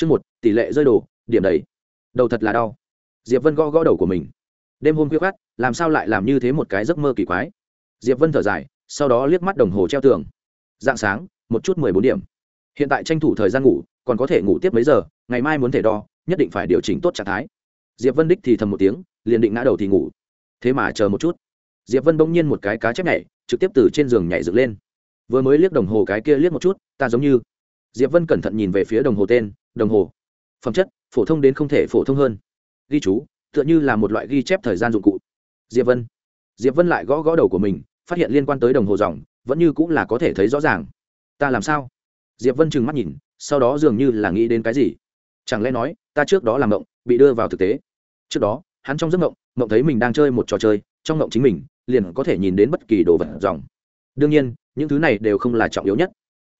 chương một, tỷ lệ rơi đồ, điểm đầy. Đầu thật là đau. Diệp vân gõ gõ đầu của mình. Đêm hôm khuya khát làm sao lại làm như thế một cái giấc mơ kỳ quái? Diệp vân thở dài, sau đó liếc mắt đồng hồ treo tường. Dạng sáng, một chút mười bốn điểm. Hiện tại tranh thủ thời gian ngủ, còn có thể ngủ tiếp mấy giờ, ngày mai muốn thể đo, nhất định phải điều chỉnh tốt trạng thái. Diệp vân đích thì thầm một tiếng, liền định ngã đầu thì ngủ. Thế mà chờ một chút. Diệp vân bỗng nhiên một cái cá chép nhảy, trực tiếp từ trên giường nhảy dựng lên. Vừa mới liếc đồng hồ cái kia liếc một chút, ta giống như diệp vân cẩn thận nhìn về phía đồng hồ tên, đồng hồ. Phẩm chất, phổ thông đến không thể phổ thông hơn. Ghi chú, tựa như là một loại ghi chép thời gian dụng cụ. Diệp vân. Diệp vân lại gõ gõ đầu của mình, phát hiện liên quan tới đồng hồ dòng, vẫn như cũng là có thể thấy rõ ràng. Ta làm sao? Diệp vân trừng mắt nhìn, sau đó dường như là nghĩ đến cái gì. Chẳng lẽ nói, ta trước đó làm mộng, bị đưa vào thực tế. Trước đó, hắn trong giấc mộng mộng thấy mình đang chơi một trò chơi, trong mộng chính mình, liền có thể nhìn đến bất kỳ đồ vật dòng. Đương nhiên, những thứ này đều không là trọng yếu nhất.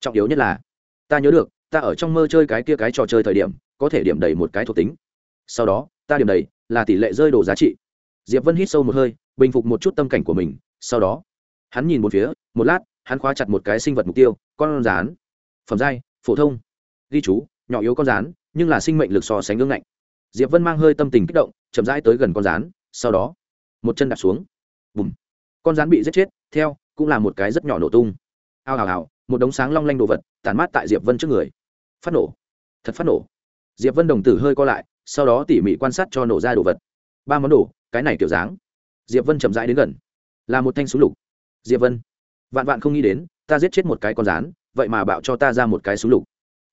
Trọng yếu nhất là ta nhớ được, ta ở trong mơ chơi cái kia cái trò chơi thời điểm, có thể điểm đầy một cái thuộc tính. Sau đó, ta điểm đầy là tỷ lệ rơi đồ giá trị. Diệp vân hít sâu một hơi, bình phục một chút tâm cảnh của mình, sau đó, hắn nhìn một phía, một lát, hắn khóa chặt một cái sinh vật mục tiêu, con rán. Phẩm giai, phổ thông. Ghi chú, nhỏ yếu con rán, nhưng là sinh mệnh lực so sánh ngưng ngạnh. Diệp vân mang hơi tâm tình kích động, chậm rãi tới gần con rán, sau đó, một chân đạp xuống. Bùm. Con rán bị giết chết, theo, cũng là một cái rất nhỏ nổ tung. Ao hào hào, một đống sáng long lanh đồ vật tàn mát tại diệp vân trước người. Phát nổ. Thật phát nổ. Diệp vân đồng tử hơi co lại, sau đó tỉ mỉ quan sát cho nổ ra đồ vật. Ba món đồ, cái này kiểu dáng. Diệp vân chậm rãi đến gần. Là một thanh súng lục. Diệp vân, vạn vạn không nghĩ đến, ta giết chết một cái con rán vậy mà bạo cho ta ra một cái súng lục.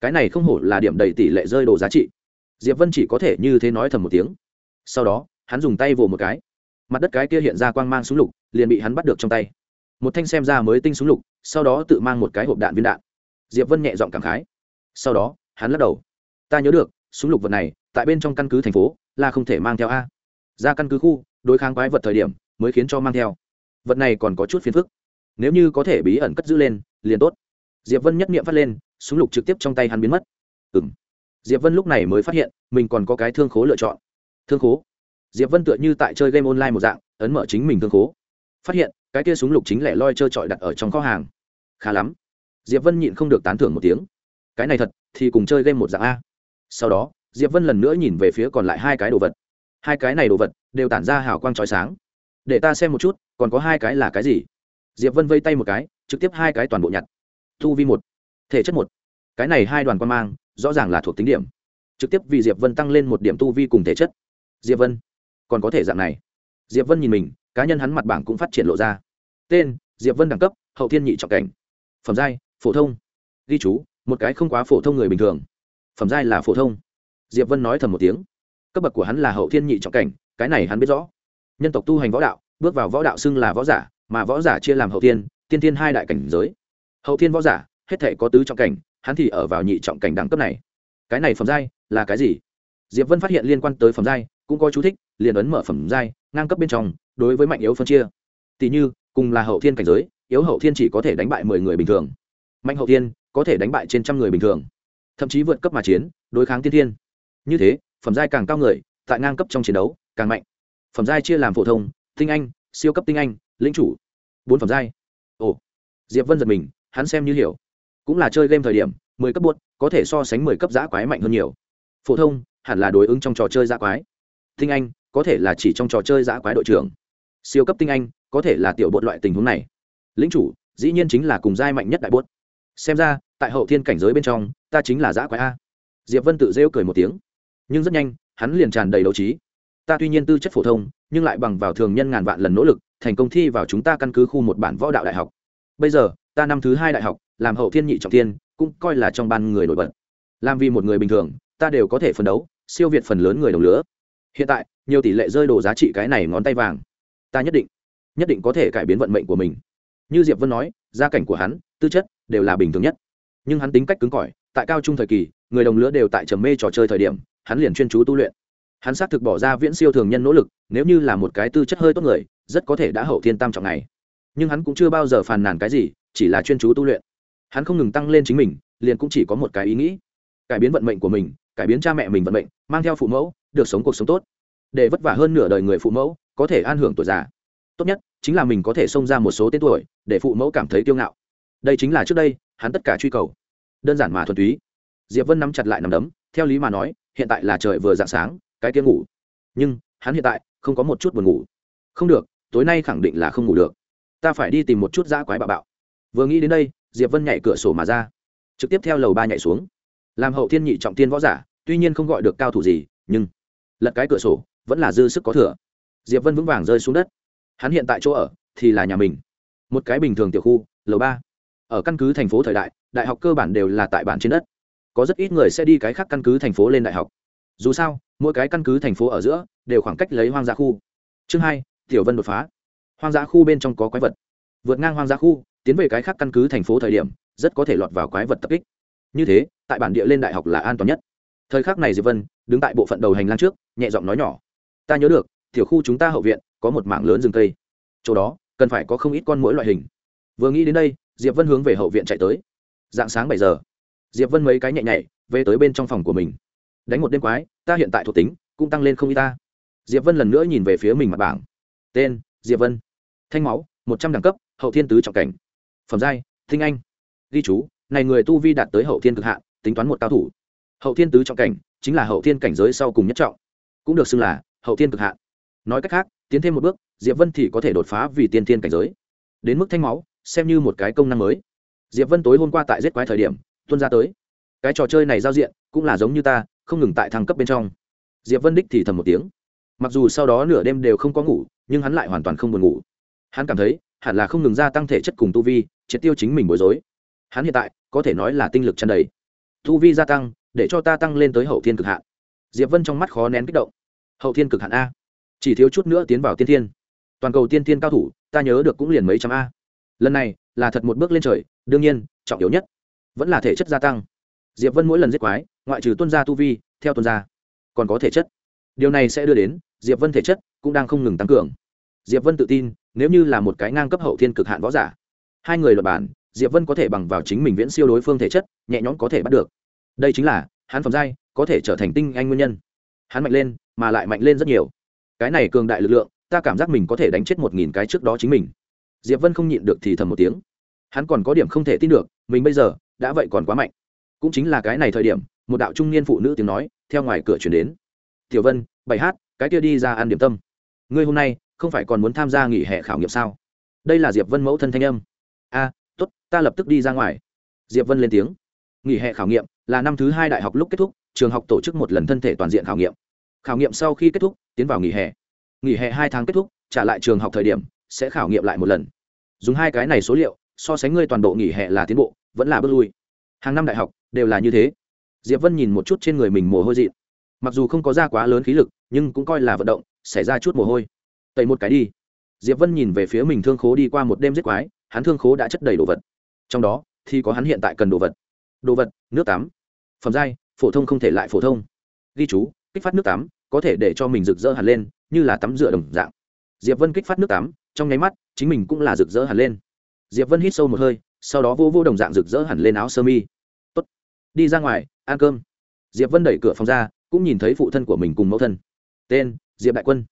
Cái này không hổ là điểm đầy tỷ lệ rơi đồ giá trị. Diệp vân chỉ có thể như thế nói thầm một tiếng. Sau đó, hắn dùng tay vồ một cái. Mặt đất cái kia hiện ra quang mang súng lục, liền bị hắn bắt được trong tay. Một thanh xem ra mới tinh súng lục, sau đó tự mang một cái hộp đạn viên đạn diệp vân nhẹ giọng cảm khái. Sau đó, hắn lắc đầu. Ta nhớ được, súng lục vật này, tại bên trong căn cứ thành phố, là không thể mang theo a. Ra căn cứ khu, đối kháng quái vật thời điểm, mới khiến cho mang theo. Vật này còn có chút phiền phức. Nếu như có thể bí ẩn cất giữ lên, liền tốt. Diệp vân nhất niệm phát lên, súng lục trực tiếp trong tay hắn biến mất. Ừ m diệp vân lúc này mới phát hiện, mình còn có cái thương khố lựa chọn. Thương khố? Diệp vân tựa như tại chơi game online một dạng, ấn mở chính mình thương khố. Phát hiện, cái kia súng lục chính lẻ loi trơ trọi đặt ở trong kho hàng. Khá lắm diệp vân nhịn không được tán thưởng một tiếng. Cái này thật, thì cùng chơi game một dạng a. Sau đó, diệp vân lần nữa nhìn về phía còn lại hai cái đồ vật. Hai cái này đồ vật đều tản ra hào quang trói sáng. Để ta xem một chút, còn có hai cái là cái gì? Diệp vân vây tay một cái, trực tiếp hai cái toàn bộ nhặt. Thu vi một, thể chất một. Cái này hai đoàn quan mang, rõ ràng là thuộc tính điểm. Trực tiếp vì diệp vân tăng lên một điểm tu vi cùng thể chất. Diệp vân, còn có thể dạng này. Diệp vân nhìn mình, cá nhân hắn mặt bảng cũng phát triển lộ ra. Tên, diệp vân đẳng cấp, hậu thiên nhị trọng cảnh. Phẩm giai phổ thông. Ghi chú, một cái không quá phổ thông người bình thường. Phẩm giai là phổ thông. Diệp vân nói thầm một tiếng. Cấp bậc của hắn là hậu thiên nhị trọng cảnh, cái này hắn biết rõ. Nhân tộc tu hành võ đạo, bước vào võ đạo xưng là võ giả, mà võ giả chia làm hậu thiên, tiên thiên hai đại cảnh giới. Hậu thiên võ giả, hết thể có tứ trọng cảnh, hắn thì ở vào nhị trọng cảnh đẳng cấp này. Cái này phẩm giai là cái gì? Diệp vân phát hiện liên quan tới phẩm giai, cũng có chú thích, liền ấn mở phẩm giai, ngang cấp bên trong, đối với mạnh yếu phân chia. Tỷ như, cùng là hậu thiên cảnh giới, yếu hậu thiên chỉ có thể đánh bại mười người bình thường mạnh hậu thiên, có thể đánh bại trên trăm người bình thường. Thậm chí vượt cấp mà chiến, đối kháng tiên thiên. Như thế, phẩm giai càng cao người, tại ngang cấp trong chiến đấu, càng mạnh. Phẩm giai chia làm phổ thông, tinh anh, siêu cấp tinh anh, lĩnh chủ. Bốn phẩm giai. Ồ. Diệp vân giật mình, hắn xem như hiểu. Cũng là chơi game thời điểm, mười cấp buốt, có thể so sánh mười cấp giã quái mạnh hơn nhiều. Phổ thông, hẳn là đối ứng trong trò chơi giã quái. Tinh anh, có thể là chỉ trong trò chơi giã quái đội trưởng. Siêu cấp tinh anh, có thể là tiểu bột loại tình huống này. Lĩnh chủ, dĩ nhiên chính là cùng giai mạnh nhất đại bốt xem ra, tại hậu thiên cảnh giới bên trong, ta chính là giã quái a. Diệp vân tự rêu cười một tiếng. Nhưng rất nhanh, hắn liền tràn đầy đấu trí. Ta tuy nhiên tư chất phổ thông, nhưng lại bằng vào thường nhân ngàn vạn lần nỗ lực, thành công thi vào chúng ta căn cứ khu một bản võ đạo đại học. Bây giờ, ta năm thứ hai đại học, làm hậu thiên nhị trọng tiên cũng coi là trong ban người nổi bật. Làm vì một người bình thường, ta đều có thể phấn đấu, siêu việt phần lớn người đồng lứa. Hiện tại, nhiều tỷ lệ rơi đồ giá trị cái này ngón tay vàng. Ta nhất định nhất định có thể cải biến vận mệnh của mình. Như diệp vân nói, gia cảnh của hắn, tư chất đều là bình thường nhất. Nhưng hắn tính cách cứng cỏi, tại cao trung thời kỳ, người đồng lứa đều tại trầm mê trò chơi thời điểm, hắn liền chuyên chú tu luyện. Hắn xác thực bỏ ra viễn siêu thường nhân nỗ lực, nếu như là một cái tư chất hơi tốt người, rất có thể đã hậu thiên tam trọng này. Nhưng hắn cũng chưa bao giờ phàn nàn cái gì, chỉ là chuyên chú tu luyện. Hắn không ngừng tăng lên chính mình, liền cũng chỉ có một cái ý nghĩ. Cải biến vận mệnh của mình, cải biến cha mẹ mình vận mệnh, mang theo phụ mẫu, được sống cuộc sống tốt. Để vất vả hơn nửa đời người phụ mẫu, có thể an hưởng tuổi già. Tốt nhất, chính là mình có thể xông ra một số tên tuổi, để phụ mẫu cảm thấy kiêu ngạo đây chính là trước đây, hắn tất cả truy cầu. Đơn giản mà thuần túy. Diệp vân nắm chặt lại nằm đấm, theo lý mà nói, hiện tại là trời vừa dạng sáng, cái kia ngủ. Nhưng, hắn hiện tại, không có một chút buồn ngủ. Không được, tối nay khẳng định là không ngủ được. Ta phải đi tìm một chút dã quái bạo bạo. Vừa nghĩ đến đây, diệp vân nhảy cửa sổ mà ra. Trực tiếp theo lầu ba nhảy xuống. Làm hậu thiên nhị trọng tiên võ giả, tuy nhiên không gọi được cao thủ gì, nhưng lật cái cửa sổ, vẫn là dư sức có thừa. Diệp vân vững vàng rơi xuống đất. Hắn hiện tại chỗ ở thì là nhà mình. Một cái bình thường tiểu khu, lầu ba ở căn cứ thành phố thời đại đại học cơ bản đều là tại bản trên đất. Có rất ít người sẽ đi cái khác căn cứ thành phố lên đại học. Dù sao, mỗi cái căn cứ thành phố ở giữa đều khoảng cách lấy hoang dã khu. Chương hai, tiểu vân đột phá. Hoang dã khu bên trong có quái vật. Vượt ngang hoang dã khu, tiến về cái khác căn cứ thành phố thời điểm, rất có thể lọt vào quái vật tập kích. Như thế, tại bản địa lên đại học là an toàn nhất. Thời khắc này diệp vân đứng tại bộ phận đầu hành lang trước, nhẹ giọng nói nhỏ. Ta nhớ được, tiểu khu chúng ta hậu viện có một mảng lớn rừng cây. Chỗ đó, cần phải có không ít con mỗi loại hình. Vừa nghĩ đến đây diệp vân hướng về hậu viện chạy tới. Dạng sáng bảy giờ, diệp vân mấy cái nhẹ nhảy, về tới bên trong phòng của mình. Đánh một đêm quái, ta hiện tại thuộc tính, cũng tăng lên không y ta. Diệp vân lần nữa nhìn về phía mình mặt bảng. Tên, diệp vân. Thanh máu, một trăm đẳng cấp, hậu thiên tứ trọng cảnh. Phẩm giai, thinh anh. Ghi chú, này người tu vi đạt tới hậu thiên cực hạn, tính toán một cao thủ. Hậu thiên tứ trọng cảnh, chính là hậu thiên cảnh giới sau cùng nhất trọng. Cũng được xưng là hậu thiên cực hạn. Nói cách khác, tiến thêm một bước, diệp vân thì có thể đột phá vì tiên thiên cảnh giới. Đến mức thanh máu xem như một cái công năng mới. Diệp vân tối hôm qua tại giết quái thời điểm, tuân ra tới. Cái trò chơi này giao diện, cũng là giống như ta, không ngừng tại thăng cấp bên trong. Diệp vân đích thì thầm một tiếng. Mặc dù sau đó nửa đêm đều không có ngủ, nhưng hắn lại hoàn toàn không buồn ngủ. Hắn cảm thấy, hẳn là không ngừng gia tăng thể chất cùng tu vi, triệt tiêu chính mình bối rối. Hắn hiện tại, có thể nói là tinh lực chân đầy. Tu vi gia tăng, để cho ta tăng lên tới hậu thiên cực hạn. Diệp vân trong mắt khó nén kích động. Hậu thiên cực hạn a. Chỉ thiếu chút nữa tiến vào tiên thiên. Toàn cầu tiên thiên cao thủ, ta nhớ được cũng liền mấy trăm a lần này là thật một bước lên trời, đương nhiên, trọng yếu nhất vẫn là thể chất gia tăng. Diệp vân mỗi lần giết quái, ngoại trừ tuân gia tu vi, theo tuân gia, còn có thể chất. Điều này sẽ đưa đến, diệp vân thể chất cũng đang không ngừng tăng cường. Diệp vân tự tin, nếu như là một cái ngang cấp hậu thiên cực hạn võ giả, hai người luật bản diệp vân có thể bằng vào chính mình viễn siêu đối phương thể chất, nhẹ nhõm có thể bắt được. Đây chính là, hắn phẩm giai, có thể trở thành tinh anh nguyên nhân. Hắn mạnh lên, mà lại mạnh lên rất nhiều. Cái này cường đại lực lượng, ta cảm giác mình có thể đánh chết một nghìn cái trước đó chính mình diệp vân không nhịn được thì thầm một tiếng. Hắn còn có điểm không thể tin được, mình bây giờ đã vậy còn quá mạnh. Cũng chính là cái này thời điểm, một đạo trung niên phụ nữ tiếng nói theo ngoài cửa chuyển đến. Tiểu vân bảy hát, cái kia đi ra ăn điểm tâm. Ngươi hôm nay không phải còn muốn tham gia nghỉ hè khảo nghiệm sao? Đây là diệp vân mẫu thân thanh âm. A, tốt, ta lập tức đi ra ngoài. Diệp vân lên tiếng. Nghỉ hè khảo nghiệm là năm thứ hai đại học lúc kết thúc, trường học tổ chức một lần thân thể toàn diện khảo nghiệm. Khảo nghiệm sau khi kết thúc, tiến vào nghỉ hè. Nghỉ hè hai tháng kết thúc, trả lại trường học thời điểm sẽ khảo nghiệm lại một lần. Dùng hai cái này số liệu, so sánh ngươi toàn bộ nghỉ hè là tiến bộ, vẫn là bước lui. Hàng năm đại học, đều là như thế. Diệp vân nhìn một chút trên người mình mồ hôi dị mặc dù không có ra quá lớn khí lực, nhưng cũng coi là vận động, xảy ra chút mồ hôi. Tẩy một cái đi. Diệp vân nhìn về phía mình thương khố đi qua một đêm giết quái, hắn thương khố đã chất đầy đồ vật. Trong đó, thì có hắn hiện tại cần đồ vật. Đồ vật, nước tắm. Phẩm giai, phổ thông không thể lại phổ thông. Ghi chú, kích phát nước tắm, có thể để cho mình rực rỡ hẳn lên, như là tắm rửa đồng dạng. Diệp vân kích phát nước tắm trong nháy mắt, chính mình cũng là rực rỡ hẳn lên. Diệp vân hít sâu một hơi, sau đó vô vô đồng dạng rực rỡ hẳn lên áo sơ mi. Tốt. đi ra ngoài, ăn cơm. Diệp vân đẩy cửa phòng ra, cũng nhìn thấy phụ thân của mình cùng mẫu thân. Tên, diệp đại quân.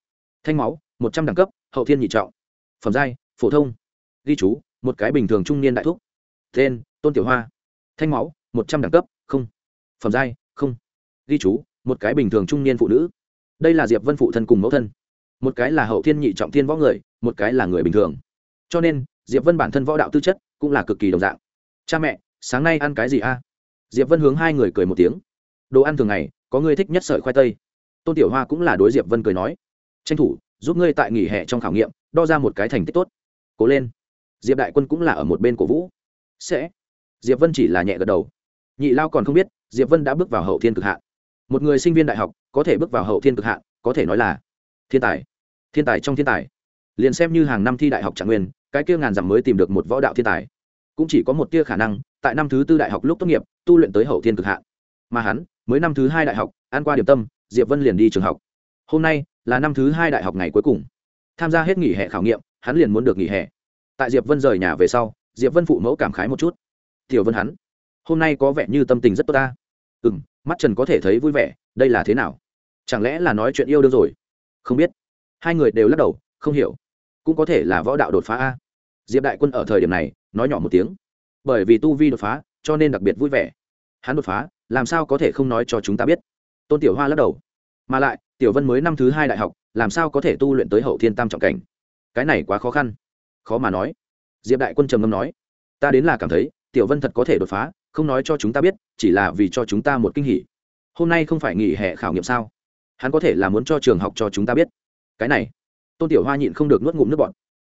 Thanh máu, một trăm đẳng cấp, hậu thiên nhị trọng. Phẩm giai, phổ thông. Ghi chú, một cái bình thường trung niên đại thúc. Tên, tôn tiểu hoa. Thanh máu, một trăm đẳng cấp, không. Phẩm giai, không. Ghi chú, một cái bình thường trung niên phụ nữ. Đây là diệp vân phụ thân cùng mẫu thân một cái là hậu thiên nhị trọng thiên võ người, một cái là người bình thường. Cho nên, diệp vân bản thân võ đạo tư chất cũng là cực kỳ đồng dạng. Cha mẹ, sáng nay ăn cái gì a? Diệp vân hướng hai người cười một tiếng. Đồ ăn thường ngày, có người thích nhất sợi khoai tây. Tôn tiểu hoa cũng là đối diệp vân cười nói. Tranh thủ, giúp ngươi tại nghỉ hè trong khảo nghiệm, đo ra một cái thành tích tốt. Cố lên. Diệp đại quân cũng là ở một bên cổ vũ. Sẽ. Diệp vân chỉ là nhẹ gật đầu. Nhị lao còn không biết, diệp vân đã bước vào hậu thiên cực hạn. Một người sinh viên đại học, có thể bước vào hậu thiên cực hạn, có thể nói là thiên tài thiên tài trong thiên tài. Liền xem như hàng năm thi đại học trạng nguyên, cái kia ngàn dặm mới tìm được một võ đạo thiên tài. Cũng chỉ có một tia khả năng, tại năm thứ tư đại học lúc tốt nghiệp, tu luyện tới hậu thiên cực hạn. Mà hắn, mới năm thứ hai đại học, ăn qua điểm tâm, diệp vân liền đi trường học. Hôm nay, là năm thứ hai đại học ngày cuối cùng. Tham gia hết nghỉ hè khảo nghiệm, hắn liền muốn được nghỉ hè. Tại diệp vân rời nhà về sau, diệp vân phụ mẫu cảm khái một chút. Tiểu vân hắn, hôm nay có vẻ như tâm tình rất tốt ta. Ừ m mắt trần có thể thấy vui vẻ, đây là thế nào? Chẳng lẽ là nói chuyện yêu đương rồi? Không biết hai người đều lắc đầu, không hiểu. Cũng có thể là võ đạo đột phá a. Diệp đại quân ở thời điểm này, nói nhỏ một tiếng. Bởi vì tu vi đột phá, cho nên đặc biệt vui vẻ. Hắn đột phá, làm sao có thể không nói cho chúng ta biết? Tôn tiểu hoa lắc đầu. Mà lại, tiểu vân mới năm thứ hai đại học, làm sao có thể tu luyện tới hậu thiên tam trọng cảnh? Cái này quá khó khăn. Khó mà nói. Diệp đại quân trầm ngâm nói. Ta đến là cảm thấy, tiểu vân thật có thể đột phá, không nói cho chúng ta biết, chỉ là vì cho chúng ta một kinh hỉ. Hôm nay không phải nghỉ hè khảo nghiệm sao? Hắn có thể là muốn cho trường học cho chúng ta biết cái này, tôn tiểu hoa nhịn không được nuốt ngụm nước bọt.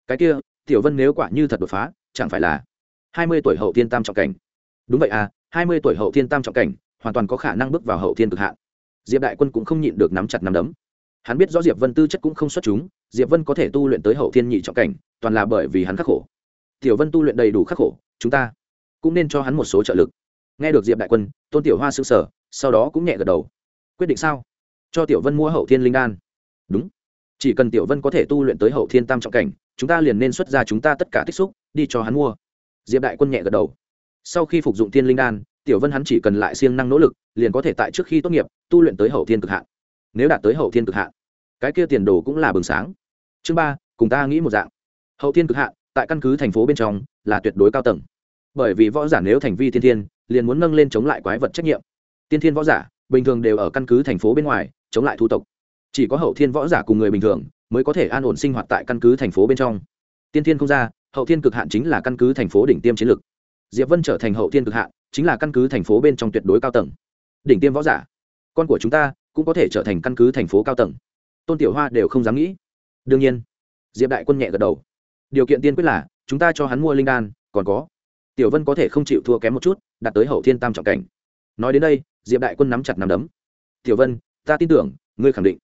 Cái kia, tiểu vân nếu quả như thật đột phá, chẳng phải là hai mươi tuổi hậu thiên tam trọng cảnh. Đúng vậy à hai mươi tuổi hậu thiên tam trọng cảnh, hoàn toàn có khả năng bước vào hậu thiên cực hạn. Diệp đại quân cũng không nhịn được nắm chặt nắm đấm. Hắn biết rõ diệp vân tư chất cũng không xuất chúng, diệp vân có thể tu luyện tới hậu thiên nhị trọng cảnh, toàn là bởi vì hắn khắc khổ. Tiểu vân tu luyện đầy đủ khắc khổ, chúng ta cũng nên cho hắn một số trợ lực. Nghe được diệp đại quân, tôn tiểu hoa s ư sở sau đó cũng nhẹ gật đầu. Quyết định sao? Cho tiểu vân mua hậu thiên linh đan. Đúng chỉ cần tiểu vân có thể tu luyện tới hậu thiên tam trọng cảnh, chúng ta liền nên xuất ra chúng ta tất cả tích xúc, đi cho hắn mua. Diệp đại quân nhẹ gật đầu. Sau khi phục dụng thiên linh đan, tiểu vân hắn chỉ cần lại siêng năng nỗ lực, liền có thể tại trước khi tốt nghiệp, tu luyện tới hậu thiên cực hạn. Nếu đạt tới hậu thiên cực hạn, cái kia tiền đồ cũng là bừng sáng. Chương ba, cùng ta nghĩ một dạng. Hậu thiên cực hạn, tại căn cứ thành phố bên trong, là tuyệt đối cao tầng. Bởi vì võ giả nếu thành vi thiên thiên, liền muốn nâng lên chống lại quái vật trách nhiệm. Tiên thiên võ giả, bình thường đều ở căn cứ thành phố bên ngoài, chống lại thu tộc chỉ có hậu thiên võ giả cùng người bình thường mới có thể an ổn sinh hoạt tại căn cứ thành phố bên trong. Tiên thiên không ra, hậu thiên cực hạn chính là căn cứ thành phố đỉnh tiêm chiến lược. Diệp vân trở thành hậu thiên cực hạn, chính là căn cứ thành phố bên trong tuyệt đối cao tầng. Đỉnh tiêm võ giả, con của chúng ta cũng có thể trở thành căn cứ thành phố cao tầng. Tôn tiểu hoa đều không dám nghĩ. Đương nhiên, diệp đại quân nhẹ gật đầu. Điều kiện tiên quyết là, chúng ta cho hắn mua linh đan, còn có. Tiểu vân có thể không chịu thua kém một chút, đạt tới hậu thiên tam trọng cảnh. Nói đến đây, diệp đại quân nắm chặt nắm đấm. Tiểu vân, ta tin tưởng, ngươi khẳng định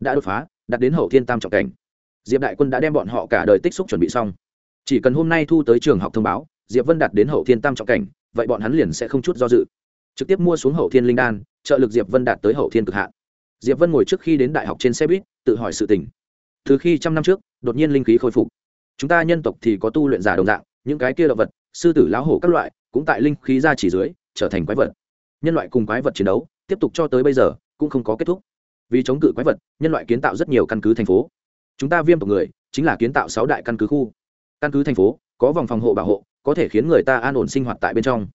đã đột phá, đạt đến hậu thiên tam trọng cảnh. Diệp đại quân đã đem bọn họ cả đời tích xúc chuẩn bị xong. Chỉ cần hôm nay thu tới trường học thông báo, diệp vân đạt đến hậu thiên tam trọng cảnh, vậy bọn hắn liền sẽ không chút do dự. Trực tiếp mua xuống hậu thiên linh đan, trợ lực diệp vân đạt tới hậu thiên cực hạn. Diệp vân ngồi trước khi đến đại học trên xe buýt, tự hỏi sự tình. Từ khi trăm năm trước, đột nhiên linh khí khôi phục. Chúng ta nhân tộc thì có tu luyện giả đồng dạng, những cái kia động vật, sư tử, lão hổ các loại, cũng tại linh khí ra chỉ dưới, trở thành quái vật. Nhân loại cùng quái vật chiến đấu, tiếp tục cho tới bây giờ, cũng không có kết thúc vì chống cự quái vật, nhân loại kiến tạo rất nhiều căn cứ thành phố. Chúng ta viêm tộc người chính là kiến tạo sáu đại căn cứ khu. Căn cứ thành phố, có vòng phòng hộ bảo hộ, có thể khiến người ta an ổn sinh hoạt tại bên trong.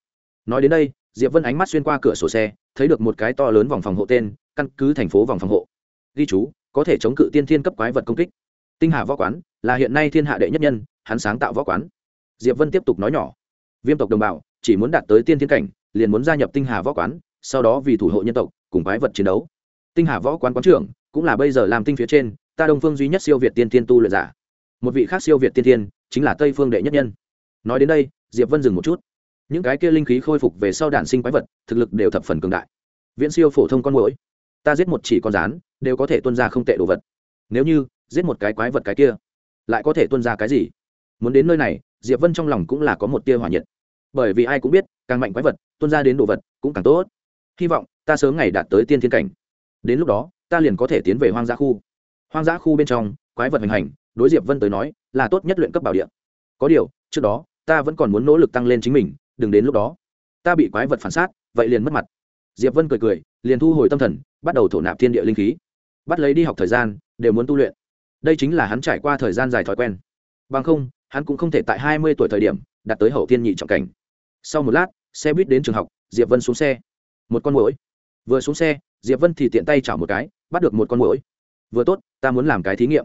Nói đến đây, diệp vân ánh mắt xuyên qua cửa sổ xe, thấy được một cái to lớn vòng phòng hộ tên, căn cứ thành phố vòng phòng hộ. Ghi chú, có thể chống cự tiên thiên cấp quái vật công kích. Tinh hà võ quán là hiện nay thiên hạ đệ nhất nhân, hắn sáng tạo võ quán. Diệp vân tiếp tục nói nhỏ. Viêm tộc đồng bào chỉ muốn đạt tới tiên thiên cảnh, liền muốn gia nhập tinh hà võ quán, sau đó vì thủ hộ nhân tộc, cùng quái vật chiến đấu tinh hà võ quán quán trưởng, cũng là bây giờ làm tinh phía trên, ta đông phương duy nhất siêu việt tiên thiên tu luyện giả. Một vị khác siêu việt tiên thiên chính là tây phương đệ nhất nhân. Nói đến đây, diệp vân dừng một chút. Những cái kia linh khí khôi phục về sau đản sinh quái vật, thực lực đều thập phần cường đại. Viễn siêu phổ thông con mũi ta giết một chỉ con rán, đều có thể tuân ra không tệ đồ vật. Nếu như, giết một cái quái vật cái kia, lại có thể tuân ra cái gì? Muốn đến nơi này, diệp vân trong lòng cũng là có một tia hỏa nhiệt. Bởi vì ai cũng biết, càng mạnh quái vật, tuân ra đến đồ vật, cũng càng tốt. Hy vọng, ta sớm ngày đạt tới tiên thiên cảnh đến lúc đó, ta liền có thể tiến về hoang dã khu. Hoang dã khu bên trong, quái vật hành hành, đối diệp vân tới nói, là tốt nhất luyện cấp bảo địa. Có điều, trước đó, ta vẫn còn muốn nỗ lực tăng lên chính mình, đừng đến lúc đó. Ta bị quái vật phản sát vậy liền mất mặt. Diệp vân cười cười, liền thu hồi tâm thần, bắt đầu thổ nạp thiên địa linh khí. Bắt lấy đi học thời gian, đều muốn tu luyện. Đây chính là hắn trải qua thời gian dài thói quen. Bằng không, hắn cũng không thể tại hai mươi tuổi thời điểm, đạt tới hậu thiên nhị trọng cảnh. Sau một lát, xe buýt đến trường học, diệp vân xuống xe. Một con mũi vừa xuống xe diệp vân thì tiện tay chảo một cái, bắt được một con mũi vừa tốt, ta muốn làm cái thí nghiệm.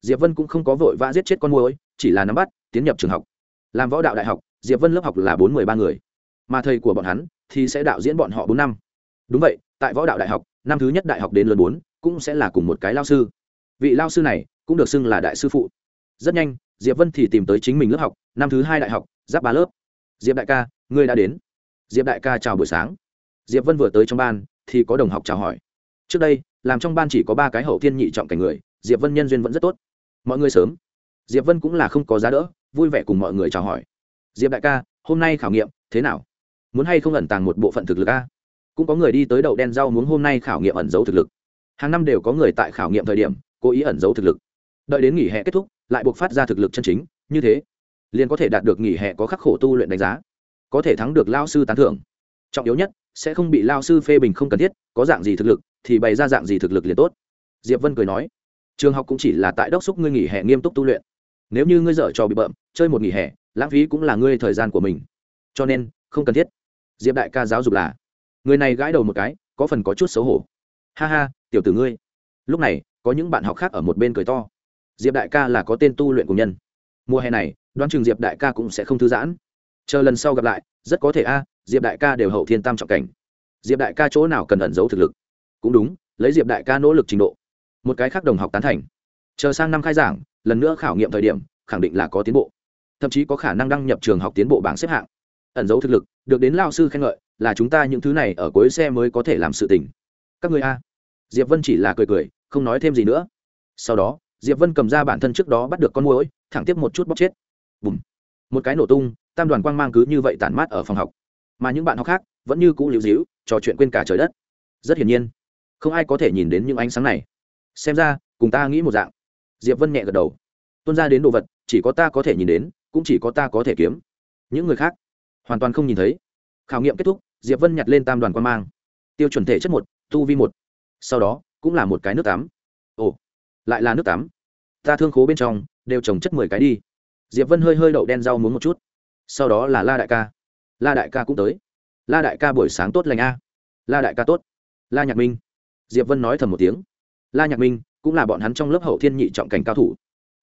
Diệp vân cũng không có vội vã giết chết con mũi chỉ là nắm bắt, tiến nhập trường học. Làm võ đạo đại học, diệp vân lớp học là bốn mươi ba người. Mà thầy của bọn hắn thì sẽ đạo diễn bọn họ bốn năm. Đúng vậy, tại võ đạo đại học, năm thứ nhất đại học đến lớn bốn, cũng sẽ là cùng một cái lao sư. Vị lao sư này cũng được xưng là đại sư phụ. Rất nhanh, diệp vân thì tìm tới chính mình lớp học, năm thứ hai đại học, giáp ba lớp. Diệp đại ca, ngươi đã đến. Diệp đại ca chào buổi sáng. Diệp vân vừa tới trong ban thì có đồng học chào hỏi. Trước đây, làm trong ban chỉ có ba cái hậu thiên nhị trọng cảnh người, diệp vân nhân duyên vẫn rất tốt. Mọi người sớm. Diệp vân cũng là không có giá đỡ, vui vẻ cùng mọi người chào hỏi. Diệp đại ca, hôm nay khảo nghiệm, thế nào? Muốn hay không ẩn tàng một bộ phận thực lực a? Cũng có người đi tới đậu đen rau muốn hôm nay khảo nghiệm ẩn giấu thực lực. Hàng năm đều có người tại khảo nghiệm thời điểm, cố ý ẩn giấu thực lực. Đợi đến nghỉ hè kết thúc, lại buộc phát ra thực lực chân chính, như thế, liền có thể đạt được nghỉ hè có khắc khổ tu luyện đánh giá, có thể thắng được lao sư tán thưởng. Trọng yếu nhất sẽ không bị lao sư phê bình không cần thiết, có dạng gì thực lực, thì bày ra dạng gì thực lực liền tốt. Diệp vân cười nói, trường học cũng chỉ là tại đốc xúc ngươi nghỉ hè nghiêm túc tu luyện. Nếu như ngươi dở trò bị bợm, chơi một nghỉ hè, lãng phí cũng là ngươi thời gian của mình. Cho nên, không cần thiết. Diệp đại ca giáo dục là, người này gãi đầu một cái, có phần có chút xấu hổ. Ha ha, tiểu tử ngươi. Lúc này, có những bạn học khác ở một bên cười to. Diệp đại ca là có tên tu luyện của nhân. Mùa hè này, đoán chừng diệp đại ca cũng sẽ không thư giãn. Chờ lần sau gặp lại rất có thể a, diệp đại ca đều hậu thiên tam trọng cảnh. Diệp đại ca chỗ nào cần ẩn giấu thực lực? Cũng đúng, lấy diệp đại ca nỗ lực trình độ. Một cái khác đồng học tán thành. Chờ sang năm khai giảng, lần nữa khảo nghiệm thời điểm, khẳng định là có tiến bộ. Thậm chí có khả năng đăng nhập trường học tiến bộ bảng xếp hạng. Ẩn giấu thực lực, được đến lao sư khen ngợi, là chúng ta những thứ này ở cuối xe mới có thể làm sự tình. Các người a. Diệp vân chỉ là cười cười, không nói thêm gì nữa. Sau đó, diệp vân cầm ra bản thân trước đó bắt được con mồi thẳng tiếp một chút bóc chết. Bùm. Một cái nổ tung tam đoàn quang mang cứ như vậy tản mát ở phòng học. Mà những bạn học khác vẫn như cũ liễu díu, trò chuyện quên cả trời đất. Rất hiển nhiên, không ai có thể nhìn đến những ánh sáng này. Xem ra, cùng ta nghĩ một dạng. Diệp vân nhẹ gật đầu. Tuân ra đến đồ vật, chỉ có ta có thể nhìn đến, cũng chỉ có ta có thể kiếm. Những người khác hoàn toàn không nhìn thấy. Khảo nghiệm kết thúc, diệp vân nhặt lên tam đoàn quan mang. Tiêu chuẩn thể chất một, tu vi một. Sau đó, cũng là một cái nước tắm. Ồ, lại là nước tắm. Ta thương khố bên trong, đều trồng chất mười cái đi. Diệp vân hơi hơi đậu đen rau muốn một chút sau đó là la đại ca. La đại ca cũng tới. La đại ca buổi sáng tốt lành a. La đại ca tốt. La nhạc minh. Diệp vân nói thầm một tiếng. La nhạc minh cũng là bọn hắn trong lớp hậu thiên nhị trọng cảnh cao thủ.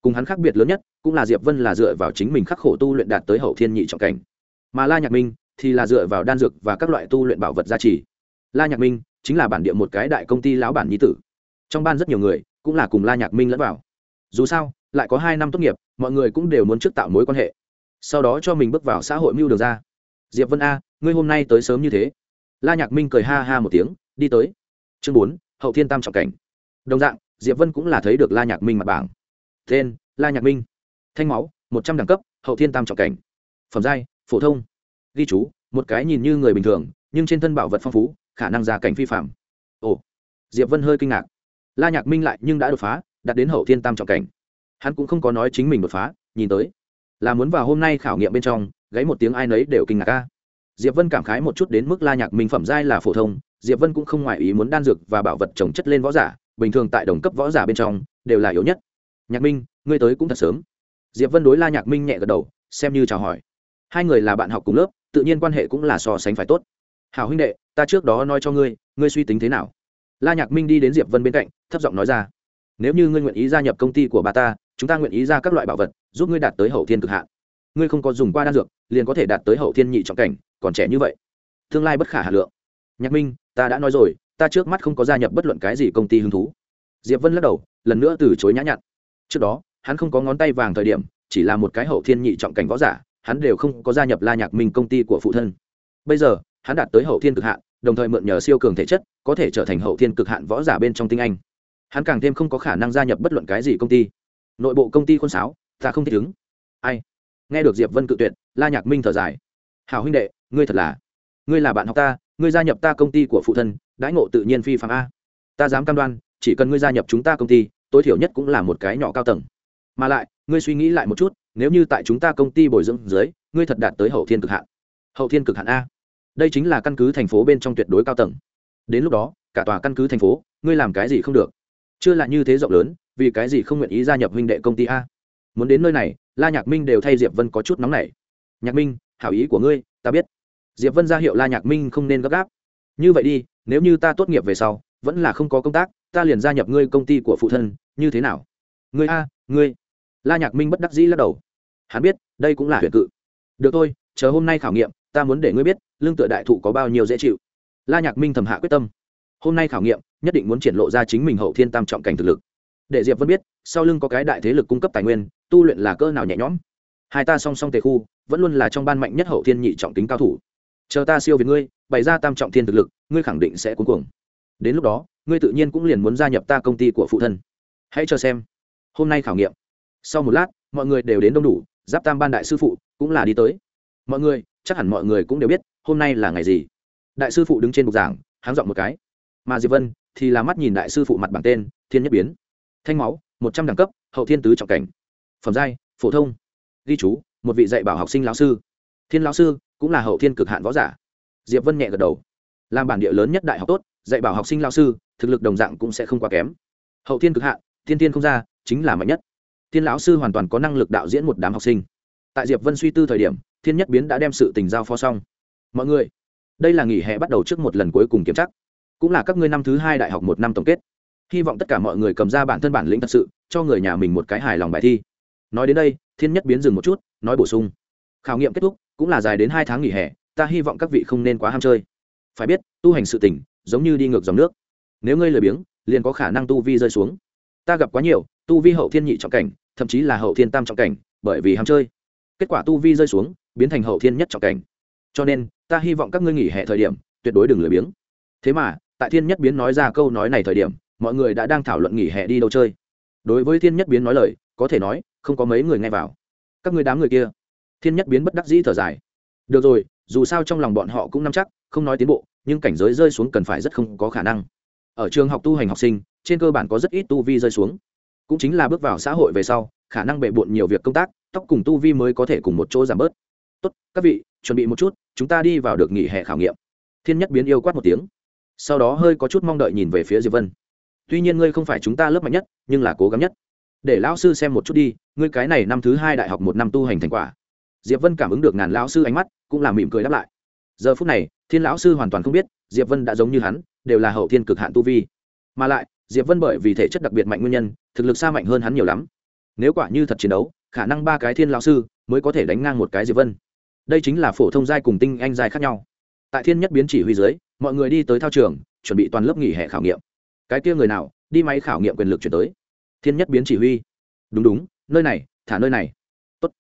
Cùng hắn khác biệt lớn nhất cũng là diệp vân là dựa vào chính mình khắc khổ tu luyện đạt tới hậu thiên nhị trọng cảnh. Mà la nhạc minh thì là dựa vào đan dược và các loại tu luyện bảo vật gia trì. La nhạc minh chính là bản địa một cái đại công ty lão bản nhi tử. Trong ban rất nhiều người cũng là cùng la nhạc minh lẫn vào. Dù sao, lại có hai năm tốt nghiệp, mọi người cũng đều muốn trước tạo mối quan hệ sau đó cho mình bước vào xã hội mưu đường ra. Diệp vân a, ngươi hôm nay tới sớm như thế. La nhạc minh cười ha ha một tiếng, đi tới. Chương bốn, hậu thiên tam trọng cảnh. Đồng dạng, diệp vân cũng là thấy được la nhạc minh mặt bảng. Tên, la nhạc minh. Thanh máu, một trăm đẳng cấp, hậu thiên tam trọng cảnh. Phẩm giai, phổ thông. Ghi chú, một cái nhìn như người bình thường, nhưng trên thân bảo vật phong phú, khả năng ra cảnh phi phạm. Ồ. Diệp vân hơi kinh ngạc. La nhạc minh lại nhưng đã đột phá, đạt đến hậu thiên tam trọng cảnh. Hắn cũng không có nói chính mình đột phá, nhìn tới là muốn vào hôm nay khảo nghiệm bên trong, gáy một tiếng ai nấy đều kinh ngạc ca diệp vân cảm khái một chút đến mức la nhạc minh phẩm giai là phổ thông, diệp vân cũng không ngoại ý muốn đan dược và bảo vật trồng chất lên võ giả, bình thường tại đồng cấp võ giả bên trong, đều là yếu nhất. Nhạc minh, ngươi tới cũng thật sớm. Diệp vân đối la nhạc minh nhẹ gật đầu, xem như chào hỏi. Hai người là bạn học cùng lớp, tự nhiên quan hệ cũng là so sánh phải tốt. Hào huynh đệ, ta trước đó nói cho ngươi ngươi suy tính thế nào? La nhạc minh đi đến diệp vân bên cạnh, thấp giọng nói ra. Nếu như ngươi nguyện ý gia nhập công ty của bà ta chúng ta nguyện ý ra các loại bảo vật, giúp ngươi đạt tới hậu thiên cực hạn. Ngươi không có dùng qua đan dược, liền có thể đạt tới hậu thiên nhị trọng cảnh, còn trẻ như vậy. Tương lai bất khả hà lượng. Nhạc minh, ta đã nói rồi, ta trước mắt không có gia nhập bất luận cái gì công ty hứng thú. Diệp vân lắc đầu, lần nữa từ chối nhã nhặn. Trước đó, hắn không có ngón tay vàng thời điểm, chỉ là một cái hậu thiên nhị trọng cảnh võ giả, hắn đều không có gia nhập la nhạc minh công ty của phụ thân. Bây giờ, hắn đạt tới hậu thiên cực hạn, đồng thời mượn nhờ siêu cường thể chất, có thể trở thành hậu thiên cực hạn võ giả bên trong tinh anh. Hắn càng thêm không có khả năng gia nhập bất luận cái gì công ty nội bộ công ty khôn sáo, ta không thích ứng. Ai? Nghe được diệp vân cự tuyệt, la nhạc minh thở dài. Hào huynh đệ, ngươi thật là, ngươi là bạn học ta, ngươi gia nhập ta công ty của phụ thân, đãi ngộ tự nhiên phi phạm a. Ta dám cam đoan, chỉ cần ngươi gia nhập chúng ta công ty, tối thiểu nhất cũng là một cái nhỏ cao tầng. Mà lại, ngươi suy nghĩ lại một chút, nếu như tại chúng ta công ty bồi dưỡng dưới, ngươi thật đạt tới hậu thiên cực hạn. Hậu thiên cực hạn a. Đây chính là căn cứ thành phố bên trong tuyệt đối cao tầng. Đến lúc đó, cả tòa căn cứ thành phố, ngươi làm cái gì không được. Chưa là như thế rộng lớn vì cái gì không nguyện ý gia nhập huynh đệ công ty a? Muốn đến nơi này, la nhạc minh đều thay diệp vân có chút nóng nảy. Nhạc minh, hảo ý của ngươi, ta biết. Diệp vân ra hiệu la nhạc minh không nên gấp gáp. Như vậy đi, nếu như ta tốt nghiệp về sau, vẫn là không có công tác, ta liền gia nhập ngươi công ty của phụ thân, như thế nào? Ngươi a, ngươi. La nhạc minh bất đắc dĩ lắc đầu. Hắn biết, đây cũng là huyền cự. Được thôi, chờ hôm nay khảo nghiệm, ta muốn để ngươi biết, lương tựa đại thụ có bao nhiêu dễ chịu. La nhạc minh thầm hạ quyết tâm. Hôm nay khảo nghiệm, nhất định muốn triển lộ ra chính mình hậu thiên tam trọng cảnh thực lực để diệp vân biết sau lưng có cái đại thế lực cung cấp tài nguyên tu luyện là cơ nào nhẹ nhõm hai ta song song tề khu vẫn luôn là trong ban mạnh nhất hậu thiên nhị trọng tính cao thủ chờ ta siêu việt ngươi bày ra tam trọng thiên thực lực ngươi khẳng định sẽ cuốn cuồng đến lúc đó ngươi tự nhiên cũng liền muốn gia nhập ta công ty của phụ thân hãy chờ xem hôm nay khảo nghiệm sau một lát mọi người đều đến đông đủ giáp tam ban đại sư phụ cũng là đi tới mọi người chắc hẳn mọi người cũng đều biết hôm nay là ngày gì đại sư phụ đứng trên bục giảng háng dọn một cái mà diệp vân thì là mắt nhìn đại sư phụ mặt bảng tên thiên nhất biến thanh máu, một trăm đẳng cấp, hậu thiên tứ trọng cảnh. Phẩm giai, phổ thông. Ghi chú, một vị dạy bảo học sinh lão sư. Thiên lão sư cũng là hậu thiên cực hạn võ giả. Diệp vân nhẹ gật đầu. Làm bản địa lớn nhất đại học tốt, dạy bảo học sinh lão sư, thực lực đồng dạng cũng sẽ không quá kém. Hậu thiên cực hạn, thiên tiên không ra, chính là mạnh nhất. Thiên lão sư hoàn toàn có năng lực đạo diễn một đám học sinh. Tại diệp vân suy tư thời điểm, thiên nhất biến đã đem sự tình giao phó xong. Mọi người, đây là nghỉ hè bắt đầu trước một lần cuối cùng kiểm tra. Cũng là các ngươi năm thứ hai đại học một năm tổng kết hy vọng tất cả mọi người cầm ra bản thân bản lĩnh thật sự, cho người nhà mình một cái hài lòng bài thi. Nói đến đây, thiên nhất biến dừng một chút, nói bổ sung. Khảo nghiệm kết thúc, cũng là dài đến hai tháng nghỉ hè, ta hy vọng các vị không nên quá ham chơi. Phải biết, tu hành sự tỉnh giống như đi ngược dòng nước. Nếu ngươi lười biếng, liền có khả năng tu vi rơi xuống. Ta gặp quá nhiều, tu vi hậu thiên nhị trọng cảnh, thậm chí là hậu thiên tam trọng cảnh, bởi vì ham chơi. Kết quả tu vi rơi xuống, biến thành hậu thiên nhất trọng cảnh. Cho nên, ta hy vọng các ngươi nghỉ hè thời điểm, tuyệt đối đừng lười biếng. Thế mà, tại thiên nhất biến nói ra câu nói này thời điểm mọi người đã đang thảo luận nghỉ hè đi đâu chơi. Đối với thiên nhất biến nói lời, có thể nói, không có mấy người nghe vào. Các người đám người kia. Thiên nhất biến bất đắc dĩ thở dài. Được rồi, dù sao trong lòng bọn họ cũng nắm chắc, không nói tiến bộ, nhưng cảnh giới rơi xuống cần phải rất không có khả năng. Ở trường học tu hành học sinh, trên cơ bản có rất ít tu vi rơi xuống. Cũng chính là bước vào xã hội về sau, khả năng bệ bộn nhiều việc công tác, tóc cùng tu vi mới có thể cùng một chỗ giảm bớt. Tốt, các vị, chuẩn bị một chút, chúng ta đi vào được nghỉ hè khảo nghiệm. Thiên nhất biến yêu quát một tiếng. Sau đó hơi có chút mong đợi nhìn về phía diệp vân tuy nhiên ngươi không phải chúng ta lớp mạnh nhất, nhưng là cố gắng nhất. Để lão sư xem một chút đi, ngươi cái này năm thứ hai đại học một năm tu hành thành quả. Diệp vân cảm ứng được ngàn lão sư ánh mắt, cũng là mỉm cười đáp lại. Giờ phút này, thiên lão sư hoàn toàn không biết, diệp vân đã giống như hắn, đều là hậu thiên cực hạn tu vi. Mà lại, diệp vân bởi vì thể chất đặc biệt mạnh nguyên nhân, thực lực xa mạnh hơn hắn nhiều lắm. Nếu quả như thật chiến đấu, khả năng ba cái thiên lão sư mới có thể đánh ngang một cái diệp vân. Đây chính là phổ thông giai cùng tinh anh giai khác nhau. Tại thiên nhất biến chỉ huy dưới, mọi người đi tới thao trường, chuẩn bị toàn lớp nghỉ hè khảo nghiệm cái kia người nào, đi máy khảo nghiệm quyền lực chuyển tới. Thiên nhất biến chỉ huy. Đúng đúng, nơi này, thả nơi này. Tốt.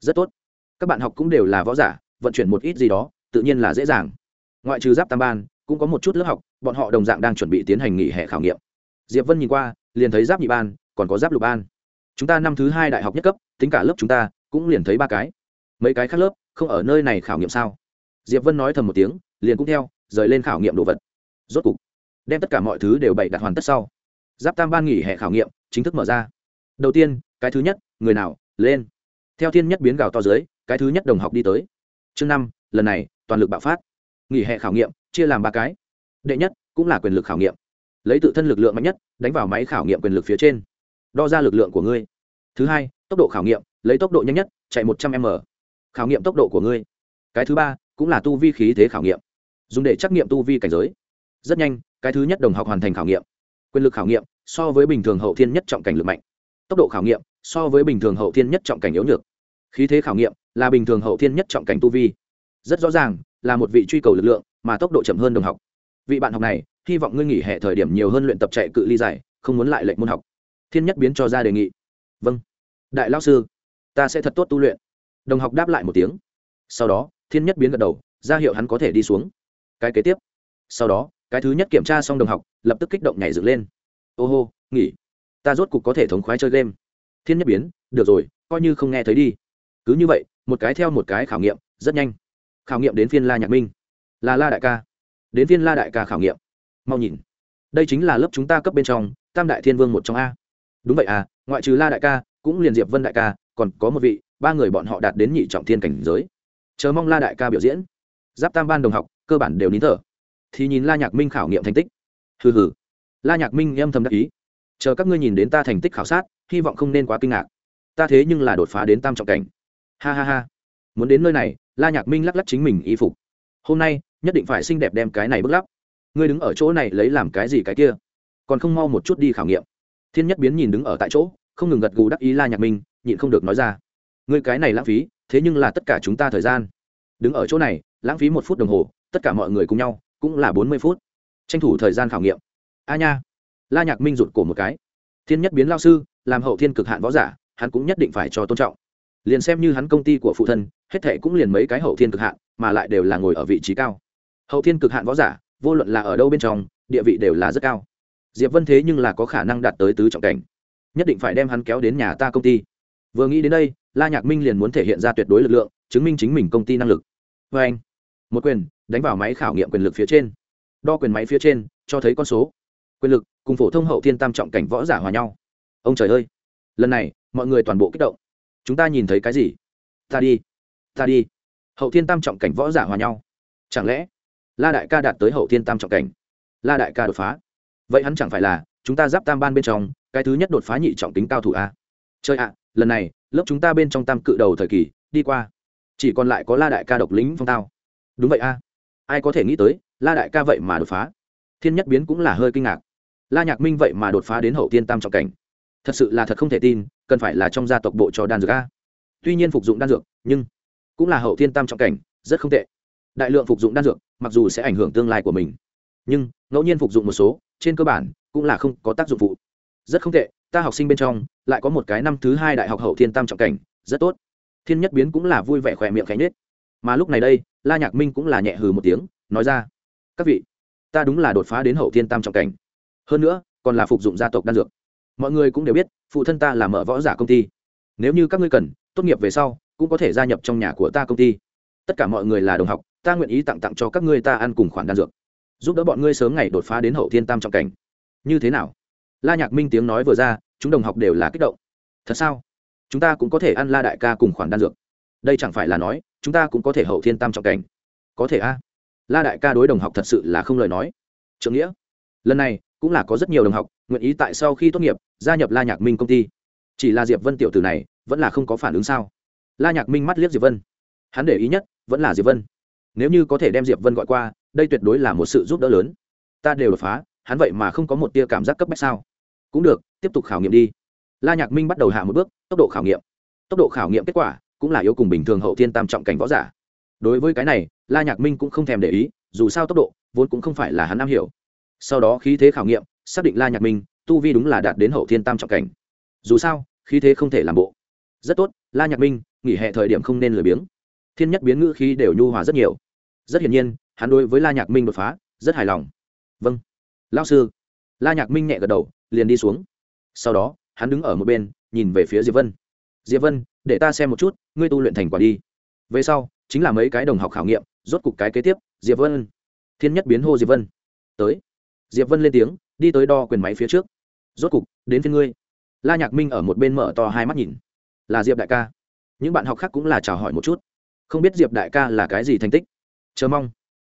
Rất tốt. Các bạn học cũng đều là võ giả, vận chuyển một ít gì đó, tự nhiên là dễ dàng. Ngoại trừ giáp tam ban, cũng có một chút lớp học, bọn họ đồng dạng đang chuẩn bị tiến hành nghỉ hè khảo nghiệm. Diệp vân nhìn qua, liền thấy giáp nhị ban, còn có giáp lục ban. Chúng ta năm thứ hai đại học nhất cấp, tính cả lớp chúng ta, cũng liền thấy ba cái. Mấy cái khác lớp, không ở nơi này khảo nghiệm sao? Diệp vân nói thầm một tiếng, liền cũng theo, rời lên khảo nghiệm đồ vật. Rốt cục đem tất cả mọi thứ đều bày đặt hoàn tất sau. Giáp tam ban nghỉ hè khảo nghiệm chính thức mở ra. Đầu tiên, cái thứ nhất, người nào, lên. Theo thiên nhất biến gào to dưới, cái thứ nhất đồng học đi tới. Chương năm, lần này, toàn lực bạo phát. Nghỉ hè khảo nghiệm, chia làm ba cái. Đệ nhất, cũng là quyền lực khảo nghiệm. Lấy tự thân lực lượng mạnh nhất, đánh vào máy khảo nghiệm quyền lực phía trên. Đo ra lực lượng của ngươi. Thứ hai, tốc độ khảo nghiệm, lấy tốc độ nhanh nhất, chạy một trăm m. Khảo nghiệm tốc độ của ngươi. Cái thứ ba, cũng là tu vi khí thế khảo nghiệm. Dùng để trắc nghiệm tu vi cảnh giới. Rất nhanh cái thứ nhất đồng học hoàn thành khảo nghiệm. Quyền lực khảo nghiệm so với bình thường hậu thiên nhất trọng cảnh lực mạnh. Tốc độ khảo nghiệm so với bình thường hậu thiên nhất trọng cảnh yếu nhược. Khí thế khảo nghiệm là bình thường hậu thiên nhất trọng cảnh tu vi. Rất rõ ràng là một vị truy cầu lực lượng mà tốc độ chậm hơn đồng học. Vị bạn học này, hy vọng ngươi nghỉ hè thời điểm nhiều hơn luyện tập chạy cự ly dài, không muốn lại lệnh môn học. Thiên nhất biến cho ra đề nghị. Vâng. Đại lao sư, ta sẽ thật tốt tu luyện. Đồng học đáp lại một tiếng. Sau đó, thiên nhất biến gật đầu, ra hiệu hắn có thể đi xuống. Cái kế tiếp. Sau đó cái thứ nhất kiểm tra xong đồng học, lập tức kích động nhảy dựng lên. Ô hô, nghỉ. Ta rốt cục có thể thống khoái chơi game. Thiên nhất biến, được rồi, coi như không nghe thấy đi. Cứ như vậy, một cái theo một cái khảo nghiệm, rất nhanh. Khảo nghiệm đến phiên la nhạc minh. Là la đại ca. Đến phiên la đại ca khảo nghiệm. Mau nhìn. Đây chính là lớp chúng ta cấp bên trong, tam đại thiên vương một trong a. Đúng vậy à ngoại trừ la đại ca, cũng liền diệp vân đại ca, còn có một vị, ba người bọn họ đạt đến nhị trọng thiên cảnh giới. Chờ mong la đại ca biểu diễn. Giáp tam ban đồng học, cơ bản đều nín thở thì nhìn la nhạc minh khảo nghiệm thành tích. Hừ hừ. La nhạc minh âm thầm đắc ý. Chờ các ngươi nhìn đến ta thành tích khảo sát, hy vọng không nên quá kinh ngạc. Ta thế nhưng là đột phá đến tam trọng cảnh. Ha ha ha. Muốn đến nơi này, la nhạc minh lắc lắc chính mình y phục. Hôm nay, nhất định phải xinh đẹp đem cái này bức lắp. Ngươi đứng ở chỗ này lấy làm cái gì cái kia? Còn không mau một chút đi khảo nghiệm. Thiên nhất biến nhìn đứng ở tại chỗ, không ngừng gật gù đắc ý la nhạc minh, nhịn không được nói ra. Ngươi cái này lãng phí, thế nhưng là tất cả chúng ta thời gian. Đứng ở chỗ này, lãng phí một phút đồng hồ, tất cả mọi người cùng nhau cũng là bốn mươi phút. Tranh thủ thời gian khảo nghiệm. A nha. La nhạc minh rụt cổ một cái. Thiên nhất biến lao sư, làm hậu thiên cực hạn võ giả, hắn cũng nhất định phải cho tôn trọng. Liền xem như hắn công ty của phụ thân, hết thệ cũng liền mấy cái hậu thiên cực hạn, mà lại đều là ngồi ở vị trí cao. Hậu thiên cực hạn võ giả, vô luận là ở đâu bên trong, địa vị đều là rất cao. Diệp vân thế nhưng là có khả năng đạt tới tứ trọng cảnh. Nhất định phải đem hắn kéo đến nhà ta công ty. Vừa nghĩ đến đây, la nhạc minh liền muốn thể hiện ra tuyệt đối lực lượng, chứng minh chính mình công ty năng lực. Vê anh một quyền đánh vào máy khảo nghiệm quyền lực phía trên. Đo quyền máy phía trên, cho thấy con số. Quyền lực cùng phổ thông hậu thiên tam trọng cảnh võ giả hòa nhau. Ông trời ơi! Lần này, mọi người toàn bộ kích động. Chúng ta nhìn thấy cái gì? Ta đi. Ta đi. Hậu thiên tam trọng cảnh võ giả hòa nhau. Chẳng lẽ, la đại ca đạt tới hậu thiên tam trọng cảnh? La đại ca đột phá. Vậy hắn chẳng phải là, chúng ta giáp tam ban bên trong, cái thứ nhất đột phá nhị trọng tính cao thủ a? Chơi ạ, lần này, lớp chúng ta bên trong tam cự đầu thời kỳ, đi qua. Chỉ còn lại có la đại ca độc lính phong tao. Đúng vậy a ai có thể nghĩ tới, la đại ca vậy mà đột phá. Thiên nhất biến cũng là hơi kinh ngạc. La nhạc minh vậy mà đột phá đến hậu tiên tam trọng cảnh. Thật sự là thật không thể tin, cần phải là trong gia tộc bộ cho đan dược a. Tuy nhiên phục dụng đan dược, nhưng cũng là hậu tiên tam trọng cảnh, rất không tệ. Đại lượng phục dụng đan dược, mặc dù sẽ ảnh hưởng tương lai của mình, nhưng ngẫu nhiên phục dụng một số, trên cơ bản cũng là không có tác dụng phụ. Rất không tệ, ta học sinh bên trong, lại có một cái năm thứ hai đại học hậu thiên tam trọng cảnh, rất tốt. Thiên nhất biến cũng là vui vẻ khỏe miệng khánh nết mà lúc này đây la nhạc minh cũng là nhẹ hừ một tiếng, nói ra, các vị, ta đúng là đột phá đến hậu thiên tam trọng cảnh. Hơn nữa, còn là phục dụng gia tộc đan dược. Mọi người cũng đều biết, phụ thân ta là mở võ giả công ty. Nếu như các ngươi cần, tốt nghiệp về sau, cũng có thể gia nhập trong nhà của ta công ty. Tất cả mọi người là đồng học, ta nguyện ý tặng tặng cho các ngươi ta ăn cùng khoản đan dược. Giúp đỡ bọn ngươi sớm ngày đột phá đến hậu thiên tam trọng cảnh. Như thế nào? La nhạc minh tiếng nói vừa ra, chúng đồng học đều là kích động. Thật sao? Chúng ta cũng có thể ăn la đại ca cùng khoản đan dược. Đây chẳng phải là nói chúng ta cũng có thể hậu thiên tam trọng cảnh. Có thể a. La đại ca đối đồng học thật sự là không lời nói. Trưởng nghĩa. Lần này, cũng là có rất nhiều đồng học, nguyện ý tại sau khi tốt nghiệp, gia nhập la nhạc minh công ty. Chỉ là diệp vân tiểu tử này, vẫn là không có phản ứng sao? La nhạc minh mắt liếc diệp vân. Hắn để ý nhất, vẫn là diệp vân. Nếu như có thể đem diệp vân gọi qua, đây tuyệt đối là một sự giúp đỡ lớn. Ta đều đột phá, hắn vậy mà không có một tia cảm giác cấp bách sao? Cũng được, tiếp tục khảo nghiệm đi. La nhạc minh bắt đầu hạ một bước, tốc độ khảo nghiệm. Tốc độ khảo nghiệm kết quả cũng là yếu cùng bình thường hậu thiên tam trọng cảnh võ giả. Đối với cái này, la nhạc minh cũng không thèm để ý, dù sao tốc độ, vốn cũng không phải là hắn am hiểu. Sau đó khí thế khảo nghiệm, xác định la nhạc minh, tu vi đúng là đạt đến hậu thiên tam trọng cảnh. Dù sao, khí thế không thể làm bộ. Rất tốt, la nhạc minh, nghỉ hè thời điểm không nên lười biếng. Thiên nhất biến ngữ khí đều nhu hòa rất nhiều. Rất hiển nhiên, hắn đối với la nhạc minh đột phá, rất hài lòng. Vâng. Lao sư. La nhạc minh nhẹ gật đầu, liền đi xuống. Sau đó, hắn đứng ở một bên, nhìn về phía diệp vân. Diệp vân để ta xem một chút, ngươi tu luyện thành quả đi. Về sau, chính là mấy cái đồng học khảo nghiệm, rốt cục cái kế tiếp, diệp vân. Thiên nhất biến hô diệp vân. Tới. Diệp vân lên tiếng, đi tới đo quyền máy phía trước. Rốt cục, đến phía ngươi. La nhạc minh ở một bên mở to hai mắt nhìn. Là diệp đại ca. Những bạn học khác cũng là chào hỏi một chút. Không biết diệp đại ca là cái gì thành tích. Chờ mong.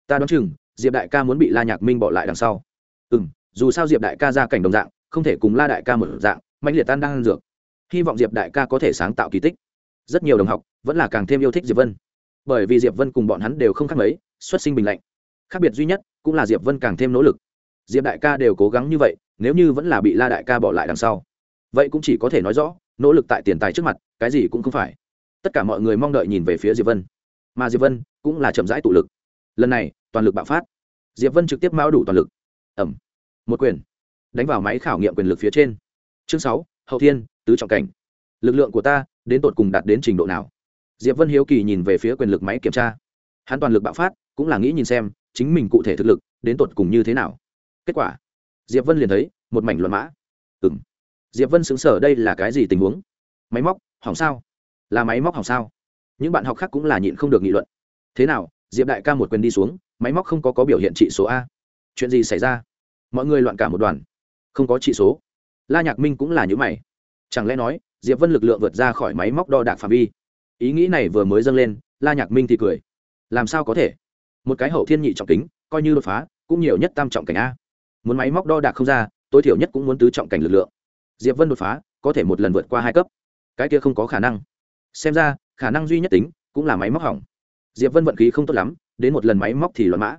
Ta đoán chừng, diệp đại ca muốn bị la nhạc minh bỏ lại đằng sau. Ừ m dù sao diệp đại ca ra cảnh đồng dạng, không thể cùng la đại ca mở dạng mạnh liệt tan đang ăn dược. Hy vọng diệp đại ca có thể sáng tạo kỳ tích rất nhiều đồng học vẫn là càng thêm yêu thích diệp vân. Bởi vì diệp vân cùng bọn hắn đều không khác mấy, xuất sinh bình lạnh. Khác biệt duy nhất cũng là diệp vân càng thêm nỗ lực. Diệp đại ca đều cố gắng như vậy, nếu như vẫn là bị la đại ca bỏ lại đằng sau, vậy cũng chỉ có thể nói rõ, nỗ lực tại tiền tài trước mặt, cái gì cũng không phải. Tất cả mọi người mong đợi nhìn về phía diệp vân. Mà diệp vân cũng là chậm rãi tụ lực. Lần này, toàn lực bạo phát. Diệp vân trực tiếp mão đủ toàn lực. Ẩm. Một quyền. Đánh vào máy khảo nghiệm quyền lực phía trên. Chương sáu, hậu thiên, tứ trọng cảnh. Lực lượng của ta đến tột cùng đạt đến trình độ nào. Diệp vân hiếu kỳ nhìn về phía quyền lực máy kiểm tra. Hắn toàn lực bạo phát, cũng là nghĩ nhìn xem chính mình cụ thể thực lực đến tột cùng như thế nào. Kết quả, diệp vân liền thấy một mảnh luận mã. Ừ m diệp vân xứng sở đây là cái gì tình huống? Máy móc, hỏng sao? Là máy móc hỏng sao? Những bạn học khác cũng là nhịn không được nghị luận. Thế nào, diệp đại ca một quyền đi xuống, máy móc không có có biểu hiện trị số a? Chuyện gì xảy ra? Mọi người loạn cả một đoàn. Không có trị số. La nhạc minh cũng là những mày. Chẳng lẽ nói diệp vân lực lượng vượt ra khỏi máy móc đo đạc phạm vi. Ý nghĩ này vừa mới dâng lên, la nhạc minh thì cười. Làm sao có thể? Một cái hậu thiên nhị trọng kính, coi như đột phá, cũng nhiều nhất tam trọng cảnh a. Muốn máy móc đo đạc không ra, tối thiểu nhất cũng muốn tứ trọng cảnh lực lượng. Diệp vân đột phá, có thể một lần vượt qua hai cấp. Cái kia không có khả năng. Xem ra, khả năng duy nhất tính, cũng là máy móc hỏng. Diệp vân vận khí không tốt lắm, đến một lần máy móc thì loạn mã.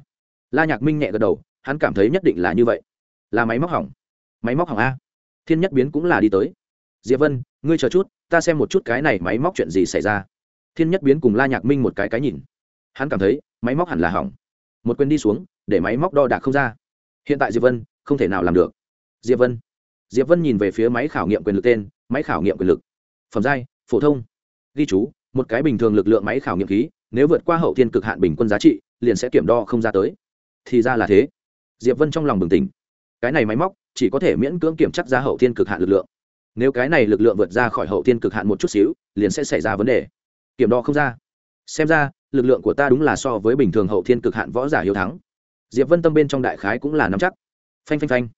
La nhạc minh nhẹ gật đầu, hắn cảm thấy nhất định là như vậy. Là máy móc hỏng. Máy móc hỏng a. Thiên nhất biến cũng là đi tới diệp vân, ngươi chờ chút, ta xem một chút cái này máy móc chuyện gì xảy ra. Thiên nhất biến cùng la nhạc minh một cái cái nhìn. Hắn cảm thấy, máy móc hẳn là hỏng. Một quyền đi xuống, để máy móc đo đạc không ra. Hiện tại diệp vân, không thể nào làm được. Diệp vân. Diệp vân nhìn về phía máy khảo nghiệm quyền lực tên, máy khảo nghiệm quyền lực. Phẩm giai, phổ thông. Ghi chú, một cái bình thường lực lượng máy khảo nghiệm khí, nếu vượt qua hậu thiên cực hạn bình quân giá trị, liền sẽ kiểm đo không ra tới. Thì ra là thế. Diệp vân trong lòng bừng tỉnh. Cái này máy móc, chỉ có thể miễn cưỡng kiểm chắc ra hậu thiên cực hạn lực lượng nếu cái này lực lượng vượt ra khỏi hậu thiên cực hạn một chút xíu, liền sẽ xảy ra vấn đề. Kiểm đo không ra. Xem ra, lực lượng của ta đúng là so với bình thường hậu thiên cực hạn võ giả hiếu thắng. Diệp vân tâm bên trong đại khái cũng là nắm chắc. Phanh phanh phanh.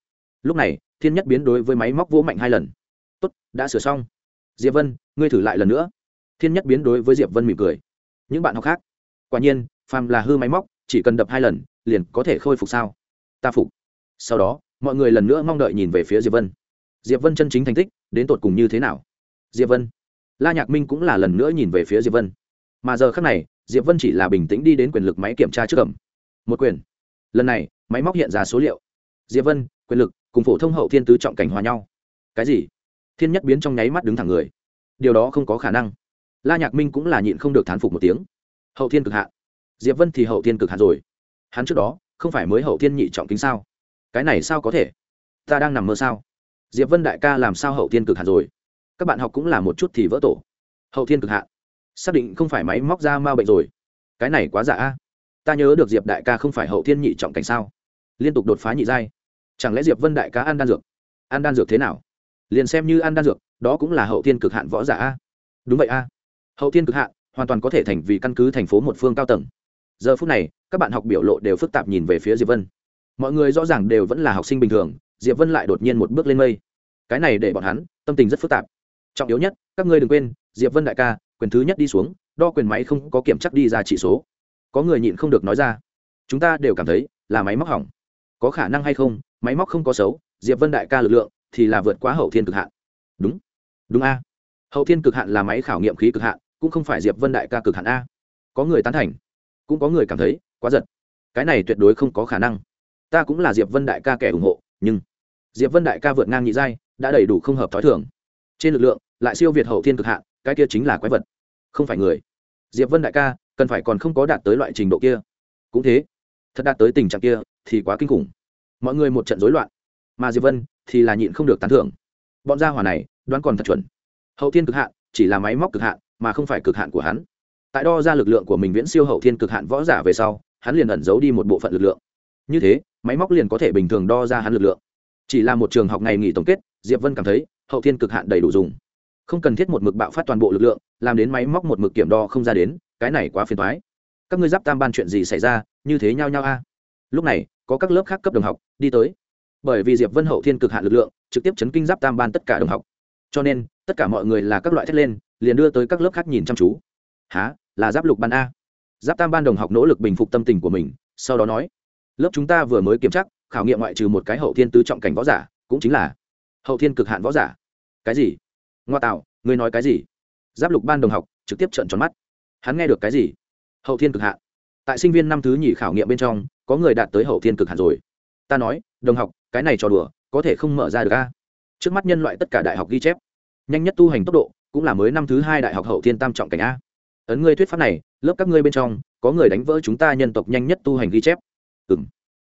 Lúc này, thiên nhất biến đối với máy móc vỗ mạnh hai lần. Tốt, đã sửa xong. Diệp vân, ngươi thử lại lần nữa. Thiên nhất biến đối với diệp vân mỉm cười. Những bạn học khác. Quả nhiên, phàm là hư máy móc, chỉ cần đập hai lần, liền có thể khôi phục sao? Ta phục. Sau đó, mọi người lần nữa mong đợi nhìn về phía diệp vân. Diệp vân chân chính thành tích đến tột cùng như thế nào? Diệp vân. La nhạc minh cũng là lần nữa nhìn về phía diệp vân. Mà giờ khác này, diệp vân chỉ là bình tĩnh đi đến quyền lực máy kiểm tra trước cầm một quyền. Lần này, máy móc hiện ra số liệu. Diệp vân, quyền lực, cùng phổ thông hậu thiên tứ trọng cảnh hòa nhau. Cái gì? Thiên nhất biến trong nháy mắt đứng thẳng người. Điều đó không có khả năng. La nhạc minh cũng là nhịn không được thán phục một tiếng. Hậu thiên cực hạn. Diệp vân thì hậu thiên cực hạn rồi. Hắn trước đó, không phải mới hậu thiên nhị trọng kính sao? Cái này sao có thể? Ta đang nằm mơ sao? Diệp vân đại ca làm sao hậu thiên cực hạn rồi? Các bạn học cũng là một chút thì vỡ tổ. Hậu thiên cực hạn? Xác định không phải máy móc ra ma bệnh rồi. Cái này quá giả a. Ta nhớ được diệp đại ca không phải hậu thiên nhị trọng cảnh sao? Liên tục đột phá nhị giai. Chẳng lẽ diệp vân đại ca ăn đan dược? Ăn đan dược thế nào? Liền xem như ăn đan dược, đó cũng là hậu thiên cực hạn võ giả a. Đúng vậy a. Hậu thiên cực hạn, hoàn toàn có thể thành vì căn cứ thành phố một phương cao tầng. Giờ phút này, các bạn học biểu lộ đều phức tạp nhìn về phía diệp vân. Mọi người rõ ràng đều vẫn là học sinh bình thường diệp vân lại đột nhiên một bước lên mây. Cái này để bọn hắn, tâm tình rất phức tạp. Trọng yếu nhất, các ngươi đừng quên, diệp vân đại ca, quyền thứ nhất đi xuống, đo quyền máy không có kiểm chắc đi ra chỉ số. Có người nhịn không được nói ra. Chúng ta đều cảm thấy là máy móc hỏng. Có khả năng hay không, máy móc không có xấu, diệp vân đại ca lực lượng thì là vượt quá hậu thiên cực hạn. Đúng. Đúng a. Hậu thiên cực hạn là máy khảo nghiệm khí cực hạn, cũng không phải diệp vân đại ca cực hạn a. Có người tán thành. Cũng có người cảm thấy quá giật. Cái này tuyệt đối không có khả năng. Ta cũng là diệp vân đại ca kẻ ủng hộ, nhưng diệp vân đại ca vượt ngang nhị giai, đã đầy đủ không hợp t h ó i thường. Trên lực lượng, lại siêu việt hậu thiên cực hạn, cái kia chính là quái vật. Không phải người. Diệp vân đại ca, cần phải còn không có đạt tới loại trình độ kia. Cũng thế. Thật đạt tới tình trạng kia, thì quá kinh khủng. Mọi người một trận rối loạn. Mà diệp vân, thì là nhịn không được tán thưởng. Bọn gia hỏa này, đoán còn thật chuẩn. Hậu thiên cực hạn, chỉ là máy móc cực hạn, mà không phải cực hạn của hắn. Tại đo ra lực lượng của mình viễn siêu hậu thiên cực hạn võ giả về sau, hắn liền ẩn giấu đi một bộ phận lực lượng. Như thế, máy móc liền có thể bình thường đo ra hắn lực lượng chỉ là một trường học ngày nghỉ tổng kết, diệp vân cảm thấy, hậu thiên cực hạn đầy đủ dùng. Không cần thiết một mực bạo phát toàn bộ lực lượng, làm đến máy móc một mực kiểm đo không ra đến, cái này quá phiền thoái các ngươi giáp tam ban chuyện gì xảy ra, như thế nhau nhau a? Lúc này, có các lớp khác cấp đồng học, đi tới. Bởi vì diệp vân hậu thiên cực hạn lực lượng, trực tiếp chấn kinh giáp tam ban tất cả đồng học. Cho nên, tất cả mọi người là các loại thét lên, liền đưa tới các lớp khác nhìn chăm chú. Há là giáp lục ban a. Giáp tam ban đồng học nỗ lực bình phục tâm tình của mình, sau đó nói, lớp chúng ta vừa mới kiểm tra khảo nghiệm ngoại trừ một cái hậu thiên tứ trọng cảnh võ giả, cũng chính là hậu thiên cực hạn võ giả. Cái gì? Ngoa tạo, ngươi nói cái gì? Giáp lục ban đồng học, trực tiếp trận tròn mắt. Hắn nghe được cái gì? Hậu thiên cực hạn. Tại sinh viên năm thứ nhì khảo nghiệm bên trong, có người đạt tới hậu thiên cực hạn rồi. Ta nói, đồng học, cái này trò đùa, có thể không mở ra được a? Trước mắt nhân loại tất cả đại học ghi chép, nhanh nhất tu hành tốc độ, cũng là mới năm thứ hai đại học hậu thiên tam trọng cảnh a. Ấn ngươi thuyết pháp này, lớp các ngươi bên trong, có người đánh vỡ chúng ta nhân tộc nhanh nhất tu hành ghi chép. Ừ m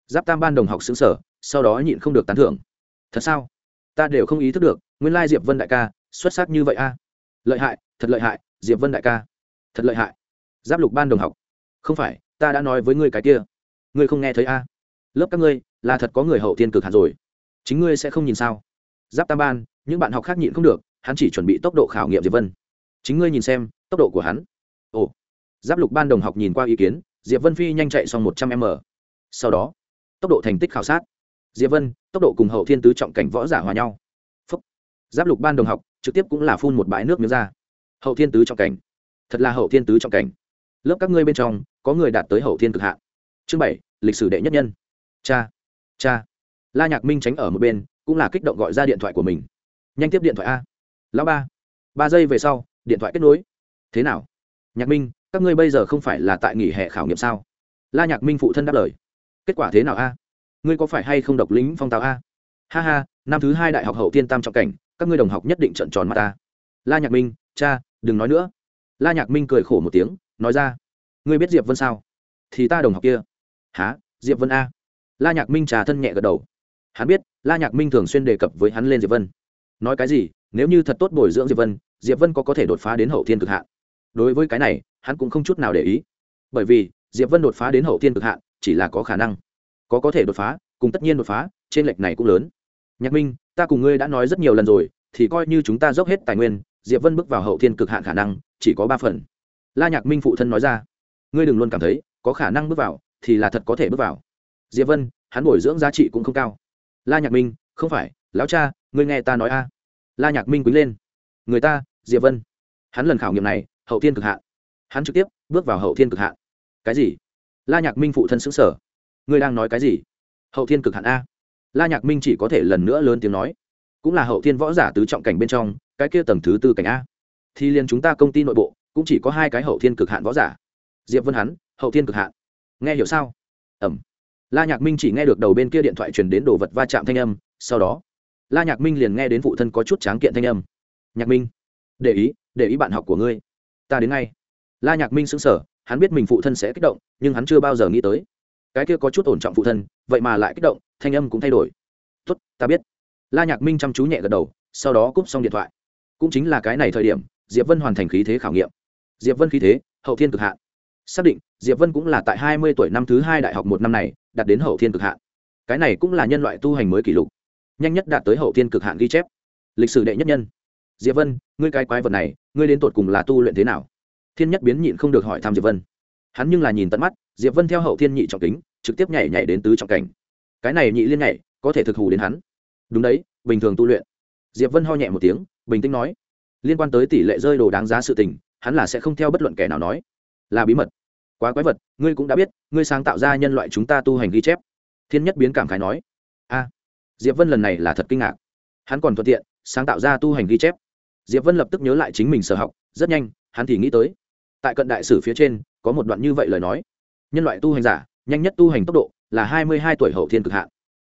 giáp tam ban đồng học xứng sở, sau đó nhịn không được tán thưởng. Thật sao? Ta đều không ý thức được, nguyên lai diệp vân đại ca, xuất sắc như vậy a. Lợi hại, thật lợi hại, diệp vân đại ca. Thật lợi hại. Giáp lục ban đồng học. Không phải, ta đã nói với ngươi cái kia. Ngươi không nghe thấy a? Lớp các ngươi, là thật có người hậu tiên cực hạt rồi. Chính ngươi sẽ không nhìn sao? Giáp tam ban, những bạn học khác nhịn không được, hắn chỉ chuẩn bị tốc độ khảo nghiệm diệp vân. Chính ngươi nhìn xem, tốc độ của hắn. Ồ. Giáp lục ban đồng học nhìn qua ý kiến, diệp vân phi nhanh chạy xong một trăm m. Sau đó tốc độ thành tích khảo sát. Diệp vân, tốc độ cùng hậu thiên tứ trọng cảnh võ giả hòa nhau. Phúc. giáp lục ban đồng học, trực tiếp cũng là phun một bãi nước miếng ra. Hậu thiên tứ trọng cảnh. Thật là hậu thiên tứ trọng cảnh. Lớp các ngươi bên trong, có người đạt tới hậu thiên cực hạn. Chương bảy, lịch sử đệ nhất nhân. Cha. Cha. La nhạc minh tránh ở một bên, cũng là kích động gọi ra điện thoại của mình. Nhanh tiếp điện thoại a. Lão ba. Ba giây về sau, điện thoại kết nối. Thế nào? Nhạc minh, các ngươi bây giờ không phải là tại nghỉ hè khảo nghiệm sao? La nhạc minh phụ thân đáp lời kết quả thế nào a? Ngươi có phải hay không độc lính phong tào a? Ha ha, năm thứ hai đại học hậu tiên tam trọng cảnh, các ngươi đồng học nhất định trận tròn mắt ta. La nhạc minh, cha, đừng nói nữa. La nhạc minh cười khổ một tiếng, nói ra. Ngươi biết diệp vân sao? Thì ta đồng học kia. Há diệp vân a? La nhạc minh trà thân nhẹ gật đầu. Hắn biết, la nhạc minh thường xuyên đề cập với hắn lên diệp vân. Nói cái gì? Nếu như thật tốt bồi dưỡng diệp vân diệp vân có có thể đột phá đến hậu thiên cực hạn. Đối với cái này, hắn cũng không chút nào để ý. Bởi vì, diệp vân đột phá đến hậu thiên cực hạn, chỉ là có khả năng có có thể đột phá, cùng tất nhiên đột phá, trên lệch này cũng lớn. Nhạc minh, ta cùng ngươi đã nói rất nhiều lần rồi, thì coi như chúng ta dốc hết tài nguyên, diệp vân bước vào hậu thiên cực hạn khả năng, chỉ có ba phần. La nhạc minh phụ thân nói ra. Ngươi đừng luôn cảm thấy, có khả năng bước vào, thì là thật có thể bước vào. Diệp vân, hắn bồi dưỡng giá trị cũng không cao. La nhạc minh, không phải, lão cha, ngươi nghe ta nói a. La nhạc minh quý lên. Người ta, diệp vân. Hắn lần khảo nghiệm này, hậu thiên cực hạn. Hắn trực tiếp bước vào hậu thiên cực hạn. Cái gì? La nhạc minh phụ thân xứng sở ngươi đang nói cái gì? Hậu thiên cực hạn a. La nhạc minh chỉ có thể lần nữa lớn tiếng nói. Cũng là hậu thiên võ giả tứ trọng cảnh bên trong, cái kia tầng thứ tư cảnh a. Thì liền chúng ta công ty nội bộ, cũng chỉ có hai cái hậu thiên cực hạn võ giả. Diệp vân hắn hậu thiên cực hạn. Nghe hiểu sao? Ẩm. La nhạc minh chỉ nghe được đầu bên kia điện thoại truyền đến đồ vật va chạm thanh âm, sau đó, la nhạc minh liền nghe đến phụ thân có chút tráng kiện thanh âm. Nhạc minh, để ý để ý bạn học của ngươi. Ta đến ngay. La nhạc minh xứng sở hắn biết mình phụ thân sẽ kích động, nhưng hắn chưa bao giờ nghĩ tới cái kia có chút ổn trọng phụ thân, vậy mà lại kích động, thanh âm cũng thay đổi. Tốt, ta biết. La nhạc minh chăm chú nhẹ gật đầu, sau đó cúp xong điện thoại. Cũng chính là cái này thời điểm, diệp vân hoàn thành khí thế khảo nghiệm. Diệp vân khí thế, hậu thiên cực hạn. Xác định, diệp vân cũng là tại hai mươi tuổi năm thứ hai đại học một năm này, đạt đến hậu thiên cực hạn. Cái này cũng là nhân loại tu hành mới kỷ lục. Nhanh nhất đạt tới hậu thiên cực hạn ghi chép. Lịch sử đệ nhất nhân. Diệp vân, ngươi cái quái vật này, ngươi đến tột cùng là tu luyện thế nào? Thiên nhất biến nhịn không được hỏi thăm diệp vân. Hắn nhưng là nhìn tận mắt, diệp vân theo hậu thiên nhị trọng kính trực tiếp nhảy nhảy đến tứ trọng cảnh. Cái này nhị liên nhảy, có thể thực hù đến hắn. Đúng đấy, bình thường tu luyện. Diệp vân ho nhẹ một tiếng, bình tĩnh nói. Liên quan tới tỷ lệ rơi đồ đáng giá sự tình, hắn là sẽ không theo bất luận kẻ nào nói. Là bí mật. Quá quái vật, ngươi cũng đã biết, ngươi sáng tạo ra nhân loại chúng ta tu hành ghi chép. Thiên nhất biến cảm khái nói. A. Diệp vân lần này là thật kinh ngạc. Hắn còn thuận tiện, sáng tạo ra tu hành ghi chép. Diệp vân lập tức nhớ lại chính mình sở học, rất nhanh, hắn thì nghĩ tới. Tại cận đại sử phía trên, có một đoạn như vậy lời nói. Nhân loại tu hành giả nhanh nhất tu hành tốc độ là hai mươi hai tuổi hậu thiên cực hạn.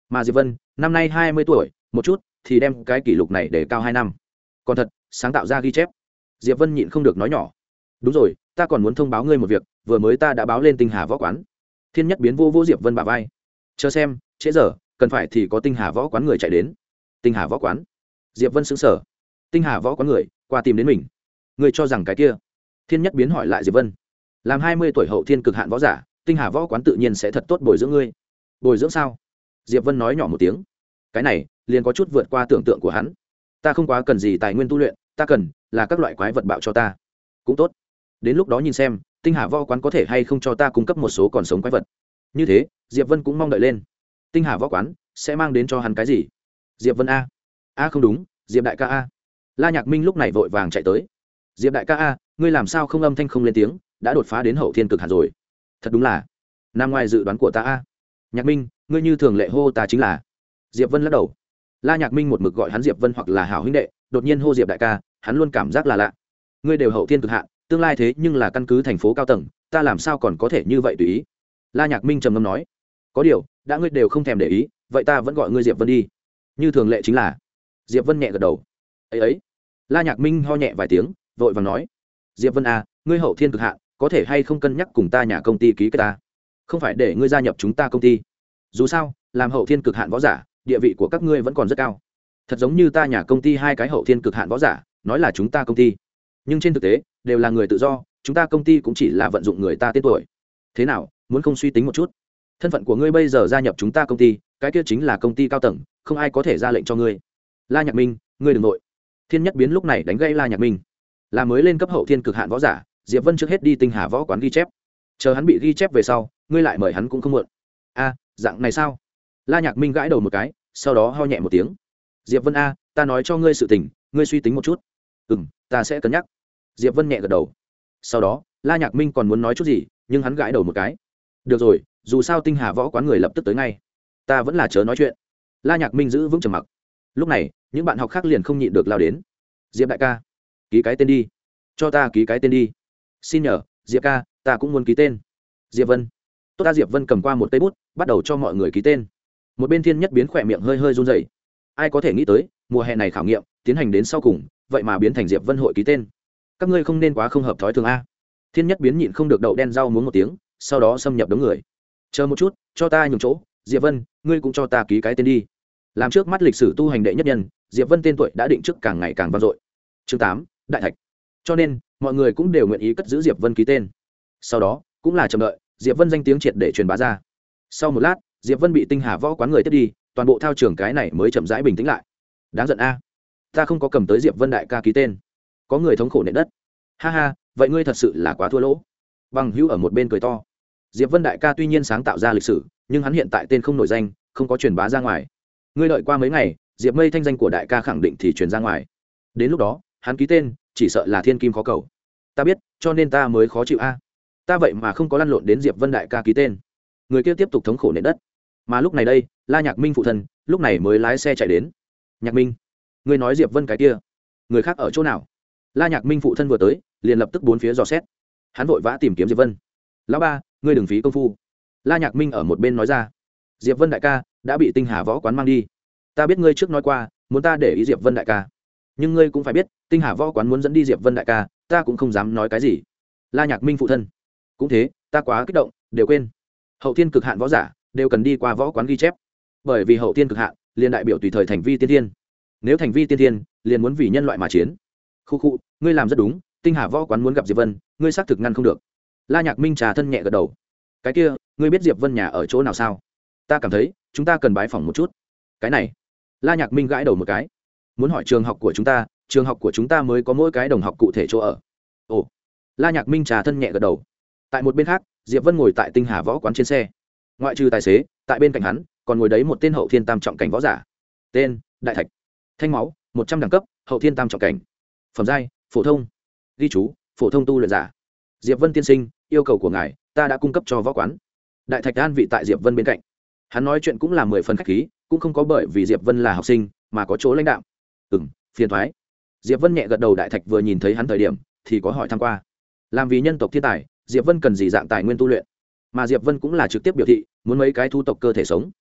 Mà diệp vân, năm nay hai mươi tuổi, một chút thì đem cái kỷ lục này để cao hai năm. Còn thật, sáng tạo ra ghi chép. Diệp vân nhịn không được nói nhỏ. Đúng rồi, ta còn muốn thông báo ngươi một việc, vừa mới ta đã báo lên tinh hà võ quán. Thiên nhất biến vô vô diệp vân bà vai. Chờ xem, trễ giờ, cần phải thì có tinh hà võ quán người chạy đến. Tinh hà võ quán. Diệp vân xứng sở tinh hà võ quán người, qua tìm đến mình. Người cho rằng cái kia. Thiên nhất biến hỏi lại diệp vân. Làm hai mươi tuổi hậu thiên cực hạn võ giả tinh hà võ quán tự nhiên sẽ thật tốt bồi dưỡng ngươi. Bồi dưỡng sao? Diệp vân nói nhỏ một tiếng. Cái này, liền có chút vượt qua tưởng tượng của hắn. Ta không quá cần gì tài nguyên tu luyện, ta cần là các loại quái vật bạo cho ta. Cũng tốt. Đến lúc đó nhìn xem, tinh hà võ quán có thể hay không cho ta cung cấp một số còn sống quái vật. Như thế, diệp vân cũng mong đợi lên. Tinh hà võ quán sẽ mang đến cho hắn cái gì? Diệp vân a. A không đúng, diệp đại ca a. La nhạc minh lúc này vội vàng chạy tới. Diệp đại ca a, ngươi làm sao không âm thanh không lên tiếng, đã đột phá đến hậu thiên cực hạt rồi thật đúng là. Nằm ngoài dự đoán của ta a. Nhạc minh, ngươi như thường lệ hô ta chính là. Diệp vân lắc đầu. La nhạc minh một mực gọi hắn diệp vân hoặc là hảo huynh đệ, đột nhiên hô diệp đại ca, hắn luôn cảm giác là lạ. Ngươi đều hậu thiên cực hạn, tương lai thế nhưng là căn cứ thành phố cao tầng, ta làm sao còn có thể như vậy tùy ý? La nhạc minh trầm ngâm nói. Có điều, đã ngươi đều không thèm để ý, vậy ta vẫn gọi ngươi diệp vân đi. Như thường lệ chính là. Diệp vân nhẹ gật đầu. Ấy ấy. La nhạc minh ho nhẹ vài tiếng, vội vàng nói. Diệp vân à ngươi hậu thiên cực hạn có thể hay không cân nhắc cùng ta nhà công ty ký kết ta? Không phải để ngươi gia nhập chúng ta công ty. Dù sao, làm hậu thiên cực hạn võ giả, địa vị của các ngươi vẫn còn rất cao. Thật giống như ta nhà công ty hai cái hậu thiên cực hạn võ giả, nói là chúng ta công ty. Nhưng trên thực tế, đều là người tự do, chúng ta công ty cũng chỉ là vận dụng người ta tên tuổi. Thế nào, muốn không suy tính một chút? Thân phận của ngươi bây giờ gia nhập chúng ta công ty, cái kia chính là công ty cao tầng, không ai có thể ra lệnh cho ngươi. La nhạc minh, ngươi đ ừ n g nội. Thiên nhất biến lúc này đánh gây la nhạc minh. Là mới lên cấp hậu thiên cực hạn võ giả diệp vân trước hết đi tinh hà võ quán ghi chép. Chờ hắn bị ghi chép về sau, ngươi lại mời hắn cũng không muộn. A, dạng này sao? La nhạc minh gãi đầu một cái, sau đó ho nhẹ một tiếng. Diệp vân a, ta nói cho ngươi sự tình, ngươi suy tính một chút. Ừ m ta sẽ cân nhắc. Diệp vân nhẹ gật đầu. Sau đó, la nhạc minh còn muốn nói chút gì, nhưng hắn gãi đầu một cái. Được rồi, dù sao tinh hà võ quán người lập tức tới ngay. Ta vẫn là chớ nói chuyện. La nhạc minh giữ vững trầm mặc. Lúc này, những bạn học khác liền không nhịn được lao đến. Diệp đại ca, ký cái tên đi. Cho ta ký cái tên đi xin nhờ, diệp ca, ta cũng muốn ký tên. Diệp vân. Tốt ta, diệp vân cầm qua một tay bút, bắt đầu cho mọi người ký tên. Một bên thiên nhất biến khỏe miệng hơi hơi run dày ai có thể nghĩ tới, mùa hè này khảo nghiệm, tiến hành đến sau cùng, vậy mà biến thành diệp vân hội ký tên. Các ngươi không nên quá không hợp thói thường a. Thiên nhất biến nhịn không được đậu đen rau muốn một tiếng, sau đó xâm nhập đống người. Chờ một chút, cho ta nhường chỗ, diệp vân, ngươi cũng cho ta ký cái tên đi. Làm trước mắt lịch sử tu hành đệ nhất nhân, diệp vân tên tuổi đã định trước càng ngày càng vang dội. Chương tám, đại thạch. Cho nên mọi người cũng đều nguyện ý cất giữ diệp vân ký tên. Sau đó, cũng là chờ đợi, diệp vân danh tiếng triệt để truyền bá ra. Sau một lát, diệp vân bị tinh hà võ quán người tiếp đi, toàn bộ thao trường cái này mới chậm rãi bình tĩnh lại. Đáng giận a. Ta không có cầm tới diệp vân đại ca ký tên. Có người thống khổ nệ đất. Ha ha, vậy ngươi thật sự là quá thua lỗ. Bằng hữu ở một bên cười to. Diệp vân đại ca tuy nhiên sáng tạo ra lịch sử, nhưng hắn hiện tại tên không nổi danh, không có truyền bá ra ngoài. Ngươi đợi qua mấy ngày, diệp mây thanh danh của đại ca khẳng định thì truyền ra ngoài. Đến lúc đó, hắn ký tên chỉ sợ là thiên kim khó cầu. Ta biết, cho nên ta mới khó chịu a. Ta vậy mà không có lăn lộn đến diệp vân đại ca ký tên. Người kia tiếp tục thống khổ nệ đất. Mà lúc này đây, la nhạc minh phụ thân, lúc này mới lái xe chạy đến. Nhạc minh ngươi nói diệp vân cái kia, người khác ở chỗ nào? La nhạc minh phụ thân vừa tới, liền lập tức bốn phía dò xét. Hắn vội vã tìm kiếm diệp vân. Lão ba, ngươi đừng phí công phu. La nhạc minh ở một bên nói ra. Diệp vân đại ca, đã bị tinh hà võ quán mang đi. Ta biết ngươi trước nói qua, muốn ta để ý diệp vân đại ca nhưng ngươi cũng phải biết, tinh hà võ quán muốn dẫn đi diệp vân đại ca, ta cũng không dám nói cái gì. La nhạc minh phụ thân. Cũng thế, ta quá kích động, đều quên. Hậu thiên cực hạn võ giả, đều cần đi qua võ quán ghi chép. Bởi vì hậu thiên cực hạn, liền đại biểu tùy thời thành vi tiên thiên. Nếu thành vi tiên thiên, liền muốn vì nhân loại mà chiến. Khu khu, ngươi làm rất đúng, tinh hà võ quán muốn gặp diệp vân, ngươi xác thực ngăn không được. La nhạc minh trà thân nhẹ gật đầu. Cái kia, ngươi biết diệp vân nhà ở chỗ nào sao? Ta cảm thấy, chúng ta cần bái phỏng một chút. Cái này. La nhạc minh gãi đầu một cái muốn hỏi trường học của chúng ta, trường học của chúng ta mới có mỗi cái đồng học cụ thể chỗ ở. Ồ, la nhạc minh trà thân nhẹ gật đầu. Tại một bên khác, diệp vân ngồi tại tinh hà võ quán trên xe. Ngoại trừ tài xế, tại bên cạnh hắn, còn ngồi đấy một tên hậu thiên tam trọng cảnh võ giả. Tên, đại thạch. Thanh máu, một trăm đẳng cấp, hậu thiên tam trọng cảnh. Phẩm giai, phổ thông. Ghi chú, phổ thông tu luyện giả. Diệp vân tiên sinh, yêu cầu của ngài, ta đã cung cấp cho võ quán. Đại thạch an vị tại diệp vân bên cạnh. Hắn nói chuyện cũng là mười phần khách khí, cũng không có bởi vì diệp vân là học sinh, mà có chỗ lãnh đạo ừ m phiền thoái. Diệp vân nhẹ gật đầu đại thạch vừa nhìn thấy hắn thời điểm, thì có hỏi tham q u a làm vì nhân tộc thiên tài, diệp vân cần gì dạng tài nguyên tu luyện? Mà diệp vân cũng là trực tiếp biểu thị, muốn mấy cái thu tộc cơ thể sống.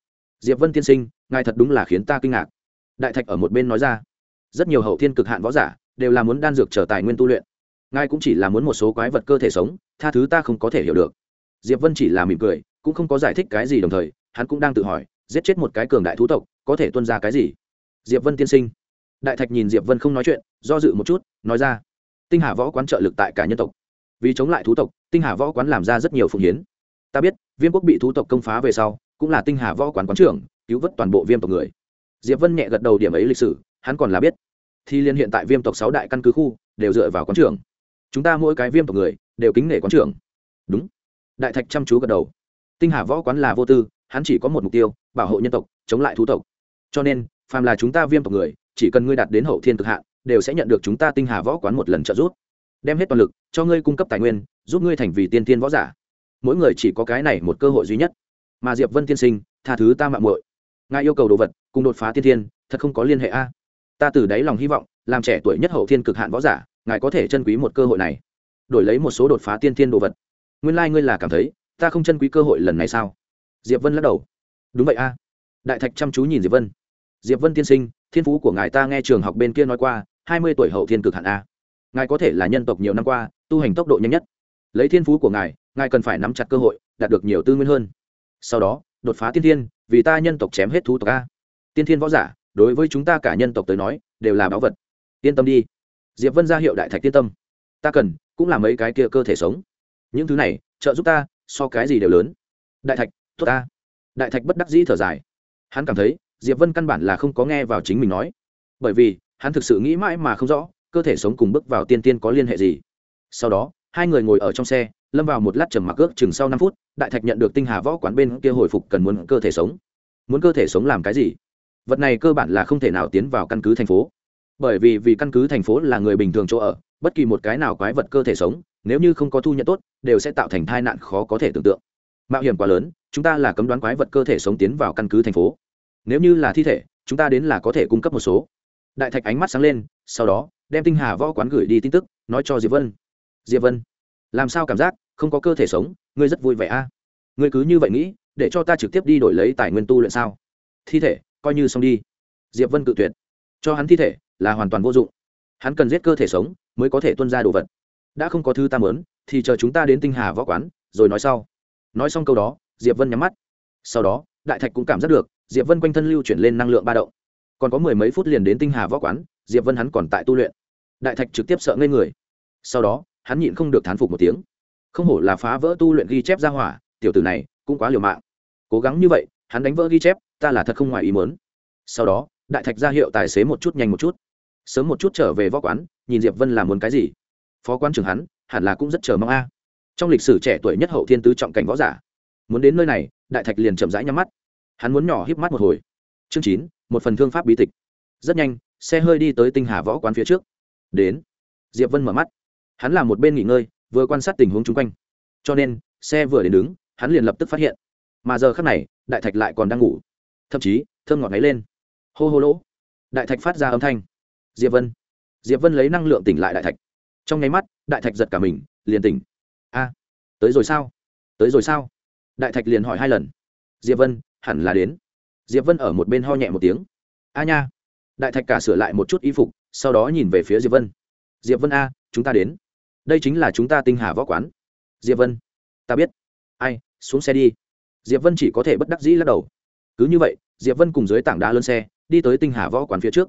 Diệp vân tiên sinh, ngài thật đúng là khiến ta kinh ngạc. Đại thạch ở một bên nói ra. Rất nhiều hậu thiên cực hạn võ giả, đều là muốn đan dược trở tài nguyên tu luyện. Ngài cũng chỉ là muốn một số quái vật cơ thể sống, tha thứ ta không có thể hiểu được. Diệp vân chỉ là mỉm cười, cũng không có giải thích cái gì đồng thời, hắn cũng đang tự hỏi, giết chết một cái cường đại thú tộc, có thể tuân ra cái gì? Diệp vân tiên sinh đại thạch nhìn diệp vân không nói chuyện, do dự một chút, nói ra, tinh hà võ quán trợ lực tại cả nhân tộc. Vì chống lại thú tộc, tinh hà võ quán làm ra rất nhiều phụng hiến. Ta biết, viêm quốc bị thú tộc công phá về sau, cũng là tinh hà võ quán quán trưởng, cứu vớt toàn bộ viêm tộc người. Diệp vân nhẹ gật đầu điểm ấy lịch sử, hắn còn là biết. Thì liên hiện tại viêm tộc sáu đại căn cứ khu, đều dựa vào quán trưởng. Chúng ta mỗi cái viêm tộc người, đều kính nể quán trưởng. Đúng. Đại thạch chăm chú gật đầu. Tinh hà võ quán là vô tư, hắn chỉ có một mục tiêu, bảo hộ nhân tộc, chống lại thú tộc. Cho nên, phàm là chúng ta viêm tộc người chỉ cần ngươi đạt đến hậu thiên cực hạn, đều sẽ nhận được chúng ta tinh hà võ quán một lần trợ giúp. Đem hết toàn lực, cho ngươi cung cấp tài nguyên, giúp ngươi thành vì tiên tiên võ giả. Mỗi người chỉ có cái này một cơ hội duy nhất. Mà diệp vân tiên sinh, tha thứ ta mạng muội. Ngài yêu cầu đồ vật, cùng đột phá tiên thiên, thật không có liên hệ a. Ta từ đáy lòng hy vọng, làm trẻ tuổi nhất hậu thiên cực hạn võ giả, ngài có thể chân quý một cơ hội này. Đổi lấy một số đột phá tiên thiên đồ vật. Nguyên lai、like、ngươi là cảm thấy, ta không chân quý cơ hội lần này sao? Diệp vân lắc đầu. Đúng vậy a. Đại thạch chăm chú nhìn diệp vân. Diệp vân tiên sinh thiên phú của ngài ta nghe trường học bên kia nói qua, hai mươi tuổi hậu thiên cực hạn a. Ngài có thể là nhân tộc nhiều năm qua, tu hành tốc độ nhanh nhất. Lấy thiên phú của ngài ngài cần phải nắm chặt cơ hội, đạt được nhiều tư nguyên hơn. Sau đó, đột phá tiên thiên, vì ta nhân tộc chém hết thú tộc a. Tiên thiên võ giả, đối với chúng ta cả nhân tộc tới nói, đều là báu vật. Yên tâm đi. Diệp vân ra hiệu đại thạch tiên tâm. Ta cần, cũng là mấy cái kia cơ thể sống. Những thứ này, trợ giúp ta, so cái gì đều lớn. Đại thạch, tốt ta. Đại thạch bất đắc dĩ thở dài. Hắn cảm thấy diệp vân căn bản là không có nghe vào chính mình nói. Bởi vì, hắn thực sự nghĩ mãi mà không rõ, cơ thể sống cùng bước vào tiên tiên có liên hệ gì. Sau đó, hai người ngồi ở trong xe, lâm vào một lát trầm mặc ước chừng sau năm phút, đại thạch nhận được tinh hà võ quán bên kia hồi phục cần muốn cơ thể sống. Muốn cơ thể sống làm cái gì? Vật này cơ bản là không thể nào tiến vào căn cứ thành phố. Bởi vì vì căn cứ thành phố là người bình thường chỗ ở, bất kỳ một cái nào quái vật cơ thể sống, nếu như không có thu nhận tốt, đều sẽ tạo thành tai nạn khó có thể tưởng tượng. Mạo hiểm quá lớn, chúng ta là cấm đoán quái vật cơ thể sống tiến vào căn cứ thành phố nếu như là thi thể, chúng ta đến là có thể cung cấp một số. Đại thạch ánh mắt sáng lên, sau đó, đem tinh hà võ quán gửi đi tin tức, nói cho diệp vân. Diệp vân, làm sao cảm giác không có cơ thể sống? Ngươi rất vui vẻ a à? ngươi cứ như vậy nghĩ, để cho ta trực tiếp đi đổi lấy tài nguyên tu luyện sao? Thi thể, coi như xong đi. Diệp vân cự tuyệt. Cho hắn thi thể là hoàn toàn vô dụng. Hắn cần giết cơ thể sống mới có thể tuân ra đồ vật. Đã không có thư ta mớn thì chờ chúng ta đến tinh hà võ quán, rồi nói sau. Nói xong câu đó, diệp vân nhắm mắt. Sau đó, đại thạch cũng cảm giác được diệp vân quanh thân lưu chuyển lên năng lượng ba động. Còn có mười mấy phút liền đến tinh hà võ quán, diệp vân hắn còn tại tu luyện. Đại thạch trực tiếp sợ ngây người. Sau đó, hắn nhịn không được thán phục một tiếng. Không hổ là phá vỡ tu luyện ghi chép ra hỏa, tiểu tử này cũng quá liều mạng. Cố gắng như vậy, hắn đánh vỡ ghi chép, ta là thật không ngoài ý mớn sau đó, đại thạch ra hiệu tài xế một chút nhanh một chút. Sớm một chút trở về võ quán, nhìn diệp vân làm muốn cái gì. Phó quan trưởng hắn, hẳn là cũng rất chờ mong a. Trong lịch sử trẻ tuổi nhất hậu thiên tứ trọng cảnh võ giả. Muốn đến nơi này, đại thạch liền chậm rãi nhắm mắt hắn muốn nhỏ híp mắt một hồi. Chương chín, một phần thương pháp bí tịch. Rất nhanh, xe hơi đi tới tinh hà võ quán phía trước. Đến. Diệp vân mở mắt. Hắn làm một bên nghỉ ngơi, vừa quan sát tình huống chung quanh. Cho nên, xe vừa đến đứng, hắn liền lập tức phát hiện. Mà giờ khác này, đại thạch lại còn đang ngủ. Thậm chí, thơm ngọt ngáy lên. Hô hô lỗ. Đại thạch phát ra âm thanh. Diệp vân. Diệp vân lấy năng lượng tỉnh lại đại thạch. Trong nháy mắt, đại thạch giật cả mình, liền tỉnh. A, tới rồi sao? Tới rồi sao? Đại thạch liền hỏi hai lần. Diệp vân hẳn là đến. Diệp vân ở một bên ho nhẹ một tiếng. A nha. Đại thạch cả sửa lại một chút y phục, sau đó nhìn về phía diệp vân. Diệp vân a, chúng ta đến. Đây chính là chúng ta tinh hà võ quán. Diệp vân. Ta biết. Ai, xuống xe đi. Diệp vân chỉ có thể bất đắc dĩ lắc đầu. Cứ như vậy, diệp vân cùng dưới tảng đá lớn xe, đi tới tinh hà võ quán phía trước.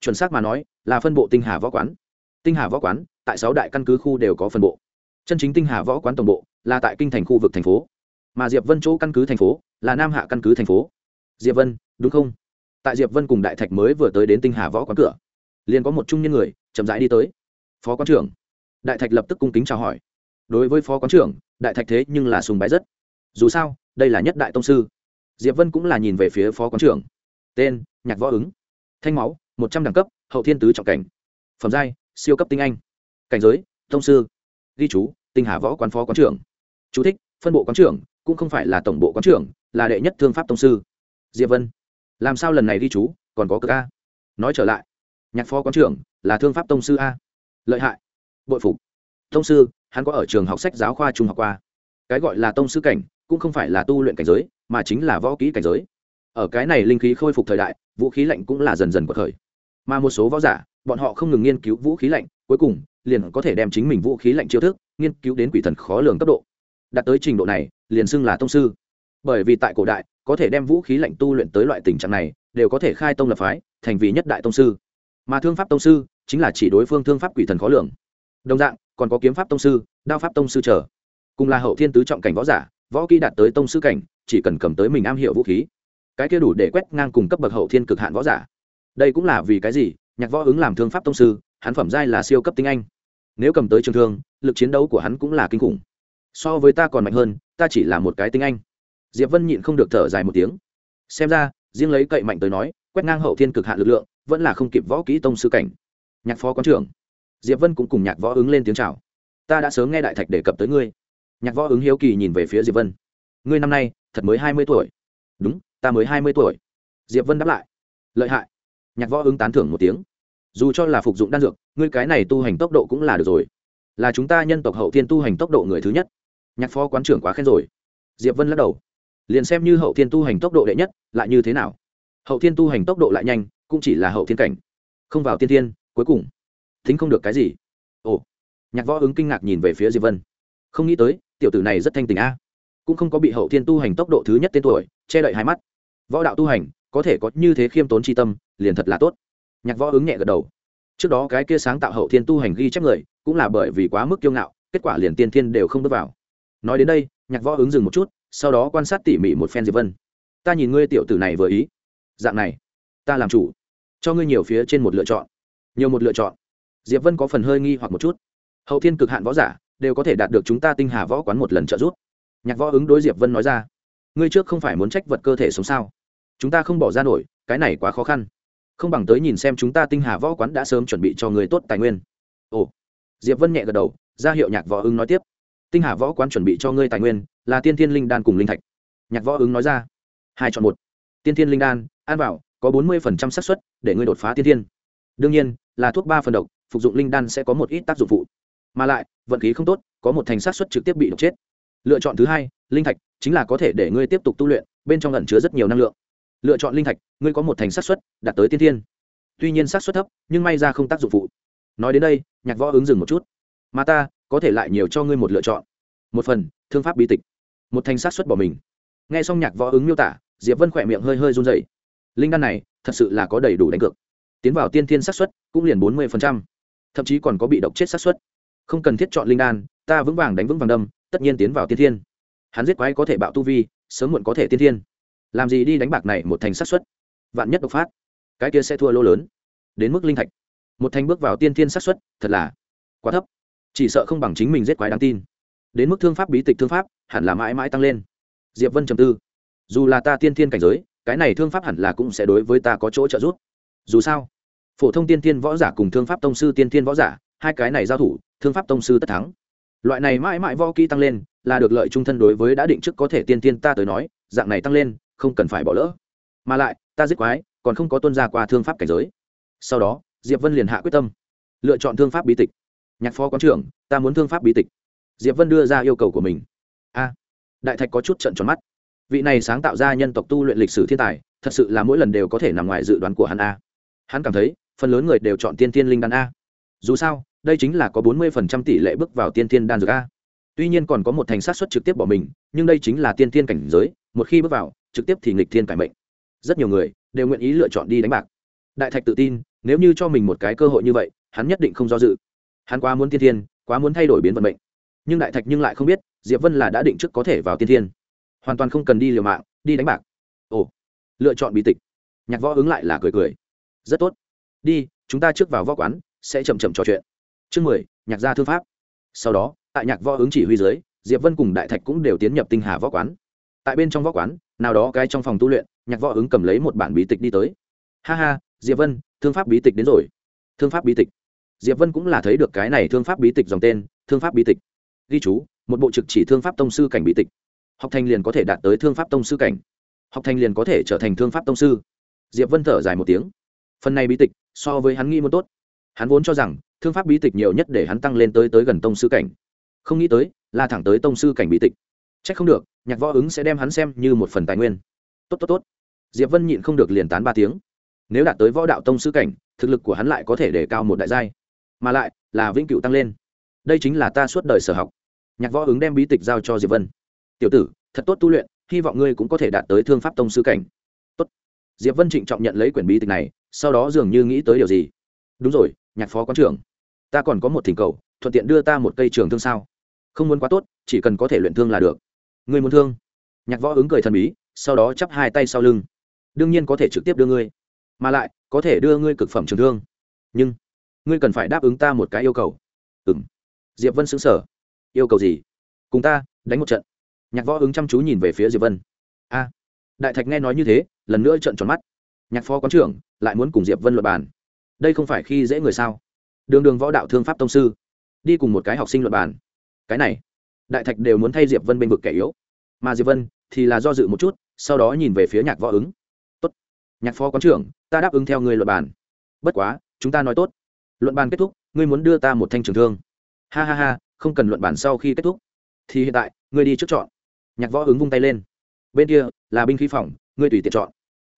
Chuẩn xác mà nói, là phân bộ tinh hà võ quán. Tinh hà võ quán, tại sáu đại căn cứ khu đều có phân bộ. Chân chính tinh hà võ quán tổng bộ, là tại kinh thành khu vực thành phố mà diệp vân chỗ căn cứ thành phố là nam hạ căn cứ thành phố. Diệp vân, đúng không? Tại diệp vân cùng đại thạch mới vừa tới đến tinh hà võ quán cửa, liền có một trung nhân người chậm rãi đi tới. Phó quán trưởng. Đại thạch lập tức cung kính chào hỏi. Đối với phó quán trưởng, đại thạch thế nhưng là sùng bái rất. Dù sao, đây là nhất đại tông sư. Diệp vân cũng là nhìn về phía phó quán trưởng. Tên, nhạc võ ứng. Thanh máu, một trăm đẳng cấp, hậu thiên tứ trọng cảnh. Phẩm giai, siêu cấp tinh anh. Cảnh giới, tông sư. Ghi chú, tinh hà võ quán phó quán trưởng. Chú thích, phân bộ quán trưởng cũng không phải là tổng bộ quán trưởng, là đệ nhất thương pháp tông sư. Diệp vân, làm sao lần này đi chú, còn có cơ a? Nói trở lại, nhạc phó quán trưởng là thương pháp tông sư a. Lợi hại, bội phục. Tông sư, hắn có ở trường học sách giáo khoa trung học qua cái gọi là tông sư cảnh, cũng không phải là tu luyện cảnh giới, mà chính là võ kỹ cảnh giới. Ở cái này linh khí khôi phục thời đại, vũ khí lạnh cũng là dần dần của thời mà một số võ giả, bọn họ không ngừng nghiên cứu vũ khí lạnh, cuối cùng liền có thể đem chính mình vũ khí lạnh chiêu thức nghiên cứu đến quỷ thần khó lường cấp độ đạt tới trình độ này, liền xưng là tông sư. Bởi vì tại cổ đại, có thể đem vũ khí lạnh tu luyện tới loại tình trạng này, đều có thể khai tông lập phái, thành vì nhất đại tông sư. Mà thương pháp tông sư, chính là chỉ đối phương thương pháp quỷ thần khó lường. Đồng dạng, còn có kiếm pháp tông sư, đao pháp tông sư trở cùng là hậu thiên tứ trọng cảnh võ giả, võ kỹ đạt tới tông sư cảnh, chỉ cần cầm tới mình am hiểu vũ khí. Cái kia đủ để quét ngang cùng cấp bậc hậu thiên cực hạn võ giả. Đây cũng là vì cái gì? Nhạc võ ứng làm thương pháp tông sư, hắn phẩm giai là siêu cấp tinh anh. Nếu cầm tới trường thương, lực chiến đấu của hắn cũng là kinh khủng so với ta còn mạnh hơn, ta chỉ là một cái tinh anh. Diệp vân nhịn không được thở dài một tiếng. Xem ra, riêng lấy cậy mạnh tới nói, quét ngang hậu thiên cực hạn lực lượng, vẫn là không kịp võ kỹ tông sư cảnh. Nhạc phó quán trưởng. Diệp vân cũng cùng nhạc võ ứng lên tiếng chào. Ta đã sớm nghe đại thạch đề cập tới ngươi. Nhạc võ ứng hiếu kỳ nhìn về phía diệp vân. Ngươi năm nay, thật mới hai mươi tuổi. Đúng, ta mới hai mươi tuổi. Diệp vân đáp lại. Lợi hại. Nhạc võ ứng tán thưởng một tiếng. Dù cho là phục dụng đan dược, ngươi cái này tu hành tốc độ cũng là được rồi. Là chúng ta nhân tộc hậu thiên tu hành tốc độ người thứ nhất nhạc phó quán trưởng quá khen rồi. Diệp vân lắc đầu. Liền xem như hậu thiên tu hành tốc độ đệ nhất, lại như thế nào? Hậu thiên tu hành tốc độ lại nhanh, cũng chỉ là hậu thiên cảnh. Không vào tiên thiên, cuối cùng thính không được cái gì. Ồ, nhạc võ ứng kinh ngạc nhìn về phía diệp vân. Không nghĩ tới, tiểu tử này rất thanh tình a. Cũng không có bị hậu thiên tu hành tốc độ thứ nhất tên tuổi, che đậy hai mắt. Võ đạo tu hành, có thể có như thế khiêm tốn tri tâm, liền thật là tốt. Nhạc võ ứng nhẹ gật đầu. Trước đó cái kia sáng tạo hậu thiên tu hành ghi chép người, cũng là bởi vì quá mức kiêu ngạo, kết quả liền tiên thiên đều không bước vào nói đến đây, nhạc võ ứng dừng một chút, sau đó quan sát tỉ mỉ một phen diệp vân. Ta nhìn ngươi tiểu tử này vừa ý. Dạng này, ta làm chủ. Cho ngươi nhiều phía trên một lựa chọn. Nhiều một lựa chọn. Diệp vân có phần hơi nghi hoặc một chút. Hậu thiên cực hạn võ giả, đều có thể đạt được chúng ta tinh hà võ quán một lần trợ giúp. Nhạc võ ứng đối diệp vân nói ra. Ngươi trước không phải muốn trách vật cơ thể sống sao? Chúng ta không bỏ ra nổi, cái này quá khó khăn. Không bằng tới nhìn xem chúng ta tinh hà võ quán đã sớm chuẩn bị cho người tốt tài nguyên. Ồ. Diệp vân nhẹ gật đầu, ra hiệu nhạc võ ứng nói tiếp tinh hà võ quán chuẩn bị cho ngươi tài nguyên, là tiên thiên linh đan cùng linh thạch. Nhạc võ ứng nói ra. Hai chọn một. Tiên thiên linh đan, an bảo, có bốn mươi phần trăm xác suất, để ngươi đột phá tiên thiên. Đương nhiên, là thuốc ba phần độc, phục dụng linh đan sẽ có một ít tác dụng phụ. Mà lại, vận khí không tốt, có một thành xác suất trực tiếp bị độc chết. Lựa chọn thứ hai, linh thạch, chính là có thể để ngươi tiếp tục tu luyện, bên trong lẩn chứa rất nhiều năng lượng. Lựa chọn linh thạch, ngươi có một thành xác suất, đạt tới tiên thiên. Tuy nhiên xác suất thấp, nhưng may ra không tác dụng phụ. Nói đến đây, nhạc võ ứng dừng một chút. Mà ta có thể lại nhiều cho ngươi một lựa chọn. Một phần, thương pháp bí tịch. Một thành sát xuất bỏ mình. Nghe xong nhạc võ ứng miêu tả, diệp vân khỏe miệng hơi hơi run dày linh đan này, thật sự là có đầy đủ đánh cược. Tiến vào tiên thiên sát xuất, cũng liền bốn mươi thậm chí còn có bị độc chết sát xuất. Không cần thiết chọn linh đan, ta vững vàng đánh vững vàng đâm, tất nhiên tiến vào tiên thiên. Hắn giết quái có thể bạo tu vi, sớm muộn có thể tiên thiên. Làm gì đi đánh bạc này một thành sát xuất? Vạn nhất độc phát, cái kia sẽ thua lỗ lớn. Đến mức linh thạch. Một thành bước vào tiên thiên sát xuất, thật là quá thấp chỉ sợ không bằng chính mình giết quái đáng tin. Đến mức thương pháp bí tịch thương pháp, hẳn là mãi mãi tăng lên. Diệp vân trầm tư. Dù là ta tiên thiên cảnh giới, cái này thương pháp hẳn là cũng sẽ đối với ta có chỗ trợ giúp. Dù sao, phổ thông tiên thiên võ giả cùng thương pháp tông sư tiên thiên võ giả, hai cái này giao thủ, thương pháp tông sư tất thắng. Loại này mãi mãi võ kỹ tăng lên, là được lợi trung thân đối với đã định trước có thể tiên thiên ta tới nói, dạng này tăng lên, không cần phải bỏ lỡ. Mà lại, ta giết quái, còn không có tuân ra qua thương pháp cảnh giới. Sau đó, diệp vân liền hạ quyết tâm, lựa chọn thương pháp bí tịch nhạc phó quán trưởng, ta muốn thương pháp bí tịch. Diệp vân đưa ra yêu cầu của mình. A, đại thạch có chút trận tròn mắt. Vị này sáng tạo ra nhân tộc tu luyện lịch sử thiên tài, thật sự là mỗi lần đều có thể nằm ngoài dự đoán của hắn a. Hắn cảm thấy, phần lớn người đều chọn tiên tiên linh đan a. Dù sao, đây chính là có bốn mươi phần trăm tỷ lệ bước vào tiên tiên đan dược a. Tuy nhiên còn có một thành sát xuất trực tiếp bỏ mình, nhưng đây chính là tiên tiên cảnh giới, một khi bước vào, trực tiếp thì nghịch thiên cải mệnh. Rất nhiều người đều nguyện ý lựa chọn đi đánh bạc. Đại thạch tự tin, nếu như cho mình một cái cơ hội như vậy, hắn nhất định không do dự hắn quá muốn tiên thiên, quá muốn thay đổi biến vận mệnh. Nhưng đại thạch nhưng lại không biết, diệp vân là đã định trước có thể vào tiên thiên. Hoàn toàn không cần đi liều mạng, đi đánh bạc. Ồ, lựa chọn bí tịch. Nhạc võ ứng lại là cười cười. Rất tốt. Đi, chúng ta trước vào võ quán, sẽ chậm chậm trò chuyện. Chương mười, nhạc gia thư pháp. Sau đó, tại nhạc võ ứng chỉ huy dưới, diệp vân cùng đại thạch cũng đều tiến nhập tinh hà võ quán. Tại bên trong võ quán, nào đó cái trong phòng tu luyện, nhạc võ ứng cầm lấy một bản bí tịch đi tới. Ha ha, diệp vân, thương pháp bí tịch đến rồi. Thương pháp bí tịch diệp vân cũng là thấy được cái này thương pháp bí tịch dòng tên, thương pháp bí tịch. Ghi chú, một bộ trực chỉ thương pháp tông sư cảnh bí tịch. Học thành liền có thể đạt tới thương pháp tông sư cảnh. Học thành liền có thể trở thành thương pháp tông sư. Diệp vân thở dài một tiếng. Phần này bí tịch, so với hắn nghĩ muốn tốt. Hắn vốn cho rằng, thương pháp bí tịch nhiều nhất để hắn tăng lên tới tới gần tông sư cảnh. Không nghĩ tới, là thẳng tới tông sư cảnh bí tịch. C h ắ c không được, nhạc võ ứng sẽ đem hắn xem như một phần tài nguyên. Tốt tốt tốt. Diệp vân nhịn không được liền tán ba tiếng. Nếu đạt tới võ đạo tông sư cảnh, thực lực của hắn lại có thể để cao một đại giai mà lại là vĩnh cửu tăng lên. Đây chính là ta suốt đời sở học. Nhạc võ ứng đem bí tịch giao cho diệp vân. Tiểu tử, thật tốt tu luyện, hy vọng ngươi cũng có thể đạt tới thương pháp tông sư cảnh. Tốt. Diệp vân trịnh trọng nhận lấy quyển bí tịch này, sau đó dường như nghĩ tới điều gì. Đúng rồi, nhạc phó quán trưởng, ta còn có một thỉnh cầu, thuận tiện đưa ta một cây trường thương sao? Không muốn quá tốt, chỉ cần có thể luyện thương là được. Ngươi muốn thương? Nhạc võ ứng cười thần bí, sau đó chắp hai tay sau lưng. Đương nhiên có thể trực tiếp đưa ngươi, mà lại có thể đưa ngươi cực phẩm trường thương. Nhưng ngươi cần phải đáp ứng ta một cái yêu cầu. Ừ m diệp vân xứng sở yêu cầu gì? Cùng ta, đánh một trận. Nhạc võ ứng chăm chú nhìn về phía diệp vân. A. Đại thạch nghe nói như thế, lần nữa trận tròn mắt. Nhạc phó quán trưởng, lại muốn cùng diệp vân luật bàn. Đây không phải khi dễ người sao? Đường đường võ đạo thương pháp tông sư. Đi cùng một cái học sinh luật bàn. Cái này, đại thạch đều muốn thay diệp vân bên vực kẻ yếu. Mà diệp vân thì là do dự một chút, sau đó nhìn về phía nhạc võ ứng. Tốt. Nhạc phó quán trưởng, ta đáp ứng theo người luật bàn. Bất quá, chúng ta nói tốt luận bàn kết thúc, ngươi muốn đưa ta một thanh trường thương. Ha ha ha, không cần luận bàn sau khi kết thúc. Thì hiện tại, ngươi đi trước chọn. Nhạc võ ứng vung tay lên. Bên kia, là binh khí phòng, ngươi tùy tiện chọn.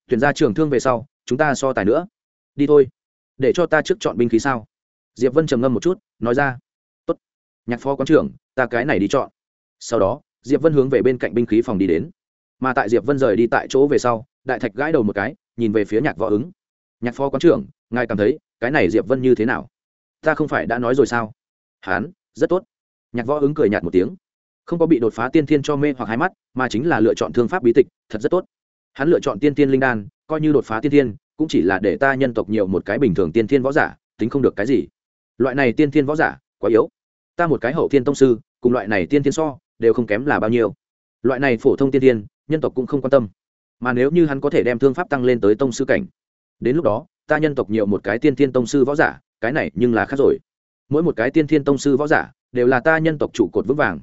Tuyển ra trường thương về sau, chúng ta so tài nữa. Đi thôi. Để cho ta trước chọn binh khí sao? Diệp vân trầm ngâm một chút, nói ra. Tốt. Nhạc phó quán trưởng, ta cái này đi chọn. Sau đó, diệp vân hướng về bên cạnh binh khí phòng đi đến. Mà tại diệp vân rời đi tại chỗ về sau, đại thạch gãi đầu một cái, nhìn về phía nhạc võ ứng. Nhạc phó quán trưởng, ngài cảm thấy cái này diệp vân như thế nào? Ta không phải đã nói rồi sao? Hán, rất tốt. Nhạc võ ứng cười nhạt một tiếng. Không có bị đột phá tiên thiên cho mê hoặc hai mắt, mà chính là lựa chọn thương pháp bí tịch, thật rất tốt. Hắn lựa chọn tiên thiên linh đan, coi như đột phá tiên thiên, cũng chỉ là để ta nhân tộc nhiều một cái bình thường tiên thiên võ giả, tính không được cái gì. Loại này tiên thiên võ giả, quá yếu. Ta một cái hậu thiên tông sư, cùng loại này tiên thiên so, đều không kém là bao nhiêu. Loại này phổ thông tiên thiên, nhân tộc cũng không quan tâm. Mà nếu như hắn có thể đem thương pháp tăng lên tới tông sư cảnh, đến lúc đó ta nhân tộc nhiều một cái tiên thiên tông sư võ giả, cái này nhưng là khác rồi. Mỗi một cái tiên thiên tông sư võ giả đều là ta nhân tộc trụ cột vững vàng.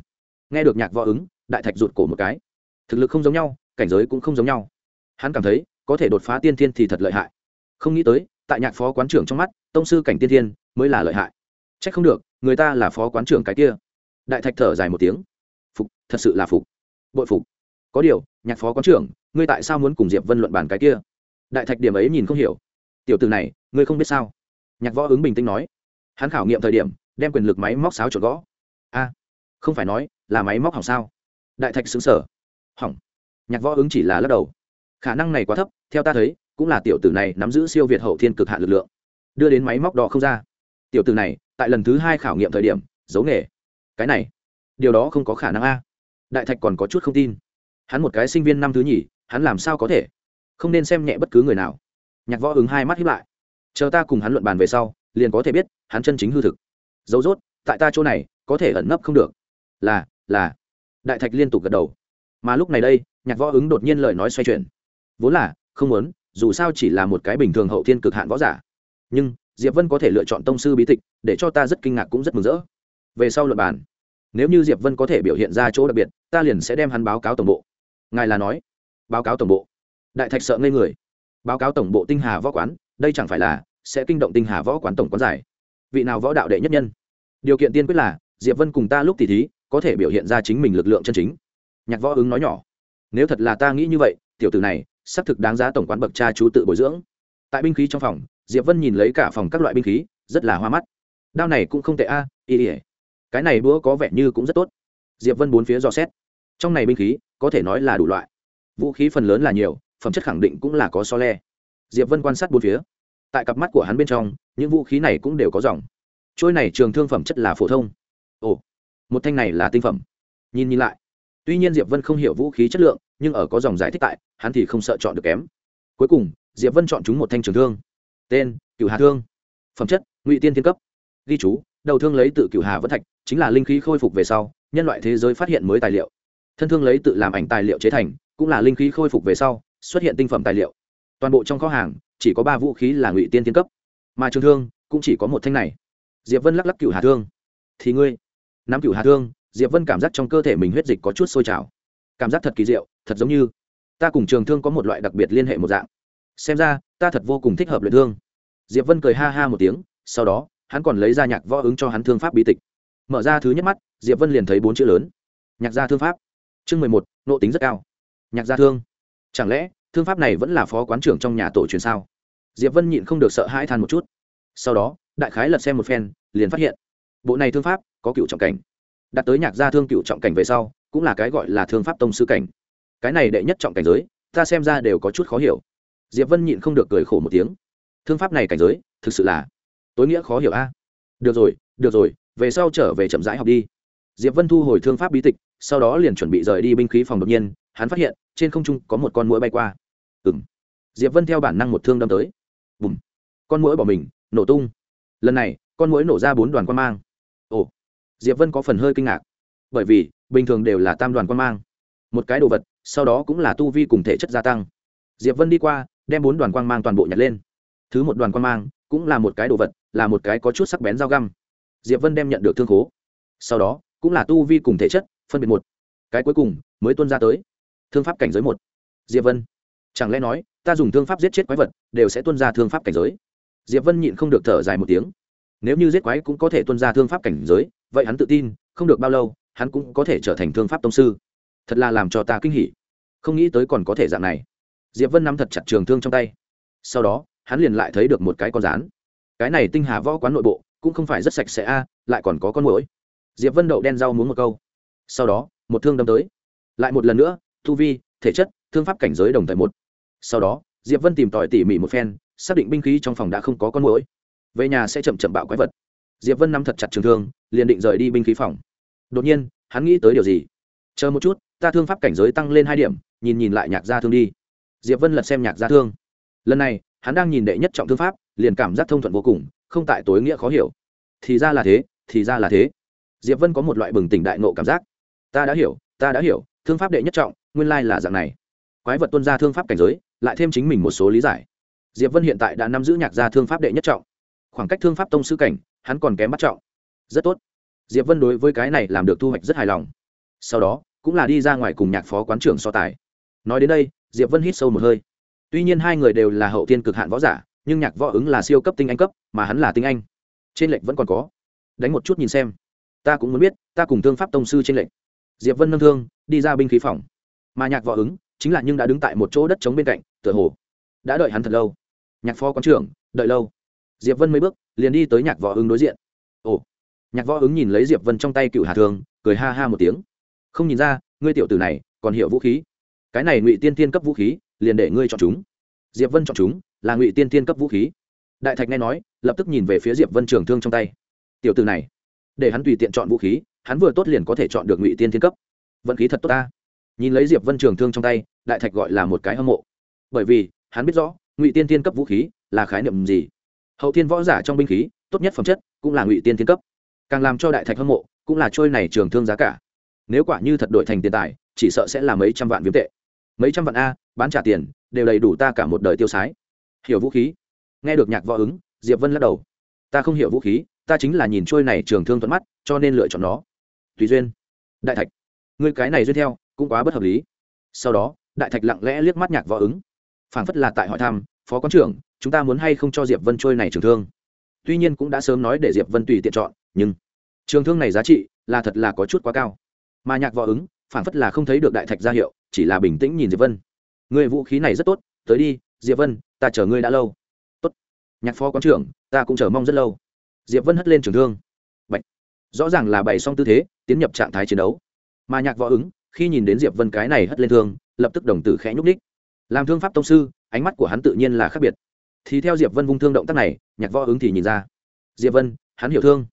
Nghe được nhạc võ ứng, đại thạch rụt cổ một cái. Thực lực không giống nhau, cảnh giới cũng không giống nhau. Hắn cảm thấy, có thể đột phá tiên thiên thì thật lợi hại. Không nghĩ tới, tại nhạc phó quán trưởng trong mắt, tông sư cảnh tiên thiên mới là lợi hại. C h ắ c không được, người ta là phó quán trưởng cái kia. Đại thạch thở dài một tiếng. Phục, thật sự là phục. Bội phục. Có điều, nhạc phó quán trưởng, ngươi tại sao muốn cùng diệp vân luận bàn cái kia? Đại thạch điểm ấy nhìn không hiểu tiểu từ này, ngươi không biết sao? Nhạc võ ứng bình tĩnh nói. Hắn khảo nghiệm thời điểm, đem quyền lực máy móc sáo trộn gõ. A, không phải nói là máy móc hỏng sao? Đại thạch xứng sở hỏng. Nhạc võ ứng chỉ là lắc đầu. Khả năng này quá thấp, theo ta thấy, cũng là tiểu tử này nắm giữ siêu việt hậu thiên cực hạn lực lượng. Đưa đến máy móc đỏ không ra. Tiểu tử này, tại lần thứ hai khảo nghiệm thời điểm, giấu nghề. Cái này, điều đó không có khả năng a. Đại thạch còn có chút không tin. Hắn một cái sinh viên năm thứ nhì, hắn làm sao có thể? Không nên xem nhẹ bất cứ người nào nhạc võ ứng hai mắt hiếp lại. Chờ ta cùng hắn luận bàn về sau, liền có thể biết, hắn chân chính hư thực. Dấu dốt tại ta chỗ này, có thể ẩn nấp không được. Là là. Đại thạch liên tục gật đầu. Mà lúc này đây, nhạc võ ứng đột nhiên lời nói xoay chuyển. Vốn là, không muốn, dù sao chỉ là một cái bình thường hậu thiên cực hạn võ giả. Nhưng, diệp vân có thể lựa chọn tông sư bí tịch, để cho ta rất kinh ngạc cũng rất mừng rỡ. Về sau luật bàn, nếu như diệp vân có thể biểu hiện ra chỗ đặc biệt, ta liền sẽ đem hắn báo cáo tổng bộ. Ngài là nói, báo cáo tổng bộ. Đại thạch sợ ngây người báo cáo tổng bộ tinh hà võ quán đây chẳng phải là sẽ kinh động tinh hà võ quán tổng quán giải. Vị nào võ đạo đệ nhất nhân? Điều kiện tiên quyết là diệp vân cùng ta lúc tỷ thí có thể biểu hiện ra chính mình lực lượng chân chính. Nhạc võ ứng nói nhỏ nếu thật là ta nghĩ như vậy tiểu tử này xác thực đáng giá tổng quán bậc cha chú tự bồi dưỡng. Tại binh khí trong phòng diệp vân nhìn lấy cả phòng các loại binh khí rất là hoa mắt. Đao này cũng không tệ a à, ỉa cái này búa có vẻ như cũng rất tốt. Diệp vân bốn phía dò xét. Trong này binh khí có thể nói là đủ loại. Vũ khí phần lớn là nhiều phẩm chất khẳng định cũng là có so le. Diệp vân quan sát bốn phía. Tại cặp mắt của hắn bên trong, những vũ khí này cũng đều có dòng. Trôi này trường thương phẩm chất là phổ thông. Ồ, một thanh này là tinh phẩm. Nhìn nhìn lại. Tuy nhiên diệp vân không hiểu vũ khí chất lượng, nhưng ở có dòng giải thích tại, hắn thì không sợ chọn được kém. Cuối cùng, diệp vân chọn chúng một thanh trường thương. Tên, cửu hà thương. Phẩm chất, ngụy tiên thiên cấp. Ghi chú, đầu thương lấy tự cửu hà vẫn thạch, chính là linh khí khôi phục về sau, nhân loại thế giới phát hiện mới tài liệu. Thân thương lấy tự làm ảnh tài liệu chế thành, cũng là linh khí khôi phục về sau xuất hiện tinh phẩm tài liệu. Toàn bộ trong kho hàng, chỉ có ba vũ khí là ngụy tiên thiên cấp. Mà trường thương, cũng chỉ có một thanh này. Diệp vân lắc lắc cửu hà thương. Thì ngươi, nắm cửu hà thương, diệp vân cảm giác trong cơ thể mình huyết dịch có chút sôi trào. Cảm giác thật kỳ diệu, thật giống như ta cùng trường thương có một loại đặc biệt liên hệ một dạng. Xem ra, ta thật vô cùng thích hợp luyện thương. Diệp vân cười ha ha một tiếng, sau đó, hắn còn lấy ra nhạc võ ứng cho hắn thương pháp bí tịch. Mở ra thứ nhất mắt, diệp vân liền thấy bốn chữ lớn. Nhạc gia thương pháp. Chương mười một, nộ tính rất cao. Nhạc gia thương chẳng lẽ, thương pháp này vẫn là phó quán trưởng trong nhà tổ truyền sao? Diệp vân nhịn không được sợ hãi than một chút. Sau đó, đại khái lật xem một phen, liền phát hiện, bộ này thương pháp có cựu trọng cảnh. Đặt tới nhạc gia thương cựu trọng cảnh về sau, cũng là cái gọi là thương pháp tông sư cảnh. Cái này đệ nhất trọng cảnh giới, ta xem ra đều có chút khó hiểu. Diệp vân nhịn không được cười khổ một tiếng. Thương pháp này cảnh giới, thực sự là tối nghĩa khó hiểu a. Được rồi được rồi, về sau trở về chậm rãi học đi. Diệp vân thu hồi thương pháp bí tịch, sau đó liền chuẩn bị rời đi binh khí phòng đột nhiên, hắn phát hiện trên không trung có một con mũi bay qua. Ừ m diệp vân theo bản năng một thương đâm tới. Bùm. Con mũi bỏ mình, nổ tung. Lần này, con mũi nổ ra bốn đoàn quan mang. Ồ. Diệp vân có phần hơi kinh ngạc. Bởi vì, bình thường đều là tam đoàn quan mang. Một cái đồ vật, sau đó cũng là tu vi cùng thể chất gia tăng. Diệp vân đi qua, đem bốn đoàn quang mang toàn bộ nhặt lên. Thứ một đoàn quang mang, cũng là một cái đồ vật, là một cái có chút sắc bén dao găm. Diệp vân đem nhận được thương khố. Sau đó, cũng là tu vi cùng thể chất, phân biệt một. Cái cuối cùng, mới tuân ra tới thương pháp cảnh giới một. Diệp vân. Chẳng lẽ nói, ta dùng thương pháp giết chết quái vật, đều sẽ tuân ra thương pháp cảnh giới? Diệp vân nhịn không được thở dài một tiếng. Nếu như giết quái cũng có thể tuân ra thương pháp cảnh giới, vậy hắn tự tin, không được bao lâu, hắn cũng có thể trở thành thương pháp tông sư. Thật là làm cho ta kinh hỉ. Không nghĩ tới còn có thể dạng này. Diệp vân nắm thật chặt trường thương trong tay. Sau đó, hắn liền lại thấy được một cái con rán cái này tinh hà võ quán nội bộ, cũng không phải rất sạch sẽ a, lại còn có con mũi diệp vân đậu đen rau muốn một câu. Sau đó, một thương đâm tới. Lại một lần nữa thu vi, thể chất, thương pháp cảnh giới đồng thời một. Sau đó, diệp vân tìm tòi tỉ mỉ một phen, xác định binh khí trong phòng đã không có con mũi về nhà sẽ chậm chậm bạo quái vật. Diệp vân nắm thật chặt trường thương, liền định rời đi binh khí phòng. Đột nhiên, hắn nghĩ tới điều gì? Chờ một chút, ta thương pháp cảnh giới tăng lên hai điểm, nhìn nhìn lại nhạc gia thương đi. Diệp vân lật xem nhạc gia thương. Lần này, hắn đang nhìn đệ nhất trọng thương pháp, liền cảm giác thông thuận vô cùng, không tại tối nghĩa khó hiểu. Thì ra là thế, thì ra là thế. Diệp vân có một loại bừng tỉnh đại nộ cảm giác. Ta đã hiểu, ta đã hiểu thương pháp đệ nhất trọng, nguyên lai là dạng này. Quái vật tuân ra thương pháp cảnh giới, lại thêm chính mình một số lý giải. Diệp vân hiện tại đã nắm giữ nhạc gia thương pháp đệ nhất trọng. Khoảng cách thương pháp tông sư cảnh, hắn còn kém bắt trọng. Rất tốt. Diệp vân đối với cái này làm được thu hoạch rất hài lòng. Sau đó, cũng là đi ra ngoài cùng nhạc phó quán trưởng so tài. Nói đến đây, diệp vân hít sâu một hơi. Tuy nhiên hai người đều là hậu tiên cực hạn võ giả, nhưng nhạc võ ứng là siêu cấp tinh anh cấp, mà hắn là tinh anh. Trên lệnh vẫn còn có. Đánh một chút nhìn xem. Ta cũng muốn biết, ta cùng thương pháp tông sư trên lệnh diệp vân nâng thương, đi ra binh khí phòng. Mà nhạc võ ứng, chính là nhưng đã đứng tại một chỗ đất trống bên cạnh, tựa hồ đã đợi hắn thật lâu. Nhạc phó quán trưởng, đợi lâu. Diệp vân mấy bước, liền đi tới nhạc võ ứng đối diện. Ồ, nhạc võ ứng nhìn lấy diệp vân trong tay cựu hà thường cười ha ha một tiếng. Không nhìn ra, ngươi tiểu tử này còn hiểu vũ khí. Cái này ngụy tiên tiên cấp vũ khí, liền để ngươi chọn chúng. Diệp vân chọn chúng, là ngụy tiên tiên cấp vũ khí. Đại thạch nghe nói, lập tức nhìn về phía diệp vân trường thương trong tay. Tiểu tử này, để hắn tùy tiện chọn vũ khí hắn vừa tốt liền có thể chọn được ngụy tiên thiên cấp. Vận khí thật tốt ta. Nhìn lấy diệp vân trường thương trong tay, đại thạch gọi là một cái hâm mộ. Bởi vì, hắn biết rõ, ngụy tiên thiên cấp vũ khí là khái niệm gì. Hậu thiên võ giả trong binh khí, tốt nhất phẩm chất cũng là ngụy tiên thiên cấp. Càng làm cho đại thạch hâm mộ cũng là trôi này trường thương giá cả. Nếu quả như thật đổi thành tiền tài, chỉ sợ sẽ là mấy trăm vạn viêm tệ. Mấy trăm vạn a, bán trả tiền, đều đầy đủ ta cả một đời tiêu sái. Hiểu vũ khí. Nghe được nhạc võ ứng, diệp vân lắc đầu. Ta không hiểu vũ khí, ta chính là nhìn trôi này trường thương thuận mắt, cho nên lựa chọn nó tùy duyên. Đại thạch người cái này duyên theo, cũng quá bất hợp lý. Sau đó, đại thạch lặng lẽ liếc mắt nhạc võ ứng. Phảng phất là tại hỏi thăm, phó quán trưởng, chúng ta muốn hay không cho diệp vân trôi này trường thương? Tuy nhiên cũng đã sớm nói để diệp vân tùy tiện chọn, nhưng trường thương này giá trị là thật là có chút quá cao. Mà nhạc võ ứng phản phất là không thấy được đại thạch ra hiệu, chỉ là bình tĩnh nhìn diệp vân. Người vũ khí này rất tốt, tới đi, diệp vân, ta chờ ngươi đã lâu. Tốt. Nhạc phó quán trưởng, ta cũng chờ mong rất lâu. Diệp vân hất lên trường thương. Bạch. rõ ràng là bày xong tư thế tiến nhập trạng thái chiến đấu. Mà nhạc võ ứng, khi nhìn đến diệp vân cái này hất lên thương, lập tức đồng tử khẽ nhúc ních làm thương pháp tông sư, ánh mắt của hắn tự nhiên là khác biệt. Thì theo diệp vân vung thương động tác này, nhạc võ ứng thì nhìn ra. Diệp vân, hắn hiểu thương.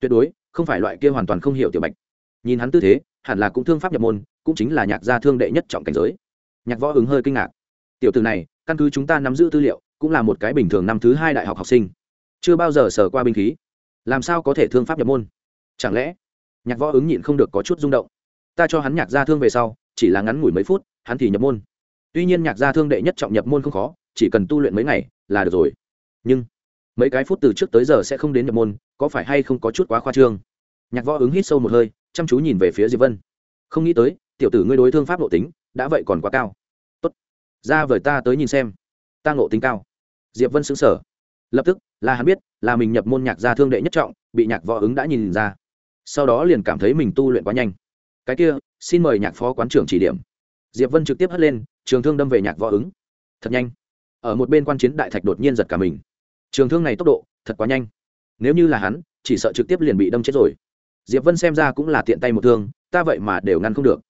Tuyệt đối, không phải loại kia hoàn toàn không hiểu tiểu bạch. Nhìn hắn tư thế, hẳn là cũng thương pháp nhập môn, cũng chính là nhạc gia thương đệ nhất trọng cảnh giới. Nhạc võ ứng hơi kinh ngạc. Tiểu từ này, căn cứ chúng ta nắm giữ tư liệu, cũng là một cái bình thường năm thứ hai đại học học sinh. Chưa bao giờ sở qua binh khí. Làm sao có thể thương pháp nhập môn? Chẳng lẽ nhạc võ ứng nhịn không được có chút rung động. Ta cho hắn nhạc gia thương về sau chỉ là ngắn ngủi mấy phút hắn thì nhập môn. Tuy nhiên nhạc gia thương đệ nhất trọng nhập môn không khó chỉ cần tu luyện mấy ngày là được rồi. Nhưng mấy cái phút từ trước tới giờ sẽ không đến nhập môn có phải hay không có chút quá khoa trương? Nhạc võ ứng hít sâu một hơi chăm chú nhìn về phía diệp vân. Không nghĩ tới tiểu tử ngươi đối thương pháp nội tính đã vậy còn quá cao. Tốt ra vời ta tới nhìn xem. Ta ngộ tính cao. Diệp vân sững sờ, lập tức là hắn biết là mình nhập môn nhạc gia thương đệ nhất trọng bị nhạc võ ứng đã nhìn ra sau đó liền cảm thấy mình tu luyện quá nhanh. Cái kia, xin mời nhạc phó quán trưởng chỉ điểm. Diệp vân trực tiếp hất lên, trường thương đâm về nhạc võ ứng. Thật nhanh. Ở một bên quan chiến đại thạch đột nhiên giật cả mình. Trường thương này tốc độ, thật quá nhanh. Nếu như là hắn, chỉ sợ trực tiếp liền bị đâm chết rồi. Diệp vân xem ra cũng là tiện tay một thương, ta vậy mà đều ngăn không được.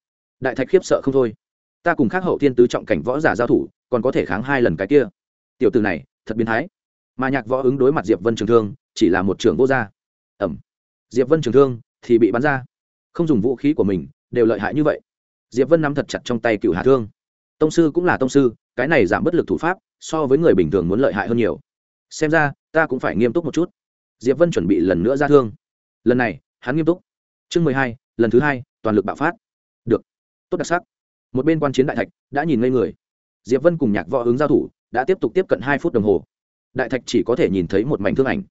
Đại thạch khiếp sợ không thôi. Ta cùng khác hậu thiên tứ trọng cảnh võ giả giao thủ, còn có thể kháng hai lần cái kia. Tiểu từ này, thật biến thái. Mà nhạc võ ứng đối mặt diệp vân trường thương, chỉ là một trường vô gia. Ẩm diệp vân trường thương thì bị bắn ra. Không dùng vũ khí của mình, đều lợi hại như vậy. Diệp vân nắm thật chặt trong tay cựu hà thương. Tông sư cũng là tông sư, cái này giảm bất lực thủ pháp, so với người bình thường muốn lợi hại hơn nhiều. Xem ra, ta cũng phải nghiêm túc một chút. Diệp vân chuẩn bị lần nữa ra thương. Lần này, hắn nghiêm túc. Chương mười hai, lần thứ hai, toàn lực bạo phát. Được. Tốt đặc sắc. Một bên quan chiến đại thạch đã nhìn ngây người. Diệp vân cùng nhạc võ hướng giao thủ, đã tiếp tục tiếp cận hai phút đồng hồ. Đại thạch chỉ có thể nhìn thấy một mảnh thương ảnh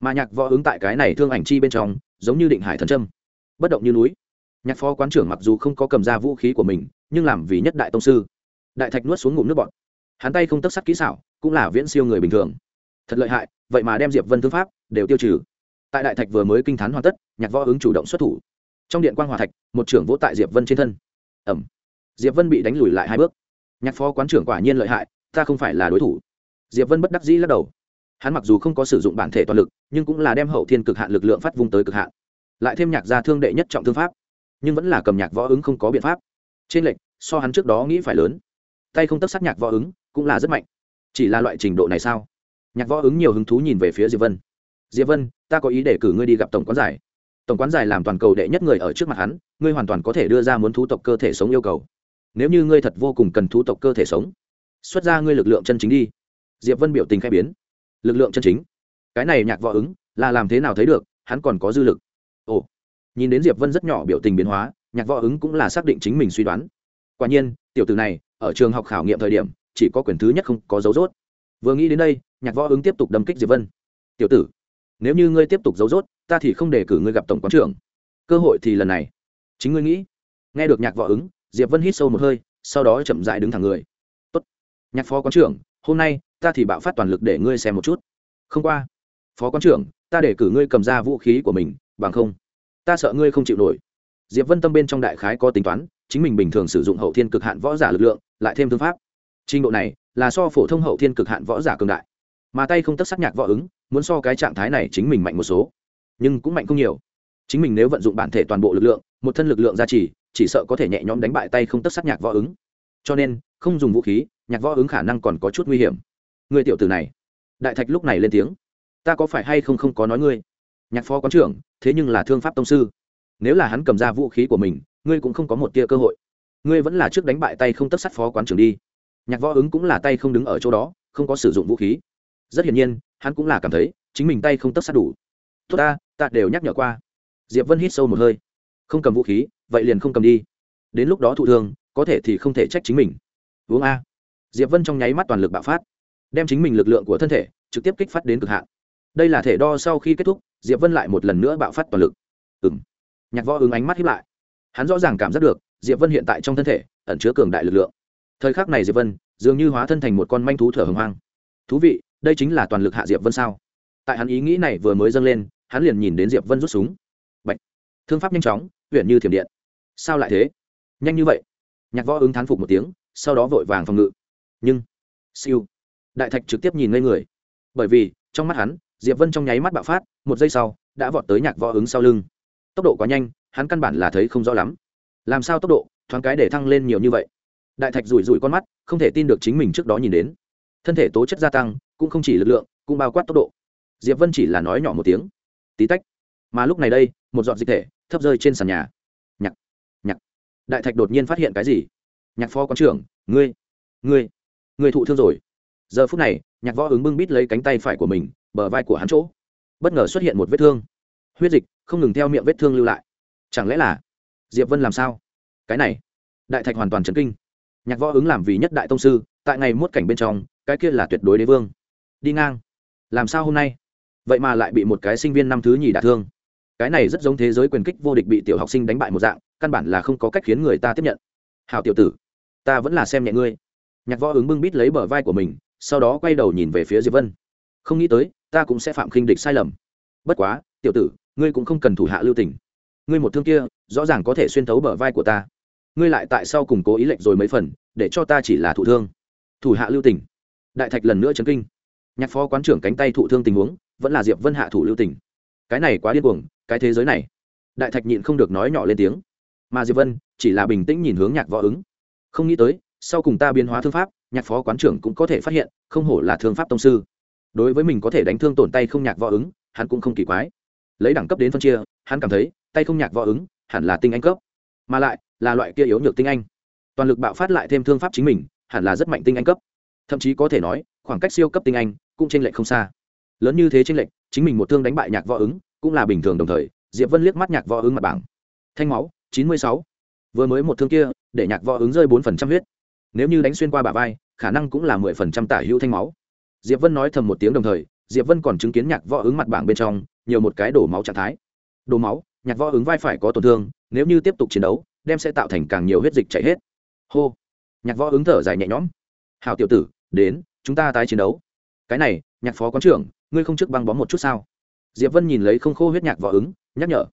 mà nhạc võ ứng tại cái này thương ảnh chi bên trong, giống như định hải thần trâm bất động như núi. Nhạc phó quán trưởng mặc dù không có cầm ra vũ khí của mình, nhưng làm vì nhất đại tông sư. Đại thạch nuốt xuống ngụm nước bọt. Hắn tay không tất sắt kỹ xảo, cũng là viễn siêu người bình thường. Thật lợi hại, vậy mà đem diệp vân thương pháp đều tiêu trừ. Tại đại thạch vừa mới kinh t h á n hoàn tất, nhạc võ ứng chủ động xuất thủ. Trong điện quan hòa thạch, một trưởng vỗ tại diệp vân trên thân. Ẩm diệp vân bị đánh lùi lại hai bước. Nhạc phó quán trưởng quả nhiên lợi hại, ta không phải là đối thủ. Diệp vân bất đắc dĩ lắc đầu hắn mặc dù không có sử dụng bản thể toàn lực, nhưng cũng là đem hậu thiên cực hạn lực lượng phát vung tới cực hạn. Lại thêm nhạc gia thương đệ nhất trọng thương pháp, nhưng vẫn là cầm nhạc võ ứng không có biện pháp. Trên lệch, so hắn trước đó nghĩ phải lớn. Tay không tấp sát nhạc võ ứng cũng là rất mạnh. Chỉ là loại trình độ này sao? Nhạc võ ứng nhiều hứng thú nhìn về phía diệp vân. Diệp vân, ta có ý để cử ngươi đi gặp tổng quán giải. Tổng quán giải làm toàn cầu đệ nhất người ở trước mặt hắn, ngươi hoàn toàn có thể đưa ra muốn thú tộc cơ thể sống yêu cầu. Nếu như ngươi thật vô cùng cần thú tộc cơ thể sống, xuất ra ngươi lực lượng chân chính đi. Diệp vân biểu tình khai biến lực lượng chân chính. Cái này nhạc võ ứng, là làm thế nào thấy được, hắn còn có dư lực. Ồ, nhìn đến diệp vân rất nhỏ biểu tình biến hóa, nhạc võ ứng cũng là xác định chính mình suy đoán. Quả nhiên, tiểu tử này, ở trường học khảo nghiệm thời điểm, chỉ có quyền thứ nhất không có dấu dốt vừa nghĩ đến đây, nhạc võ ứng tiếp tục đâm kích diệp vân. Tiểu tử, nếu như ngươi tiếp tục dấu dốt ta thì không để cử ngươi gặp tổng quán trưởng. Cơ hội thì lần này. Chính ngươi nghĩ. Nghe được nhạc võ ứng, diệp vân hít sâu một hơi, sau đó chậm dại đứng thẳng người. Tốt, nhạc phó quán trưởng, hôm nay ta thì bạo phát toàn lực để ngươi xem một chút. Không qua, phó quan trưởng, ta để cử ngươi cầm ra vũ khí của mình, bằng không, ta sợ ngươi không chịu nổi. Diệp vân tâm bên trong đại khái có tính toán, chính mình bình thường sử dụng hậu thiên cực hạn võ giả lực lượng, lại thêm thương pháp. Trình độ này là so phổ thông hậu thiên cực hạn võ giả cường đại. Mà tay không tất sắc nhạc võ ứng, muốn so cái trạng thái này chính mình mạnh một số, nhưng cũng mạnh không nhiều. Chính mình nếu vận dụng bản thể toàn bộ lực lượng, một thân lực lượng gia trì, chỉ sợ có thể nhẹ nhõm đánh bại tay không tất sắc nhạc võ ứng. Cho nên, không dùng vũ khí, nhạc võ ứng khả năng còn có chút nguy hiểm người tiểu tử này. Đại thạch lúc này lên tiếng. Ta có phải hay không không có nói ngươi? Nhạc phó quán trưởng, thế nhưng là thương pháp tông sư. Nếu là hắn cầm ra vũ khí của mình, ngươi cũng không có một tia cơ hội. Ngươi vẫn là trước đánh bại tay không tất sắt phó quán trưởng đi. Nhạc võ ứng cũng là tay không đứng ở chỗ đó, không có sử dụng vũ khí. Rất hiển nhiên, hắn cũng là cảm thấy, chính mình tay không tất sát đủ. Tốt ta ta đều nhắc nhở qua. Diệp vân hít sâu một hơi. Không cầm vũ khí, vậy liền không cầm đi. Đến lúc đó thụ thương, có thể thì không thể trách chính mình. Uống a. Diệp vân trong nháy mắt toàn lực bạo phát đem chính mình lực lượng của thân thể trực tiếp kích phát đến cực hạn. Đây là thể đo sau khi kết thúc, diệp vân lại một lần nữa bạo phát toàn lực. Ừ m nhạc võ ứng ánh mắt hiếp lại. Hắn rõ ràng cảm giác được, diệp vân hiện tại trong thân thể ẩn chứa cường đại lực lượng. Thời khắc này diệp vân dường như hóa thân thành một con manh thú thở hồng hoang. Thú vị, đây chính là toàn lực hạ diệp vân sao? Tại hắn ý nghĩ này vừa mới dâng lên, hắn liền nhìn đến diệp vân rút súng. Bạch. thương pháp nhanh chóng huyện như thiểm điện. Sao lại thế? Nhanh như vậy. Nhạc võ ứng thán phục một tiếng, sau đó vội vàng phòng ngự. Nhưng, siêu đại thạch trực tiếp nhìn ngây người. Bởi vì, trong mắt hắn, diệp vân trong nháy mắt bạo phát, một giây sau, đã vọt tới nhạc võ ứng sau lưng. Tốc độ quá nhanh, hắn căn bản là thấy không rõ lắm. Làm sao tốc độ, thoáng cái để thăng lên nhiều như vậy? Đại thạch rủi rủi con mắt, không thể tin được chính mình trước đó nhìn đến. Thân thể tố chất gia tăng, cũng không chỉ lực lượng, cũng bao quát tốc độ. Diệp vân chỉ là nói nhỏ một tiếng. Tí tách. Mà lúc này đây, một giọt dịch thể, thấp rơi trên sàn nhà. Nhạc nhạc. Đại thạch đột nhiên phát hiện cái gì? Nhạc phó quán trưởng, ngươi ngươi ngươi thụ thương rồi giờ phút này, nhạc võ ứng bưng bít lấy cánh tay phải của mình, bờ vai của hắn chỗ. Bất ngờ xuất hiện một vết thương. Huyết dịch, không ngừng theo miệng vết thương lưu lại. Chẳng lẽ là diệp vân làm sao? Cái này, đại thạch hoàn toàn chấn kinh. Nhạc võ ứng làm vì nhất đại tông sư, tại ngày mốt cảnh bên trong, cái kia là tuyệt đối đế vương. Đi ngang. Làm sao hôm nay? Vậy mà lại bị một cái sinh viên năm thứ nhì đả thương. Cái này rất giống thế giới quyền kích vô địch bị tiểu học sinh đánh bại một dạng, căn bản là không có cách khiến người ta tiếp nhận. Hào tiểu tử, ta vẫn là xem nhẹ ngươi. Nhạc võ ứng bưng bít lấy bờ vai của mình sau đó quay đầu nhìn về phía diệp vân. Không nghĩ tới, ta cũng sẽ phạm khinh địch sai lầm. Bất quá, tiểu tử, ngươi cũng không cần thủ hạ lưu tình. Ngươi một thương kia, rõ ràng có thể xuyên thấu bờ vai của ta. Ngươi lại tại sao cùng cố ý lệnh rồi mấy phần, để cho ta chỉ là thụ thương. Thủ hạ lưu tình. Đại thạch lần nữa chấn kinh. Nhạc phó quán trưởng cánh tay thụ thương tình huống, vẫn là diệp vân hạ thủ lưu tình. Cái này quá điên cuồng, cái thế giới này. Đại thạch nhịn không được nói nhỏ lên tiếng. Mà diệp vân, chỉ là bình tĩnh nhìn hướng nhạc võ ứng. Không nghĩ tới, sau cùng ta biến hóa thương pháp nhạc phó quán trưởng cũng có thể phát hiện, không hổ là thương pháp tông sư. Đối với mình có thể đánh thương tổn tay không nhạc võ ứng, hắn cũng không kỳ quái. Lấy đẳng cấp đến phân chia, hắn cảm thấy, tay không nhạc võ ứng, hẳn là tinh anh cấp. Mà lại, là loại kia yếu nhược tinh anh. Toàn lực bạo phát lại thêm thương pháp chính mình, hẳn là rất mạnh tinh anh cấp. Thậm chí có thể nói, khoảng cách siêu cấp tinh anh, cũng tranh lệch không xa. Lớn như thế tranh lệch, chính mình một thương đánh bại nhạc võ ứng, cũng là bình thường đồng thời, diệp vân liếc mắt nhạc võ ứng mặt bảng. Thanh máu, chín mươi sáu. Vừa mới một thương kia, để nhạc võ ứng rơi bốn phần trăm huyết nếu như đánh xuyên qua bả vai, khả năng cũng là mười phần trăm tả hữu thanh máu. Diệp vân nói thầm một tiếng đồng thời, diệp vân còn chứng kiến nhạc võ ứng mặt bảng bên trong, nhiều một cái đổ máu trạng thái. Đổ máu, nhạc võ ứng vai phải có tổn thương, nếu như tiếp tục chiến đấu, đem sẽ tạo thành càng nhiều huyết dịch chảy hết. Hô. Nhạc võ ứng thở dài nhẹ nhõm. Hào tiểu tử, đến, chúng ta tái chiến đấu. Cái này, nhạc phó quán trưởng, ngươi không trước băng bó một chút sao? Diệp vân nhìn lấy không khô huyết nhạc võ ứng, nhắc nhở.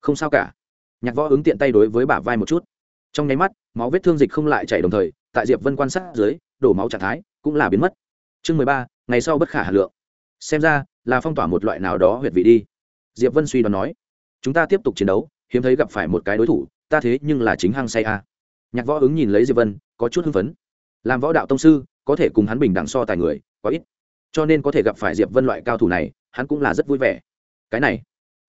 Không sao cả. Nhạc võ ứng tiện tay đối với bả vai một chút. Trong nháy mắt, máu vết thương dịch không lại chảy đồng thời tại diệp vân quan sát dưới, đổ máu trạng thái cũng là biến mất. Chương mười ba, ngày sau bất khả hà lượng. Xem ra, là phong tỏa một loại nào đó huyệt vị đi. Diệp vân suy đoán nói, chúng ta tiếp tục chiến đấu, hiếm thấy gặp phải một cái đối thủ, ta thế nhưng là chính hăng say a. Nhạc võ ứng nhìn lấy diệp vân, có chút hưng phấn. Làm võ đạo tông sư, có thể cùng hắn bình đẳng so tài người, quá ít. Cho nên có thể gặp phải diệp vân loại cao thủ này, hắn cũng là rất vui vẻ. Cái này.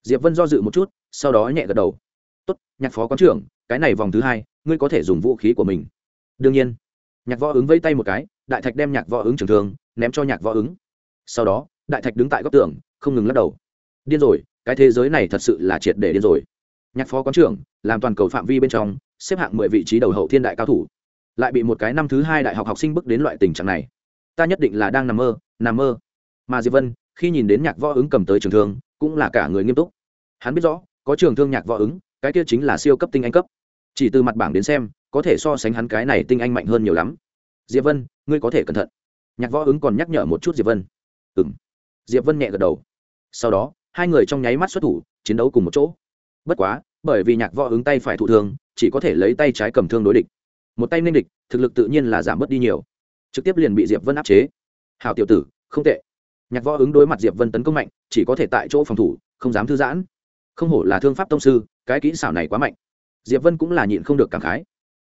Diệp vân do dự một chút, sau đó nhẹ gật đầu. Tốt, nhạc phó quán trưởng, cái này vòng thứ hai, ngươi có thể dùng vũ khí của mình đương nhiên. Nhạc võ ứng vây tay một cái, đại thạch đem nhạc võ ứng trường thường ném cho nhạc võ ứng. Sau đó, đại thạch đứng tại góc tường, không ngừng lắc đầu. Điên rồi, cái thế giới này thật sự là triệt để điên rồi. Nhạc phó quán trưởng, làm toàn cầu phạm vi bên trong, xếp hạng mười vị trí đầu hậu thiên đại cao thủ. Lại bị một cái năm thứ hai đại học học sinh bước đến loại tình trạng này. Ta nhất định là đang nằm mơ nằm mơ. Mà diệp vân, khi nhìn đến nhạc võ ứng cầm tới trường thương, cũng là cả người nghiêm túc. Hắn biết rõ, có trường thương nhạc võ ứng, cái kia chính là siêu cấp tinh anh cấp. Chỉ từ mặt bảng đến xem có thể so sánh hắn cái này tinh anh mạnh hơn nhiều lắm. Diệp vân, ngươi có thể cẩn thận. Nhạc võ ứng còn nhắc nhở một chút diệp vân. Ừ m diệp vân nhẹ gật đầu. Sau đó, hai người trong nháy mắt xuất thủ, chiến đấu cùng một chỗ. Bất quá, bởi vì nhạc võ ứng tay phải thụ thương, chỉ có thể lấy tay trái cầm thương đối địch. Một tay nên địch, thực lực tự nhiên là giảm bớt đi nhiều. Trực tiếp liền bị diệp vân áp chế. Hào tiểu tử, không tệ. Nhạc võ ứng đối mặt diệp vân tấn công mạnh, chỉ có thể tại chỗ phòng thủ, không dám thư giãn. Không hổ là thương pháp tông sư, cái kỹ xảo này quá mạnh. Diệp vân cũng là nhịn không được cảm khái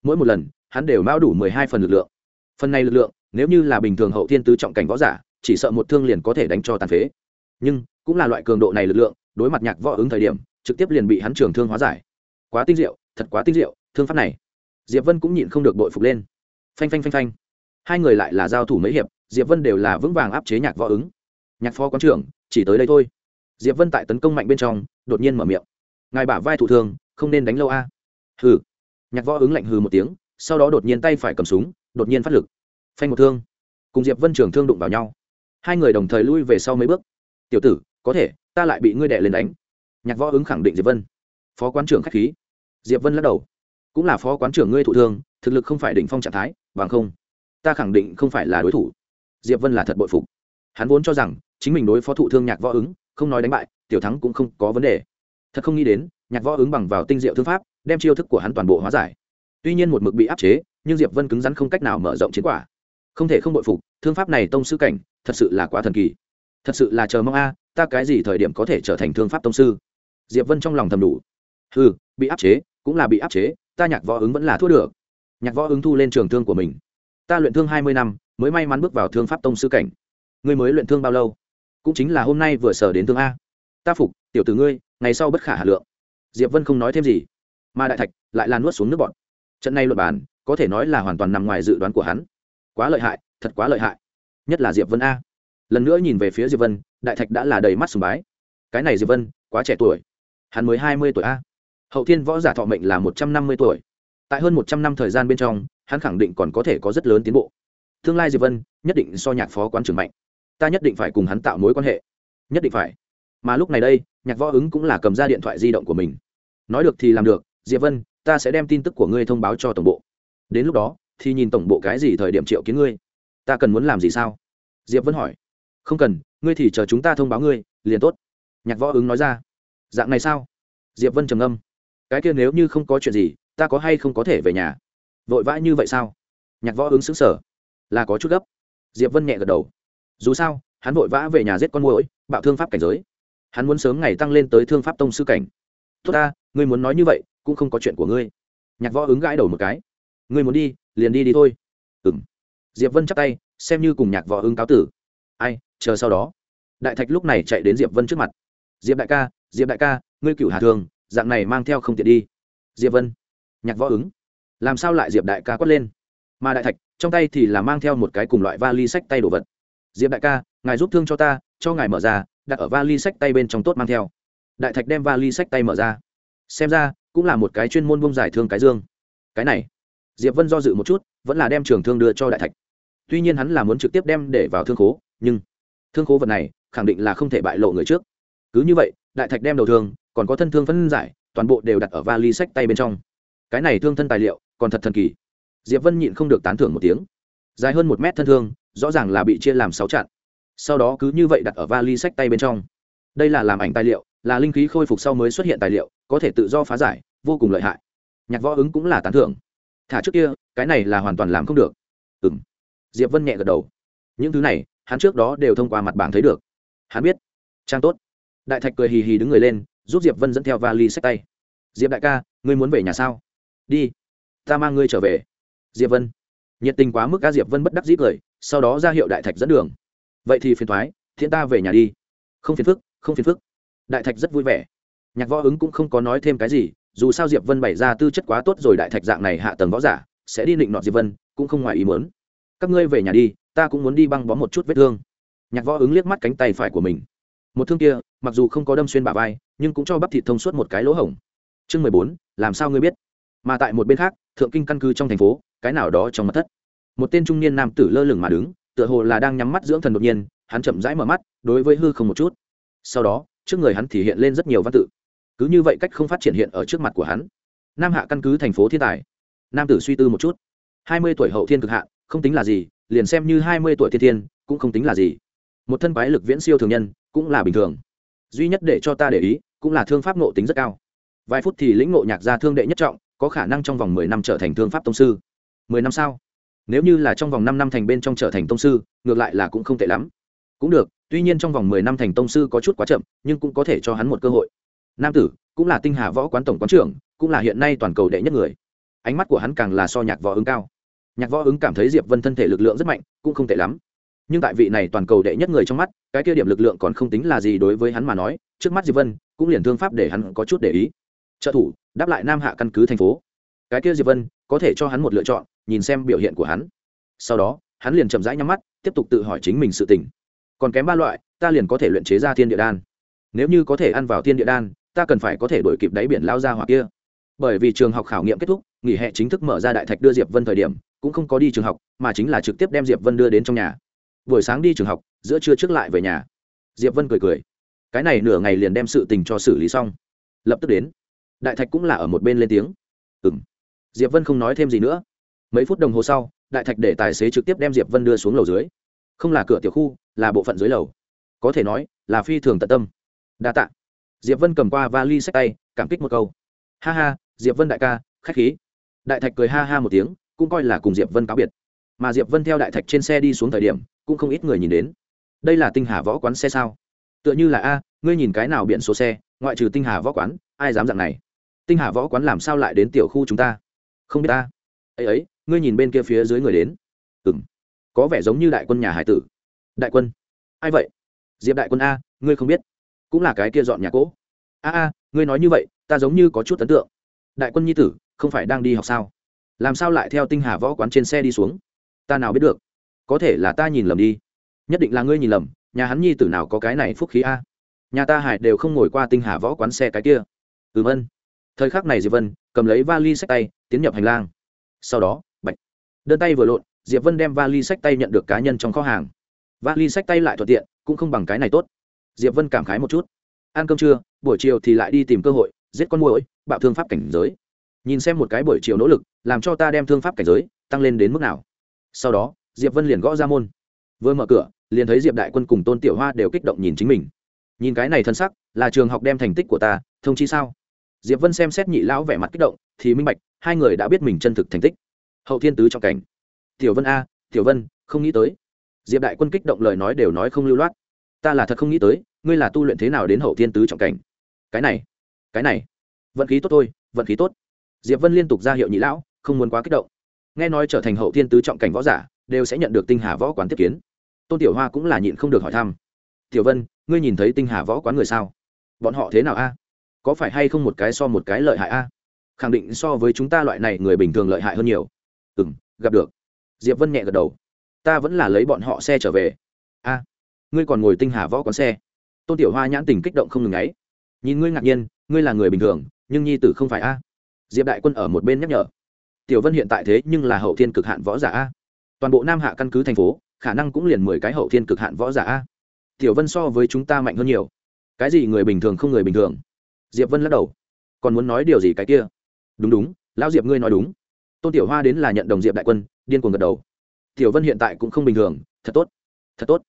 mỗi một lần, hắn đều mao đủ mười hai phần lực lượng. Phần này lực lượng, nếu như là bình thường hậu thiên tứ trọng cảnh võ giả, chỉ sợ một thương liền có thể đánh cho tàn phế. Nhưng, cũng là loại cường độ này lực lượng, đối mặt nhạc võ ứng thời điểm, trực tiếp liền bị hắn trường thương hóa giải. Quá tinh diệu, thật quá tinh diệu, thương pháp này. Diệp vân cũng nhịn không được bội phục lên. Phanh phanh phanh phanh. Hai người lại là giao thủ mấy hiệp, diệp vân đều là vững vàng áp chế nhạc võ ứng. Nhạc phó quán trưởng, chỉ tới đây thôi. Diệp vân tại tấn công mạnh bên trong, đột nhiên mở miệng. Ngài bả vai thủ thường, không nên đánh lâu a. Hừ nhạc võ ứng lạnh hừ một tiếng, sau đó đột nhiên tay phải cầm súng, đột nhiên phát lực. Phanh một thương. Cùng diệp vân trường thương đụng vào nhau. Hai người đồng thời lui về sau mấy bước. Tiểu tử, có thể, ta lại bị ngươi đệ lên đánh. Nhạc võ ứng khẳng định diệp vân. Phó quán trưởng k h á c h khí. Diệp vân lắc đầu. Cũng là phó quán trưởng ngươi thụ thương, thực lực không phải đỉnh phong trạng thái, bằng không, ta khẳng định không phải là đối thủ. Diệp vân là thật bội phục. Hắn vốn cho rằng, chính mình đối phó thụ thương nhạc võ ứng, không nói đánh bại, tiểu thắng cũng không có vấn đề. Thật không nghĩ đến nhạc võ ứng bằng vào tinh diệu thương pháp, đem chiêu thức của hắn toàn bộ hóa giải. Tuy nhiên một mực bị áp chế, nhưng diệp vân cứng rắn không cách nào mở rộng chiến quả. Không thể không bội phục, thương pháp này tông sư cảnh, thật sự là quá thần kỳ. Thật sự là chờ mong a, ta cái gì thời điểm có thể trở thành thương pháp tông sư? Diệp vân trong lòng thầm đủ. Ừ bị áp chế, cũng là bị áp chế, ta nhạc võ ứng vẫn là thua được. Nhạc võ ứng thu lên trường thương của mình. Ta luyện thương hai mươi năm, mới may mắn bước vào thương pháp tông sư cảnh. Ngươi mới luyện thương bao lâu? Cũng chính là hôm nay vừa sở đến thương a. Ta phục, tiểu tử ngươi, ngày sau bất khả hà lượng diệp vân không nói thêm gì, mà đại thạch lại là nuốt xuống nước bọn trận này luật bàn, có thể nói là hoàn toàn nằm ngoài dự đoán của hắn. Quá lợi hại, thật quá lợi hại. Nhất là diệp vân a. Lần nữa nhìn về phía diệp vân, đại thạch đã là đầy mắt sùng bái. Cái này diệp vân, quá trẻ tuổi. Hắn mới hai mươi tuổi a. Hậu thiên võ giả thọ mệnh là một trăm năm mươi tuổi. Tại hơn một trăm năm thời gian bên trong, hắn khẳng định còn có thể có rất lớn tiến bộ. Tương lai diệp vân, nhất định so nhạc phó quán trưởng mạnh. Ta nhất định phải cùng hắn tạo mối quan hệ. Nhất định phải. Mà lúc này đây nhạc võ ứng cũng là cầm ra điện thoại di động của mình. Nói được thì làm được, diệp vân, ta sẽ đem tin tức của ngươi thông báo cho tổng bộ. Đến lúc đó, thì nhìn tổng bộ cái gì thời điểm triệu kiến ngươi. Ta cần muốn làm gì sao? Diệp vân hỏi. Không cần, ngươi thì chờ chúng ta thông báo ngươi, liền tốt. Nhạc võ ứng nói ra. Dạng này sao? Diệp vân trầm âm cái kia nếu như không có chuyện gì, ta có hay không có thể về nhà? Vội vã như vậy sao? Nhạc võ ứng xứng sở là có chút gấp. Diệp vân nhẹ gật đầu. Dù sao, hắn vội vã về nhà giết con mũi bạo thương pháp cảnh giới hắn muốn sớm ngày tăng lên tới thương pháp tông sư cảnh. Tốt ta, ngươi muốn nói như vậy, cũng không có chuyện của ngươi. Nhạc võ ứng gãi đầu một cái. Ngươi muốn đi, liền đi đi thôi. Ừ m diệp vân chắp tay, xem như cùng nhạc võ ứng cáo tử. Ai, chờ sau đó. Đại thạch lúc này chạy đến diệp vân trước mặt. Diệp đại ca, diệp đại ca, ngươi cựu hà thường, dạng này mang theo không tiện đi. Diệp vân. Nhạc võ ứng. Làm sao lại diệp đại ca quất lên? Mà đại thạch, trong tay thì là mang theo một cái cùng loại vali sách tay đồ vật. Diệp đại ca, ngài giúp thương cho ta, cho ngài mở ra đặt ở vali sách tay bên trong tốt mang theo. Đại thạch đem vali sách tay mở ra. Xem ra, cũng là một cái chuyên môn bông giải thương cái dương. Cái này, diệp vân do dự một chút, vẫn là đem trường thương đưa cho đại thạch. Tuy nhiên hắn là muốn trực tiếp đem để vào thương khố, nhưng thương khố vật này khẳng định là không thể bại lộ người trước. Cứ như vậy, đại thạch đem đầu thương, còn có thân thương phân giải, toàn bộ đều đặt ở vali sách tay bên trong. Cái này thương thân tài liệu, còn thật thần kỳ. Diệp vân nhịn không được tán thưởng một tiếng. Dài hơn một mét thân thương, rõ ràng là bị chia làm sáu chặn sau đó cứ như vậy đặt ở vali sách tay bên trong. Đây là làm ảnh tài liệu, là linh khí khôi phục sau mới xuất hiện tài liệu, có thể tự do phá giải, vô cùng lợi hại. Nhạc võ ứng cũng là tán thưởng. Thả trước kia, cái này là hoàn toàn làm không được. Ừ m diệp vân nhẹ gật đầu. Những thứ này, hắn trước đó đều thông qua mặt bảng thấy được. Hắn biết. Trang tốt. Đại thạch cười hì hì đứng người lên, giúp diệp vân dẫn theo vali sách tay. Diệp đại ca, ngươi muốn về nhà sao? Đi. Ta mang ngươi trở về. Diệp vân. Nhiệt tình quá mức ca diệp vân bất đắc dĩ cười, sau đó ra hiệu đại thạch dẫn đường vậy thì phiền thoái, thiện ta về nhà đi. Không phiền phức, không phiền phức. Đại thạch rất vui vẻ. Nhạc võ ứng cũng không có nói thêm cái gì, dù sao diệp vân bày ra tư chất quá tốt rồi đại thạch dạng này hạ tầng võ giả, sẽ đi định nọ diệp vân, cũng không ngoài ý muốn. Các ngươi về nhà đi, ta cũng muốn đi băng bó một chút vết thương. Nhạc võ ứng liếc mắt cánh tay phải của mình. Một thương kia, mặc dù không có đâm xuyên bả vai, nhưng cũng cho bắp thịt thông suốt một cái lỗ hổng. Chương mười bốn, làm sao ngươi biết? Mà tại một bên khác, thượng kinh căn cứ trong thành phố, cái nào đó trong mặt thất. Một tên trung niên nam tử lơ lửng mà đứng tựa hồ là đang nhắm mắt dưỡng thần đột nhiên, hắn chậm rãi mở mắt, đối với hư không một chút. Sau đó, trước người hắn thì hiện lên rất nhiều văn tự. Cứ như vậy cách không phát triển hiện ở trước mặt của hắn. Nam hạ căn cứ thành phố thiên tài. Nam tử suy tư một chút. Hai mươi tuổi hậu thiên cực hạ, không tính là gì, liền xem như hai mươi tuổi thiên thiên, cũng không tính là gì. Một thân quái lực viễn siêu thường nhân, cũng là bình thường. Duy nhất để cho ta để ý, cũng là thương pháp nộ tính rất cao. Vài phút thì lĩnh ngộ nhạc gia thương đệ nhất trọng, có khả năng trong vòng mười năm trở thành thương pháp tông sư. Mười năm sau nếu như là trong vòng năm năm thành bên trong trở thành tông sư, ngược lại là cũng không tệ lắm. Cũng được, tuy nhiên trong vòng mười năm thành tông sư có chút quá chậm, nhưng cũng có thể cho hắn một cơ hội. Nam tử, cũng là tinh hà võ quán tổng quán trưởng, cũng là hiện nay toàn cầu đệ nhất người. Ánh mắt của hắn càng là so nhạc võ ứng cao. Nhạc võ ứng cảm thấy diệp vân thân thể lực lượng rất mạnh, cũng không tệ lắm. Nhưng tại vị này toàn cầu đệ nhất người trong mắt, cái kia điểm lực lượng còn không tính là gì đối với hắn mà nói, trước mắt diệp vân, cũng liền thương pháp để hắn có chút để ý. Trợ thủ, đáp lại nam hạ căn cứ thành phố. Cái kia diệp vân, có thể cho hắn một lựa chọn nhìn xem biểu hiện của hắn. Sau đó, hắn liền chậm rãi nhắm mắt, tiếp tục tự hỏi chính mình sự tình. Còn kém ba loại, ta liền có thể luyện chế ra thiên địa đan. Nếu như có thể ăn vào thiên địa đan, ta cần phải có thể đổi kịp đáy biển lao ra hoặc kia. Bởi vì trường học khảo nghiệm kết thúc, nghỉ hè chính thức mở ra đại thạch đưa diệp vân thời điểm, cũng không có đi trường học, mà chính là trực tiếp đem diệp vân đưa đến trong nhà. Buổi sáng đi trường học, giữa trưa trước lại về nhà. Diệp vân cười cười. Cái này nửa ngày liền đem sự tình cho xử lý xong. Lập tức đến. Đại thạch cũng là ở một bên lên tiếng. Ừ m diệp vân không nói thêm gì nữa mấy phút đồng hồ sau, đại thạch để tài xế trực tiếp đem diệp vân đưa xuống lầu dưới. Không là cửa tiểu khu, là bộ phận dưới lầu. Có thể nói, là phi thường tận tâm. Đa tạ. diệp vân cầm qua vali sách tay, cảm kích một câu. Ha ha, diệp vân đại ca, khách khí. Đại thạch cười ha ha một tiếng, cũng coi là cùng diệp vân cáo biệt. Mà diệp vân theo đại thạch trên xe đi xuống thời điểm, cũng không ít người nhìn đến. Đây là tinh hà võ quán xe sao? Tựa như là a, ngươi nhìn cái nào biển số xe, ngoại trừ tinh hà võ quán, ai dám dạng này? Tinh hà võ quán làm sao lại đến tiểu khu chúng ta? Không biết ta. Ấy ấy ngươi nhìn bên kia phía dưới người đến. Ừ m có vẻ giống như đại quân nhà hải tử. Đại quân? Ai vậy? Diệp đại quân a, ngươi không biết. Cũng là cái kia dọn nhà cỗ. A a, ngươi nói như vậy, ta giống như có chút ấn tượng. Đại quân nhi tử, không phải đang đi học sao? Làm sao lại theo tinh hà võ quán trên xe đi xuống? Ta nào biết được. Có thể là ta nhìn lầm đi. Nhất định là ngươi nhìn lầm, nhà hắn nhi tử nào có cái này phúc khí a. Nhà ta hải đều không ngồi qua tinh hà võ quán xe cái kia. Ừm ân thời khắc này diệp vân, cầm lấy vali sách tay, tiến nhập hành lang. Sau đó đơn tay vừa lộn, diệp vân đem vali sách tay nhận được cá nhân trong kho hàng. Vali sách tay lại thuận tiện, cũng không bằng cái này tốt. Diệp vân cảm khái một chút. Ăn cơm trưa, buổi chiều thì lại đi tìm cơ hội, giết con muỗi, bạo thương pháp cảnh giới. Nhìn xem một cái buổi chiều nỗ lực, làm cho ta đem thương pháp cảnh giới tăng lên đến mức nào. Sau đó, diệp vân liền gõ ra môn. Vừa mở cửa, liền thấy diệp đại quân cùng tôn tiểu hoa đều kích động nhìn chính mình. Nhìn cái này thân sắc, là trường học đem thành tích của ta, thông chi sao? Diệp vân xem xét nhị lão vẻ mặt kích động, thì minh bạch, hai người đã biết mình chân thực thành tích hậu thiên tứ trong cảnh. Tiểu vân a, tiểu vân, không nghĩ tới. Diệp đại quân kích động lời nói đều nói không lưu loát. Ta là thật không nghĩ tới, ngươi là tu luyện thế nào đến hậu thiên tứ trọng cảnh. Cái này cái này, vận khí tốt thôi, vận khí tốt. Diệp vân liên tục ra hiệu nhị lão, không muốn quá kích động. Nghe nói trở thành hậu thiên tứ trọng cảnh võ giả, đều sẽ nhận được tinh hà võ quán tiếp kiến. Tôn tiểu hoa cũng là nhịn không được hỏi thăm. Tiểu vân, ngươi nhìn thấy tinh hà võ quán người sao? Bọn họ thế nào a? Có phải hay không một cái so một cái lợi hại a? Khẳng định so với chúng ta loại này người bình thường lợi hại hơn nhiều ừ m gặp được. Diệp vân nhẹ gật đầu. Ta vẫn là lấy bọn họ xe trở về. A, ngươi còn ngồi tinh hà võ quán xe. Tôn tiểu hoa nhãn tình kích động không ngừng ấy nhìn ngươi ngạc nhiên, ngươi là người bình thường, nhưng nhi tử không phải a. Diệp đại quân ở một bên nhắc nhở. Tiểu vân hiện tại thế nhưng là hậu thiên cực hạn võ giả a. Toàn bộ nam hạ căn cứ thành phố, khả năng cũng liền mười cái hậu thiên cực hạn võ giả a. Tiểu vân so với chúng ta mạnh hơn nhiều. Cái gì người bình thường không người bình thường? Diệp vân lắc đầu. Còn muốn nói điều gì cái kia? Đúng đúng, lão diệp ngươi nói đúng tôn tiểu hoa đến là nhận đồng diệp đại quân, điên cuồng gật đầu. Tiểu vân hiện tại cũng không bình thường, thật tốt thật tốt.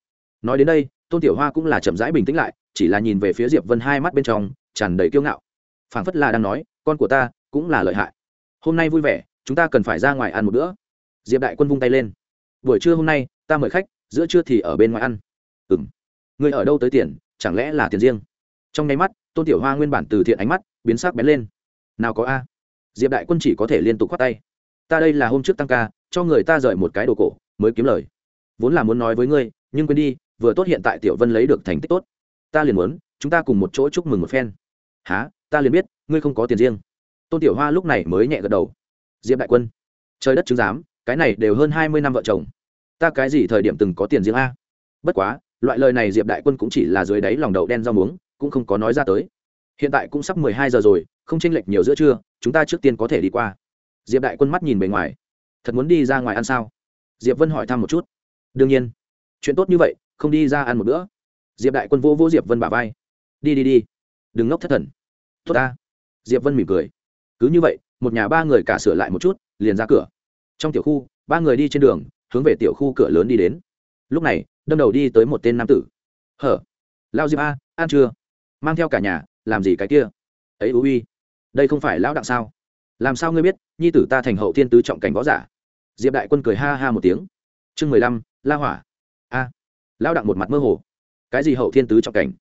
Nói đến đây, tôn tiểu hoa cũng là chậm rãi bình tĩnh lại, chỉ là nhìn về phía diệp vân hai mắt bên trong, tràn đầy kiêu ngạo. Phảng phất là đang nói, con của ta cũng là lợi hại. Hôm nay vui vẻ, chúng ta cần phải ra ngoài ăn một bữa. Diệp đại quân vung tay lên. Buổi trưa hôm nay, ta mời khách, giữa trưa thì ở bên ngoài ăn. Ừ m người ở đâu tới tiền, chẳng lẽ là tiền riêng? Trong nháy mắt, tôn tiểu hoa nguyên bản từ thiện ánh mắt, biến sắc bén lên. Nào có a. Diệp đại quân chỉ có thể liên tục k h o á t tay ta đây là hôm trước tăng ca, cho người ta rời một cái đồ cổ, mới kiếm lời. Vốn là muốn nói với ngươi, nhưng quên đi, vừa tốt hiện tại tiểu vân lấy được thành tích tốt. Ta liền muốn, chúng ta cùng một chỗ chúc mừng một phen. Há ta liền biết, ngươi không có tiền riêng. Tôn tiểu hoa lúc này mới nhẹ gật đầu. Diệp đại quân, trời đất chứng giám, cái này đều hơn hai mươi năm vợ chồng. Ta cái gì thời điểm từng có tiền riêng a? Bất quá, loại lời này diệp đại quân cũng chỉ là dưới đáy lòng đậu đen rau muống, cũng không có nói ra tới. Hiện tại cũng sắp mười hai giờ rồi, không tranh lệch nhiều giữa trưa, chúng ta trước tiên có thể đi qua diệp đại quân mắt nhìn bề ngoài. Thật muốn đi ra ngoài ăn sao? Diệp vân hỏi thăm một chút. Đương nhiên. Chuyện tốt như vậy, không đi ra ăn một bữa. Diệp đại quân vô vô diệp vân bả vai. Đi đi đi. Đừng ngốc thất thần. Tốt ta. Diệp vân mỉm cười. Cứ như vậy, một nhà ba người cả sửa lại một chút, liền ra cửa. Trong tiểu khu, ba người đi trên đường, hướng về tiểu khu cửa lớn đi đến. Lúc này, đâm đầu đi tới một tên nam tử. Hở? Lao diệp a, ăn chưa? Mang theo cả nhà, làm gì cái kia? Ấy ú uy đây không phải lão đặng sao? Làm sao ngươi biết, nhi tử ta thành hậu thiên tứ trọng cảnh võ giả? Diệp đại quân cười ha ha một tiếng. Chương mười lăm, la hỏa. A. Lão đặng một mặt mơ hồ. Cái gì hậu thiên tứ trọng cảnh?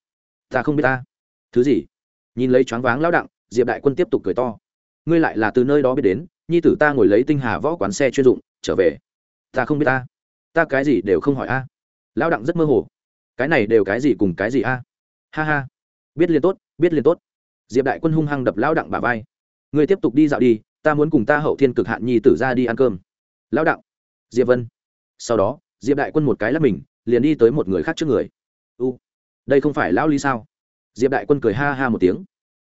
Ta không biết ta. Thứ gì? Nhìn lấy choáng váng lão đặng, diệp đại quân tiếp tục cười to. Ngươi lại là từ nơi đó biết đến, nhi tử ta ngồi lấy tinh hà võ quán xe chuyên dụng, trở về. Ta không biết ta. Ta cái gì đều không hỏi a. Lão đặng rất mơ hồ. Cái này đều cái gì cùng cái gì a? Ha ha. Biết liền tốt, biết liền tốt. Diệp đại quân hung hăng đập lão đặng bà vai người tiếp tục đi dạo đi ta muốn cùng ta hậu thiên cực hạn nhi tử ra đi ăn cơm. Lão đạo, diệp vân. Sau đó diệp đại quân một cái lắp mình liền đi tới một người khác trước người. U. Đây không phải lão lý sao? Diệp đại quân cười ha ha một tiếng.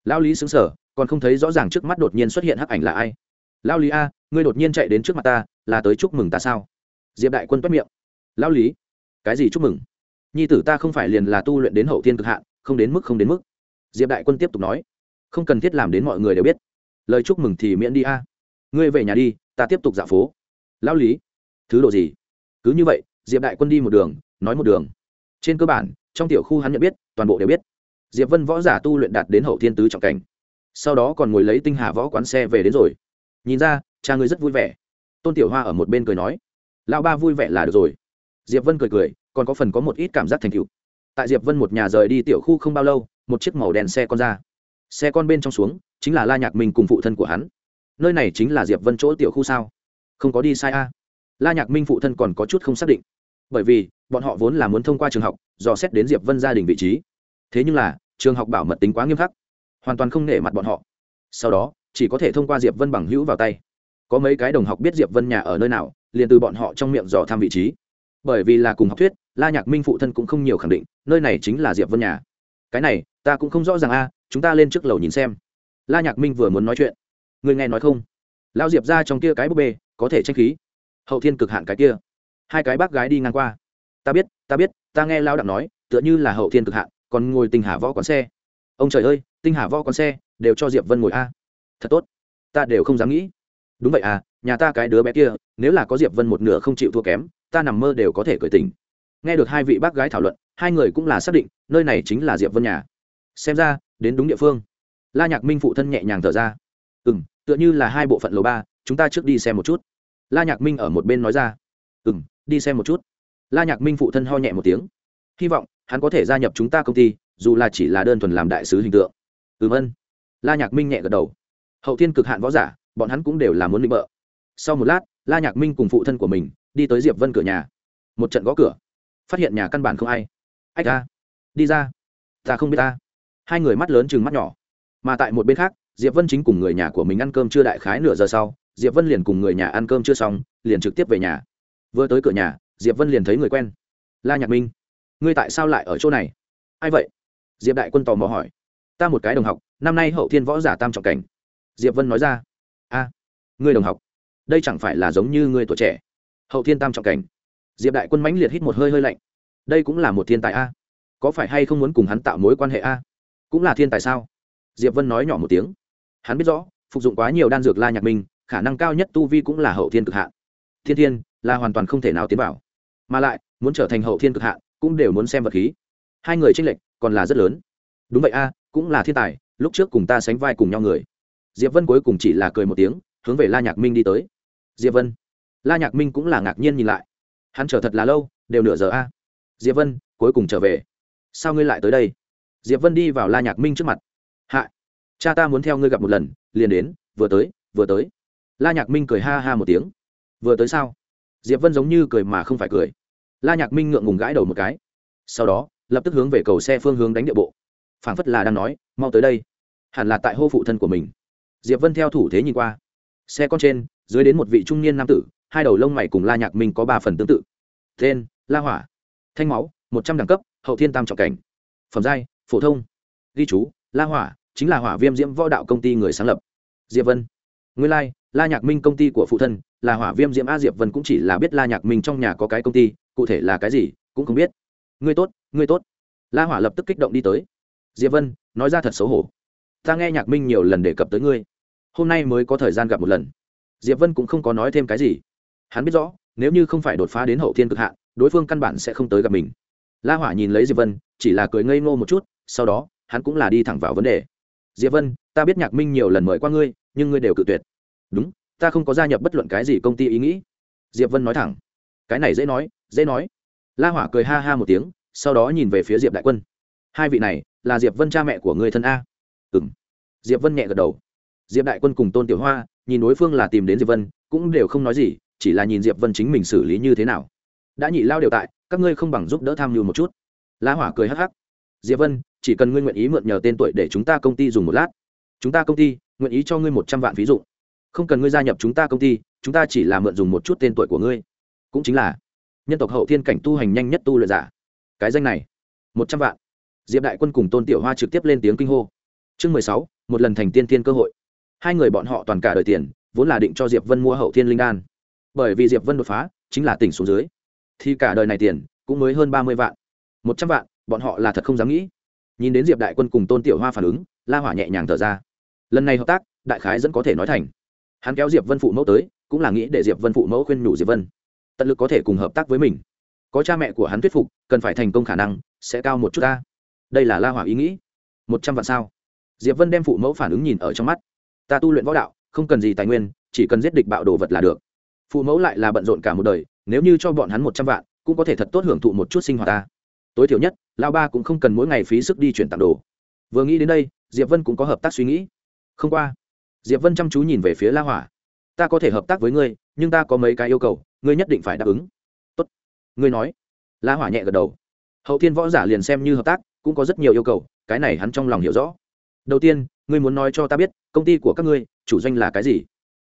Lão lý xứng sở còn không thấy rõ ràng trước mắt đột nhiên xuất hiện hắc ảnh là ai. Lão lý a ngươi đột nhiên chạy đến trước mặt ta là tới chúc mừng ta sao? Diệp đại quân toét miệng. Lão lý. Cái gì chúc mừng? Nhi tử ta không phải liền là tu luyện đến hậu thiên cực hạn không đến mức không đến mức. Diệp đại quân tiếp tục nói. Không cần thiết làm đến mọi người đều biết lời chúc mừng thì miễn đi a. Ngươi về nhà đi, ta tiếp tục dạo phố. Lão lý, thứ độ gì? Cứ như vậy, diệp đại quân đi một đường, nói một đường. Trên cơ bản, trong tiểu khu hắn nhận biết, toàn bộ đều biết. Diệp vân võ giả tu luyện đạt đến hậu thiên tứ trọng cảnh. Sau đó còn ngồi lấy tinh hà võ quán xe về đến rồi. Nhìn ra, cha ngươi rất vui vẻ. Tôn tiểu hoa ở một bên cười nói. Lão ba vui vẻ là được rồi. Diệp vân cười cười, còn có phần có một ít cảm giác thành cựu tại diệp vân một nhà rời đi tiểu khu không bao lâu, một chiếc màu đèn xe con ra. Xe con bên trong xuống chính là la nhạc minh cùng phụ thân của hắn. Nơi này chính là diệp vân chỗ tiểu khu sao? Không có đi sai a. La nhạc minh phụ thân còn có chút không xác định. Bởi vì, bọn họ vốn là muốn thông qua trường học, dò xét đến diệp vân gia đình vị trí. Thế nhưng là, trường học bảo mật tính quá nghiêm khắc, hoàn toàn không nể mặt bọn họ. Sau đó, chỉ có thể thông qua diệp vân bằng hữu vào tay. Có mấy cái đồng học biết diệp vân nhà ở nơi nào, liền từ bọn họ trong miệng dò thăm vị trí. Bởi vì là cùng học thuyết, la nhạc minh phụ thân cũng không nhiều khẳng định, nơi này chính là diệp vân nhà. Cái này, ta cũng không rõ ràng a, chúng ta lên trước lầu nhìn xem la nhạc minh vừa muốn nói chuyện. Người nghe nói không? Lao diệp ra trong kia cái búp bê, có thể tranh khí. Hậu thiên cực hạn cái kia. Hai cái bác gái đi ngang qua. Ta biết ta biết, ta nghe lao đặng nói, tựa như là hậu thiên cực hạn, còn ngồi tinh hà võ con xe. Ông trời ơi, tinh hà võ con xe, đều cho diệp vân ngồi a. Thật tốt. Ta đều không dám nghĩ. Đúng vậy à nhà ta cái đứa bé kia, nếu là có diệp vân một nửa không chịu thua kém, ta nằm mơ đều có thể cởi tình nghe được hai vị bác gái thảo luận, hai người cũng là xác định, nơi này chính là diệp vân nhà. Xem ra, đến đúng địa phương la nhạc minh phụ thân nhẹ nhàng thở ra. Ừ m tựa như là hai bộ phận lầu ba, chúng ta trước đi xem một chút. La nhạc minh ở một bên nói ra. Ừ m đi xem một chút. La nhạc minh phụ thân ho nhẹ một tiếng. Hy vọng hắn có thể gia nhập chúng ta công ty, dù là chỉ là đơn thuần làm đại sứ hình tượng. Ừm ân la nhạc minh nhẹ gật đầu. Hậu thiên cực hạn võ giả, bọn hắn cũng đều là muốn định bợ. Sau một lát, la nhạc minh cùng phụ thân của mình đi tới diệp vân cửa nhà. Một trận gõ cửa. Phát hiện nhà căn bản không ai. Ách ra đi ra. Ta không biết ta. Hai người mắt lớn chừng mắt nhỏ mà tại một bên khác, diệp vân chính cùng người nhà của mình ăn cơm chưa đại khái nửa giờ sau, diệp vân liền cùng người nhà ăn cơm chưa xong, liền trực tiếp về nhà. Vừa tới cửa nhà, diệp vân liền thấy người quen. La nhạc minh, ngươi tại sao lại ở chỗ này? Ai vậy? Diệp đại quân tò mò hỏi. Ta một cái đồng học, năm nay hậu thiên võ giả tam trọng cảnh. Diệp vân nói ra. A, ngươi đồng học, đây chẳng phải là giống như ngươi tuổi trẻ, hậu thiên tam trọng cảnh. Diệp đại quân mãnh liệt hít một hơi hơi lạnh. Đây cũng là một thiên tài a. Có phải hay không muốn cùng hắn tạo mối quan hệ a? Cũng là thiên tài sao? Diệp vân nói nhỏ một tiếng. Hắn biết rõ, phục dụng quá nhiều đan dược la nhạc minh, khả năng cao nhất tu vi cũng là hậu thiên cực hạn. Thiên thiên, là hoàn toàn không thể nào tiến vào. Mà lại, muốn trở thành hậu thiên cực hạn, cũng đều muốn xem vật khí. Hai người tranh lệch, còn là rất lớn. Đúng vậy a, cũng là thiên tài, lúc trước cùng ta sánh vai cùng nhau người. Diệp vân cuối cùng chỉ là cười một tiếng, hướng về la nhạc minh đi tới. Diệp vân. La nhạc minh cũng là ngạc nhiên nhìn lại. Hắn chờ thật là lâu, đều nửa giờ a. Diệp vân, cuối cùng trở về. Sao ngươi lại tới đây? Diệp vân đi vào la nhạc minh trước mặt hạ, cha ta muốn theo ngươi gặp một lần, liền đến, vừa tới vừa tới. La nhạc minh cười ha ha một tiếng. Vừa tới sao? Diệp vân giống như cười mà không phải cười. La nhạc minh ngượng ngùng gãi đầu một cái. Sau đó, lập tức hướng về cầu xe phương hướng đánh địa bộ. Phảng phất là đang nói, mau tới đây. Hẳn là tại hô phụ thân của mình. Diệp vân theo thủ thế nhìn qua. Xe con trên, dưới đến một vị trung niên nam tử, hai đầu lông mày cùng la nhạc minh có ba phần tương tự. Tên, la hỏa. Thanh máu, một trăm đẳng cấp, hậu thiên tam trọng cảnh. Phẩm giai, phổ thông. Ghi chú, la hỏa chính là hỏa viêm diễm võ đạo công ty người sáng lập. Diệp vân. Nguyên lai、like, la nhạc minh công ty của phụ thân là hỏa viêm diễm a diệp vân cũng chỉ là biết la nhạc minh trong nhà có cái công ty cụ thể là cái gì cũng không biết. Ngươi tốt ngươi tốt. La hỏa lập tức kích động đi tới. Diệp vân nói ra thật xấu hổ. Ta nghe nhạc minh nhiều lần đề cập tới ngươi. Hôm nay mới có thời gian gặp một lần. Diệp vân cũng không có nói thêm cái gì. Hắn biết rõ nếu như không phải đột phá đến hậu thiên cực hạn đối phương căn bản sẽ không tới gặp mình. La hỏa nhìn lấy diệp vân chỉ là cười ngây ngô một chút sau đó hắn cũng là đi thẳng vào vấn đề diệp vân, ta biết nhạc minh nhiều lần mời qua ngươi, nhưng ngươi đều cự tuyệt. Đúng, ta không có gia nhập bất luận cái gì công ty ý nghĩ. Diệp vân nói thẳng. Cái này dễ nói dễ nói. La hỏa cười ha ha một tiếng, sau đó nhìn về phía diệp đại quân. Hai vị này, là diệp vân cha mẹ của người thân a. Ừ m diệp vân nhẹ gật đầu. Diệp đại quân cùng tôn tiểu hoa, nhìn đối phương là tìm đến diệp vân, cũng đều không nói gì, chỉ là nhìn diệp vân chính mình xử lý như thế nào. Đã nhị lao đều tại, các ngươi không bằng giúp đỡ tham mưu một chút. La hỏa cười hắc hắc. Diệp vân chỉ cần ngươi nguyện ý mượn nhờ tên tuổi để chúng ta công ty dùng một lát. Chúng ta công ty, nguyện ý cho ngươi một trăm vạn ví dụ không cần ngươi gia nhập chúng ta công ty, chúng ta chỉ là mượn dùng một chút tên tuổi của ngươi. Cũng chính là, nhân tộc hậu thiên cảnh tu hành nhanh nhất tu luyện giả. Cái danh này, một trăm vạn. Diệp đại quân cùng tôn tiểu hoa trực tiếp lên tiếng kinh hô. Chương mười sáu, một lần thành tiên thiên cơ hội. Hai người bọn họ toàn cả đời tiền, vốn là định cho diệp vân mua hậu thiên linh đan. Bởi vì diệp vân đột phá, chính là tỉnh xuống dưới. Thì cả đời này tiền, cũng mới hơn ba mươi vạn. Một trăm vạn, bọn họ là thật không dám nghĩ nhìn đến diệp đại quân cùng tôn tiểu hoa phản ứng, la hỏa nhẹ nhàng thở ra. Lần này hợp tác, đại khái dẫn có thể nói thành. Hắn kéo diệp vân phụ mẫu tới, cũng là nghĩ để diệp vân phụ mẫu khuyên nhủ diệp vân. Tận lực có thể cùng hợp tác với mình. Có cha mẹ của hắn thuyết phục, cần phải thành công khả năng, sẽ cao một chút ta. Đây là la hỏa ý nghĩ. Một trăm vạn sao? Diệp vân đem phụ mẫu phản ứng nhìn ở trong mắt. Ta tu luyện võ đạo, không cần gì tài nguyên, chỉ cần giết địch bạo đồ vật là được. Phụ mẫu lại là bận rộn cả một đời, nếu như cho bọn hắn một trăm vạn, cũng có thể thật tốt hưởng thụ một chút sinh hoạt ta tối thiểu nhất, lao ba cũng không cần mỗi ngày phí sức đi chuyển tặng đồ. Vừa nghĩ đến đây, diệp vân cũng có hợp tác suy nghĩ. Không qua, diệp vân chăm chú nhìn về phía la hỏa. Ta có thể hợp tác với ngươi, nhưng ta có mấy cái yêu cầu, ngươi nhất định phải đáp ứng. Tốt. Ngươi nói. La hỏa nhẹ gật đầu. Hậu thiên võ giả liền xem như hợp tác, cũng có rất nhiều yêu cầu, cái này hắn trong lòng hiểu rõ. Đầu tiên, ngươi muốn nói cho ta biết, công ty của các ngươi, chủ doanh là cái gì?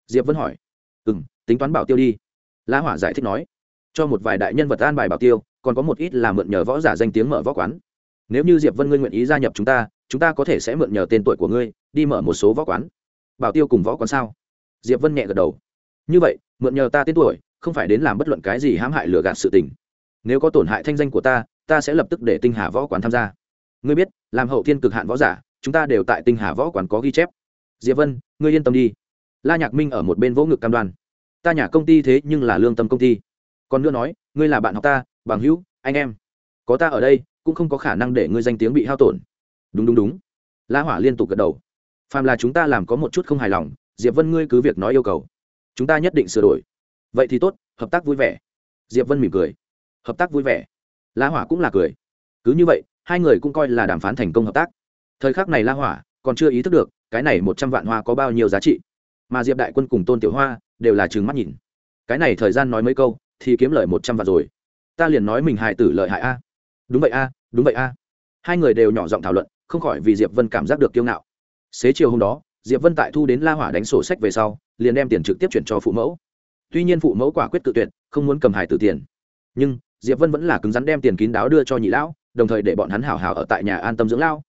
Diệp vân hỏi. Ừ m tính toán bảo tiêu đi. La hỏa giải thích nói. Cho một vài đại nhân vật an bài bảo tiêu còn có một ít là mượn nhờ võ giả danh tiếng mở võ quán. Nếu như diệp vân ngươi nguyện ý gia nhập chúng ta chúng ta có thể sẽ mượn nhờ tên tuổi của ngươi, đi mở một số võ quán. Bảo tiêu cùng võ quán sao? Diệp vân nhẹ gật đầu. Như vậy, mượn nhờ ta tên tuổi, không phải đến làm bất luận cái gì hãm hại lừa gạt sự tình. Nếu có tổn hại thanh danh của ta ta sẽ lập tức để tinh hà võ quán tham gia. Ngươi biết, làm hậu thiên cực hạn võ giả, chúng ta đều tại tinh hà võ quán có ghi chép. Diệp vân, ngươi yên tâm đi. La nhạc minh ở một bên vỗ ngực cam đoan. Ta nhà công ty thế nhưng là lương tâm công ty. Còn nữa nói, ngươi là bạn học ta bằng hữu, anh em. Có ta ở đây, cũng không có khả năng để ngươi danh tiếng bị hao tổn. Đúng đúng đúng. La hỏa liên tục gật đầu. Phàm là chúng ta làm có một chút không hài lòng, diệp vân ngươi cứ việc nói yêu cầu. Chúng ta nhất định sửa đổi. Vậy thì tốt, hợp tác vui vẻ. Diệp vân mỉm cười. Hợp tác vui vẻ. La hỏa cũng là cười. Cứ như vậy, hai người cũng coi là đàm phán thành công hợp tác. Thời khắc này la hỏa còn chưa ý thức được, cái này một trăm vạn hoa có bao nhiêu giá trị. Mà diệp đại quân cùng tôn tiểu hoa đều là trừng mắt nhìn. Cái này thời gian nói mấy câu, thì kiếm lời một trăm vạn rồi ta liền nói mình hại tử lợi hại a. Đúng vậy a, đúng vậy a. Hai người đều nhỏ giọng thảo luận, không khỏi vì diệp vân cảm giác được kiêu ngạo. Xế chiều hôm đó, diệp vân tại thu đến la hỏa đánh sổ sách về sau, liền đem tiền trực tiếp chuyển cho phụ mẫu. Tuy nhiên phụ mẫu quả quyết tự tuyệt, không muốn cầm hài tử tiền. Nhưng, diệp vân vẫn là cứng rắn đem tiền kín đáo đưa cho nhị lão, đồng thời để bọn hắn hảo hảo ở tại nhà an tâm dưỡng lao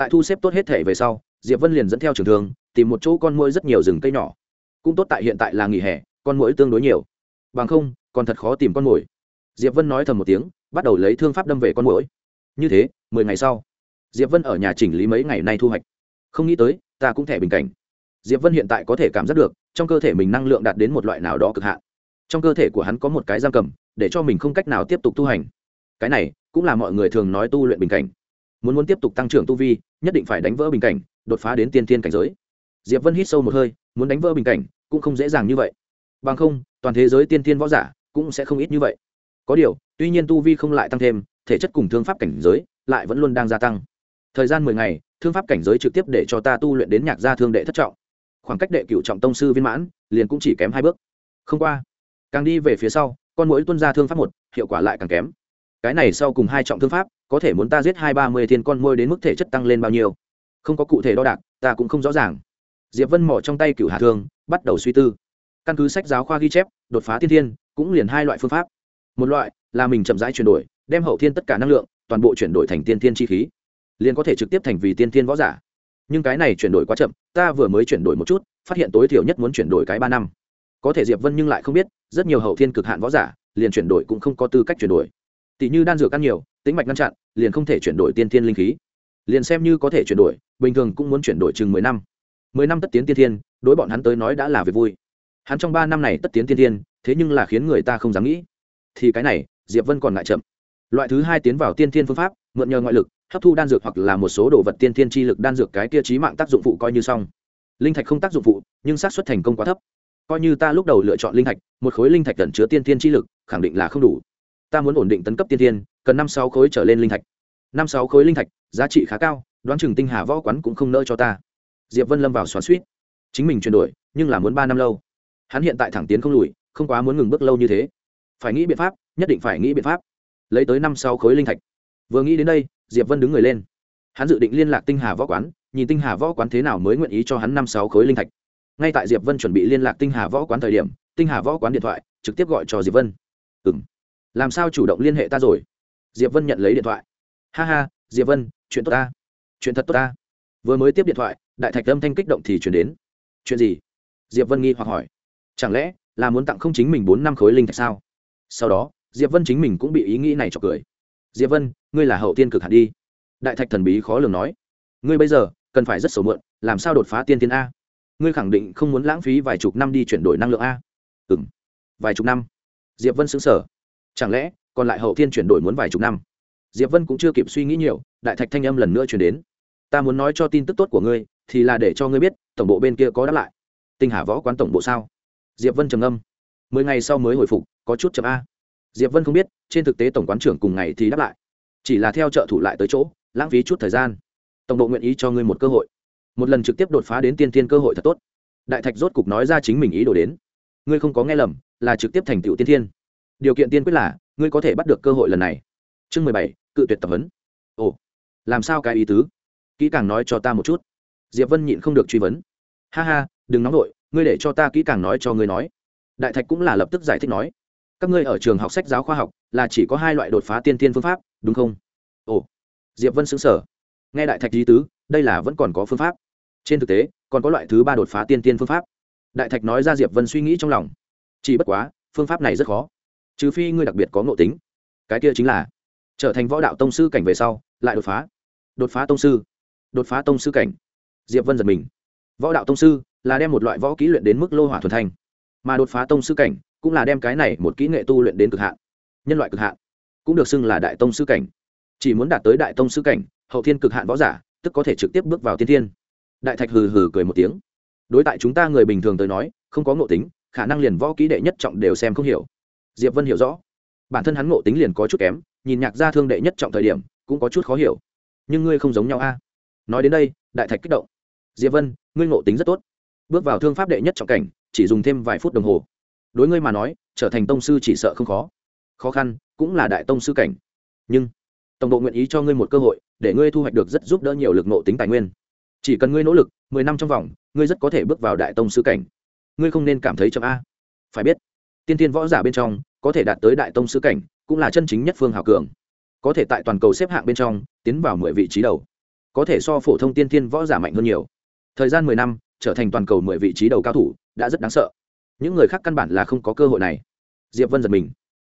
tại thu xếp tốt hết thể về sau, diệp vân liền dẫn theo trường thường tìm một chỗ con muỗi rất nhiều rừng cây nhỏ. Cũng tốt tại hiện tại là nghỉ hè, con muỗi tương đối nhiều. Bằng không, còn thật khó tìm con mồi diệp vân nói thầm một tiếng, bắt đầu lấy thương pháp đâm về con mũi. như thế, mười ngày sau, diệp vân ở nhà chỉnh lý mấy ngày nay thu hoạch. Không nghĩ tới, ta cũng thẻ bình cảnh. Diệp vân hiện tại có thể cảm giác được, trong cơ thể mình năng lượng đạt đến một loại nào đó cực hạn. Trong cơ thể của hắn có một cái giam cầm, để cho mình không cách nào tiếp tục tu hành. Cái này, cũng là mọi người thường nói tu luyện bình cảnh. Muốn muốn tiếp tục tăng trưởng tu vi, nhất định phải đánh vỡ bình cảnh, đột phá đến tiên tiên cảnh giới. Diệp vân hít sâu một hơi, muốn đánh vỡ bình cảnh, cũng không dễ dàng như vậy. Bằng không, toàn thế giới tiên tiên võ giả cũng sẽ không ít như vậy có điều, tuy nhiên tu vi không lại tăng thêm, thể chất cùng thương pháp cảnh giới lại vẫn luôn đang gia tăng. Thời gian mười ngày, thương pháp cảnh giới trực tiếp để cho ta tu luyện đến nhạc gia thương đệ thất trọng. Khoảng cách đệ cựu trọng tông sư viên mãn, liền cũng chỉ kém hai bước. Không qua, càng đi về phía sau, con mũi tuân ra thương pháp một, hiệu quả lại càng kém. Cái này sau cùng hai trọng thương pháp, có thể muốn ta giết hai ba mươi thiên con môi đến mức thể chất tăng lên bao nhiêu? Không có cụ thể đo đạc, ta cũng không rõ ràng. Diệp vân mỏ trong tay cựu hà thương, bắt đầu suy tư. Căn cứ sách giáo khoa ghi chép, đột phá tiên thiên, cũng liền hai loại phương pháp một loại là mình chậm rãi chuyển đổi, đem hậu thiên tất cả năng lượng, toàn bộ chuyển đổi thành tiên thiên chi khí. Liền có thể trực tiếp thành vì tiên thiên võ giả. Nhưng cái này chuyển đổi quá chậm, ta vừa mới chuyển đổi một chút, phát hiện tối thiểu nhất muốn chuyển đổi cái ba năm. Có thể diệp vân nhưng lại không biết, rất nhiều hậu thiên cực hạn võ giả, liền chuyển đổi cũng không có tư cách chuyển đổi. Tỷ như đan dược ăn nhiều tính mạch ngăn chặn, liền không thể chuyển đổi tiên thiên linh khí. Liền xem như có thể chuyển đổi, bình thường cũng muốn chuyển đổi chừng mười năm. Mười năm tất tiến tiên thiên, đối bọn hắn tới nói đã là việc vui. Hắn trong ba năm này tất tiến tiên thiên, thế nhưng là khiến người ta không dám nghĩ thì cái này, diệp vân còn ngại chậm. Loại thứ hai tiến vào tiên thiên phương pháp, mượn nhờ ngoại lực, hấp thu đan dược hoặc là một số đồ vật tiên thiên chi lực đan dược cái kia trí mạng tác dụng phụ coi như xong. Linh thạch không tác dụng phụ, nhưng xác suất thành công quá thấp. Coi như ta lúc đầu lựa chọn linh thạch, một khối linh thạch cần chứa tiên thiên chi lực, khẳng định là không đủ. Ta muốn ổn định tấn cấp tiên thiên, cần năm sáu khối trở lên linh thạch. Năm sáu khối linh thạch, giá trị khá cao, đoán chừng tinh hà võ quán cũng không nỡ cho ta. Diệp vân lâm vào xoắn suýt chính mình chuyển đổi, nhưng là muốn ba năm lâu. Hắn hiện tại thẳng tiến không lùi, không quá muốn ngừng bước lâu như thế phải nghĩ biện pháp, nhất định phải nghĩ biện pháp. Lấy tới năm sáu khối linh thạch. Vừa nghĩ đến đây, diệp vân đứng người lên. Hắn dự định liên lạc tinh hà võ quán, nhìn tinh hà võ quán thế nào mới nguyện ý cho hắn năm sáu khối linh thạch. Ngay tại diệp vân chuẩn bị liên lạc tinh hà võ quán thời điểm, tinh hà võ quán điện thoại trực tiếp gọi cho diệp vân. Ừ m làm sao chủ động liên hệ ta rồi? Diệp vân nhận lấy điện thoại. Ha ha, diệp vân, chuyện tốt ta. Chuyện thật tốt ta. Vừa mới tiếp điện thoại, đại thạch âm thanh kích động thì chuyển đến. Chuyện gì? Diệp vân nghi hoặc hỏi. Chẳng lẽ là muốn tặng không chính mình bốn năm khối linh thạch sao? Sau đó, diệp vân chính mình cũng bị ý nghĩ này chọc cười. Diệp vân, ngươi là hậu tiên cực hẳn đi. Đại thạch thần bí khó lường nói. Ngươi bây giờ cần phải rất sầu mượn làm sao đột phá tiên tiên a? Ngươi khẳng định không muốn lãng phí vài chục năm đi chuyển đổi năng lượng a. Ừ m vài chục năm. Diệp vân xứng sở chẳng lẽ còn lại hậu thiên chuyển đổi muốn vài chục năm? Diệp vân cũng chưa kịp suy nghĩ nhiều, đại thạch thanh âm lần nữa chuyển đến. Ta muốn nói cho tin tức tốt của ngươi, thì là để cho ngươi biết, tổng bộ bên kia có đáp lại. Tinh hà võ quán tổng bộ sao? Diệp vân trầm âm mười ngày sau mới hồi phục có chút chậm a. Diệp vân không biết, trên thực tế tổng quán trưởng cùng ngày thì đáp lại. Chỉ là theo trợ thủ lại tới chỗ, lãng phí chút thời gian. Tổng độ nguyện ý cho ngươi một cơ hội. Một lần trực tiếp đột phá đến tiên tiên cơ hội thật tốt. Đại thạch rốt cục nói ra chính mình ý đồ đến. Ngươi không có nghe lầm, là trực tiếp thành tựu tiên thiên. Điều kiện tiên quyết là, ngươi có thể bắt được cơ hội lần này. Chương mười bảy, cự tuyệt tập huấn. Ồ, làm sao cái ý tứ? Kỹ càng nói cho ta một chút. Diệp vân nhịn không được truy vấn. Ha ha, đừng nóng vội, ngươi để cho ta kỹ càng nói cho ngươi nói. Đại thạch cũng là lập tức giải thích nói các ngươi ở trường học sách giáo khoa học là chỉ có hai loại đột phá tiên tiên phương pháp đúng không? Ồ diệp vân xứng sở nghe đại thạch lý tứ đây là vẫn còn có phương pháp. Trên thực tế còn có loại thứ ba đột phá tiên tiên phương pháp. Đại thạch nói ra diệp vân suy nghĩ trong lòng. Chỉ bất quá phương pháp này rất khó. Trừ phi ngươi đặc biệt có ngộ tính. Cái kia chính là trở thành võ đạo tông sư cảnh về sau lại đột phá. Đột phá tông sư. Đột phá tông sư cảnh. Diệp vân giật mình. Võ đạo tông sư là đem một loại võ kỹ luyện đến mức lô hỏa thuần thành, mà đột phá tông sư cảnh cũng là đem cái này một kỹ nghệ tu luyện đến cực hạn, nhân loại cực hạn, cũng được xưng là đại tông sư cảnh. Chỉ muốn đạt tới đại tông sư cảnh, hậu thiên cực hạn võ giả, tức có thể trực tiếp bước vào tiên thiên. Đại thạch hừ hừ cười một tiếng. Đối tại chúng ta người bình thường tới nói, không có ngộ tính, khả năng liền võ kỹ đệ nhất trọng đều xem không hiểu. Diệp vân hiểu rõ. Bản thân hắn ngộ tính liền có chút kém, nhìn nhạc gia thương đệ nhất trọng thời điểm, cũng có chút khó hiểu. Nhưng ngươi không giống nhau a. Nói đến đây, đại thạch kích động. Diệp vân, ngươi ngộ tính rất tốt. Bước vào thương pháp đệ nhất trọng cảnh, chỉ dùng thêm vài phút đồng hồ đối ngươi mà nói, trở thành tông sư chỉ sợ không khó. Khó khăn cũng là đại tông sư cảnh. Nhưng, tổng độ nguyện ý cho ngươi một cơ hội, để ngươi thu hoạch được rất giúp đỡ nhiều lực nộ tính tài nguyên. Chỉ cần ngươi nỗ lực, mười năm trong vòng, ngươi rất có thể bước vào đại tông sư cảnh. Ngươi không nên cảm thấy chậm a. Phải biết, tiên tiên võ giả bên trong, có thể đạt tới đại tông sư cảnh, cũng là chân chính nhất phương hào cường. Có thể tại toàn cầu xếp hạng bên trong, tiến vào mười vị trí đầu. Có thể so phổ thông tiên tiên võ giả mạnh hơn nhiều. Thời gian mười năm, trở thành toàn cầu mười vị trí đầu cao thủ, đã rất đáng sợ những người khác căn bản là không có cơ hội này. Diệp vân giật mình.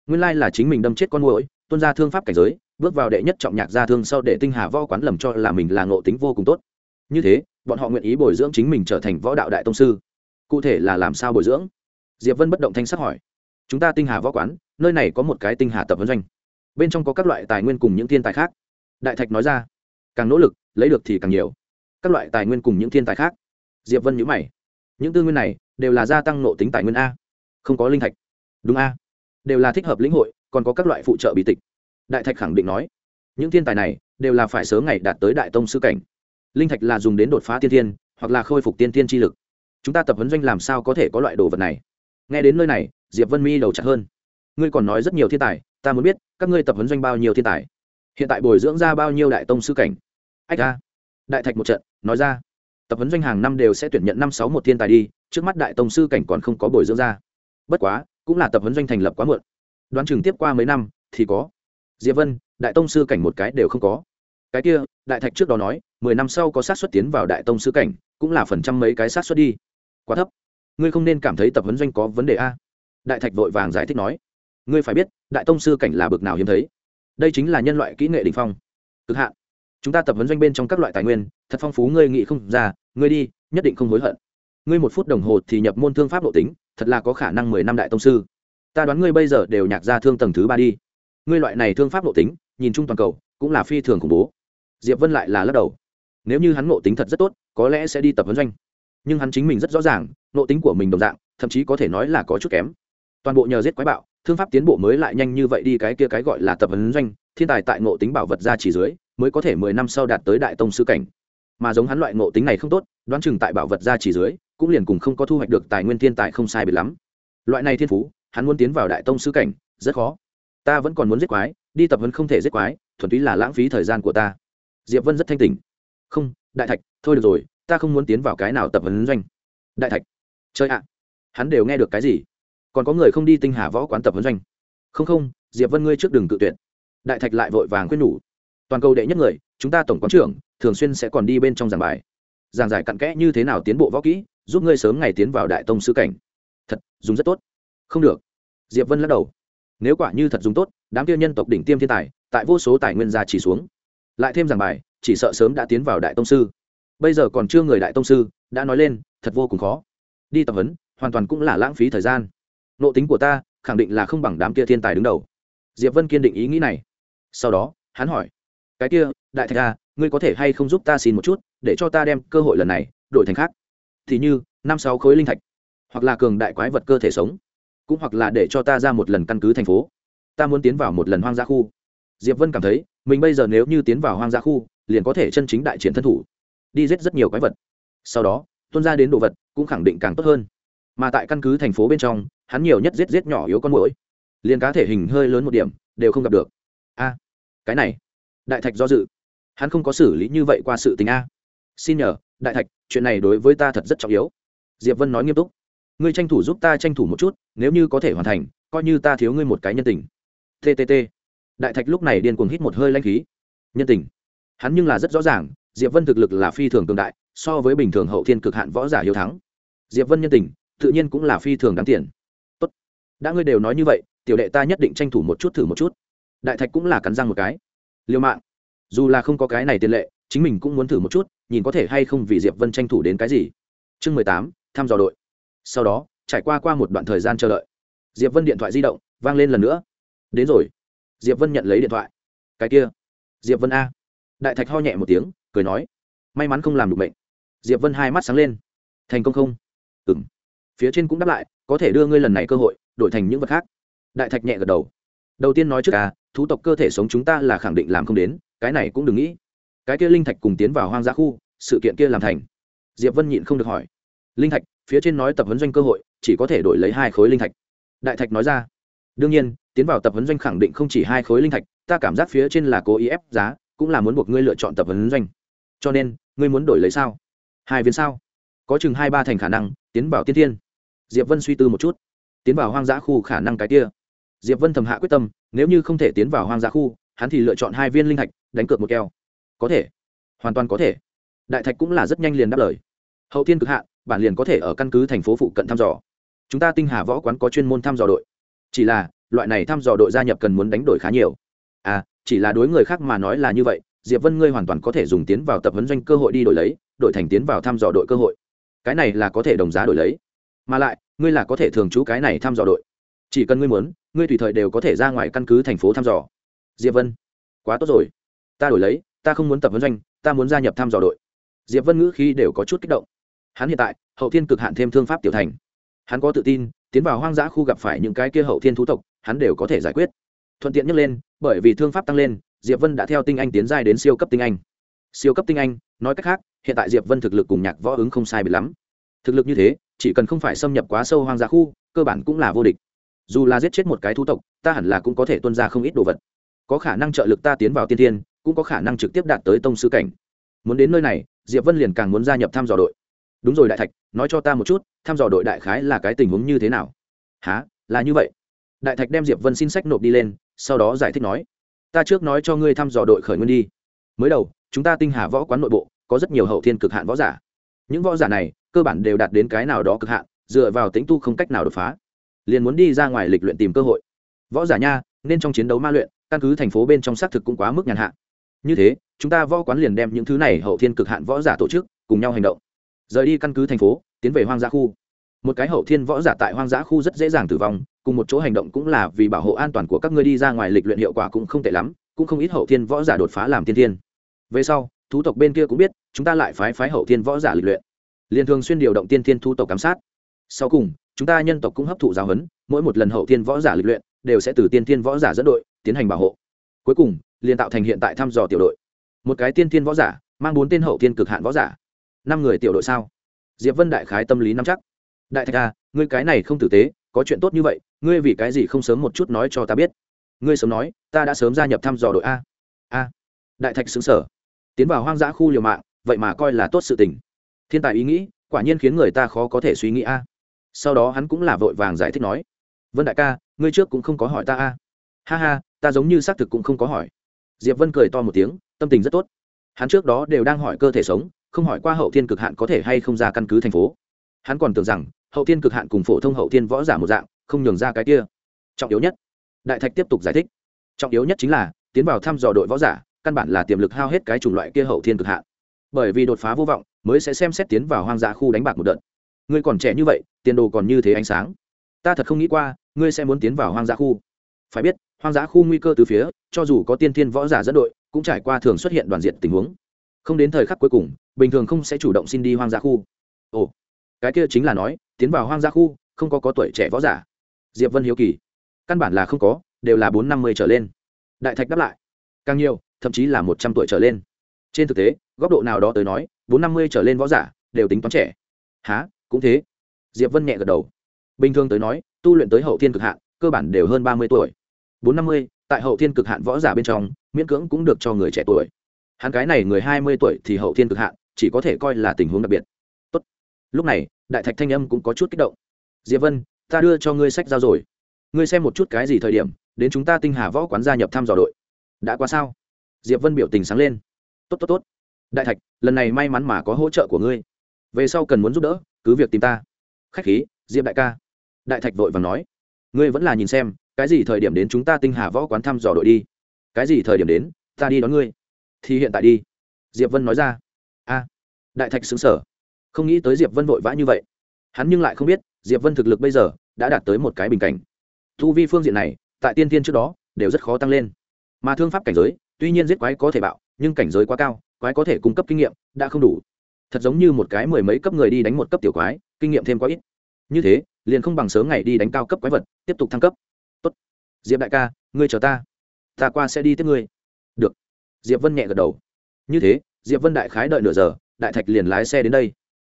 Nguyên lai là chính mình đâm chết con mũi tuân ra thương pháp cảnh giới, bước vào đệ nhất trọng nhạc gia thương sau để tinh hà võ quán lầm cho là mình là ngộ tính vô cùng tốt. Như thế, bọn họ nguyện ý bồi dưỡng chính mình trở thành võ đạo đại tông sư. Cụ thể là làm sao bồi dưỡng? Diệp vân bất động thanh sắc hỏi. Chúng ta tinh hà võ quán, nơi này có một cái tinh hà tập vấn doanh. Bên trong có các loại tài nguyên cùng những thiên tài khác. Đại thạch nói ra. Càng nỗ lực, lấy được thì càng nhiều. Các loại tài nguyên cùng những thiên tài khác. Diệp vân nhữ mày. Những tư nguyên này đều là gia tăng nộ tính tài nguyên a. Không có linh thạch. Đúng a. Đều là thích hợp lĩnh hội, còn có các loại phụ trợ bị tịch. Đại thạch khẳng định nói, những thiên tài này đều là phải sớm ngày đạt tới đại tông sư cảnh. Linh thạch là dùng đến đột phá tiên thiên, hoặc là khôi phục tiên thiên chi lực. Chúng ta tập huấn doanh làm sao có thể có loại đồ vật này? Nghe đến nơi này, diệp vân mi đầu chặt hơn. Ngươi còn nói rất nhiều thiên tài, ta muốn biết, các ngươi tập huấn doanh bao nhiêu thiên tài? Hiện tại bồi dưỡng ra bao nhiêu đại tông sư cảnh? Ách ra đại thạch một trận, nói ra, tập huấn doanh hàng năm đều sẽ tuyển nhận năm sáu một thiên tài đi trước mắt đại tông sư cảnh còn không có bồi dưỡng ra. Bất quá, cũng là tập huấn doanh thành lập quá muộn. Đoán chừng tiếp qua mấy năm, thì có. Diệp vân, đại tông sư cảnh một cái đều không có. Cái kia, đại thạch trước đó nói, mười năm sau có sát xuất tiến vào đại tông sư cảnh, cũng là phần trăm mấy cái sát xuất đi. Quá thấp. Ngươi không nên cảm thấy tập huấn doanh có vấn đề a. Đại thạch vội vàng giải thích nói. Ngươi phải biết, đại tông sư cảnh là bực nào hiếm thấy. Đây chính là nhân loại kỹ nghệ đ ỉ n h phong. Cực hạn. Chúng ta tập huấn doanh bên trong các loại tài nguyên, thật phong phú, ngươi nghĩ không ra. Ngươi đi, nhất định không hối hận ngươi một phút đồng hồ thì nhập môn thương pháp nội tính, thật là có khả năng mười năm đại tông sư. Ta đoán ngươi bây giờ đều nhạc ra thương tầng thứ ba đi. Ngươi loại này thương pháp nội tính, nhìn chung toàn cầu, cũng là phi thường khủng bố. Diệp vân lại là lắc đầu. Nếu như hắn ngộ tính thật rất tốt, có lẽ sẽ đi tập huấn doanh. Nhưng hắn chính mình rất rõ ràng ngộ tính của mình đồng dạng, thậm chí có thể nói là có chút kém. Toàn bộ nhờ giết quái bạo, thương pháp tiến bộ mới lại nhanh như vậy đi cái kia cái gọi là tập huấn doanh, thiên tài tại ngộ tính bảo vật ra chỉ dưới, mới có thể mười năm sau đạt tới đại tông sư cảnh. Mà giống hắn loại ngộ tính này không tốt, đoán chừng tại bảo vật ra chỉ dưới cũng liền cùng không có thu hoạch được tài nguyên thiên tài không sai biệt lắm. Loại này thiên phú, hắn muốn tiến vào đại tông sư cảnh, rất khó. Ta vẫn còn muốn giết quái, đi tập huấn không thể giết quái, thuần túy là lãng phí thời gian của ta. Diệp vân rất thanh tỉnh. Không, đại thạch, thôi được rồi, ta không muốn tiến vào cái nào tập huấn doanh. Đại thạch chơi ạ. Hắn đều nghe được cái gì? Còn có người không đi tinh hà võ quán tập huấn doanh. Không không, diệp vân ngươi trước đừng tự tuyệt. Đại thạch lại vội vàng quyết nhủ. Toàn cầu đệ nhất người, chúng ta tổng quán trưởng, thường xuyên sẽ còn đi bên trong giảng bài. Giảng giải cặn kẽ như thế nào tiến bộ võ kỹ giúp ngươi sớm ngày tiến vào đại tông sư cảnh. Thật, dùng rất tốt. Không được. Diệp vân lắc đầu. Nếu quả như thật dùng tốt, đám tiêu nhân tộc đỉnh tiêm thiên tài, tại vô số tài nguyên gia chỉ xuống. Lại thêm giảng bài, chỉ sợ sớm đã tiến vào đại tông sư. Bây giờ còn chưa người đại tông sư, đã nói lên, thật vô cùng khó. Đi tập huấn, hoàn toàn cũng là lãng phí thời gian. Nộ tính của ta, khẳng định là không bằng đám kia thiên tài đứng đầu. Diệp vân kiên định ý nghĩ này. Sau đó, hắn hỏi. Cái kia, đại thạch a ngươi có thể hay không giúp ta xin một chút, để cho ta đem cơ hội lần này, đổi thành khác? Thì như, năm sáu khối linh thạch, hoặc là cường đại quái vật cơ thể sống, cũng hoặc là để cho ta ra một lần căn cứ thành phố. Ta muốn tiến vào một lần hoang dã khu. Diệp vân cảm thấy, mình bây giờ nếu như tiến vào hoang dã khu, liền có thể chân chính đại chiến thân thủ, đi giết rất nhiều quái vật. Sau đó, tuân ra đến đồ vật, cũng khẳng định càng tốt hơn. Mà tại căn cứ thành phố bên trong, hắn nhiều nhất giết giết nhỏ yếu con mũi liền cá thể hình hơi lớn một điểm, đều không gặp được. A, cái này, đại thạch do dự. Hắn không có xử lý như vậy qua sự tình a xin nhờ, đại thạch, chuyện này đối với ta thật rất trọng yếu. Diệp vân nói nghiêm túc. Ngươi tranh thủ giúp ta tranh thủ một chút, nếu như có thể hoàn thành, coi như ta thiếu ngươi một cái nhân tình. Ttt đại thạch lúc này điên cuồng hít một hơi lanh khí. Nhân tình. Hắn nhưng là rất rõ ràng, diệp vân thực lực là phi thường cường đại, so với bình thường hậu thiên cực hạn võ giả hiếu thắng. Diệp vân nhân tình, tự nhiên cũng là phi thường đáng tiền. Tốt. Đã ngươi đều nói như vậy, tiểu đệ ta nhất định tranh thủ một chút thử một chút. Đại thạch cũng là cắn răng một cái. Liêu mạng. Dù là không có cái này tiền lệ chính mình cũng muốn thử một chút, nhìn có thể hay không vì diệp vân tranh thủ đến cái gì. Chương mười tám, thăm dò đội. Sau đó, trải qua qua một đoạn thời gian chờ đợi, diệp vân điện thoại di động vang lên lần nữa. Đến rồi. Diệp vân nhận lấy điện thoại. Cái kia. Diệp vân a. Đại thạch ho nhẹ một tiếng, cười nói. May mắn không làm được bệnh diệp vân hai mắt sáng lên. Thành công không? Ừng phía trên cũng đáp lại, có thể đưa ngươi lần này cơ hội, đổi thành những vật khác. Đại thạch nhẹ gật đầu. Đầu tiên nói trước à thú tộc cơ thể sống chúng ta là khẳng định làm không đến, cái này cũng đừng nghĩ cái kia linh thạch cùng tiến vào hoang dã khu, sự kiện kia làm thành. Diệp vân nhịn không được hỏi. Linh thạch, phía trên nói tập huấn doanh cơ hội, chỉ có thể đổi lấy hai khối linh thạch. Đại thạch nói ra. Đương nhiên, tiến vào tập huấn doanh khẳng định không chỉ hai khối linh thạch, ta cảm giác phía trên là cố ý ép giá, cũng là muốn buộc ngươi lựa chọn tập huấn doanh. Cho nên, ngươi muốn đổi lấy sao? Hai viên sao? Có chừng hai ba thành khả năng, tiến vào tiên thiên. Diệp vân suy tư một chút. Tiến vào hoang dã khu khả năng cái kia. Diệp vân thầm hạ quyết tâm, nếu như không thể tiến vào hoang dã khu, hắn thì lựa chọn hai viên linh thạch, đánh cược một keo có thể. Hoàn toàn có thể. Đại thạch cũng là rất nhanh liền đáp lời. Hậu thiên cực hạ, bản liền có thể ở căn cứ thành phố phụ cận thăm dò. Chúng ta tinh hà võ quán có chuyên môn thăm dò đội. Chỉ là, loại này thăm dò đội gia nhập cần muốn đánh đổi khá nhiều. À chỉ là đối người khác mà nói là như vậy, diệp vân ngươi hoàn toàn có thể dùng tiến vào tập huấn doanh cơ hội đi đổi lấy đội thành tiến vào thăm dò đội cơ hội. Cái này là có thể đồng giá đổi lấy. Mà lại, ngươi là có thể thường trú cái này thăm dò đội. Chỉ cần ngươi muốn, ngươi tùy thời đều có thể ra ngoài căn cứ thành phố thăm dò. Diệp vân, quá tốt rồi. Ta đổi lấy ta không muốn tập huấn doanh, ta muốn gia nhập thăm dò đội. Diệp vân ngữ khi đều có chút kích động. Hắn hiện tại, hậu thiên cực hạn thêm thương pháp tiểu thành. Hắn có tự tin, tiến vào hoang dã khu gặp phải những cái kia hậu thiên thú tộc, hắn đều có thể giải quyết. Thuận tiện nhắc lên, bởi vì thương pháp tăng lên, diệp vân đã theo tinh anh tiến giai đến siêu cấp tinh anh. Siêu cấp tinh anh, nói cách khác, hiện tại diệp vân thực lực cùng nhạc võ ứng không sai biệt lắm. Thực lực như thế, chỉ cần không phải xâm nhập quá sâu hoang dã khu, cơ bản cũng là vô địch. Dù là giết chết một cái thú tộc, ta hẳn là cũng có thể tuân ra không ít đồ vật. Có khả năng trợ lực ta tiến vào tiên tiên cũng có khả năng trực tiếp đạt tới tông sư cảnh. Muốn đến nơi này, diệp vân liền càng muốn gia nhập thăm dò đội. Đúng rồi đại thạch, nói cho ta một chút, thăm dò đội đại khái là cái tình huống như thế nào? Há là như vậy. Đại thạch đem diệp vân xin sách nộp đi lên, sau đó giải thích nói, ta trước nói cho ngươi thăm dò đội khởi nguyên đi. Mới đầu, chúng ta tinh hà võ quán nội bộ, có rất nhiều hậu thiên cực hạn võ giả. Những võ giả này, cơ bản đều đạt đến cái nào đó cực hạn, dựa vào tính tu không cách nào đột phá. Liền muốn đi ra ngoài lịch luyện tìm cơ hội. Võ giả nha, nên trong chiến đấu ma luyện, căn cứ thành phố bên trong xác thực cũng quá mức nhàn hạ như thế, chúng ta võ quán liền đem những thứ này hậu thiên cực hạn võ giả tổ chức cùng nhau hành động. Rời đi căn cứ thành phố, tiến về hoang dã khu. Một cái hậu thiên võ giả tại hoang dã khu rất dễ dàng tử vong, cùng một chỗ hành động cũng là vì bảo hộ an toàn của các ngươi đi ra ngoài lịch luyện hiệu quả cũng không tệ lắm, cũng không ít hậu thiên võ giả đột phá làm tiên thiên. Về sau, thú tộc bên kia cũng biết, chúng ta lại phái phái hậu thiên võ giả lịch luyện. Liền thường xuyên điều động tiên thiên thu tộc giám sát. Sau cùng, chúng ta nhân tộc cũng hấp thụ giáo huấn, mỗi một lần hậu thiên võ giả lịch luyện, đều sẽ từ tiên thiên võ giả dẫn đội tiến hành bảo hộ. Cuối cùng liền tạo thành hiện tại thăm dò tiểu đội. Một cái tiên thiên võ giả, mang bốn tên hậu thiên cực hạn võ giả. Năm người tiểu đội sao? Diệp vân đại khái tâm lý nắm chắc. Đại thạch a ngươi cái này không tử tế, có chuyện tốt như vậy, ngươi vì cái gì không sớm một chút nói cho ta biết? Ngươi sớm nói, ta đã sớm gia nhập thăm dò đội a. A. Đại thạch xứng sở tiến vào hoang dã khu liều mạng, vậy mà coi là tốt sự tình. Thiên tài ý nghĩ, quả nhiên khiến người ta khó có thể suy nghĩ a. Sau đó hắn cũng là vội vàng giải thích nói. Vân đại ca, ngươi trước cũng không có hỏi ta a. Ha ha, ta giống như xác thực cũng không có hỏi diệp vân cười to một tiếng, tâm tình rất tốt. Hắn trước đó đều đang hỏi cơ thể sống, không hỏi qua hậu thiên cực hạn có thể hay không ra căn cứ thành phố. Hắn còn tưởng rằng, hậu thiên cực hạn cùng phổ thông hậu thiên võ giả một dạng, không nhường ra cái kia. Trọng yếu nhất, đại thạch tiếp tục giải thích. Trọng yếu nhất chính là, tiến vào thăm dò đội võ giả, căn bản là tiềm lực hao hết cái chủng loại kia hậu thiên cực hạn. Bởi vì đột phá vô vọng, mới sẽ xem xét tiến vào hoang dã khu đánh bạc một đợt. Ngươi còn trẻ như vậy, tiền đồ còn như thế ánh sáng. Ta thật không nghĩ qua, ngươi sẽ muốn tiến vào hoang dã khu. Phải biết hoang dã khu nguy cơ từ phía, cho dù có tiên thiên võ giả dẫn đội, cũng trải qua thường xuất hiện đoàn diện tình huống. Không đến thời khắc cuối cùng, bình thường không sẽ chủ động xin đi hoang dã khu. Ồ, cái kia chính là nói, tiến vào hoang dã khu, không có có tuổi trẻ võ giả. Diệp vân hiếu kỳ. Căn bản là không có, đều là bốn năm mươi trở lên. Đại thạch đáp lại. Càng nhiều, thậm chí là một trăm tuổi trở lên. Trên thực tế, góc độ nào đó tới nói, bốn năm mươi trở lên võ giả, đều tính toán trẻ. Há cũng thế. Diệp vân nhẹ gật đầu. Bình thường tới nói, tu luyện tới hậu thiên cực hạn, cơ bản đều hơn ba mươi tuổi bốn năm mươi, tại hậu thiên cực hạn võ giả bên trong, miễn cưỡng cũng được cho người trẻ tuổi. Hắn cái này người hai mươi tuổi thì hậu thiên cực hạn, chỉ có thể coi là tình huống đặc biệt. Tốt. lúc này, đại thạch thanh âm cũng có chút kích động. Diệp vân, ta đưa cho ngươi sách giao rồi. Ngươi xem một chút cái gì thời điểm, đến chúng ta tinh hà võ quán gia nhập thăm dò đội. Đã qua sao? Diệp vân biểu tình sáng lên. Tốt tốt tốt. Đại thạch, lần này may mắn mà có hỗ trợ của ngươi. Về sau cần muốn giúp đỡ, cứ việc tìm ta. Khách khí, diệp đại ca. Đại thạch vội và nói. Ngươi vẫn là nhìn xem cái gì thời điểm đến chúng ta tinh hà võ quán thăm dò đội đi? Cái gì thời điểm đến, ta đi đón ngươi. Thì hiện tại đi. Diệp vân nói ra. A, đại thạch xứng sở. Không nghĩ tới diệp vân vội vã như vậy. Hắn nhưng lại không biết, diệp vân thực lực bây giờ đã đạt tới một cái bình cảnh. Thu vi phương diện này, tại tiên tiên trước đó, đều rất khó tăng lên. Mà thương pháp cảnh giới, tuy nhiên giết quái có thể bạo, nhưng cảnh giới quá cao, quái có thể cung cấp kinh nghiệm đã không đủ. Thật giống như một cái mười mấy cấp người đi đánh một cấp tiểu quái, kinh nghiệm thêm quá ít. Như thế, liền không bằng sớm ngày đi đánh cao cấp quái vật, tiếp tục thăng cấp diệp đại ca, ngươi chờ ta. Ta qua sẽ đi tiếp ngươi. Được. Diệp vân nhẹ gật đầu. Như thế, diệp vân đại khái đợi nửa giờ, đại thạch liền lái xe đến đây.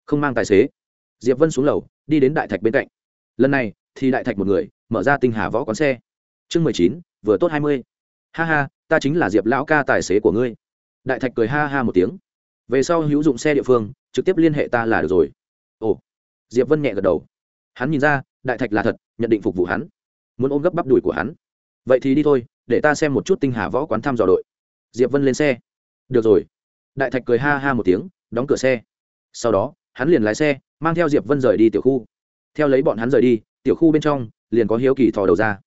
Không mang tài xế. Diệp vân xuống lầu, đi đến đại thạch bên cạnh. Lần này, thì đại thạch một người, mở ra tinh hà võ quán xe. Chương mười chín, vừa tốt hai mươi. Ha ha, ta chính là diệp lão ca tài xế của ngươi. Đại thạch cười ha ha một tiếng. Về sau hữu dụng xe địa phương, trực tiếp liên hệ ta là được rồi. Ồ. Diệp vân nhẹ gật đầu. Hắn nhìn ra, đại thạch là thật, nhận định phục vụ hắn muốn ôm gấp bắp đùi của hắn. Vậy thì đi thôi, để ta xem một chút tinh hà võ quán thăm dò đội. Diệp vân lên xe. Được rồi. Đại thạch cười ha ha một tiếng, đóng cửa xe. Sau đó, hắn liền lái xe, mang theo diệp vân rời đi tiểu khu. Theo lấy bọn hắn rời đi, tiểu khu bên trong liền có hiếu kỳ thò đầu ra.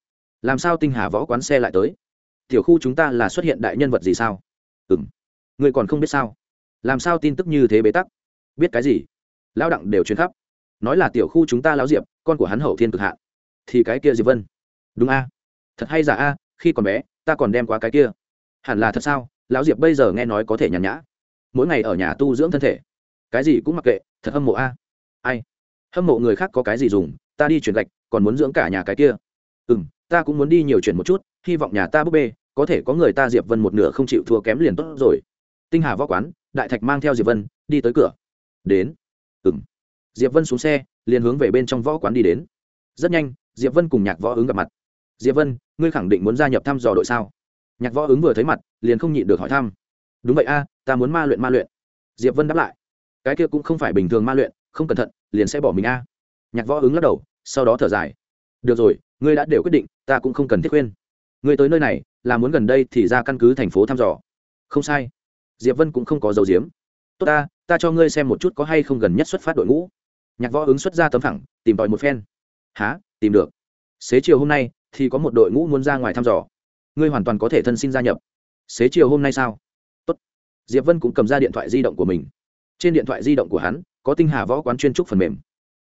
Làm sao tinh hà võ quán xe lại tới? Tiểu khu chúng ta là xuất hiện đại nhân vật gì sao? Ừ m người còn không biết sao? Làm sao tin tức như thế bế tắc? Biết cái gì? Lão đặng đều truyền khắp. Nói là tiểu khu chúng ta lão diệp, con của hắn hậu thiên cực hạ thì cái kia diệp vân đúng a. Thật hay giả a, khi còn bé, ta còn đem qua cái kia. Hẳn là thật sao? Lão diệp bây giờ nghe nói có thể nhàn nhã. Mỗi ngày ở nhà tu dưỡng thân thể. Cái gì cũng mặc kệ, thật hâm mộ a. Ai? Hâm mộ người khác có cái gì dùng? Ta đi chuyển gạch, còn muốn dưỡng cả nhà cái kia. Ừ m ta cũng muốn đi nhiều chuyển một chút, hy vọng nhà ta búp bê, có thể có người ta diệp vân một nửa không chịu thua kém liền tốt rồi. Tinh hà võ quán, đại thạch mang theo diệp vân, đi tới cửa. Đến. Ừ m diệp vân xuống xe, liền hướng về bên trong võ quán đi đến. Rất nhanh, diệp vân cùng nhạc võ ứng gặp mặt diệp vân, ngươi khẳng định muốn gia nhập thăm dò đội sao? Nhạc võ ứng vừa thấy mặt, liền không nhịn được hỏi thăm. Đúng vậy a, ta muốn ma luyện ma luyện. Diệp vân đáp lại. Cái kia cũng không phải bình thường ma luyện, không cẩn thận, liền sẽ bỏ mình a. Nhạc võ ứng lắc đầu, sau đó thở dài. Được rồi, ngươi đã đều quyết định, ta cũng không cần thiết khuyên. Ngươi tới nơi này, là muốn gần đây thì ra căn cứ thành phố thăm dò. Không sai. Diệp vân cũng không có dấu diếm tốt ta ta cho ngươi xem một chút có hay không gần nhất xuất phát đội ngũ. Nhạc võ ứng xuất ra tấm thẳng tìm tòi một phen. Há tìm được. Xế chiều hôm nay thì có một đội ngũ muốn ra ngoài thăm dò. Ngươi hoàn toàn có thể thân xin gia nhập. Xế chiều hôm nay sao? Tốt. diệp vân cũng cầm ra điện thoại di động của mình. Trên điện thoại di động của hắn, có tinh hà võ quán chuyên trúc phần mềm.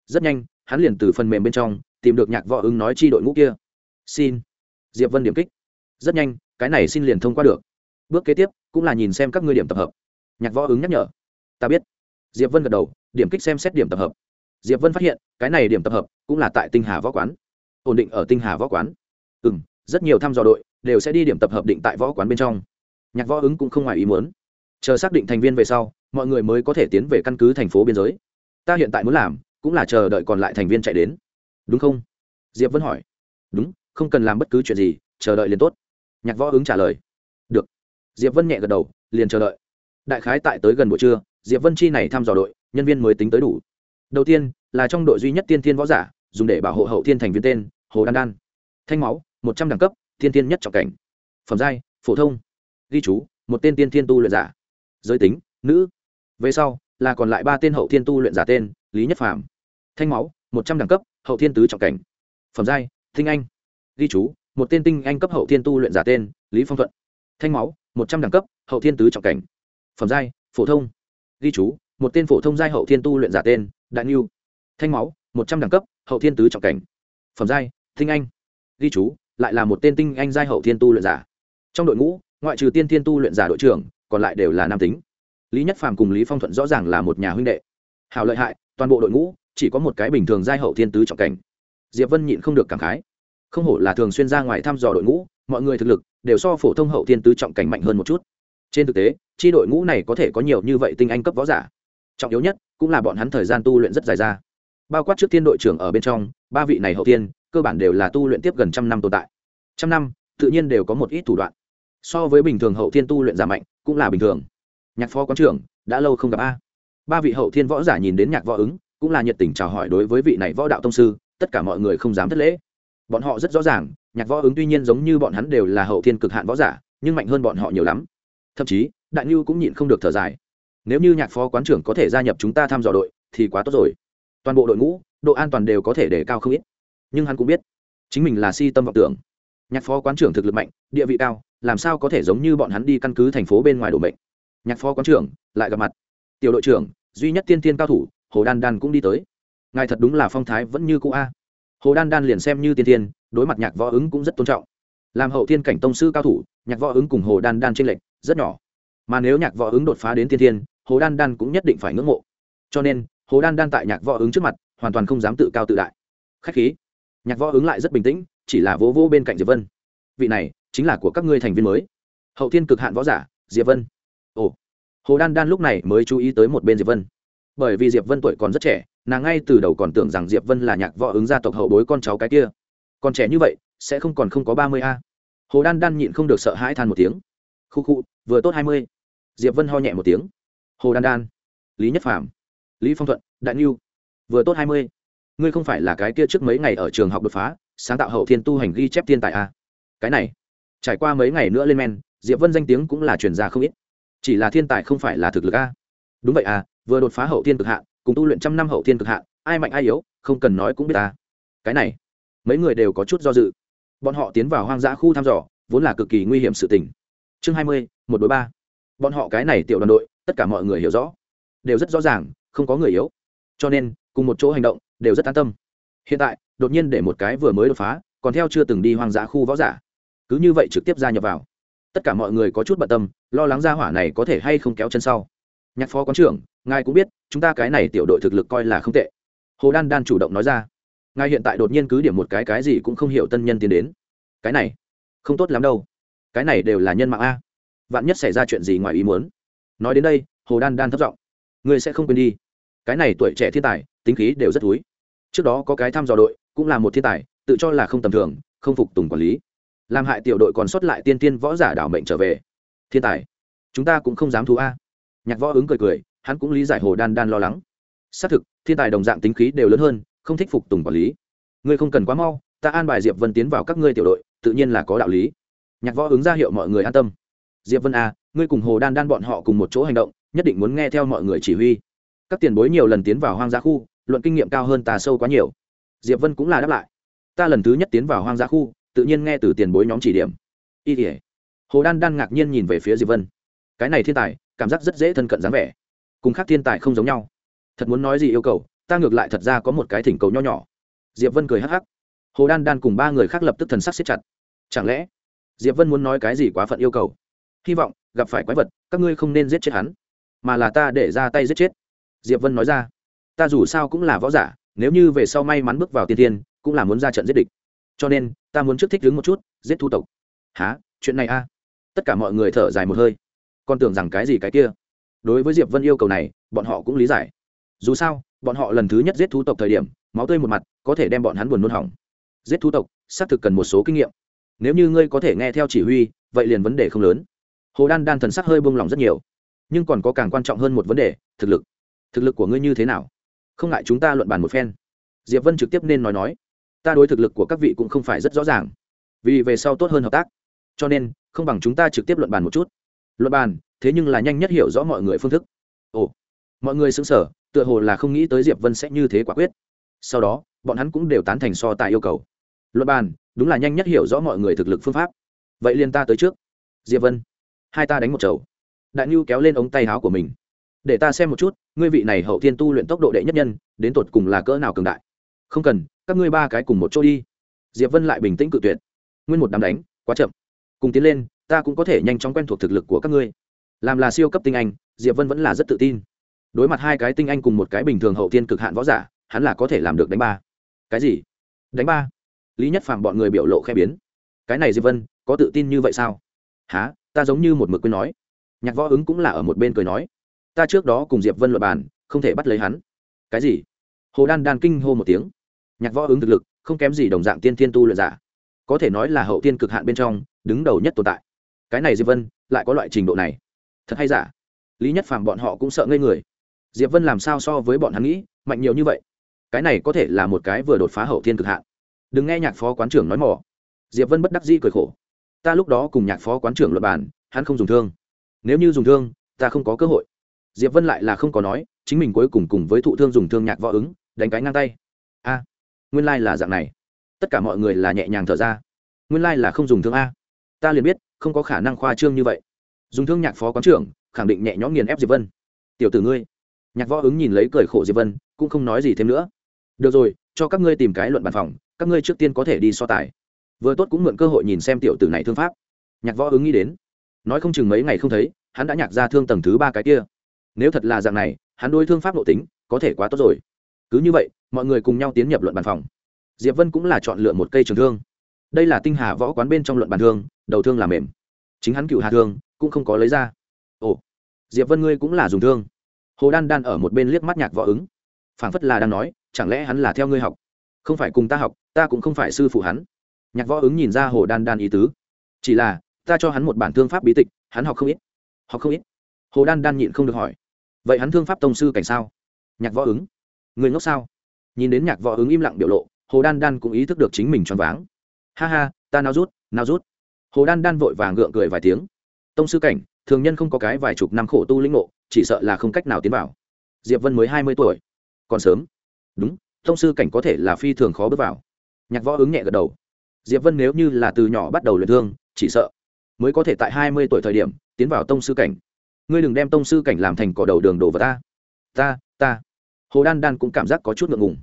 Rất nhanh, hắn liền từ phần mềm bên trong, tìm được nhạc võ ứng nói chi đội ngũ kia. Xin. Diệp vân điểm kích. Rất nhanh, cái này xin liền thông qua được. Bước kế tiếp, cũng là nhìn xem các ngươi điểm tập hợp. Nhạc võ ứng nhắc nhở. Ta biết. Diệp vân gật đầu, điểm kích xem xét điểm tập hợp. Diệp vân phát hiện, cái này điểm tập hợp, cũng là tại tinh hà võ quán ổn định ở tinh hà võ quán. Ừ m rất nhiều thăm dò đội đều sẽ đi điểm tập hợp định tại võ quán bên trong. Nhạc võ ứng cũng không ngoài ý muốn. Chờ xác định thành viên về sau, mọi người mới có thể tiến về căn cứ thành phố biên giới. Ta hiện tại muốn làm cũng là chờ đợi còn lại thành viên chạy đến. Đúng không? Diệp vẫn hỏi. Đúng, không cần làm bất cứ chuyện gì, chờ đợi liền tốt. Nhạc võ ứng trả lời. Được. Diệp vân nhẹ gật đầu, liền chờ đợi. Đại khái tại tới gần buổi trưa, diệp vân chi này thăm dò đội, nhân viên mới tính tới đủ. Đầu tiên, là trong đội duy nhất tiên thiên võ giả, dùng để bảo hộ hậu thiên thành viên tên hồ đan đan thanh máu một trăm đẳng cấp thiên tiên nhất trọng cảnh phẩm giai phổ thông ghi chú một tên tiên thiên tu luyện giả giới tính nữ. Về sau là còn lại ba tên hậu thiên tu luyện giả tên lý nhất Phạm, thanh máu một trăm đẳng cấp hậu thiên tứ trọng cảnh phẩm giai thinh anh ghi chú một tên tinh anh cấp hậu thiên tu luyện giả tên lý phong thuận thanh máu một trăm đẳng cấp hậu thiên tứ trọng cảnh phẩm giai phổ thông ghi chú một tên phổ thông giai hậu thiên tu luyện giả tên đại n thanh máu một trăm đẳng cấp hậu thiên tứ trọng cảnh phẩm giai tinh anh. Ghi chú, lại là một tên tinh anh giai hậu thiên tu luyện giả. Trong đội ngũ, ngoại trừ tiên thiên tu luyện giả đội trưởng, còn lại đều là nam tính. Lý nhất phàm cùng lý phong thuận rõ ràng là một nhà huynh đệ. Hào lợi hại, toàn bộ đội ngũ, chỉ có một cái bình thường giai hậu thiên tứ trọng cảnh. Diệp vân nhịn không được cảm khái. Không hổ là thường xuyên ra ngoài thăm dò đội ngũ, mọi người thực lực đều so phổ thông hậu thiên tứ trọng cảnh mạnh hơn một chút. Trên thực tế, chi đội ngũ này có thể có nhiều như vậy tinh anh cấp võ giả. Trọng yếu nhất cũng là bọn hắn thời gian tu luyện rất dài ra. Bao quát trước tiên đội trưởng ở bên trong, ba vị này hậu tiên cơ bản đều là tu luyện tiếp gần trăm năm tồn tại. Trăm năm, tự nhiên đều có một ít thủ đoạn. So với bình thường hậu thiên tu luyện giả mạnh, cũng là bình thường. Nhạc phó quán trưởng, đã lâu không gặp a. Ba vị hậu thiên võ giả nhìn đến nhạc võ ứng, cũng là nhiệt tình chào hỏi đối với vị này võ đạo tông sư, tất cả mọi người không dám thất lễ. Bọn họ rất rõ ràng, nhạc võ ứng tuy nhiên giống như bọn hắn đều là hậu thiên cực hạn võ giả, nhưng mạnh hơn bọn họ nhiều lắm. Thậm chí, đại ngưu cũng nhịn không được thở dài. Nếu như nhạc phó quán trưởng có thể gia nhập chúng ta tham dò đội, thì quá tốt rồi. Toàn bộ đội ngũ, độ an toàn đều có thể để cao không ít nhưng hắn cũng biết chính mình là si tâm vọng tưởng. Nhạc phó quán trưởng thực lực mạnh, địa vị cao, làm sao có thể giống như bọn hắn đi căn cứ thành phố bên ngoài đổ mệnh. Nhạc phó quán trưởng lại gặp mặt. Tiểu đội trưởng, duy nhất tiên tiên cao thủ, hồ đan đan cũng đi tới. Ngài thật đúng là phong thái vẫn như cũ a. Hồ đan đan liền xem như tiên tiên, đối mặt nhạc võ ứng cũng rất tôn trọng. Làm hậu thiên cảnh tông sư cao thủ, nhạc võ ứng cùng hồ đan đan t r ê n lệch rất nhỏ. Mà nếu nhạc võ ứng đột phá đến tiên tiên, hồ đan đan cũng nhất định phải ngưỡng mộ. Cho nên, hồ đan đan tại nhạc võ ứng trước mặt, hoàn toàn không dám tự cao tự đại. Khách khí nhạc võ ứng lại rất bình tĩnh, chỉ là vỗ vỗ bên cạnh diệp vân. Vị này, chính là của các ngươi thành viên mới. Hậu thiên cực hạn võ giả, diệp vân. Ồ. Hồ đan đan lúc này mới chú ý tới một bên diệp vân. Bởi vì diệp vân tuổi còn rất trẻ, nàng ngay từ đầu còn tưởng rằng diệp vân là nhạc võ ứng gia tộc hậu bối con cháu cái kia. Còn trẻ như vậy, sẽ không còn không có ba mươi a. Hồ đan đan nhịn không được sợ hãi than một tiếng. Khu khu, vừa tốt hai mươi. Diệp vân ho nhẹ một tiếng. Hồ đan đan. Lý nhất phạm lý phong thuận. Đại n vừa tốt hai mươi ngươi không phải là cái kia trước mấy ngày ở trường học đột phá, sáng tạo hậu thiên tu hành ghi chép thiên tài à? cái này, trải qua mấy ngày nữa lên men, diệp vân danh tiếng cũng là truyền ra không ít. Chỉ là thiên tài không phải là thực lực a đúng vậy à vừa đột phá hậu thiên cực hạ, cùng tu luyện trăm năm hậu thiên cực hạ, ai mạnh ai yếu, không cần nói cũng biết ta cái này, mấy người đều có chút do dự. Bọn họ tiến vào hoang dã khu thăm dò, vốn là cực kỳ nguy hiểm sự tình. Chương hai mươi, một đội ba. Bọn họ cái này tiểu đoàn đội, tất cả mọi người hiểu rõ. Đều rất rõ ràng, không có người yếu. Cho nên, cùng một chỗ hành động đều rất an tâm. Hiện tại, đột nhiên để một cái vừa mới đột phá, còn theo chưa từng đi hoang dã khu võ giả. Cứ như vậy trực tiếp gia nhập vào. Tất cả mọi người có chút bận tâm, lo lắng ra hỏa này có thể hay không kéo chân sau. Nhạc phó quán trưởng, ngài cũng biết, chúng ta cái này tiểu đội thực lực coi là không tệ. Hồ đan đan chủ động nói ra. Ngài hiện tại đột nhiên cứ điểm một cái cái gì cũng không hiểu tân nhân tiến đến. Cái này, không tốt lắm đâu. Cái này đều là nhân mạng a. Vạn nhất xảy ra chuyện gì ngoài ý muốn. Nói đến đây, hồ đan đan thất giọng. Ngươi sẽ không quên đi. Cái này tuổi trẻ thiên tài, tính khí đều rất thúi trước đó có cái thăm dò đội, cũng là một thiên tài, tự cho là không tầm thường, không phục tùng quản lý. Làm hại tiểu đội còn sót lại tiên tiên võ giả đảo mệnh trở về. Thiên tài, chúng ta cũng không dám thú a. Nhạc võ ứng cười cười, hắn cũng lý giải hồ đan đan lo lắng. Xác thực, thiên tài đồng dạng tính khí đều lớn hơn, không thích phục tùng quản lý. Ngươi không cần quá mau, ta an bài diệp vân tiến vào các ngươi tiểu đội, tự nhiên là có đạo lý. Nhạc võ ứng ra hiệu mọi người an tâm. Diệp vân a ngươi cùng hồ đan đan bọn họ cùng một chỗ hành động, nhất định muốn nghe theo mọi người chỉ huy. Các tiền bối nhiều lần tiến vào hoang dã khu luận kinh nghiệm cao hơn ta sâu quá nhiều. Diệp vân cũng là đáp lại. Ta lần thứ nhất tiến vào hoang dã khu, tự nhiên nghe từ tiền bối nhóm chỉ điểm. Y tỉa hồ đan đan ngạc nhiên nhìn về phía diệp vân. Cái này thiên tài, cảm giác rất dễ thân cận dáng vẻ. Cùng khác thiên tài không giống nhau. Thật muốn nói gì yêu cầu, ta ngược lại thật ra có một cái thỉnh cầu nho nhỏ. Diệp vân cười hắc hắc. Hồ đan đan cùng ba người khác lập tức thần sắc siết chặt. Chẳng lẽ, diệp vân muốn nói cái gì quá phận yêu cầu? Hy vọng, gặp phải quái vật, các ngươi không nên giết chết hắn, mà là ta để ra tay giết chết. Diệp vân nói ra ta dù sao cũng là võ giả, nếu như về sau may mắn bước vào tiên tiên cũng là muốn ra trận giết địch. Cho nên, ta muốn trước thích đứng một chút, giết thu tộc. Há chuyện này a tất cả mọi người thở dài một hơi. Còn tưởng rằng cái gì cái kia? Đối với diệp vân yêu cầu này, bọn họ cũng lý giải. Dù sao, bọn họ lần thứ nhất giết thu tộc thời điểm, máu tươi một mặt, có thể đem bọn hắn buồn nôn hỏng. Giết thu tộc, xác thực cần một số kinh nghiệm. Nếu như ngươi có thể nghe theo chỉ huy, vậy liền vấn đề không lớn. Hồ đan đan thần sắc hơi buông lỏng rất nhiều. Nhưng còn có càng quan trọng hơn một vấn đề, thực lực. Thực lực của ngươi như thế nào? Không ngại chúng ta luận bàn một phen. Diệp vân trực tiếp nên nói nói, ta đối thực lực của các vị cũng không phải rất rõ ràng, vì về sau tốt hơn hợp tác. Cho nên, không bằng chúng ta trực tiếp luận bàn một chút. Luận bàn, thế nhưng là nhanh nhất hiểu rõ mọi người phương thức. Ồ, mọi người xứng sở tựa hồ là không nghĩ tới diệp vân sẽ như thế quả quyết. Sau đó, bọn hắn cũng đều tán thành so tài yêu cầu. Luận bàn, đúng là nhanh nhất hiểu rõ mọi người thực lực phương pháp. Vậy liền ta tới trước. Diệp vân, hai ta đánh một chầu. Đại nhu kéo lên ống tay áo của mình để ta xem một chút, ngươi vị này hậu thiên tu luyện tốc độ đệ nhất nhân, đến tột cùng là cỡ nào cường đại? Không cần, các ngươi ba cái cùng một chỗ đi. Diệp vân lại bình tĩnh cự tuyệt. Nguyên một đám đánh, quá chậm. Cùng tiến lên, ta cũng có thể nhanh chóng quen thuộc thực lực của các ngươi. Làm là siêu cấp tinh anh, diệp vân vẫn là rất tự tin. Đối mặt hai cái tinh anh cùng một cái bình thường hậu thiên cực hạn võ giả, hắn là có thể làm được đánh ba. Cái gì? Đánh ba? Lý nhất phàm bọn người biểu lộ khe biến. Cái này diệp vân, có tự tin như vậy sao? Há ta giống như một mực quên nói. Nhạc võ ứng cũng là ở một bên cười nói ta trước đó cùng diệp vân luật bàn không thể bắt lấy hắn. Cái gì? Hồ đan đan kinh hô một tiếng. Nhạc võ ứng thực lực không kém gì đồng dạng tiên thiên tu luyện giả. Có thể nói là hậu tiên cực hạn bên trong đứng đầu nhất tồn tại. Cái này diệp vân lại có loại trình độ này. Thật hay giả? Lý nhất phàm bọn họ cũng sợ ngây người. Diệp vân làm sao so với bọn hắn nghĩ mạnh nhiều như vậy? Cái này có thể là một cái vừa đột phá hậu thiên cực hạn. Đừng nghe nhạc phó quán trưởng nói mỏ. Diệp vân bất đắc dĩ cười khổ. Ta lúc đó cùng nhạc phó quán trưởng luật bàn, hắn không dùng thương. Nếu như dùng thương ta không có cơ hội diệp vân lại là không có nói, chính mình cuối cùng cùng với thụ thương dùng thương nhạc võ ứng, đánh cái ngang tay. A, nguyên lai là dạng này. Tất cả mọi người là nhẹ nhàng thở ra. Nguyên lai là không dùng thương a. Ta liền biết, không có khả năng khoa trương như vậy. Dùng thương nhạc phó quán trưởng, khẳng định nhẹ nhõm nghiền ép diệp vân. Tiểu tử ngươi. Nhạc võ ứng nhìn lấy cười khổ diệp vân, cũng không nói gì thêm nữa. Được rồi, cho các ngươi tìm cái luận bàn phòng, các ngươi trước tiên có thể đi so tài. Vừa tốt cũng mượn cơ hội nhìn xem tiểu tử này thương pháp. Nhạc võ ứng nghĩ đến. Nói không chừng mấy ngày không thấy, hắn đã nhạc ra thương tầng thứ ba cái kia nếu thật là dạng này, hắn đôi thương pháp nội tính, có thể quá tốt rồi. Cứ như vậy, mọi người cùng nhau tiến nhập luận bàn phòng. Diệp vân cũng là chọn lựa một cây trường thương. Đây là tinh hà võ quán bên trong luận bàn thương, đầu thương là mềm. Chính hắn cựu hà thương, cũng không có lấy ra. Ồ, diệp vân ngươi cũng là dùng thương. Hồ đan đan ở một bên liếc mắt nhạc võ ứng. Phảng phất là đang nói, chẳng lẽ hắn là theo ngươi học? Không phải cùng ta học, ta cũng không phải sư phụ hắn. Nhạc võ ứng nhìn ra hồ đan đan ý tứ. Chỉ là, ta cho hắn một bản thương pháp bí tịch, hắn học không ít. Học không ít hồ đan đan nhịn không được hỏi. Vậy hắn thương pháp tông sư cảnh sao? Nhạc võ ứng. Người ngốc sao? Nhìn đến nhạc võ ứng im lặng biểu lộ, hồ đan đan cũng ý thức được chính mình choáng váng. Ha ha, ta nào rút nào rút. Hồ đan đan vội vàng gượng cười vài tiếng. Tông sư cảnh, thường nhân không có cái vài chục năm khổ tu lĩnh ngộ, chỉ sợ là không cách nào tiến vào. Diệp vân mới hai mươi tuổi. Còn sớm. Đúng, tông sư cảnh có thể là phi thường khó bước vào. Nhạc võ ứng nhẹ gật đầu. Diệp vân nếu như là từ nhỏ bắt đầu luyện thương, chỉ sợ mới có thể tại hai mươi tuổi thời điểm tiến vào tông sư cảnh ngươi đừng đem tông sư cảnh làm thành cỏ đầu đường đổ vào ta. Ta ta. Hồ đan đan cũng cảm giác có chút ngượng ngùng.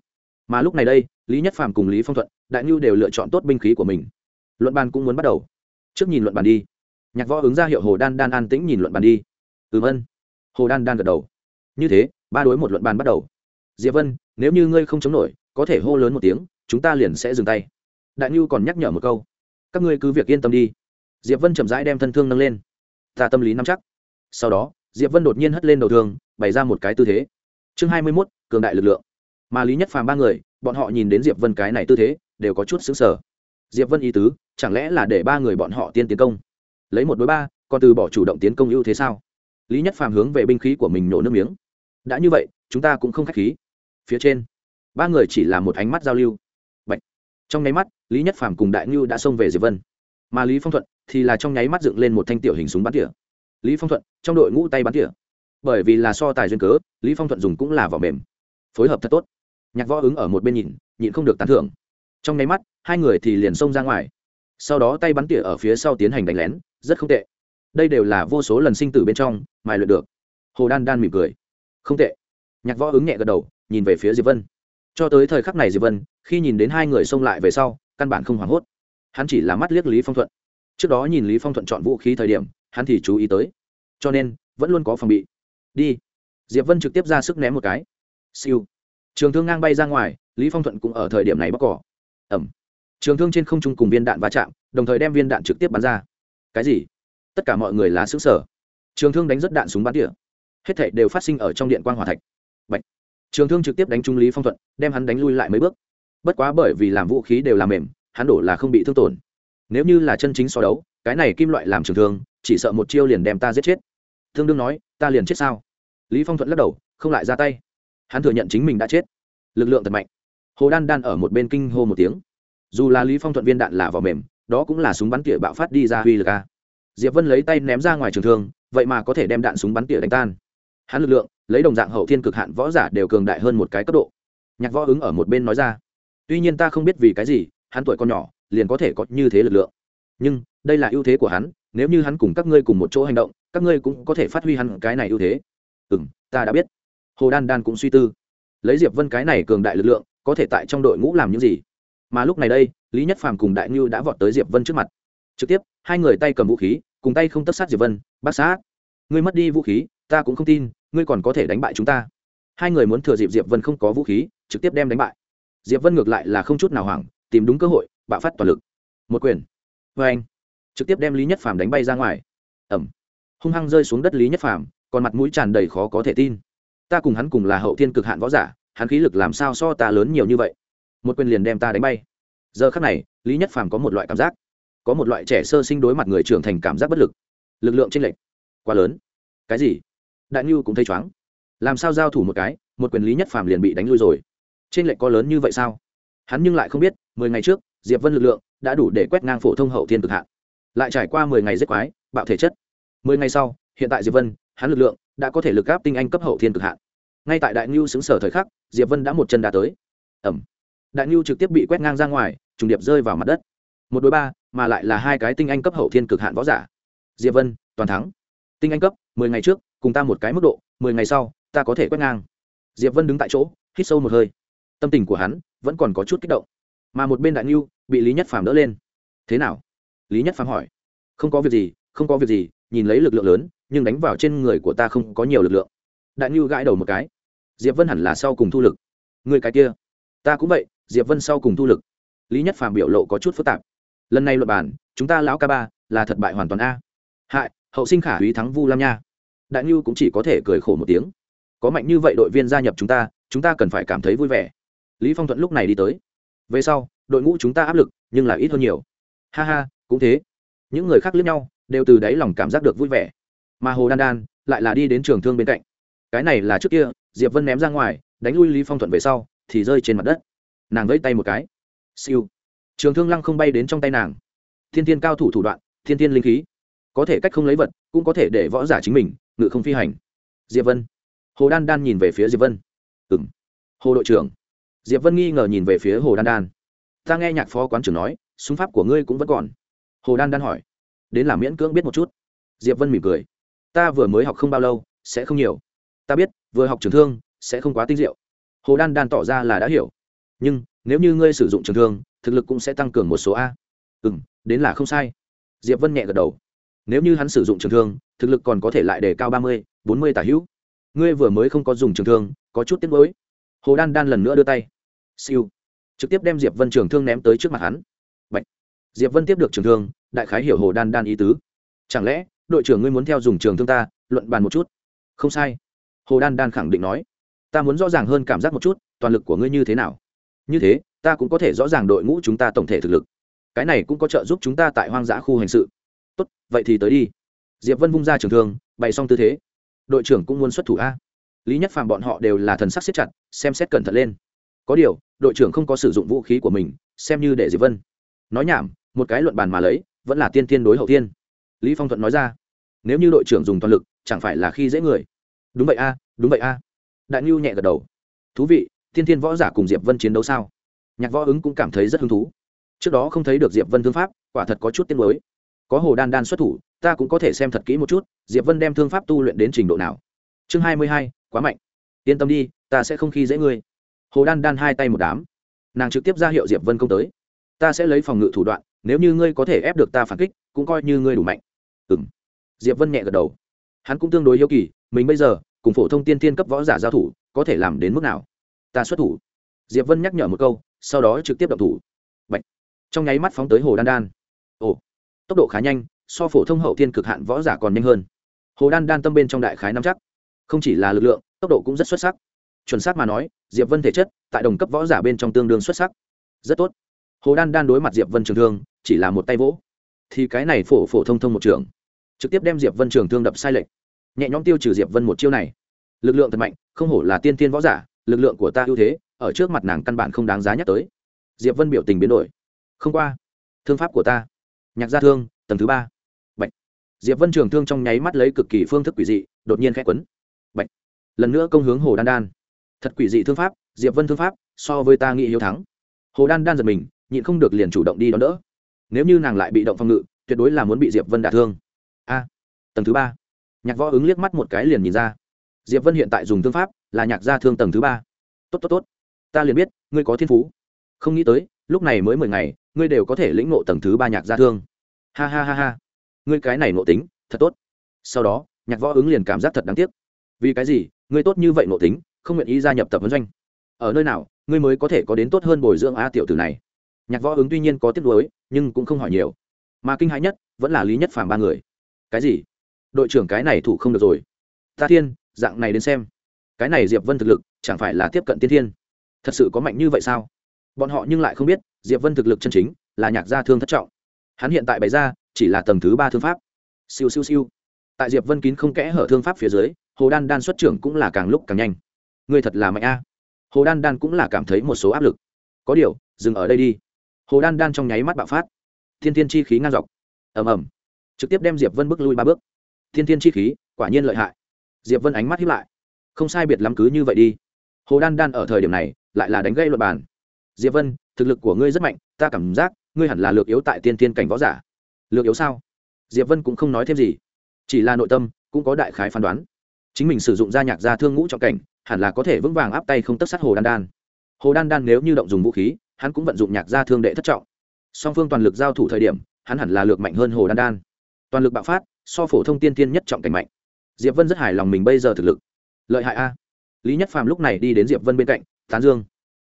Mà lúc này đây, lý nhất phàm cùng lý phong thuận, đại nhu đều lựa chọn tốt binh khí của mình. Luận bàn cũng muốn bắt đầu. Trước nhìn luận bàn đi. Nhạc võ ứng ra hiệu hồ đan đan an tĩnh nhìn luận bàn đi. Ừ vân hồ đan đan gật đầu. Như thế, ba đối một luận bàn bắt đầu. Diệp vân, nếu như ngươi không chống nổi, có thể hô lớn một tiếng, chúng ta liền sẽ dừng tay. Đại nhu còn nhắc nhở một câu. Các ngươi cứ việc yên tâm đi. Diệp vân chậm rãi đem thân thương nâng lên. Ta tâm lý nắm chắc sau đó, diệp vân đột nhiên hất lên đầu thương, bày ra một cái tư thế. Chương hai mươi mốt, cường đại lực lượng. Mà lý nhất phàm ba người, bọn họ nhìn đến diệp vân cái này tư thế, đều có chút xứng sở diệp vân ý tứ, chẳng lẽ là để ba người bọn họ tiên tiến công? Lấy một đối ba, còn từ bỏ chủ động tiến công ưu thế sao? Lý nhất phàm hướng về binh khí của mình nổ nước miếng. Đã như vậy, chúng ta cũng không k h á c h khí. Phía trên, ba người chỉ là một ánh mắt giao lưu. Bạch. trong nháy mắt, lý nhất phàm cùng đại ngưu đã xông về diệp vân. Mà lý phong thuận thì là trong nháy mắt dựng lên một thanh tiểu hình súng bắn tỉa lý phong thuận, trong đội ngũ tay bắn tỉa. Bởi vì là so tài duyên cớ, lý phong thuận dùng cũng là vỏ mềm. Phối hợp thật tốt. Nhạc võ ứng ở một bên nhìn, nhịn không được tán thưởng. Trong nháy mắt, hai người thì liền xông ra ngoài. Sau đó tay bắn tỉa ở phía sau tiến hành đánh lén, rất không tệ. Đây đều là vô số lần sinh tử bên trong, mài luyện được. Hồ đan đan mỉm cười. Không tệ. Nhạc võ ứng nhẹ gật đầu, nhìn về phía diệp vân. Cho tới thời khắc này diệp vân, khi nhìn đến hai người xông lại về sau, căn bản không hoảng hốt. Hắn chỉ là mắt liếc lý phong thuận. Trước đó nhìn lý phong thuận chọn vũ khí thời điểm hắn thì chú ý tới. Cho nên, vẫn luôn có phòng bị. Đi. Diệp vân trực tiếp ra sức ném một cái. Siêu. Trường thương ngang bay ra ngoài, lý phong thuận cũng ở thời điểm này bóc cỏ. Ẩm. Trường thương trên không trung cùng viên đạn va chạm, đồng thời đem viên đạn trực tiếp bắn ra. Cái gì? Tất cả mọi người lá xứng sở trường thương đánh rất đạn súng bắn tỉa. Hết thảy đều phát sinh ở trong điện quan hòa thạch. Bạch. trường thương trực tiếp đánh trung lý phong thuận, đem hắn đánh lui lại mấy bước. Bất quá bởi vì làm vũ khí đều làm mềm, hắn đổ là không bị thương tổn. Nếu như là chân chính so đấu, cái này kim loại làm trường thương chỉ sợ một chiêu liền đem ta giết chết. Thương đương nói, ta liền chết sao? Lý phong thuận lắc đầu, không lại ra tay. Hắn thừa nhận chính mình đã chết. Lực lượng thật mạnh. Hồ đan đan ở một bên kinh hô một tiếng. Dù là lý phong thuận viên đạn là vỏ mềm, đó cũng là súng bắn tỉa bạo phát đi ra uy lực a. Diệp vân lấy tay ném ra ngoài trường thương, vậy mà có thể đem đạn súng bắn tỉa đánh tan. Hắn lực lượng, lấy đồng dạng hậu thiên cực hạn võ giả đều cường đại hơn một cái cấp độ. Nhạc võ ứng ở một bên nói ra, tuy nhiên ta không biết vì cái gì, hắn tuổi còn nhỏ, liền có thể có như thế lực lượng. Nhưng, đây là ưu thế của hắn nếu như hắn cùng các ngươi cùng một chỗ hành động, các ngươi cũng có thể phát huy hắn cái này ưu thế. Ừ m ta đã biết. Hồ đan đan cũng suy tư. Lấy diệp vân cái này cường đại lực lượng, có thể tại trong đội ngũ làm những gì? Mà lúc này đây, lý nhất phàm cùng đại ngưu đã vọt tới diệp vân trước mặt. Trực tiếp, hai người tay cầm vũ khí, cùng tay không tất sát diệp vân, bác sát, ngươi mất đi vũ khí, ta cũng không tin, ngươi còn có thể đánh bại chúng ta. Hai người muốn thừa dịp diệp vân không có vũ khí, trực tiếp đem đánh bại. Diệp vân ngược lại là không chút nào hoảng, tìm đúng cơ hội, bạo phát toàn lực. Một quyền. Vê anh trực tiếp đem lý nhất phàm đánh bay ra ngoài ẩm hung hăng rơi xuống đất lý nhất phàm còn mặt mũi tràn đầy khó có thể tin ta cùng hắn cùng là hậu thiên cực hạn võ giả hắn khí lực làm sao so ta lớn nhiều như vậy một quyền liền đem ta đánh bay giờ khắc này lý nhất phàm có một loại cảm giác có một loại trẻ sơ sinh đối mặt người trưởng thành cảm giác bất lực lực lượng chênh lệch quá lớn cái gì đại nhu cũng thấy chóng làm sao giao thủ một cái một quyền lý nhất phàm liền bị đánh lui rồi trên lệch có lớn như vậy sao hắn nhưng lại không biết mười ngày trước diệp vân lực lượng đã đủ để quét ngang phổ thông hậu thiên cực hạn lại trải qua mười ngày giết quái, bạo thể chất. Mười ngày sau, hiện tại diệp vân, hắn lực lượng đã có thể lực gáp tinh anh cấp hậu thiên cực hạn. Ngay tại đại ngưu xứng sở thời khắc, diệp vân đã một chân đã tới. Ẩm. Đại ngưu trực tiếp bị quét ngang ra ngoài, trùng điệp rơi vào mặt đất. Một đối ba, mà lại là hai cái tinh anh cấp hậu thiên cực hạn võ giả. Diệp vân, toàn thắng. Tinh anh cấp, mười ngày trước, cùng ta một cái mức độ, mười ngày sau, ta có thể quét ngang. Diệp vân đứng tại chỗ, hít sâu một hơi. Tâm tình của hắn vẫn còn có chút kích động. Mà một bên đại ngưu bị lý nhất phàm đỡ lên. Thế nào? Lý nhất phàm hỏi. Không có việc gì, không có việc gì, nhìn lấy lực lượng lớn, nhưng đánh vào trên người của ta không có nhiều lực lượng. Đại ngưu gãi đầu một cái. Diệp vân hẳn là sau cùng thu lực. Người cái kia. Ta cũng vậy, diệp vân sau cùng thu lực. Lý nhất phàm biểu lộ có chút phức tạp. Lần này luật bản chúng ta lão ca ba là thất bại hoàn toàn a. Hại, hậu sinh khả úy thắng vu lam nha. Đại ngưu cũng chỉ có thể cười khổ một tiếng. Có mạnh như vậy đội viên gia nhập chúng ta chúng ta cần phải cảm thấy vui vẻ. Lý phong thuận lúc này đi tới. Về sau, đội ngũ chúng ta áp lực, nhưng là ít hơn nhiều. Ha ha cũng thế. Những người khác liếc nhau, đều từ đáy lòng cảm giác được vui vẻ. Mà hồ đan đan lại là đi đến trường thương bên cạnh. Cái này là trước kia, diệp vân ném ra ngoài, đánh lui lý phong thuận về sau, thì rơi trên mặt đất. Nàng vẫy tay một cái. Siêu. Trường thương lăng không bay đến trong tay nàng. Thiên thiên cao thủ thủ đoạn, thiên thiên linh khí. Có thể cách không lấy vật, cũng có thể để võ giả chính mình, ngự không phi hành. Diệp vân. Hồ đan đan nhìn về phía diệp vân. Ừ m hồ đội trưởng. Diệp vân nghi ngờ nhìn về phía hồ đan đan. Ta nghe nhạc phó quán trưởng nói, súng pháp của ngươi cũng vẫn còn hồ đan đan hỏi. Đến là miễn cưỡng biết một chút. Diệp vân mỉm cười. Ta vừa mới học không bao lâu, sẽ không nhiều. Ta biết, vừa học trường thương, sẽ không quá tinh diệu. Hồ đan đan tỏ ra là đã hiểu. Nhưng, nếu như ngươi sử dụng trường thương, thực lực cũng sẽ tăng cường một số a. Ừ m đến là không sai. Diệp vân nhẹ gật đầu. Nếu như hắn sử dụng trường thương, thực lực còn có thể lại đề cao ba mươi, bốn mươi tả hữu. Ngươi vừa mới không có dùng trường thương, có chút tiếc mới hồ đan đan lần nữa đưa tay. Siêu. Trực tiếp đem diệp vân trường thương ném tới trước mặt hắn. Bạch. diệp vân tiếp được trường thương đại khái hiểu hồ đan đan ý tứ. Chẳng lẽ, đội trưởng ngươi muốn theo dùng trường thương ta, luận bàn một chút? Không sai. Hồ đan đan khẳng định nói. Ta muốn rõ ràng hơn cảm giác một chút, toàn lực của ngươi như thế nào? Như thế, ta cũng có thể rõ ràng đội ngũ chúng ta tổng thể thực lực. Cái này cũng có trợ giúp chúng ta tại hoang dã khu hành sự. Tốt, vậy thì tới đi. Diệp vân vung ra trường thương, bày xong tư thế. Đội trưởng cũng muốn xuất thủ a. Lý nhất phàm bọn họ đều là thần sắc siết chặt, xem xét cẩn thận lên. Có điều, đội trưởng không có sử dụng vũ khí của mình, xem như để diệp vân. Nói nhảm, một cái luận bàn mà lấy vẫn là tiên tiên đối hậu tiên. Lý phong thuận nói ra, nếu như đội trưởng dùng toàn lực, chẳng phải là khi dễ người. Đúng vậy a, đúng vậy a. Đại nhu nhẹ gật đầu. Thú vị, tiên tiên võ giả cùng diệp vân chiến đấu sao? Nhạc võ ứng cũng cảm thấy rất hứng thú. Trước đó không thấy được diệp vân thương pháp, quả thật có chút tiếng mới có hồ đan đan xuất thủ, ta cũng có thể xem thật kỹ một chút, diệp vân đem thương pháp tu luyện đến trình độ nào. Chương hai mươi hai, quá mạnh. Yên tâm đi, ta sẽ không khi dễ ngươi hồ đan đan hai tay một đám. Nàng trực tiếp ra hiệu diệp vân công tới. Ta sẽ lấy phòng ngự thủ đoạn nếu như ngươi có thể ép được ta phản kích, cũng coi như ngươi đủ mạnh. Ừ m diệp vân nhẹ gật đầu. Hắn cũng tương đối hiếu kỳ, mình bây giờ, cùng phổ thông tiên tiên cấp võ giả giao thủ, có thể làm đến mức nào? Ta xuất thủ. Diệp vân nhắc nhở một câu, sau đó trực tiếp động thủ. Bạch. trong nháy mắt phóng tới hồ đan đan. Ồ. Tốc độ khá nhanh, so phổ thông hậu thiên cực hạn võ giả còn nhanh hơn. Hồ đan đan tâm bên trong đại khái năm chắc. Không chỉ là lực lượng, tốc độ cũng rất xuất sắc. Chuẩn xác mà nói, diệp vân thể chất, tại đồng cấp võ giả bên trong tương đương xuất sắc. Rất tốt. Hồ đan đan đối mặt diệp vân trường thương chỉ là một tay vỗ. Thì cái này phổ phổ thông thông một trường. Trực tiếp đem diệp vân trường thương đập sai lệch. Nhẹ nhõm tiêu trừ diệp vân một chiêu này. Lực lượng thật mạnh, không hổ là tiên tiên võ giả, lực lượng của ta ưu thế, ở trước mặt nàng căn bản không đáng giá nhắc tới. Diệp vân biểu tình biến đổi. Không qua. Thương pháp của ta. Nhạc gia thương, tầng thứ ba. Bạch. diệp vân trường thương trong nháy mắt lấy cực kỳ phương thức quỷ dị, đột nhiên khẽ quấn. Bạch. lần nữa công hướng hồ đan đan. Thật quỷ dị thương pháp, diệp vân thương pháp, so với ta nghĩ hiếu thắng. Hồ đan đan giật mình, nhịn không được liền chủ động đi đón đỡ nếu như nàng lại bị động phòng ngự, tuyệt đối là muốn bị diệp vân đả thương. A, tầng thứ ba. Nhạc võ ứng liếc mắt một cái liền nhìn ra. Diệp vân hiện tại dùng thương pháp là nhạc gia thương tầng thứ ba. Tốt tốt tốt. Ta liền biết, ngươi có thiên phú. Không nghĩ tới, lúc này mới mười ngày, ngươi đều có thể lĩnh ngộ tầng thứ ba nhạc gia thương. Ha ha ha ha. Ngươi cái này ngộ tính, thật tốt. Sau đó, nhạc võ ứng liền cảm giác thật đáng tiếc. Vì cái gì, ngươi tốt như vậy ngộ tính, không nguyện ý gia nhập tập huấn doanh. Ở nơi nào, ngươi mới có thể có đến tốt hơn bồi dưỡng a tiểu tử này? Nhạc võ ứng tuy nhiên có tiếc nuối, nhưng cũng không hỏi nhiều. Mà kinh hãi nhất vẫn là lý nhất phàm ba người. Cái gì? Đội trưởng cái này thủ không được rồi. Ta thiên, dạng này đến xem. Cái này diệp vân thực lực, chẳng phải là tiếp cận tiên thiên? Thật sự có mạnh như vậy sao? Bọn họ nhưng lại không biết, diệp vân thực lực chân chính là nhạc gia thương thất trọng. Hắn hiện tại bày ra, chỉ là tầng thứ ba thương pháp. Siêu siêu siêu. Tại diệp vân kín không kẽ hở thương pháp phía dưới, hồ đan đan xuất trưởng cũng là càng lúc càng nhanh. Người thật là mạnh a. Hồ đan đan cũng là cảm thấy một số áp lực. Có điều, dừng ở đây đi hồ đan đan trong nháy mắt bạo phát. Thiên thiên chi khí ngang dọc. Ầm ầm. Trực tiếp đem diệp vân bước lui ba bước. Thiên thiên chi khí, quả nhiên lợi hại. Diệp vân ánh mắt hiếp lại. Không sai biệt lắm cứ như vậy đi. Hồ đan đan ở thời điểm này, lại là đánh gây luật bàn. Diệp vân, thực lực của ngươi rất mạnh, ta cảm giác, ngươi hẳn là lược yếu tại tiên tiên cảnh võ giả. Lược yếu sao? Diệp vân cũng không nói thêm gì. Chỉ là nội tâm, cũng có đại khái phán đoán. Chính mình sử dụng gia nhạc gia thương ngũ trọng cảnh, hẳn là có thể vững vàng áp tay không tất sát hồ đan đan. Hồ đan đan nếu như động dùng vũ khí hắn cũng vận dụng nhạc gia thương đệ thất trọng. Song phương toàn lực giao thủ thời điểm, hắn hẳn là lược mạnh hơn hồ đan đan. Toàn lực bạo phát, so phổ thông tiên tiên nhất trọng cảnh mạnh. Diệp vân rất hài lòng mình bây giờ thực lực. Lợi hại a. Lý nhất phàm lúc này đi đến diệp vân bên cạnh, tán dương,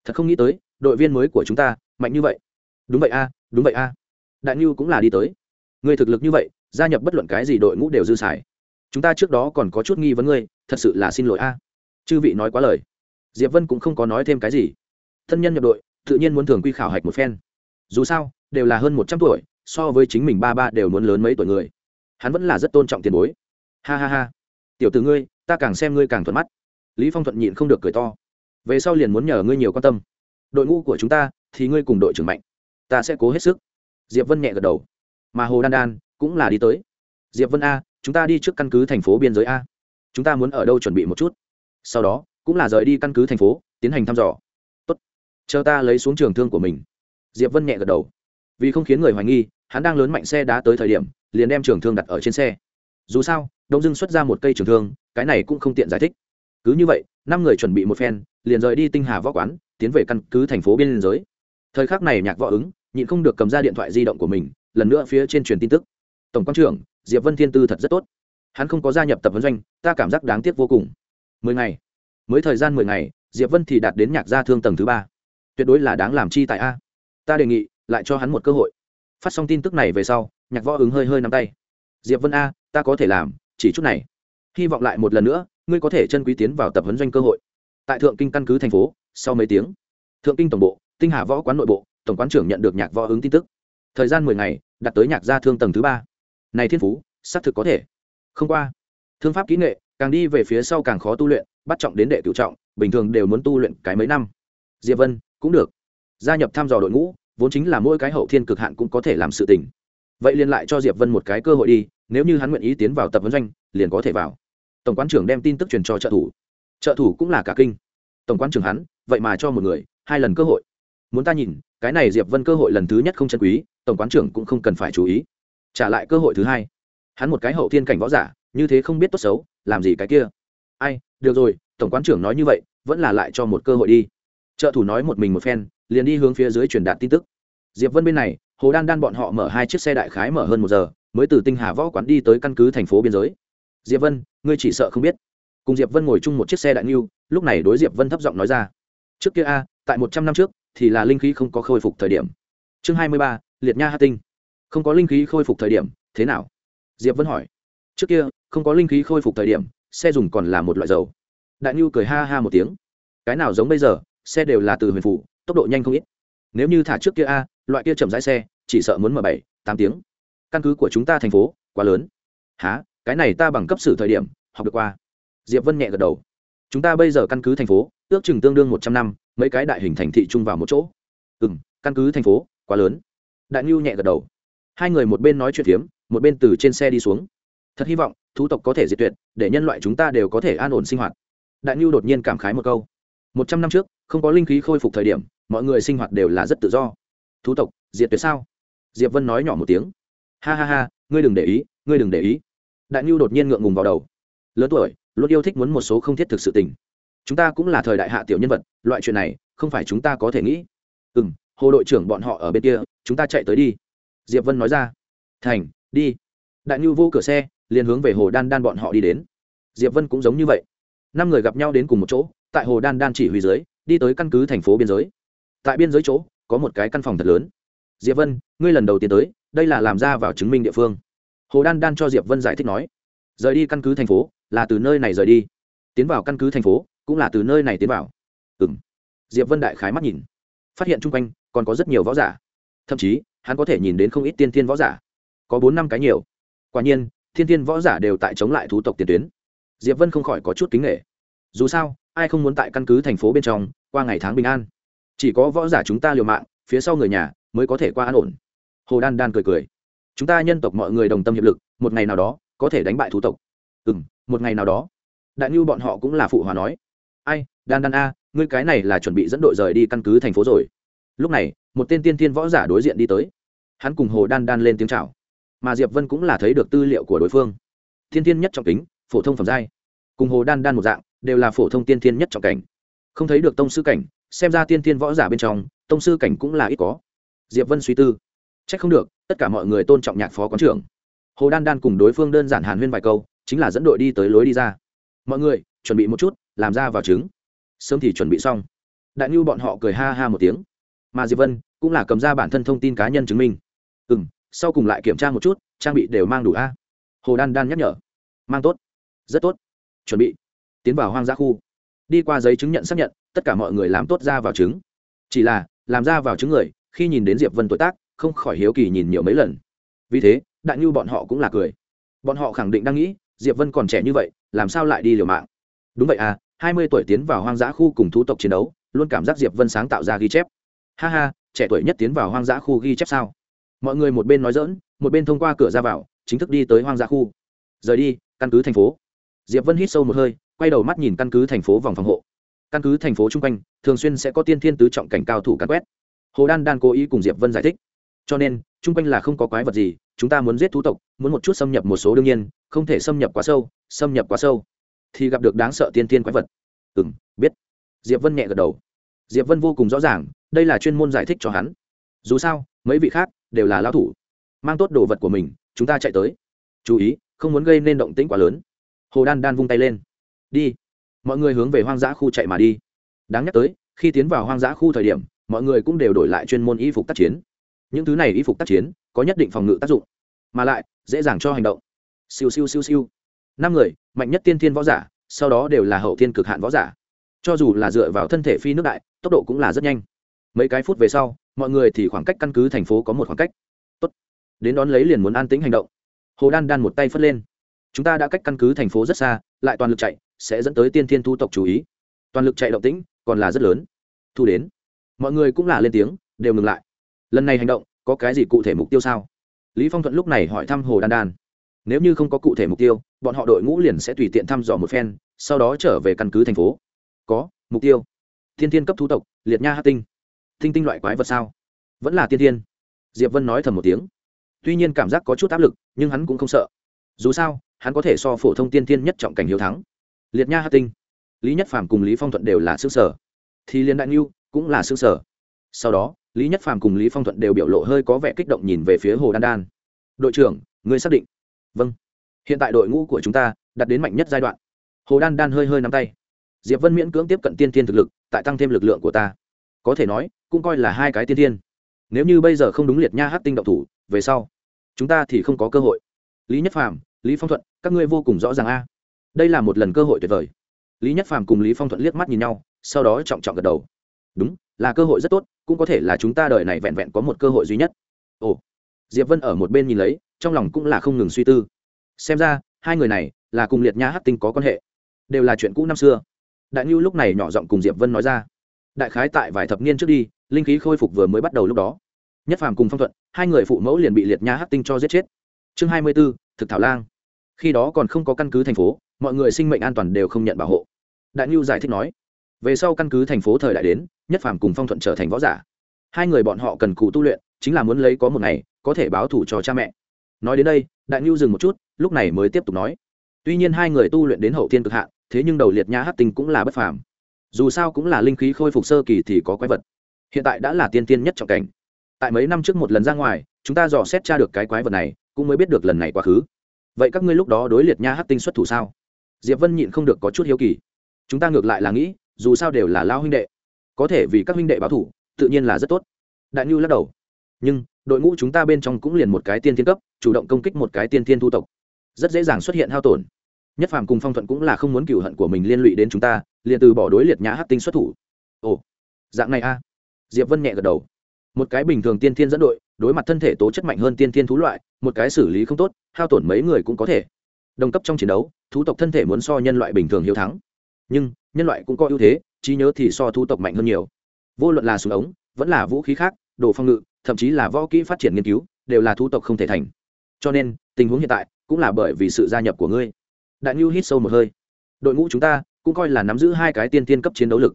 thật không nghĩ tới, đội viên mới của chúng ta, mạnh như vậy. Đúng vậy a, đúng vậy a. Đại ngưu cũng là đi tới. Người thực lực như vậy, gia nhập bất luận cái gì đội ngũ đều dư xài. Chúng ta trước đó còn có chút nghi vấn ngươi, thật sự là xin lỗi a. Chư vị nói quá lời. Diệp vân cũng không có nói thêm cái gì. Thân nhân nhập đội tự nhiên muốn thường quy khảo hạch một phen. Dù sao, đều là hơn một trăm tuổi, so với chính mình ba ba đều muốn lớn mấy tuổi người. Hắn vẫn là rất tôn trọng tiền bối. Ha ha ha. Tiểu t ử ngươi, ta càng xem ngươi càng thuận mắt. Lý phong thuận nhịn không được cười to. Về sau liền muốn nhờ ngươi nhiều quan tâm. Đội ngũ của chúng ta, thì ngươi cùng đội trưởng mạnh. Ta sẽ cố hết sức. Diệp vân nhẹ gật đầu. Mà hồ đan đan cũng là đi tới. Diệp vân a, chúng ta đi trước căn cứ thành phố biên giới a. Chúng ta muốn ở đâu chuẩn bị một chút? Sau đó, cũng là rời đi căn cứ thành phố, tiến hành thăm dò chờ ta lấy xuống trường thương của mình. Diệp vân nhẹ gật đầu. Vì không khiến người hoài nghi, hắn đang lớn mạnh xe đá tới thời điểm, liền đem trường thương đặt ở trên xe. Dù sao, đông dưng xuất ra một cây trường thương, cái này cũng không tiện giải thích. Cứ như vậy, năm người chuẩn bị một phen, liền rời đi tinh hà võ quán, tiến về căn cứ thành phố biên giới. Thời khắc này nhạc võ ứng, nhịn không được cầm ra điện thoại di động của mình, lần nữa phía trên truyền tin tức. Tổng quan trưởng, diệp vân thiên tư thật rất tốt. Hắn không có gia nhập tập huấn doanh, ta cảm giác đáng tiếc vô cùng. Mười ngày. Mới thời gian mười ngày, diệp vân thì đạt đến nhạc gia thương tầng thứ ba tuyệt đối là đáng làm chi tại a. Ta đề nghị, lại cho hắn một cơ hội. Phát xong tin tức này về sau, nhạc võ ứng hơi hơi nắm tay. Diệp vân a, ta có thể làm, chỉ chút này. Hy vọng lại một lần nữa, ngươi có thể chân quý tiến vào tập huấn doanh cơ hội. Tại thượng kinh căn cứ thành phố, sau mấy tiếng, thượng kinh tổng bộ, tinh hà võ quán nội bộ, tổng quán trưởng nhận được nhạc võ ứng tin tức. Thời gian mười ngày, đặt tới nhạc gia thương tầng thứ ba. Này thiên phú, xác thực có thể. Không qua, thương pháp kỹ nghệ, càng đi về phía sau càng khó tu luyện, bắt trọng đến đệ cựu trọng, bình thường đều muốn tu luyện cái mấy năm. Diệp vân cũng được. Gia nhập thăm dò đội ngũ, vốn chính là mỗi cái hậu thiên cực hạn cũng có thể làm sự tình. Vậy liền lại cho diệp vân một cái cơ hội đi, nếu như hắn nguyện ý tiến vào tập vấn doanh, liền có thể vào. Tổng quán trưởng đem tin tức truyền cho trợ thủ. Trợ thủ cũng là cả kinh. Tổng quán trưởng hắn, vậy mà cho một người, hai lần cơ hội. Muốn ta nhìn, cái này diệp vân cơ hội lần thứ nhất không chân quý, tổng quán trưởng cũng không cần phải chú ý. Trả lại cơ hội thứ hai. Hắn một cái hậu thiên cảnh võ giả, như thế không biết tốt xấu, làm gì cái kia. Ai, được rồi, tổng quán trưởng nói như vậy, vẫn là lại cho một cơ hội đi trợ thủ nói một mình một phen, liền đi hướng phía dưới truyền đạt tin tức. Diệp vân bên này, hồ đan đan bọn họ mở hai chiếc xe đại khái mở hơn một giờ, mới từ tinh hà võ quán đi tới căn cứ thành phố biên giới. Diệp vân, ngươi chỉ sợ không biết. Cùng diệp vân ngồi chung một chiếc xe đại niu lúc này đối diệp vân thấp giọng nói ra. Trước kia a, tại một trăm năm trước, thì là linh khí không có khôi phục thời điểm. Chương hai mươi ba, liệt nha hà tinh. Không có linh khí khôi phục thời điểm, thế nào? Diệp vân hỏi. Trước kia, không có linh khí khôi phục thời điểm, xe dùng còn là một loại dầu. Đại niu cười ha ha một tiếng. Cái nào giống bây giờ? Xe đều là từ huyền phủ, tốc độ nhanh không ít. Nếu như thả trước kia a, loại kia chậm rãi xe, chỉ sợ muốn mở bảy, tám tiếng. Căn cứ của chúng ta thành phố, quá lớn. Há cái này ta bằng cấp sử thời điểm, học được qua. Diệp vân nhẹ gật đầu. Chúng ta bây giờ căn cứ thành phố, ước chừng tương đương một trăm năm, mấy cái đại hình thành thị chung vào một chỗ. Ừ m căn cứ thành phố, quá lớn. Đại ngưu nhẹ gật đầu. Hai người một bên nói chuyện phiếm, một bên từ trên xe đi xuống. Thật hy vọng, thú tộc có thể diệt tuyệt, để nhân loại chúng ta đều có thể an ổn sinh hoạt. Đại ngưu đột nhiên cảm khái một câu một trăm năm trước, không có linh khí khôi phục thời điểm, mọi người sinh hoạt đều là rất tự do. Thú tộc diệt tuyệt sao? Diệp vân nói nhỏ một tiếng. Ha ha ha, ngươi đừng để ý, ngươi đừng để ý. Đại Nhu đột nhiên ngượng ngùng vào đầu. Lớn tuổi, luôn yêu thích muốn một số không thiết thực sự tình. Chúng ta cũng là thời đại hạ tiểu nhân vật, loại chuyện này, không phải chúng ta có thể nghĩ. Ừ m hồ đội trưởng bọn họ ở bên kia, chúng ta chạy tới đi. Diệp vân nói ra. Thành, đi. Đại Nhu vô cửa xe, liền hướng về hồ đan đan bọn họ đi đến. Diệp vân cũng giống như vậy. Năm người gặp nhau đến cùng một chỗ tại hồ đan đan chỉ huy dưới, đi tới căn cứ thành phố biên giới. Tại biên giới chỗ, có một cái căn phòng thật lớn. Diệp vân, ngươi lần đầu tiên tới, đây là làm ra vào chứng minh địa phương. Hồ đan đan cho diệp vân giải thích nói, rời đi căn cứ thành phố, là từ nơi này rời đi. Tiến vào căn cứ thành phố, cũng là từ nơi này tiến vào. Ừ m diệp vân đại khái mắt nhìn, phát hiện chung quanh, còn có rất nhiều võ giả. Thậm chí, hắn có thể nhìn đến không ít tiên thiên võ giả. Có bốn năm cái nhiều. Quả nhiên thiên thiên võ giả đều tại chống lại thú tộc tiền tuyến. Diệp vân không khỏi có chút kính nghệ dù sao, ai không muốn tại căn cứ thành phố bên trong, qua ngày tháng bình an. Chỉ có võ giả chúng ta liều mạng, phía sau người nhà mới có thể qua an ổn. Hồ đan đan cười cười. Chúng ta nhân tộc mọi người đồng tâm hiệp lực, một ngày nào đó có thể đánh bại thủ tộc. Ừ m một ngày nào đó. Đại ngưu bọn họ cũng là phụ hòa nói. Ai, đan đan a, ngươi cái này là chuẩn bị dẫn đội rời đi căn cứ thành phố rồi. Lúc này, một tên tiên tiên võ giả đối diện đi tới. Hắn cùng hồ đan đan lên tiếng c h à o mà diệp vân cũng là thấy được tư liệu của đối phương. Thiên tiên nhất trọng kính, phổ thông phẩm giai. Cùng hồ đan đan một dạng đều là phổ thông tiên thiên nhất trọng cảnh. Không thấy được tông sư cảnh, xem ra tiên thiên võ giả bên trong, tông sư cảnh cũng là ít có. Diệp vân suy tư. C h ắ c không được, tất cả mọi người tôn trọng nhạc phó quán trưởng. Hồ đan đan cùng đối phương đơn giản hàn huyên vài câu, chính là dẫn đội đi tới lối đi ra. Mọi người, chuẩn bị một chút, làm ra vào trứng. Sớm thì chuẩn bị xong. Đại ngưu bọn họ cười ha ha một tiếng. Mà diệp vân cũng là cầm ra bản thân thông tin cá nhân chứng minh. Ừ m sau cùng lại kiểm tra một chút, trang bị đều mang đủ a. Hồ đan đan nhắc nhở. Mang tốt. Rất tốt. Chuẩn bị tiến vào hoang dã khu. Đi qua giấy chứng nhận xác nhận, tất cả mọi người làm tốt ra vào chứng. chỉ là, làm ra vào chứng người, khi nhìn đến diệp vân tuổi tác, không khỏi hiếu kỳ nhìn nhiều mấy lần. Vì thế, đại nhu bọn họ cũng là cười. Bọn họ khẳng định đang nghĩ, diệp vân còn trẻ như vậy, làm sao lại đi liều mạng? Đúng vậy à hai mươi tuổi tiến vào hoang dã khu cùng thú tộc chiến đấu, luôn cảm giác diệp vân sáng tạo ra ghi chép. Ha ha, trẻ tuổi nhất tiến vào hoang dã khu ghi chép sao? Mọi người một bên nói dỡn một bên thông qua cửa ra vào, chính thức đi tới hoang dã khu. Rời đi, căn cứ thành phố. Diệp vân hít sâu một hơi quay đầu mắt nhìn căn cứ thành phố vòng phòng hộ. Căn cứ thành phố chung quanh, thường xuyên sẽ có tiên thiên tứ trọng cảnh cao thủ cắn quét. Hồ đan đan cố ý cùng diệp vân giải thích. Cho nên, chung quanh là không có quái vật gì, chúng ta muốn giết thú tộc, muốn một chút xâm nhập một số đương nhiên, không thể xâm nhập quá sâu, xâm nhập quá sâu. Thì gặp được đáng sợ tiên thiên quái vật. Ừ m biết. Diệp vân nhẹ gật đầu. Diệp vân vô cùng rõ ràng, đây là chuyên môn giải thích cho hắn. Dù sao, mấy vị khác đều là lao thủ. Mang tốt đồ vật của mình, chúng ta chạy tới. Chú ý, không muốn gây nên động tĩnh quá lớn. Hồ đan đan vung tay lên đi. Mọi người hướng về hoang dã khu chạy mà đi. Đáng nhắc tới, khi tiến vào hoang dã khu thời điểm, mọi người cũng đều đổi lại chuyên môn y phục tác chiến. Những thứ này y phục tác chiến, có nhất định phòng ngự tác dụng, mà lại, dễ dàng cho hành động. Siêu siêu siêu siêu. Năm người, mạnh nhất tiên thiên võ giả, sau đó đều là hậu thiên cực hạn võ giả. Cho dù là dựa vào thân thể phi nước đại, tốc độ cũng là rất nhanh. Mấy cái phút về sau, mọi người thì khoảng cách căn cứ thành phố có một khoảng cách. Tốt. đến đón lấy liền muốn an tĩnh hành động. Hồ đan đan một tay phất lên. Chúng ta đã cách căn cứ thành phố rất xa, lại toàn lực chạy sẽ dẫn tới tiên thiên thu tộc chú ý. Toàn lực chạy động tĩnh còn là rất lớn. Thu đến. Mọi người cũng là lên tiếng, đều ngừng lại. Lần này hành động có cái gì cụ thể mục tiêu sao? Lý phong thuận lúc này hỏi thăm hồ đan đan. Nếu như không có cụ thể mục tiêu, bọn họ đội ngũ liền sẽ tùy tiện thăm dò một phen, sau đó trở về căn cứ thành phố. Có, mục tiêu. Thiên thiên cấp thú tộc, liệt nha hát tinh. Tinh tinh loại quái vật sao? Vẫn là tiên thiên. Diệp vân nói thầm một tiếng. Tuy nhiên cảm giác có chút áp lực, nhưng hắn cũng không sợ. Dù sao, hắn có thể so phổ thông tiên thiên nhất trọng cảnh hiếu thắng liệt nha hát tinh, lý nhất phàm cùng lý phong thuận đều là xương sở. Thì liên đại ngưu cũng là xương sở. Sau đó, lý nhất phàm cùng lý phong thuận đều biểu lộ hơi có vẻ kích động nhìn về phía hồ đan đan. Đội trưởng người xác định? Vâng. Hiện tại đội ngũ của chúng ta đạt đến mạnh nhất giai đoạn. Hồ đan đan hơi hơi nắm tay. Diệp vân miễn cưỡng tiếp cận tiên thiên thực lực, tại tăng thêm lực lượng của ta. Có thể nói, cũng coi là hai cái tiên thiên. Nếu như bây giờ không đúng liệt nha hát tinh động thủ, về sau, chúng ta thì không có cơ hội. Lý nhất phàm, lý phong thuận, các ngươi vô cùng rõ ràng a đây là một lần cơ hội tuyệt vời. Lý nhất phàm cùng lý phong thuận liếc mắt nhìn nhau, sau đó trọng trọng gật đầu. Đúng, là cơ hội rất tốt, cũng có thể là chúng ta đợi này vẹn vẹn có một cơ hội duy nhất. Ồ, diệp vân ở một bên nhìn lấy, trong lòng cũng là không ngừng suy tư. Xem ra, hai người này là cùng liệt nha hát tinh có quan hệ. Đều là chuyện cũ năm xưa. Đại ngưu lúc này nhỏ giọng cùng diệp vân nói ra. Đại khái tại vài thập niên trước đi, linh khí khôi phục vừa mới bắt đầu lúc đó. Nhất phàm cùng phong thuận, hai người phụ mẫu liền bị liệt nha hắc tinh cho giết chết. Chương hai mươi b ố thực thảo lang. Khi đó còn không có căn cứ thành phố mọi người sinh mệnh an toàn đều không nhận bảo hộ. Đại ngưu giải thích nói, về sau căn cứ thành phố thời đại đến, nhất phàm cùng phong thuận trở thành võ giả. Hai người bọn họ cần cụ tu luyện, chính là muốn lấy có một ngày, có thể báo thủ cho cha mẹ. Nói đến đây, đại ngưu dừng một chút, lúc này mới tiếp tục nói, tuy nhiên hai người tu luyện đến hậu thiên cực hạn, thế nhưng đầu liệt nhã hát tinh cũng là bất phàm. Dù sao cũng là linh khí khôi phục sơ kỳ thì có quái vật. Hiện tại đã là tiên tiên nhất trọng cảnh. Tại mấy năm trước một lần ra ngoài, chúng ta dò xét tra được cái quái vật này, cũng mới biết được lần này quá khứ. Vậy các ngươi lúc đó đối liệt nha hát tinh xuất thủ sao? Diệp vân nhịn không được có chút hiếu kỳ. Chúng ta ngược lại là nghĩ, dù sao đều là lao huynh đệ. Có thể vì các huynh đệ báo thủ tự nhiên là rất tốt. Đại nhu lắc đầu. Nhưng, đội ngũ chúng ta bên trong cũng liền một cái tiên thiên cấp, chủ động công kích một cái tiên thiên thu tộc. Rất dễ dàng xuất hiện hao tổn. Nhất phàm cùng phong thuận cũng là không muốn cửu hận của mình liên lụy đến chúng ta, liền từ bỏ đối liệt nhã hát tinh xuất thủ. Ồ, dạng này a. Diệp vân nhẹ gật đầu. Một cái bình thường tiên thiên dẫn đội, đối mặt thân thể tố chất mạnh hơn tiên thiên thú loại, một cái xử lý không tốt, hao tổn mấy người cũng có thể. Đồng cấp trong chiến đấu thú tộc thân thể muốn so nhân loại bình thường hiếu thắng. Nhưng, nhân loại cũng có ưu thế, trí nhớ thì so thú tộc mạnh hơn nhiều. Vô luận là súng ống, vẫn là vũ khí khác, đồ phong ngự, thậm chí là võ kỹ phát triển nghiên cứu, đều là thú tộc không thể thành. Cho nên, tình huống hiện tại cũng là bởi vì sự gia nhập của ngươi. Đại ngưu hít sâu một hơi. Đội ngũ chúng ta cũng coi là nắm giữ hai cái tiên tiên cấp chiến đấu lực.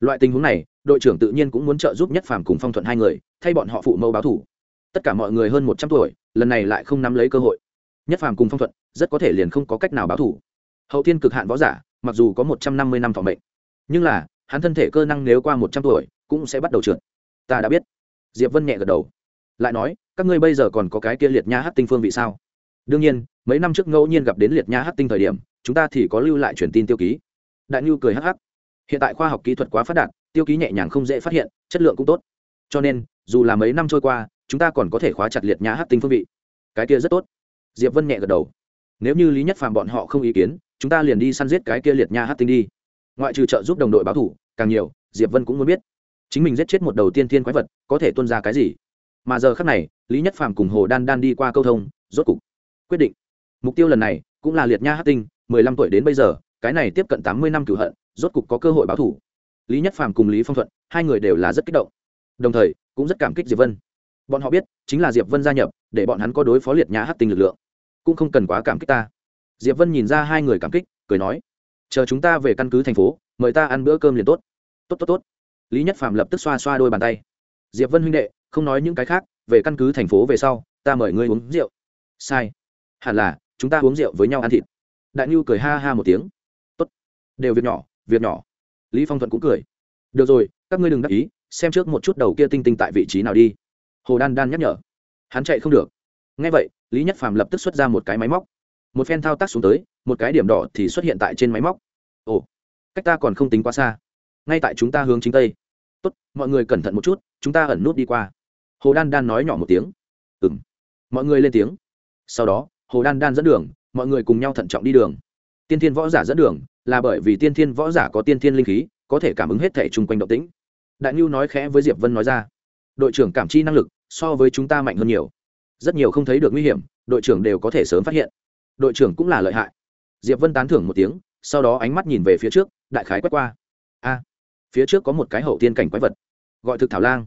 Loại tình huống này, đội trưởng tự nhiên cũng muốn trợ giúp nhất phàm cùng phong thuận hai người, thay bọn họ phụ mẫu báo thủ. Tất cả mọi người hơn một trăm tuổi, lần này lại không nắm lấy cơ hội nhất phàm cùng phong thuận, rất có thể liền không có cách nào báo thủ. Hậu thiên cực hạn võ giả, mặc dù có một trăm năm mươi năm phòng bệnh nhưng là, hắn thân thể cơ năng nếu qua một trăm tuổi, cũng sẽ bắt đầu trượt. Ta đã biết. Diệp vân nhẹ gật đầu. Lại nói, các ngươi bây giờ còn có cái kia liệt nha hát tinh phương vị sao? Đương nhiên, mấy năm trước ngẫu nhiên gặp đến liệt nha hát tinh thời điểm, chúng ta thì có lưu lại truyền tin tiêu ký. Đại nhu cười hắc hắc. Hiện tại khoa học kỹ thuật quá phát đạt, tiêu ký nhẹ nhàng không dễ phát hiện, chất lượng cũng tốt. Cho nên, dù là mấy năm trôi qua, chúng ta còn có thể khóa chặt liệt nhã hát tinh phương vị. Cái kia rất tốt diệp vân nhẹ gật đầu. Nếu như lý nhất phàm bọn họ không ý kiến, chúng ta liền đi săn giết cái kia liệt nha hát tinh đi. Ngoại trừ trợ giúp đồng đội báo thủ, càng nhiều, diệp vân cũng muốn biết. Chính mình giết chết một đầu tiên thiên quái vật, có thể tuân ra cái gì? Mà giờ khác này, lý nhất phàm cùng hồ đan đan đi qua câu thông, rốt cục quyết định. Mục tiêu lần này cũng là liệt nha hát tinh, mười lăm tuổi đến bây giờ, cái này tiếp cận tám mươi năm cửu hận, rốt cục có cơ hội báo thủ. Lý nhất phàm cùng lý phong thuận, hai người đều là rất kích động. Đồng thời, cũng rất cảm kích diệp vân. Bọn họ biết, chính là diệp vân gia nhập, để bọn hắn có đối phó liệt nhã hát tinh lực lượng cũng không cần quá cảm kích ta. Diệp vân nhìn ra hai người cảm kích, cười nói, chờ chúng ta về căn cứ thành phố, mời ta ăn bữa cơm liền tốt. Tốt tốt tốt. Lý nhất phạm lập tức xoa xoa đôi bàn tay. Diệp vân huynh đệ, không nói những cái khác, về căn cứ thành phố về sau, ta mời ngươi uống rượu. Sai. Hẳn là, chúng ta uống rượu với nhau ăn thịt. Đại nhu cười ha ha một tiếng. Tốt, đều việc nhỏ việc nhỏ. Lý phong thuận cũng cười. Được rồi, các ngươi đừng đắc ý, xem trước một chút đầu kia tinh tinh tại vị trí nào đi. Hồ đan đan nhắc nhở. Hắn chạy không được ngay vậy, lý nhất phàm lập tức xuất ra một cái máy móc. Một phen thao tác xuống tới, một cái điểm đỏ thì xuất hiện tại trên máy móc. Ồ, cách ta còn không tính quá xa. Ngay tại chúng ta hướng chính tây. Tốt, mọi người cẩn thận một chút, chúng ta ẩn nút đi qua. Hồ đan đan nói nhỏ một tiếng. Ừng mọi người lên tiếng. Sau đó, hồ đan đan dẫn đường, mọi người cùng nhau thận trọng đi đường. Tiên thiên võ giả dẫn đường, là bởi vì tiên thiên võ giả có tiên thiên linh khí, có thể cảm ứng hết thể chung quanh động tĩnh. Đại ngưu nói khẽ với diệp vân nói ra. Đội trưởng cảm chi năng lực, so với chúng ta mạnh hơn nhiều rất nhiều không thấy được nguy hiểm, đội trưởng đều có thể sớm phát hiện. Đội trưởng cũng là lợi hại. Diệp vân tán thưởng một tiếng, sau đó ánh mắt nhìn về phía trước, đại khái quét qua. A, phía trước có một cái hậu thiên cảnh quái vật, gọi thực thảo lang.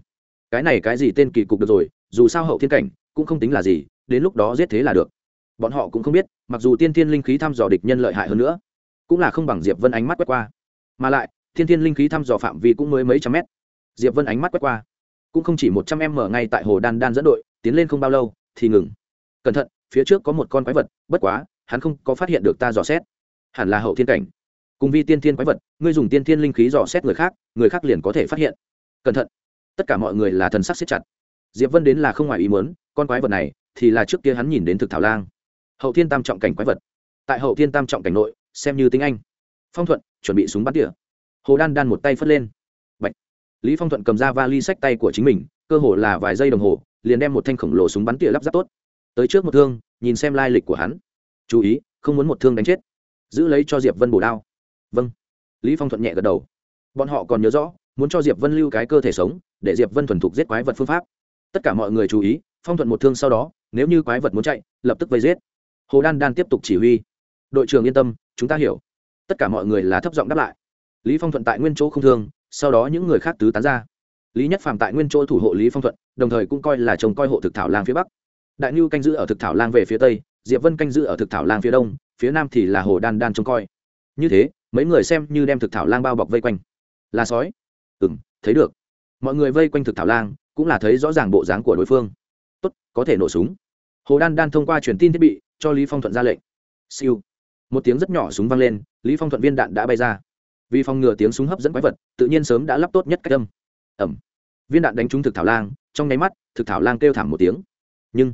Cái này cái gì tên kỳ cục được rồi, dù sao hậu thiên cảnh, cũng không tính là gì, đến lúc đó giết thế là được. Bọn họ cũng không biết, mặc dù tiên thiên linh khí thăm dò địch nhân lợi hại hơn nữa, cũng là không bằng diệp vân ánh mắt quét qua. Mà lại thiên thiên linh khí thăm dò phạm vi cũng mới mấy trăm mét. Diệp vân ánh mắt quét qua, cũng không chỉ một trăm em mở ngay tại hồ đan đan dẫn đội, tiến lên không bao lâu thì ngừng. Cẩn thận, phía trước có một con quái vật, bất quá, hắn không có phát hiện được ta dò xét. Hẳn là hậu thiên cảnh. Cùng vi tiên thiên quái vật, ngươi dùng tiên thiên linh khí dò xét người khác người khác liền có thể phát hiện. Cẩn thận. Tất cả mọi người là thần sắc siết chặt. Diệp vân đến là không ngoài ý muốn, con quái vật này thì là trước kia hắn nhìn đến thực thảo lang. Hậu thiên tam trọng cảnh quái vật. Tại hậu thiên tam trọng cảnh nội, xem như tiếng anh. Phong thuận, chuẩn bị súng bắn tỉa. Hồ đan đan một tay phất lên. Bạch. lý phong thuận cầm ra vali sách tay của chính mình, cơ hồ là vài giây đồng hồ liền đem một thanh khổng lồ súng bắn tỉa lắp ráp tốt. Tới trước một thương, nhìn xem lai lịch của hắn. Chú ý, không muốn một thương đánh chết. Giữ lấy cho diệp vân bổ đao. Vâng. Lý phong thuận nhẹ gật đầu. Bọn họ còn nhớ rõ, muốn cho diệp vân lưu cái cơ thể sống, để diệp vân thuần thục giết quái vật phương pháp. Tất cả mọi người chú ý, phong thuận một thương sau đó, nếu như quái vật muốn chạy, lập tức vây giết. Hồ đan đan tiếp tục chỉ huy. Đội trưởng yên tâm, chúng ta hiểu. Tất cả mọi người là thấp giọng đáp lại. Lý phong thuận tại nguyên chỗ không thương, sau đó những người khác tứ tán ra lý nhất phàm tại nguyên chỗ thủ hộ lý phong thuận, đồng thời cũng coi là trông coi hộ thực thảo lang phía bắc. Đại nhu canh giữ ở thực thảo lang về phía tây, diệp vân canh giữ ở thực thảo lang phía đông, phía nam thì là hồ đan đan trông coi. Như thế, mấy người xem như đem thực thảo lang bao bọc vây quanh. Là sói. Ừ m thấy được. Mọi người vây quanh thực thảo lang, cũng là thấy rõ ràng bộ dáng của đối phương. Tốt, có thể nổ súng. Hồ đan đan thông qua truyền tin thiết bị, cho lý phong thuận ra lệnh. Siêu. Một tiếng rất nhỏ súng vang lên, lý phong thuận viên đạn đã bay ra. Vì phòng ngừa tiếng súng hấp dẫn quái vật, tự nhiên sớm đã lắp tốt nhất cách âm ẩm. Viên đạn đánh trúng thực thảo lang, trong nháy mắt, thực thảo lang kêu thảm một tiếng. Nhưng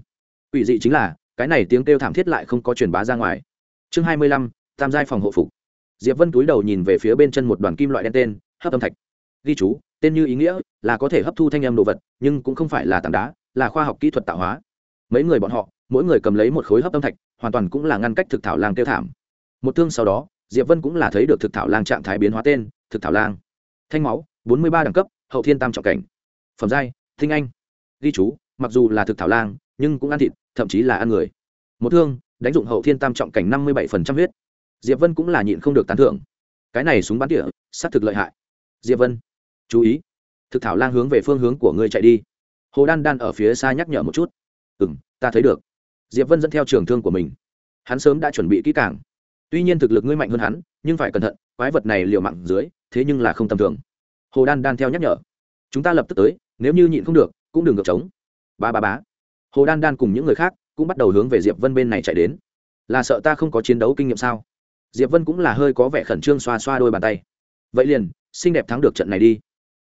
ủy dị chính là, cái này tiếng kêu thảm thiết lại không có truyền bá ra ngoài. Chương hai mươi lăm, tam giai phòng hộ phục. Diệp vân túi đầu nhìn về phía bên chân một đoàn kim loại đen tên, hấp âm thạch. Ghi chú, tên như ý nghĩa, là có thể hấp thu thanh âm đồ vật, nhưng cũng không phải là tảng đá, là khoa học kỹ thuật tạo hóa. Mấy người bọn họ, mỗi người cầm lấy một khối hấp âm thạch, hoàn toàn cũng là ngăn cách thực thảo lang kêu thảm. Một thương sau đó, diệp vân cũng là thấy được thực thảo lang trạng thái biến hóa tên, thực thảo lang. Thanh máu, bốn mươi ba đẳng cấp hậu thiên tam trọng cảnh. Phẩm giai, Thinh anh. Ghi chú, mặc dù là thực thảo lang, nhưng cũng ăn thịt, thậm chí là ăn người. Một thương, đánh dụng hậu thiên tam trọng cảnh năm mươi bảy phần trăm huyết. Diệp vân cũng là nhịn không được tán thưởng. Cái này súng bắn tỉa s á t thực lợi hại. Diệp vân, chú ý. Thực thảo lang hướng về phương hướng của ngươi chạy đi. Hồ đan đan ở phía xa nhắc nhở một chút. Ừ m ta thấy được. Diệp vân dẫn theo trường thương của mình. Hắn sớm đã chuẩn bị kỹ càng. Tuy nhiên thực lực ngươi mạnh hơn hắn, nhưng phải cẩn thận, quái vật này liều mặn dưới, thế nhưng là không tầm thường hồ đan đan theo nhắc nhở. Chúng ta lập tức tới, nếu như nhịn không được, cũng đừng ngược trống. Ba ba bá hồ đan đan cùng những người khác cũng bắt đầu hướng về diệp vân bên này chạy đến. Là sợ ta không có chiến đấu kinh nghiệm sao? Diệp vân cũng là hơi có vẻ khẩn trương xoa xoa đôi bàn tay. Vậy liền, xinh đẹp thắng được trận này đi.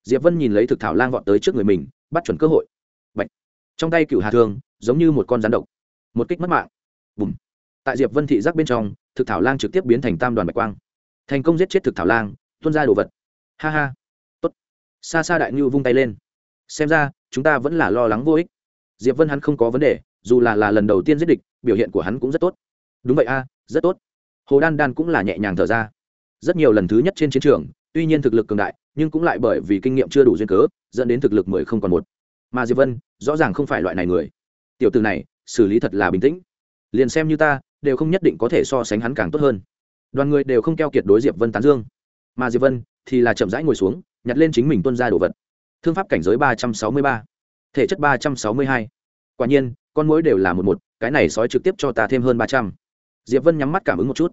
Diệp vân nhìn lấy thực thảo lang vọt tới trước người mình, bắt chuẩn cơ hội. Bạch. trong tay cựu hà thương, giống như một con rắn độc. Một kích mất mạng. Bùm. Tại diệp vân thị giác bên trong, thực thảo lang trực tiếp biến thành tam đoàn bạch quang. Thành công giết chết thực thảo lang, tuôn ra đồ vật. Ha ha xa xa đại ngưu vung tay lên. Xem ra, chúng ta vẫn là lo lắng vô ích. Diệp vân hắn không có vấn đề, dù là là lần đầu tiên giết địch, biểu hiện của hắn cũng rất tốt. Đúng vậy a, rất tốt. Hồ đan đan cũng là nhẹ nhàng thở ra. Rất nhiều lần thứ nhất trên chiến trường, tuy nhiên thực lực cường đại, nhưng cũng lại bởi vì kinh nghiệm chưa đủ duyên cớ, dẫn đến thực lực mười không còn một. Mà diệp vân, rõ ràng không phải loại này người. Tiểu từ này, xử lý thật là bình tĩnh. Liền xem như ta, đều không nhất định có thể so sánh hắn càng tốt hơn. Đoàn người đều không keo kiệt đối diệp vân tán dương. Mà diệp vân thì là chậm rãi ngồi xuống nhặt lên chính mình tuân ra đồ vật. Thương pháp cảnh giới ba trăm sáu mươi ba, thể chất ba trăm sáu mươi hai. Quả nhiên, con mối đều là một một, cái này sói trực tiếp cho ta thêm hơn ba trăm. Diệp vân nhắm mắt cảm ứng một chút.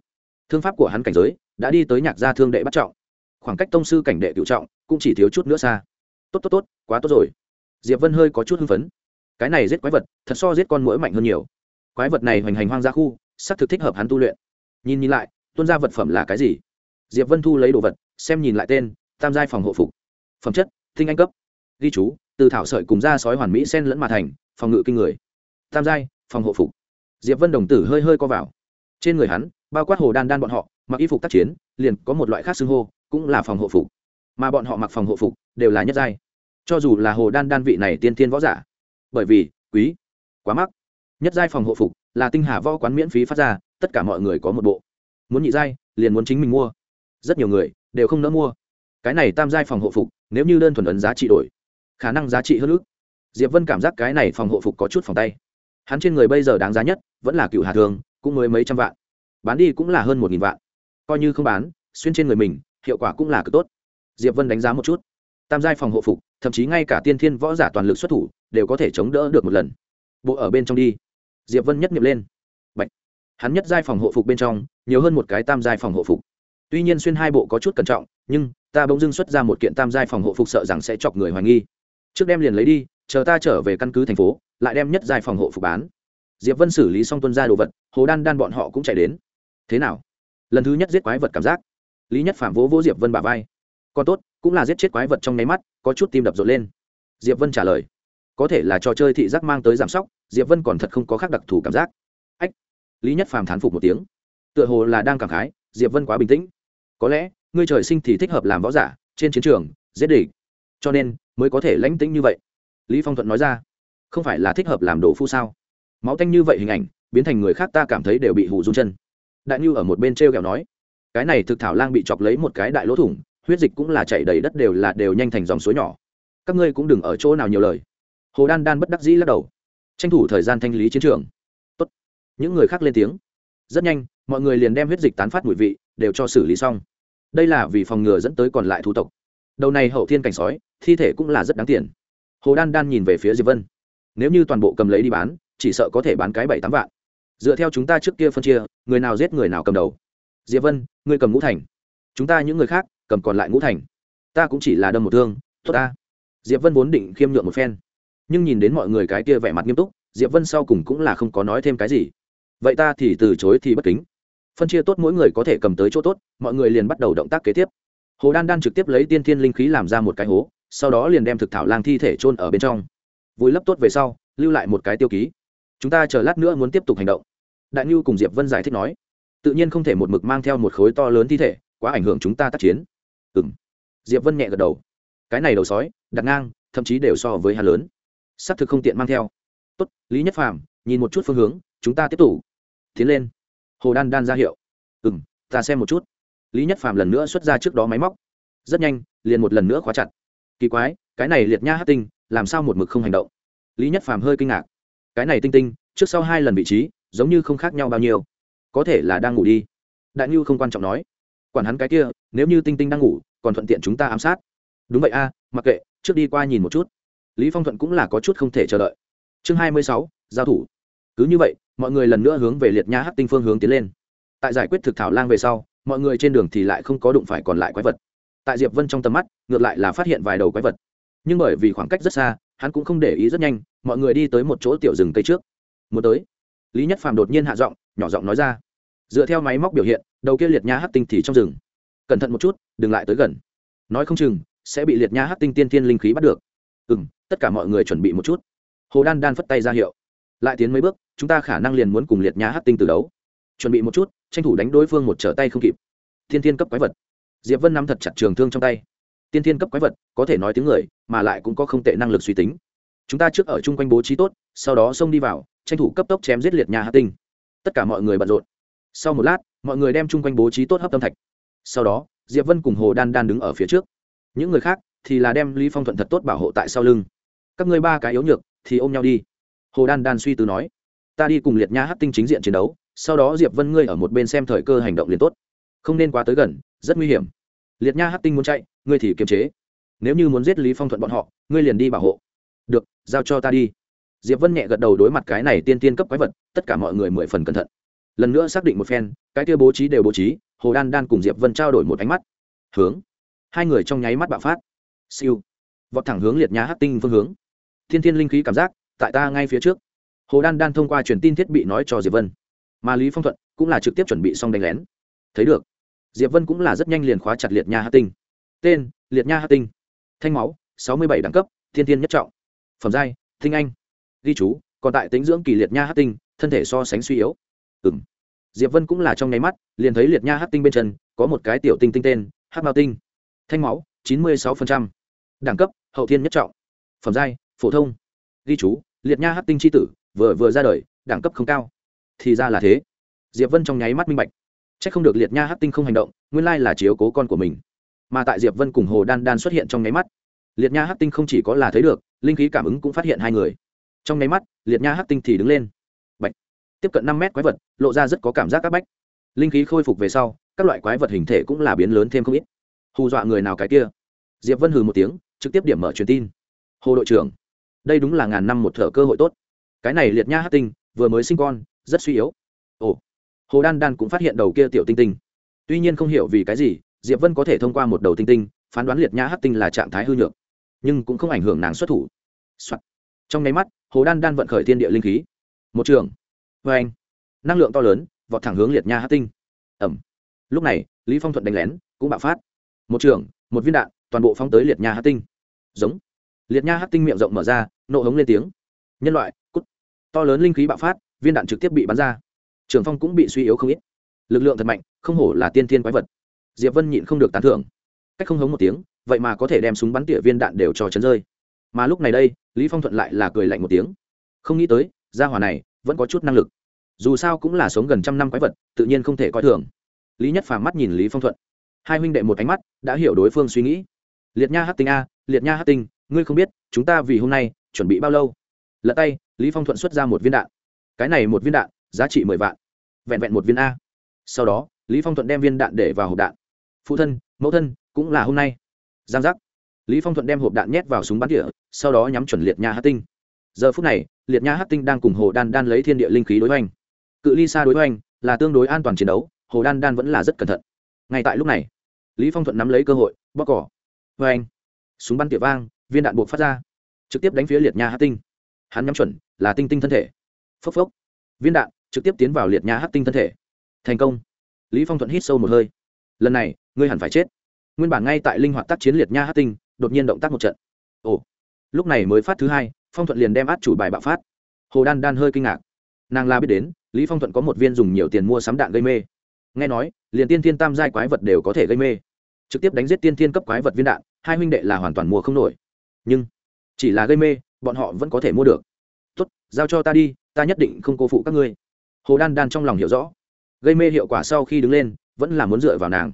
Thương pháp của hắn cảnh giới đã đi tới nhạc gia thương đệ bắt trọng. Khoảng cách tông sư cảnh đệ cựu trọng cũng chỉ thiếu chút nữa xa. Tốt tốt tốt, quá tốt rồi. Diệp vân hơi có chút hưng phấn. Cái này giết quái vật, thật so giết con mũi mạnh hơn nhiều. Quái vật này hoành hành hoang ra khu, xác thực thích hợp hắn tu luyện. Nhìn nhìn lại, tuân ra vật phẩm là cái gì? Diệp vân thu lấy đồ vật, xem nhìn lại tên tam giai phòng hộ phục, phẩm chất, tinh anh cấp, ghi chú, từ thảo sợi cùng da sói hoàn mỹ sen lẫn mà thành, phòng ngự kinh người. Tam giai, phòng hộ phục. Diệp vân đồng tử hơi hơi co vào. Trên người hắn, bao quát hồ đan đan bọn họ, mặc y phục tác chiến, liền có một loại khác xưng hô, cũng là phòng hộ phục. Mà bọn họ mặc phòng hộ phục đều là nhất giai. Cho dù là hồ đan đan vị này tiên tiên võ giả. Bởi vì, quý, quá mắc. Nhất giai phòng hộ phục là tinh hà võ quán miễn phí phát ra, tất cả mọi người có một bộ. Muốn nhị giai, liền muốn chính mình mua. Rất nhiều người đều không nỡ mua cái này tam giai phòng hộ phục, nếu như đơn thuần ấn giá trị đổi, khả năng giá trị hơn ước. Diệp vân cảm giác cái này phòng hộ phục có chút phòng tay. Hắn trên người bây giờ đáng giá nhất vẫn là cựu hà thường, cũng mới mấy trăm vạn. Bán đi cũng là hơn một nghìn vạn. Coi như không bán, xuyên trên người mình, hiệu quả cũng là cực tốt. Diệp vân đánh giá một chút. Tam giai phòng hộ phục, thậm chí ngay cả tiên thiên võ giả toàn lực xuất thủ, đều có thể chống đỡ được một lần. Bộ ở bên trong đi. Diệp vân nhất nghiệm lên. Bạch. hắn nhất giai phòng hộ phục bên trong, nhiều hơn một cái tam giai phòng hộ phục tuy nhiên xuyên hai bộ có chút cẩn trọng, nhưng ta bỗng dưng xuất ra một kiện tam giai phòng hộ phục sợ rằng sẽ chọc người hoài nghi. Trước đem liền lấy đi, chờ ta trở về căn cứ thành phố, lại đem nhất giai phòng hộ phục bán. Diệp vân xử lý xong tuân ra đồ vật, hồ đan đan bọn họ cũng chạy đến. Thế nào? Lần thứ nhất giết quái vật cảm giác. Lý nhất phạm vỗ vỗ diệp vân bà vai. Còn tốt, cũng là giết chết quái vật trong nháy mắt, có chút tim đập rộn lên. Diệp vân trả lời. Có thể là trò chơi thị giác mang tới giảm sóc, diệp vân còn thật không có khác đặc thù cảm giác. Ách. Lý nhất phàm thán phục một tiếng. Tựa hồ là đang cảm khái, diệp vân quá bình tĩnh có lẽ, ngươi trời sinh thì thích hợp làm võ giả, trên chiến trường, giết địch. Cho nên, mới có thể lãnh tĩnh như vậy. Lý phong thuận nói ra. Không phải là thích hợp làm đồ phu sao? Máu tanh như vậy hình ảnh, biến thành người khác ta cảm thấy đều bị hù run chân. Đại nhu ở một bên treo kẹo nói. Cái này thực thảo lang bị chọc lấy một cái đại lỗ thủng, huyết dịch cũng là chảy đầy đất đều là đều nhanh thành dòng suối nhỏ. Các ngươi cũng đừng ở chỗ nào nhiều lời. Hồ đan đan bất đắc dĩ lắc đầu. Tranh thủ thời gian thanh lý chiến trường. Tốt. những người khác lên tiếng. Rất nhanh, mọi người liền đem huyết dịch tán phát mùi vị, đều cho xử lý xong đây là vì phòng ngừa dẫn tới còn lại thủ tộc. Đầu này hậu thiên cảnh sói, thi thể cũng là rất đáng tiền. Hồ đan đan nhìn về phía diệp vân. Nếu như toàn bộ cầm lấy đi bán, chỉ sợ có thể bán cái bảy tám vạn. Dựa theo chúng ta trước kia phân chia, người nào giết người nào cầm đầu. Diệp vân, ngươi cầm ngũ thành. Chúng ta những người khác, cầm còn lại ngũ thành. Ta cũng chỉ là đâm một thương, tốt ta. Diệp vân vốn định khiêm nhượng một phen. Nhưng nhìn đến mọi người cái kia vẻ mặt nghiêm túc, diệp vân sau cùng cũng là không có nói thêm cái gì. Vậy ta thì từ chối thì bất kính phân chia tốt mỗi người có thể cầm tới chỗ tốt, mọi người liền bắt đầu động tác kế tiếp. Hồ đan đan trực tiếp lấy tiên thiên linh khí làm ra một cái hố, sau đó liền đem thực thảo lang thi thể chôn ở bên trong. Vùi lấp tốt về sau, lưu lại một cái tiêu ký. Chúng ta chờ lát nữa muốn tiếp tục hành động. Đại nhu cùng diệp vân giải thích nói. Tự nhiên không thể một mực mang theo một khối to lớn thi thể, quá ảnh hưởng chúng ta tác chiến. Ừ m diệp vân nhẹ gật đầu. Cái này đầu sói, đặt ngang, thậm chí đều so với hà lớn. S ắ c thực không tiện mang theo. Tốt, lý nhất phàm, nhìn một chút phương hướng, chúng ta tiếp tục. Tiến lên hồ đan đan ra hiệu. Ừ m ta xem một chút. Lý nhất phàm lần nữa xuất ra trước đó máy móc. Rất nhanh, liền một lần nữa khóa chặt. Kỳ quái, cái này liệt nha hát tinh, làm sao một mực không hành động? Lý nhất phàm hơi kinh ngạc. Cái này tinh tinh, trước sau hai lần vị trí, giống như không khác nhau bao nhiêu. Có thể là đang ngủ đi. Đại ngưu không quan trọng nói. Quản hắn cái kia, nếu như tinh tinh đang ngủ, còn thuận tiện chúng ta ám sát. Đúng vậy a, mặc kệ, trước đi qua nhìn một chút. Lý phong thuận cũng là có chút không thể chờ đợi. Chương hai mươi sáu, giao thủ cứ như vậy, mọi người lần nữa hướng về liệt nha hắc tinh phương hướng tiến lên. Tại giải quyết thực thảo lang về sau, mọi người trên đường thì lại không có đụng phải còn lại quái vật. Tại diệp vân trong tầm mắt, ngược lại là phát hiện vài đầu quái vật. Nhưng bởi vì khoảng cách rất xa, hắn cũng không để ý rất nhanh, mọi người đi tới một chỗ tiểu rừng cây trước. Muốn tới, lý nhất phàm đột nhiên hạ giọng, nhỏ giọng nói ra. Dựa theo máy móc biểu hiện, đầu kia liệt nha hắc tinh thì trong rừng. Cẩn thận một chút, đừng lại tới gần. Nói không chừng, sẽ bị liệt nha hắc tinh tiên thiên linh khí bắt được. Ừ m tất cả mọi người chuẩn bị một chút. Hồ đan đan phất tay ra hiệu lại tiến mấy bước, chúng ta khả năng liền muốn cùng liệt nhà hắc tinh từ đấu. Chuẩn bị một chút, tranh thủ đánh đối phương một trở tay không kịp. Thiên thiên cấp quái vật. Diệp vân nắm thật chặt trường thương trong tay. Tiên thiên cấp quái vật, có thể nói tiếng người, mà lại cũng có không tệ năng lực suy tính. Chúng ta trước ở chung quanh bố trí tốt, sau đó xông đi vào, tranh thủ cấp tốc chém giết liệt nhà hát tinh. Tất cả mọi người bận rộn. Sau một lát, mọi người đem chung quanh bố trí tốt hấp tâm thạch. Sau đó, diệp vân cùng hồ đan đan đứng ở phía trước. Những người khác thì là đem lý phong thuận thật tốt bảo hộ tại sau lưng. Các ngươi ba cái yếu nhược thì ôm nhau đi hồ đan đan suy tư nói, ta đi cùng liệt nha hát tinh chính diện chiến đấu, sau đó diệp vân ngươi ở một bên xem thời cơ hành động liền tốt. Không nên quá tới gần, rất nguy hiểm. Liệt nha hát tinh muốn chạy, ngươi thì kiềm chế. Nếu như muốn giết lý phong thuận bọn họ, ngươi liền đi bảo hộ. Được, giao cho ta đi. Diệp vân nhẹ gật đầu đối mặt cái này tiên tiên cấp quái vật, tất cả mọi người mười phần cẩn thận. Lần nữa xác định một phen, cái kia bố trí đều bố trí, hồ đan đan cùng diệp vân trao đổi một ánh mắt. Hướng. Hai người trong nháy mắt bạo phát. Siêu. Vọt thẳng hướng liệt nhá hát tinh phương hướng. Thiên thiên linh khí cảm giác tại ta ngay phía trước. Hồ đan đan thông qua truyền tin thiết bị nói cho diệp vân. Mà lý phong thuận cũng là trực tiếp chuẩn bị xong đánh lén. Thấy được diệp vân cũng là rất nhanh liền khóa chặt liệt nha hát tinh. Tên liệt nha hát tinh. Thanh máu sáu mươi bảy đẳng cấp thiên thiên nhất trọng. Phẩm giai thinh anh. Ghi chú còn tại tính dưỡng kỳ liệt nha hát tinh thân thể so sánh suy yếu. Ừm, diệp vân cũng là trong nháy mắt liền thấy liệt nha hát tinh bên chân có một cái tiểu tinh tinh tên hát mao tinh. Thanh máu chín mươi sáu đẳng cấp hậu thiên nhất trọng. Phẩm giai phổ thông. Ghi chú liệt nha hát tinh c h i tử, vừa vừa ra đời, đẳng cấp không cao. Thì ra là thế. Diệp vân trong nháy mắt minh bạch. C h ắ c không được liệt nha hát tinh không hành động, nguyên lai là chiếu cố con của mình. Mà tại diệp vân cùng hồ đan đan xuất hiện trong nháy mắt, liệt nha hát tinh không chỉ có là thấy được, linh khí cảm ứng cũng phát hiện hai người. Trong nháy mắt, liệt nha hát tinh thì đứng lên. Bạch. tiếp cận năm mét quái vật, lộ ra rất có cảm giác áp bách. Linh khí khôi phục về sau, các loại quái vật hình thể cũng là biến lớn thêm không ít. Hù dọa người nào cái kia? Diệp vân hừ một tiếng, trực tiếp điểm mở truyền tin. Hồ đội trưởng đây đúng là ngàn năm một thở cơ hội tốt. Cái này liệt nha hắc tinh, vừa mới sinh con, rất suy yếu. Ồ, hồ đan đan cũng phát hiện đầu kia tiểu tinh tinh. Tuy nhiên không hiểu vì cái gì, diệp vân có thể thông qua một đầu tinh tinh, phán đoán liệt nha hắc tinh là trạng thái hư nhược, nhưng cũng không ảnh hưởng nàng xuất thủ、Soạn. trong nháy mắt, hồ đan đan vận khởi thiên địa linh khí. Một trường. Vê anh. Năng lượng to lớn, vọt thẳng hướng liệt nha hát tinh. Ẩm. Lúc này, lý phong thuận đánh lén, cũng bạo phát. Một trường, một viên đạn, toàn bộ phóng tới liệt nha hát tinh. Giống liệt nha hát tinh miệng rộng mở ra, nộ hống lên tiếng. Nhân loại, cút. To lớn linh khí bạo phát, viên đạn trực tiếp bị bắn ra. Trường phong cũng bị suy yếu không ít. Lực lượng thật mạnh, không hổ là tiên thiên quái vật. Diệp vân nhịn không được tán thưởng. Cách không hống một tiếng, vậy mà có thể đem súng bắn tỉa viên đạn đều cho chấn rơi. Mà lúc này đây, lý phong thuận lại là cười lạnh một tiếng. Không nghĩ tới, gia hỏa này vẫn có chút năng lực. Dù sao cũng là sống gần trăm năm quái vật, tự nhiên không thể coi thường. Lý nhất phàm mắt nhìn lý phong thuận. Hai huynh đệ một ánh mắt, đã hiểu đối phương suy nghĩ. Liệt nha hát tinh a, liệt nha hát tinh ngươi không biết, chúng ta vì hôm nay chuẩn bị bao lâu? Lật tay, lý phong thuận xuất ra một viên đạn. Cái này một viên đạn, giá trị mười vạn. Vẹn vẹn một viên a. Sau đó, lý phong thuận đem viên đạn để vào hộp đạn. Phụ thân, mẫu thân, cũng là hôm nay. Giang giác. Lý phong thuận đem hộp đạn nhét vào súng bắn tỉa sau đó nhắm chuẩn liệt nha hát tinh. Giờ phút này, liệt nha hát tinh đang cùng hồ đan đan lấy thiên địa linh khí đối hoành. cự ly xa đối hoành, là tương đối an toàn chiến đấu, hồ đan đan vẫn là rất cẩn thận. Ngay tại lúc này, lý phong thuận nắm lấy cơ hội bóc cỏ. Oanh súng bắn tỉa vang viên đạn buộc phát ra, trực tiếp đánh phía liệt nha hát tinh. Hắn nhắm chuẩn, là tinh tinh thân thể. Phốc phốc. Viên đạn trực tiếp tiến vào liệt nha hát tinh thân thể. Thành công. Lý phong thuận hít sâu một hơi. Lần này, ngươi hẳn phải chết. Nguyên bản ngay tại linh hoạt tác chiến liệt nha hát tinh, đột nhiên động tác một trận. Ồ. Lúc này mới phát thứ hai, phong thuận liền đem át chủ bài bạo phát. Hồ đan đan hơi kinh ngạc. Nàng la biết đến, lý phong thuận có một viên dùng nhiều tiền mua sắm đạn gây mê. Nghe nói, liền tiên Thiên tam giai quái vật đều có thể gây mê. Trực tiếp đánh giết tiên thiên cấp quái vật viên đạn, hai huynh đệ là hoàn toàn mua không nổi nhưng chỉ là gây mê, bọn họ vẫn có thể mua được. Tốt, giao cho ta đi, ta nhất định không cô phụ các ngươi. Hồ đan đan trong lòng hiểu rõ. Gây mê hiệu quả sau khi đứng lên, vẫn là muốn dựa vào nàng.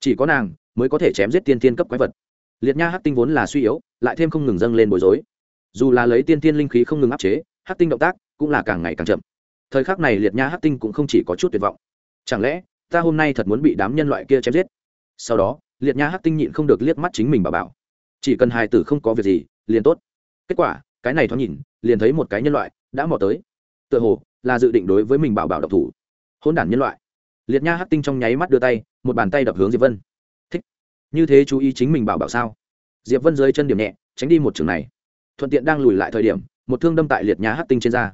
Chỉ có nàng mới có thể chém giết tiên tiên cấp quái vật. Liệt nha hắc tinh vốn là suy yếu, lại thêm không ngừng dâng lên bối rối. Dù là lấy tiên tiên linh khí không ngừng áp chế, hắc tinh động tác cũng là càng ngày càng chậm. Thời khắc này liệt nha hắc tinh cũng không chỉ có chút tuyệt vọng. Chẳng lẽ ta hôm nay thật muốn bị đám nhân loại kia chém giết? Sau đó, liệt nha hắc tinh nhịn không được liếc mắt chính mình bà bảo chỉ cần hài tử không có việc gì, liền tốt. Kết quả, cái này thoáng nhìn, liền thấy một cái nhân loại đã mò tới. Tựa hồ là dự định đối với mình bảo bảo độc thủ. Hôn đản nhân loại. Liệt nha hắc tinh trong nháy mắt đưa tay, một bàn tay đập hướng diệp vân. Thích. Như thế chú ý chính mình bảo bảo sao? Diệp vân dưới chân điểm nhẹ, tránh đi một trường này. Thuận tiện đang lùi lại thời điểm, một thương đâm tại liệt nha hắc tinh trên da.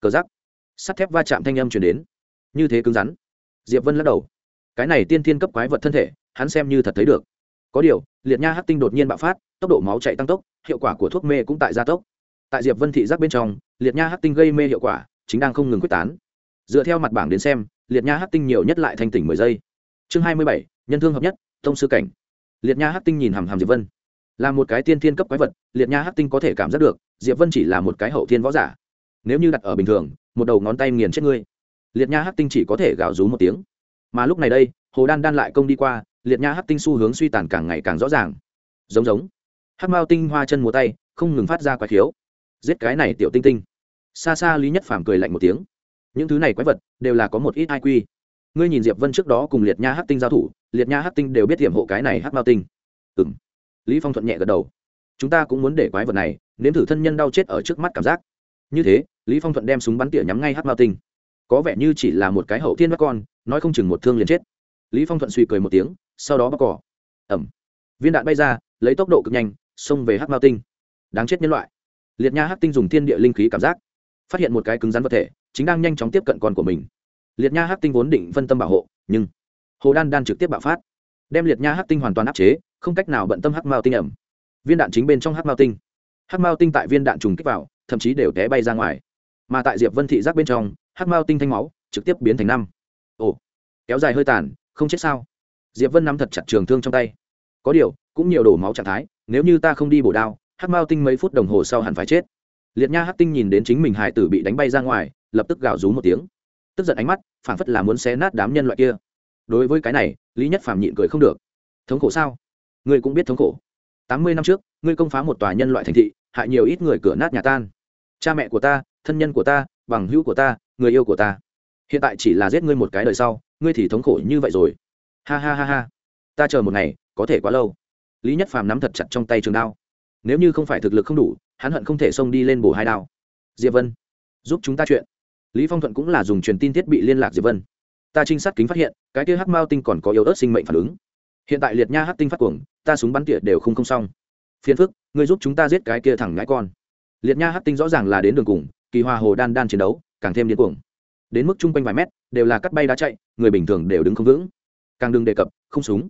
Cờ giắc sắt thép va chạm thanh âm chuyển đến. Như thế cứng rắn. Diệp vân lắc đầu. Cái này tiên thiên cấp quái vật thân thể, hắn xem như thật thấy được có điều, liệt nha hắc tinh đột nhiên bạo phát, tốc độ máu chạy tăng tốc, hiệu quả của thuốc mê cũng tại gia tốc. Tại diệp vân thị giác bên trong, liệt nha hắc tinh gây mê hiệu quả, chính đang không ngừng quyết tán. Dựa theo mặt bảng đến xem, liệt nha hắc tinh nhiều nhất lại thanh tỉnh mười giây. Chương hai mươi bảy, nhân thương hợp nhất tông sư cảnh. Liệt nha hắc tinh nhìn hàm hàm diệp vân. Là một cái tiên thiên cấp quái vật, liệt nha hắc tinh có thể cảm giác được, diệp vân chỉ là một cái hậu thiên võ giả. Nếu như đặt ở bình thường, một đầu ngón tay nghiền chết ngươi. Liệt nha hắc tinh chỉ có thể gào rú một tiếng. Mà lúc này đây, hồ đan đan lại công đi qua liệt nha hắc tinh xu hướng suy tàn càng ngày càng rõ ràng. Giống giống. Hắc mao tinh hoa chân múa tay, không ngừng phát ra quái khiếu. Giết cái này tiểu tinh tinh. Xa xa lý nhất phàm cười lạnh một tiếng. Những thứ này quái vật đều là có một ít ai quy ngươi nhìn diệp vân trước đó cùng liệt nha hắc tinh giao thủ, liệt nha hắc tinh đều biết tiềm hộ cái này hắc mao tinh. Ừ m lý phong thuận nhẹ gật đầu. Chúng ta cũng muốn để quái vật này nếm thử thân nhân đau chết ở trước mắt cảm giác. Như thế, lý phong thuận đem súng bắn tỉa nhắm ngay hắc mao tinh. Có vẻ như chỉ là một cái hậu thiên mắt con, nói không chừng một thương liền chết. Lý phong thuận suy cười một tiếng sau đó bóc cỏ. Ẩm. Viên đạn bay ra, lấy tốc độ cực nhanh, xông về hắc mao tinh. Đáng chết nhân loại. Liệt nha hắc tinh dùng thiên địa linh khí cảm giác, phát hiện một cái cứng rắn vật thể, chính đang nhanh chóng tiếp cận con của mình. Liệt nha hắc tinh vốn định phân tâm bảo hộ, nhưng hồ đan đan trực tiếp bạo phát, đem liệt nha hắc tinh hoàn toàn áp chế, không cách nào bận tâm hắc mao tinh ẩm. Viên đạn chính bên trong hắc mao tinh. Hắc mao tinh tại viên đạn trùng kích vào, thậm chí đều té bay ra ngoài. Mà tại diệp vân thị giác bên trong, hắc mao tinh thanh máu trực tiếp biến thành năm. Ồ, kéo dài hơi tàn, không chết sao? Diệp vân nắm thật chặt trường thương trong tay. Có điều, cũng nhiều đổ máu trạng thái, nếu như ta không đi bổ đao, hắc mao tinh mấy phút đồng hồ sau hẳn phải chết. Liệt nha hắc tinh nhìn đến chính mình hài tử bị đánh bay ra ngoài, lập tức gào rú một tiếng. Tức giận ánh mắt, phảng phất là muốn xé nát đám nhân loại kia. Đối với cái này, lý nhất phàm nhịn cười không được. Thống khổ sao? Ngươi cũng biết thống khổ. Tám mươi năm trước, ngươi công phá một tòa nhân loại thành thị, hại nhiều ít người cửa nát nhà tan. Cha mẹ của ta, thân nhân của ta, bằng hữu của ta, người yêu của ta. Hiện tại chỉ là giết ngươi một cái đời sau, ngươi thì thống khổ như vậy rồi ha ha ha ha. Ta chờ một ngày, có thể quá lâu. Lý nhất phàm nắm thật chặt trong tay trường đao. Nếu như không phải thực lực không đủ, hắn hận không thể xông đi lên bổ hai đao. Diệp vân, giúp chúng ta chuyện. Lý phong thuận cũng là dùng truyền tin thiết bị liên lạc diệp vân. Ta trinh sát kính phát hiện, cái kia hắc mao tinh còn có yếu ớt sinh mệnh phản ứng. Hiện tại liệt nha hắc tinh phát cuồng, ta súng bắn tỉa đều không không xong. Phiền phức, ngươi giúp chúng ta giết cái kia thẳng ngãi con. Liệt nha hắc tinh rõ ràng là đến đường cùng, kỳ hòa hồ đan đan chiến đấu, càng thêm điên cuồng. Đến mức chung quanh vài mét, đều là cắt bay đá chạy, người bình thường đều đứng không vững càng đừng đề cập, không súng.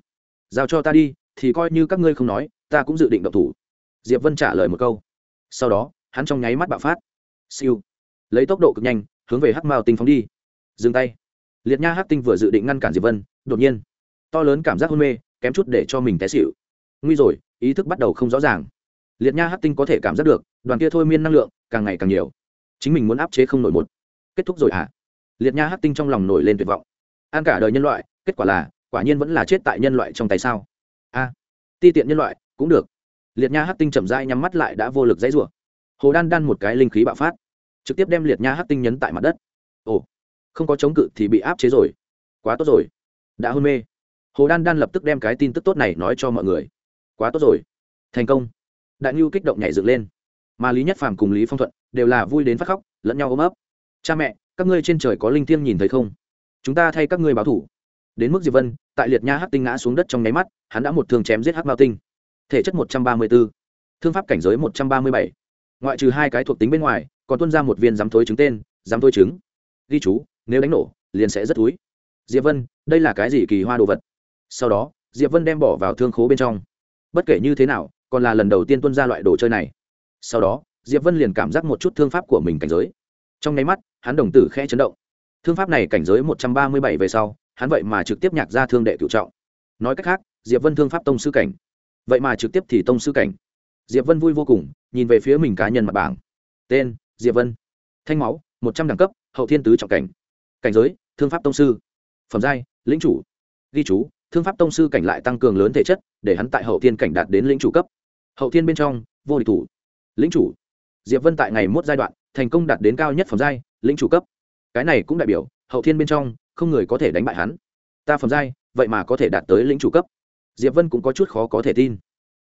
Giao cho ta đi, thì coi như các ngươi không nói, ta cũng dự định động thủ. Diệp vân trả lời một câu. Sau đó, hắn trong nháy mắt bạo phát. Siêu. Lấy tốc độ cực nhanh, hướng về hắc mao tinh phóng đi. Dừng tay. Liệt nha hắc tinh vừa dự định ngăn cản diệp vân, đột nhiên, to lớn cảm giác hôn mê, kém chút để cho mình té xịu nguy rồi, ý thức bắt đầu không rõ ràng. Liệt nha hắc tinh có thể cảm giác được, đoàn kia thôi miên năng lượng càng ngày càng nhiều. Chính mình muốn áp chế không nổi một. Kết thúc rồi hả à? liệt nha hắc tinh trong lòng nổi lên tuyệt vọng. An cả đời nhân loại, kết quả là quả nhiên vẫn là chết tại nhân loại trong tay sao? A, ti tiện nhân loại, cũng được. Liệt nha hắc tinh chậm rãi nhắm mắt lại đã vô lực dãy rủa. Hồ đan đan một cái linh khí bạo phát, trực tiếp đem liệt nha hắc tinh nhấn tại mặt đất. Ồ, không có chống cự thì bị áp chế rồi. Quá tốt rồi. Đã hôn mê. Hồ đan đan lập tức đem cái tin tức tốt này nói cho mọi người. Quá tốt rồi. Thành công. Đại ngưu kích động nhảy dựng lên. Mà lý nhất phàm cùng lý phong thuận đều là vui đến phát khóc, lẫn nhau ôm ấp. Cha mẹ, các ngươi trên trời có linh thiêng nhìn thấy không? Chúng ta thay các ngươi báo thủ đến mức diệp vân tại liệt nha hắc tinh ngã xuống đất trong nháy mắt hắn đã một thương chém giết hắc mao tinh thể chất một trăm ba mươi 134, thương pháp cảnh giới một trăm ba mươi bảy ngoại trừ hai cái thuộc tính bên ngoài còn tuân ra một viên dám thối trứng tên dám thối trứng ghi chú nếu đánh nổ liền sẽ rất thúi diệp vân đây là cái gì kỳ hoa đồ vật sau đó diệp vân đem bỏ vào thương khố bên trong bất kể như thế nào còn là lần đầu tiên tuân ra loại đồ chơi này sau đó diệp vân liền cảm giác một chút thương pháp của mình cảnh giới trong nháy mắt hắn đồng tử khẽ chấn động thương pháp này cảnh giới một trăm ba mươi bảy về sau hắn vậy mà trực tiếp nhạc ra thương đệ cựu trọng. Nói cách khác, diệp vân thương pháp tông sư cảnh. Vậy mà trực tiếp thì tông sư cảnh. Diệp vân vui vô cùng, nhìn về phía mình cá nhân mặt bảng. Tên, diệp vân. Thanh máu, một trăm đẳng cấp, hậu thiên tứ trọng cảnh. Cảnh giới, thương pháp tông sư. Phẩm giai, lĩnh chủ. Ghi chú, thương pháp tông sư cảnh lại tăng cường lớn thể chất, để hắn tại hậu thiên cảnh đạt đến lĩnh chủ cấp. Hậu thiên bên trong, vô địch thủ. Lĩnh chủ. Diệp vân tại ngày mốt giai đoạn, thành công đạt đến cao nhất phẩm giai, lĩnh chủ cấp. Cái này cũng đại biểu, hậu thiên bên trong không người có thể đánh bại hắn. Ta phẩm giai, vậy mà có thể đạt tới lĩnh chủ cấp. Diệp vân cũng có chút khó có thể tin.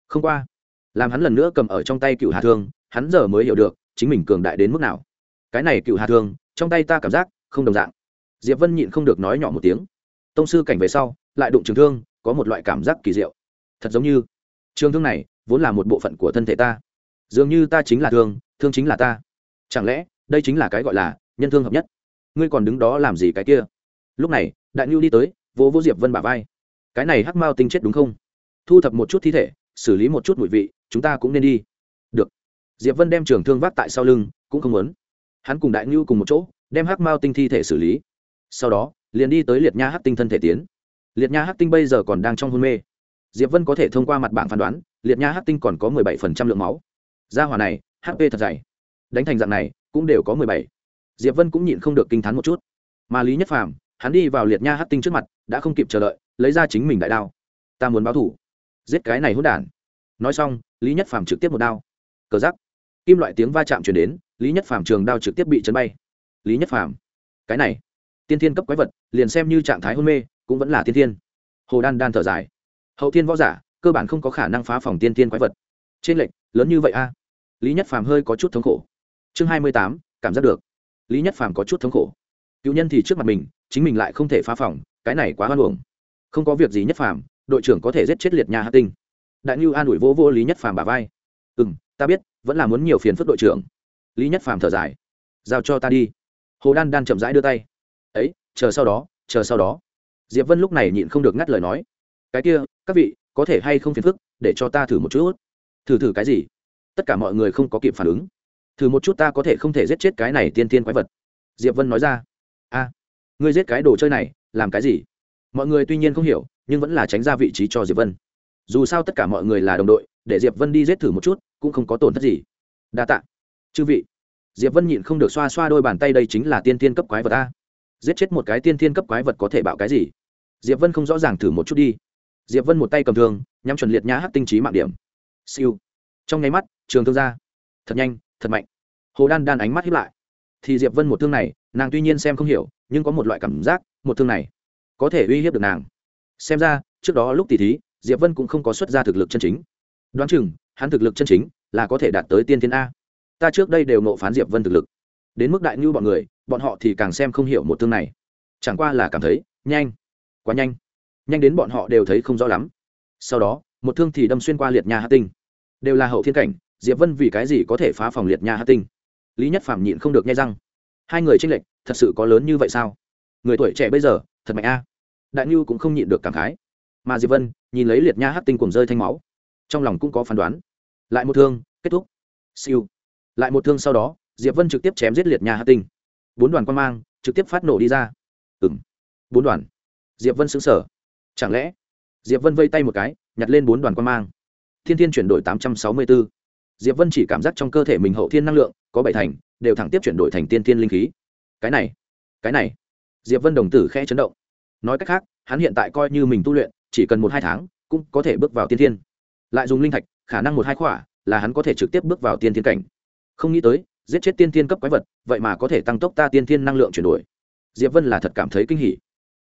Không qua, làm hắn lần nữa cầm ở trong tay cựu hà thương, hắn giờ mới hiểu được chính mình cường đại đến mức nào. Cái này cựu hà thương, trong tay ta cảm giác không đồng dạng. Diệp vân nhịn không được nói nhỏ một tiếng. Tông sư cảnh về sau, lại đụng trường thương, có một loại cảm giác kỳ diệu. Thật giống như, trường thương này vốn là một bộ phận của thân thể ta. Dường như ta chính là thương thương chính là ta. Chẳng lẽ đây chính là cái gọi là nhân thương hợp nhất? Ngươi còn đứng đó làm gì cái kia? Lúc này, đại nhu đi tới, vỗ vỗ diệp vân bả vai. Cái này hắc mao tinh chết đúng không? Thu thập một chút thi thể, xử lý một chút mùi vị, chúng ta cũng nên đi. Được. Diệp vân đem trường thương vác tại sau lưng, cũng không muốn. Hắn cùng đại nhu cùng một chỗ, đem hắc mao tinh thi thể xử lý. Sau đó, liền đi tới liệt nha hắc tinh thân thể tiến. Liệt nha hắc tinh bây giờ còn đang trong hôn mê. Diệp vân có thể thông qua mặt bảng phán đoán, liệt nha hắc tinh còn có mười bảy phần trăm lượng máu. Gia hỏa này hp thật dày. Đánh thành dạng này, cũng đều có mười bảy. Diệp vân cũng nhịn không được kinh t h á n một chút. Mà lý nhất phàm hắn đi vào liệt nha hát tinh trước mặt, đã không kịp chờ đợi, lấy ra chính mình đại đao. Ta muốn báo thủ. Giết cái này hốt đản. Nói xong, lý nhất phàm trực tiếp một đao. Cờ giắc kim loại tiếng va chạm chuyển đến, lý nhất phàm trường đao trực tiếp bị chấn bay. Lý nhất phàm. Cái này. Tiên thiên cấp quái vật, liền xem như trạng thái hôn mê, cũng vẫn là tiên thiên. Hồ đan đan thở dài. Hậu thiên võ giả, cơ bản không có khả năng phá phòng tiên thiên quái vật. Trên lệnh lớn như vậy a? Lý nhất phàm hơi có chút thống khổ. Chương hai mươi tám, cảm giác được. Lý nhất phàm có chút thống khổ. Cựu nhân thì trước mặt mình chính mình lại không thể phá phòng, cái này quá hoan hưởng không có việc gì nhất phàm, đội trưởng có thể giết chết liệt nhà hạ tinh. Đại ngưu an ủi vô vô lý nhất phàm bà vai. Ừ m ta biết, vẫn là muốn nhiều phiền phức đội trưởng. Lý nhất phàm thở dài. Giao cho ta đi. Hồ đan đan chậm rãi đưa tay. Ấy, chờ sau đó, chờ sau đó. Diệp vân lúc này nhịn không được ngắt lời nói. Cái kia, các vị, có thể hay không phiền phức, để cho ta thử một chút. Thử thử cái gì? Tất cả mọi người không có kịp phản ứng. Thử một chút ta có thể không thể giết chết cái này tiên tiên quái vật. Diệp vân nói ra. A ngươi giết cái đồ chơi này, làm cái gì? Mọi người tuy nhiên không hiểu, nhưng vẫn là tránh ra vị trí cho diệp vân. Dù sao tất cả mọi người là đồng đội, để diệp vân đi giết thử một chút, cũng không có tổn thất gì. Đa tạ. Chư vị. Diệp vân nhịn không được xoa xoa đôi bàn tay đây chính là tiên thiên cấp quái vật a. Giết chết một cái tiên thiên cấp quái vật có thể bảo cái gì? Diệp vân không rõ ràng thử một chút đi. Diệp vân một tay cầm thương, nhắm chuẩn liệt nhã hát tinh trí mạng điểm. Siêu. Trong nháy mắt, trường thương ra. Thật nhanh, thật mạnh. Hồ đan đan ánh mắt hiếp lại. Thì diệp vân một thương này nàng tuy nhiên xem không hiểu, nhưng có một loại cảm giác, một thương này có thể uy hiếp được nàng. Xem ra, trước đó lúc tỉ thí, diệp vân cũng không có xuất ra thực lực chân chính. Đoán chừng, hắn thực lực chân chính là có thể đạt tới tiên thiên a. Ta trước đây đều nộ phán diệp vân thực lực. Đến mức đại ngưu bọn người, bọn họ thì càng xem không hiểu một thương này. Chẳng qua là cảm thấy, nhanh, quá nhanh. Nhanh đến bọn họ đều thấy không rõ lắm. Sau đó, một thương thì đâm xuyên qua liệt nha hát tinh. Đều là hậu thiên cảnh, diệp vân vì cái gì có thể phá phòng liệt nha hát tinh? Lý nhất phạm nhịn không được nghe răng hai người tranh lệch, thật sự có lớn như vậy sao? Người tuổi trẻ bây giờ, thật mạnh a. Đại nhu cũng không nhịn được cảm khái. Mà diệp vân, nhìn lấy liệt nha hát tinh cùng rơi thanh máu, trong lòng cũng có phán đoán. Lại một thương, kết thúc. Siêu. Lại một thương sau đó, diệp vân trực tiếp chém giết liệt nha hát tinh. Bốn đoàn quan mang, trực tiếp phát nổ đi ra. Ừng bốn đoàn. Diệp vân xứng sở chẳng lẽ, diệp vân vây tay một cái, nhặt lên bốn đoàn quan mang. Thiên thiên chuyển đổi tám trăm sáu mươi bốn diệp vân chỉ cảm giác trong cơ thể mình hậu thiên năng lượng, có bảy thành, đều thẳng tiếp chuyển đổi thành tiên thiên linh khí. Cái này cái này. Diệp vân đồng tử khẽ chấn động. Nói cách khác, hắn hiện tại coi như mình tu luyện, chỉ cần một hai tháng, cũng có thể bước vào tiên thiên. Lại dùng linh thạch, khả năng một hai khỏa, là hắn có thể trực tiếp bước vào tiên thiên cảnh. Không nghĩ tới, giết chết tiên thiên cấp quái vật, vậy mà có thể tăng tốc ta tiên thiên năng lượng chuyển đổi. Diệp vân là thật cảm thấy kinh hỉ.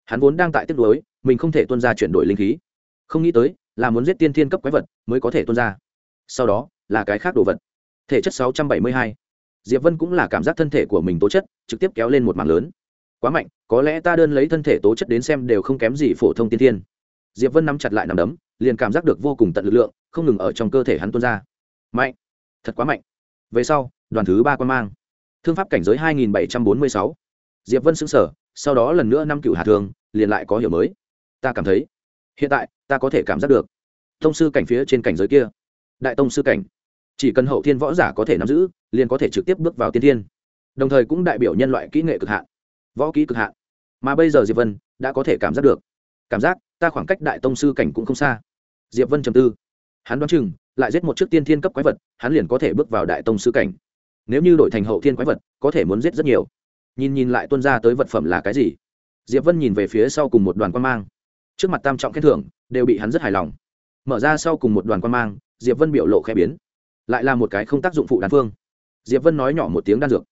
Hắn vốn đang tại tiếp đối mình không thể tuân ra chuyển đổi linh khí. Không nghĩ tới, là muốn giết tiên thiên cấp quái vật mới có thể tuân ra. Sau đó là cái khác đồ vật. Thể chất 672. diệp vân cũng là cảm giác thân thể của mình tố chất, trực tiếp kéo lên một mảng lớn. Quá mạnh, có lẽ ta đơn lấy thân thể tố chất đến xem đều không kém gì phổ thông tiên thiên. Diệp vân nắm chặt lại nằm đấm, liền cảm giác được vô cùng tận lực lượng, không ngừng ở trong cơ thể hắn tuôn ra. Mạnh. Thật quá mạnh. Về sau, đoàn thứ ba quan mang. Thương pháp cảnh giới 2746. diệp vân xứng sở sau đó lần nữa năm cựu hạ thường liền lại có hiểu mới. Ta cảm thấy, hiện tại, ta có thể cảm giác được. Tông sư cảnh phía trên cảnh giới kia. Đại tông sư cảnh chỉ cần hậu thiên võ giả có thể nắm giữ, liền có thể trực tiếp bước vào tiên thiên. Đồng thời cũng đại biểu nhân loại kỹ nghệ cực hạn, võ kỹ cực hạn. Mà bây giờ diệp vân đã có thể cảm giác được. Cảm giác, ta khoảng cách đại tông sư cảnh cũng không xa. Diệp vân trầm tư. Hắn đoán chừng, lại giết một chiếc tiên thiên cấp quái vật, hắn liền có thể bước vào đại tông sư cảnh. Nếu như đổi thành hậu thiên quái vật, có thể muốn giết rất nhiều. Nhìn nhìn lại tuân ra tới vật phẩm là cái gì? Diệp vân nhìn về phía sau cùng một đoàn quan mang. Trước mặt tam trọng khen thưởng, đều bị hắn rất hài lòng. Mở ra sau cùng một đoàn quan mang, diệp vân biểu lộ khẽ biến lại là một cái không tác dụng phụ đan phương. Diệp vân nói nhỏ một tiếng đan dược.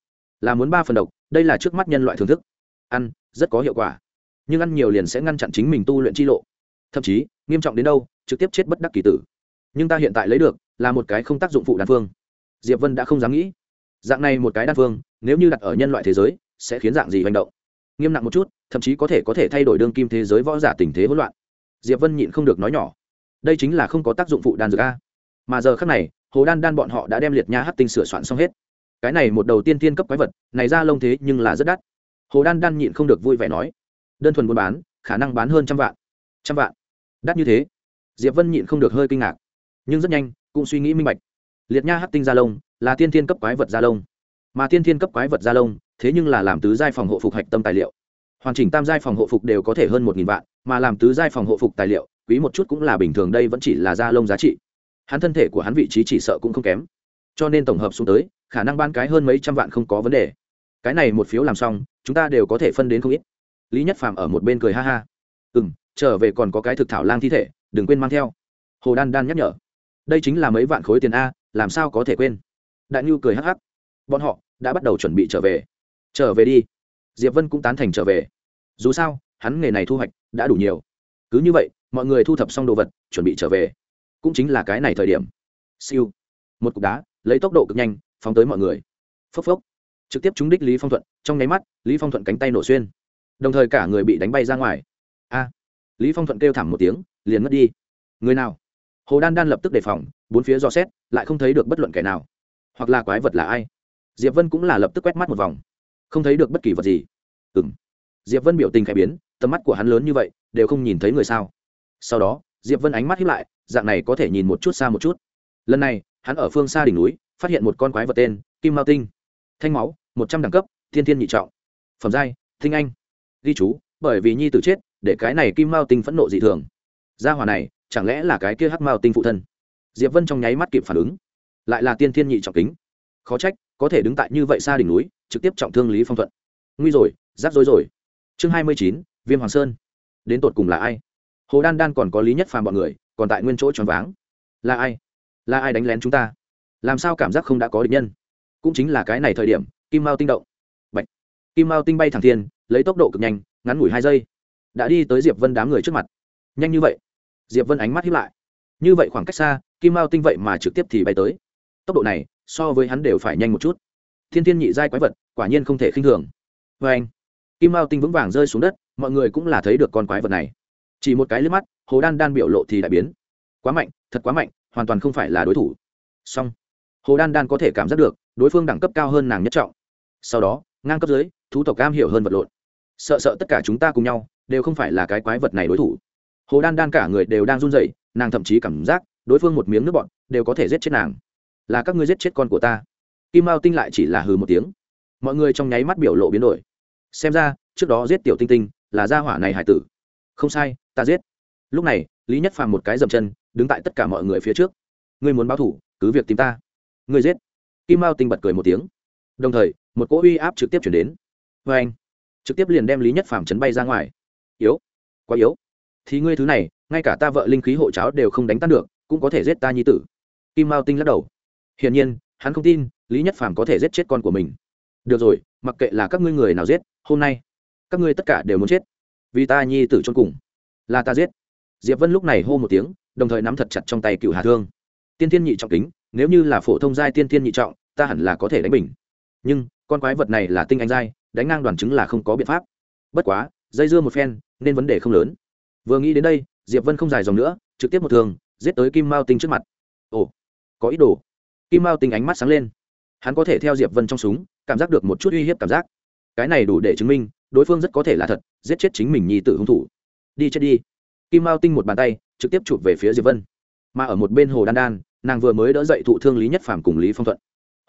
Là muốn ba phần độc, đây là trước mắt nhân loại thưởng thức. Ăn, rất có hiệu quả. Nhưng ăn nhiều liền sẽ ngăn chặn chính mình tu luyện chi lộ. Thậm chí, nghiêm trọng đến đâu, trực tiếp chết bất đắc kỳ tử. Nhưng ta hiện tại lấy được, là một cái không tác dụng phụ đan phương. Diệp vân đã không dám nghĩ. Dạng này một cái đan phương, nếu như đặt ở nhân loại thế giới, sẽ khiến dạng gì hành động? Nghiêm nặng một chút, thậm chí có thể có thể thay đổi đương kim thế giới võ giả tình thế hỗn loạn. Diệp vân nhịn không được nói nhỏ. Đây chính là không có tác dụng phụ đan dược a. Mà giờ khác này hồ đan đan bọn họ đã đem liệt nha hát tinh sửa soạn xong hết. Cái này một đầu tiên tiên cấp quái vật, này ra lông thế nhưng là rất đắt. Hồ đan đan nhịn không được vui vẻ nói, đơn thuần buôn bán, khả năng bán hơn trăm vạn. Trăm vạn? Đắt như thế? Diệp vân nhịn không được hơi kinh ngạc. Nhưng rất nhanh, cũng suy nghĩ minh bạch. Liệt nha hát tinh gia lông là tiên thiên cấp quái vật gia lông. Mà tiên thiên cấp quái vật gia lông, thế nhưng là làm tứ giai phòng hộ phục hạch tâm tài liệu. Hoàn chỉnh tam giai phòng hộ phục đều có thể hơn một nghìn vạn, mà làm tứ giai phòng hộ phục tài liệu, quý một chút cũng là bình thường, đây vẫn chỉ là da lông giá trị hắn thân thể của hắn vị trí chỉ sợ cũng không kém. Cho nên tổng hợp xuống tới, khả năng ban cái hơn mấy trăm vạn không có vấn đề. Cái này một phiếu làm xong, chúng ta đều có thể phân đến không ít. Lý nhất phàm ở một bên cười ha ha. Ừ m trở về còn có cái thực thảo lang thi thể, đừng quên mang theo. Hồ đan đan nhắc nhở. Đây chính là mấy vạn khối tiền a, làm sao có thể quên? Đại nhu cười hắc hắc. Bọn họ đã bắt đầu chuẩn bị trở về. Trở về đi. Diệp vân cũng tán thành trở về. Dù sao, hắn nghề này thu hoạch đã đủ nhiều. Cứ như vậy, mọi người thu thập xong đồ vật, chuẩn bị trở về cũng chính là cái này thời điểm. Siêu. Một cục đá lấy tốc độ cực nhanh phóng tới mọi người. Phốc phốc. Trực tiếp trúng đích lý phong thuận trong nháy mắt lý phong thuận cánh tay nổ xuyên. Đồng thời cả người bị đánh bay ra ngoài. A. Lý phong thuận kêu thảm một tiếng liền mất đi. Người nào? Hồ đan đan lập tức đề phòng bốn phía dò xét lại không thấy được bất luận kẻ nào. Hoặc là quái vật là ai? Diệp vân cũng là lập tức quét mắt một vòng. Không thấy được bất kỳ vật gì. Ừm, diệp vân biểu tình khẽ biến tầm mắt của hắn lớn như vậy đều không nhìn thấy người sao. Sau đó diệp vân ánh mắt hiếp lại dạng này có thể nhìn một chút xa một chút. Lần này, hắn ở phương xa đỉnh núi, phát hiện một con quái vật tên kim mao tinh. Thanh máu, một trăm đẳng cấp, thiên thiên nhị trọng. Phẩm giai thinh anh. Ghi chú, bởi vì nhi tử chết, để cái này kim mao tinh phẫn nộ dị thường. Gia hòa này, chẳng lẽ là cái kia hắc mao tinh phụ thân? Diệp vân trong nháy mắt kịp phản ứng. Lại là tiên thiên nhị trọng kính. Khó trách, có thể đứng tại như vậy xa đỉnh núi, trực tiếp trọng thương lý phong thuận. Nguy rồi, rắc rối rồi. Chương hai mươi chín, viêm hoàng sơn. Đến tột cùng là ai? Hồ đan đan còn có lý nhất phàm bọn người còn tại nguyên chỗ tròn váng. Là ai? Là ai đánh lén chúng ta? Làm sao cảm giác không đã có địch nhân? Cũng chính là cái này thời điểm, kim mao tinh động. Bạch. kim mao tinh bay thẳng thiên, lấy tốc độ cực nhanh, ngắn ngủi hai giây, đã đi tới diệp vân đám người trước mặt. Nhanh như vậy? Diệp vân ánh mắt hiếp lại. Như vậy khoảng cách xa, kim mao tinh vậy mà trực tiếp thì bay tới. Tốc độ này, so với hắn đều phải nhanh một chút. Thiên thiên nhị giai quái vật, quả nhiên không thể khinh thường. Vê anh kim mao tinh vững vàng rơi xuống đất, mọi người cũng là thấy được con quái vật này chỉ một cái liếc mắt, hồ đan đan biểu lộ thì đại biến. Quá mạnh, thật quá mạnh, hoàn toàn không phải là đối thủ. Song hồ đan đan có thể cảm giác được, đối phương đẳng cấp cao hơn nàng nhất trọng. Sau đó, ngang cấp dưới, thú tộc cam hiểu hơn vật lộn. Sợ sợ tất cả chúng ta cùng nhau, đều không phải là cái quái vật này đối thủ. Hồ đan đan cả người đều đang run rẩy, nàng thậm chí cảm giác, đối phương một miếng nước bọn, đều có thể giết chết nàng. Là các ngươi giết chết con của ta. Kim mao tinh lại chỉ là hừ một tiếng. Mọi người trong nháy mắt biểu lộ biến đổi. Xem ra, trước đó giết tiểu tinh tinh, là gia hỏa này hải tử không sai, ta giết. Lúc này, lý nhất phàm một cái dầm chân, đứng tại tất cả mọi người phía trước. Ngươi muốn báo thủ, cứ việc tìm ta. Ngươi giết. Kim mao tinh bật cười một tiếng. Đồng thời, một cỗ uy áp trực tiếp chuyển đến. Vê anh, trực tiếp liền đem lý nhất phàm chấn bay ra ngoài. Yếu. Quá yếu. Thì ngươi thứ này, ngay cả ta vợ linh khí hộ cháo đều không đánh tan được, cũng có thể giết ta nhi tử. Kim mao tinh lắc đầu. Hiển nhiên, hắn không tin, lý nhất phàm có thể giết chết con của mình. Được rồi, mặc kệ là các ngươi người nào giết, hôm nay, các ngươi tất cả đều muốn chết vì ta nhi tử trôn cùng. Là ta giết. Diệp vân lúc này hô một tiếng, đồng thời nắm thật chặt trong tay cựu hà thương. Tiên thiên nhị trọng kính, nếu như là phổ thông giai tiên thiên nhị trọng, ta hẳn là có thể đánh bình. Nhưng, con quái vật này là tinh anh giai, đánh ngang đoàn chứng là không có biện pháp. Bất quá, dây dưa một phen, nên vấn đề không lớn. Vừa nghĩ đến đây, diệp vân không dài dòng nữa, trực tiếp một thường, giết tới kim mao tinh trước mặt. Ồ, có ý đồ. Kim mao tinh ánh mắt sáng lên. Hắn có thể theo diệp vân trong súng, cảm giác được một chút uy hiếp cảm giác. Cái này đủ để chứng minh đối phương rất có thể là thật, giết chết chính mình nhi tử hung thủ. Đi chết đi. Kim mao tinh một bàn tay, trực tiếp chụp về phía diệp vân. Mà ở một bên hồ đan đan, nàng vừa mới đỡ dậy thụ thương lý nhất phàm cùng lý phong thuận.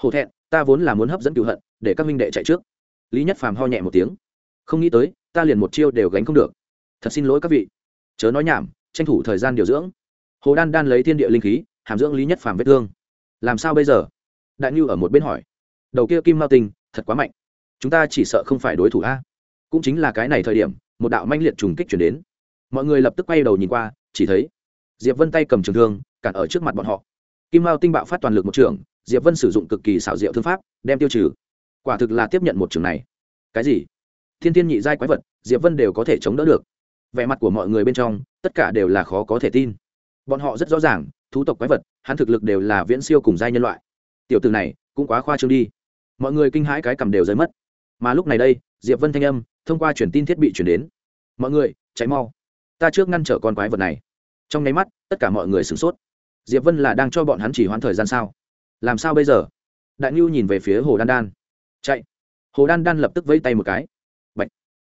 Hổ thẹn, ta vốn là muốn hấp dẫn cựu hận, để các minh đệ chạy trước. Lý nhất phàm ho nhẹ một tiếng. Không nghĩ tới, ta liền một chiêu đều gánh không được. Thật xin lỗi các vị. Chớ nói nhảm, tranh thủ thời gian điều dưỡng. Hồ đan đan lấy thiên địa linh khí, hàm dưỡng lý nhất phàm vết thương. Làm sao bây giờ? Đại nhu ở một bên hỏi. Đầu kia kim mao tinh, thật quá mạnh. Chúng ta chỉ sợ không phải đối thủ a cũng chính là cái này thời điểm, một đạo manh liệt trùng kích chuyển đến. Mọi người lập tức quay đầu nhìn qua, chỉ thấy diệp vân tay cầm trường thương, cản ở trước mặt bọn họ. Kim mao tinh bạo phát toàn lực một trường, diệp vân sử dụng cực kỳ xảo diệu thương pháp, đem tiêu trừ. Quả thực là tiếp nhận một trường này. Cái gì? Thiên thiên nhị giai quái vật, diệp vân đều có thể chống đỡ được. Vẻ mặt của mọi người bên trong, tất cả đều là khó có thể tin. Bọn họ rất rõ ràng, thú tộc quái vật, hắn thực lực đều là viễn siêu cùng giai nhân loại. Tiểu từ này, cũng quá khoa trương đi. Mọi người kinh hãi cái cầm đều rơi mất. Mà lúc này đây, diệp vân thanh âm thông qua truyền tin thiết bị chuyển đến. Mọi người cháy mau. Ta trước ngăn trở con quái vật này. Trong nháy mắt, tất cả mọi người sửng sốt. Diệp vân là đang cho bọn hắn chỉ hoãn thời gian sao? Làm sao bây giờ? Đại ngưu nhìn về phía hồ đan đan. Chạy. Hồ đan đan lập tức vẫy tay một cái. Bạch.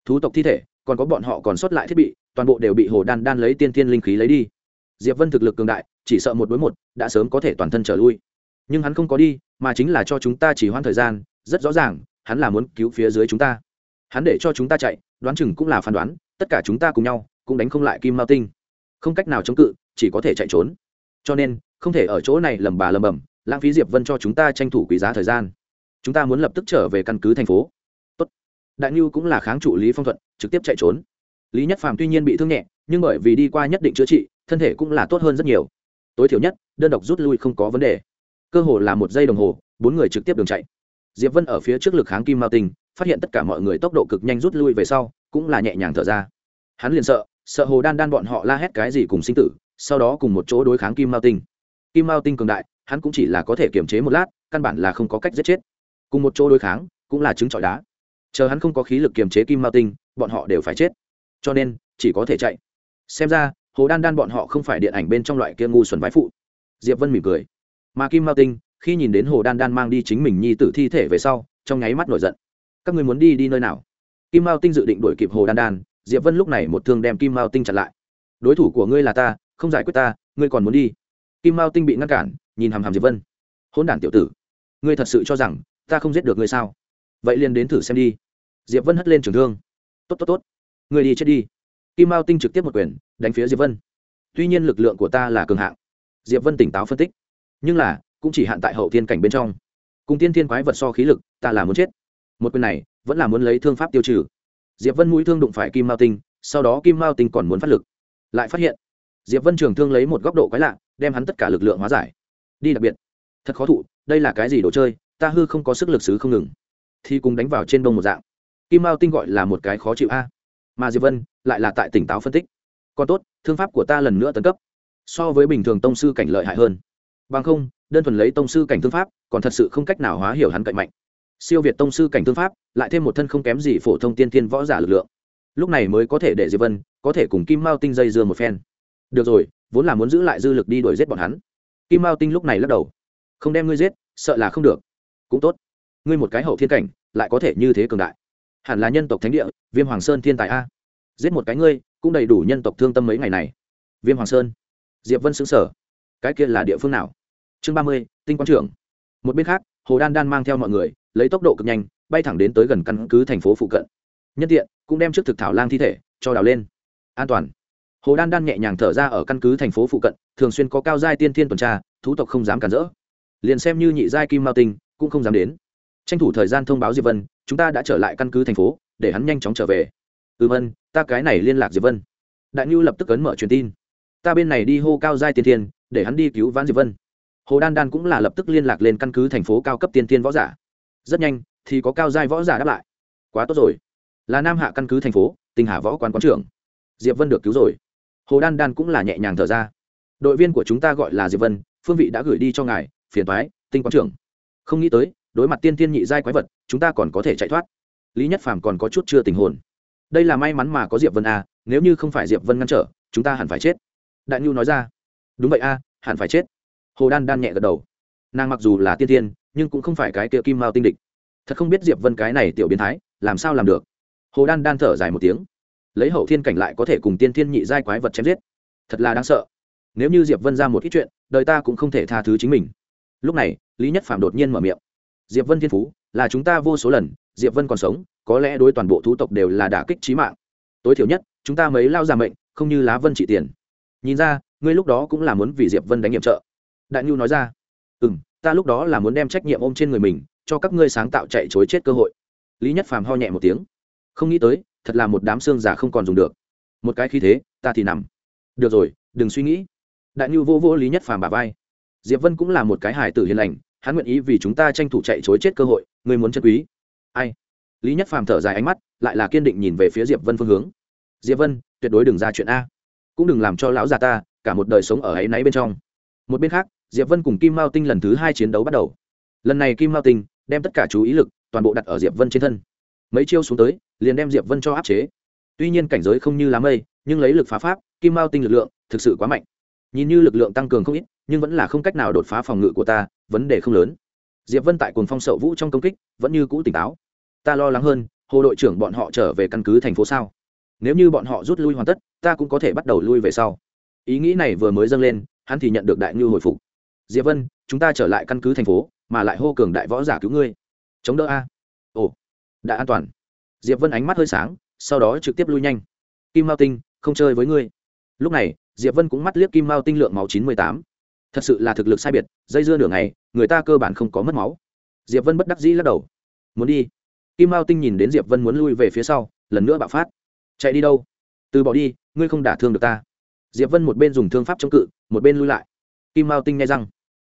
thú tộc thi thể, còn có bọn họ còn sót lại thiết bị, toàn bộ đều bị hồ đan đan lấy tiên thiên linh khí lấy đi. Diệp vân thực lực cường đại, chỉ sợ một đối một, đã sớm có thể toàn thân trở lui. Nhưng hắn không có đi, mà chính là cho chúng ta chỉ hoãn thời gian, rất rõ ràng, hắn là muốn cứu phía dưới chúng ta hắn để cho chúng ta chạy, đoán chừng cũng là phán đoán, tất cả chúng ta cùng nhau cũng đánh không lại kim mao tinh. Không cách nào chống cự, chỉ có thể chạy trốn. Cho nên, không thể ở chỗ này lầm bà lầm bầm lãng phí diệp vân cho chúng ta tranh thủ quý giá thời gian. Chúng ta muốn lập tức trở về căn cứ thành phố. Tốt. đại ngưu cũng là kháng trụ lý phong thuận, trực tiếp chạy trốn. Lý nhất phàm tuy nhiên bị thương nhẹ, nhưng bởi vì đi qua nhất định chữa trị, thân thể cũng là tốt hơn rất nhiều. Tối thiểu nhất, đơn độc rút lui không có vấn đề. Cơ hồ là một giây đồng hồ, bốn người trực tiếp đường chạy. Diệp vân ở phía trước lực kháng kim mao tinh phát hiện tất cả mọi người tốc độ cực nhanh rút lui về sau, cũng là nhẹ nhàng thở ra. Hắn liền sợ sợ hồ đan đan bọn họ la hét cái gì cùng sinh tử, sau đó cùng một chỗ đối kháng kim mao tinh. Kim mao tinh cường đại, hắn cũng chỉ là có thể kiềm chế một lát, căn bản là không có cách giết chết. Cùng một chỗ đối kháng, cũng là trứng trọi đá. Chờ hắn không có khí lực kiềm chế kim mao tinh, bọn họ đều phải chết. Cho nên, chỉ có thể chạy. Xem ra, hồ đan đan bọn họ không phải điện ảnh bên trong loại kia ngu xuẩn vái phụ. Diệp vân mỉm cười. Mà kim mao tinh, khi nhìn đến hồ đan đan mang đi chính mình nhi tử thi thể về sau, trong nháy mắt nổi giận các ngươi muốn đi đi nơi nào? Kim mao tinh dự định đuổi kịp hồ đan đan, diệp vân lúc này một thương đem kim mao tinh chặn lại. Đối thủ của ngươi là ta, không giải quyết ta, ngươi còn muốn đi. Kim mao tinh bị ngăn cản, nhìn hàm hàm diệp vân. Hôn đản tiểu tử, ngươi thật sự cho rằng ta không giết được ngươi sao? Vậy liền đến thử xem đi. Diệp vân hất lên trường thương. Tốt tốt tốt. Ngươi đi chết đi. Kim mao tinh trực tiếp một quyền, đánh phía diệp vân. Tuy nhiên lực lượng của ta là cường hạng. Diệp vân tỉnh táo phân tích. Nhưng là, cũng chỉ hạn tại hậu thiên cảnh bên trong. Cùng tiên thiên quái vật so khí lực, ta là muốn chết một quyền này vẫn là muốn lấy thương pháp tiêu trừ. Diệp vân mũi thương đụng phải kim mao tinh, sau đó kim mao tinh còn muốn phát lực. Lại phát hiện, diệp vân trường thương lấy một góc độ quái lạ, đem hắn tất cả lực lượng hóa giải. Đi đặc biệt. Thật khó thụ, đây là cái gì đồ chơi, ta hư không có sức lực xứ không ngừng. Thì cùng đánh vào trên đông một dạng. Kim mao tinh gọi là một cái khó chịu a. Mà diệp vân lại là tại tỉnh táo phân tích. Còn tốt, thương pháp của ta lần nữa tấn cấp. So với bình thường tông sư cảnh lợi hại hơn. Bằng không, đơn thuần lấy tông sư cảnh thương pháp, còn thật sự không cách nào hóa hiểu hắn cạnh mạnh siêu việt tông sư cảnh thương pháp, lại thêm một thân không kém gì phổ thông tiên thiên võ giả lực lượng. Lúc này mới có thể để diệp vân, có thể cùng kim mao tinh dây dưa một phen. Được rồi, vốn là muốn giữ lại dư lực đi đuổi giết bọn hắn. Kim mao tinh lúc này lắc đầu. Không đem ngươi giết, sợ là không được. Cũng tốt. Ngươi một cái hậu thiên cảnh, lại có thể như thế cường đại. Hẳn là nhân tộc thánh địa, viêm hoàng sơn thiên tài a. Giết một cái ngươi, cũng đầy đủ nhân tộc thương tâm mấy ngày này. Viêm hoàng sơn. Diệp vân xứng sở cái kia là địa phương nào? Chương ba mươi, tinh quang trưởng. Một bên khác, hồ đan đan mang theo mọi người lấy tốc độ cực nhanh, bay thẳng đến tới gần căn cứ thành phố phụ cận. Nhân tiện, cũng đem trước thực thảo lang thi thể, cho đào lên. An toàn. Hồ đan đan nhẹ nhàng thở ra ở căn cứ thành phố phụ cận, thường xuyên có cao giai tiên thiên tuần tra, thú tộc không dám cản rỡ. Liền xem như nhị giai kim mao tinh, cũng không dám đến. Tranh thủ thời gian thông báo diệp vân, chúng ta đã trở lại căn cứ thành phố, để hắn nhanh chóng trở về. Ừ vân ta cái này liên lạc diệp vân. Đại ngưu lập tức ấn mở truyền tin. Ta bên này đi hô cao giai tiên thiên, để hắn đi cứu vãn diệp vân. Hồ đan đan cũng là lập tức liên lạc lên căn cứ thành phố cao cấp tiên tiên võ giả rất nhanh thì có cao giai võ giả đáp lại. Quá tốt rồi. Là nam hạ căn cứ thành phố tinh hà võ quán quán trưởng. Diệp vân được cứu rồi. Hồ đan đan cũng là nhẹ nhàng thở ra. Đội viên của chúng ta gọi là diệp vân phương vị đã gửi đi cho ngài phiền thoái tinh quán trưởng. Không nghĩ tới đối mặt tiên tiên nhị giai quái vật chúng ta còn có thể chạy thoát. Lý nhất phàm còn có chút chưa tình hồn. Đây là may mắn mà có diệp vân a à, nếu như không phải diệp vân ngăn trở chúng ta hẳn phải chết. Đại nhu nói ra. Đúng vậy a hẳn phải chết. Hồ đan đan nhẹ gật đầu. Nàng mặc dù là tiên tiên nhưng cũng không phải cái kia kim mao tinh địch. Thật không biết diệp vân cái này tiểu biến thái, làm sao làm được? Hồ đan đan thở dài một tiếng. Lấy hậu thiên cảnh lại có thể cùng tiên thiên nhị giai quái vật chém giết. Thật là đáng sợ. Nếu như diệp vân ra một ít chuyện, đời ta cũng không thể tha thứ chính mình. Lúc này, lý nhất phạm đột nhiên mở miệng. Diệp vân thiên phú, là chúng ta vô số lần, diệp vân còn sống, có lẽ đối toàn bộ thú tộc đều là đả kích trí mạng. Tối thiểu nhất, chúng ta mấy lao ra mệnh, không như lá vân trị tiền. Nhìn ra, ngươi lúc đó cũng là muốn vì diệp vân đánh nhiệm trợ. Đại nhu nói ra. Ừ m ta lúc đó là muốn đem trách nhiệm ôm trên người mình, cho các ngươi sáng tạo chạy chối chết cơ hội. Lý nhất phàm ho nhẹ một tiếng. Không nghĩ tới, thật là một đám xương giả không còn dùng được. Một cái khí thế, ta thì nằm. Được rồi, đừng suy nghĩ. Đại nhu vô vô lý nhất phàm bà vai. Diệp vân cũng là một cái hài tử hiền lành, hắn nguyện ý vì chúng ta tranh thủ chạy chối chết cơ hội ngươi muốn chân quý. Ai? Lý nhất phàm thở dài ánh mắt, lại là kiên định nhìn về phía diệp vân phương hướng. Diệp vân, tuyệt đối đừng ra chuyện a. Cũng đừng làm cho lão già ta cả một đời sống ở ấy náy bên trong. Một bên khác diệp vân cùng kim mao tinh lần thứ hai chiến đấu bắt đầu. Lần này kim mao tinh đem tất cả chú ý lực toàn bộ đặt ở diệp vân trên thân. Mấy chiêu xuống tới, liền đem diệp vân cho áp chế. Tuy nhiên cảnh giới không như lá mây, nhưng lấy lực phá pháp, kim mao tinh lực lượng thực sự quá mạnh. Nhìn như lực lượng tăng cường không ít, nhưng vẫn là không cách nào đột phá phòng ngự của ta, vấn đề không lớn. Diệp vân tại cồn phong sậu vũ trong công kích, vẫn như cũ tỉnh táo. Ta lo lắng hơn, hồ đội trưởng bọn họ trở về căn cứ thành phố sao? Nếu như bọn họ rút lui hoàn tất, ta cũng có thể bắt đầu lui về sau. Ý nghĩ này vừa mới dâng lên, hắn thì nhận được đại ngư hồi phục diệp vân, chúng ta trở lại căn cứ thành phố, mà lại hô cường đại võ giả cứu ngươi. Chống đỡ a. Ồ, đã an toàn. Diệp vân ánh mắt hơi sáng, sau đó trực tiếp lui nhanh. Kim mao tinh, không chơi với ngươi. Lúc này, diệp vân cũng mắt liếc kim mao tinh lượng máu chín mươi tám. Thật sự là thực lực sai biệt, dây dưa nửa ngày, người ta cơ bản không có mất máu. Diệp vân bất đắc dĩ lắc đầu. Muốn đi. Kim mao tinh nhìn đến diệp vân muốn lui về phía sau, lần nữa bạo phát. Chạy đi đâu? Từ bỏ đi, ngươi không đả thương được ta. Diệp vân một bên dùng thương pháp chống cự, một bên lui lại kim mao tinh nghe răng.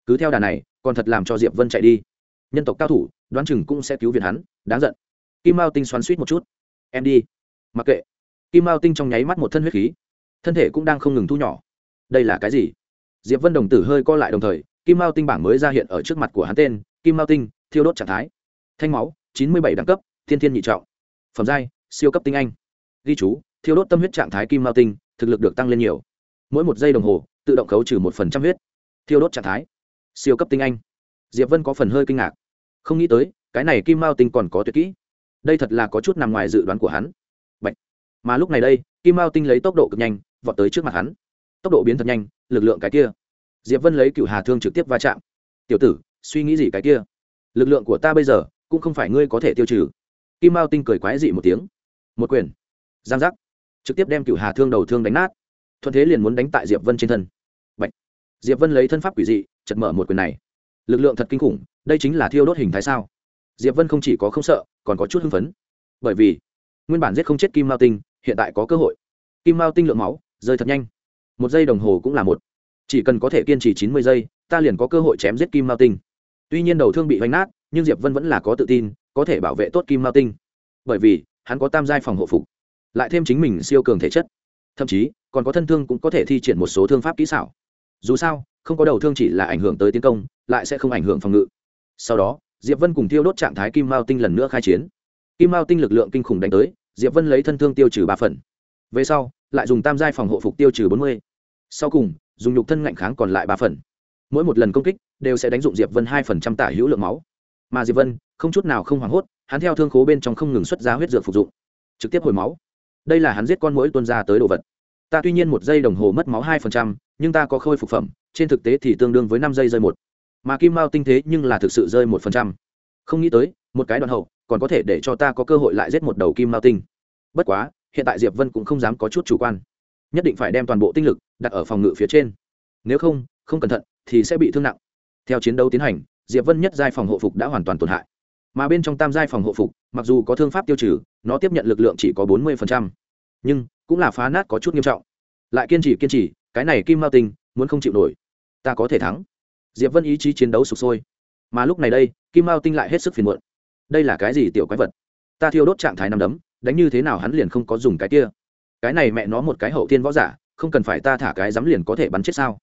Cứ theo đà này, còn thật làm cho diệp vân chạy đi. Nhân tộc cao thủ, đoán chừng cũng sẽ cứu viện hắn, đáng giận. Kim mao tinh xoắn suýt một chút. Em đi. Mặc kệ. Kim mao tinh trong nháy mắt một thân huyết khí. Thân thể cũng đang không ngừng thu nhỏ. Đây là cái gì? Diệp vân đồng tử hơi co lại đồng thời, kim mao tinh bảng mới ra hiện ở trước mặt của hắn tên, kim mao tinh, thiêu đốt trạng thái. Thanh máu, chín mươi bảy đẳng cấp, thiên thiên nhị trọng. Phẩm giai, siêu cấp tinh anh. Ghi chú, thiêu đốt tâm huyết trạng thái kim mao tinh, thực lực được tăng lên nhiều. Mỗi một giây đồng hồ, tự động khấu trừ một phần trăm huyết thiêu đốt trạng thái. Siêu cấp tinh anh. Diệp vân có phần hơi kinh ngạc. Không nghĩ tới, cái này kim mao tinh còn có tuyệt kỹ. Đây thật là có chút nằm ngoài dự đoán của hắn. Bạch. mà lúc này đây, kim mao tinh lấy tốc độ cực nhanh, vọt tới trước mặt hắn. Tốc độ biến thật nhanh, lực lượng cái kia. Diệp vân lấy cựu hà thương trực tiếp va chạm. Tiểu tử, suy nghĩ gì cái kia? Lực lượng của ta bây giờ cũng không phải ngươi có thể tiêu trừ. Kim mao tinh cười quái dị một tiếng. Một quyền. Giang giác. Trực tiếp đem cựu hà thương đầu thương đánh nát. Thuận thế liền muốn đánh tại diệp vân trên thân diệp vân lấy thân pháp quỷ dị chật mở một quyền này. Lực lượng thật kinh khủng, đây chính là thiêu đốt hình thái sao? Diệp vân không chỉ có không sợ, còn có chút hưng phấn. Bởi vì, nguyên bản giết không chết kim mao tinh, hiện tại có cơ hội. Kim mao tinh lượng máu, rơi thật nhanh. Một giây đồng hồ cũng là một. Chỉ cần có thể kiên trì chín mươi giây, ta liền có cơ hội chém giết kim mao tinh. Tuy nhiên đầu thương bị vánh nát, nhưng diệp vân vẫn là có tự tin, có thể bảo vệ tốt kim mao tinh. Bởi vì, hắn có tam giai phòng hộ phục, lại thêm chính mình siêu cường thể chất. Thậm chí, còn có thân thương cũng có thể thi triển một số thương pháp kỹ xảo dù sao, không có đầu thương chỉ là ảnh hưởng tới tiến công, lại sẽ không ảnh hưởng phòng ngự. Sau đó, diệp vân cùng tiêu đốt trạng thái kim mao tinh lần nữa khai chiến. Kim mao tinh lực lượng kinh khủng đánh tới, diệp vân lấy thân thương tiêu trừ ba phần. Về sau, lại dùng tam giai phòng hộ phục tiêu trừ bốn mươi. Sau cùng, dùng nhục thân ngạnh kháng còn lại ba phần. Mỗi một lần công kích, đều sẽ đánh dụng diệp vân hai phần trăm tả hữu lượng máu. Mà diệp vân, không chút nào không hoảng hốt, hắn theo thương khố bên trong không ngừng xuất ra huyết dược phục dụng. Trực tiếp hồi máu. Đây là hắn giết con mũi tuân ra tới đồ vật ta tuy nhiên một giây đồng hồ mất máu hai phần trăm, nhưng ta có khôi phục phẩm, trên thực tế thì tương đương với năm giây rơi một. Mà kim mao tinh thế nhưng là thực sự rơi một phần trăm. Không nghĩ tới, một cái đoạn hậu, còn có thể để cho ta có cơ hội lại giết một đầu kim mao tinh. Bất quá, hiện tại diệp vân cũng không dám có chút chủ quan. Nhất định phải đem toàn bộ tinh lực đặt ở phòng ngự phía trên. Nếu không không cẩn thận thì sẽ bị thương nặng. Theo chiến đấu tiến hành, diệp vân nhất giai phòng hộ phục đã hoàn toàn tổn hại. Mà bên trong tam giai phòng hộ phục, mặc dù có thương pháp tiêu trừ, nó tiếp nhận lực lượng chỉ có bốn mươi nhưng cũng là phá nát có chút nghiêm trọng. Lại kiên trì kiên trì, cái này kim mao tinh muốn không chịu nổi. Ta có thể thắng. Diệp vân ý chí chiến đấu sụp sôi. Mà lúc này đây, kim mao tinh lại hết sức phiền muộn. Đây là cái gì tiểu quái vật? Ta thiêu đốt trạng thái nằm đấm, đánh như thế nào hắn liền không có dùng cái kia. Cái này mẹ nó một cái hậu thiên võ giả, không cần phải ta thả cái dám liền có thể bắn chết sao?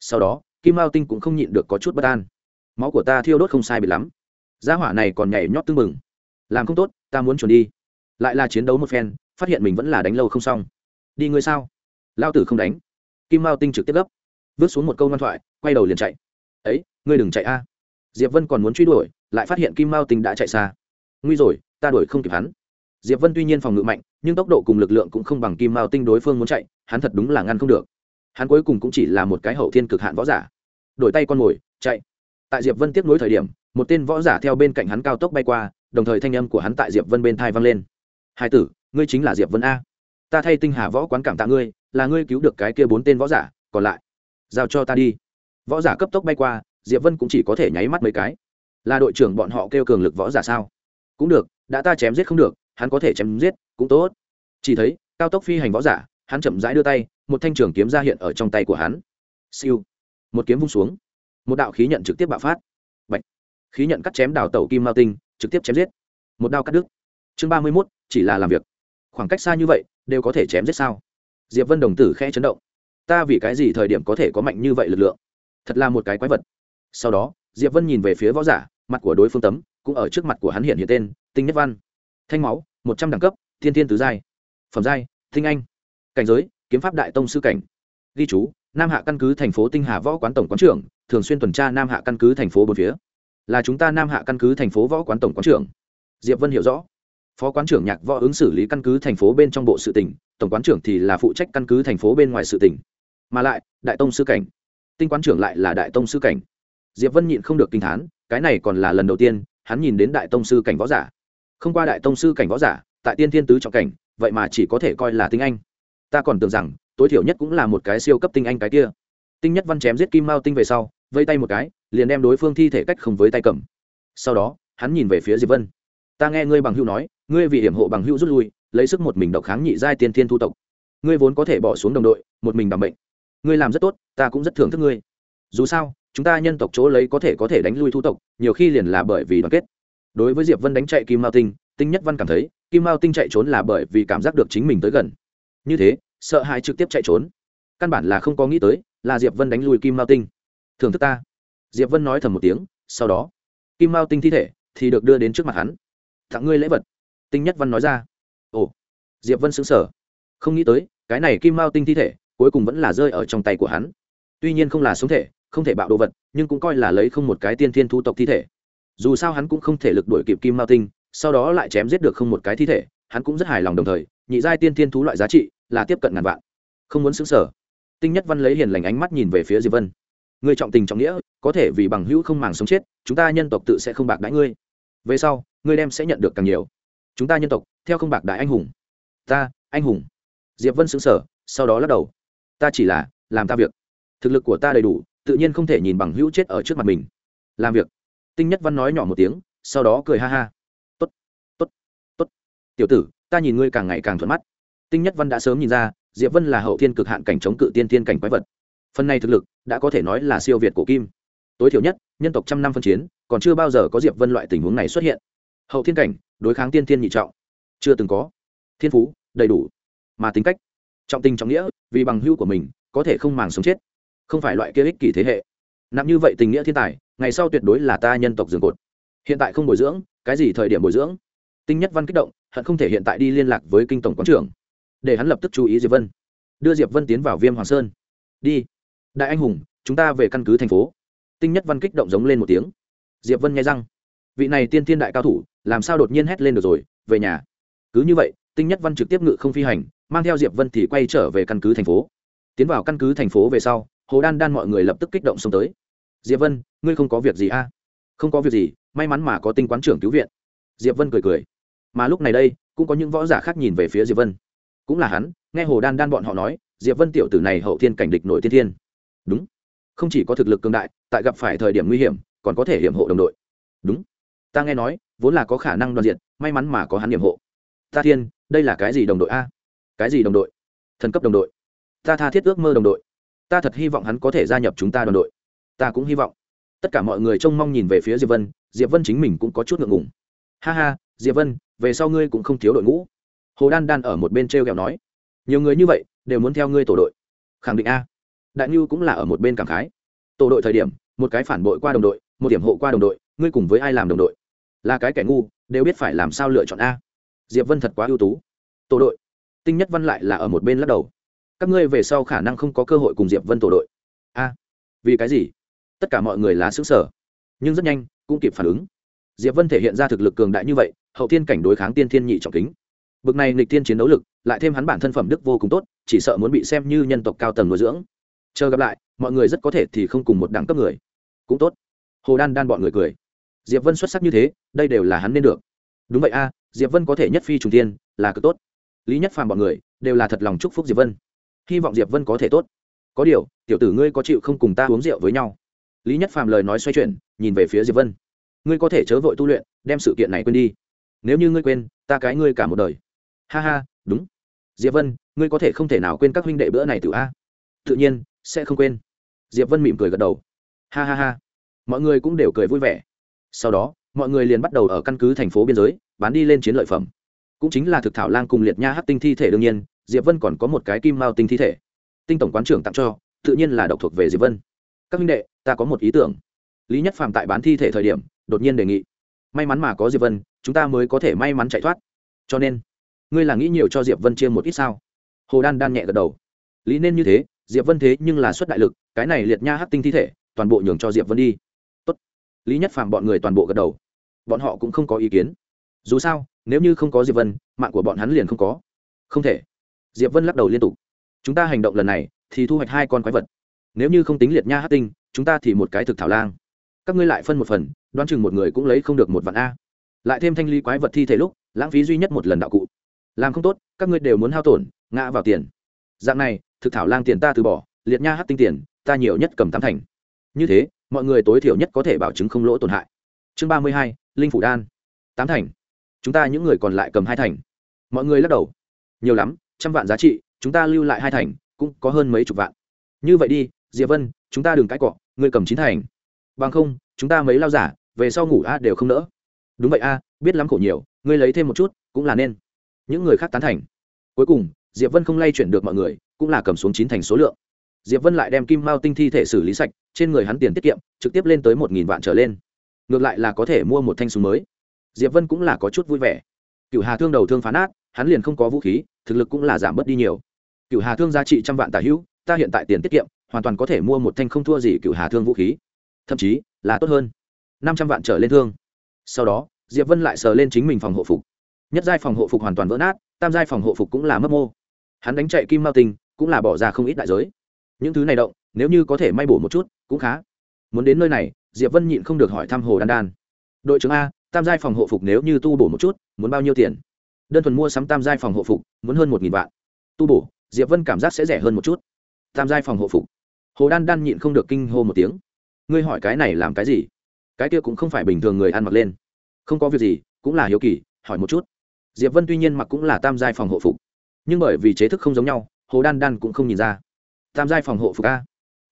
Sau đó, kim mao tinh cũng không nhịn được có chút bất an. Máu của ta thiêu đốt không sai bị lắm. Gia hỏa này còn nhảy nhót tưng mừng làm không tốt, ta muốn chuẩn đi. Lại là chiến đấu một phen, phát hiện mình vẫn là đánh lâu không xong đi ngươi sao? Lao tử không đánh. Kim mao tinh trực tiếp gấp. Vứt xuống một câu ngoan thoại, quay đầu liền chạy. Ấy, ngươi đừng chạy a. Diệp vân còn muốn truy đuổi, lại phát hiện kim mao tinh đã chạy xa. Nguy rồi, ta đuổi không kịp hắn. Diệp vân tuy nhiên phòng ngự mạnh, nhưng tốc độ cùng lực lượng cũng không bằng kim mao tinh đối phương muốn chạy, hắn thật đúng là ngăn không được. Hắn cuối cùng cũng chỉ là một cái hậu thiên cực hạn võ giả. Đổi tay con mồi, chạy. Tại diệp vân tiếp nối thời điểm, một tên võ giả theo bên cạnh hắn cao tốc bay qua, đồng thời thanh âm của hắn tại diệp vân bên thai vang lên. Hai tử, ngươi chính là diệp vân a ta thay tinh hà võ quán cảm tạ ngươi, là ngươi cứu được cái kia bốn tên võ giả, còn lại, giao cho ta đi. Võ giả cấp tốc bay qua, diệp vân cũng chỉ có thể nháy mắt mấy cái. Là đội trưởng bọn họ kêu cường lực võ giả sao? Cũng được, đã ta chém giết không được, hắn có thể chém giết, cũng tốt. Chỉ thấy, cao tốc phi hành võ giả, hắn chậm rãi đưa tay, một thanh trường kiếm ra hiện ở trong tay của hắn. Siêu. Một kiếm vung xuống. Một đạo khí nhận trực tiếp bạo phát. Bạch. khí nhận cắt chém đào tẩu kim mao tinh, trực tiếp chém giết. Một đao cắt đứt. Chương ba mươi mốt, chỉ là làm việc khoảng cách xa như vậy, đều có thể chém giết sao? Diệp vân đồng tử khẽ chấn động. Ta vì cái gì thời điểm có thể có mạnh như vậy lực lượng? Thật là một cái quái vật. Sau đó, diệp vân nhìn về phía võ giả, mặt của đối phương tấm, cũng ở trước mặt của hắn hiện hiện tên, tinh nhất văn. Thanh máu, một trăm đẳng cấp, thiên thiên tứ giai. Phẩm giai, tinh anh. Cảnh giới, kiếm pháp đại tông sư cảnh. Ghi chú, nam hạ căn cứ thành phố tinh hà võ quán tổng quán trưởng, thường xuyên tuần tra nam hạ căn cứ thành phố bốn phía. Là chúng ta nam hạ căn cứ thành phố võ quán tổng quán trưởng. Diệp vân hiểu rõ phó quán trưởng nhạc võ ứng xử lý căn cứ thành phố bên trong bộ sự tỉnh tổng quán trưởng thì là phụ trách căn cứ thành phố bên ngoài sự tỉnh mà lại, đại tông sư cảnh. Tinh quán trưởng lại là đại tông sư cảnh. Diệp vân nhịn không được kinh thán, cái này còn là lần đầu tiên, hắn nhìn đến đại tông sư cảnh võ giả. Không qua đại tông sư cảnh võ giả, tại tiên thiên tứ trọng cảnh, vậy mà chỉ có thể coi là tinh anh. Ta còn tưởng rằng, tối thiểu nhất cũng là một cái siêu cấp tinh anh cái kia. Tinh nhất văn chém giết kim mao tinh về sau, vây tay một cái, liền đem đối phương thi thể cách không với tay cầm. Sau đó, hắn nhìn về phía diệp vân ta nghe ngươi bằng hữu nói, ngươi vì hiểm hộ bằng hữu rút lui, lấy sức một mình độc kháng nhị giai tiên thiên thu tộc. Ngươi vốn có thể bỏ xuống đồng đội, một mình bằng bệnh. Ngươi làm rất tốt, ta cũng rất thưởng thức ngươi. Dù sao, chúng ta nhân tộc chỗ lấy có thể có thể đánh lui thu tộc, nhiều khi liền là bởi vì đoàn kết. Đối với diệp vân đánh chạy kim mao tinh tinh nhất văn cảm thấy, kim mao tinh chạy trốn là bởi vì cảm giác được chính mình tới gần. Như thế, sợ hãi trực tiếp chạy trốn. Căn bản là không có nghĩ tới, là diệp vân đánh lui kim mao tinh. Thưởng thức ta. Diệp vân nói thầm một tiếng, sau đó, kim mao tinh thi thể thì được đưa đến trước mặt hắn tặng ngươi lễ vật. Tinh nhất văn nói ra. Ồ, diệp vân xứng sở không nghĩ tới, cái này kim mao tinh thi thể, cuối cùng vẫn là rơi ở trong tay của hắn. Tuy nhiên không là sống thể, không thể bạo đồ vật, nhưng cũng coi là lấy không một cái tiên thiên thu tộc thi thể. Dù sao hắn cũng không thể lực đuổi kịp kim mao tinh, sau đó lại chém giết được không một cái thi thể, hắn cũng rất hài lòng đồng thời, nhị giai tiên thiên thú loại giá trị là tiếp cận ngàn vạn. Không muốn xứng sở tinh nhất văn lấy hiền lành ánh mắt nhìn về phía diệp vân. Người trọng tình trọng nghĩa, có thể vì bằng hữu không màng sống chết, chúng ta nhân tộc tự sẽ không bạc đãi ngươi. Về sau ngươi đem sẽ nhận được càng nhiều. Chúng ta nhân tộc, theo không bạc đại anh hùng. Ta, anh hùng. Diệp vân xứng sở sau đó lắc đầu. Ta chỉ là làm ta việc. Thực lực của ta đầy đủ, tự nhiên không thể nhìn bằng hữu chết ở trước mặt mình. Làm việc. Tinh nhất văn nói nhỏ một tiếng, sau đó cười ha ha. Tốt tốt tốt. Tiểu tử, ta nhìn ngươi càng ngày càng thuận mắt. Tinh nhất văn đã sớm nhìn ra, diệp vân là hậu thiên cực hạn cảnh chống cự tiên thiên cảnh quái vật. Phần này thực lực, đã có thể nói là siêu việt cổ kim. Tối thiểu nhất, nhân tộc trăm năm phân chiến, còn chưa bao giờ có diệp vân loại tình huống này xuất hiện hậu thiên cảnh, đối kháng tiên thiên nhị trọng. Chưa từng có. Thiên phú, đầy đủ. Mà tính cách, trọng tình trọng nghĩa, vì bằng hữu của mình, có thể không màng sống chết. Không phải loại kia ích kỷ thế hệ. Nặng như vậy tình nghĩa thiên tài, ngày sau tuyệt đối là ta nhân tộc dường cột. Hiện tại không bồi dưỡng, cái gì thời điểm bồi dưỡng? Tinh nhất văn kích động, hận không thể hiện tại đi liên lạc với kinh tổng quán trưởng. Để hắn lập tức chú ý diệp vân. Đưa diệp vân tiến vào viêm hoàng sơn. Đi. Đại anh hùng, chúng ta về căn cứ thành phố. Tinh nhất văn kích động giống lên một tiếng. Diệp vân nghe răng vị này tiên thiên đại cao thủ, làm sao đột nhiên hét lên được rồi, về nhà. Cứ như vậy, tinh nhất văn trực tiếp ngự không phi hành, mang theo diệp vân thì quay trở về căn cứ thành phố. Tiến vào căn cứ thành phố về sau, hồ đan đan mọi người lập tức kích động xông tới. Diệp vân, ngươi không có việc gì a à? không có việc gì, may mắn mà có tinh quán trưởng cứu viện. Diệp vân cười cười. Mà lúc này đây, cũng có những võ giả khác nhìn về phía diệp vân. Cũng là hắn, nghe hồ đan đan bọn họ nói, diệp vân tiểu tử này hậu thiên cảnh địch nội tiên thiên. Đúng. Không chỉ có thực lực cường đại, tại gặp phải thời điểm nguy hiểm, còn có thể hiểm hộ đồng đội. Đúng ta nghe nói, vốn là có khả năng đoàn diện may mắn mà có hắn nhiệm hộ. Ta thiên, đây là cái gì đồng đội a? Cái gì đồng đội? Thần cấp đồng đội. Ta tha thiết ước mơ đồng đội. Ta thật hy vọng hắn có thể gia nhập chúng ta đoàn đội. Ta cũng hy vọng. Tất cả mọi người trông mong nhìn về phía diệp vân diệp vân chính mình cũng có chút ngượng ngùng. Ha ha, diệp vân, về sau ngươi cũng không thiếu đội ngũ. Hồ đan đan ở một bên t r e o kẹo nói. Nhiều người như vậy, đều muốn theo ngươi tổ đội. Khẳng định a. Đại ngưu cũng là ở một bên cảm khái. Tổ đội thời điểm, một cái phản bội qua đồng đội, một điểm hộ qua đồng đội, ngươi cùng với ai làm đồng đội? Là cái kẻ ngu, đều biết phải làm sao lựa chọn a. Diệp vân thật quá ưu tú. Tổ đội. Tinh nhất văn lại là ở một bên lắc đầu. Các ngươi về sau khả năng không có cơ hội cùng diệp vân tổ đội. A. Vì cái gì? Tất cả mọi người là xứ sở nhưng rất nhanh, cũng kịp phản ứng. Diệp vân thể hiện ra thực lực cường đại như vậy, hậu thiên cảnh đối kháng tiên thiên nhị trọng kính. Bực này nghịch thiên chiến đấu lực, lại thêm hắn bản thân phẩm đức vô cùng tốt, chỉ sợ muốn bị xem như nhân tộc cao tầng nuôi dưỡng. Chờ gặp lại, mọi người rất có thể thì không cùng một đẳng cấp người. Cũng tốt. Hồ đan đan bọn người cười diệp vân xuất sắc như thế, đây đều là hắn nên được. Đúng vậy a, diệp vân có thể nhất phi trùng tiên là cực tốt. Lý nhất phàm bọn người, đều là thật lòng chúc phúc diệp vân. Hy vọng diệp vân có thể tốt. Có điều, tiểu tử ngươi có chịu không cùng ta uống rượu với nhau? Lý nhất phàm lời nói xoay chuyển, nhìn về phía diệp vân. Ngươi có thể chớ vội tu luyện, đem sự kiện này quên đi. Nếu như ngươi quên, ta cái ngươi cả một đời. Ha ha, đúng. Diệp vân, ngươi có thể không thể nào quên các huynh đệ bữa này từ a. Tự nhiên, sẽ không quên. Diệp vân mỉm cười gật đầu. Ha ha ha. Mọi người cũng đều cười vui vẻ sau đó, mọi người liền bắt đầu ở căn cứ thành phố biên giới, bán đi lên chiến lợi phẩm. Cũng chính là thực thảo lang cùng liệt nha hát tinh thi thể đương nhiên, diệp vân còn có một cái kim mao tinh thi thể. Tinh tổng quán trưởng tặng cho, tự nhiên là độc thuộc về diệp vân. Các huynh đệ, ta có một ý tưởng. Lý nhất phàm tại bán thi thể thời điểm, đột nhiên đề nghị. May mắn mà có diệp vân, chúng ta mới có thể may mắn chạy thoát. Cho nên, ngươi là nghĩ nhiều cho diệp vân chia một ít sao? Hồ đan đan nhẹ gật đầu. Lý nên như thế, diệp vân thế nhưng là xuất đại lực, cái này liệt nha hắc tinh thi thể, toàn bộ nhường cho diệp vân đi lý nhất phàm bọn người toàn bộ gật đầu. Bọn họ cũng không có ý kiến. Dù sao, nếu như không có diệp vân, mạng của bọn hắn liền không có. Không thể. Diệp vân lắc đầu liên tục. Chúng ta hành động lần này thì thu hoạch hai con quái vật. Nếu như không tính liệt nha hát tinh, chúng ta thì một cái thực thảo lang. Các ngươi lại phân một phần, đoán chừng một người cũng lấy không được một vạn a. Lại thêm thanh ly quái vật thi thể lúc, lãng phí duy nhất một lần đạo cụ. Làm không tốt, các ngươi đều muốn hao tổn, ngã vào tiền. Dạng này, thực thảo lang tiền ta từ bỏ, liệt nha hát tinh tiền, ta nhiều nhất cầm tám thành. Như thế mọi người tối thiểu nhất có thể bảo chứng không lỗ tổn hại. Chương ba mươi hai, linh phủ đan. Tám thành. Chúng ta những người còn lại cầm hai thành. Mọi người lắc đầu. Nhiều lắm, trăm vạn giá trị, chúng ta lưu lại hai thành, cũng có hơn mấy chục vạn. Như vậy đi, diệp vân, chúng ta đừng cãi cọ ngươi cầm chín thành. Bằng không, chúng ta mấy lao giả, về sau ngủ a đều không nỡ. Đúng vậy a, biết lắm khổ nhiều, ngươi lấy thêm một chút, cũng là nên. Những người khác tán thành. Cuối cùng, diệp vân không lay chuyển được mọi người, cũng là cầm xuống chín thành số lượng diệp vân lại đem kim mao tinh thi thể xử lý sạch, trên người hắn tiền tiết kiệm, trực tiếp lên tới một nghìn vạn trở lên. Ngược lại là có thể mua một thanh súng mới. Diệp vân cũng là có chút vui vẻ. Cựu hà thương đầu thương phá nát, hắn liền không có vũ khí, thực lực cũng là giảm bớt đi nhiều. Cựu hà thương giá trị trăm vạn tả hữu, ta hiện tại tiền tiết kiệm, hoàn toàn có thể mua một thanh không thua gì cựu hà thương vũ khí. Thậm chí, là tốt hơn. năm trăm vạn trở lên thương. Sau đó, diệp vân lại sờ lên chính mình phòng hộ phục. Nhất giai phòng hộ phục hoàn toàn vỡ nát, tam giai phòng hộ phục cũng là mất mô. Hắn đánh chạy kim mao tinh, cũng là bỏ ra không ít đại giới những thứ này động, nếu như có thể may bổ một chút, cũng khá. Muốn đến nơi này, diệp vân nhịn không được hỏi thăm hồ đan đan. Đội trưởng a, tam giai phòng hộ phục nếu như tu bổ một chút, muốn bao nhiêu tiền? Đơn thuần mua sắm tam giai phòng hộ phục, muốn hơn một nghìn vạn. Tu bổ, diệp vân cảm giác sẽ rẻ hơn một chút. Tam giai phòng hộ phục. Hồ đan đan nhịn không được kinh hô một tiếng. Ngươi hỏi cái này làm cái gì? Cái kia cũng không phải bình thường người ăn mặc lên. Không có việc gì, cũng là hiếu kỳ, hỏi một chút. Diệp vân tuy nhiên mặc cũng là tam giai phòng hộ phục. Nhưng bởi vì chế thức không giống nhau, hồ đan đan cũng không nhìn ra tam giai phòng hộ phục a.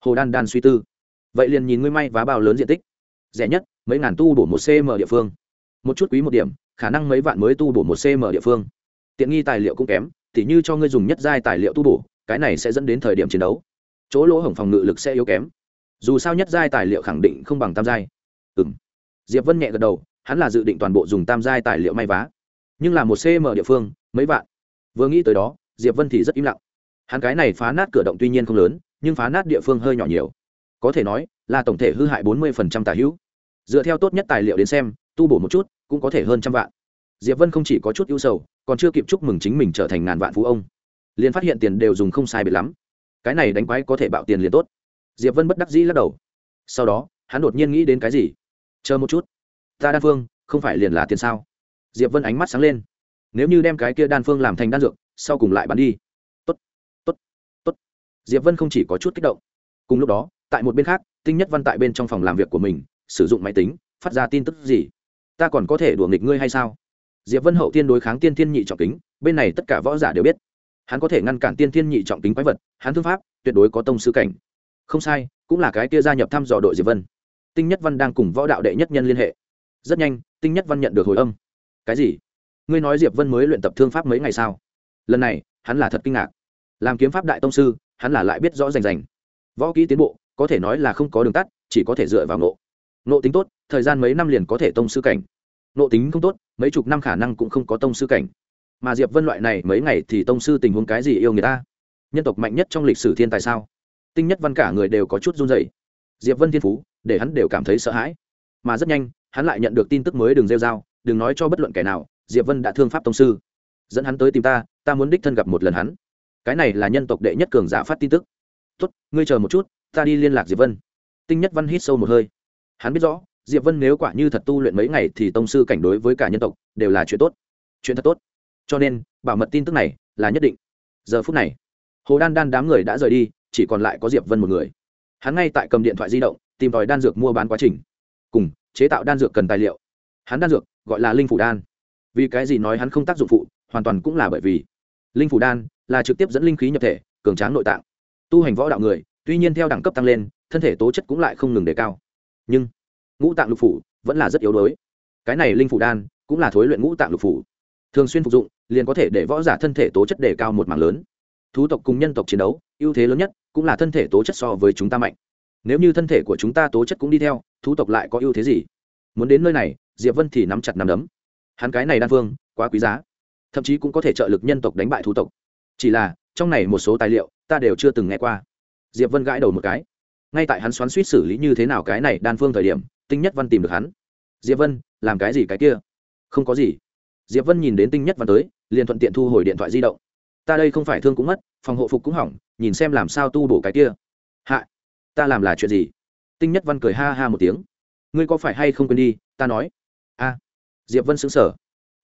Hồ đan đan suy tư. Vậy liền nhìn ngươi may vá bao lớn diện tích. Rẻ nhất, mấy ngàn tu bổ một cm địa phương. Một chút quý một điểm, khả năng mấy vạn mới tu bổ một cm địa phương. Tiện nghi tài liệu cũng kém, tỉ như cho ngươi dùng nhất giai tài liệu tu bổ, cái này sẽ dẫn đến thời điểm chiến đấu. Chỗ lỗ hổng phòng ngự lực sẽ yếu kém. Dù sao nhất giai tài liệu khẳng định không bằng tam giai. Ừ m diệp vân nhẹ gật đầu, hắn là dự định toàn bộ dùng tam giai tài liệu may vá. Nhưng là một cm địa phương, mấy vạn. Vừa nghĩ tới đó, diệp vân thì rất im lặng hắn cái này phá nát cửa động tuy nhiên không lớn, nhưng phá nát địa phương hơi nhỏ nhiều. Có thể nói, là tổng thể hư hại bốn mươi tả hữu. Dựa theo tốt nhất tài liệu đến xem, tu bổ một chút, cũng có thể hơn trăm vạn. Diệp vân không chỉ có chút ưu sầu, còn chưa kịp chúc mừng chính mình trở thành ngàn vạn phú ông. Liền phát hiện tiền đều dùng không sai biệt lắm. Cái này đánh quái có thể bạo tiền liền tốt. Diệp vân bất đắc dĩ lắc đầu. Sau đó, hắn đột nhiên nghĩ đến cái gì? Chờ một chút. Ta đan phương, không phải liền là tiền sao? Diệp vân ánh mắt sáng lên. Nếu như đem cái kia đan phương làm thành đan dược, sau cùng lại bán đi diệp vân không chỉ có chút kích động. Cùng lúc đó, tại một bên khác, tinh nhất văn tại bên trong phòng làm việc của mình, sử dụng máy tính, phát ra tin tức gì? Ta còn có thể đùa nghịch ngươi hay sao? Diệp vân hậu tiên đối kháng tiên thiên nhị trọng kính, bên này tất cả võ giả đều biết. Hắn có thể ngăn cản tiên thiên nhị trọng kính quái vật, hắn thương pháp, tuyệt đối có tông sư cảnh. Không sai, cũng là cái kia gia nhập thăm dò đội diệp vân. Tinh nhất văn đang cùng võ đạo đệ nhất nhân liên hệ. Rất nhanh, tinh nhất văn nhận được hồi âm. Cái gì? Ngươi nói diệp vân mới luyện tập thương pháp mấy ngày sao? Lần này, hắn là thật kinh ngạc. Làm kiếm pháp đại tông sư hắn là lại biết rõ rành rành. Võ kỹ tiến bộ, có thể nói là không có đường tắt, chỉ có thể dựa vào nộ nộ tính tốt, thời gian mấy năm liền có thể tông sư cảnh. Nộ tính không tốt, mấy chục năm khả năng cũng không có tông sư cảnh. Mà diệp vân loại này, mấy ngày thì tông sư tình huống cái gì yêu người ta? Nhân tộc mạnh nhất trong lịch sử thiên tài sao? Tinh nhất văn cả người đều có chút run dày diệp vân thiên phú, để hắn đều cảm thấy sợ hãi. Mà rất nhanh, hắn lại nhận được tin tức mới đừng rêu r a o đừng nói cho bất luận kẻ nào, diệp vân đã thương pháp tông sư. Dẫn hắn tới tìm ta ta muốn đích thân gặp một lần hắn cái này là nhân tộc đệ nhất cường giả phát tin tức. Tốt, ngươi chờ một chút, ta đi liên lạc diệp vân. Tinh nhất văn hít sâu một hơi. Hắn biết rõ, diệp vân nếu quả như thật tu luyện mấy ngày thì tông sư cảnh đối với cả nhân tộc đều là chuyện tốt. Chuyện thật tốt. Cho nên, bảo mật tin tức này là nhất định. Giờ phút này, hồ đan đan đám người đã rời đi, chỉ còn lại có diệp vân một người. Hắn ngay tại cầm điện thoại di động, tìm tòi đan dược mua bán quá trình. Cùng, chế tạo đan dược cần tài liệu. Hắn đan dược gọi là linh phủ đan. Vì cái gì nói hắn không tác dụng phụ, hoàn toàn cũng là bởi vì linh phủ đan là trực tiếp dẫn linh khí nhập thể, cường tráng nội tạng. Tu hành võ đạo người, tuy nhiên theo đẳng cấp tăng lên, thân thể tố chất cũng lại không ngừng đề cao. Nhưng, ngũ tạng lục phủ vẫn là rất yếu đuối. Cái này linh phủ đan cũng là thối luyện ngũ tạng lục phủ. Thường xuyên phục dụng, liền có thể để võ giả thân thể tố chất đề cao một mảng lớn. Thú tộc cùng nhân tộc chiến đấu, ưu thế lớn nhất cũng là thân thể tố chất so với chúng ta mạnh. Nếu như thân thể của chúng ta tố chất cũng đi theo, thú tộc lại có ưu thế gì? Muốn đến nơi này, diệp vân thì nắm chặt nắm đấm. Hắn cái này đan phương, quá quý giá. Thậm chí cũng có thể trợ lực nhân tộc đánh bại thú tộc chỉ là, trong này một số tài liệu, ta đều chưa từng nghe qua. Diệp vân gãi đầu một cái. Ngay tại hắn xoắn suýt xử lý như thế nào cái này đan phương thời điểm, tinh nhất văn tìm được hắn. Diệp vân, làm cái gì cái kia? Không có gì. Diệp vân nhìn đến tinh nhất văn tới, liền thuận tiện thu hồi điện thoại di động. Ta đây không phải thương cũng mất, phòng hộ phục cũng hỏng, nhìn xem làm sao tu bổ cái kia. Hạ, ta làm là chuyện gì? Tinh nhất văn cười ha ha một tiếng. Ngươi có phải hay không quên đi, ta nói. A. Diệp vân xứng sở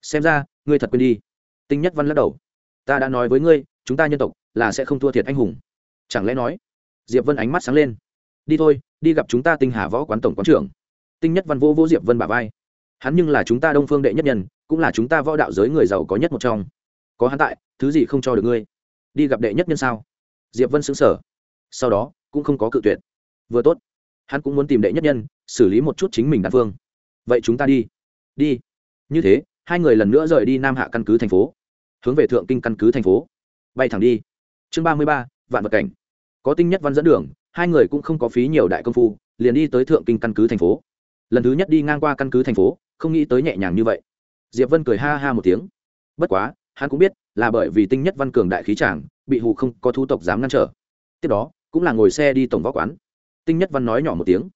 xem ra, ngươi thật quên đi. Tinh nhất văn lắc đầu ta đã nói với ngươi, chúng ta nhân tộc là sẽ không thua thiệt anh hùng. Chẳng lẽ nói? Diệp vân ánh mắt sáng lên. Đi thôi, đi gặp chúng ta tinh hà võ quán tổng quán trưởng. Tinh nhất văn vô vô diệp vân bà vai. Hắn nhưng là chúng ta đông phương đệ nhất nhân, cũng là chúng ta võ đạo giới người giàu có nhất một trong. Có hắn tại, thứ gì không cho được ngươi? Đi gặp đệ nhất nhân sao? Diệp vân xứng sở sau đó, cũng không có cự tuyệt. Vừa tốt. Hắn cũng muốn tìm đệ nhất nhân, xử lý một chút chính mình đan phương vậy chúng ta đi. Đi. Như thế, hai người lần nữa rời đi nam hạ căn cứ thành phố hướng về thượng kinh căn cứ thành phố. Bay thẳng đi. Chương ba mươi ba, vạn vật cảnh. Có tinh nhất văn dẫn đường, hai người cũng không có phí nhiều đại công phu, liền đi tới thượng kinh căn cứ thành phố. Lần thứ nhất đi ngang qua căn cứ thành phố, không nghĩ tới nhẹ nhàng như vậy. Diệp vân cười ha ha một tiếng. Bất quá, hắn cũng biết là bởi vì tinh nhất văn cường đại khí tràng bị hù không có thu tộc dám ngăn trở. Tiếp đó, cũng là ngồi xe đi tổng võ quán. Tinh nhất văn nói nhỏ một tiếng.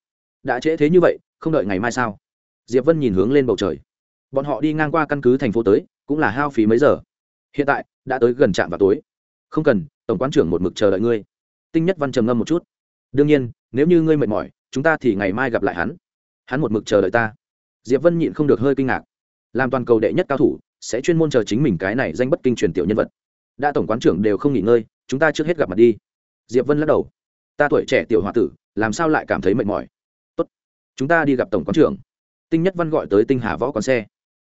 Đã trễ thế như vậy, không đợi ngày mai sao? Diệp vân nhìn hướng lên bầu trời. Bọn họ đi ngang qua căn cứ thành phố tới, cũng là hao phí mấy giờ? Hiện tại, đã tới gần trạm vào tối. Không cần, tổng quán trưởng một mực chờ đợi ngươi. Tinh nhất văn trầm ngâm một chút. Đương nhiên, nếu như ngươi mệt mỏi, chúng ta thì ngày mai gặp lại hắn. Hắn một mực chờ đợi ta. Diệp vân nhịn không được hơi kinh ngạc. Làm toàn cầu đệ nhất cao thủ, sẽ chuyên môn chờ chính mình cái này danh bất kinh truyền tiểu nhân vật. Đã tổng quán trưởng đều không nghỉ ngơi, chúng ta trước hết gặp mặt đi. Diệp vân lắc đầu. Ta tuổi trẻ tiểu h o a tử, làm sao lại cảm thấy mệt mỏi? Tốt, chúng ta đi gặp tổng quán trưởng. Tinh nhất văn gọi tới tinh hà võ quán xe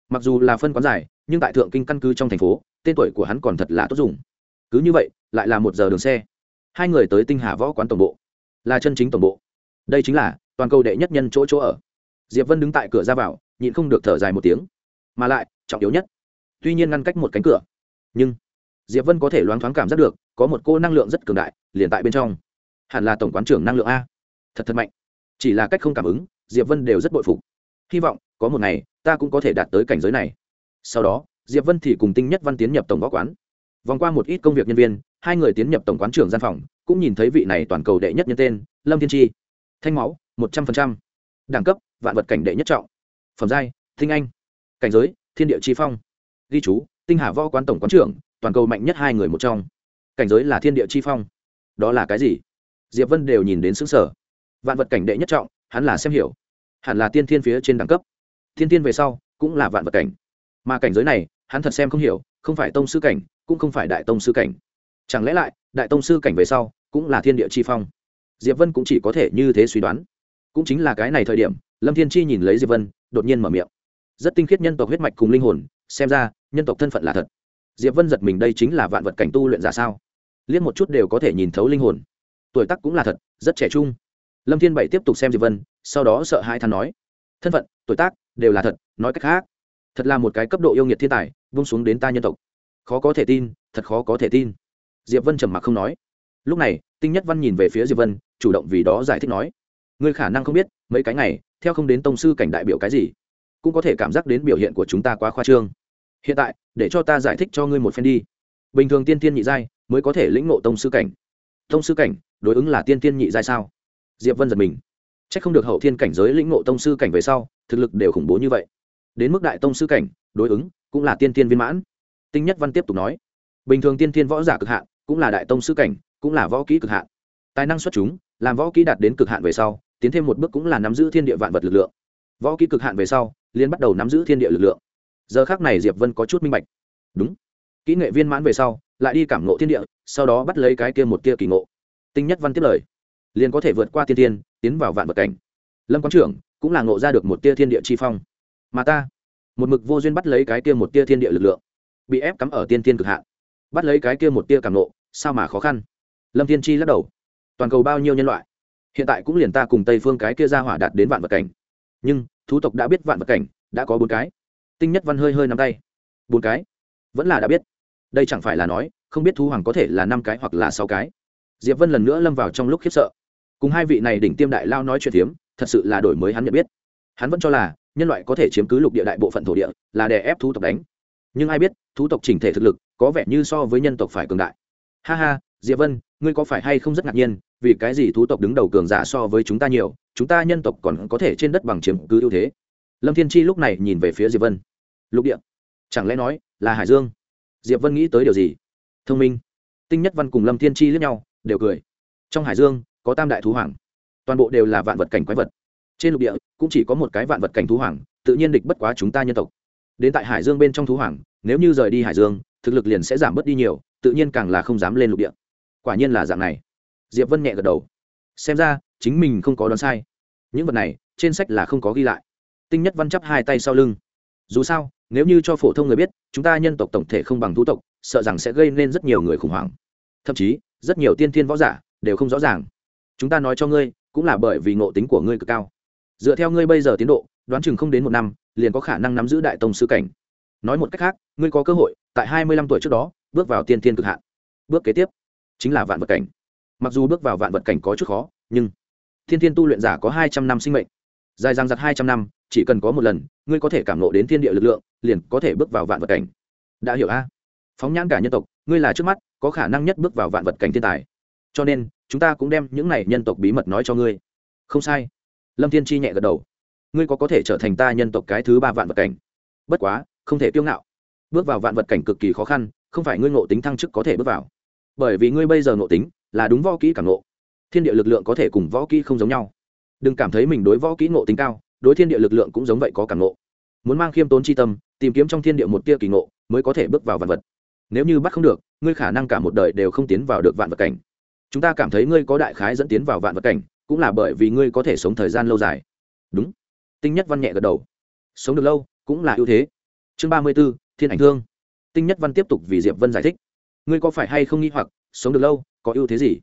mặc dù là phân quán dài, nhưng tại thượng kinh căn cứ trong thành phố, tên tuổi của hắn còn thật là tốt dùng. Cứ như vậy, lại là một giờ đường xe. Hai người tới tinh hà võ quán tổng bộ. Là chân chính tổng bộ. Đây chính là, toàn cầu đệ nhất nhân chỗ chỗ ở. Diệp vân đứng tại cửa ra vào, nhịn không được thở dài một tiếng. Mà lại, trọng yếu nhất, tuy nhiên ngăn cách một cánh cửa. Nhưng, diệp vân có thể loáng thoáng cảm giác được, có một cô năng lượng rất cường đại, liền tại bên trong. Hẳn là tổng quán trưởng năng lượng a. Thật thật mạnh. Chỉ là cách không cảm ứng, diệp vân đều rất bội phục. Hy vọng, có một ngày ta cũng có thể đạt tới cảnh giới này. Sau đó, diệp vân thì cùng tinh nhất văn tiến nhập tổng võ quán. Vòng qua một ít công việc nhân viên, hai người tiến nhập tổng quán trưởng gian phòng, cũng nhìn thấy vị này toàn cầu đệ nhất nhân tên, lâm thiên tri thanh máu, một trăm linh đẳng cấp, vạn vật cảnh đệ nhất trọng. Phẩm giai thinh anh. Cảnh giới, thiên địa tri phong. Ghi chú, tinh hà võ quán tổng quán trưởng, toàn cầu mạnh nhất hai người một trong. Cảnh giới là thiên địa chi phong. Đó là cái gì? Diệp vân đều nhìn đến xứng sở vạn vật cảnh đệ nhất trọng, hắn là xem hiểu. Hẳn là tiên thiên phía trên đẳng cấp thiên tiên về sau, cũng là vạn vật cảnh. Mà cảnh giới này, hắn thật xem không hiểu, không phải tông sư cảnh, cũng không phải đại tông sư cảnh. Chẳng lẽ lại, đại tông sư cảnh về sau, cũng là thiên địa chi phong? Diệp vân cũng chỉ có thể như thế suy đoán. Cũng chính là cái này thời điểm, lâm thiên chi nhìn lấy diệp vân, đột nhiên mở miệng. Rất tinh khiết nhân tộc huyết mạch cùng linh hồn, xem ra, nhân tộc thân phận là thật. Diệp vân giật mình đây chính là vạn vật cảnh tu luyện giả sao? Liên một chút đều có thể nhìn thấu linh hồn. Tuổi tác cũng là thật, rất trẻ trung. Lâm thiên bảy tiếp tục xem diệp vân, sau đó sợ hai than nói. Thân phận, tuổi tác đều là thật, nói cách khác, thật là một cái cấp độ yêu nghiệt thiên tài, vung xuống đến ta nhân tộc. Khó có thể tin, thật khó có thể tin. Diệp vân trầm mặc không nói. Lúc này, tinh nhất văn nhìn về phía diệp vân, chủ động vì đó giải thích nói, ngươi khả năng không biết, mấy cái này, theo không đến tông sư cảnh đại biểu cái gì, cũng có thể cảm giác đến biểu hiện của chúng ta quá khoa trương. Hiện tại, để cho ta giải thích cho ngươi một phen đi. Bình thường tiên tiên nhị giai mới có thể lĩnh ngộ tông sư cảnh. Tông sư cảnh, đối ứng là tiên tiên nhị giai sao? Diệp vân giật mình. C h ắ c không được hậu thiên cảnh giới lĩnh ngộ tông sư cảnh về sau thực lực đều khủng bố như vậy. Đến mức đại tông sư cảnh, đối ứng, cũng là tiên tiên viên mãn. Tinh nhất văn tiếp tục nói, bình thường tiên tiên võ giả cực hạn, cũng là đại tông sư cảnh, cũng là võ kỹ cực hạn. Tài năng xuất chúng, làm võ kỹ đạt đến cực hạn về sau, tiến thêm một bước cũng là nắm giữ thiên địa vạn vật lực lượng. Võ kỹ cực hạn về sau liên bắt đầu nắm giữ thiên địa lực lượng. Giờ khác này diệp vân có chút minh bạch. Đúng. Kỹ nghệ viên mãn về sau, lại đi cảm ngộ thiên địa, sau đó bắt lấy cái kia một kia kỳ ngộ. Tinh nhất văn tiếp lời, liền có thể vượt qua tiên tiên tiến vào vạn vật cảnh. Lâm quán trưởng cũng là ngộ ra được một tia thiên địa chi phong. Mà ta, một mực vô duyên bắt lấy cái kia một tia thiên địa lực lượng, bị ép cắm ở tiên tiên cực hạn. Bắt lấy cái kia một tia cảm nộ, sao mà khó khăn? Lâm thiên chi lắc đầu. Toàn cầu bao nhiêu nhân loại? Hiện tại cũng liền ta cùng tây phương cái kia ra hỏa đạt đến vạn vật cảnh. Nhưng, thú tộc đã biết vạn vật cảnh, đã có bốn cái. Tinh nhất văn hơi hơi nắm tay. Bốn cái? Vẫn là đã biết. Đây chẳng phải là nói, không biết thú hoàng có thể là năm cái hoặc là sáu cái. Diệp vân lần nữa lâm vào trong lúc khiếp sợ. Cùng hai vị này đỉnh tiêm đại lao nói chuyện hiếm thật sự là đổi mới hắn nhận biết. Hắn vẫn cho là, nhân loại có thể chiếm cứ lục địa đại bộ phận thổ địa, là đè ép thú tộc đánh. Nhưng ai biết, thú tộc chỉnh thể thực lực, có vẻ như so với nhân tộc phải cường đại. Ha ha, diệp vân, ngươi có phải hay không rất ngạc nhiên, vì cái gì thú tộc đứng đầu cường giả so với chúng ta nhiều, chúng ta nhân tộc còn có thể trên đất bằng chiếm cứ ưu thế? Lâm thiên chi lúc này nhìn về phía diệp vân. Lục địa? Chẳng lẽ nói là hải dương? Diệp vân nghĩ tới điều gì? Thông minh. Tinh nhất văn cùng lâm thiên chi lướt nhau, đều cười. Trong hải dương, có tam đại thú hoàng toàn bộ đều là vạn vật cảnh quái vật. Trên lục địa cũng chỉ có một cái vạn vật cảnh thú hoàng, tự nhiên địch bất quá chúng ta nhân tộc. Đến tại hải dương bên trong thú hoàng, nếu như rời đi hải dương, thực lực liền sẽ giảm bớt đi nhiều, tự nhiên càng là không dám lên lục địa. Quả nhiên là dạng này. Diệp vân nhẹ gật đầu. Xem ra, chính mình không có đoán sai. Những vật này, trên sách là không có ghi lại. Tinh nhất văn chắp hai tay sau lưng. Dù sao, nếu như cho phổ thông người biết, chúng ta nhân tộc tổng thể không bằng thú tộc, sợ rằng sẽ gây nên rất nhiều người khủng hoảng. Thậm chí, rất nhiều tiên thiên võ giả đều không rõ ràng. Chúng ta nói cho ngươi cũng là bởi vì ngộ tính của ngươi cực cao. Dựa theo ngươi bây giờ tiến độ, đoán chừng không đến một năm, liền có khả năng nắm giữ đại tông sư cảnh. Nói một cách khác, ngươi có cơ hội, tại hai mươi lăm tuổi trước đó, bước vào tiên thiên cực hạn. Bước kế tiếp, chính là vạn vật cảnh. Mặc dù bước vào vạn vật cảnh có chút khó, nhưng thiên thiên tu luyện giả có hai trăm năm sinh mệnh. Dài dằng dặc hai trăm năm, chỉ cần có một lần, ngươi có thể cảm ngộ đến thiên địa lực lượng, liền có thể bước vào vạn vật cảnh. Đã hiểu a? Phóng nhãn cả nhân tộc, ngươi là trước mắt, có khả năng nhất bước vào vạn vật cảnh thiên tài. Cho nên chúng ta cũng đem những này nhân tộc bí mật nói cho ngươi. Không sai. Lâm thiên chi nhẹ gật đầu. Ngươi có có thể trở thành ta nhân tộc cái thứ ba vạn vật cảnh. Bất quá, không thể kiêu ngạo. Bước vào vạn vật cảnh cực kỳ khó khăn, không phải ngươi ngộ tính thăng chức có thể bước vào. Bởi vì ngươi bây giờ ngộ tính là đúng võ kỹ cảm ngộ. Thiên địa lực lượng có thể cùng võ kỹ không giống nhau. Đừng cảm thấy mình đối võ kỹ ngộ tính cao, đối thiên địa lực lượng cũng giống vậy có cảm ngộ. Muốn mang khiêm tốn c h i tâm, tìm kiếm trong thiên địa một tia kỳ ngộ, mới có thể bước vào vạn vật. Nếu như bắt không được, ngươi khả năng cả một đời đều không tiến vào được vạn vật cảnh chúng ta cảm thấy ngươi có đại khái dẫn tiến vào vạn vật cảnh, cũng là bởi vì ngươi có thể sống thời gian lâu dài. Đúng. Tinh nhất văn nhẹ gật đầu. Sống được lâu, cũng là ưu thế. Chương ba mươi b ố thiên ảnh thương. Tinh nhất văn tiếp tục vì diệp vân giải thích. Ngươi có phải hay không nghi hoặc, sống được lâu, có ưu thế gì?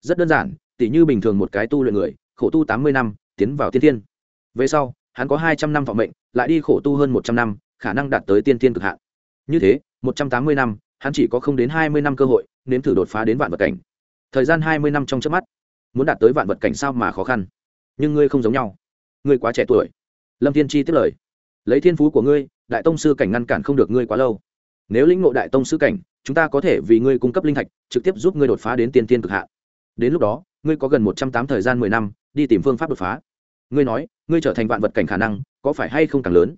Rất đơn giản, tỉ như bình thường một cái tu luyện người, khổ tu tám mươi năm, tiến vào tiên thiên. Về sau, hắn có hai trăm năm vọng mệnh, lại đi khổ tu hơn một trăm năm, khả năng đạt tới tiên thiên cực hạn. Như thế, một trăm tám mươi năm, hắn chỉ có không đến hai mươi năm cơ hội, nếm thử đột phá đến vạn vật cảnh thời gian hai mươi năm trong trước mắt. Muốn đạt tới vạn vật cảnh sao mà khó khăn. Nhưng ngươi không giống nhau. Ngươi quá trẻ tuổi. Lâm thiên chi tiết lời. Lấy thiên phú của ngươi, đại tông sư cảnh ngăn cản không được ngươi quá lâu. Nếu lĩnh ngộ đại tông sư cảnh, chúng ta có thể vì ngươi cung cấp linh thạch, trực tiếp giúp ngươi đột phá đến tiên tiên cực Hạ. đến lúc đó, ngươi có gần một trăm tám thời gian mười năm, đi tìm phương pháp đột phá. Ngươi nói, ngươi trở thành vạn vật cảnh khả năng, có phải hay không càng lớn?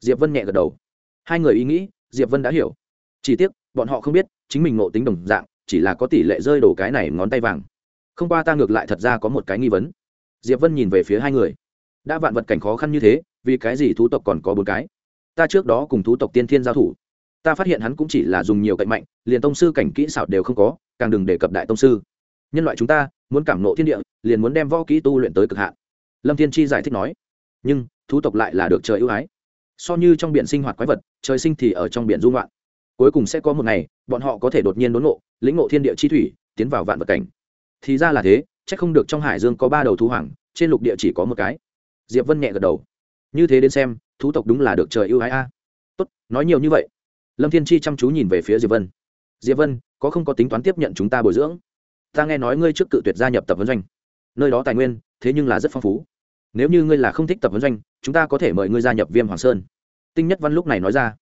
Diệp vân nhẹ gật đầu. Hai người ý nghĩ, diệp vân đã hiểu. Chỉ tiếc, bọn họ không biết, chính mình ngộ tính đồng dạng chỉ là có tỷ lệ rơi đổ cái này ngón tay vàng. Không qua ta ngược lại thật ra có một cái nghi vấn. Diệp vân nhìn về phía hai người. Đã vạn vật cảnh khó khăn như thế, vì cái gì thú tộc còn có bốn cái? Ta trước đó cùng thú tộc tiên thiên giao thủ. Ta phát hiện hắn cũng chỉ là dùng nhiều cạnh mạnh, liền tông sư cảnh kỹ xảo đều không có, càng đừng đề cập đại tông sư. Nhân loại chúng ta, muốn cảm nộ thiên địa, liền muốn đem võ kỹ tu luyện tới cực hạn. Lâm thiên chi giải thích nói. Nhưng, thú tộc lại là được trời ưu ái. So như trong biển sinh hoạt quái vật, trời sinh thì ở trong biển dung loạn cuối cùng sẽ có một ngày, bọn họ có thể đột nhiên đốn ngộ, lĩnh ngộ thiên địa chi thủy, tiến vào vạn vật cảnh. Thì ra là thế c h ắ c không được trong hải dương có ba đầu thú hoàng, trên lục địa chỉ có một cái. Diệp vân nhẹ gật đầu. Như thế đến xem, thú tộc đúng là được trời ưu ái a. Tốt, nói nhiều như vậy. Lâm thiên chi chăm chú nhìn về phía diệp vân. Diệp vân, có không có tính toán tiếp nhận chúng ta bồi dưỡng? Ta nghe nói ngươi trước cự tuyệt gia nhập tập vấn doanh. Nơi đó tài nguyên, thế nhưng là rất phong phú. Nếu như ngươi là không thích tập vấn doanh, chúng ta có thể mời ngươi gia nhập viêm hoàng sơn. Tinh nhất văn lúc này nói ra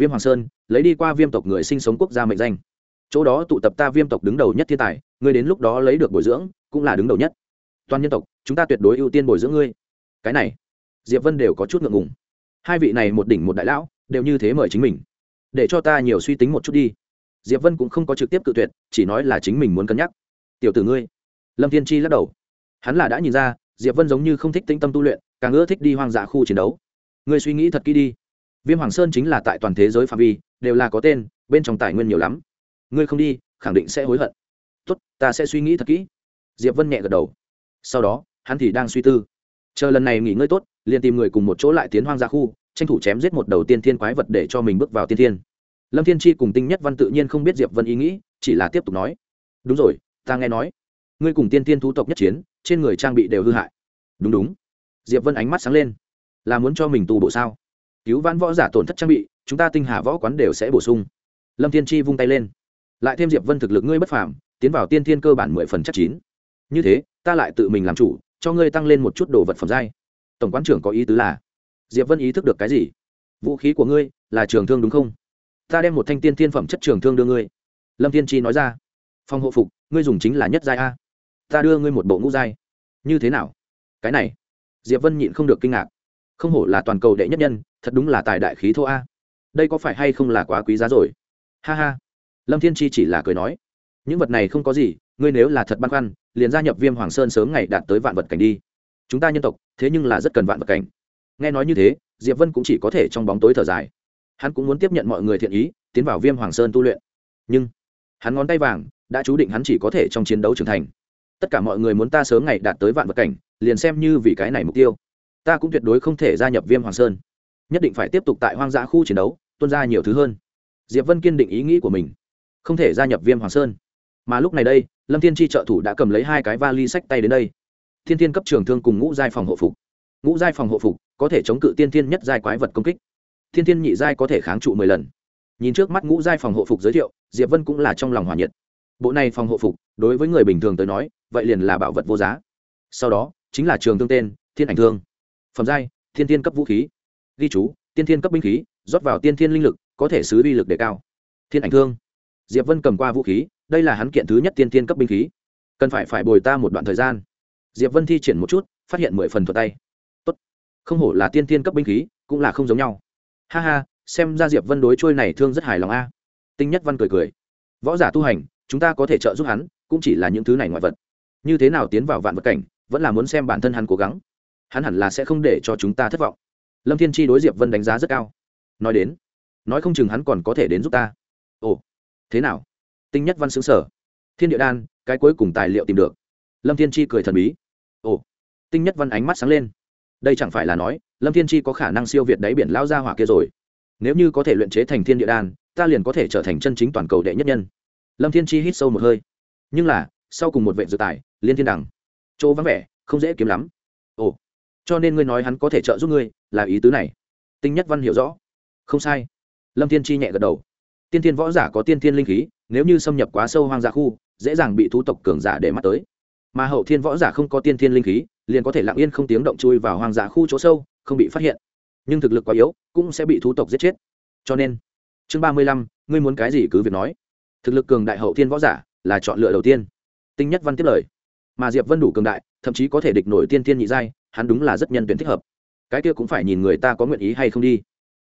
viêm hoàng sơn, lấy đi qua viêm tộc người sinh sống quốc gia mệnh danh. Chỗ đó tụ tập ta viêm tộc đứng đầu nhất thiên tài, ngươi đến lúc đó lấy được bồi dưỡng, cũng là đứng đầu nhất. Toàn nhân tộc, chúng ta tuyệt đối ưu tiên bồi dưỡng ngươi. Cái này, diệp vân đều có chút ngượng ngùng. Hai vị này một đỉnh một đại lão, đều như thế mời chính mình. Để cho ta nhiều suy tính một chút đi. Diệp vân cũng không có trực tiếp cự tuyệt, chỉ nói là chính mình muốn cân nhắc. Tiểu tử ngươi, lâm thiên chi lắc đầu. Hắn là đã nhìn ra, diệp vân giống như không thích tĩnh tâm tu luyện, càng ưa thích đi hoang dã khu chiến đấu. Ngươi suy nghĩ thật kỹ đi viêm hoàng sơn chính là tại toàn thế giới phạm vi, đều là có tên, bên trong tài nguyên nhiều lắm. Ngươi không đi, khẳng định sẽ hối hận. Tốt, ta sẽ suy nghĩ thật kỹ. Diệp vân nhẹ gật đầu. Sau đó, hắn thì đang suy tư. Chờ lần này nghỉ ngơi tốt, liền tìm người cùng một chỗ lại tiến hoang ra khu, tranh thủ chém giết một đầu tiên thiên quái vật để cho mình bước vào tiên thiên. Lâm thiên chi cùng tinh nhất văn tự nhiên không biết diệp vân ý nghĩ, chỉ là tiếp tục nói. Đúng rồi, ta nghe nói, ngươi cùng tiên thiên thú tộc nhất chiến, trên người trang bị đều hư hại. Đúng đúng. Diệp vân ánh mắt sáng lên. Là muốn cho mình tu bộ sao? Cứu vãn võ giả tổn thất trang bị, chúng ta tinh hà võ quán đều sẽ bổ sung. Lâm thiên chi vung tay lên. Lại thêm diệp vân thực lực ngươi bất phàm, tiến vào tiên thiên cơ bản mười phần chắc chín. Như thế, ta lại tự mình làm chủ, cho ngươi tăng lên một chút đồ vật phẩm giai. Tổng quán trưởng có ý tứ là, diệp vân ý thức được cái gì? Vũ khí của ngươi là trường thương đúng không? Ta đem một thanh tiên thiên phẩm chất trường thương đưa ngươi. Lâm thiên chi nói ra. Phòng hộ phục, ngươi dùng chính là nhất giai a. Ta đưa ngươi một bộ ngũ giai. Như thế nào? Cái này, diệp vân nhịn không được kinh ngạc không hổ là toàn cầu đệ nhất nhân, thật đúng là tài đại khí thô a. Đây có phải hay không là quá quý giá rồi? Ha ha. Lâm thiên chi chỉ là cười nói. Những vật này không có gì, ngươi nếu là thật băn khoăn, liền gia nhập viêm hoàng sơn sớm ngày đạt tới vạn vật cảnh đi. Chúng ta nhân tộc, thế nhưng là rất cần vạn vật cảnh. Nghe nói như thế, diệp vân cũng chỉ có thể trong bóng tối thở dài. Hắn cũng muốn tiếp nhận mọi người thiện ý, tiến vào viêm hoàng sơn tu luyện. Nhưng, hắn ngón tay vàng, đã chú định hắn chỉ có thể trong chiến đấu trưởng thành. Tất cả mọi người muốn ta sớm ngày đạt tới vạn vật cảnh, liền xem như vì cái này mục tiêu ta cũng tuyệt đối không thể gia nhập viêm hoàng sơn. Nhất định phải tiếp tục tại hoang dã khu chiến đấu, tuân ra nhiều thứ hơn. Diệp vân kiên định ý nghĩ của mình. Không thể gia nhập viêm hoàng sơn. Mà lúc này đây, lâm thiên tri trợ thủ đã cầm lấy hai cái vali sách tay đến đây. Thiên thiên cấp trường thương cùng ngũ giai phòng hộ phục. Ngũ giai phòng hộ phục có thể chống cự tiên thiên nhất giai quái vật công kích. Thiên thiên nhị giai có thể kháng trụ mười lần. Nhìn trước mắt ngũ giai phòng hộ phục giới thiệu, diệp vân cũng là trong lòng hòa nhiệt. Bộ này phòng hộ phục, đối với người bình thường tới nói, vậy liền là bảo vật vô giá. Sau đó, chính là trường thương tên, thiên ảnh thương phẩm giai thiên thiên cấp vũ khí. Ghi chú, tiên thiên cấp binh khí, rót vào tiên thiên linh lực, có thể xứ uy lực đề cao. Thiên ảnh thương. Diệp vân cầm qua vũ khí, đây là hắn kiện thứ nhất tiên thiên cấp binh khí. Cần phải phải bồi ta một đoạn thời gian. Diệp vân thi triển một chút, phát hiện mười phần thuật tay. Tốt. Không hổ là tiên thiên cấp binh khí, cũng là không giống nhau. Ha ha, xem ra diệp vân đối trôi này thương rất hài lòng a. Tinh nhất văn cười cười. Võ giả tu hành, chúng ta có thể trợ giúp hắn, cũng chỉ là những thứ này ngoại vật. Như thế nào tiến vào vạn vật cảnh, vẫn là muốn xem bản thân hắn cố gắng hắn hẳn là sẽ không để cho chúng ta thất vọng. Lâm thiên tri đối diệp vân đánh giá rất cao. Nói đến nói không chừng hắn còn có thể đến giúp ta. Ồ thế nào? Tinh nhất văn xứng sở thiên địa đan cái cuối cùng tài liệu tìm được. Lâm thiên tri cười thần bí. Ồ tinh nhất văn ánh mắt sáng lên. Đây chẳng phải là nói lâm thiên tri có khả năng siêu việt đáy biển lao ra hỏa kia rồi. Nếu như có thể luyện chế thành thiên địa đan ta liền có thể trở thành chân chính toàn cầu đệ nhất nhân. Lâm thiên tri hít sâu một hơi. Nhưng là sau cùng một vệ dự tài liên thiên Đằng, chỗ vắng vẻ không dễ kiếm lắm. Ồ cho nên ngươi nói hắn có thể trợ giúp ngươi, là ý tứ này. Tinh nhất văn hiểu rõ. Không sai. Lâm thiên chi nhẹ gật đầu. Tiên thiên võ giả có tiên thiên linh khí, nếu như xâm nhập quá sâu hoang dã khu, dễ dàng bị thú tộc cường giả để mắt tới. Mà hậu thiên võ giả không có tiên thiên linh khí, liền có thể lặng yên không tiếng động chui vào hoang dã khu chỗ sâu, không bị phát hiện. Nhưng thực lực quá yếu, cũng sẽ bị thú tộc giết chết. Cho nên, chương ba mươi lăm, ngươi muốn cái gì cứ việc nói. Thực lực cường đại hậu thiên võ giả là chọn lựa đầu tiên. Tinh nhất văn tiếp lời. Mà diệp vân đủ cường đại, thậm chí có thể địch nổi tiên thiên nhị giai hắn đúng là rất nhân tuyển thích hợp. Cái kia cũng phải nhìn người ta có nguyện ý hay không đi.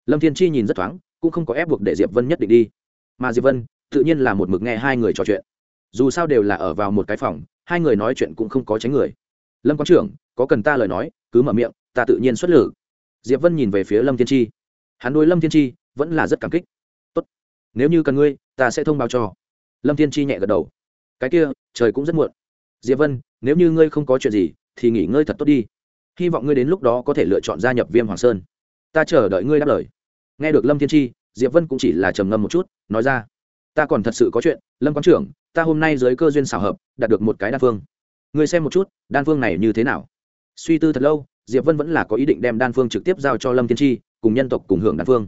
Lâm thiên chi nhìn rất thoáng, cũng không có ép buộc để diệp vân nhất định đi. Mà diệp vân, tự nhiên là một mực nghe hai người trò chuyện. Dù sao đều là ở vào một cái phòng, hai người nói chuyện cũng không có tránh người. Lâm quán trưởng, có cần ta lời nói, cứ mở miệng, ta tự nhiên xuất lử. Diệp vân nhìn về phía lâm thiên chi. Hắn đối lâm thiên chi vẫn là rất cảm kích. Tốt, nếu như cần ngươi, ta sẽ thông báo cho. Lâm thiên chi nhẹ gật đầu. Cái kia, trời cũng rất muộn. Diệp vân, nếu như ngươi không có chuyện gì, thì nghỉ ngơi thật tốt đi hy vọng ngươi đến lúc đó có thể lựa chọn gia nhập viêm hoàng sơn. Ta chờ đợi ngươi đáp lời. Nghe được lâm thiên tri diệp vân cũng chỉ là trầm ngâm một chút, nói ra, ta còn thật sự có chuyện, lâm quán trưởng, ta hôm nay dưới cơ duyên xảo hợp, đạt được một cái đan phương. Ngươi xem một chút, đan phương này như thế nào? Suy tư thật lâu, diệp vân vẫn là có ý định đem đan phương trực tiếp giao cho lâm thiên tri cùng nhân tộc cùng hưởng đan phương.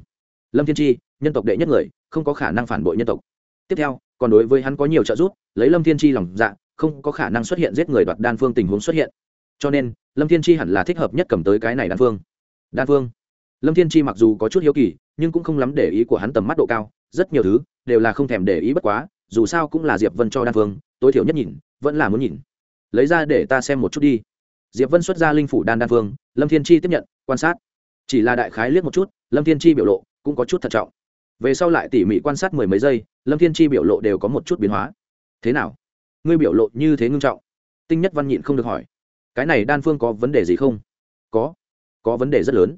Lâm thiên tri nhân tộc đệ nhất người, không có khả năng phản bội nhân tộc. Tiếp theo, còn đối với hắn có nhiều trợ giúp, lấy lâm thiên tri lòng dạ không có khả năng xuất hiện giết người đoạt đan phương tình huống xuất hiện cho nên, lâm thiên chi hẳn là thích hợp nhất cầm tới cái này đan phương đan phương lâm thiên chi mặc dù có chút hiếu kỳ, nhưng cũng không lắm để ý của hắn tầm mắt độ cao, rất nhiều thứ đều là không thèm để ý bất quá, dù sao cũng là diệp vân cho đan phương tối thiểu nhất nhìn, vẫn là muốn nhìn. Lấy ra để ta xem một chút đi. Diệp vân xuất ra linh phủ đan đan phương lâm thiên chi tiếp nhận, quan sát. Chỉ là đại khái liếc một chút, lâm thiên chi biểu lộ cũng có chút thận trọng. Về sau lại tỉ mỉ quan sát mười mấy giây, lâm thiên chi biểu lộ đều có một chút biến hóa. Thế nào? Ngươi biểu lộ như thế ngưng trọng. Tinh nhất văn nhịn không được hỏi cái này đan phương có vấn đề gì không? Có. Có vấn đề rất lớn.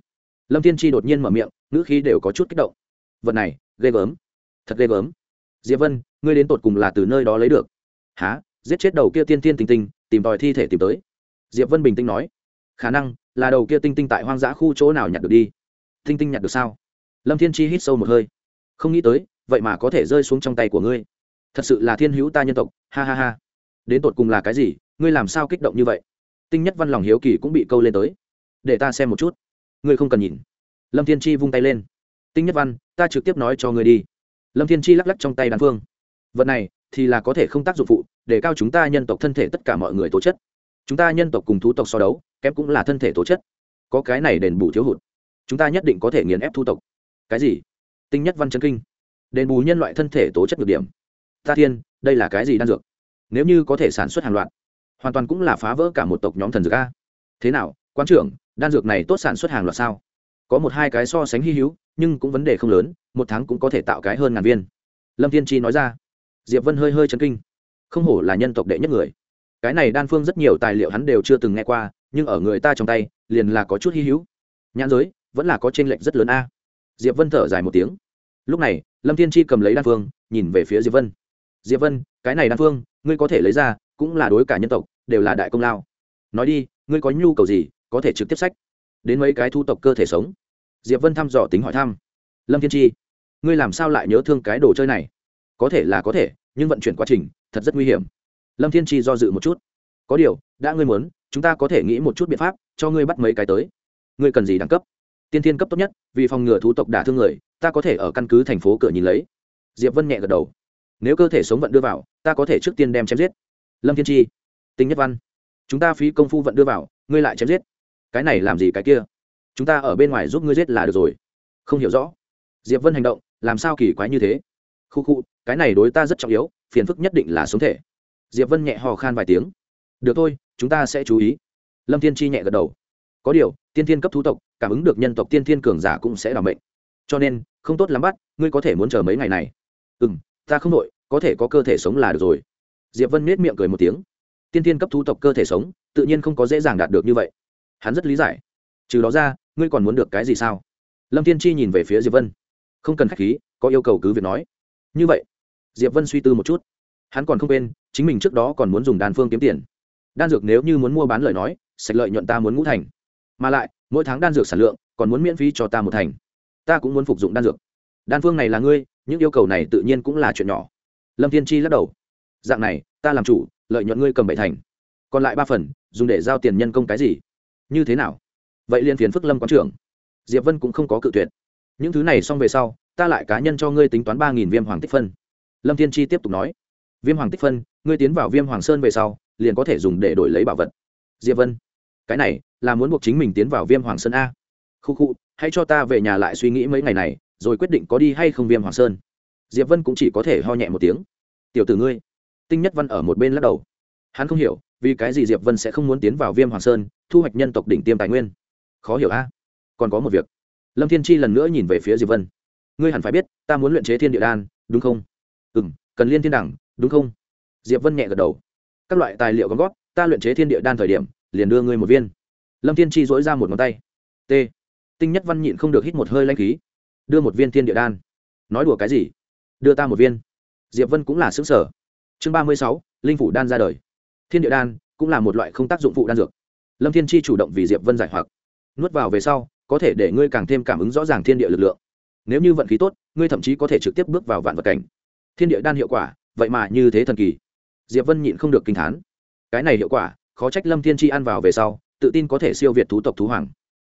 Lâm thiên tri đột nhiên mở miệng, ngữ khí đều có chút kích động. Vật này, ghê gớm. Thật ghê gớm. Diệp vân, ngươi đến tột cùng là từ nơi đó lấy được? Há giết chết đầu kia tiên tiên tinh tinh, tìm tòi thi thể tìm tới. Diệp vân bình tĩnh nói. Khả năng là đầu kia tinh tinh tại hoang dã khu chỗ nào nhặt được đi. Tinh tinh nhặt được sao? Lâm thiên chi hít sâu một hơi. Không nghĩ tới, vậy mà có thể rơi xuống trong tay của ngươi. Thật sự là thiên hữu ta nhân tộc, ha ha ha. Đến tột cùng là cái gì? Ngươi làm sao kích động như vậy? Tinh nhất văn lòng hiếu kỳ cũng bị câu lên tới. Để ta xem một chút. Ngươi không cần nhìn. Lâm thiên chi vung tay lên. Tinh nhất văn, ta trực tiếp nói cho ngươi đi. Lâm thiên chi lắc lắc trong tay đàn phương. Vật này thì là có thể không tác dụng phụ, để cao chúng ta nhân tộc thân thể tất cả mọi người tố chất. Chúng ta nhân tộc cùng thú tộc so đấu, kém cũng là thân thể tố chất. Có cái này đền bù thiếu hụt. Chúng ta nhất định có thể nghiền ép thu tộc. Cái gì? Tinh nhất văn chân kinh. Đền bù nhân loại thân thể tố chất nhược điểm. Ta thiên, đây là cái gì đan dược? Nếu như có thể sản xuất hàng loạt hoàn toàn cũng là phá vỡ cả một tộc nhóm thần dược a. Thế nào quan trưởng, đan dược này tốt sản xuất hàng loạt sao? Có một hai cái so sánh hy hữu, nhưng cũng vấn đề không lớn, một tháng cũng có thể tạo cái hơn ngàn viên. Lâm thiên chi nói ra. Diệp vân hơi hơi chấn kinh. Không hổ là nhân tộc đệ nhất người. Cái này đan phương rất nhiều tài liệu hắn đều chưa từng nghe qua, nhưng ở người ta trong tay, liền là có chút hy hữu. Nhãn giới, vẫn là có t r ê n lệch rất lớn a. Diệp vân thở dài một tiếng. Lúc này, lâm thiên chi cầm lấy đan phương, nhìn về phía diệp vân. Diệp vân, cái này đan phương, ngươi có thể lấy ra cũng là đối cả nhân tộc, đều là đại công lao. Nói đi, ngươi có nhu cầu gì, có thể trực tiếp sách. Đến mấy cái thu tộc cơ thể sống. Diệp vân thăm dò tính hỏi thăm. Lâm thiên chi, ngươi làm sao lại nhớ thương cái đồ chơi này? Có thể là có thể, nhưng vận chuyển quá trình, thật rất nguy hiểm. Lâm thiên chi do dự một chút. Có điều, đã ngươi muốn, chúng ta có thể nghĩ một chút biện pháp, cho ngươi bắt mấy cái tới. Ngươi cần gì đẳng cấp? Tiên thiên cấp tốt nhất, vì phòng ngừa thú tộc đả thương người, ta có thể ở căn cứ thành phố cửa nhìn lấy. Diệp vân nhẹ gật đầu. Nếu cơ thể sống vận đưa vào, ta có thể trước tiên đem chém giết lâm thiên chi, tinh nhất văn, chúng ta phí công phu vận đưa vào, ngươi lại chém giết. Cái này làm gì cái kia? Chúng ta ở bên ngoài giúp ngươi giết là được rồi. Không hiểu rõ. Diệp vân hành động, làm sao kỳ quái như thế? Khu khu, cái này đối ta rất trọng yếu, phiền phức nhất định là sống thể. Diệp vân nhẹ hò khan vài tiếng. Được thôi, chúng ta sẽ chú ý. Lâm thiên chi nhẹ gật đầu. Có điều, tiên thiên cấp thú tộc, cảm ứng được nhân tộc tiên thiên cường giả cũng sẽ đảm bệnh cho nên, không tốt lắm bắt, ngươi có thể muốn chờ mấy ngày này. Ừ m ta không nội có thể có cơ thể sống là được rồi diệp vân nết miệng cười một tiếng. Tiên thiên cấp thu tộc cơ thể sống, tự nhiên không có dễ dàng đạt được như vậy. Hắn rất lý giải. Trừ đó ra, ngươi còn muốn được cái gì sao? Lâm thiên chi nhìn về phía diệp vân. Không cần k h á c h khí, có yêu cầu cứ việc nói. Như vậy, diệp vân suy tư một chút. Hắn còn không quên, chính mình trước đó còn muốn dùng đan phương kiếm tiền. Đan dược nếu như muốn mua bán lời nói, sạch lợi nhuận ta muốn ngũ thành. Mà lại, mỗi tháng đan dược sản lượng, còn muốn miễn phí cho ta một thành. Ta cũng muốn phục dụng đan dược. Đan phương này là ngươi, những yêu cầu này tự nhiên cũng là chuyện nhỏ. Lâm thiên chi lắc đầu dạng này, ta làm chủ, lợi nhuận ngươi cầm bảy thành. Còn lại ba phần, dùng để giao tiền nhân công cái gì? Như thế nào? Vậy liên phiền phức lâm quán trưởng. Diệp vân cũng không có cự tuyệt. Những thứ này xong về sau, ta lại cá nhân cho ngươi tính toán ba nghìn viêm hoàng tích phân. Lâm thiên chi tiếp tục nói. Viêm hoàng tích phân, ngươi tiến vào viêm hoàng sơn về sau, liền có thể dùng để đổi lấy bảo vật. Diệp vân. Cái này, là muốn buộc chính mình tiến vào viêm hoàng sơn a. Khu khu, hãy cho ta về nhà lại suy nghĩ mấy ngày này, rồi quyết định có đi hay không viêm hoàng sơn. Diệp vân cũng chỉ có thể ho nhẹ một tiếng. Tiểu tử ngươi tinh nhất văn ở một bên lắc đầu. Hắn không hiểu, vì cái gì diệp vân sẽ không muốn tiến vào viêm hoàng sơn, thu hoạch nhân tộc đỉnh tiêm tài nguyên. Khó hiểu a. À? Còn có một việc. Lâm thiên chi lần nữa nhìn về phía diệp vân. Ngươi hẳn phải biết, ta muốn luyện chế thiên địa đan, đúng không? Ừ m cần liên thiên đẳng, đúng không? Diệp vân nhẹ gật đầu. Các loại tài liệu gom góp, ta luyện chế thiên địa đan thời điểm, liền đưa ngươi một viên. Lâm thiên chi dỗi ra một ngón tay. T. Tinh nhất văn nhịn không được hít một hơi lanh khí. Đưa một viên thiên địa đan. Nói đùa cái gì? Đưa ta một viên. Diệp vân cũng là xứng sở chương ba mươi sáu, linh phủ đan ra đời. Thiên địa đan cũng là một loại không tác dụng phụ đan dược. Lâm thiên chi chủ động vì diệp vân giải hoặc. Nuốt vào về sau, có thể để ngươi càng thêm cảm ứng rõ ràng thiên địa lực lượng. Nếu như vận khí tốt, ngươi thậm chí có thể trực tiếp bước vào vạn vật cảnh. Thiên địa đan hiệu quả, vậy mà như thế thần kỳ. Diệp vân nhịn không được kinh thán. Cái này hiệu quả, khó trách lâm thiên chi ăn vào về sau, tự tin có thể siêu việt thú tộc thú hoàng.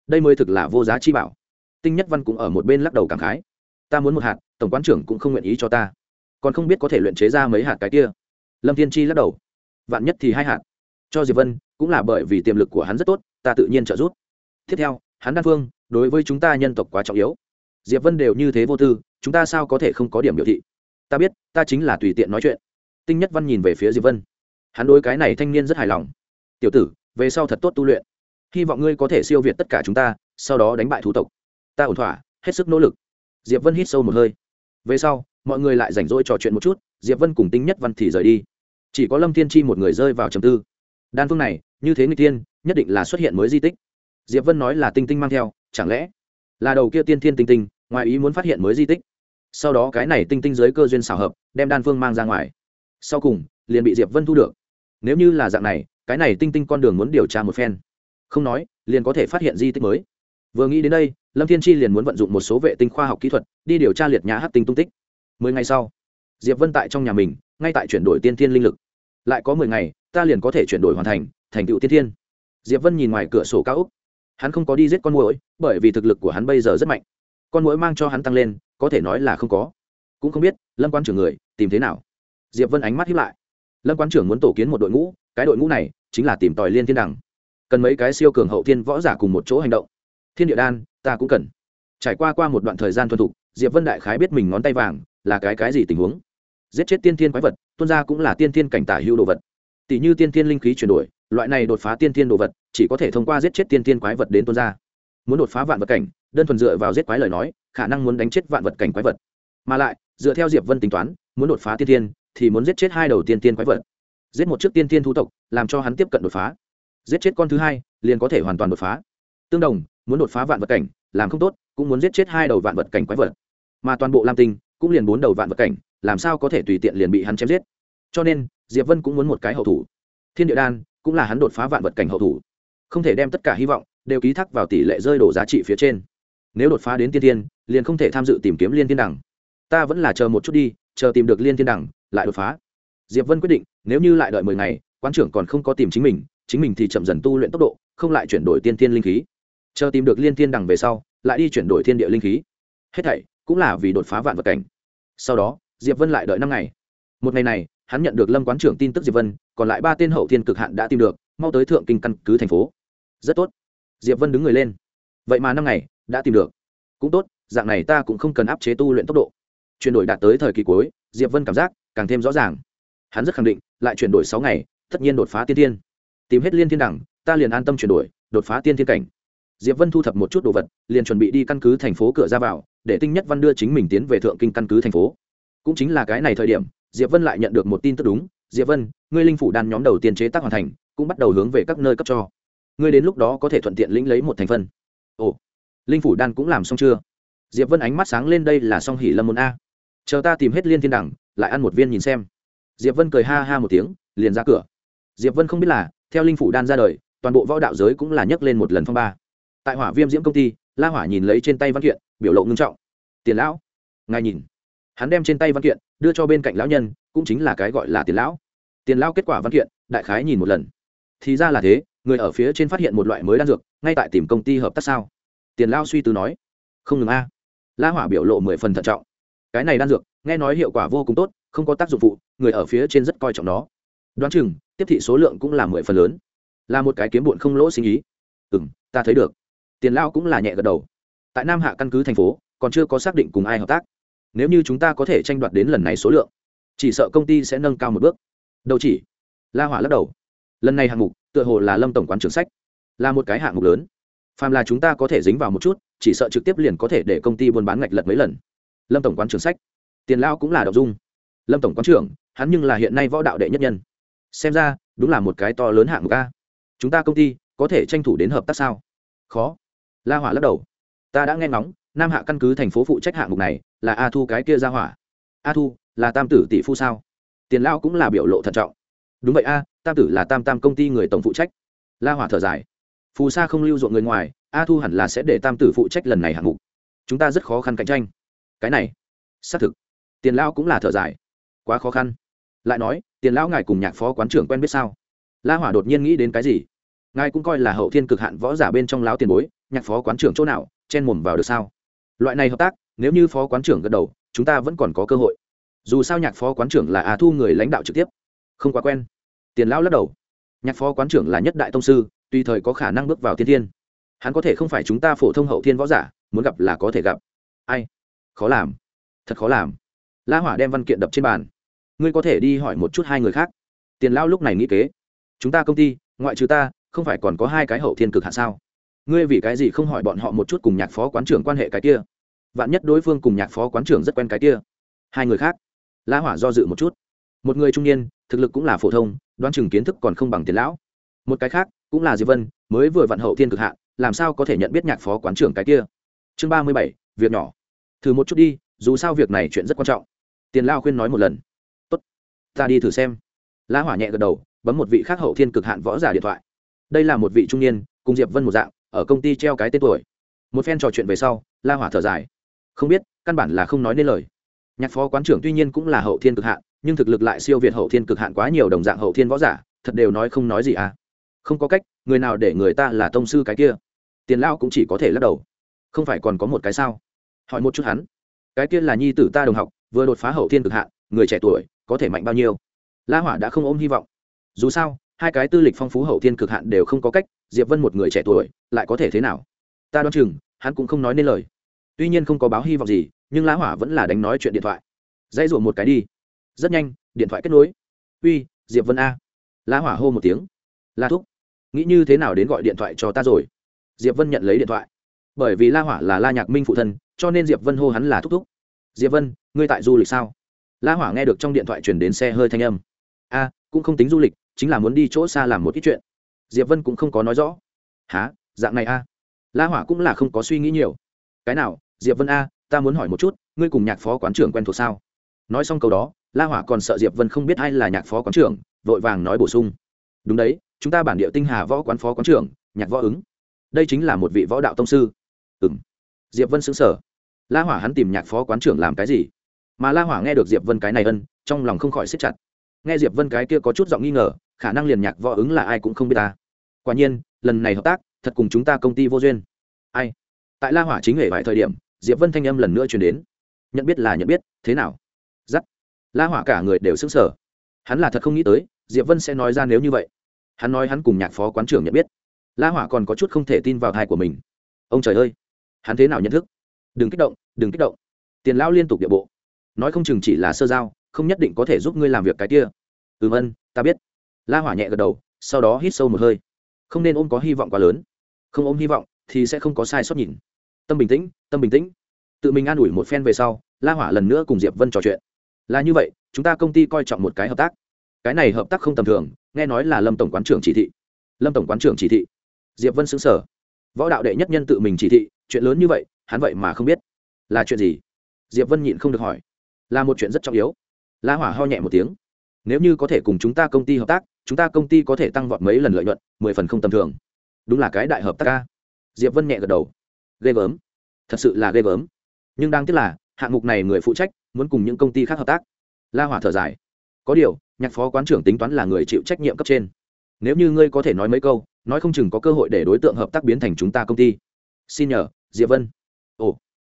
Đây mới thực là vô giá chi bảo. Tinh nhất văn cũng ở một bên lắc đầu cảm khái. Ta muốn một hạt, tổng quán trưởng cũng không nguyện ý cho ta còn không biết có thể luyện chế ra mấy hạt cái kia. Lâm thiên chi lắc đầu. Vạn nhất thì hai hạt. Cho diệp vân, cũng là bởi vì tiềm lực của hắn rất tốt, ta tự nhiên trợ giúp. Tiếp theo, hắn đan phương, đối với chúng ta nhân tộc quá trọng yếu. Diệp vân đều như thế vô tư, chúng ta sao có thể không có điểm biểu thị? Ta biết, ta chính là tùy tiện nói chuyện. Tinh nhất văn nhìn về phía diệp vân. Hắn đối cái này thanh niên rất hài lòng. Tiểu tử, về sau thật tốt tu luyện. Hy vọng ngươi có thể siêu việt tất cả chúng ta, sau đó đánh bại thủ tộc. Ta ổn thỏa, hết sức nỗ lực. Diệp vân hít sâu một hơi. Về sau mọi người lại rảnh rỗi trò chuyện một chút, diệp vân cùng tinh nhất văn thì rời đi. Chỉ có lâm thiên chi một người rơi vào trầm tư. Đan phương này, như thế người tiên nhất định là xuất hiện mới di tích. Diệp vân nói là tinh tinh mang theo, chẳng lẽ là đầu kia tiên thiên tinh tinh, ngoài ý muốn phát hiện mới di tích? Sau đó cái này tinh tinh dưới cơ duyên xảo hợp, đem đan phương mang ra ngoài. Sau cùng, liền bị diệp vân thu được. Nếu như là dạng này, cái này tinh tinh con đường muốn điều tra một phen. Không nói, liền có thể phát hiện di tích mới. Vừa nghĩ đến đây, lâm thiên chi liền muốn vận dụng một số vệ tinh khoa học kỹ thuật, đi điều tra liệt nhã hát tinh tung tích mười ngày sau, diệp vân tại trong nhà mình, ngay tại chuyển đổi tiên thiên linh lực. Lại có mười ngày, ta liền có thể chuyển đổi hoàn thành thành tựu tiên thiên. Diệp vân nhìn ngoài cửa sổ cao úc hắn không có đi giết con mũi bởi vì thực lực của hắn bây giờ rất mạnh. Con mũi mang cho hắn tăng lên, có thể nói là không có. Cũng không biết, lâm quan trưởng người, tìm thế nào? Diệp vân ánh mắt hiếp lại. Lâm quan trưởng muốn tổ kiến một đội ngũ, cái đội ngũ này chính là tìm tòi liên thiên đẳng. Cần mấy cái siêu cường hậu thiên võ giả cùng một chỗ hành động. Thiên địa đan, ta cũng cần. Trải qua qua một đoạn thời gian thuần thục, diệp vân đại khái biết mình ngón tay vàng là cái cái gì tình huống? Giết chết tiên thiên quái vật tuân ra cũng là tiên thiên cảnh tả hữu đồ vật. Tỷ như tiên thiên linh khí chuyển đổi, loại này đột phá tiên thiên đồ vật, chỉ có thể thông qua giết chết tiên thiên quái vật đến tuân ra. Muốn đột phá vạn vật cảnh, đơn thuần dựa vào giết quái lời nói, khả năng muốn đánh chết vạn vật cảnh quái vật. Mà lại, dựa theo diệp vân tính toán, muốn đột phá tiên thiên, thì muốn giết chết hai đầu tiên thiên quái vật. Giết một chiếc tiên thiên thú tộc, làm cho hắn tiếp cận đột phá. Giết chết con thứ hai, liền có thể hoàn toàn đột phá. Tương đồng, muốn đột phá vạn vật cảnh, làm không tốt, cũng muốn giết chết hai đầu vạn vật cảnh quái vật. Mà toàn bộ lam tinh cũng liền bốn đầu vạn vật cảnh, làm sao có thể tùy tiện liền bị hắn chém giết? Cho nên, diệp vân cũng muốn một cái hậu thủ. Thiên địa đan cũng là hắn đột phá vạn vật cảnh hậu thủ. Không thể đem tất cả hy vọng đều ký thác vào tỷ lệ rơi đổ giá trị phía trên. Nếu đột phá đến tiên tiên liền không thể tham dự tìm kiếm liên thiên đẳng. Ta vẫn là chờ một chút đi, chờ tìm được liên thiên đẳng, lại đột phá. Diệp vân quyết định, nếu như lại đợi mười ngày quan trưởng còn không có tìm chính mình chính mình thì chậm dần tu luyện tốc độ, không lại chuyển đổi tiên tiên linh khí. Chờ tìm được liên thiên đẳng về sau, lại đi chuyển đổi thiên địa linh khí. Hết thảy cũng là vì đột phá vạn vật cảnh. Sau đó, diệp vân lại đợi năm ngày. Một ngày này, hắn nhận được lâm quán trưởng tin tức diệp vân, còn lại ba tên hậu thiên cực hạn đã tìm được, mau tới thượng kinh căn cứ thành phố. Rất tốt. Diệp vân đứng người lên. Vậy mà năm ngày, đã tìm được. Cũng tốt, dạng này ta cũng không cần áp chế tu luyện tốc độ. Chuyển đổi đạt tới thời kỳ cuối, diệp vân cảm giác càng thêm rõ ràng. Hắn rất khẳng định, lại chuyển đổi sáu ngày, tất nhiên đột phá tiên thiên. Tìm hết liên thiên đẳng, ta liền an tâm chuyển đổi, đột phá tiên thiên cảnh. Diệp vân thu thập một chút đồ vật, liền chuẩn bị đi căn cứ thành phố cửa ra vào để tinh nhất văn đưa chính mình tiến về thượng kinh căn cứ thành phố. Cũng chính là cái này thời điểm, diệp vân lại nhận được một tin tức đúng. Diệp vân, ngươi linh phủ đan nhóm đầu tiên chế tác hoàn thành, cũng bắt đầu hướng về các nơi cấp cho. Ngươi đến lúc đó có thể thuận tiện lĩnh lấy một thành phần. Ồ, linh phủ đan cũng làm xong chưa? Diệp vân ánh mắt sáng lên đây là song hỉ lâm môn a. Chờ ta tìm hết liên thiên đẳng, lại ăn một viên nhìn xem. Diệp vân cười ha ha một tiếng, liền ra cửa. Diệp vân không biết là, theo linh phủ đan ra đời, toàn bộ võ đạo giới cũng là nhấc lên một lần phong ba. Tại hỏa viêm diễm công ty la hỏa nhìn lấy trên tay văn kiện, biểu lộ ngưng trọng. Tiền lão, ngài nhìn. Hắn đem trên tay văn kiện đưa cho bên cạnh lão nhân, cũng chính là cái gọi là tiền lão. Tiền lão kết quả văn kiện, đại khái nhìn một lần. Thì ra là thế, người ở phía trên phát hiện một loại mới đan dược, ngay tại tìm công ty hợp tác sao? Tiền lão suy tư nói. Không ngừng a. La hỏa biểu lộ mười phần thận trọng. Cái này đan dược, nghe nói hiệu quả vô cùng tốt, không có tác dụng phụ, người ở phía trên rất coi trọng nó. Đoán chừng, tiếp thị số lượng cũng là mười phần lớn. Là một cái kiếm bụn không lỗ sinh ý. Ừ m ta thấy được tiền lao cũng là nhẹ gật đầu. Tại nam hạ căn cứ thành phố, còn chưa có xác định cùng ai hợp tác. Nếu như chúng ta có thể tranh đoạt đến lần này số lượng, chỉ sợ công ty sẽ nâng cao một bước. Đầu chỉ, la hỏa lắc đầu. Lần này hạng mục, tựa hồ là lâm tổng quán trưởng sách, là một cái hạng mục lớn. Phàm là chúng ta có thể dính vào một chút, chỉ sợ trực tiếp liền có thể để công ty buôn bán ngạch lật mấy lần. Lâm tổng quán trưởng sách. Tiền lao cũng là đọc dung. Lâm tổng quán trưởng, hắn nhưng là hiện nay võ đạo đệ nhất nhân. Xem ra, đúng là một cái to lớn hạng mục a. Chúng ta công ty, có thể tranh thủ đến hợp tác sao? Khó la hỏa lắc đầu. Ta đã nghe ngóng, nam hạ căn cứ thành phố phụ trách hạng mục này, là a thu cái kia ra hỏa. A thu, là tam tử tỷ phu sao? Tiền lao cũng là biểu lộ thận trọng. Đúng vậy a, tam tử là tam tam công ty người tổng phụ trách. La hỏa thở dài. Phù sa không lưu ruộng người ngoài, a thu hẳn là sẽ để tam tử phụ trách lần này hạng mục. Chúng ta rất khó khăn cạnh tranh. Cái này, xác thực. Tiền lao cũng là thở dài. Quá khó khăn. Lại nói, tiền lão ngài cùng nhạc phó quán trưởng quen biết sao? La hỏa đột nhiên nghĩ đến cái gì? Ngài cũng coi là hậu thiên cực hạn võ giả bên trong lão tiền bối, nhạc phó quán trưởng chỗ nào, chen mồm vào được sao? Loại này hợp tác, nếu như phó quán trưởng gật đầu, chúng ta vẫn còn có cơ hội. Dù sao nhạc phó quán trưởng là à thu người lãnh đạo trực tiếp. Không quá quen. Tiền lão lắc đầu. Nhạc phó quán trưởng là nhất đại tông sư, tùy thời có khả năng bước vào thiên thiên. Hắn có thể không phải chúng ta phổ thông hậu thiên võ giả, muốn gặp là có thể gặp. Ai? Khó làm. Thật khó làm. La hỏa đem văn kiện đập trên bàn. Ngươi có thể đi hỏi một chút hai người khác. Tiền lão lúc này nghĩ kế. Chúng ta công ty, ngoại trừ ta không phải còn có hai cái hậu thiên cực hạ sao? Ngươi vì cái gì không hỏi bọn họ một chút cùng nhạc phó quán trưởng quan hệ cái kia? Vạn nhất đối phương cùng nhạc phó quán trưởng rất quen cái kia. Hai người khác. La hỏa do dự một chút. Một người trung niên, thực lực cũng là phổ thông, đoán chừng kiến thức còn không bằng tiền lão. Một cái khác, cũng là diệp vân, mới vừa vặn hậu thiên cực hạ, làm sao có thể nhận biết nhạc phó quán trưởng cái kia? Chương ba mươi bảy, việc nhỏ. Thử một chút đi, dù sao việc này chuyện rất quan trọng. Tiền lao khuyên nói một lần. Tốt, ta đi thử xem. La hỏa nhẹ gật đầu, bấm một vị khác hậu thiên cực hạn võ giả điện thoại đây là một vị trung niên, cùng diệp vân một dạng, ở công ty treo cái tên tuổi. Một phen trò chuyện về sau, la hỏa thở dài. Không biết, căn bản là không nói nên lời. Nhạc phó quán trưởng tuy nhiên cũng là hậu thiên cực hạn, nhưng thực lực lại siêu việt hậu thiên cực hạn quá nhiều đồng dạng hậu thiên võ giả, thật đều nói không nói gì à. Không có cách, người nào để người ta là tông sư cái kia. Tiền lao cũng chỉ có thể lắc đầu. Không phải còn có một cái sao? Hỏi một chút hắn. Cái kia là nhi tử ta đồng học, vừa đột phá hậu thiên cực hạn, người trẻ tuổi, có thể mạnh bao nhiêu? La hỏa đã không ôm hy vọng. Dù sao hai cái tư lịch phong phú hậu thiên cực hạn đều không có cách, diệp vân một người trẻ tuổi, lại có thể thế nào? Ta đoán chừng, hắn cũng không nói nên lời. Tuy nhiên không có báo hy vọng gì, nhưng la hỏa vẫn là đánh nói chuyện điện thoại. Dãy rủa một cái đi. Rất nhanh, điện thoại kết nối. Uy, diệp vân a. La hỏa hô một tiếng. La thúc, nghĩ như thế nào đến gọi điện thoại cho ta rồi? Diệp vân nhận lấy điện thoại. Bởi vì la hỏa là la nhạc minh phụ thân, cho nên diệp vân hô hắn là thúc thúc. Diệp vân, ngươi tại du lịch sao? La hỏa nghe được trong điện thoại truyền đến xe hơi thanh âm. A, cũng không tính du lịch chính là muốn đi chỗ xa làm một ít chuyện. Diệp vân cũng không có nói rõ. Há dạng này a la hỏa cũng là không có suy nghĩ nhiều. Cái nào? Diệp vân a, ta muốn hỏi một chút, ngươi cùng nhạc phó quán trưởng quen thuộc sao? Nói xong câu đó, la hỏa còn sợ diệp vân không biết ai là nhạc phó quán trưởng, vội vàng nói bổ sung. Đúng đấy, chúng ta bản địa tinh hà võ quán phó quán trưởng, nhạc võ ứng. Đây chính là một vị võ đạo tông sư. Ừ m diệp vân xứng sở la hỏa hắn tìm nhạc phó quán trưởng làm cái gì? Mà la hỏa nghe được diệp vân cái này ân, trong lòng không khỏi xếp chặt. Nghe diệp vân cái kia có chút giọng nghi ngờ khả năng liền nhạc võ ứng là ai cũng không biết ta. Quả nhiên, lần này hợp tác, thật cùng chúng ta công ty vô duyên. Ai? Tại la hỏa chính hệ vài thời điểm, diệp vân thanh âm lần nữa truyền đến. Nhận biết là nhận biết, thế nào? Giắt. La hỏa cả người đều sững sờ. Hắn là thật không nghĩ tới, diệp vân sẽ nói ra nếu như vậy. Hắn nói hắn cùng nhạc phó quán trưởng nhận biết. La hỏa còn có chút không thể tin vào thai của mình. Ông trời ơi! Hắn thế nào nhận thức? Đừng kích động, đừng kích động. Tiền lão liên tục địa bộ. Nói không chừng chỉ là sơ giao, không nhất định có thể giúp ngươi làm việc cái kia. Ừm ân, ta biết la hỏa nhẹ gật đầu, sau đó hít sâu một hơi. Không nên ôm có hy vọng quá lớn. Không ôm hy vọng thì sẽ không có sai sót nhìn. Tâm bình tĩnh, tâm bình tĩnh. Tự mình an ủi một phen về sau, la hỏa lần nữa cùng diệp vân trò chuyện. Là như vậy, chúng ta công ty coi trọng một cái hợp tác. Cái này hợp tác không tầm thường, nghe nói là lâm tổng quán trưởng chỉ thị. Lâm tổng quán trưởng chỉ thị. Diệp vân xứng sở võ đạo đệ nhất nhân tự mình chỉ thị, chuyện lớn như vậy, hắn vậy mà không biết. Là chuyện gì? Diệp vân nhịn không được hỏi. Là một chuyện rất trọng yếu. La hỏa ho nhẹ một tiếng. Nếu như có thể cùng chúng ta công ty hợp tác chúng ta công ty có thể tăng vọt mấy lần lợi nhuận, mười phần không tầm thường. Đúng là cái đại hợp tác ca. Diệp vân nhẹ gật đầu. Ghê gớm. Thật sự là ghê gớm. Nhưng đang tiếc là, hạng mục này người phụ trách muốn cùng những công ty khác hợp tác. La hỏa thở dài. Có điều, nhạc phó quán trưởng tính toán là người chịu trách nhiệm cấp trên. Nếu như ngươi có thể nói mấy câu, nói không chừng có cơ hội để đối tượng hợp tác biến thành chúng ta công ty. Xin nhờ, diệp vân. Ồ.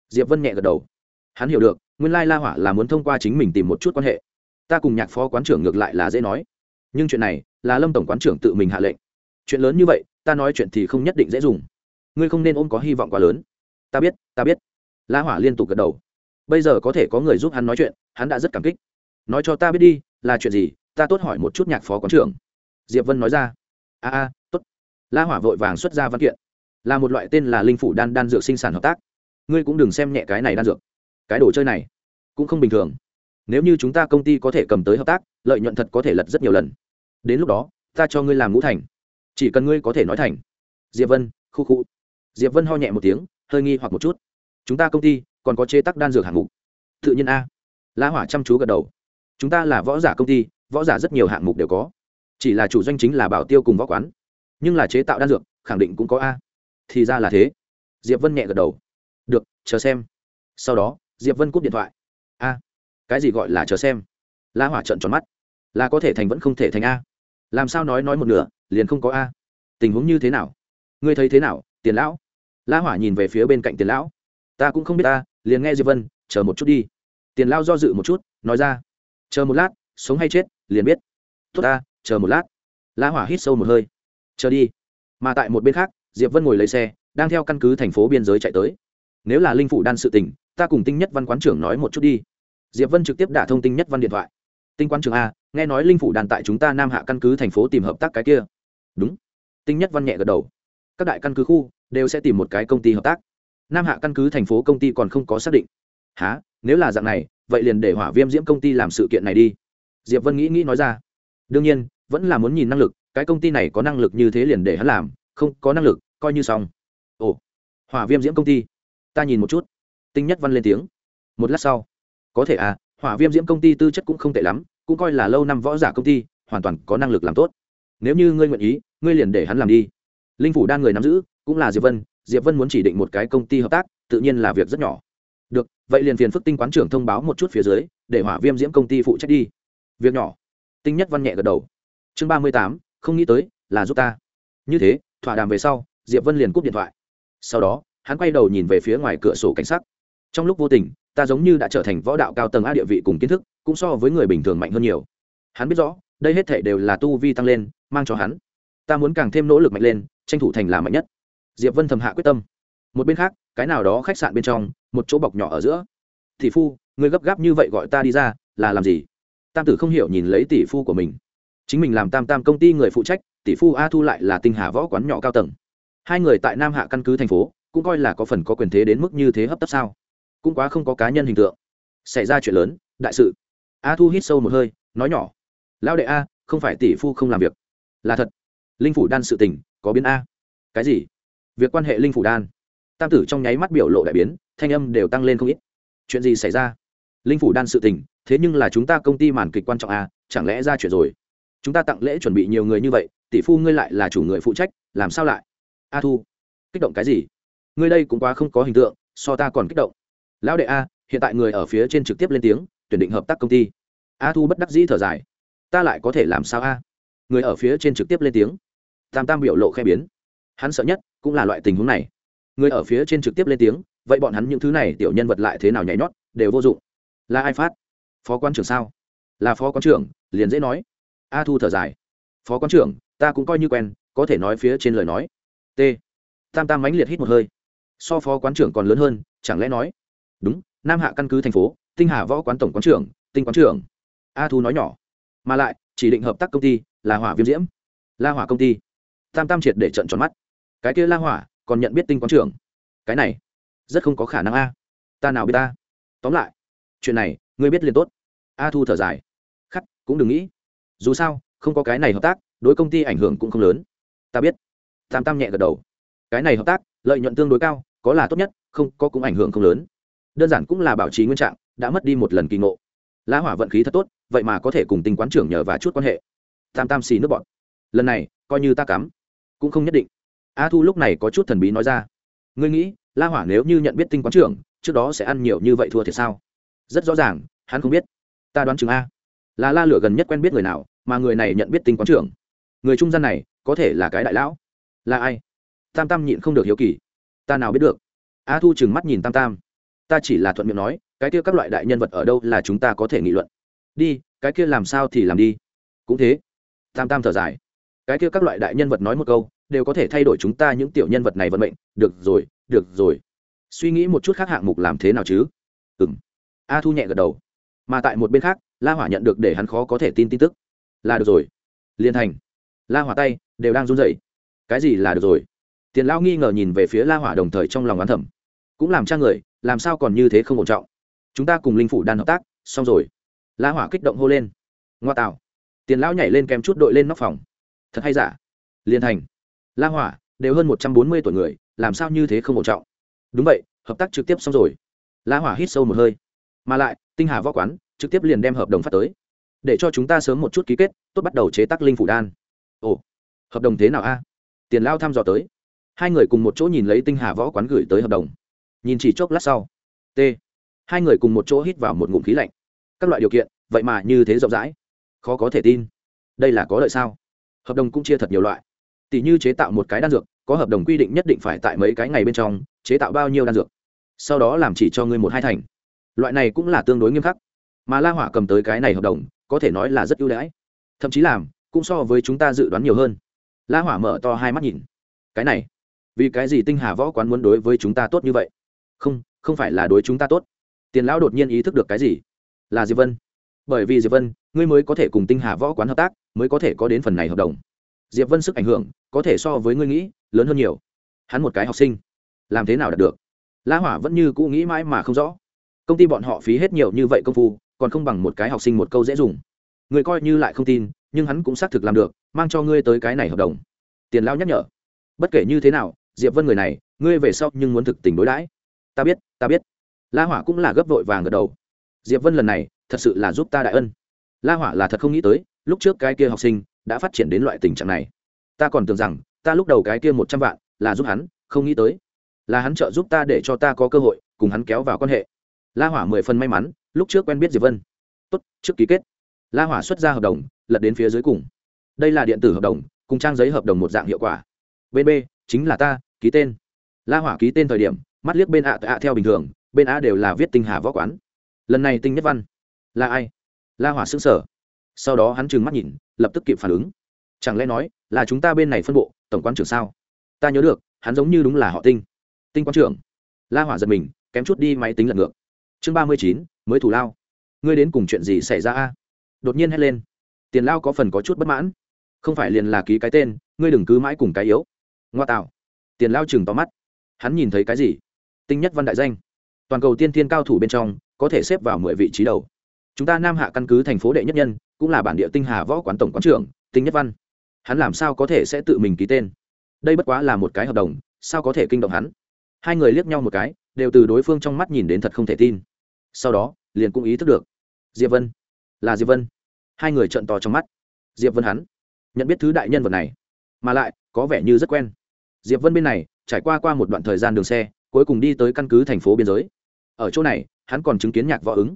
Diệp vân nhẹ gật đầu. Hắn hiểu được, nguyên lai la hỏa là muốn thông qua chính mình tìm một chút quan hệ. Ta cùng nhạc phó quán trưởng ngược lại là dễ nói nhưng chuyện này là lâm tổng quán trưởng tự mình hạ lệnh. Chuyện lớn như vậy, ta nói chuyện thì không nhất định dễ dùng. Ngươi không nên ôm có hy vọng quá lớn. Ta biết ta biết. La hỏa liên tục gật đầu. Bây giờ có thể có người giúp hắn nói chuyện, hắn đã rất cảm kích. Nói cho ta biết đi, là chuyện gì? Ta tốt hỏi một chút nhạc phó quán trưởng. Diệp vân nói ra. A a, tốt. La hỏa vội vàng xuất ra văn kiện. Là một loại tên là linh phủ đan đan dược sinh sản hợp tác. Ngươi cũng đừng xem nhẹ cái này đan dược. Cái đồ chơi này cũng không bình thường. Nếu như chúng ta công ty có thể cầm tới hợp tác, lợi nhuận thật có thể lật rất nhiều lần đến lúc đó, ta cho ngươi làm ngũ thành. Chỉ cần ngươi có thể nói thành. Diệp vân, khu khu. Diệp vân ho nhẹ một tiếng, hơi nghi hoặc một chút. Chúng ta công ty, còn có chế tác đan dược hạng mục. Tự nhiên a. La hỏa chăm chú gật đầu. Chúng ta là võ giả công ty, võ giả rất nhiều hạng mục đều có. Chỉ là chủ doanh chính là bảo tiêu cùng võ quán. Nhưng là chế tạo đan dược, khẳng định cũng có a. Thì ra là thế. Diệp vân nhẹ gật đầu. Được, chờ xem. Sau đó, diệp vân cúp điện thoại. A. Cái gì gọi là chờ xem? La hỏa trợn tròn mắt. Là có thể thành vẫn không thể thành a làm sao nói nói một nửa, liền không có a. Tình huống như thế nào? Ngươi thấy thế nào, tiền lão? La hỏa nhìn về phía bên cạnh tiền lão. Ta cũng không biết ta, liền nghe diệp vân, chờ một chút đi. Tiền lão do dự một chút, nói ra. Chờ một lát, sống hay chết, liền biết. Tốt ta, chờ một lát. La hỏa hít sâu một hơi. Chờ đi. Mà tại một bên khác, diệp vân ngồi lấy xe, đang theo căn cứ thành phố biên giới chạy tới. Nếu là linh phủ đan sự tình, ta cùng tinh nhất văn quán trưởng nói một chút đi. Diệp vân trực tiếp đả thông tinh nhất văn điện thoại tinh quan trường a, nghe nói linh phủ đàn tại chúng ta nam hạ căn cứ thành phố tìm hợp tác cái kia. Đúng. Tinh nhất văn nhẹ gật đầu. Các đại căn cứ khu đều sẽ tìm một cái công ty hợp tác. Nam hạ căn cứ thành phố công ty còn không có xác định. Há nếu là dạng này, vậy liền để hỏa viêm diễm công ty làm sự kiện này đi. Diệp vân nghĩ nghĩ nói ra. Đương nhiên, vẫn là muốn nhìn năng lực, cái công ty này có năng lực như thế liền để hắn làm, không có năng lực, coi như xong. Ồ, hỏa viêm diễm công ty. Ta nhìn một chút. Tinh nhất văn lên tiếng. Một lát sau. Có thể à hỏa viêm diễm công ty tư chất cũng không tệ lắm, cũng coi là lâu năm võ giả công ty, hoàn toàn có năng lực làm tốt. Nếu như ngươi nguyện ý, ngươi liền để hắn làm đi. Linh phủ đan người nắm giữ, cũng là diệp vân diệp vân muốn chỉ định một cái công ty hợp tác, tự nhiên là việc rất nhỏ. Được, vậy liền phiền phức tinh quán trưởng thông báo một chút phía dưới, để hỏa viêm diễm công ty phụ trách đi. Việc nhỏ. Tinh nhất văn nhẹ gật đầu. Chương ba mươi tám, không nghĩ tới, là giúp ta. Như thế, thỏa đàm về sau, diệp vân liền cúp điện thoại. Sau đó, hắn quay đầu nhìn về phía ngoài cửa sổ cảnh sắc trong lúc vô tình, ta giống như đã trở thành võ đạo cao tầng a địa vị cùng kiến thức, cũng so với người bình thường mạnh hơn nhiều. Hắn biết rõ, đây hết thể đều là tu vi tăng lên, mang cho hắn. Ta muốn càng thêm nỗ lực mạnh lên, tranh thủ thành là mạnh nhất. Diệp vân thầm hạ quyết tâm. Một bên khác, cái nào đó khách sạn bên trong, một chỗ bọc nhỏ ở giữa. Tỷ phu, người gấp gáp như vậy gọi ta đi ra, là làm gì? Tam tử không hiểu nhìn lấy tỷ phu của mình. Chính mình làm tam tam công ty người phụ trách, tỷ phu a thu lại là tinh hà võ quán nhỏ cao tầng. Hai người tại nam hạ căn cứ thành phố, cũng coi là có phần có quyền thế đến mức như thế hấp tấp sao? Cũng quá không có cá nhân hình tượng. Xảy ra chuyện lớn, đại sự. A thu hít sâu một hơi, nói nhỏ. Lão đệ a, không phải tỷ phu không làm việc. Là thật. Linh phủ đan sự tình, có biến a. Cái gì? Việc quan hệ linh phủ đan. Tam tử trong nháy mắt biểu lộ đại biến, thanh âm đều tăng lên không ít. Chuyện gì xảy ra? Linh phủ đan sự tình, thế nhưng là chúng ta công ty màn kịch quan trọng a, chẳng lẽ ra chuyện rồi? Chúng ta tặng lễ chuẩn bị nhiều người như vậy, tỷ phu ngươi lại là chủ người phụ trách, làm sao lại? A thu, kích động cái gì? Ngươi đây cũng quá không có hình tượng, so ta còn kích động lão đệ a, hiện tại người ở phía trên trực tiếp lên tiếng, tuyển định hợp tác công ty. A thu bất đắc dĩ thở dài. Ta lại có thể làm sao a? Người ở phía trên trực tiếp lên tiếng. Tam tam biểu lộ khe biến. Hắn sợ nhất cũng là loại tình huống này. Người ở phía trên trực tiếp lên tiếng, vậy bọn hắn những thứ này tiểu nhân vật lại thế nào nhảy nhót, đều vô dụng. Là ai phát? Phó quan trưởng sao? Là phó quan trưởng, liền dễ nói. A thu thở dài. Phó quan trưởng, ta cũng coi như quen, có thể nói phía trên lời nói. T. Tam tam mãnh liệt hít một hơi. So phó quán trưởng còn lớn hơn, chẳng lẽ nói? Đúng, nam hạ căn cứ thành phố, tinh hà võ quán tổng quán trưởng, tinh quán trưởng. A thu nói nhỏ. Mà lại, chỉ định hợp tác công ty là hỏa viêm diễm. La hỏa công ty. Tam tam triệt để trận tròn mắt. Cái kia la hỏa, còn nhận biết tinh quán trưởng. Cái này, rất không có khả năng a. Ta nào biết ta? Tóm lại, chuyện này, ngươi biết liền tốt. A thu thở dài. Khắc, cũng đừng nghĩ. Dù sao, không có cái này hợp tác, đối công ty ảnh hưởng cũng không lớn. Ta biết. Tam tam nhẹ gật đầu. Cái này hợp tác, lợi nhuận tương đối cao, có là tốt nhất, không, có cũng ảnh hưởng không lớn đơn giản cũng là bảo trì nguyên trạng, đã mất đi một lần kỳ ngộ. La hỏa vận khí thật tốt, vậy mà có thể cùng tinh quán trưởng nhờ và chút quan hệ. Tam tam xì nước bọn lần này, coi như ta cắm, cũng không nhất định. A thu lúc này có chút thần bí nói ra. Ngươi nghĩ, la hỏa nếu như nhận biết tinh quán trưởng, trước đó sẽ ăn nhiều như vậy thua thì sao? Rất rõ ràng, hắn không biết. Ta đoán chừng a. Là la lửa gần nhất quen biết người nào, mà người này nhận biết tinh quán trưởng. Người trung gian này, có thể là cái đại lão. Là ai? Tam tam nhịn không được hiếu kỳ. Ta nào biết được? A thu chừng mắt nhìn tam tam ta chỉ là thuận miệng nói, cái kia các loại đại nhân vật ở đâu là chúng ta có thể nghị luận. Đi, cái kia làm sao thì làm đi. Cũng thế. Tam tam thở dài. Cái kia các loại đại nhân vật nói một câu, đều có thể thay đổi chúng ta những tiểu nhân vật này vận mệnh. Được rồi được rồi. Suy nghĩ một chút khác hạng mục làm thế nào chứ? Ừng a thu nhẹ gật đầu. Mà tại một bên khác, la hỏa nhận được để hắn khó có thể tin tin tức. Là được rồi. Liên thành. La hỏa tay, đều đang run rẩy. Cái gì là được rồi? Tiền lão nghi ngờ nhìn về phía la hỏa đồng thời trong lòng oán thẩm cũng làm cha người làm sao còn như thế không ổn trọng? Chúng ta cùng linh phủ đan hợp tác, xong rồi. La hỏa kích động hô lên. Ngoa tạo. Tiền lão nhảy lên kèm chút đội lên nóc phòng. Thật hay giả? Liên thành. La hỏa, đều hơn một trăm bốn mươi tuổi người, làm sao như thế không ổn trọng? Đúng vậy, hợp tác trực tiếp xong rồi. La hỏa hít sâu một hơi. Mà lại, tinh hà võ quán, trực tiếp liền đem hợp đồng phát tới. Để cho chúng ta sớm một chút ký kết, tốt bắt đầu chế tác linh phủ đan. Ồ, hợp đồng thế nào a? Tiền lao thăm dò tới. Hai người cùng một chỗ nhìn lấy tinh hà võ quán gửi tới hợp đồng nhìn chỉ chốc lát sau. T. Hai người cùng một chỗ hít vào một ngụm khí lạnh. Các loại điều kiện, vậy mà như thế rộng rãi. Khó có thể tin. Đây là có lợi sao? Hợp đồng cũng chia thật nhiều loại. Tỷ như chế tạo một cái đan dược, có hợp đồng quy định nhất định phải tại mấy cái ngày bên trong chế tạo bao nhiêu đan dược. Sau đó làm chỉ cho ngươi một hai thành. Loại này cũng là tương đối nghiêm khắc. Mà la hỏa cầm tới cái này hợp đồng, có thể nói là rất ưu đãi. Thậm chí làm, cũng so với chúng ta dự đoán nhiều hơn. La hỏa mở to hai mắt nhìn. Cái này, vì cái gì tinh hà võ quán muốn đối với chúng ta tốt như vậy? Không không phải là đối chúng ta tốt. Tiền lão đột nhiên ý thức được cái gì? Là diệp vân. Bởi vì diệp vân, ngươi mới có thể cùng tinh hà võ quán hợp tác, mới có thể có đến phần này hợp đồng. Diệp vân sức ảnh hưởng, có thể so với ngươi nghĩ, lớn hơn nhiều. Hắn một cái học sinh. Làm thế nào đạt được? La hỏa vẫn như cũ nghĩ mãi mà không rõ. Công ty bọn họ phí hết nhiều như vậy công phu, còn không bằng một cái học sinh một câu dễ dùng. Người coi như lại không tin, nhưng hắn cũng xác thực làm được, mang cho ngươi tới cái này hợp đồng. Tiền lao nhắc nhở. Bất kể như thế nào, diệp vân người này, ngươi về sau nhưng muốn thực tình đối đãi ta biết ta biết. La hỏa cũng là gấp vội vàng gật đầu. Diệp vân lần này, thật sự là giúp ta đại ân. La hỏa là thật không nghĩ tới, lúc trước cái kia học sinh đã phát triển đến loại tình trạng này. Ta còn tưởng rằng, ta lúc đầu cái kia một trăm vạn là giúp hắn, không nghĩ tới. Là hắn trợ giúp ta để cho ta có cơ hội, cùng hắn kéo vào quan hệ. La hỏa mười phần may mắn, lúc trước quen biết diệp vân. Tốt, trước ký kết. La hỏa xuất ra hợp đồng, lật đến phía dưới cùng. Đây là điện tử hợp đồng, cùng trang giấy hợp đồng một dạng hiệu quả. Bên b, chính là ta, ký tên. La hỏa ký tên thời điểm mắt liếc bên ạ tạ theo bình thường, bên a đều là viết tinh hà võ quán. Lần này tinh nhất văn. Là ai? La hỏa xương sở. Sau đó hắn trừng mắt nhìn, lập tức kịp phản ứng. Chẳng lẽ nói là chúng ta bên này phân bộ, tổng quan trưởng sao? Ta nhớ được, hắn giống như đúng là họ tinh. Tinh quan trưởng. La hỏa giật mình, kém chút đi máy tính lật ngược. Chương ba mươi chín, mới thủ lao. Ngươi đến cùng chuyện gì xảy ra a? Đột nhiên hét lên. Tiền lao có phần có chút bất mãn. Không phải liền là ký cái tên, ngươi đừng cứ mãi cùng cái yếu. Ngoa tạo. Tiền lao chừng tóm mắt. Hắn nhìn thấy cái gì? Tinh nhất văn đại danh. Toàn cầu tiên thiên cao thủ bên trong, có thể xếp vào mười vị trí đầu. Chúng ta nam hạ căn cứ thành phố đệ nhất nhân, cũng là bản địa tinh hà võ quán tổng quán trưởng, tinh nhất văn. Hắn làm sao có thể sẽ tự mình ký tên? Đây bất quá là một cái hợp đồng, sao có thể kinh động hắn? Hai người liếc nhau một cái, đều từ đối phương trong mắt nhìn đến thật không thể tin. Sau đó, liền cũng ý thức được. Diệp vân. Là diệp vân. Hai người trợn to trong mắt. Diệp vân hắn. Nhận biết thứ đại nhân vật này. Mà lại, có vẻ như rất quen. Diệp vân bên này, trải qua qua một đoạn thời gian đường xe cuối cùng đi tới căn cứ thành phố biên giới. Ở chỗ này, hắn còn chứng kiến nhạc võ ứng.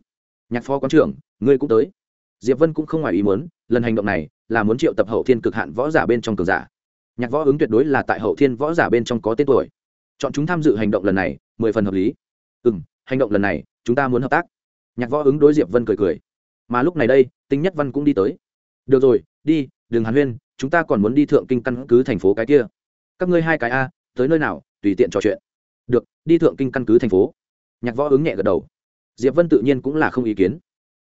Nhạc phó quán trưởng, ngươi cũng tới. Diệp vân cũng không ngoài ý muốn, lần hành động này là muốn triệu tập hậu thiên cực hạn võ giả bên trong cường giả. Nhạc võ ứng tuyệt đối là tại hậu thiên võ giả bên trong có tên tuổi. Chọn chúng tham dự hành động lần này, mười phần hợp lý. Ừ m hành động lần này, chúng ta muốn hợp tác. Nhạc võ ứng đối diệp vân cười cười. Mà lúc này đây, tinh nhất văn cũng đi tới. Được rồi, đi đường hàn huyên, chúng ta còn muốn đi thượng kinh căn cứ thành phố cái kia. Các ngươi hai cái a, tới nơi nào, tùy tiện trò chuyện được, đi thượng kinh căn cứ thành phố. Nhạc võ ứng nhẹ gật đầu. Diệp vân tự nhiên cũng là không ý kiến.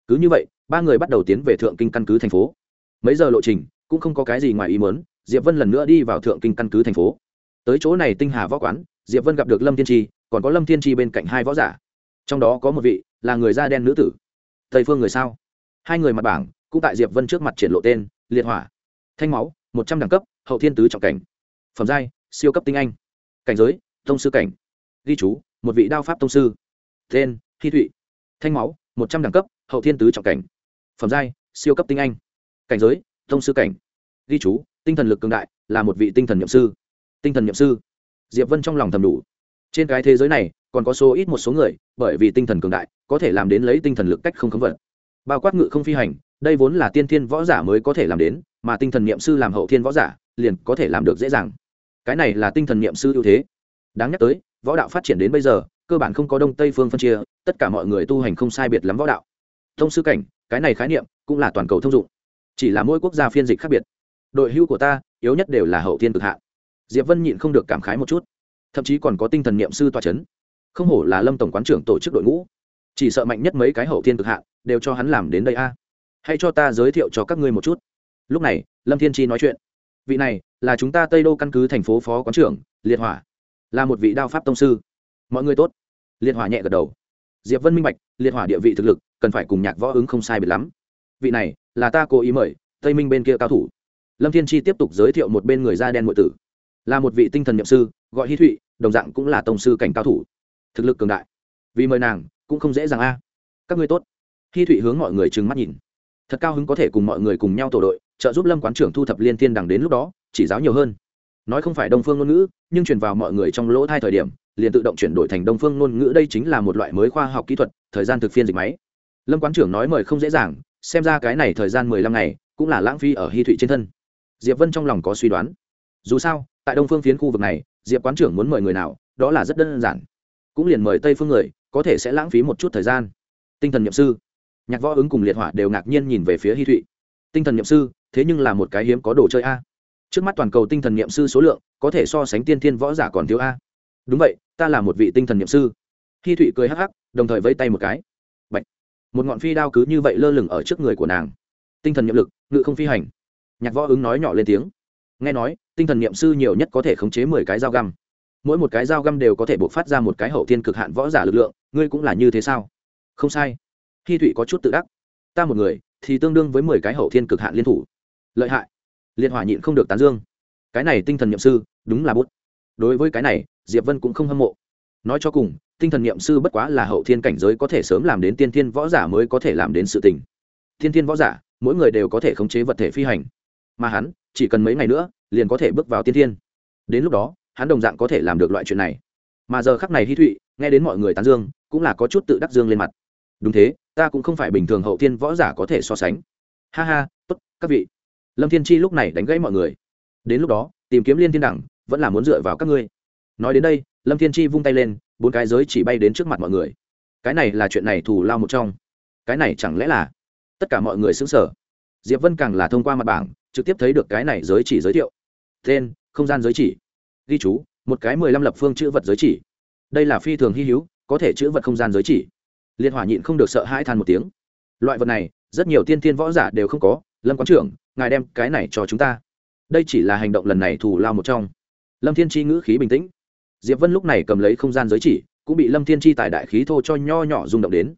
Cứ như vậy, ba người bắt đầu tiến về thượng kinh căn cứ thành phố. Mấy giờ lộ trình, cũng không có cái gì ngoài ý mớn diệp vân lần nữa đi vào thượng kinh căn cứ thành phố. Tới chỗ này tinh hà võ quán, diệp vân gặp được lâm thiên tri còn có lâm thiên tri bên cạnh hai võ giả. Trong đó có một vị, là người da đen nữ tử. Tây phương người sao? Hai người mặt bảng, cũng tại diệp vân trước mặt triển lộ tên, liệt hỏa. Thanh máu, một trăm đẳng cấp, hậu thiên tứ trọng cảnh. Phẩm giai, siêu cấp tinh anh. Cảnh giới, thông sư cảnh ghi chú, một vị đao pháp Tông sư. Tên thi thụy. Thanh máu, một trăm đẳng cấp, hậu thiên tứ trọng cảnh. Phẩm giai, siêu cấp tinh anh. Cảnh giới, Tông sư cảnh. Ghi chú, tinh thần lực cường đại, là một vị tinh thần nhậm sư. Tinh thần nhậm sư. Diệp vân trong lòng thầm đủ. Trên cái thế giới này, còn có số ít một số người, bởi vì tinh thần cường đại, có thể làm đến lấy tinh thần lực cách không khống vật bao quát ngự không phi hành, đây vốn là tiên thiên võ giả mới có thể làm đến, mà tinh thần niệm sư làm hậu thiên võ giả, liền có thể làm được dễ dàng. Cái này là tinh thần niệm sư ưu thế. Đáng nhắc tới võ đạo phát triển đến bây giờ, cơ bản không có đông tây phương phân chia, tất cả mọi người tu hành không sai biệt lắm võ đạo. Thông sư cảnh, cái này khái niệm cũng là toàn cầu thông dụng. Chỉ là mỗi quốc gia phiên dịch khác biệt. Đội hưu của ta, yếu nhất đều là hậu thiên cực hạ. Diệp vân nhịn không được cảm khái một chút. Thậm chí còn có tinh thần niệm sư tòa c h ấ n không hổ là lâm tổng quán trưởng tổ chức đội ngũ. Chỉ sợ mạnh nhất mấy cái hậu thiên cực hạ đều cho hắn làm đến đây a. Hãy cho ta giới thiệu cho các ngươi một chút. Lúc này, lâm thiên chi nói chuyện. Vị này là chúng ta tây đô căn cứ thành phố phó quán trưởng, liệt hỏa là một vị đao pháp tông sư. Mọi người tốt. Liệt hỏa nhẹ gật đầu. Diệp vân minh bạch, liệt hỏa địa vị thực lực, cần phải cùng nhạc võ ứng không sai biệt lắm. Vị này, là ta cố ý mời, tây minh bên kia cao thủ. Lâm thiên chi tiếp tục giới thiệu một bên người da đen ngụy tử. Là một vị tinh thần nhậm sư, gọi hy thụy, đồng dạng cũng là tông sư cảnh cao thủ. Thực lực cường đại. Vì mời nàng, cũng không dễ dàng a. À. Các ngươi tốt. Hy thụy hướng mọi người trừng mắt nhìn. Thật cao hứng có thể cùng mọi người cùng nhau tổ đội, trợ giúp lâm quán trưởng thu thập liên thiên đằng đến lúc đó, chỉ giáo nhiều hơn nói không phải đông phương ngôn ngữ, nhưng truyền vào mọi người trong lỗ thai thời điểm, liền tự động chuyển đổi thành đông phương ngôn ngữ đây chính là một loại mới khoa học kỹ thuật, thời gian thực phiên dịch máy. Lâm quán trưởng nói mời không dễ dàng, xem ra cái này thời gian mười lăm ngày, cũng là lãng phí ở hy thụy trên thân. Diệp vân trong lòng có suy đoán. Dù sao, tại đông phương phiến khu vực này, diệp quán trưởng muốn mời người nào, đó là rất đơn giản. Cũng liền mời tây phương người, có thể sẽ lãng phí một chút thời gian. Tinh thần nhậm sư. Nhạc võ ứng cùng liệt hỏa đều ngạc nhiên nhìn về phía hy thụy. Tinh thần nhậm sư, thế nhưng là một cái hiếm có đồ chơi a trước mắt toàn cầu tinh thần niệm sư số lượng có thể so sánh tiên thiên võ giả còn thiếu a. Đúng vậy, ta là một vị tinh thần niệm sư. Khi thụy cười hắc hắc, đồng thời vẫy tay một cái. Bạch. một ngọn phi đao cứ như vậy lơ lửng ở trước người của nàng. Tinh thần niệm lực, ngự không phi hành. Nhạc võ ứng nói nhỏ lên tiếng. Nghe nói, tinh thần niệm sư nhiều nhất có thể khống chế mười cái dao găm. Mỗi một cái dao găm đều có thể buộc phát ra một cái hậu thiên cực hạn võ giả lực lượng, ngươi cũng là như thế sao? Không sai. Khi thụy có chút tự đắc. Ta một người, thì tương đương với mười cái hậu thiên cực hạn liên thủ. Lợi hại liên hỏa nhịn không được tán dương. Cái này tinh thần niệm sư, đúng là bút. Đối với cái này, diệp vân cũng không hâm mộ. Nói cho cùng, tinh thần niệm sư bất quá là hậu thiên cảnh giới có thể sớm làm đến tiên thiên võ giả mới có thể làm đến sự tình. Tiên thiên võ giả, mỗi người đều có thể khống chế vật thể phi hành. Mà hắn, chỉ cần mấy ngày nữa, liền có thể bước vào tiên thiên. Đến lúc đó, hắn đồng dạng có thể làm được loại chuyện này. Mà giờ khắc này hy thụy, nghe đến mọi người tán dương, cũng là có chút tự đắc dương lên mặt. Đúng thế, ta cũng không phải bình thường hậu thiên võ giả có thể so sánh. Ha ha, tốt, các vị lâm thiên chi lúc này đánh gãy mọi người. Đến lúc đó, tìm kiếm liên thiên đẳng, vẫn là muốn dựa vào các ngươi. Nói đến đây, lâm thiên chi vung tay lên, bốn cái giới chỉ bay đến trước mặt mọi người. Cái này là chuyện này thù lao một trong. Cái này chẳng lẽ là? Tất cả mọi người xứng sở diệp vân càng là thông qua mặt bảng, trực tiếp thấy được cái này giới chỉ giới thiệu. Tên, không gian giới chỉ. Ghi chú, một cái mười lăm lập phương chữ vật giới chỉ. Đây là phi thường hy hữu, có thể chữ vật không gian giới chỉ. Liên hỏa nhịn không được sợ hãi than một tiếng. Loại vật này, rất nhiều tiên tiên võ giả đều không có, lâm quán trưởng ngài đem cái này cho chúng ta. Đây chỉ là hành động lần này thù lao một trong. Lâm thiên chi ngữ khí bình tĩnh. Diệp vân lúc này cầm lấy không gian giới chỉ, cũng bị lâm thiên chi tài đại khí thô cho nho nhỏ rung động đến.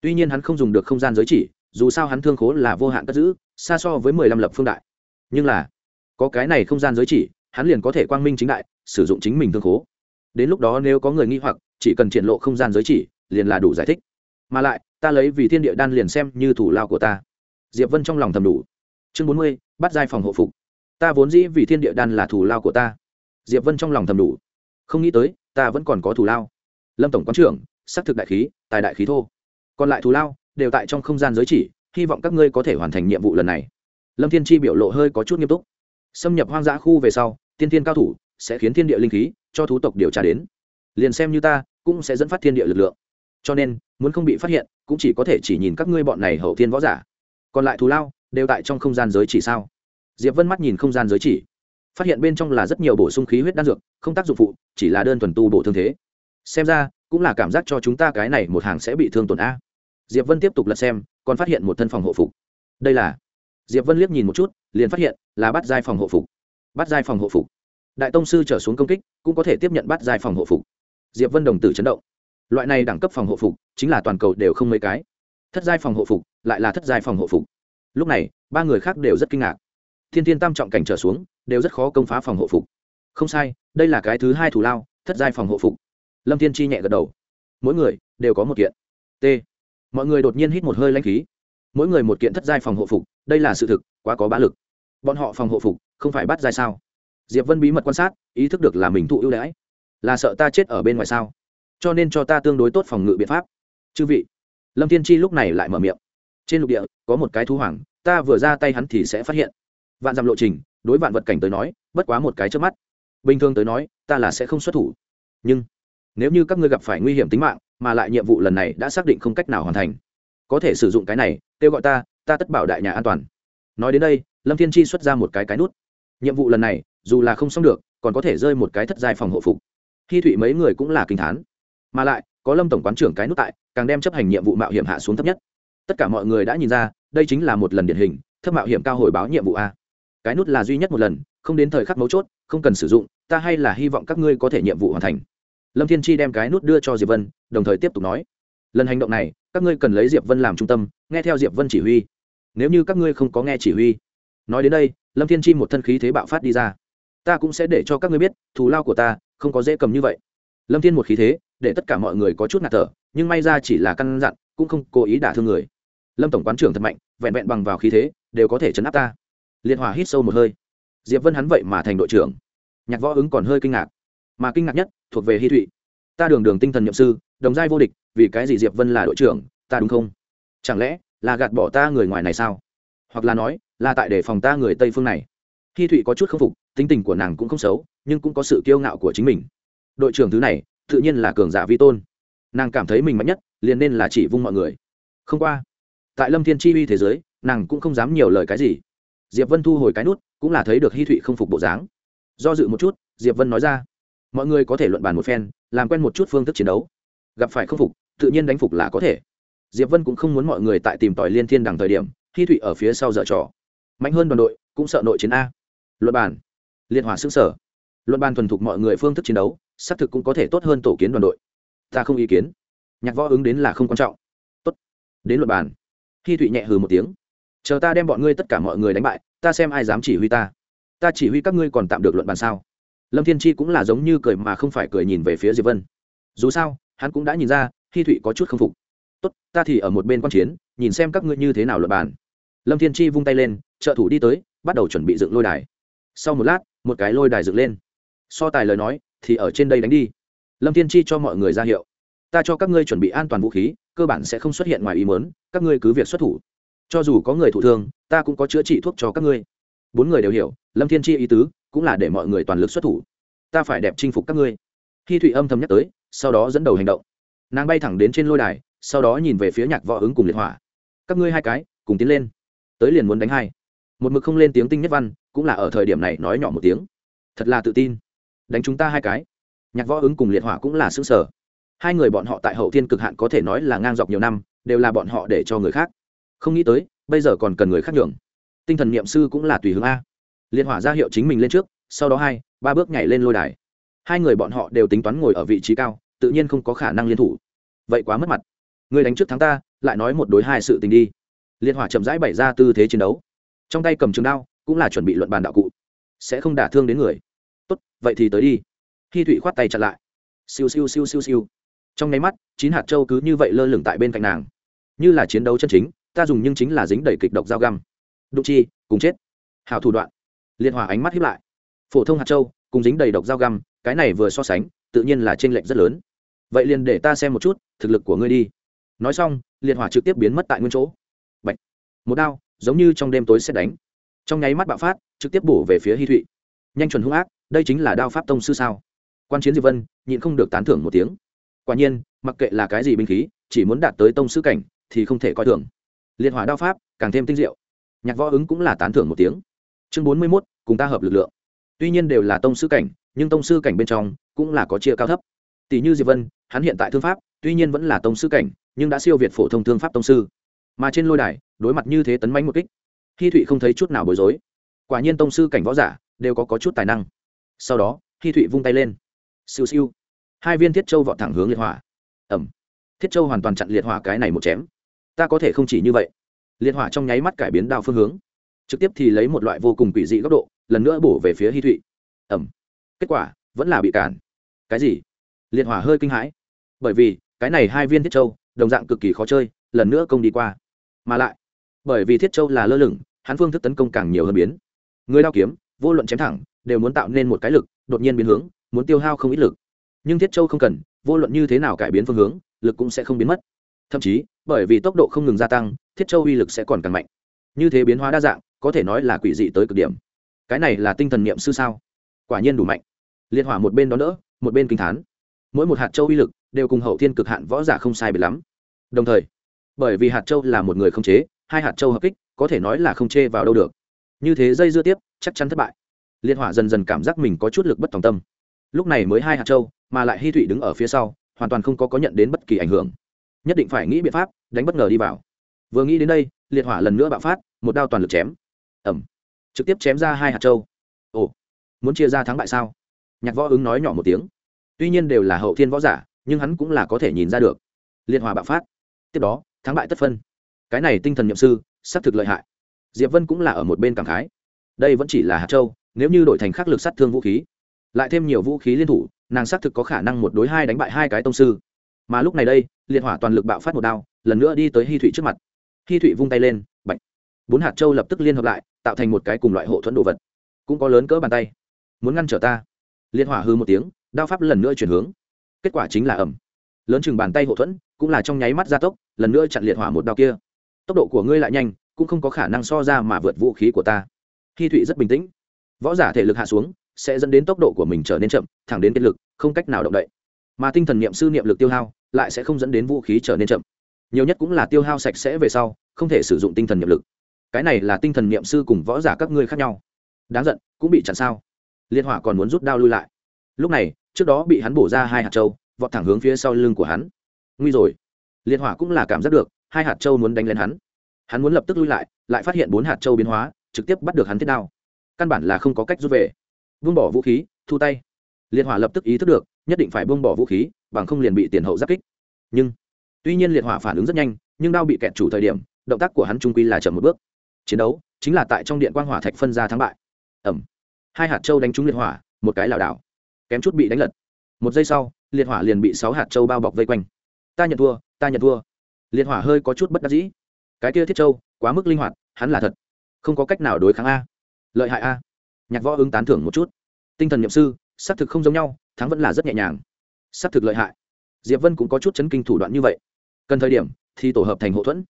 Tuy nhiên hắn không dùng được không gian giới chỉ, dù sao hắn thương khố là vô hạn cất giữ, xa so với mười lăm lập phương đại. Nhưng là, có cái này không gian giới chỉ, hắn liền có thể quang minh chính đại, sử dụng chính mình thương khố. Đến lúc đó nếu có người nghi hoặc, chỉ cần triển lộ không gian giới chỉ, liền là đủ giải thích. Mà lại, ta lấy vì thiên địa đan liền xem như thủ lao của ta. Diệp vân trong lòng thầm đủ chương bốn mươi, bắt giai phòng hộ phục. Ta vốn dĩ vì thiên địa đan là thủ lao của ta. Diệp vân trong lòng thầm đủ. Không nghĩ tới, ta vẫn còn có thủ lao. Lâm tổng quán trưởng xác thực đại khí, tài đại khí thô. Còn lại thủ lao, đều tại trong không gian giới chỉ, hy vọng các ngươi có thể hoàn thành nhiệm vụ lần này. Lâm thiên chi biểu lộ hơi có chút nghiêm túc. Xâm nhập hoang dã khu về sau, tiên thiên cao thủ sẽ khiến thiên địa linh khí cho thú tộc điều tra đến. Liền xem như ta, cũng sẽ dẫn phát thiên địa lực lượng. Cho nên, muốn không bị phát hiện, cũng chỉ có thể chỉ nhìn các ngươi bọn này hậu thiên võ giả. Còn lại thù lao đều tại trong không gian giới chỉ sao? Diệp vân mắt nhìn không gian giới chỉ, phát hiện bên trong là rất nhiều bổ sung khí huyết đan dược, không tác dụng phụ, chỉ là đơn thuần tu bổ thương thế. Xem ra, cũng là cảm giác cho chúng ta cái này một hàng sẽ bị thương tổn a. Diệp vân tiếp tục lật xem, còn phát hiện một thân phòng hộ phục. Đây là, diệp vân liếc nhìn một chút, liền phát hiện là bắt giai phòng hộ phục. Bắt giai phòng hộ phục. Đại tông sư trở xuống công kích, cũng có thể tiếp nhận bắt giai phòng hộ phục. Diệp vân đồng tử chấn động. Loại này đẳng cấp phòng hộ phục, chính là toàn cầu đều không mấy cái. Thất giai phòng hộ phục, lại là thất giai phòng hộ phục lúc này, ba người khác đều rất kinh ngạc. Thiên thiên tam trọng cảnh trở xuống, đều rất khó công phá phòng hộ phục. Không sai, đây là cái thứ hai thủ lao, thất giai phòng hộ phục. Lâm thiên chi nhẹ gật đầu. Mỗi người đều có một kiện. T. Mọi người đột nhiên hít một hơi lanh khí. Mỗi người một kiện thất giai phòng hộ phục, đây là sự thực, quá có bá lực. Bọn họ phòng hộ phục, không phải bắt giai sao? Diệp vân bí mật quan sát, ý thức được là mình thụ ưu đãi. Là sợ ta chết ở bên ngoài sao? Cho nên cho ta tương đối tốt phòng ngự biện pháp. Chư vị. Lâm thiên chi lúc này lại mở miệng trên lục địa, có một cái thú hoàng, ta vừa ra tay hắn thì sẽ phát hiện. Vạn dặm lộ trình, đối vạn vật cảnh tới nói, bất quá một cái trước mắt. Bình thường tới nói, ta là sẽ không xuất thủ. Nhưng, nếu như các ngươi gặp phải nguy hiểm tính mạng, mà lại nhiệm vụ lần này đã xác định không cách nào hoàn thành, có thể sử dụng cái này, kêu gọi ta ta tất bảo đại nhà an toàn. Nói đến đây, lâm thiên chi xuất ra một cái cái nút. Nhiệm vụ lần này, dù là không xong được, còn có thể rơi một cái thất giai phòng hộ phục. Khi thụy mấy người cũng là kinh thán. Mà lại, có lâm tổng quán trưởng cái nút tại, càng đem chấp hành nhiệm vụ mạo hiểm hạ xuống thấp nhất tất cả mọi người đã nhìn ra, đây chính là một lần điển hình thấp mạo hiểm cao hồi báo nhiệm vụ a. Cái nút là duy nhất một lần, không đến thời khắc mấu chốt, không cần sử dụng, ta hay là hy vọng các ngươi có thể nhiệm vụ hoàn thành. Lâm thiên chi đem cái nút đưa cho diệp vân, đồng thời tiếp tục nói. Lần hành động này, các ngươi cần lấy diệp vân làm trung tâm, nghe theo diệp vân chỉ huy. Nếu như các ngươi không có nghe chỉ huy. Nói đến đây, lâm thiên chi một thân khí thế bạo phát đi ra. Ta cũng sẽ để cho các ngươi biết, thù lao của ta, không có dễ cầm như vậy. Lâm thiên một khí thế, để tất cả mọi người có chút ngạt thở, nhưng may ra chỉ là căn dặn, cũng không cố ý đả thương người lâm tổng quán trưởng thật mạnh vẹn vẹn bằng vào khí thế đều có thể chấn áp ta liên hòa hít sâu một hơi diệp vân hắn vậy mà thành đội trưởng nhạc võ ứng còn hơi kinh ngạc mà kinh ngạc nhất thuộc về hy thụy ta đường đường tinh thần nhậm sư đồng giai vô địch vì cái gì diệp vân là đội trưởng ta đúng không chẳng lẽ là gạt bỏ ta người ngoài này sao hoặc là nói là tại để phòng ta người tây phương này hy thụy có chút k phục tính tình của nàng cũng không xấu nhưng cũng có sự kiêu ngạo của chính mình đội trưởng thứ này tự nhiên là cường giả vi tôn nàng cảm thấy mình mạnh nhất liền nên là chỉ vung mọi người không qua tại lâm thiên chi uy thế giới, nàng cũng không dám nhiều lời cái gì. Diệp vân thu hồi cái nút, cũng là thấy được hi thụy không phục bộ dáng. Do dự một chút, diệp vân nói ra, mọi người có thể luận bàn một phen, làm quen một chút phương thức chiến đấu. Gặp phải không phục, tự nhiên đánh phục là có thể. Diệp vân cũng không muốn mọi người tại tìm tòi liên thiên đằng thời điểm, hi thụy ở phía sau dở trò. Mạnh hơn đoàn đội, cũng sợ nội chiến a. Luận bàn. Liên hòa xứng sở luận bàn thuần thục mọi người phương thức chiến đấu, xác thực cũng có thể tốt hơn tổ kiến đoàn đội. Ta không ý kiến. Nhạc võ ứng đến là không quan trọng. Tốt. Đến luận bàn. Hi thụy nhẹ hừ một tiếng, chờ ta đem bọn ngươi tất cả mọi người đánh bại, ta xem ai dám chỉ huy ta. Ta chỉ huy các ngươi còn tạm được luận bàn sao? Lâm thiên chi cũng là giống như cười mà không phải cười nhìn về phía diệp vân. Dù sao, hắn cũng đã nhìn ra Hi thụy có chút k phục. Tốt, ta thì ở một bên quan chiến, nhìn xem các ngươi như thế nào luận bàn. Lâm thiên chi vung tay lên, trợ thủ đi tới, bắt đầu chuẩn bị dựng lôi đài. Sau một lát, một cái lôi đài dựng lên. So tài lời nói, thì ở trên đây đánh đi. Lâm thiên chi cho mọi người ra hiệu ta cho các ngươi chuẩn bị an toàn vũ khí, cơ bản sẽ không xuất hiện ngoài ý mớn các ngươi cứ việc xuất thủ. Cho dù có người thụ thương, ta cũng có chữa trị thuốc cho các ngươi. Bốn người đều hiểu, lâm thiên chi ý tứ cũng là để mọi người toàn lực xuất thủ. Ta phải đẹp chinh phục các ngươi. Khi thụy âm thầm nhắc tới, sau đó dẫn đầu hành động. Nàng bay thẳng đến trên lôi đài, sau đó nhìn về phía nhạc võ ứng cùng liệt hỏa. Các ngươi hai cái, cùng tiến lên. Tới liền muốn đánh hai. Một mực không lên tiếng tinh nhất văn, cũng là ở thời điểm này nói nhỏ một tiếng. Thật là tự tin. Đánh chúng ta hai cái. Nhạc võ ứng cùng liệt hỏa cũng là xứng sở hai người bọn họ tại hậu thiên cực hạn có thể nói là ngang dọc nhiều năm, đều là bọn họ để cho người khác. Không nghĩ tới, bây giờ còn cần người khác nhường. Tinh thần n i ệ m sư cũng là tùy hướng a. Liên hỏa ra hiệu chính mình lên trước, sau đó hai, ba bước nhảy lên lôi đài. Hai người bọn họ đều tính toán ngồi ở vị trí cao, tự nhiên không có khả năng liên thủ. Vậy quá mất mặt. Người đánh trước thắng ta, lại nói một đối hai sự tình đi. Liên hỏa chậm rãi bày ra tư thế chiến đấu. Trong tay cầm trường đao, cũng là chuẩn bị luận bàn đạo cụ. Sẽ không đả thương đến người. Tốt, vậy thì tới đi. Khi thụy khoát tay chặn lại. Siêu siêu siêu siêu siêu trong nháy mắt, chín hạt châu cứ như vậy lơ lửng tại bên cạnh nàng. Như là chiến đấu chân chính, ta dùng nhưng chính là dính đầy kịch độc dao găm. Đụng chi, cùng chết. Hào thủ đoạn. Liệt hỏa ánh mắt hiếp lại. Phổ thông hạt châu, cùng dính đầy độc dao găm, cái này vừa so sánh, tự nhiên là t r ê n lệch rất lớn. Vậy liền để ta xem một chút, thực lực của ngươi đi. Nói xong, liệt hỏa trực tiếp biến mất tại nguyên chỗ. Bạch. một đao, giống như trong đêm tối xét đánh. Trong nháy mắt bạo phát, trực tiếp bổ về phía hy thụy. Nhanh chuẩn hung ác, đây chính là đao pháp tông sư sao? Quan chiến diệp vân, nhịn không được tán thưởng một tiếng quả nhiên mặc kệ là cái gì binh khí chỉ muốn đạt tới tông sư cảnh thì không thể coi thường. Liệt hỏa đao pháp càng thêm tinh diệu. Nhạc võ ứng cũng là tán thưởng một tiếng. Chương bốn mươi mốt cùng ta hợp lực lượng. Tuy nhiên đều là tông sư cảnh nhưng tông sư cảnh bên trong cũng là có chia cao thấp. Tỷ như diệp vân hắn hiện tại thương pháp tuy nhiên vẫn là tông sư cảnh nhưng đã siêu việt phổ thông thương pháp tông sư. Mà trên lôi đài đối mặt như thế tấn mánh một kích hi thụy không thấy chút nào bối rối. Quả nhiên tông sư cảnh võ giả đều có, có chút tài năng. Sau đó hi thụy vung tay lên. Siêu siêu hai viên thiết châu vọt thẳng hướng liệt hỏa. Ẩm thiết châu hoàn toàn chặn liệt hỏa cái này một chém. Ta có thể không chỉ như vậy. Liệt hỏa trong nháy mắt cải biến đao phương hướng. Trực tiếp thì lấy một loại vô cùng quỷ dị góc độ, lần nữa bổ về phía hy thụy. Ẩm kết quả, vẫn là bị cản. Cái gì? Liệt hỏa hơi kinh hãi. Bởi vì, cái này hai viên thiết châu, đồng dạng cực kỳ khó chơi, lần nữa công đi qua. Mà lại, bởi vì thiết châu là lơ lửng, hắn phương thức tấn công càng nhiều hơn biến. Người đao kiếm, vô luận chém thẳng, đều muốn tạo nên một cái lực, đột nhiên biến hướng, muốn tiêu hao không ít lực nhưng thiết châu không cần, vô luận như thế nào cải biến phương hướng, lực cũng sẽ không biến mất. Thậm chí, bởi vì tốc độ không ngừng gia tăng, thiết châu uy lực sẽ còn càng mạnh. Như thế biến hóa đa dạng, có thể nói là quỷ dị tới cực điểm. Cái này là tinh thần niệm sư sao? Quả nhiên đủ mạnh. Liên hỏa một bên đó đỡ, một bên kinh thán. Mỗi một hạt châu uy lực đều cùng hậu thiên cực hạn võ giả không sai biệt lắm. Đồng thời, bởi vì hạt châu là một người không chế, hai hạt châu hợp kích, có thể nói là không chê vào đâu được. Như thế dây dưa tiếp, chắc chắn thất bại. Liên hỏa dần dần cảm giác mình có chút lực bất tòng tâm. Lúc này mới hai hạt châu mà lại hy thụy đứng ở phía sau, hoàn toàn không có có nhận đến bất kỳ ảnh hưởng. Nhất định phải nghĩ biện pháp đánh bất ngờ đi vào. Vừa nghĩ đến đây, liệt hỏa lần nữa bạo phát, một đao toàn lực chém. Ẩm trực tiếp chém ra hai hạt châu. Ồ, muốn chia ra thắng bại sao? Nhạc võ ứng nói nhỏ một tiếng. Tuy nhiên đều là hậu thiên võ giả, nhưng hắn cũng là có thể nhìn ra được. Liệt hỏa bạo phát. Tiếp đó, thắng bại tất phân. Cái này tinh thần nhậm sư, xác thực lợi hại. Diệp vân cũng là ở một bên cảm khái. Đây vẫn chỉ là hạt châu, nếu như đổi thành khắc lực sát thương vũ khí, lại thêm nhiều vũ khí liên thủ nàng xác thực có khả năng một đối hai đánh bại hai cái tông sư. Mà lúc này đây, liệt hỏa toàn lực bạo phát một đao, lần nữa đi tới hi thụy trước mặt. Hi thụy vung tay lên, bạch. Bốn hạt châu lập tức liên hợp lại, tạo thành một cái cùng loại hộ thuẫn đồ vật. Cũng có lớn cỡ bàn tay. Muốn ngăn trở ta? Liệt hỏa hư một tiếng, đao pháp lần nữa chuyển hướng. Kết quả chính là ẩm. Lớn chừng bàn tay hộ thuẫn, cũng là trong nháy mắt gia tốc, lần nữa chặn liệt hỏa một đao kia. Tốc độ của ngươi lại nhanh, cũng không có khả năng so ra mà vượt vũ khí của ta. Hi thụy rất bình tĩnh. Võ giả thể lực hạ xuống sẽ dẫn đến tốc độ của mình trở nên chậm, thẳng đến kết lực, không cách nào động đậy. Mà tinh thần niệm sư niệm lực tiêu hao lại sẽ không dẫn đến vũ khí trở nên chậm. Nhiều nhất cũng là tiêu hao sạch sẽ về sau, không thể sử dụng tinh thần niệm lực. Cái này là tinh thần niệm sư cùng võ giả các ngươi khác nhau. Đáng giận, cũng bị chặn sao? Liên hỏa còn muốn rút đao lui lại. Lúc này, trước đó bị hắn bổ ra hai hạt châu, vọt thẳng hướng phía sau lưng của hắn. Nguy rồi. Liên hỏa cũng là cảm giác được, hai hạt châu muốn đánh lên hắn. Hắn muốn lập tức lui lại lại phát hiện bốn hạt châu biến hóa, trực tiếp bắt được hắn thiết đao. Căn bản là không có cách rút về buông bỏ vũ khí, thu tay. Liệt hỏa lập tức ý thức được, nhất định phải buông bỏ vũ khí, bằng không liền bị tiền hậu giáp kích. Nhưng, tuy nhiên liệt hỏa phản ứng rất nhanh, nhưng đao bị kẹt chủ thời điểm, động tác của hắn trung quy là chậm một bước. Chiến đấu chính là tại trong điện quang hỏa thạch phân ra thắng bại. Ẩm. Hai hạt châu đánh trúng liệt hỏa, một cái lảo đảo. Kém chút bị đánh lật. Một giây sau, liệt hỏa liền bị sáu hạt châu bao bọc vây quanh. Ta nhận thua, ta nhận thua. Liệt hỏa hơi có chút bất đắc dĩ. Cái kia thiết châu, quá mức linh hoạt, hắn là thật. Không có cách nào đối kháng a. Lợi hại a nhạc võ ứng tán thưởng một chút. Tinh thần nhậm sư xác thực không giống nhau, thắng vẫn là rất nhẹ nhàng. Xác thực lợi hại. Diệp vân cũng có chút chấn kinh thủ đoạn như vậy. Cần thời điểm, thì tổ hợp thành hậu thuẫn.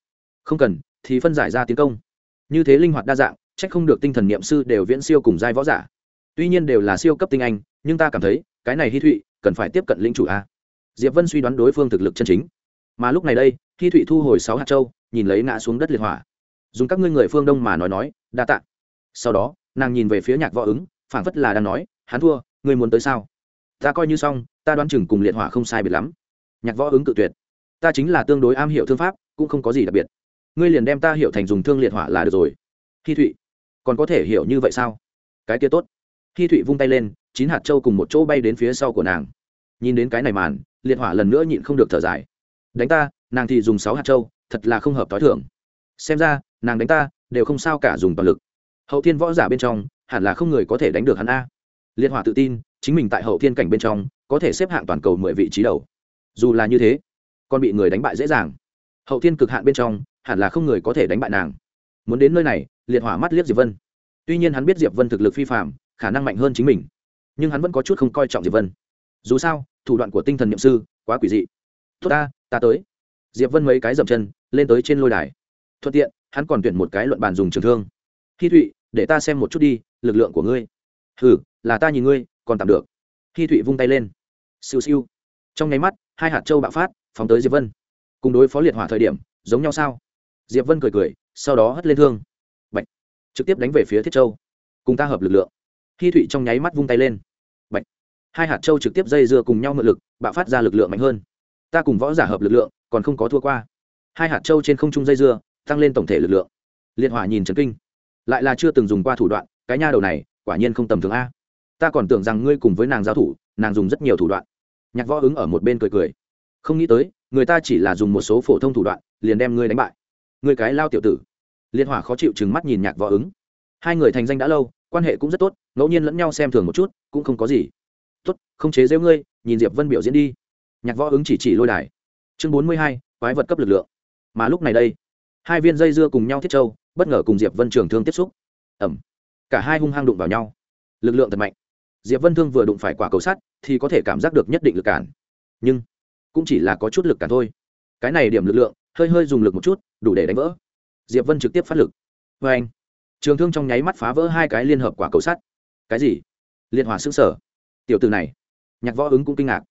Không cần, thì phân giải ra tiến công. Như thế linh hoạt đa dạng trách không được tinh thần niệm sư đều viễn siêu cùng giai võ giả. Tuy nhiên đều là siêu cấp tinh anh, nhưng ta cảm thấy, cái này hy thụy, cần phải tiếp cận lĩnh chủ a. Diệp vân suy đoán đối phương thực lực chân chính. Mà lúc này đây hy thụy thu hồi sáu hạt châu, nhìn lấy ngã xuống đất liệt hỏa. Dùng các ngươi người phương đông mà nói nói, đa tạ. Sau đó nàng nhìn về phía nhạc võ ứng, phảng phất là đang nói, hắn thua, ngươi muốn tới sao? Ta coi như xong, ta đoán chừng cùng liệt hỏa không sai biệt lắm. Nhạc võ ứng cự tuyệt. Ta chính là tương đối am hiểu thương pháp, cũng không có gì đặc biệt. Ngươi liền đem ta hiểu thành dùng thương liệt hỏa là được rồi. Hi thụy. Còn có thể hiểu như vậy sao? Cái kia tốt. Hi thụy vung tay lên, chín hạt trâu cùng một chỗ bay đến phía sau của nàng. Nhìn đến cái này màn, liệt hỏa lần nữa nhịn không được thở dài. Đánh ta, nàng thì dùng sáu hạt trâu thật là không hợp t h i thưởng xem ra, nàng đánh ta, đều không sao cả dùng toàn lực hậu thiên võ giả bên trong, hẳn là không người có thể đánh được hắn a. Liệt hỏa tự tin, chính mình tại hậu thiên cảnh bên trong, có thể xếp hạng toàn cầu mười vị trí đầu. Dù là như thế, còn bị người đánh bại dễ dàng. Hậu thiên cực hạn bên trong, hẳn là không người có thể đánh bại nàng. Muốn đến nơi này, liệt hỏa mắt liếc diệp vân. Tuy nhiên hắn biết diệp vân thực lực phi phạm khả năng mạnh hơn chính mình. Nhưng hắn vẫn có chút không coi trọng diệp vân. Dù sao, thủ đoạn của tinh thần nhậm sư, quá quỷ dị. Tốt ta ta tới. Diệp vân mấy cái dậm chân, lên tới trên lôi đài. Thuận tiện, hắn còn tuyển một cái luận bàn dùng trường thương hi thụy, để ta xem một chút đi, lực lượng của ngươi. Hừ, là ta nhìn ngươi, còn tạm được. Hi thụy vung tay lên. Siêu siêu. Trong nháy mắt, hai hạt châu bạo phát, phóng tới diệp vân. Cùng đối phó liệt hỏa thời điểm, giống nhau sao? Diệp vân cười cười, sau đó hất lên thương. Bạch. trực tiếp đánh về phía thiết châu. Cùng ta hợp lực lượng. Hi thụy trong nháy mắt vung tay lên. Bạch. hai hạt châu trực tiếp dây dưa cùng nhau mượn lực, bạo phát ra lực lượng mạnh hơn. Ta cùng võ giả hợp lực lượng, còn không có thua qua. Hai hạt châu trên không trung dây dưa, tăng lên tổng thể lực lượng. Liệt hỏa nhìn trần kinh lại là chưa từng dùng qua thủ đoạn, cái nha đầu này, quả nhiên không tầm thường a. Ta còn tưởng rằng ngươi cùng với nàng giao thủ, nàng dùng rất nhiều thủ đoạn. Nhạc võ ứng ở một bên cười cười. Không nghĩ tới, người ta chỉ là dùng một số phổ thông thủ đoạn, liền đem ngươi đánh bại. Ngươi cái lao tiểu tử. Liên hỏa khó chịu chừng mắt nhìn nhạc võ ứng. Hai người thành danh đã lâu, quan hệ cũng rất tốt, ngẫu nhiên lẫn nhau xem thường một chút, cũng không có gì. Tốt, không chế giễu ngươi, nhìn diệp vân biểu diễn đi. Nhạc võ ứng chỉ chỉ lôi đài. Chương bốn mươi hai, quái vật cấp lực lượng. Mà lúc này đây, hai viên dây dưa cùng nhau thiết châu bất ngờ cùng diệp vân trường thương tiếp xúc. Ẩm cả hai hung hăng đụng vào nhau. Lực lượng thật mạnh. Diệp vân thương vừa đụng phải quả cầu sắt thì có thể cảm giác được nhất định lực cản. Nhưng cũng chỉ là có chút lực cản thôi. Cái này điểm lực lượng hơi hơi dùng lực một chút, đủ để đánh vỡ. Diệp vân trực tiếp phát lực. Vê anh, trường thương trong nháy mắt phá vỡ hai cái liên hợp quả cầu sắt. Cái gì? Liên hòa xương sở. Tiểu từ này. Nhạc võ ứng cũng kinh ngạc.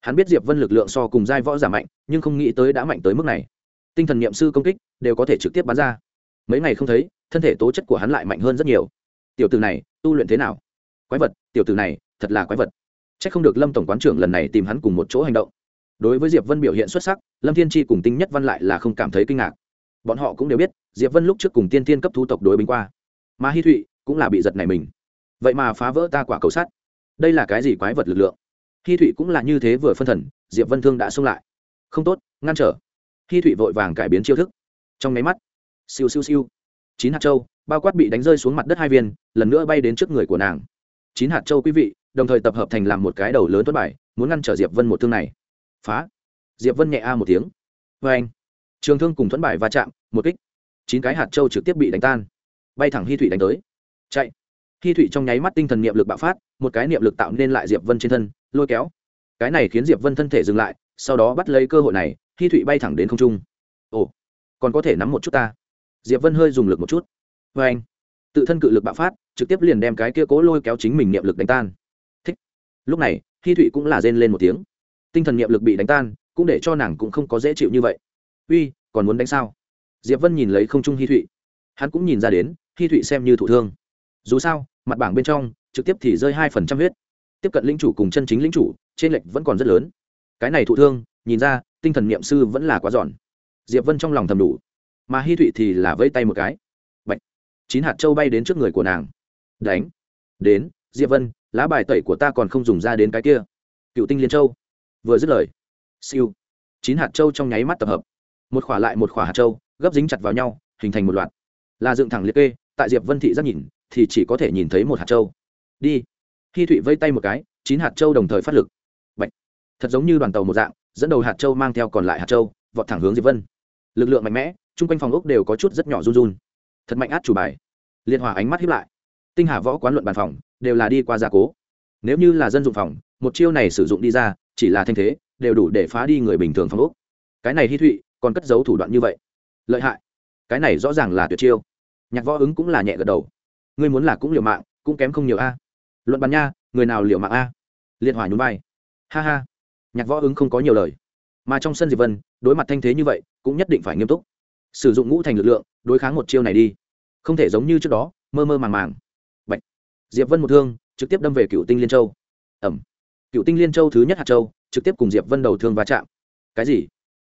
Hắn biết diệp vân lực lượng so cùng giai võ giả mạnh, nhưng không nghĩ tới đã mạnh tới mức này. Tinh thần n i ệ m sư công kích đều có thể trực tiếp bắn ra mấy ngày không thấy, thân thể tố chất của hắn lại mạnh hơn rất nhiều. Tiểu từ này, tu luyện thế nào? Quái vật, tiểu từ này, thật là quái vật. C h ắ c không được lâm tổng quán trưởng lần này tìm hắn cùng một chỗ hành động. Đối với diệp vân biểu hiện xuất sắc, lâm thiên tri cùng tinh nhất văn lại là không cảm thấy kinh ngạc. Bọn họ cũng đều biết, diệp vân lúc trước cùng tiên tiên cấp thu tộc đối binh qua. Mà hi thụy cũng là bị giật này mình. Vậy mà phá vỡ ta quả cầu sắt. Đây là cái gì quái vật lực lượng? Hi thụy cũng là như thế vừa phân thần, diệp vân thương đã xông lại. Không tốt, ngăn trở. Hi thụy vội vàng cải biến chiêu thức. Trong nháy mắt siêu siêu siêu. Chín hạt châu, bao quát bị đánh rơi xuống mặt đất hai viên, lần nữa bay đến trước người của nàng. Chín hạt châu quý vị, đồng thời tập hợp thành làm một cái đầu lớn tuất bài, muốn ngăn trở diệp vân một thương này. Phá. Diệp vân nhẹ a một tiếng. Vê anh. Trường thương cùng thuẫn bài va chạm, một kích. Chín cái hạt châu trực tiếp bị đánh tan. Bay thẳng Hi thụy đánh tới. Chạy. Hi thụy trong nháy mắt tinh thần niệm lực bạo phát, một cái niệm lực tạo nên lại diệp vân trên thân, lôi kéo. Cái này khiến diệp vân thân thể dừng lại, sau đó bắt lấy cơ hội này Hi thụy bay thẳng đến không trung. Ồ. Còn có thể nắm một chút ta diệp vân hơi dùng lực một chút. Vê anh, tự thân cự lực bạo phát, trực tiếp liền đem cái kia cố lôi kéo chính mình niệm lực đánh tan. Thích. Lúc này, hi thụy cũng là rên lên một tiếng. Tinh thần niệm lực bị đánh tan, cũng để cho nàng cũng không có dễ chịu như vậy. Uy, còn muốn đánh sao? Diệp vân nhìn lấy không trung hi thụy. Hắn cũng nhìn ra đến, hi thụy xem như thụ thương. Dù sao, mặt bảng bên trong, trực tiếp thì rơi hai phần trăm huyết. Tiếp cận linh chủ cùng chân chính linh chủ, trên lệch vẫn còn rất lớn. Cái này thụ thương, nhìn ra, tinh thần niệm sư vẫn là quá giòn. Diệp vân trong lòng thầm đủ mà Hi thụy thì là vẫy tay một cái. Bạch. chín hạt châu bay đến trước người của nàng. Đánh. Đến, diệp vân, lá bài tẩy của ta còn không dùng ra đến cái kia. Cựu tinh liên châu. Vừa dứt lời. Siêu. Chín hạt châu trong nháy mắt tập hợp. Một khỏa lại một khỏa hạt châu, gấp dính chặt vào nhau, hình thành một loạt. Là dựng thẳng liệt kê, tại diệp vân thị rất nhìn, thì chỉ có thể nhìn thấy một hạt châu. Đi. Hi thụy vây tay một cái, chín hạt châu đồng thời phát lực. Bạch. thật giống như đoàn tàu một dạng, dẫn đầu hạt châu mang theo còn lại hạt châu, vọt thẳng hướng diệp vân. Lực lượng mạnh mẽ chung quanh phòng ốc đều có chút rất nhỏ run run. Thật mạnh át chủ bài. Liệt hỏa ánh mắt hiếp lại. Tinh hà võ quán luận bàn phòng, đều là đi qua gia cố. Nếu như là dân dụng phòng, một chiêu này sử dụng đi ra, chỉ là thanh thế, đều đủ để phá đi người bình thường phòng úc cái này hy thụy, còn cất giấu thủ đoạn như vậy. Lợi hại. Cái này rõ ràng là tuyệt chiêu. Nhạc võ ứng cũng là nhẹ gật đầu. Ngươi muốn là cũng liều mạng, cũng kém không nhiều a. Luận bàn nha, người nào liều mạng a? Liệt hỏa nhún vai. Ha ha. Nhạc võ ứng không có nhiều lời. Mà trong sân diệp vân, đối mặt thanh thế như vậy, cũng nhất định phải nghiêm túc sử dụng ngũ thành lực lượng, đối kháng một chiêu này đi. Không thể giống như trước đó, mơ mơ màng màng. Bạch. diệp vân một thương, trực tiếp đâm về cựu tinh liên châu. Ẩm. Cựu tinh liên châu thứ nhất hạt châu, trực tiếp cùng diệp vân đầu thương va chạm. Cái gì?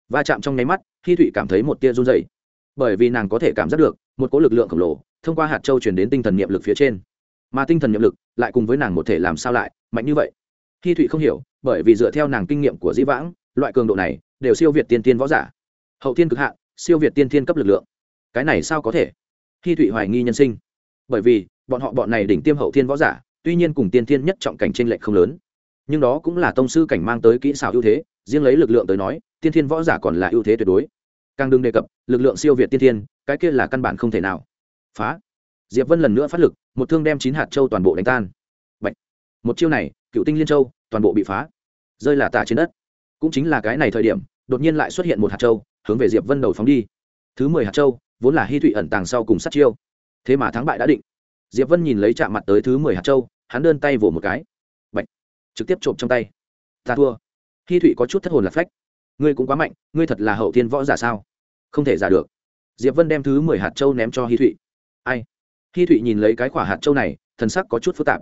Va chạm trong nháy mắt khi thụy cảm thấy một tia run dày bởi vì nàng có thể cảm giác được, một cỗ lực lượng khổng lồ, thông qua hạt châu chuyển đến tinh thần niệm lực phía trên. Mà tinh thần niệm lực lại cùng với nàng một thể làm sao lại, mạnh như vậy? Khi thụy không hiểu, bởi vì dựa theo nàng kinh nghiệm của dĩ vãng, loại cường độ này đều siêu việt tiên tiên võ giả. Hậu thiên cực hạn siêu việt tiên thiên cấp lực lượng. Cái này sao có thể? Khi thụy hoài nghi nhân sinh. Bởi vì, bọn họ bọn này đỉnh tiêm hậu thiên võ giả, tuy nhiên cùng tiên thiên nhất trọng cảnh trên lệch không lớn. Nhưng đó cũng là tông sư cảnh mang tới kỹ xảo ưu thế, riêng lấy lực lượng tới nói, tiên thiên võ giả còn là ưu thế tuyệt đối. Càng đừng đề cập, lực lượng siêu việt tiên thiên, cái kia là căn bản không thể nào. Phá. Diệp vân lần nữa phát lực, một thương đem chín hạt châu toàn bộ đánh tan. Bạch. một chiêu này, cựu tinh liên châu, toàn bộ bị phá. Rơi là tả trên đất. Cũng chính là cái này thời điểm, đột nhiên lại xuất hiện một hạt châu hướng về diệp vân đầu phóng đi. Thứ mười hạt châu, vốn là hy thụy ẩn tàng sau cùng sát chiêu. Thế mà thắng bại đã định. Diệp vân nhìn lấy chạm mặt tới thứ mười hạt châu, hắn đơn tay vỗ một cái. Bạch. trực tiếp trộm trong tay. Ta thua. Hy thụy có chút thất hồn lạc phách. Ngươi cũng quá mạnh, ngươi thật là hậu thiên võ giả sao? Không thể giả được. Diệp vân đem thứ mười hạt châu ném cho hy thụy. Ai? Hy thụy nhìn lấy cái quả hạt châu này, thần sắc có chút phức tạp.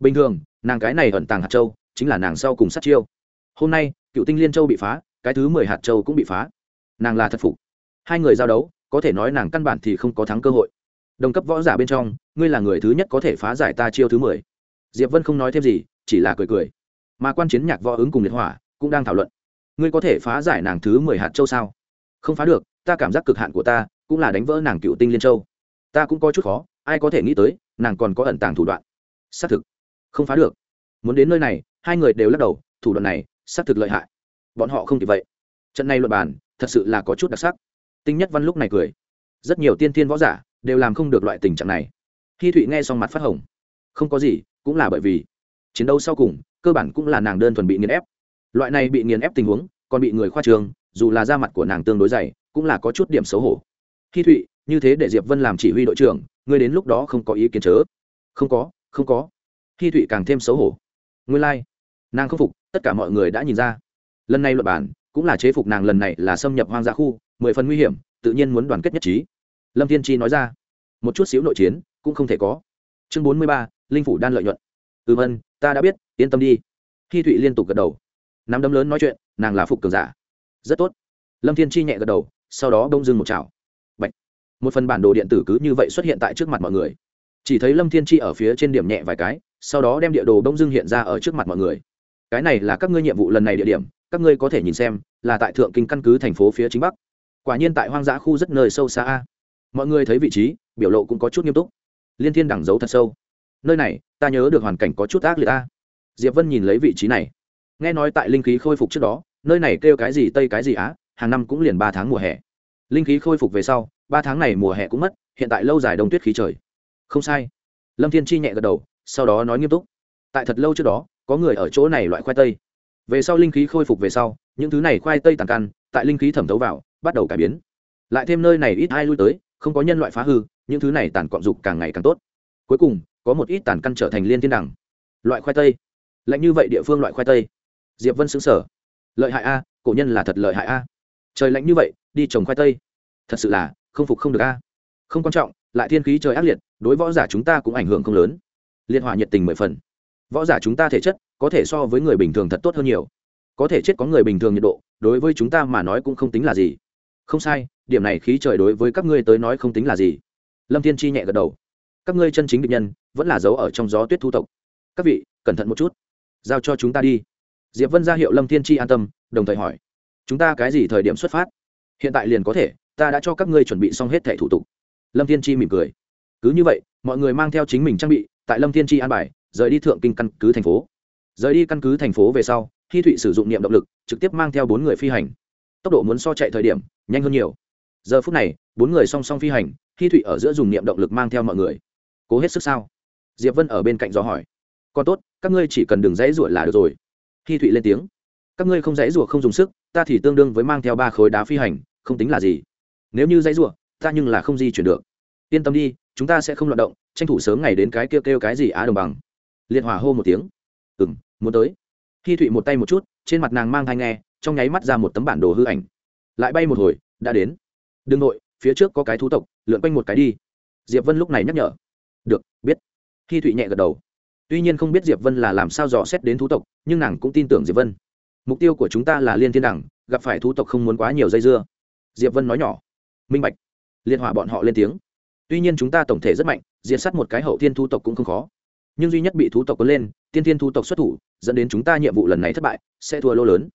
Bình thường, nàng cái này ẩn tàng hạt châu chính là nàng sau cùng sát chiêu. Hôm nay, cựu tinh liên châu bị phá, cái thứ mười hạt châu cũng bị phá nàng là thật phục. Hai người giao đấu, có thể nói nàng căn bản thì không có thắng cơ hội. Đồng cấp võ giả bên trong, ngươi là người thứ nhất có thể phá giải ta chiêu thứ mười. Diệp vân không nói thêm gì, chỉ là cười cười. Mà quan chiến nhạc võ ứng cùng liệt hỏa, cũng đang thảo luận. Ngươi có thể phá giải nàng thứ mười hạt châu sao? Không phá được, ta cảm giác cực hạn của ta cũng là đánh vỡ nàng cựu tinh liên châu. Ta cũng có chút khó, ai có thể nghĩ tới, nàng còn có ẩn tàng thủ đoạn. Xác thực, không phá được. Muốn đến nơi này, hai người đều lắc đầu, thủ đoạn này, xác thực lợi hại. Bọn họ không kịp vậy. Trận này luật bàn thật sự là có chút đặc sắc. Tinh nhất văn lúc này cười. Rất nhiều tiên thiên võ giả đều làm không được loại tình trạng này. Hi thụy nghe xong mặt phát hồng. Không có gì, cũng là bởi vì chiến đấu sau cùng, cơ bản cũng là nàng đơn thuần bị nghiền ép. Loại này bị nghiền ép tình huống, còn bị người khoa trường, dù là da mặt của nàng tương đối dày, cũng là có chút điểm xấu hổ. Hi thụy, như thế để diệp vân làm chỉ huy đội trưởng, ngươi đến lúc đó không có ý kiến chớ. Không có không có. Hi thụy càng thêm xấu hổ. Ngươi lai、like. nàng không phục, tất cả mọi người đã nhìn ra. Lần này luật bản cũng là chế phục nàng lần này là xâm nhập hoang dã khu, mười phần nguy hiểm, tự nhiên muốn đoàn kết nhất trí. Lâm thiên chi nói ra, một chút xíu nội chiến cũng không thể có. Chương bốn mươi ba, linh phủ đan lợi nhuận. Ừ vân ta đã biết, yên tâm đi. Khi thụy liên tục gật đầu. Nắm đấm lớn nói chuyện, nàng là phục cường giả. Rất tốt. Lâm thiên chi nhẹ gật đầu, sau đó đông dưng một chảo. Bạch. một phần bản đồ điện tử cứ như vậy xuất hiện tại trước mặt mọi người. Chỉ thấy lâm thiên chi ở phía trên điểm nhẹ vài cái, sau đó đem địa đồ đông dưng hiện ra ở trước mặt mọi người cái này là các ngươi nhiệm vụ lần này địa điểm, các ngươi có thể nhìn xem, là tại thượng kinh căn cứ thành phố phía chính bắc. Quả nhiên tại hoang dã khu rất nơi sâu xa a. Mọi người thấy vị trí, biểu lộ cũng có chút nghiêm túc. Liên thiên đẳng giấu thật sâu. Nơi này, ta nhớ được hoàn cảnh có chút ác liệt a. Diệp vân nhìn lấy vị trí này. Nghe nói tại linh khí khôi phục trước đó, nơi này kêu cái gì tây cái gì á, hàng năm cũng liền ba tháng mùa hè. Linh khí khôi phục về sau, ba tháng này mùa hè cũng mất, hiện tại lâu dài đông tuyết khí trời. Không sai. Lâm thiên chi nhẹ gật đầu, sau đó nói nghiêm túc. Tại thật lâu trước đó có người ở chỗ này loại khoai tây. Về sau linh khí khôi phục về sau, những thứ này khoai tây tàn căn tại linh khí thẩm thấu vào, bắt đầu cải biến. Lại thêm nơi này ít ai lui tới, không có nhân loại phá hư, những thứ này tàn cọn dục càng ngày càng tốt. Cuối cùng, có một ít tàn căn trở thành liên thiên đẳng. Loại khoai tây. Lạnh như vậy địa phương loại khoai tây. Diệp vân xứng sở lợi hại a, cổ nhân là thật lợi hại a. Trời lạnh như vậy, đi trồng khoai tây. Thật sự là, không phục không được a. Không quan trọng, lại thiên khí trời ác liệt, đối võ giả chúng ta cũng ảnh hưởng không lớn. Liên hòa nhiệt tình mười phần võ giả chúng ta thể chất có thể so với người bình thường thật tốt hơn nhiều. Có thể chết có người bình thường nhiệt độ, đối với chúng ta mà nói cũng không tính là gì. Không sai, điểm này khí trời đối với các ngươi tới nói không tính là gì. Lâm thiên chi nhẹ gật đầu. Các ngươi chân chính định nhân, vẫn là giấu ở trong gió tuyết thu tộc. Các vị, cẩn thận một chút. Giao cho chúng ta đi. Diệp vân ra hiệu lâm thiên chi an tâm, đồng thời hỏi. Chúng ta cái gì thời điểm xuất phát? Hiện tại liền có thể, ta đã cho các ngươi chuẩn bị xong hết thẻ thủ tục. Lâm thiên chi mỉm cười. Cứ như vậy, mọi người mang theo chính mình trang bị, tại lâm thiên chi an bài rời đi thượng kinh căn cứ thành phố. Rời đi căn cứ thành phố về sau khi thụy sử dụng niệm động lực, trực tiếp mang theo bốn người phi hành. Tốc độ muốn so chạy thời điểm, nhanh hơn nhiều. Giờ phút này, bốn người song song phi hành, hy thụy ở giữa dùng niệm động lực mang theo mọi người. Cố hết sức sao? Diệp vân ở bên cạnh dò hỏi. Còn tốt, các ngươi chỉ cần đừng dãy ruột là được rồi. Hy thụy lên tiếng. Các ngươi không dãy ruột không dùng sức, ta thì tương đương với mang theo ba khối đá phi hành, không tính là gì. Nếu như dãy ruột ta nhưng là không di chuyển được. Yên tâm đi, chúng ta sẽ không loạt động, tranh thủ sớm ngày đến cái kêu kêu cái gì á đồng bằng liệt hỏa hô một tiếng. Ừ m muốn tới. Khi thụy một tay một chút, trên mặt nàng mang thai nghe, trong nháy mắt ra một tấm bản đồ hư ảnh. Lại bay một hồi, đã đến. Đừng nội, phía trước có cái thú tộc, lượn quanh một cái đi. Diệp vân lúc này nhắc nhở. Được, biết. Khi thụy nhẹ gật đầu. Tuy nhiên không biết diệp vân là làm sao dò xét đến thú tộc, nhưng nàng cũng tin tưởng diệp vân. Mục tiêu của chúng ta là liên thiên đẳng, gặp phải thú tộc không muốn quá nhiều dây dưa. Diệp vân nói nhỏ. Minh bạch. Liên hỏa bọn họ lên tiếng. Tuy nhiên chúng ta tổng thể rất mạnh, diệt sát một cái hậu thiên thú tộc cũng không khó nhưng duy nhất bị thú tộc có lên, tiên thiên thú tộc xuất thủ, dẫn đến chúng ta nhiệm vụ lần này thất bại, sẽ thua lô lớn.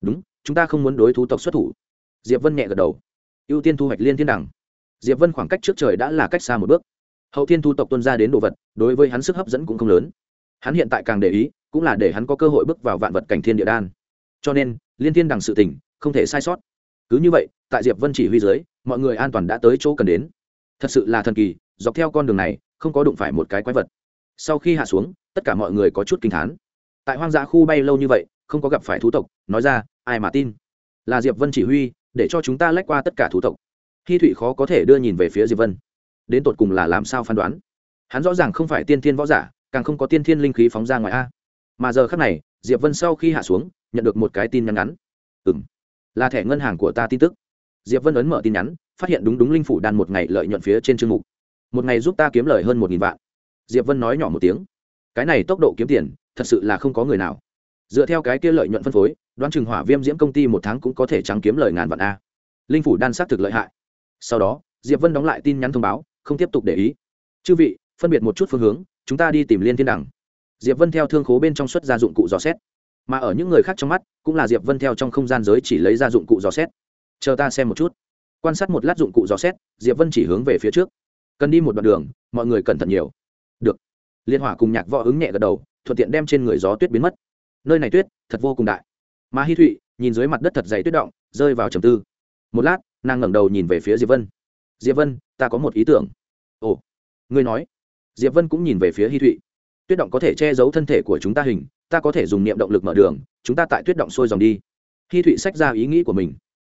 Đúng, chúng ta không muốn đối thú tộc xuất thủ. Diệp vân nhẹ gật đầu. Ưu tiên thu hoạch liên thiên đẳng. Diệp vân khoảng cách trước trời đã là cách xa một bước. Hậu thiên thu tộc tuân ra đến đồ vật, đối với hắn sức hấp dẫn cũng không lớn. Hắn hiện tại càng để ý, cũng là để hắn có cơ hội bước vào vạn vật cảnh thiên địa đan. Cho nên, liên thiên đằng sự tình, không thể sai sót. Cứ như vậy, tại diệp vân chỉ huy dưới, mọi người an toàn đã tới chỗ cần đến. Thật sự là thần kỳ, dọc theo con đường này, không có đụng phải một cái quái vật sau khi hạ xuống, tất cả mọi người có chút kinh thán. Tại hoang dã khu bay lâu như vậy, không có gặp phải thú tộc, nói ra, ai mà tin? Là diệp vân chỉ huy, để cho chúng ta lách qua tất cả thú tộc. Hi thụy khó có thể đưa nhìn về phía diệp vân. Đến tột cùng là làm sao phán đoán? Hắn rõ ràng không phải tiên thiên võ giả, càng không có tiên thiên linh khí phóng ra ngoài a. Mà giờ khác này, diệp vân sau khi hạ xuống, nhận được một cái tin nhắn ngắn. Ừ m là thẻ ngân hàng của ta tin tức. Diệp vân ấn mở tin nhắn, phát hiện đúng đúng linh phủ đan một ngày lợi nhuận phía trên chương mục. Một ngày giúp ta kiếm lời hơn một nghìn vạn diệp vân nói nhỏ một tiếng. Cái này tốc độ kiếm tiền, thật sự là không có người nào. Dựa theo cái kia lợi nhuận phân phối, đoán chừng hỏa viêm diễm công ty một tháng cũng có thể trắng kiếm lời ngàn vạn a. Linh phủ đan xác thực lợi hại. Sau đó, diệp vân đóng lại tin nhắn thông báo, không tiếp tục để ý. Chư vị, phân biệt một chút phương hướng, chúng ta đi tìm liên thiên đẳng diệp vân theo thương khố bên trong xuất ra dụng cụ dò xét. Mà ở những người khác trong mắt, cũng là diệp vân theo trong không gian giới chỉ lấy ra dụng cụ dò xét. Chờ ta xem một chút. Quan sát một lát dụng cụ dò xét, diệp vân chỉ hướng về phía trước. Cần đi một đoạn đường, mọi người cẩn thận nhiều liên hỏa cùng nhạc võ ứng nhẹ gật đầu, thuận tiện đem trên người gió tuyết biến mất. Nơi này tuyết thật vô cùng đại. Mà hi thụy nhìn dưới mặt đất thật dày tuyết động, rơi vào trầm tư. Một lát, nàng ngẩng đầu nhìn về phía diệp vân. Diệp vân, ta có một ý tưởng. Ồ, ngươi nói. Diệp vân cũng nhìn về phía hi thụy. Tuyết động có thể che giấu thân thể của chúng ta hình, ta có thể dùng niệm động lực mở đường, chúng ta tại tuyết động sôi dòng đi. Hi thụy sách ra ý nghĩ của mình.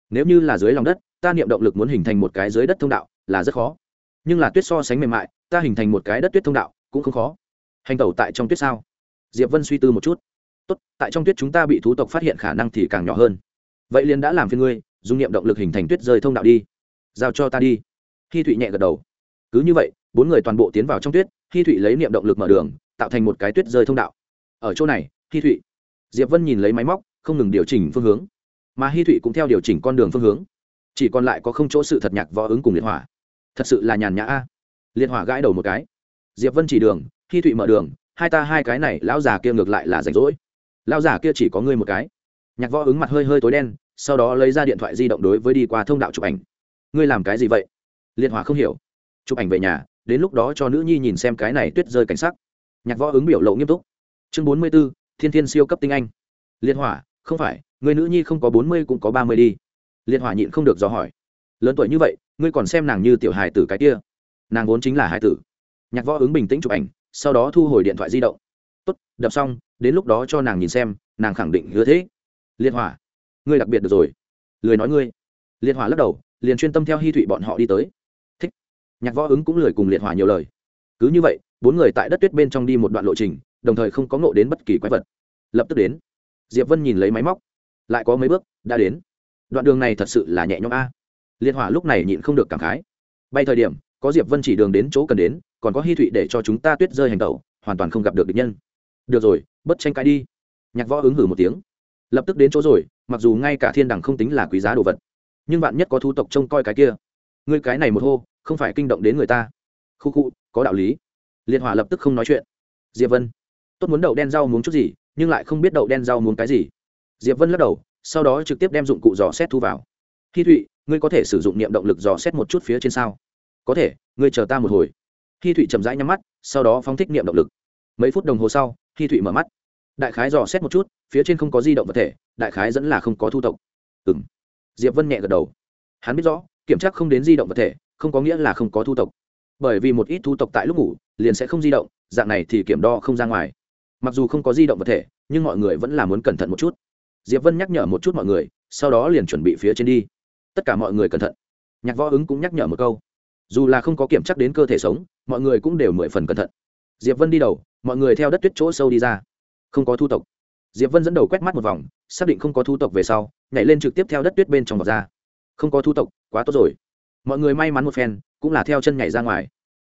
Nếu như là dưới lòng đất, ta niệm động lực muốn hình thành một cái dưới đất thông đạo là rất khó. Nhưng là tuyết so sánh mềm mại, ta hình thành một cái đất tuyết thông đạo cũng không khó. Hành tẩu tại trong tuyết sao? Diệp vân suy tư một chút. Tốt, tại trong tuyết chúng ta bị thú tộc phát hiện khả năng thì càng nhỏ hơn. Vậy liền đã làm phiên ngươi, dùng niệm động lực hình thành tuyết rơi thông đạo đi. Giao cho ta đi. Hi thụy nhẹ gật đầu. Cứ như vậy, bốn người toàn bộ tiến vào trong tuyết, hi thụy lấy niệm động lực mở đường, tạo thành một cái tuyết rơi thông đạo. Ở chỗ này, hi thụy. Diệp vân nhìn lấy máy móc, không ngừng điều chỉnh phương hướng. Mà hi thụy cũng theo điều chỉnh con đường phương hướng. Chỉ còn lại có không chỗ sự thật nhạc võ ứng cùng liệt hỏa. Thật sự là nhàn nhã a. Liệt hỏa gãi đầu một cái diệp vân chỉ đường khi thụy mở đường, hai ta hai cái này, lão già kia ngược lại là rảnh rỗi. Lão già kia chỉ có ngươi một cái. Nhạc võ ứng mặt hơi hơi tối đen, sau đó lấy ra điện thoại di động đối với đi qua thông đạo chụp ảnh. Ngươi làm cái gì vậy? Liên hòa không hiểu. Chụp ảnh về nhà, đến lúc đó cho nữ nhi nhìn xem cái này tuyết rơi cảnh sắc. Nhạc võ ứng biểu lộ nghiêm túc. Chương bốn mươi b ố thiên thiên siêu cấp tinh anh. Liên hỏa không phải, người nữ nhi không có bốn mươi cũng có ba mươi đi. Liên hỏa nhịn không được dò hỏi. Lớn tuổi như vậy, ngươi còn xem nàng như tiểu hài tử cái kia. Nàng vốn chính là hài tử nhạc võ ứng bình tĩnh chụp ảnh, sau đó thu hồi điện thoại di động. Tốt, đập xong, đến lúc đó cho nàng nhìn xem, nàng khẳng định hứa thế. Liên hỏa, ngươi đặc biệt được rồi. Lười nói ngươi. Liệt hỏa lắc đầu, liền chuyên tâm theo hy thụy bọn họ đi tới. Thích. Nhạc võ ứng cũng lười cùng liệt hỏa nhiều lời. Cứ như vậy, bốn người tại đất tuyết bên trong đi một đoạn lộ trình, đồng thời không có ngộ đến bất kỳ quái vật. Lập tức đến. Diệp vân nhìn lấy máy móc. Lại có mấy bước, đã đến. Đoạn đường này thật sự là nhẹ nhõm a. Liệt hỏa lúc này nhịn không được cảm khái. Bay thời điểm, có diệp vân chỉ đường đến chỗ cần đến còn có hy thụy để cho chúng ta tuyết rơi hành tẩu, hoàn toàn không gặp được địch nhân. Được rồi, bất tranh cãi đi. Nhạc võ ứng hử một tiếng. Lập tức đến chỗ rồi, mặc dù ngay cả thiên đẳng không tính là quý giá đồ vật, nhưng bạn nhất có thu tộc trông coi cái kia. Ngươi cái này một hô, không phải kinh động đến người ta. Khu khu, có đạo lý. Liên hòa lập tức không nói chuyện. Diệp vân. Tốt muốn đậu đen rau muốn chút gì, nhưng lại không biết đậu đen rau muốn cái gì. Diệp vân lắc đầu, sau đó trực tiếp đem dụng cụ dò xét thu vào. Khi thụy, ngươi có thể sử dụng niệm động lực dò xét một chút phía trên sao? Có thể, ngươi chờ ta một hồi. Hi thụy chậm rãi nhắm mắt, sau đó phóng thích niệm động lực. Mấy phút đồng hồ sau, Hi thụy mở mắt. Đại khái dò xét một chút, phía trên không có di động vật thể, đại khái dẫn là không có thu tộc. Ừm. diệp vân nhẹ gật đầu. Hắn biết rõ, kiểm tra không đến di động vật thể, không có nghĩa là không có thu tộc. Bởi vì một ít thu tộc tại lúc ngủ, liền sẽ không di động, dạng này thì kiểm đo không ra ngoài. Mặc dù không có di động vật thể, nhưng mọi người vẫn là muốn cẩn thận một chút. Diệp vân nhắc nhở một chút mọi người, sau đó liền chuẩn bị phía trên đi. Tất cả mọi người cẩn thận. Nhạc võ ứng cũng nhắc nhở một câu. Dù là không có kiểm chắc đến cơ thể sống mọi người cũng đều mười phần cẩn thận. Diệp vân đi đầu, mọi người theo đất tuyết chỗ sâu đi ra. Không có thu tộc. Diệp vân dẫn đầu quét mắt một vòng, xác định không có thu tộc về sau, nhảy lên trực tiếp theo đất tuyết bên trong vọt ra. Không có thu tộc, quá tốt rồi. Mọi người may mắn một phen, cũng là theo chân nhảy ra ngoài.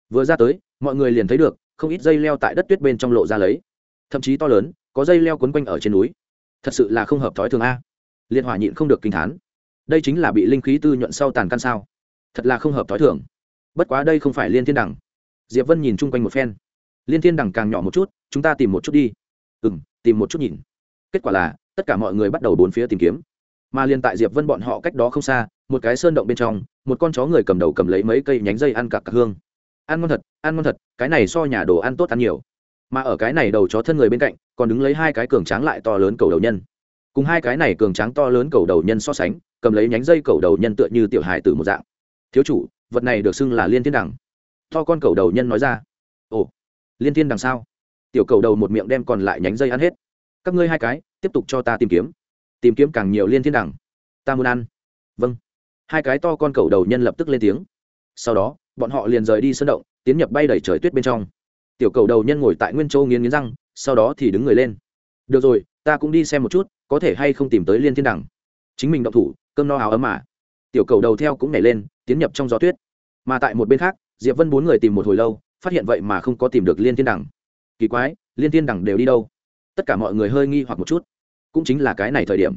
Vừa ra tới, mọi người liền thấy được, không ít dây leo tại đất tuyết bên trong lộ ra lấy. Thậm chí to lớn, có dây leo quấn quanh ở trên núi. Thật sự là không hợp thói thường a. Liên hỏa nhịn không được kinh thán. Đây chính là bị linh khí tư nhuận sau tàn căn sao. Thật là không hợp thói thường. Bất quá đây không phải liên thiên đẳng diệp vân nhìn chung quanh một phen. Liên thiên đẳng càng nhỏ một chút, chúng ta tìm một chút đi. Ừ m tìm một chút nhìn. Kết quả là, tất cả mọi người bắt đầu bốn phía tìm kiếm. Mà liên tại diệp vân bọn họ cách đó không xa, một cái sơn động bên trong, một con chó người cầm đầu cầm lấy mấy cây nhánh dây ăn cặp cặp hương. Ăn ngon thật, ăn ngon thật, cái này so nhà đồ ăn tốt ăn nhiều. Mà ở cái này đầu chó thân người bên cạnh, còn đứng lấy hai cái cường tráng lại to lớn cầu đầu nhân. Cùng hai cái này cường tráng to lớn cầu đầu nhân so sánh, cầm lấy nhánh dây cầu đầu nhân tựa như tiểu hài từ một dạng. Thiếu chủ, vật này được xưng là liên thiên đẳng to con cầu đầu nhân nói ra. Ồ, liên thiên đằng sao tiểu cầu đầu một miệng đem còn lại nhánh dây ăn hết. Các ngươi hai cái, tiếp tục cho ta tìm kiếm. Tìm kiếm càng nhiều liên thiên đẳng ta muốn ăn. Vâng. Hai cái to con cầu đầu nhân lập tức lên tiếng. Sau đó, bọn họ liền rời đi sân động, tiến nhập bay đẩy trời tuyết bên trong. Tiểu cầu đầu nhân ngồi tại nguyên châu nghiến nghiến răng, sau đó thì đứng người lên. Được rồi, ta cũng đi xem một chút, có thể hay không tìm tới liên thiên đẳng chính mình động thủ, cơm no áo ấm mà. Tiểu cầu đầu theo cũng nhảy lên, tiến nhập trong gió tuyết. Mà tại một bên khác diệp vân bốn người tìm một hồi lâu, phát hiện vậy mà không có tìm được liên thiên đẳng kỳ quái, liên thiên đẳng đều đi đâu? Tất cả mọi người hơi nghi hoặc một chút. Cũng chính là cái này thời điểm.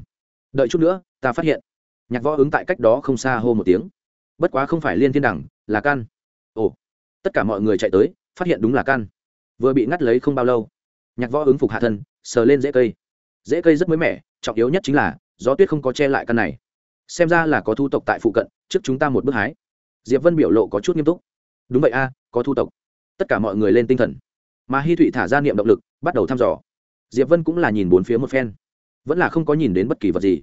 Đợi chút nữa, ta phát hiện. Nhạc võ ứng tại cách đó không xa hô một tiếng. Bất quá không phải liên thiên đẳng là căn ồ. Tất cả mọi người chạy tới, phát hiện đúng là căn vừa bị ngắt lấy không bao lâu, nhạc võ ứng phục hạ thân, sờ lên rễ cây. Rễ cây rất mới mẻ, trọng yếu nhất chính là, gió tuyết không có che lại căn này. Xem ra là có thu tộc tại phụ cận, trước chúng ta một bước hái. Diệp vân biểu lộ có chút nghiêm túc đúng vậy a, có thu tộc. Tất cả mọi người lên tinh thần. Mà Hi thụy thả ra niệm động lực, bắt đầu thăm dò. Diệp vân cũng là nhìn bốn phía một phen. Vẫn là không có nhìn đến bất kỳ vật gì.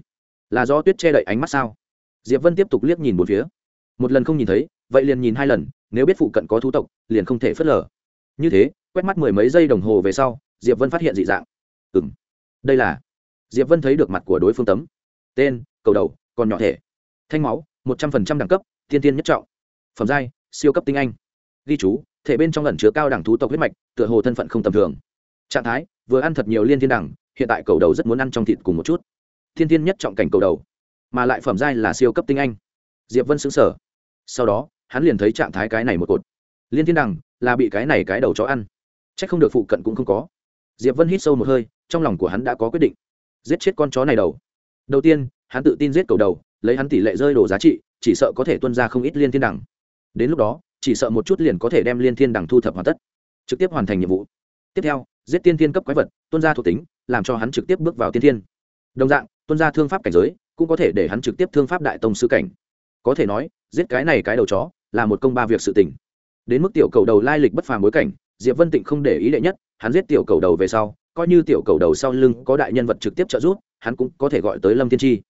Là do tuyết che đậy ánh mắt sao? Diệp vân tiếp tục liếc nhìn bốn phía. Một lần không nhìn thấy, vậy liền nhìn hai lần, nếu biết phụ cận có thu tộc, liền không thể phớt lờ. Như thế, quét mắt mười mấy giây đồng hồ về sau, diệp vân phát hiện dị dạng. Ừ m đây là diệp vân thấy được mặt của đối phương tấm. Tên, cầu đầu, còn nhỏ thể. Thanh máu, một trăm phần trăm đẳng cấp, tiên tiên nhất trọng. Phẩm giai siêu cấp tinh anh. Ghi chú, thể bên trong lần chứa cao đẳng thú tộc huyết mạch, tựa hồ thân phận không tầm thường. Trạng thái, vừa ăn thật nhiều liên thiên đẳng, hiện tại cầu đầu rất muốn ăn trong thịt cùng một chút. Thiên thiên nhất trọng cảnh cầu đầu, mà lại phẩm giai là siêu cấp tinh anh. Diệp vân xứng sở sau đó, hắn liền thấy trạng thái cái này một cột. Liên thiên đẳng là bị cái này cái đầu chó ăn. C h ắ c không được phụ cận cũng không có. Diệp vân hít sâu một hơi, trong lòng của hắn đã có quyết định. Giết chết con chó này đầu. Đầu tiên, hắn tự tin giết cầu đầu, lấy hắn tỷ lệ rơi đồ giá trị, chỉ sợ có thể tuân ra không ít liên thiên đẳng đến lúc đó, chỉ sợ một chút liền có thể đem liên thiên đằng thu thập hoàn tất, trực tiếp hoàn thành nhiệm vụ. Tiếp theo, giết tiên thiên cấp quái vật, tuân ra thuộc tính, làm cho hắn trực tiếp bước vào tiên thiên. Đồng dạng, tuân ra thương pháp cảnh giới, cũng có thể để hắn trực tiếp thương pháp đại tông sư cảnh. Có thể nói, giết cái này cái đầu chó, là một công ba việc sự tình. Đến mức tiểu cầu đầu lai lịch bất phàm bối cảnh, diệp vân tịnh không để ý đệ nhất, hắn giết tiểu cầu đầu về sau, coi như tiểu cầu đầu sau lưng có đại nhân vật trực tiếp trợ giúp, hắn cũng có thể gọi tới lâm thiên chi.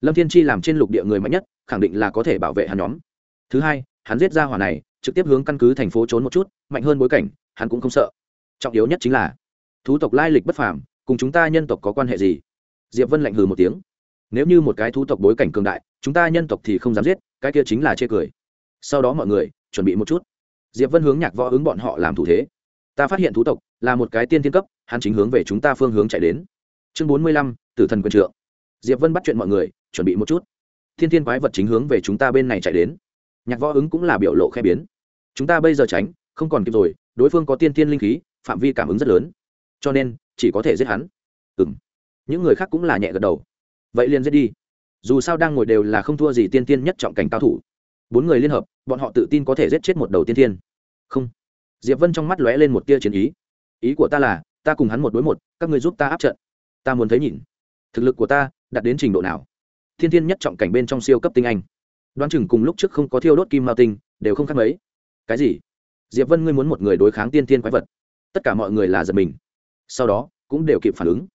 Lâm thiên chi làm trên lục địa người mạnh nhất, khẳng định là có thể bảo vệ hắn nhóm. Thứ hai hắn giết ra hỏa này, trực tiếp hướng căn cứ thành phố trốn một chút, mạnh hơn bối cảnh, hắn cũng không sợ. Trọng yếu nhất chính là, thú tộc lai lịch bất phàm, cùng chúng ta nhân tộc có quan hệ gì? Diệp vân lạnh hừ một tiếng. Nếu như một cái thú tộc bối cảnh cường đại, chúng ta nhân tộc thì không dám giết, cái kia chính là chê cười. Sau đó mọi người, chuẩn bị một chút. Diệp vân hướng nhạc võ ứng bọn họ làm thủ thế. Ta phát hiện thú tộc là một cái tiên thiên cấp, hắn chính hướng về chúng ta phương hướng chạy đến. Chương bốn mươi lăm, tử thần quân trượng. Diệp vân bắt chuyện mọi người, chuẩn bị một chút. Thiên thiên quái vật chính hướng về chúng ta bên này chạy đến nhạc võ ứng cũng là biểu lộ khe biến. Chúng ta bây giờ tránh, không còn kịp rồi, đối phương có tiên tiên linh khí, phạm vi cảm ứng rất lớn. Cho nên, chỉ có thể giết hắn. Ừ m những người khác cũng là nhẹ gật đầu. Vậy liền giết đi. Dù sao đang ngồi đều là không thua gì tiên tiên nhất trọng cảnh cao thủ. Bốn người liên hợp, bọn họ tự tin có thể giết chết một đầu tiên tiên không. Diệp vân trong mắt lóe lên một tia chiến ý. Ý của ta là, ta cùng hắn một đối một, các người giúp ta áp trận. Ta muốn thấy nhìn. Thực lực của ta đạt đến trình độ nào? Thiên thiên nhất trọng cảnh bên trong siêu cấp tinh anh đoán chừng cùng lúc trước không có thiêu đốt kim mao tinh, đều không khác mấy. Cái gì? Diệp vân ngươi muốn một người đối kháng tiên tiên quái vật. Tất cả mọi người là giật mình. Sau đó, cũng đều kịp phản ứng.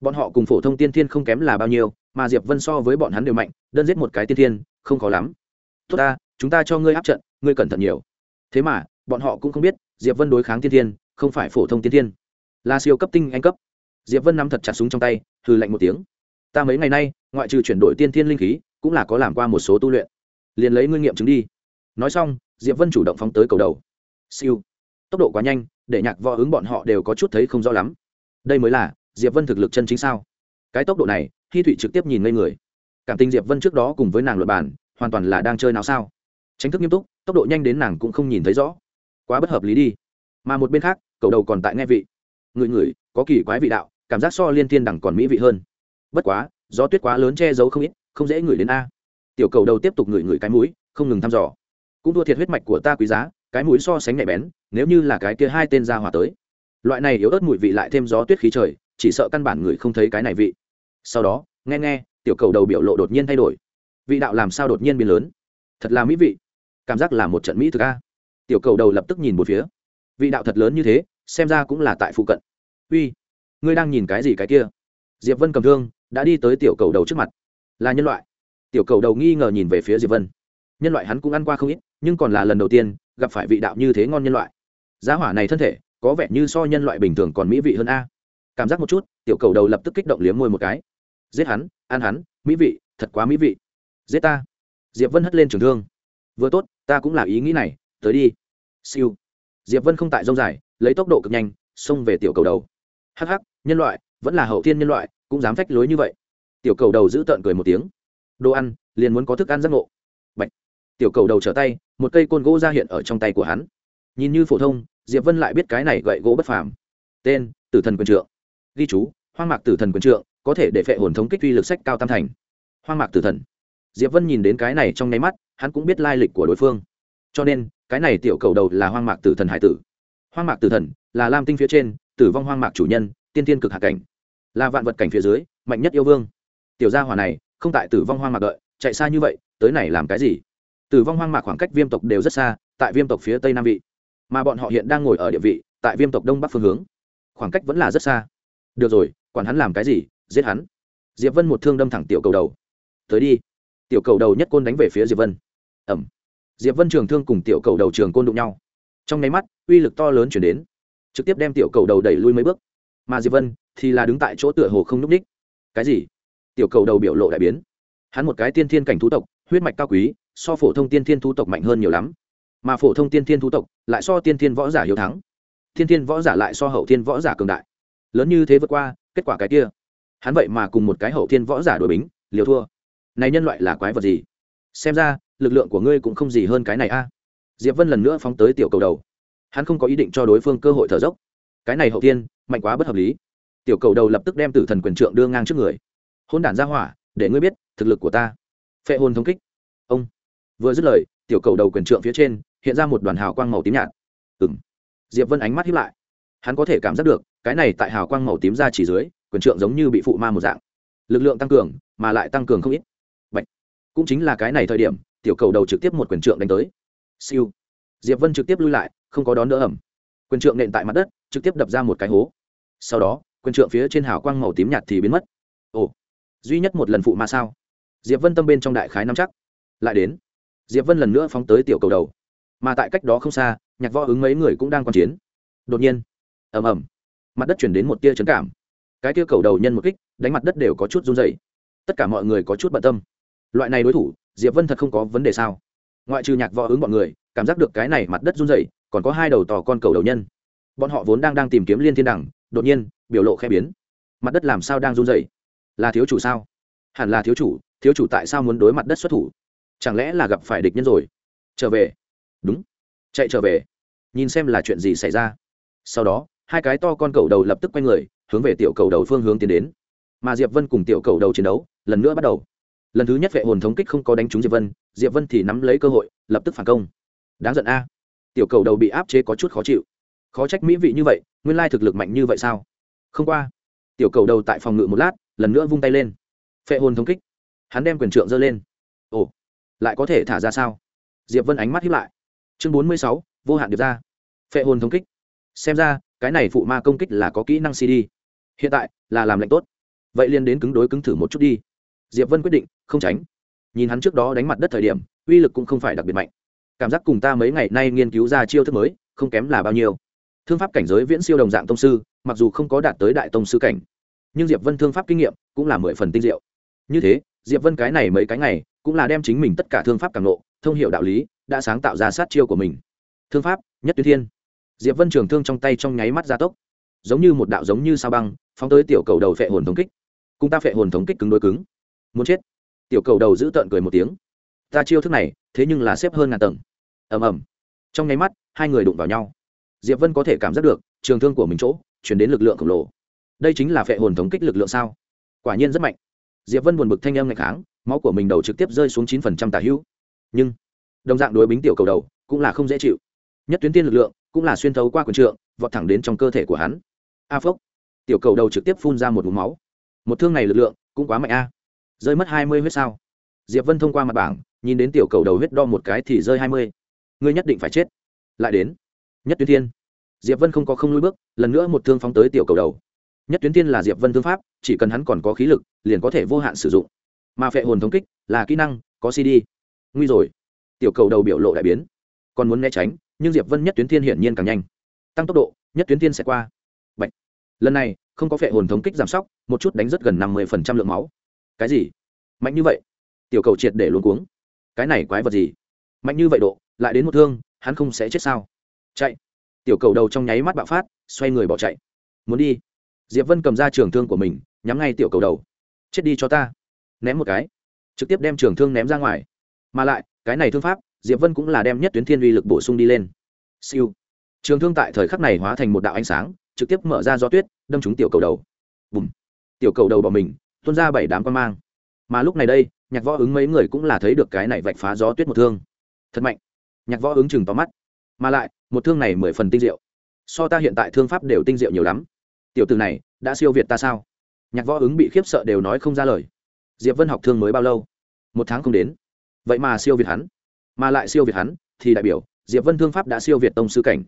Bọn họ cùng phổ thông tiên tiên không kém là bao nhiêu, mà diệp vân so với bọn hắn đều mạnh, đơn giết một cái tiên tiên không khó lắm. Tốt ta, chúng ta cho ngươi áp trận, ngươi cẩn thận nhiều. Thế mà, bọn họ cũng không biết, diệp vân đối kháng tiên thiên, không phải phổ thông tiên thiên. Là siêu cấp tinh anh cấp. Diệp vân nắm thật chặt súng trong tay, hừ lạnh một tiếng. Ta mấy ngày nay, ngoại trừ chuyển đổi tiên thiên linh khí, cũng là có làm qua một số tu luyện liền lấy ngươi nghiệm chứng đi. Nói xong, diệp vân chủ động phóng tới cầu đầu. Siêu. Tốc độ quá nhanh, để nhạc võ ứng bọn họ đều có chút thấy không rõ lắm. Đây mới là diệp vân thực lực chân chính sao? Cái tốc độ này khi thụy trực tiếp nhìn ngây người. Cảm tình diệp vân trước đó cùng với nàng luật bản hoàn toàn là đang chơi nào sao? Tránh thức nghiêm túc, tốc độ nhanh đến nàng cũng không nhìn thấy rõ. Quá bất hợp lý đi. Mà một bên khác, cầu đầu còn tại nghe vị. Người người, có kỳ quái vị đạo, cảm giác so liên tiên đẳng còn mỹ vị hơn. Bất quá, gió tuyết quá lớn che giấu không ít, không dễ ngửi đến a tiểu cầu đầu tiếp tục ngửi ngửi cái mũi, không ngừng thăm dò. Cũng thua thiệt huyết mạch của ta quý giá, cái mũi so sánh nhạy bén, nếu như là cái kia hai tên ra hỏa tới. Loại này yếu ớt mùi vị lại thêm gió tuyết khí trời, chỉ sợ căn bản người không thấy cái này vị. Sau đó, nghe nghe, tiểu cầu đầu biểu lộ đột nhiên thay đổi. Vị đạo làm sao đột nhiên biến lớn? Thật là mỹ vị. Cảm giác là một trận mỹ thực a. Tiểu cầu đầu lập tức nhìn một phía. Vị đạo thật lớn như thế, xem ra cũng là tại phụ cận. Uy, ngươi đang nhìn cái gì cái kia? Diệp vân cầm thương, đã đi tới tiểu cầu đầu trước mặt. Là nhân loại tiểu cầu đầu nghi ngờ nhìn về phía diệp vân nhân loại hắn cũng ăn qua không ít nhưng còn là lần đầu tiên gặp phải vị đạo như thế ngon nhân loại giá hỏa này thân thể có vẻ như so nhân loại bình thường còn mỹ vị hơn a cảm giác một chút tiểu cầu đầu lập tức kích động liếm môi một cái giết hắn ăn hắn mỹ vị thật quá mỹ vị giết ta diệp vân hất lên trường thương vừa tốt ta cũng là ý nghĩ này tới đi siêu diệp vân không tại rông dài lấy tốc độ cực nhanh xông về tiểu cầu đầu hắc hắc nhân loại vẫn là hậu thiên nhân loại cũng dám phách lối như vậy tiểu cầu đầu giữ tợn cười một tiếng đồ ăn, liền muốn có thức ăn giác ngộ. Bạch. tiểu cầu đầu trở tay, một cây côn gỗ ra hiện ở trong tay của hắn. Nhìn như phổ thông, diệp vân lại biết cái này gậy gỗ bất phàm. Tên, tử thần quyền trượng. Ghi chú, hoang mạc tử thần quyền trượng, có thể để phệ hồn thống kích uy lực sách cao tam thành. Hoang mạc tử thần. Diệp vân nhìn đến cái này trong nháy mắt, hắn cũng biết lai lịch của đối phương. Cho nên, cái này tiểu cầu đầu là hoang mạc tử thần hải tử. Hoang mạc tử thần là lam tinh phía trên, tử vong hoang mạc chủ nhân, tiên tiên cực hạ cảnh. Là vạn vật cảnh phía dưới, mạnh nhất yêu vương. Tiểu gia hỏa này không tại tử vong hoang mạc đợi, chạy xa như vậy, tới này làm cái gì? Tử vong hoang mạc khoảng cách viêm tộc đều rất xa, tại viêm tộc phía tây nam vị. Mà bọn họ hiện đang ngồi ở địa vị, tại viêm tộc đông bắc phương hướng. Khoảng cách vẫn là rất xa. Được rồi, quản hắn làm cái gì, giết hắn. Diệp vân một thương đâm thẳng tiểu cầu đầu. Tới đi. Tiểu cầu đầu nhất côn đánh về phía diệp vân. Ẩm. Diệp vân trường thương cùng tiểu cầu đầu trường côn đụng nhau. Trong nháy mắt, uy lực to lớn chuyển đến. Trực tiếp đem tiểu cầu đầu đẩy lui mấy bước. Mà diệp vân thì là đứng tại chỗ tựa hồ không n ú c ních cái gì? Tiểu cầu đầu biểu lộ đại biến. Hắn một cái tiên thiên cảnh thú tộc, huyết mạch cao quý, so phổ thông tiên thiên thú tộc mạnh hơn nhiều lắm. Mà phổ thông tiên thiên thú tộc lại so tiên thiên võ giả hiếu thắng. Tiên thiên võ giả lại so hậu thiên võ giả cường đại. Lớn như thế vượt qua, kết quả cái kia. Hắn vậy mà cùng một cái hậu thiên võ giả đổi bính, liều thua. Này nhân loại là quái vật gì? Xem ra, lực lượng của ngươi cũng không gì hơn cái này a. Diệp vân lần nữa phóng tới tiểu cầu đầu. Hắn không có ý định cho đối phương cơ hội thở dốc. Cái này hậu tiên mạnh quá bất hợp lý. Tiểu cầu đầu lập tức đem tử thần quyền trượng đưa ngang trước người hôn đản ra hỏa, để ngươi biết, thực lực của ta. Phệ hồn thống kích. Ông. Vừa dứt lời, tiểu cầu đầu quyền trượng phía trên, hiện ra một đoàn hào quang màu tím nhạt. Ừ m diệp vân ánh mắt hiếp lại. Hắn có thể cảm giác được, cái này tại hào quang màu tím ra chỉ dưới, quyền trượng giống như bị phụ ma một dạng. Lực lượng tăng cường, mà lại tăng cường không ít. Bạch. cũng chính là cái này thời điểm, tiểu cầu đầu trực tiếp một quyền trượng đánh tới. Siêu. Diệp vân trực tiếp lui lại, không có đón đỡ ẩm. Quyền trượng nện tại mặt đất, trực tiếp đập ra một cái hố. Sau đó, quyền trượng phía trên hào quang màu tím nhạt thì biến mất duy nhất một lần phụ mà sao? Diệp vân tâm bên trong đại khái nắm chắc. Lại đến. Diệp vân lần nữa phóng tới tiểu cầu đầu. Mà tại cách đó không xa, nhạc võ ứng mấy người cũng đang quan chiến. Đột nhiên, ầm ầm, mặt đất chuyển đến một tia trấn cảm. Cái tia cầu đầu nhân một kích, đánh mặt đất đều có chút run dày tất cả mọi người có chút bận tâm. Loại này đối thủ, diệp vân thật không có vấn đề sao? Ngoại trừ nhạc võ ứng bọn người, cảm giác được cái này mặt đất run rẩy, còn có hai đầu tò con cầu đầu nhân. Bọn họ vốn đang đang tìm kiếm liên thiên đẳng đột nhiên, biểu lộ khe biến. Mặt đất làm sao đang run rẩy? Là thiếu chủ sao? Hẳn là thiếu chủ thiếu chủ tại sao muốn đối mặt đất xuất thủ? Chẳng lẽ là gặp phải địch nhân rồi? Trở về. Đúng. Chạy trở về. Nhìn xem là chuyện gì xảy ra. Sau đó, hai cái to con cầu đầu lập tức quay người, hướng về tiểu cầu đầu phương hướng tiến đến. Mà diệp vân cùng tiểu cầu đầu chiến đấu, lần nữa bắt đầu. Lần thứ nhất vệ hồn thống kích không có đánh trúng diệp vân diệp vân thì nắm lấy cơ hội, lập tức phản công. Đáng giận a. Tiểu cầu đầu bị áp chế có chút khó chịu. Khó trách mỹ vị như vậy, nguyên lai thực lực mạnh như vậy sao? Không qua. Tiểu cầu đầu tại phòng ngự một lát lần nữa vung tay lên. Phệ hồn thống kích. Hắn đem quyền trượng giơ lên. Ồ, lại có thể thả ra sao? Diệp vân ánh mắt hiếp lại. Chương bốn mươi sáu, vô hạn điệp ra. Phệ hồn thống kích. Xem ra, cái này phụ ma công kích là có kỹ năng cd hiện tại, là làm lệnh tốt. Vậy liên đến cứng đối cứng thử một chút đi. Diệp vân quyết định, không tránh. Nhìn hắn trước đó đánh mặt đất thời điểm, uy lực cũng không phải đặc biệt mạnh. Cảm giác cùng ta mấy ngày nay nghiên cứu ra chiêu thức mới, không kém là bao nhiêu. Thương pháp cảnh giới viễn siêu đồng dạng tông sư, mặc dù không có đạt tới đại tông sư cảnh nhưng diệp vân thương pháp kinh nghiệm cũng là mười phần tinh diệu. Như thế, diệp vân cái này mấy cái ngày cũng là đem chính mình tất cả thương pháp càng lộ, thông hiểu đạo lý, đã sáng tạo ra sát chiêu của mình. Thương pháp, nhất tuyến thiên. Diệp vân trường thương trong tay trong nháy mắt gia tốc. Giống như một đạo giống như sao băng, phóng tới tiểu cầu đầu phệ hồn thống kích. Cùng ta phệ hồn thống kích cứng đôi cứng. Muốn chết. Tiểu cầu đầu giữ tợn cười một tiếng. Ta chiêu thức này, thế nhưng là xếp hơn ngàn tầng. Ầm ầm. Trong nháy mắt, hai người đụng vào nhau. Diệp vân có thể cảm giác được, trường thương của mình chỗ, chuyển đến lực lượng khổng lồ đây chính là phệ hồn thống kích lực lượng sao? Quả nhiên rất mạnh. Diệp vân buồn bực thanh âm ngày kháng, máu của mình đầu trực tiếp rơi xuống chín phần trăm tà hữu. Nhưng, đồng dạng đối bính tiểu cầu đầu, cũng là không dễ chịu. Nhất tuyến tiên lực lượng, cũng là xuyên thấu qua quần trượng, vọt thẳng đến trong cơ thể của hắn. A phốc. Tiểu cầu đầu trực tiếp phun ra một vùng máu. Một thương này lực lượng, cũng quá mạnh a. Rơi mất hai mươi huyết sao? Diệp vân thông qua mặt bảng, nhìn đến tiểu cầu đầu huyết đo một cái thì rơi hai mươi. Ngươi nhất định phải chết. Lại đến. Nhất tuyến thiên diệp vân không có không lui bước, lần nữa một thương phóng tới tiểu cầu đầu nhất tuyến thiên là diệp vân thương pháp chỉ cần hắn còn có khí lực liền có thể vô hạn sử dụng mà phệ hồn thống kích là kỹ năng có cd nguy rồi tiểu cầu đầu biểu lộ đại biến còn muốn né tránh nhưng diệp vân nhất tuyến thiên hiển nhiên càng nhanh tăng tốc độ nhất tuyến thiên sẽ qua Bạch. lần này không có phệ hồn thống kích giảm sóc một chút đánh rất gần năm mươi lượng máu cái gì mạnh như vậy tiểu cầu triệt để luôn cuống cái này quái vật gì mạnh như vậy độ lại đến một thương hắn không sẽ chết sao chạy tiểu cầu đầu trong nháy mắt bạo phát xoay người bỏ chạy muốn đi diệp vân cầm ra trường thương của mình, nhắm ngay tiểu cầu đầu. Chết đi cho ta. Ném một cái. Trực tiếp đem trường thương ném ra ngoài. Mà lại, cái này thương pháp, diệp vân cũng là đem nhất tuyến thiên uy lực bổ sung đi lên. Siêu. Trường thương tại thời khắc này hóa thành một đạo ánh sáng, trực tiếp mở ra gió tuyết, đâm trúng tiểu cầu đầu. Bùm. Tiểu cầu đầu bỏ mình, tuôn ra bảy đám quan mang. Mà lúc này đây, nhạc võ ứng mấy người cũng là thấy được cái này vạch phá gió tuyết một thương. Thật mạnh. Nhạc võ ứng chừng tóm mắt. Mà lại, một thương này mười phần tinh diệu. So ta hiện tại thương pháp đều tinh diệu nhiều lắm tiểu từ này, đã siêu việt ta sao? Nhạc võ ứng bị khiếp sợ đều nói không ra lời. Diệp vân học thương mới bao lâu? Một tháng không đến. Vậy mà siêu việt hắn. Mà lại siêu việt hắn, thì đại biểu, diệp vân thương pháp đã siêu việt tông sư cảnh.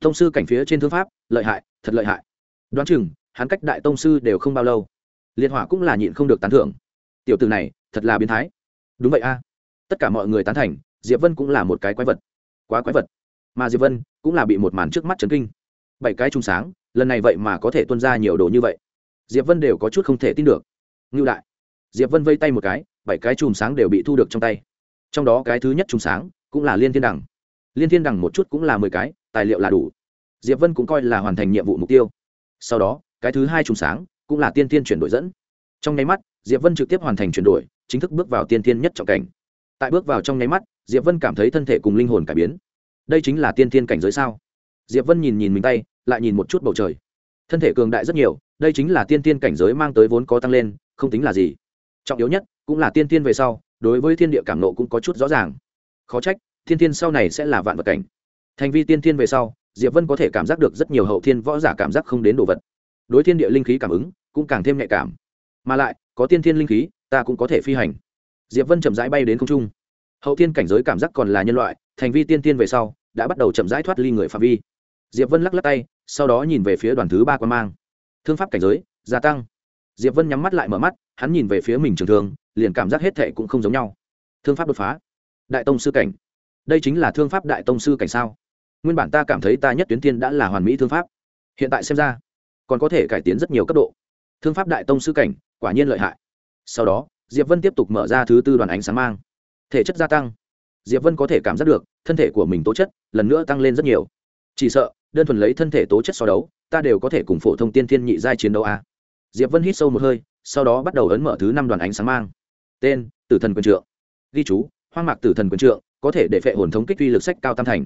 Tông sư cảnh phía trên thương pháp, lợi hại, thật lợi hại. Đoán chừng, hắn cách đại tông sư đều không bao lâu. Liệt hỏa cũng là nhịn không được tán thưởng. Tiểu từ này, thật là biến thái. Đúng vậy a. Tất cả mọi người tán thành, diệp vân cũng là một cái quái vật. Quá quái vật. Mà diệp vân cũng là bị một màn trước mắt chấn kinh. Bảy cái trung sáng lần này vậy mà có thể tuân ra nhiều đồ như vậy. Diệp vân đều có chút không thể tin được. Ngưu đại. Diệp vân vây tay một cái, bảy cái chùm sáng đều bị thu được trong tay. Trong đó cái thứ nhất chùm sáng cũng là liên thiên đẳng liên thiên đẳng một chút cũng là mười cái, tài liệu là đủ. Diệp vân cũng coi là hoàn thành nhiệm vụ mục tiêu. Sau đó, cái thứ hai chùm sáng cũng là tiên tiên chuyển đổi dẫn. Trong nháy mắt, diệp vân trực tiếp hoàn thành chuyển đổi, chính thức bước vào tiên tiên nhất trọng cảnh. Tại bước vào trong nháy mắt, diệp vân cảm thấy thân thể cùng linh hồn cải biến. Đây chính là tiên tiên cảnh giới sao? Diệp vân nhìn nhìn mình tay lại nhìn một chút bầu trời. Thân thể cường đại rất nhiều, đây chính là tiên tiên cảnh giới mang tới vốn có tăng lên, không tính là gì. Trọng yếu nhất, cũng là tiên tiên về sau, đối với thiên địa cảm nộ cũng có chút rõ ràng. Khó trách thiên tiên sau này sẽ là vạn vật cảnh. Thành vi tiên tiên về sau, diệp vân có thể cảm giác được rất nhiều hậu thiên võ giả cảm giác không đến đồ vật. Đối thiên địa linh khí cảm ứng, cũng càng thêm nhạy cảm. Mà lại, có tiên thiên linh khí, ta cũng có thể phi hành. Diệp vân chậm rãi bay đến không trung. Hậu thiên cảnh giới cảm giác còn là nhân loại, thành vi tiên tiên về sau, đã bắt đầu chậm rãi thoát ly người phạm vi. Diệp vân lắc lắc tay sau đó nhìn về phía đoàn thứ ba quan mang. Thương pháp cảnh giới, gia tăng. Diệp vân nhắm mắt lại mở mắt, hắn nhìn về phía mình trường thương, liền cảm giác hết thệ cũng không giống nhau. Thương pháp đột phá. Đại tông sư cảnh. Đây chính là thương pháp đại tông sư cảnh sao? Nguyên bản ta cảm thấy ta nhất tuyến tiên đã là hoàn mỹ thương pháp. Hiện tại xem ra, còn có thể cải tiến rất nhiều cấp độ. Thương pháp đại tông sư cảnh, quả nhiên lợi hại. Sau đó, diệp vân tiếp tục mở ra thứ tư đoàn ánh sáng mang. Thể chất gia tăng. Diệp vân có thể cảm giác được, thân thể của mình tố chất lần nữa tăng lên rất nhiều. Chỉ sợ đơn thuần lấy thân thể tố chất so đấu, ta đều có thể cùng phổ thông tiên thiên nhị giai chiến đấu a. Diệp vân hít sâu một hơi, sau đó bắt đầu ấn mở thứ năm đoàn ánh sáng mang. Tên, tử thần quyền trượng. Ghi chú, hoang mạc tử thần quyền trượng, có thể để phệ hồn thống kích uy lực sách cao tam thành.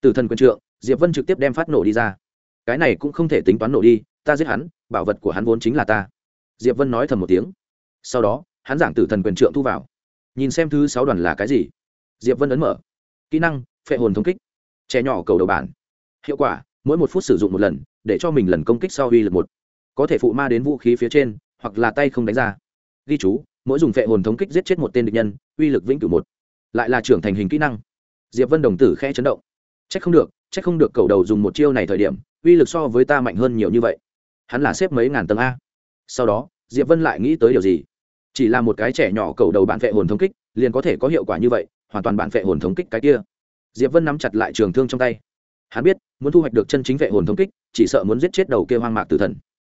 Tử thần quyền trượng, diệp vân trực tiếp đem phát nổ đi ra. Cái này cũng không thể tính toán nổ đi, ta giết hắn, bảo vật của hắn vốn chính là ta. Diệp vân nói thầm một tiếng. Sau đó, hắn giảng tử thần quyền trượng thu vào. Nhìn xem thứ sáu đoàn là cái gì, diệp vân ấn mở. Kỹ năng, phệ hồn thống kích. Trẻ nhỏ cầu đầu bản hiệu quả, mỗi một phút sử dụng một lần, để cho mình lần công kích sau uy lực một. Có thể phụ ma đến vũ khí phía trên, hoặc là tay không đánh ra. Ghi chú, mỗi dùng phệ hồn thống kích giết chết một tên địch nhân, uy lực vĩnh cửu một. Lại là trưởng thành hình kỹ năng. Diệp vân đồng tử khẽ chấn động. C h ắ c không được c h ắ c không được cầu đầu dùng một chiêu này thời điểm, uy lực so với ta mạnh hơn nhiều như vậy. Hắn là xếp mấy ngàn tầng a. Sau đó, diệp vân lại nghĩ tới điều gì? Chỉ là một cái trẻ nhỏ cầu đầu bạn vệ hồn thống kích, liền có thể có hiệu quả như vậy, hoàn toàn bản vệ hồn thống kích cái kia. Diệp vân nắm chặt lại trường thương trong tay hắn biết, muốn thu hoạch được chân chính vệ hồn thống kích, chỉ sợ muốn giết chết đầu kia hoang mạc tử thần.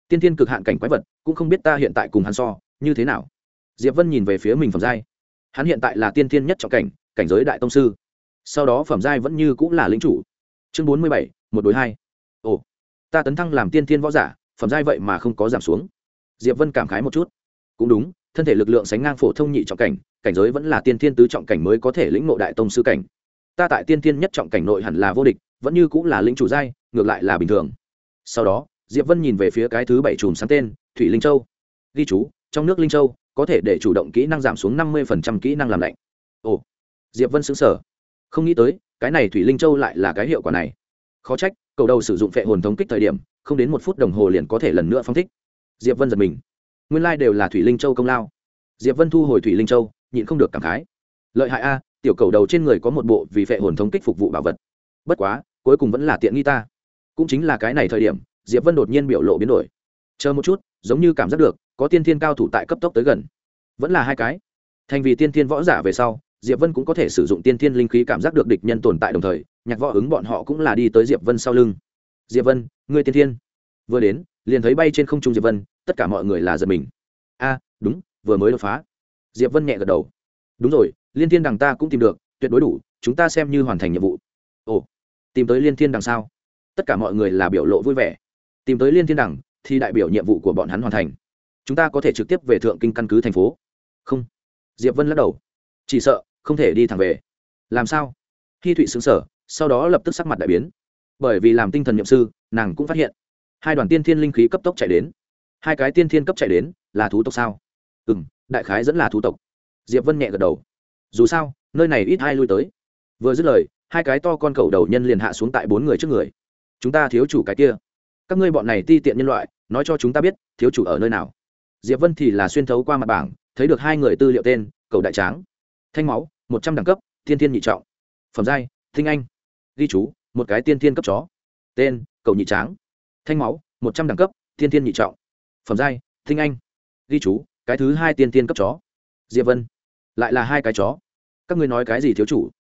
Tiên thiên cực hạn cảnh quái vật, cũng không biết ta hiện tại cùng hắn so, như thế nào. Diệp vân nhìn về phía mình phẩm giai. Hắn hiện tại là tiên thiên nhất trọng cảnh cảnh giới đại tông sư. Sau đó phẩm giai vẫn như cũng là lính chủ. Chương bốn mươi bảy, một đối hai. Ồ, ta tấn thăng làm tiên thiên võ giả, phẩm giai vậy mà không có giảm xuống. Diệp vân cảm khái một chút. Cũng đúng, thân thể lực lượng sánh ngang phổ thông nhị trọng cảnh cảnh giới vẫn là tiên thiên tứ trọng cảnh mới có thể lĩnh ngộ đại tông sư cảnh. Ta tại tiên thiên nhất trọng cảnh nội hẳn là vô địch vẫn như cũng là lĩnh chủ giai, ngược lại là bình thường. Sau đó, diệp vân nhìn về phía cái thứ bảy chùm sáng tên, thủy linh châu. Ghi chú, trong nước linh châu, có thể để chủ động kỹ năng giảm xuống năm mươi kỹ năng làm lạnh. Ồ, diệp vân xứng sở không nghĩ tới, cái này thủy linh châu lại là cái hiệu quả này. Khó trách, cầu đầu sử dụng phệ hồn thống kích thời điểm, không đến một phút đồng hồ liền có thể lần nữa phong thích. Diệp vân giật mình. Nguyên lai、like、đều là thủy linh châu công lao. Diệp vân thu hồi thủy linh châu, nhịn không được cảm khái. Lợi hại a, tiểu cầu đầu trên người có một bộ vì phệ hồn thống kích phục vụ bảo vật bất quá, cuối cùng vẫn là tiện nghi ta. Cũng chính là cái này thời điểm, diệp vân đột nhiên biểu lộ biến đổi. Chờ một chút, giống như cảm giác được, có tiên thiên cao thủ tại cấp tốc tới gần. Vẫn là hai cái. Thành vì tiên thiên võ giả về sau, diệp vân cũng có thể sử dụng tiên thiên linh khí cảm giác được địch nhân tồn tại đồng thời, nhạc võ ứng bọn họ cũng là đi tới diệp vân sau lưng. Diệp vân người tiên thiên. Vừa đến, liền thấy bay trên không trung diệp vân, tất cả mọi người là giật mình. A, đúng, vừa mới đột phá. Diệp vân nhẹ gật đầu. Đúng rồi, liên thiên đằng ta cũng tìm được, tuyệt đối đủ, chúng ta xem như hoàn thành nhiệm vụ. Ồ tìm tới liên thiên đằng sao tất cả mọi người là biểu lộ vui vẻ. Tìm tới liên thiên đằng thì đại biểu nhiệm vụ của bọn hắn hoàn thành. Chúng ta có thể trực tiếp về thượng kinh căn cứ thành phố. Không. Diệp vân lắc đầu. Chỉ sợ, không thể đi thẳng về. Làm sao? Khi thụy xứng sở sau đó lập tức sắc mặt đại biến. Bởi vì làm tinh thần nhậm sư, nàng cũng phát hiện. Hai đoàn tiên thiên linh khí cấp tốc chạy đến. Hai cái tiên thiên cấp chạy đến, là thú tộc sao? Ừ m đại khái dẫn là thú tộc. Diệp vân nhẹ gật đầu. Dù sao, nơi này ít ai lui tới. Vừa dứt lời hai cái to con cầu đầu nhân liền hạ xuống tại bốn người trước người. Chúng ta thiếu chủ cái kia. Các ngươi bọn này ti tiện nhân loại, nói cho chúng ta biết, thiếu chủ ở nơi nào. Diệp vân thì là xuyên thấu qua mặt bảng, thấy được hai người tư liệu tên, cầu đại tráng. Thanh máu, một trăm đẳng cấp, thiên thiên nhị trọng. Phẩm giai, thinh anh. Ghi chú, một cái tiên thiên cấp chó. Tên, cầu nhị tráng. Thanh máu, một trăm đẳng cấp, thiên thiên nhị trọng. Phẩm giai, thinh anh. Ghi chú, cái thứ hai tiên thiên cấp chó. Diệp vân. Lại là hai cái chó. Các ngươi nói cái gì thiếu chủ?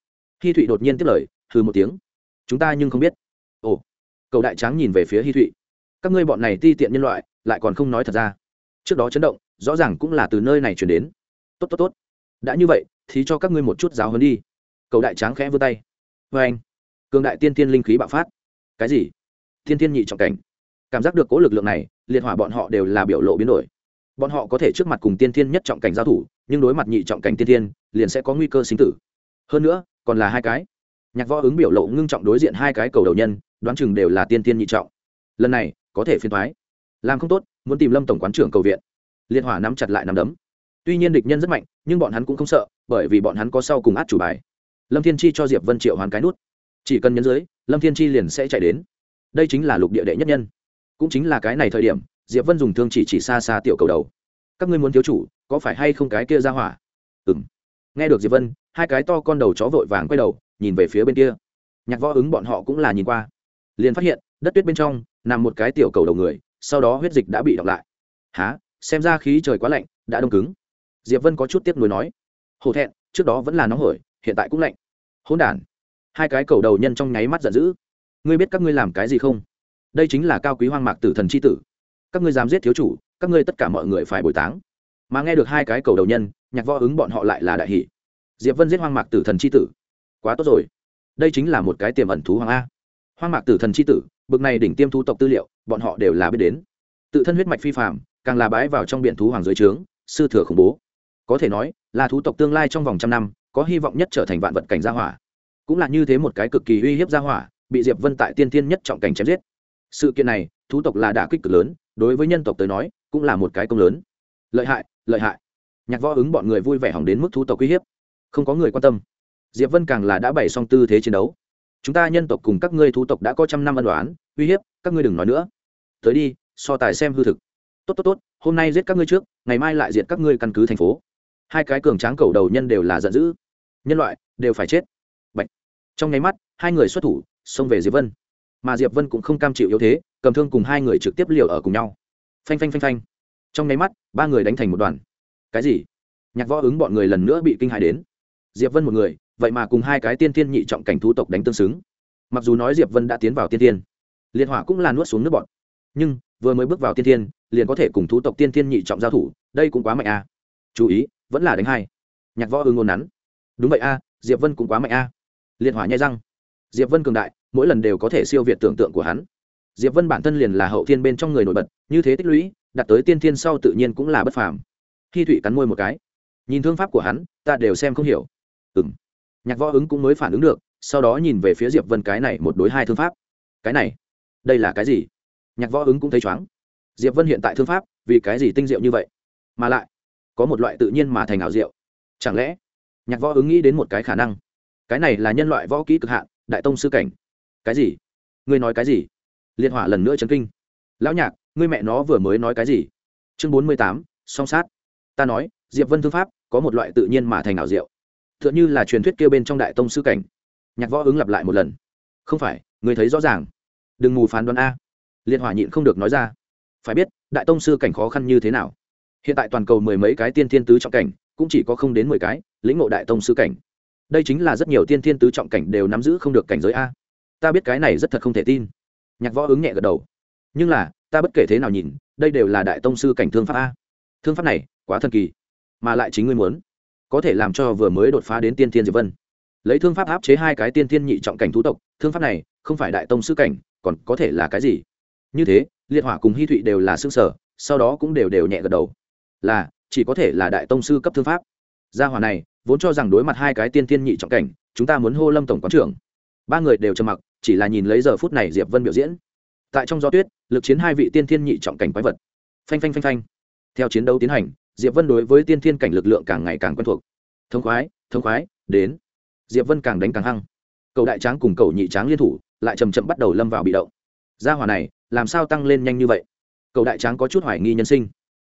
Hi thụy đột nhiên tiếp lời, hừ một tiếng. Chúng ta nhưng không biết. Ồ cầu đại tráng nhìn về phía hi thụy. Các ngươi bọn này ti tiện nhân loại, lại còn không nói thật ra. Trước đó chấn động, rõ ràng cũng là từ nơi này chuyển đến. Tốt tốt tốt. Đã như vậy, thì cho các ngươi một chút giáo hơn đi. Cầu đại tráng khẽ vươn tay. Vê anh, cường đại tiên tiên linh khí bạo phát. Cái gì? Tiên tiên nhị trọng cảnh. Cảm giác được cố lực lượng này, liệt hỏa bọn họ đều là biểu lộ biến đổi. Bọn họ có thể trước mặt cùng tiên tiên nhất trọng cảnh giao thủ, nhưng đối mặt nhị trọng cảnh tiên tiên liền sẽ có nguy cơ sinh tử. Hơn nữa còn là hai cái. Nhạc võ ứng biểu lộ ngưng trọng đối diện hai cái cầu đầu nhân, đoán chừng đều là tiên tiên nhị trọng. Lần này, có thể phiên thoái làm không tốt, muốn tìm lâm tổng quán trưởng cầu viện. Liên hỏa nắm chặt lại nắm đấm. Tuy nhiên địch nhân rất mạnh, nhưng bọn hắn cũng không sợ, bởi vì bọn hắn có sau cùng át chủ bài. Lâm thiên chi cho diệp vân triệu hoàn cái nút. Chỉ cần nhấn dưới, lâm thiên chi liền sẽ chạy đến. Đây chính là lục địa đệ nhất nhân. Cũng chính là cái này thời điểm, diệp vân dùng thương chỉ chỉ xa xa tiểu cầu đầu. Các ngươi muốn thiếu chủ, có phải hay không cái kia ra hỏa? Ừ nghe được diệp vân, hai cái to con đầu chó vội vàng quay đầu, nhìn về phía bên kia. Nhạc võ ứng bọn họ cũng là nhìn qua. Liền phát hiện, đất tuyết bên trong, nằm một cái tiểu cầu đầu người, sau đó huyết dịch đã bị đọc lại. Há, xem ra khí trời quá lạnh, đã đông cứng. Diệp vân có chút tiếc nuối nói. Hổ thẹn, trước đó vẫn là nóng hổi, hiện tại cũng lạnh. Hỗn đản. Hai cái cầu đầu nhân trong nháy mắt giận dữ. Ngươi biết các ngươi làm cái gì không? Đây chính là cao quý hoang mạc tử thần c h i tử. Các ngươi dám giết thiếu chủ, các ngươi tất cả mọi người phải bồi táng mà nghe được hai cái cầu đầu nhân, nhạc võ ứng bọn họ lại là đại hỷ. Diệp vân giết hoang mạc tử thần c h i tử. Quá tốt rồi. Đây chính là một cái tiềm ẩn thú hoàng a. Hoang mạc tử thần c h i tử, bực này đỉnh tiêm thu tộc tư liệu, bọn họ đều là biết đến. Tự thân huyết mạch phi phạm càng là bái vào trong biển thú hoàng dưới trướng, sư thừa khủng bố. Có thể nói, là thú tộc tương lai trong vòng trăm năm, có hy vọng nhất trở thành vạn vật cảnh gia hỏa. Cũng là như thế một cái cực kỳ uy hiếp gia hỏa, bị diệp vân tại tiên tiên nhất trọng cảnh chém giết. Sự kiện này, thú tộc là đả kích cực lớn, đối với nhân tộc tới nói, cũng là một cái công lớn. Lợi hại lợi hại. Nhạc võ ứng bọn người vui vẻ hỏng đến mức thú tộc uy hiếp. Không có người quan tâm. Diệp vân càng là đã bày xong tư thế chiến đấu. Chúng ta nhân tộc cùng các ngươi thú tộc đã có trăm năm ân đoán uy hiếp, các ngươi đừng nói nữa. Tới đi, so tài xem hư thực. Tốt tốt tốt, hôm nay giết các ngươi trước, ngày mai lại diệt các ngươi căn cứ thành phố. Hai cái cường tráng cầu đầu nhân đều là giận dữ. Nhân loại, đều phải chết. Bạch. trong nháy mắt, hai người xuất thủ, xông về diệp vân. Mà diệp vân cũng không cam chịu yếu thế, cầm thương cùng hai người trực tiếp liều ở cùng nhau. Phanh phanh phanh phanh trong nháy mắt, ba người đánh thành một đoàn. Cái gì? Nhạc võ ứng bọn người lần nữa bị kinh hại đến. Diệp vân một người, vậy mà cùng hai cái tiên tiên nhị trọng cảnh thú tộc đánh tương xứng. Mặc dù nói diệp vân đã tiến vào tiên tiên liệt hỏa cũng là nuốt xuống nước bọn nhưng, vừa mới bước vào tiên tiên liền có thể cùng thú tộc tiên tiên nhị trọng giao thủ, đây cũng quá mạnh a. Chú ý, vẫn là đánh hai. Nhạc võ ứng ngôn nắn. Đúng vậy a, diệp vân cũng quá mạnh a. Liệt hỏa nhai răng. Diệp vân cường đại, mỗi lần đều có thể siêu việt tưởng tượng của hắn. Diệp vân bản thân liền là hậu thiên bên trong người nổi bật, như thế tích lũy đặt tới tiên thiên sau tự nhiên cũng là bất phàm. Khi thụy cắn môi một cái, nhìn thương pháp của hắn, ta đều xem không hiểu. Ừng nhạc võ ứng cũng mới phản ứng được, sau đó nhìn về phía diệp vân cái này một đối hai thương pháp. Cái này, đây là cái gì? Nhạc võ ứng cũng thấy chóng diệp vân hiện tại thương pháp, vì cái gì tinh diệu như vậy? Mà lại, có một loại tự nhiên mà thành ảo diệu. Chẳng lẽ, nhạc võ ứng nghĩ đến một cái khả năng? Cái này là nhân loại võ kỹ cực hạn, đại tông sư cảnh. Cái gì? Ngươi nói cái gì? Liệt hỏa lần nữa chấn kinh. Lão nhạc ngươi mẹ nó vừa mới nói cái gì? Chương bốn mươi tám, song sát. Ta nói, diệp vân thư pháp có một loại tự nhiên mà thành ảo diệu. T h ư ợ n h ư là truyền thuyết kêu bên trong đại tông sư cảnh. Nhạc võ ứng lặp lại một lần. Không phải, ngươi thấy rõ ràng. Đừng mù phán đoán a. Liệt hỏa nhịn không được nói ra. Phải biết, đại tông sư cảnh khó khăn như thế nào? Hiện tại toàn cầu mười mấy cái tiên thiên tứ trọng cảnh, cũng chỉ có không đến mười cái, lĩnh ngộ đại tông sư cảnh. Đây chính là rất nhiều tiên thiên tứ trọng cảnh đều nắm giữ không được cảnh giới a. Ta biết cái này rất thật không thể tin. Nhạc võ ứng nhẹ gật đầu. Nhưng là ta bất kể thế nào nhìn, đây đều là đại tông sư cảnh thương pháp a. Thương pháp này, quá thần kỳ, mà lại chính ngươi muốn, có thể làm cho vừa mới đột phá đến tiên tiên diệp vân. Lấy thương pháp áp chế hai cái tiên tiên nhị trọng cảnh thú tộc, thương pháp này, không phải đại tông sư cảnh, còn có thể là cái gì? Như thế, liệt hỏa cùng hy thụy đều là xương sở, sau đó cũng đều đều nhẹ gật đầu. Là, chỉ có thể là đại tông sư cấp thương pháp. Gia hỏa này, vốn cho rằng đối mặt hai cái tiên tiên nhị trọng cảnh, chúng ta muốn hô lâm tổng quán trưởng. Ba người đều trầm mặc, chỉ là nhìn lấy giờ phút này diệp vân biểu diễn tại trong gió tuyết, lực chiến hai vị tiên thiên nhị trọng cảnh quái vật. Phanh phanh phanh phanh. Theo chiến đấu tiến hành, diệp vân đối với tiên thiên cảnh lực lượng càng ngày càng quen thuộc. Thông khoái thông khoái, đến. Diệp vân càng đánh càng hăng. Cầu đại tráng cùng cầu nhị tráng liên thủ, lại chầm chậm bắt đầu lâm vào bị động. Gia hỏa này, làm sao tăng lên nhanh như vậy? Cầu đại tráng có chút hoài nghi nhân sinh.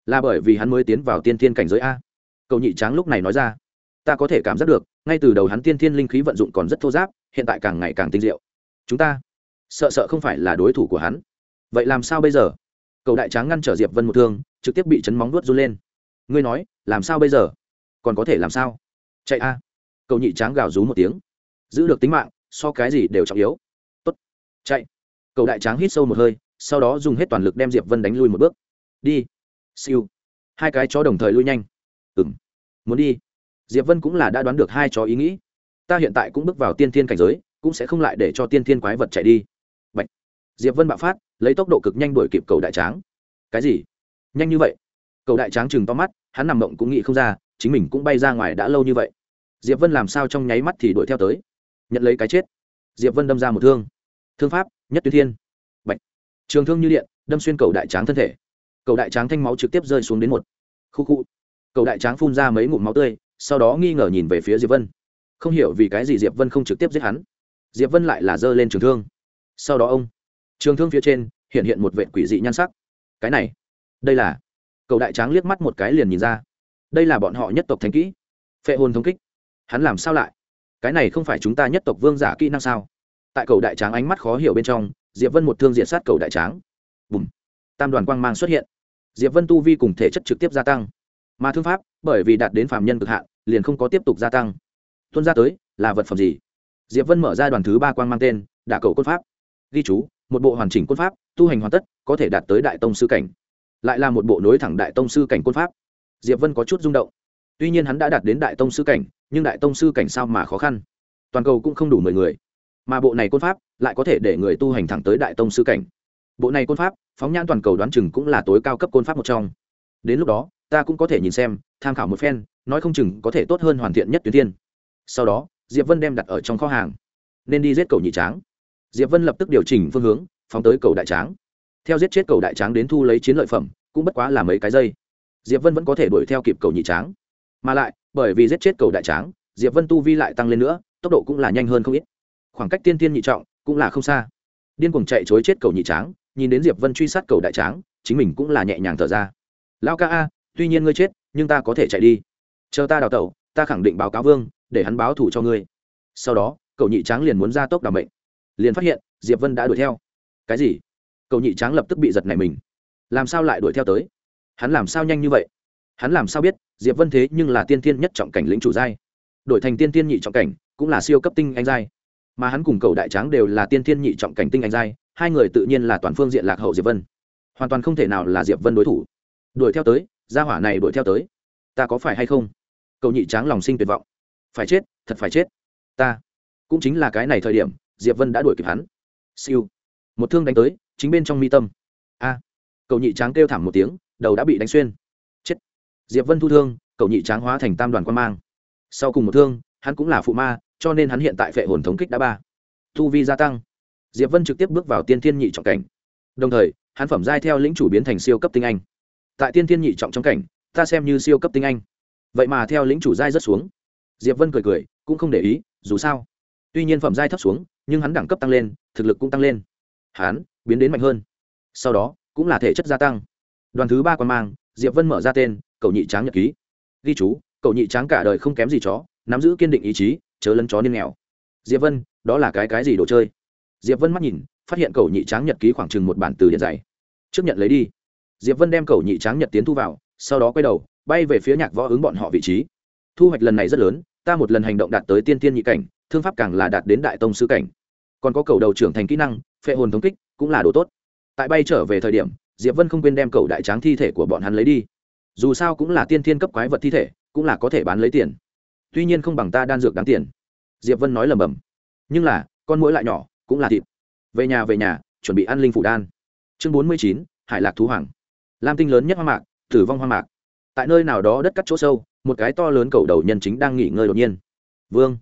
Là bởi vì hắn mới tiến vào tiên thiên cảnh giới a. Cầu nhị tráng lúc này nói ra. Ta có thể cảm giác được, ngay từ đầu hắn tiên thiên linh khí vận dụng còn rất thô giáp, hiện tại càng ngày càng tinh diệu. Chúng ta sợ sợ không phải là đối thủ của hắn. Vậy làm sao bây giờ? Cầu đại tráng ngăn trở diệp vân một thương, trực tiếp bị chấn móng vuốt run lên. Ngươi nói, làm sao bây giờ? Còn có thể làm sao? Chạy a. Cầu nhị tráng gào rú một tiếng. Giữ được tính mạng, so cái gì đều trọng yếu. Tốt. Chạy. Cầu đại tráng hít sâu một hơi, sau đó dùng hết toàn lực đem diệp vân đánh lui một bước. Đi. Siêu. Hai cái chó đồng thời lui nhanh. Ừ m muốn đi. Diệp vân cũng là đã đoán được hai chó ý nghĩ. Ta hiện tại cũng bước vào tiên thiên cảnh giới, cũng sẽ không lại để cho tiên thiên quái vật chạy đi diệp vân bạo phát, lấy tốc độ cực nhanh đuổi kịp cầu đại tráng. Cái gì? Nhanh như vậy? Cầu đại tráng chừng to mắt, hắn nằm mộng cũng nghĩ không ra, chính mình cũng bay ra ngoài đã lâu như vậy. Diệp vân làm sao trong nháy mắt thì đuổi theo tới? Nhận lấy cái chết. Diệp vân đâm ra một thương. Thương pháp, nhất tuyến thiên. Bạch. trường thương như điện, đâm xuyên cầu đại tráng thân thể. Cầu đại tráng thanh máu trực tiếp rơi xuống đến một. Khu khu. Cầu đại tráng phun ra mấy ngụm máu tươi, sau đó nghi ngờ nhìn về phía diệp vân. Không hiểu vì cái gì diệp vân không trực tiếp giết hắn. Diệp vân lại là giơ lên trường thương. Sau đó ông trường thương phía trên hiện hiện một vệ quỷ dị nhan sắc. Cái này, đây là cầu đại tráng liếc mắt một cái liền nhìn ra. Đây là bọn họ nhất tộc thánh kỹ. Phệ hồn thống kích. Hắn làm sao lại? Cái này không phải chúng ta nhất tộc vương giả kỹ năng sao? Tại cầu đại tráng ánh mắt khó hiểu bên trong, diệp vân một thương diện sát cầu đại tráng. Bùm. Tam đoàn quang mang xuất hiện. Diệp vân tu vi cùng thể chất trực tiếp gia tăng. Mà thương pháp, bởi vì đạt đến phạm nhân cực hạn, liền không có tiếp tục gia tăng. Tuân ra tới, là vật phẩm gì? Diệp vân mở ra đoàn thứ ba quang mang tên, đả cầu côn pháp. Ghi chú một bộ hoàn chỉnh côn pháp, tu hành hoàn tất, có thể đạt tới đại tông sư cảnh. Lại là một bộ nối thẳng đại tông sư cảnh côn pháp. Diệp vân có chút rung động. Tuy nhiên hắn đã đạt đến đại tông sư cảnh, nhưng đại tông sư cảnh sao mà khó khăn? Toàn cầu cũng không đủ mười người. Mà bộ này côn pháp lại có thể để người tu hành thẳng tới đại tông sư cảnh. Bộ này côn pháp, phóng nhãn toàn cầu đoán chừng cũng là tối cao cấp côn pháp một trong. Đến lúc đó, ta cũng có thể nhìn xem, tham khảo một phen, nói không chừng có thể tốt hơn hoàn thiện nhất tuyến tiên sau đó, diệp vân đem đặt ở trong kho hàng. Nên đi giết cầu nhị tráng diệp vân lập tức điều chỉnh phương hướng, phóng tới cầu đại tráng. Theo giết chết cầu đại tráng đến thu lấy chiến lợi phẩm, cũng bất quá là mấy cái giây. Diệp vân vẫn có thể đuổi theo kịp cầu nhị tráng. Mà lại, bởi vì giết chết cầu đại tráng, diệp vân tu vi lại tăng lên nữa, tốc độ cũng là nhanh hơn không ít. Khoảng cách tiên tiên nhị trọng cũng là không xa. Điên cuồng chạy chối chết cầu nhị tráng, nhìn đến diệp vân truy sát cầu đại tráng, chính mình cũng là nhẹ nhàng thở ra. Lao ca a, tuy nhiên ngươi chết, nhưng ta có thể chạy đi. Chờ ta đào tẩu, ta khẳng định báo cáo vương, để hắn báo thủ cho ngươi. Sau đó cậu nhị tráng liền muốn ra tốc đảm mệnh liền phát hiện, diệp vân đã đuổi theo. Cái gì? Cậu nhị tráng lập tức bị giật này mình. Làm sao lại đuổi theo tới? Hắn làm sao nhanh như vậy? Hắn làm sao biết diệp vân thế nhưng là tiên tiên nhất trọng cảnh lĩnh chủ giai? Đổi thành tiên tiên nhị trọng cảnh cũng là siêu cấp tinh anh giai. Mà hắn cùng cầu đại tráng đều là tiên thiên nhị trọng cảnh tinh anh giai, hai người tự nhiên là toàn phương diện lạc hậu diệp vân. Hoàn toàn không thể nào là diệp vân đối thủ. Đuổi theo tới, gia hỏa này đuổi theo tới. Ta có phải hay không? Cầu nhị tráng lòng sinh tuyệt vọng. Phải chết, thật phải chết. Ta cũng chính là cái này thời điểm diệp vân đã đuổi kịp hắn. Siêu. Một thương đánh tới, chính bên trong mi tâm. A. Cầu nhị tráng kêu thảm một tiếng, đầu đã bị đánh xuyên. Chết. Diệp vân thu thương cầu nhị tráng hóa thành tam đoàn quan mang. Sau cùng một thương, hắn cũng là phụ ma, cho nên hắn hiện tại phệ hồn thống kích đã ba. Thu vi gia tăng. Diệp vân trực tiếp bước vào tiên thiên nhị trọng cảnh. Đồng thời, hắn phẩm giai theo lĩnh chủ biến thành siêu cấp tinh anh. Tại tiên thiên nhị trọng trong cảnh, ta xem như siêu cấp tinh anh. Vậy mà theo lĩnh chủ giai rất xuống. Diệp vân cười cười, cũng không để ý, dù sao tuy nhiên phẩm giai thấp xuống, nhưng hắn đẳng cấp tăng lên, thực lực cũng tăng lên. Hắn biến đến mạnh hơn. Sau đó, cũng là thể chất gia tăng. Đoàn thứ ba còn mang, diệp vân mở ra tên, cầu nhị tráng nhật ký. Ghi chú, cầu nhị tráng cả đời không kém gì chó, nắm giữ kiên định ý chí, chớ lấn chó niên nghèo. Diệp vân, đó là cái cái gì đồ chơi? Diệp vân mắt nhìn, phát hiện cầu nhị tráng nhật ký khoảng chừng một bản từ điện dày trước nhận lấy đi. Diệp vân đem cầu nhị tráng nhật tiến thu vào, sau đó quay đầu, bay về phía nhạc võ ứng bọn họ vị trí. Thu hoạch lần này rất lớn ta một lần hành động đạt tới tiên tiên nhị cảnh, thương pháp càng là đạt đến đại tông sư cảnh. Còn có cầu đầu trưởng thành kỹ năng, phệ hồn thống kích, cũng là đồ tốt. Tại bay trở về thời điểm, diệp vân không quên đem cầu đại tráng thi thể của bọn hắn lấy đi. Dù sao cũng là tiên thiên cấp quái vật thi thể, cũng là có thể bán lấy tiền. Tuy nhiên không bằng ta đan dược đáng tiền. Diệp vân nói lầm bầm nhưng là, con mũi lại nhỏ, cũng là thịt. Về nhà về nhà, chuẩn bị ăn linh phủ đan. Chương bốn mươi chín, hải lạc thú hoàng. Lam tinh lớn nhất hoa mạc, tử vong hoa mạc tại nơi nào đó đất cắt chỗ sâu một cái to lớn cầu đầu nhân chính đang nghỉ ngơi đột nhiên. Vương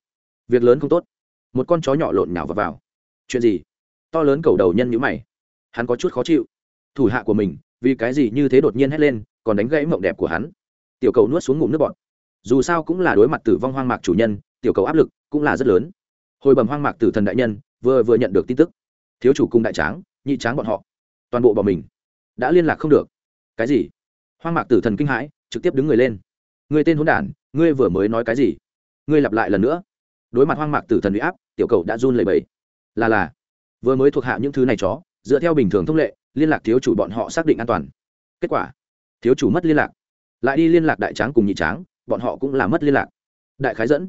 việc lớn không tốt. Một con chó nhỏ lộn nhào vào, vào. chuyện gì? To lớn cầu đầu nhân nhữ mày. Hắn có chút khó chịu. Thủ hạ của mình vì cái gì như thế đột nhiên hét lên còn đánh gãy mộng đẹp của hắn. Tiểu cầu nuốt xuống ngụm nước bọt. Dù sao cũng là đối mặt tử vong hoang mạc chủ nhân tiểu cầu áp lực cũng là rất lớn. Hồi bẩm hoang mạc tử thần đại nhân vừa vừa nhận được tin tức. Thiếu chủ cung đại tráng nhị tráng bọn họ toàn bộ bọn mình. Đã liên lạc không được. Cái gì? Hoang mạc tử thần kinh hãi trực tiếp đứng người lên. Người tên hôn đản, ngươi vừa mới nói cái gì? Ngươi lặp lại lần nữa. Đối mặt hoang mạc tử thần bị áp, tiểu cầu đã run lẩy bẩy. Là là, vừa mới thuộc hạ những thứ này chó, dựa theo bình thường thông lệ, liên lạc thiếu chủ bọn họ xác định an toàn. Kết quả, thiếu chủ mất liên lạc. Lại đi liên lạc đại tráng cùng nhị tráng, bọn họ cũng là mất liên lạc. Đại khái dẫn,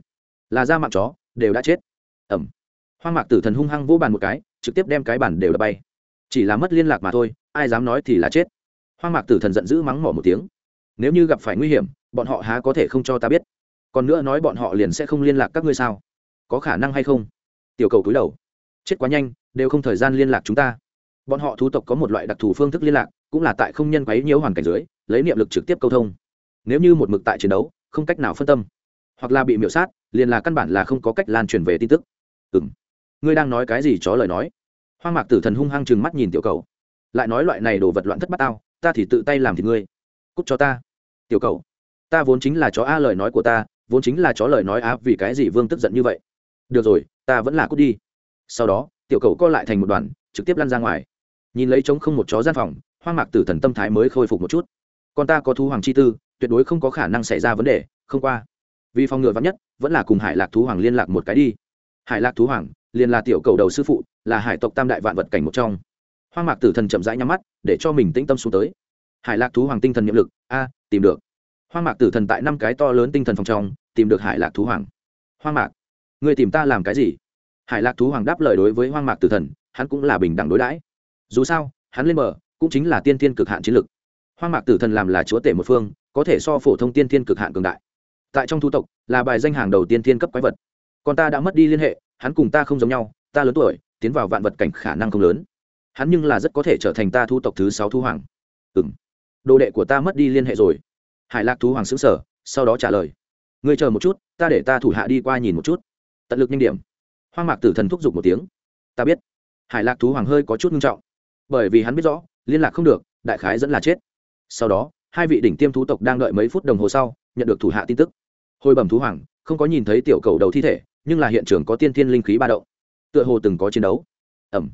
là ra mạng chó, đều đã chết. Ẩm. Hoang mạc tử thần hung hăng vỗ bàn một cái, trực tiếp đem cái bàn đều đập bay. Chỉ là mất liên lạc mà thôi, ai dám nói thì là chết. Hoang mạc tử thần giận dữ mắng mỏ một tiếng nếu như gặp phải nguy hiểm, bọn họ há có thể không cho ta biết. Còn nữa nói bọn họ liền sẽ không liên lạc các ngươi sao? Có khả năng hay không? Tiểu cầu cúi đầu. Chết quá nhanh, đều không thời gian liên lạc chúng ta. Bọn họ thú tộc có một loại đặc thù phương thức liên lạc, cũng là tại không nhân quấy nhiễu hoàn cảnh dưới, lấy niệm lực trực tiếp câu thông. Nếu như một mực tại chiến đấu, không cách nào phân tâm, hoặc là bị miễu sát, liền là căn bản là không có cách lan truyền về tin tức. Ừng ngươi đang nói cái gì chó lời nói? Hoang mạc tử thần hung hăng chừng mắt nhìn tiểu cầu. Lại nói loại này đồ vật loạn thất bát tao, ta thì tự tay làm thì ngươi cút cho ta. Tiểu cầu ta vốn chính là chó a lời nói của ta, vốn chính là chó lời nói á vì cái gì vương tức giận như vậy? Được rồi, ta vẫn là cút đi. Sau đó, tiểu cầu co lại thành một đoàn, trực tiếp lăn ra ngoài. Nhìn lấy trống không một chó gian phòng, hoang mạc tử thần tâm thái mới khôi phục một chút. Con ta có thú hoàng chi tư, tuyệt đối không có khả năng xảy ra vấn đề, không qua. Vì phòng ngừa vắn nhất, vẫn là cùng hải lạc thú hoàng liên lạc một cái đi. Hải lạc thú hoàng, liền là tiểu cầu đầu sư phụ, là hải tộc tam đại vạn vật cảnh một trong. Hoang mạc tử thần chậm rãi nhắm mắt, để cho mình tĩnh tâm xuống tới hải lạc thú hoàng tinh thần nhiệm lực, a, tìm được. Hoang mạc tử thần tại năm cái to lớn tinh thần phòng trong, tìm được hải lạc thú hoàng. Hoang mạc người tìm ta làm cái gì? Hải lạc thú hoàng đáp lời đối với hoang mạc tử thần, hắn cũng là bình đẳng đối đãi. Dù sao, hắn lên bờ, cũng chính là tiên tiên cực hạn chiến lực. Hoang mạc tử thần làm là chúa tể một phương, có thể so phổ thông tiên tiên cực hạn cường đại. Tại trong thu tộc, là bài danh hàng đầu tiên tiên cấp quái vật. Còn ta đã mất đi liên hệ, hắn cùng ta không giống nhau, ta lớn tuổi, tiến vào vạn vật cảnh khả năng không lớn. Hắn nhưng là rất có thể trở thành ta thu tộc thứ sáu thu hoàng. Ừ m đồ đệ của ta mất đi liên hệ rồi. Hải lạc thú hoàng xứng sở sau đó trả lời. Người chờ một chút, ta để ta thủ hạ đi qua nhìn một chút. Tận lực nhanh điểm. Hoang mạc tử thần thúc giục một tiếng. Ta biết. Hải lạc thú hoàng hơi có chút nghiêm trọng. Bởi vì hắn biết rõ, liên lạc không được, đại khái dẫn là chết. Sau đó, hai vị đỉnh tiêm thú tộc đang đợi mấy phút đồng hồ sau, nhận được thủ hạ tin tức. Hồi bẩm thú hoàng, không có nhìn thấy tiểu cầu đầu thi thể, nhưng là hiện trường có tiên thiên linh khí ba động. Tựa hồ từng có chiến đấu. Ẩm.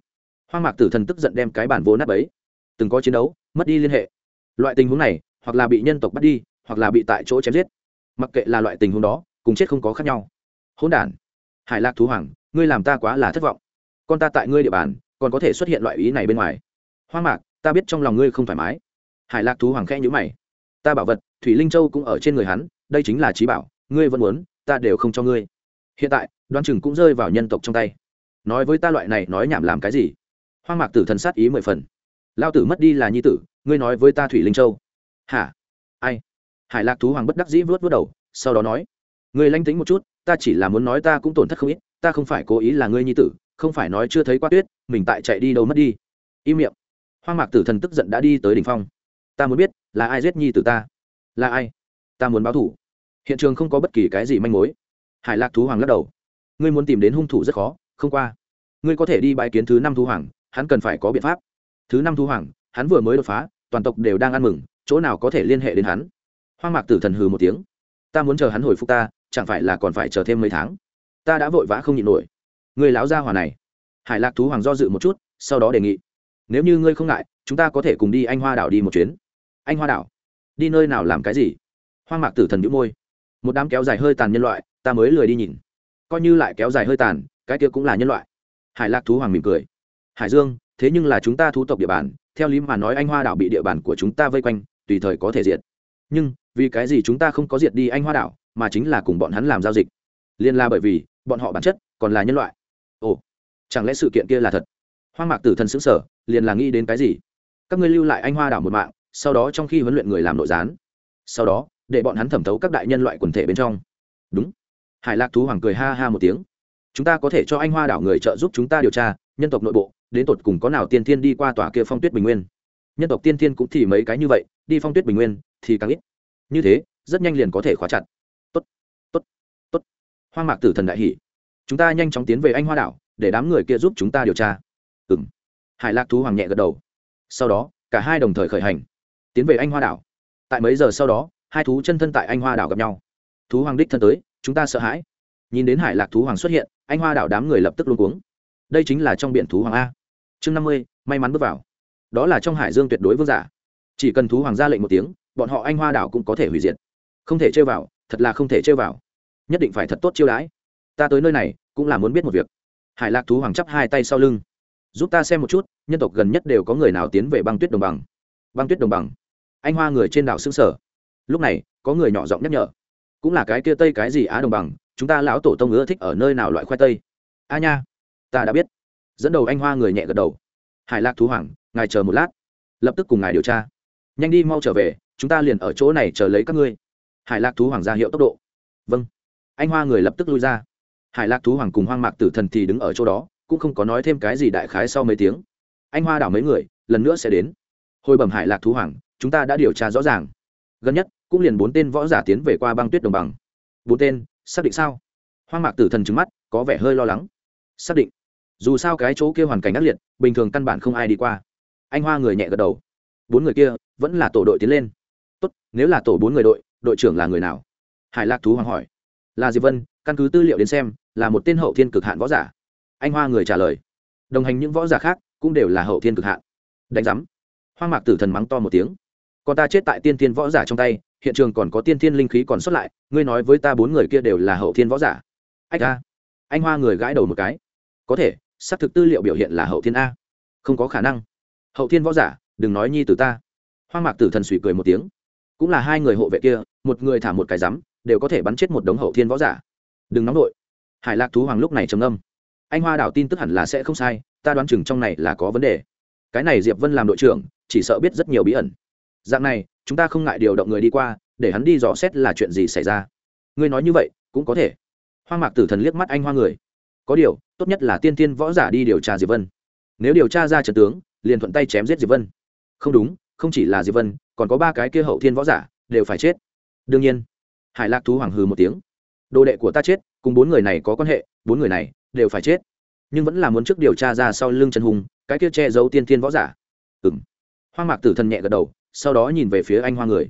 Hoang mạc tử thần tức giận đem cái bản vô nát ấy từng có chiến đấu, mất đi liên hệ loại tình huống này, hoặc là bị nhân tộc bắt đi, hoặc là bị tại chỗ chém giết. Mặc kệ là loại tình huống đó, cùng chết không có khác nhau. Hỗn đản. Hải lạc thú hoàng, ngươi làm ta quá là thất vọng. Con ta tại ngươi địa bàn, còn có thể xuất hiện loại ý này bên ngoài. Hoa mạc, ta biết trong lòng ngươi không thoải mái. Hải lạc thú hoàng khẽ nhữ mày. Ta bảo vật, thủy linh châu cũng ở trên người hắn, đây chính là trí bảo, ngươi vẫn muốn, ta đều không cho ngươi. Hiện tại đoan chừng cũng rơi vào nhân tộc trong tay. Nói với ta loại này, nói nhảm làm cái gì? Hoang mạc tử thần sát ý mười phần. Lao tử mất đi là nhi tử ngươi nói với ta thủy linh châu hả ai hải lạc thú hoàng bất đắc dĩ vớt vớt đầu sau đó nói ngươi lanh tính một chút ta chỉ là muốn nói ta cũng tổn thất không ít ta không phải cố ý là ngươi nhi tử không phải nói chưa thấy qua tuyết mình tại chạy đi đâu mất đi im miệng hoang mạc tử thần tức giận đã đi tới đỉnh phong ta muốn biết là ai giết nhi tử ta là ai ta muốn báo thủ hiện trường không có bất kỳ cái gì manh mối hải lạc thú hoàng lắc đầu ngươi muốn tìm đến hung thủ rất khó không qua ngươi có thể đi bãi kiến thứ năm thú hoàng hắn cần phải có biện pháp thứ năm thú hoàng hắn vừa mới đột phá toàn tộc đều đang ăn mừng, chỗ nào có thể liên hệ đến hắn. Hoang mạc tử thần hừ một tiếng. Ta muốn chờ hắn hồi phục ta, chẳng phải là còn phải chờ thêm mấy tháng? Ta đã vội vã không nhịn nổi. Người láo gia hòa này. Hải lạc thú hoàng do dự một chút, sau đó đề nghị. Nếu như ngươi không ngại, chúng ta có thể cùng đi anh hoa đảo đi một chuyến. Anh hoa đảo? Đi nơi nào làm cái gì? Hoang mạc tử thần đĩu môi. Một đám kéo dài hơi tàn nhân loại, ta mới lười đi nhìn. Coi như lại kéo dài hơi tàn, cái kia cũng là nhân loại. Hải lạc thú hoàng mỉm cười. Hải dương, thế nhưng là chúng ta thú tộc địa bàn theo lý mà nói anh hoa đảo bị địa bàn của chúng ta vây quanh, tùy thời có thể diệt. Nhưng, vì cái gì chúng ta không có diệt đi anh hoa đảo, mà chính là cùng bọn hắn làm giao dịch? Liên la bởi vì, bọn họ bản chất còn là nhân loại. Ồ, chẳng lẽ sự kiện kia là thật? Hoang mạc tử thần xứng sở liền là nghĩ đến cái gì? Các ngươi lưu lại anh hoa đảo một mạng, sau đó trong khi huấn luyện người làm nội gián, sau đó, để bọn hắn thẩm thấu các đại nhân loại quần thể bên trong. Đúng. Hải lạc thú hoàng cười ha ha một tiếng. Chúng ta có thể cho anh hoa đảo người trợ giúp chúng ta điều tra, nhân tộc nội bộ đến tột cùng có nào tiên thiên đi qua tòa kia phong tuyết bình nguyên. Nhân tộc tiên thiên cũng thì mấy cái như vậy, đi phong tuyết bình nguyên thì càng ít. Như thế, rất nhanh liền có thể khóa chặt. Tốt tốt tốt. Hoang mạc tử thần đại hỷ chúng ta nhanh chóng tiến về anh hoa đảo, để đám người kia giúp chúng ta điều tra. Ừ m hải lạc thú hoàng nhẹ gật đầu. Sau đó, cả hai đồng thời khởi hành, tiến về anh hoa đảo. Tại mấy giờ sau đó, hai thú chân thân tại anh hoa đảo gặp nhau. Thú hoàng đích thân tới, chúng ta sợ hãi. Nhìn đến hải lạc thú hoàng xuất hiện, anh hoa đảo đám người lập tức luôn cuống. Đây chính là trong biển thú hoàng a chương năm mươi, may mắn bước vào. Đó là trong hải dương tuyệt đối vương giả. Chỉ cần thú hoàng ra lệnh một tiếng, bọn họ anh hoa đảo cũng có thể hủy diệt. Không thể chơi vào, thật là không thể chơi vào. Nhất định phải thật tốt chiêu đãi. Ta tới nơi này, cũng là muốn biết một việc. Hải lạc thú hoàng chắp hai tay sau lưng. Giúp ta xem một chút, nhân tộc gần nhất đều có người nào tiến về băng tuyết đồng bằng. Băng tuyết đồng bằng. Anh hoa người trên đảo xương sở lúc này, có người nhỏ giọng nhắc nhở. Cũng là cái kia tây cái gì á đồng bằng, chúng ta lão tổ tông ưa thích ở nơi nào loại khoai tây? A nha. Ta đã biết dẫn đầu anh hoa người nhẹ gật đầu. Hải lạc thú hoàng, ngài chờ một lát. Lập tức cùng ngài điều tra. Nhanh đi, mau trở về, chúng ta liền ở chỗ này chờ lấy các ngươi. Hải lạc thú hoàng ra hiệu tốc độ. Vâng. Anh hoa người lập tức lui ra. Hải lạc thú hoàng cùng hoang mạc tử thần thì đứng ở chỗ đó, cũng không có nói thêm cái gì đại khái sau mấy tiếng. Anh hoa đảo mấy người, lần nữa sẽ đến. Hồi bẩm hải lạc thú hoàng, chúng ta đã điều tra rõ ràng. Gần nhất, cũng liền bốn tên võ giả tiến về qua băng tuyết đồng bằng. Bốn tên, xác định sao? Hoang mạc tử thần trứng mắt, có vẻ hơi lo lắng. Xác định dù sao cái chỗ kia hoàn cảnh ác liệt, bình thường căn bản không ai đi qua. Anh hoa người nhẹ gật đầu. Bốn người kia vẫn là tổ đội tiến lên. Tốt, nếu là tổ bốn người đội đội trưởng là người nào? Hải lạc thú hoàng hỏi. Là diệp vân, căn cứ tư liệu đến xem, là một tên hậu thiên cực hạn võ giả. Anh hoa người trả lời. Đồng hành những võ giả khác cũng đều là hậu thiên cực hạn. Đánh giám. Hoang mạc tử thần mắng to một tiếng. Còn ta chết tại tiên thiên võ giả trong tay, hiện trường còn có tiên thiên linh khí còn xuất lại, ngươi nói với ta bốn người kia đều là hậu thiên võ giả. Ách a. Anh hoa người gãi đầu một cái. Có thể xác thực tư liệu biểu hiện là hậu thiên a. Không có khả năng. Hậu thiên võ giả, đừng nói nhi từ ta. Hoang mạc tử thần suy cười một tiếng. Cũng là hai người hộ vệ kia, một người thả một cái rắm, đều có thể bắn chết một đống hậu thiên võ giả. Đừng nóng nội. Hải lạc thú hoàng lúc này trầm âm anh hoa đảo tin tức hẳn là sẽ không sai, ta đoán chừng trong này là có vấn đề. Cái này diệp vân làm đội trưởng, chỉ sợ biết rất nhiều bí ẩn. Dạng này, chúng ta không ngại điều động người đi qua, để hắn đi dò xét là chuyện gì xảy ra. Ngươi nói như vậy, cũng có thể. Hoa mạc tử thần liếc mắt anh hoa người. Có điều tốt nhất là tiên tiên võ giả đi điều tra diệp vân. Nếu điều tra ra trận tướng, liền thuận tay chém giết diệp vân. Không đúng, không chỉ là diệp vân, còn có ba cái kia hậu thiên võ giả, đều phải chết. Đương nhiên, hải lạc thú hoàng hừ một tiếng. Đồ đệ của ta chết, cùng bốn người này có quan hệ, bốn người này đều phải chết. Nhưng vẫn là muốn trước điều tra ra sau lưng trần hùng, cái kia che giấu tiên thiên võ giả. Ừ m hoa mạc tử thần nhẹ gật đầu, sau đó nhìn về phía anh hoa người.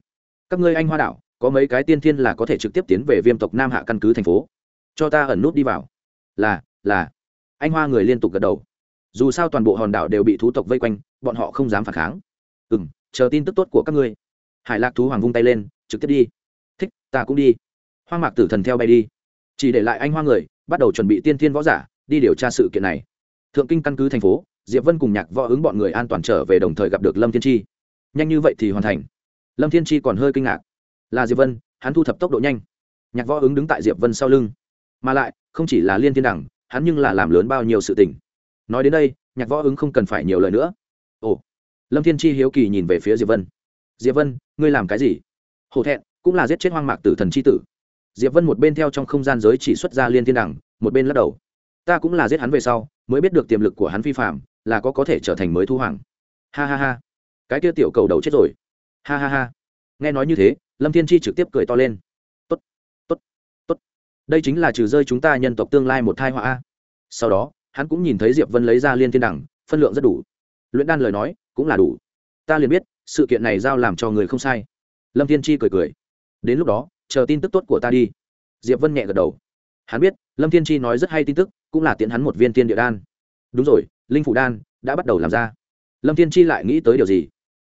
Các ngươi anh hoa đảo, có mấy cái tiên thiên là có thể trực tiếp tiến về viêm tộc nam hạ căn cứ thành phố. Cho ta ẩn nút đi vào. Là là anh hoa người liên tục gật đầu. Dù sao toàn bộ hòn đảo đều bị thú tộc vây quanh, bọn họ không dám phản kháng. Ừ m chờ tin tức tốt của các ngươi. Hải lạc thú hoàng vung tay lên, trực tiếp đi. Thích, ta cũng đi. Hoa mạc tử thần theo bay đi. Chỉ để lại anh hoa người, bắt đầu chuẩn bị tiên thiên võ giả, đi điều tra sự kiện này. Thượng kinh căn cứ thành phố, diệp vân cùng nhạc võ ứng bọn người an toàn trở về đồng thời gặp được lâm thiên tri nhanh như vậy thì hoàn thành. Lâm thiên tri còn hơi kinh ngạc. Là diệp vân, hắn thu thập tốc độ nhanh. Nhạc võ ứng đứng tại diệp vân sau lưng. Mà lại, không chỉ là liên thiên đẳng hắn nhưng là làm lớn bao nhiêu sự tình. Nói đến đây, nhạc võ ứng không cần phải nhiều lời nữa. Ồ, lâm thiên chi hiếu kỳ nhìn về phía diệp vân. Diệp vân, ngươi làm cái gì? Hổ thẹn, cũng là giết chết hoang mạc tử thần chi tử. Diệp vân một bên theo trong không gian giới chỉ xuất ra liên thiên đẳng, một bên lắc đầu. Ta cũng là giết hắn về sau, mới biết được tiềm lực của hắn phi phạm là có có thể trở thành mới thu hoàng. Ha ha ha. Cái kia tiểu cầu đầu chết rồi. Ha ha ha. Nghe nói như thế, lâm thiên chi trực tiếp cười to lên đây chính là trừ rơi chúng ta nhân tộc tương lai một thai họa a. Sau đó, hắn cũng nhìn thấy diệp vân lấy ra liên thiên đẳng, phân lượng rất đủ. Luyện đan lời nói, cũng là đủ. Ta liền biết, sự kiện này giao làm cho người không sai. Lâm thiên chi cười cười. Đến lúc đó, chờ tin tức tốt của ta đi. Diệp vân nhẹ gật đầu. Hắn biết, lâm thiên chi nói rất hay tin tức, cũng là tiện hắn một viên tiên địa đan. Đúng rồi, linh phủ đan đã bắt đầu làm ra. Lâm thiên chi lại nghĩ tới điều gì?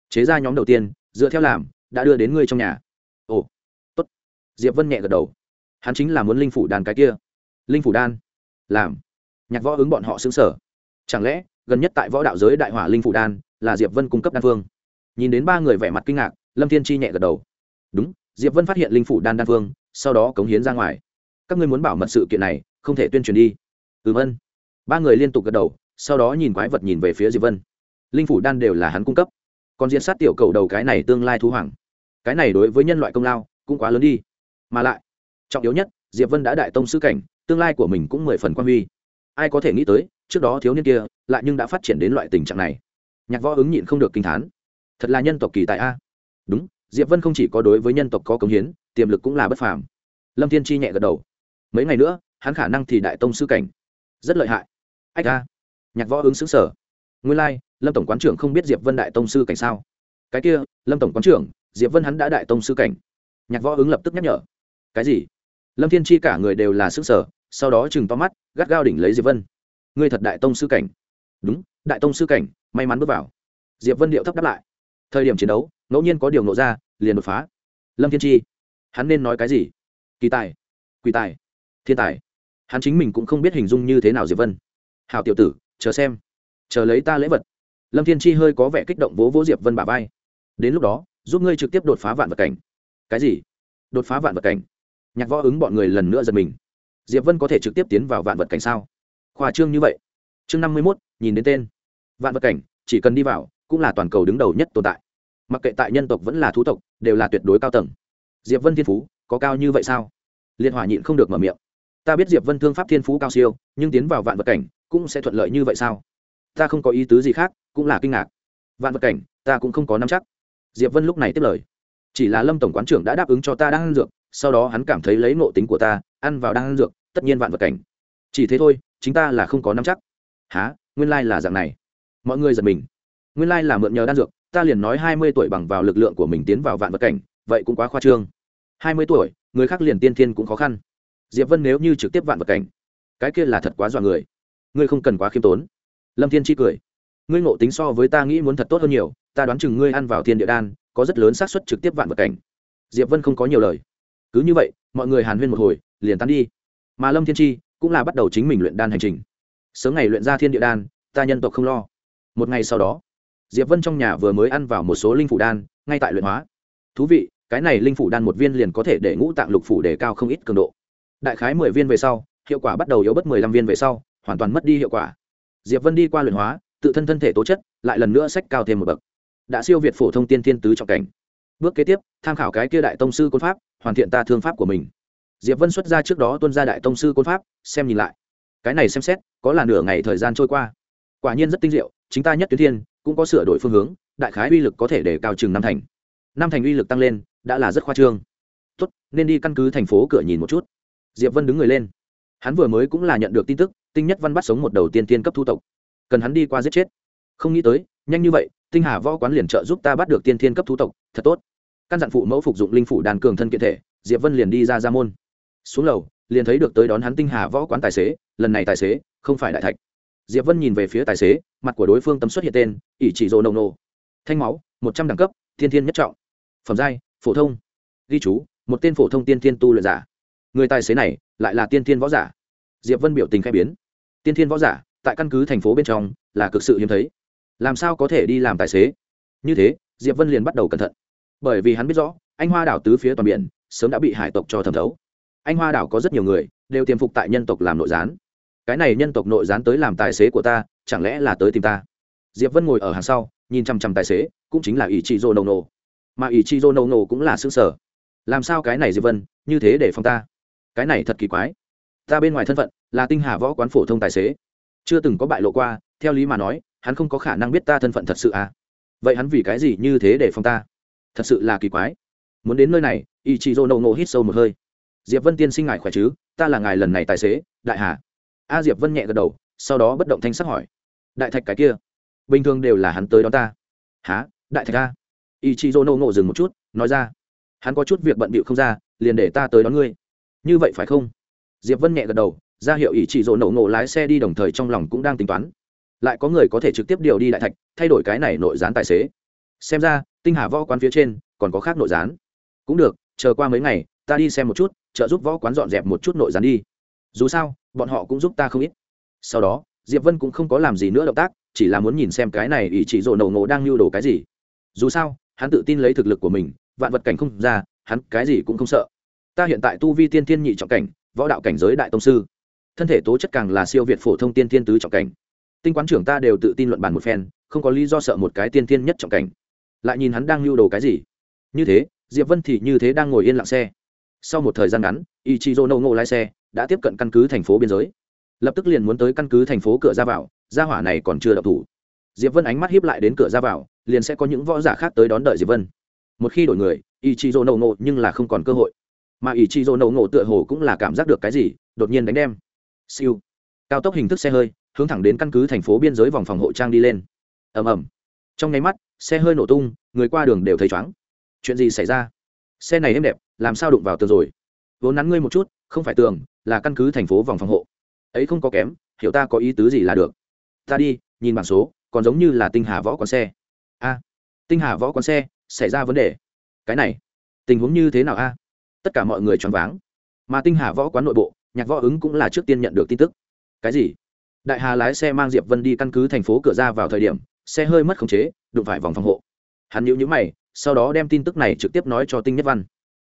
Chế ra nhóm đầu tiên, dựa theo làm, đã đưa đến ngươi trong nhà. Ồ, tốt. Diệp vân nhẹ gật đầu hắn chính là muốn linh phủ đan cái kia. Linh phủ đan? Làm. Nhạc võ ứng bọn họ xứng sở chẳng lẽ, gần nhất tại võ đạo giới đại hỏa linh phủ đan là diệp vân cung cấp đan phương nhìn đến ba người vẻ mặt kinh ngạc, lâm thiên chi nhẹ gật đầu. Đúng, diệp vân phát hiện linh phủ đan đan phương sau đó cống hiến ra ngoài. Các ngươi muốn bảo mật sự kiện này, không thể tuyên truyền đi. Ừm ân ba người liên tục gật đầu, sau đó nhìn quái vật nhìn về phía diệp vân. Linh phủ đan đều là hắn cung cấp. Còn diện sát tiểu cầu đầu cái này tương lai thu hoàng. Cái này đối với nhân loại công lao cũng quá lớn đi. Mà lại trọng yếu nhất diệp vân đã đại tông sư cảnh tương lai của mình cũng mười phần quan huy. Ai có thể nghĩ tới trước đó thiếu niên kia lại nhưng đã phát triển đến loại tình trạng này. Nhạc võ ứng nhịn không được kinh thán. Thật là nhân tộc kỳ tại a. Đúng diệp vân không chỉ có đối với nhân tộc có công hiến tiềm lực cũng là bất phàm. Lâm thiên chi nhẹ gật đầu. Mấy ngày nữa hắn khả năng thì đại tông sư cảnh. Rất lợi hại. Ách a. Nhạc võ ứng xứng sở nguyên lai、like, lâm tổng quán trưởng không biết diệp vân đại tông sư cảnh sao? Cái kia lâm tổng quán trưởng diệp vân hắn đã đại tông sư cảnh. Nhạc võ ứng lập tức nhắc nhở. Cái gì? Lâm thiên chi cả người đều là sức sở sau đó chừng to mắt, gắt gao đỉnh lấy diệp vân. Ngươi thật đại tông sư cảnh. Đúng, đại tông sư cảnh, may mắn bước vào. Diệp vân điệu thấp đáp lại. Thời điểm chiến đấu, ngẫu nhiên có điều nộ ra, liền đột phá. Lâm thiên chi, hắn nên nói cái gì? Kỳ tài quỳ tài, thiên tài. Hắn chính mình cũng không biết hình dung như thế nào diệp vân. Hào tiểu tử, chờ xem. Chờ lấy ta lễ vật. Lâm thiên chi hơi có vẻ kích động vỗ vỗ diệp vân bà vai. Đến lúc đó, giúp ngươi trực tiếp đột phá vạn vật cảnh. Cái gì? Đột phá vạn vật cảnh? Nhạc võ ứng bọn người lần nữa giật mình. Diệp vân có thể trực tiếp tiến vào vạn vật cảnh sao? Khoa trương như vậy. Chương năm mươi mốt, nhìn đến tên. Vạn vật cảnh, chỉ cần đi vào, cũng là toàn cầu đứng đầu nhất tồn tại. Mặc kệ tại nhân tộc vẫn là thú tộc, đều là tuyệt đối cao tầng. Diệp vân thiên phú, có cao như vậy sao? Liên hỏa nhịn không được mở miệng. Ta biết diệp vân thương pháp thiên phú cao siêu, nhưng tiến vào vạn vật cảnh, cũng sẽ thuận lợi như vậy sao? Ta không có ý tứ gì khác, cũng là kinh ngạc. Vạn vật cảnh, ta cũng không có nắm chắc. Diệp vân lúc này tiếp lời. Chỉ là lâm tổng quán trưởng đã đáp ứng cho ta đang ăn dược sau đó hắn cảm thấy lấy nộ tính của ta, ăn vào đang ăn dược, tất nhiên vạn vật cảnh. Chỉ thế thôi, chính ta là không có nắm chắc. Há nguyên lai là dạng này. Mọi người giật mình. Nguyên lai là mượn nhờ đan dược, ta liền nói hai mươi tuổi bằng vào lực lượng của mình tiến vào vạn vật cảnh, vậy cũng quá khoa trương. hai mươi tuổi, người khác liền tiên thiên cũng khó khăn. Diệp vân nếu như trực tiếp vạn vật cảnh, cái kia là thật quá dọa người. Ngươi không cần quá khiêm tốn. Lâm thiên chi cười. Ngươi ngộ tính so với ta nghĩ muốn thật tốt hơn nhiều, ta đoán chừng ngươi ăn vào thiên địa đan, có rất lớn xác suất trực tiếp vạn vật cảnh. Diệp vân không có nhiều lời cứ như vậy, mọi người hàn huyên một hồi, liền tan đi. Mà lâm thiên chi cũng là bắt đầu chính mình luyện đan hành trình. Sớm ngày luyện ra thiên địa đan, ta nhân tộc không lo. Một ngày sau đó, diệp vân trong nhà vừa mới ăn vào một số linh phủ đan, ngay tại luyện hóa. Thú vị, cái này linh phủ đan một viên liền có thể để ngũ tạng lục phủ đề cao không ít cường độ. Đại khái mười viên về sau, hiệu quả bắt đầu yếu bất mười lăm viên về sau, hoàn toàn mất đi hiệu quả. Diệp vân đi qua luyện hóa, tự thân thân thể tố chất, lại lần nữa sách cao thêm một bậc. Đã siêu việt phổ thông tiên thiên tứ trọng cảnh. Bước kế tiếp, tham khảo cái kia đại tông sư côn pháp hoàn thiện ta thương pháp của mình. Diệp vân xuất ra trước đó tuân ra đại tông sư côn pháp, xem nhìn lại. Cái này xem xét, có là nửa ngày thời gian trôi qua. Quả nhiên rất tinh diệu, chính ta nhất tuyến thiên, cũng có sửa đổi phương hướng, đại khái uy lực có thể để cao chừng năm thành. Năm thành uy lực tăng lên, đã là rất khoa trương. Tốt, nên đi căn cứ thành phố cửa nhìn một chút. Diệp vân đứng người lên. Hắn vừa mới cũng là nhận được tin tức, tinh nhất văn bắt sống một đầu tiên tiên cấp thu tộc. Cần hắn đi qua giết chết. Không nghĩ tới, nhanh như vậy, tinh hà võ quán liền trợ giúp ta bắt được tiên thiên cấp thu tộc, thật tốt căn dặn phụ mẫu phục dụng linh phủ đàn cường thân kiện thể, diệp vân liền đi ra ra môn. Xuống lầu, liền thấy được tới đón hắn tinh hà võ quán tài xế, lần này tài xế không phải đại thạch. Diệp vân nhìn về phía tài xế, mặt của đối phương tấm xuất hiện tên, ỷ chỉ rồ nồng nô. Thanh máu, một trăm đẳng cấp, thiên thiên nhất trọng. Phẩm giai, phổ thông. Ghi chú, một tên phổ thông tiên thiên tu luyện giả. Người tài xế này lại là tiên thiên võ giả. Diệp vân biểu tình khai biến. Tiên thiên võ giả, tại căn cứ thành phố bên trong, là cực sự hiếm thấy. Làm sao có thể đi làm tài xế? Như thế, diệp vân liền bắt đầu cẩn thận bởi vì hắn biết rõ, anh hoa đảo tứ phía toàn biển, sớm đã bị hải tộc cho thẩm thấu. Anh hoa đảo có rất nhiều người, đều tiềm phục tại nhân tộc làm nội gián. Cái này nhân tộc nội gián tới làm tài xế của ta, chẳng lẽ là tới tìm ta? Diệp vân ngồi ở hàng sau, nhìn chăm chăm tài xế, cũng chính là ý chị dô nâu nô mà ý chị dô nâu nô cũng là xương sở. Làm sao cái này diệp vân, như thế để phòng ta? Cái này thật kỳ quái. Ta bên ngoài thân phận, là tinh hà võ quán phổ thông tài xế. Chưa từng có bại lộ qua, theo lý mà nói, hắn không có khả năng biết ta thân phận thật sự à? Vậy hắn vì cái gì như thế để phòng ta? Thật sự là kỳ quái. Muốn đến nơi này ý chị dô nâu nô hít sâu một hơi. Diệp vân tiên sinh ngài khỏe chứ? Ta là ngài lần này tài xế, đại hà. A diệp vân nhẹ gật đầu, sau đó bất động thanh sắc hỏi. Đại thạch cái kia, bình thường đều là hắn tới đón ta. Há đại thạch a? Ý chị dô nâu nô dừng một chút, nói ra. Hắn có chút việc bận bịu không ra, liền để ta tới đón ngươi. Như vậy phải không? Diệp vân nhẹ gật đầu, ra hiệu ý chỉ dỗ nổ nổ lái xe đi đồng thời trong lòng cũng đang tính toán. Lại có người có thể trực tiếp điều đi đại thạch, thay đổi cái này nội gián tài xế. Xem ra tinh hà võ quán phía trên, còn có khác nội gián. Cũng được, chờ qua mấy ngày, ta đi xem một chút, trợ giúp võ quán dọn dẹp một chút nội gián đi. Dù sao, bọn họ cũng giúp ta không ít. Sau đó, diệp vân cũng không có làm gì nữa động tác, chỉ là muốn nhìn xem cái này ỷ chỉ dỗ nổ ngộ đang lưu đồ cái gì. Dù sao, hắn tự tin lấy thực lực của mình, vạn vật cảnh không ra, hắn cái gì cũng không sợ. Ta hiện tại tu vi tiên thiên nhị trọng cảnh, võ đạo cảnh giới đại tông sư. Thân thể tố chất càng là siêu việt phổ thông tiên thiên tứ trọng cảnh. Tinh quán trưởng ta đều tự tin luận bàn một phen, không có lý do sợ một cái tiên thiên nhất trọng cảnh lại nhìn hắn đang lưu đồ cái gì? Như thế, diệp vân thì như thế đang ngồi yên lặng xe. Sau một thời gian ngắn, ichizo nâu ngộ lái xe đã tiếp cận căn cứ thành phố biên giới. Lập tức liền muốn tới căn cứ thành phố cửa ra vào ra hỏa này còn chưa đập thủ. Diệp vân ánh mắt hiếp lại đến cửa ra vào, liền sẽ có những võ giả khác tới đón đợi diệp vân. Một khi đổi người, ichizo nổ ngộ nhưng là không còn cơ hội. Mà ichizo nổ ngộ tựa hồ cũng là cảm giác được cái gì, đột nhiên đánh đem. Siêu. Cao tốc hình thức xe hơi, hướng thẳng đến căn cứ thành phố biên giới vòng phòng hộ trang đi lên. Ầm ầm trong nháy mắt, xe hơi nổ tung, người qua đường đều thấy chóng chuyện gì xảy ra? Xe này êm đẹp, làm sao đụng vào tường rồi? Vốn nắn ngươi một chút, không phải tường, là căn cứ thành phố vòng phòng hộ. Ấy không có kém, hiểu ta có ý tứ gì là được. Ta đi, nhìn bảng số, còn giống như là tinh hà võ quán xe. A, tinh hà võ quán xe, xảy ra vấn đề. Cái này, tình huống như thế nào a? Tất cả mọi người choáng váng. Mà tinh hà võ quán nội bộ, nhạc võ ứng cũng là trước tiên nhận được tin tức. Cái gì? Đại hà lái xe mang diệp vân đi căn cứ thành phố cửa ra vào thời điểm xe hơi mất khống chế, đụng phải vòng phòng hộ. Hắn nhữ nhữ mày, sau đó đem tin tức này trực tiếp nói cho tinh nhất văn.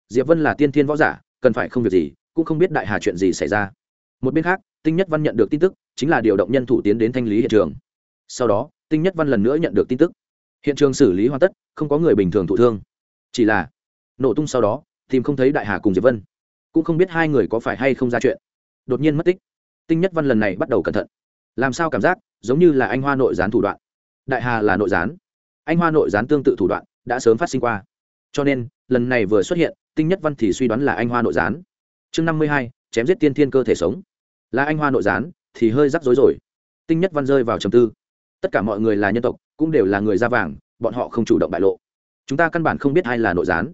Diệp vân là tiên thiên võ giả, cần phải không việc gì, cũng không biết đại hà chuyện gì xảy ra. Một bên khác, tinh nhất văn nhận được tin tức, chính là điều động nhân thủ tiến đến thanh lý hiện trường. Sau đó, tinh nhất văn lần nữa nhận được tin tức. Hiện trường xử lý hoàn tất, không có người bình thường thụ thương. Chỉ là, nổ tung sau đó, tìm không thấy đại hà cùng diệp vân. Cũng không biết hai người có phải hay không ra chuyện. Đột nhiên mất tích. Tinh nhất văn lần này bắt đầu cẩn thận. Làm sao cảm giác, giống như là anh hoa nội gián thủ đoạn đại hà là nội gián. Anh hoa nội gián tương tự thủ đoạn, đã sớm phát sinh qua. Cho nên, lần này vừa xuất hiện, tinh nhất văn thì suy đoán là anh hoa nội gián. Chương năm mươi hai, chém giết tiên thiên cơ thể sống. Là anh hoa nội gián, thì hơi rắc rối rồi. Tinh nhất văn rơi vào trầm tư. Tất cả mọi người là nhân tộc, cũng đều là người da vàng, bọn họ không chủ động bại lộ. Chúng ta căn bản không biết ai là nội gián.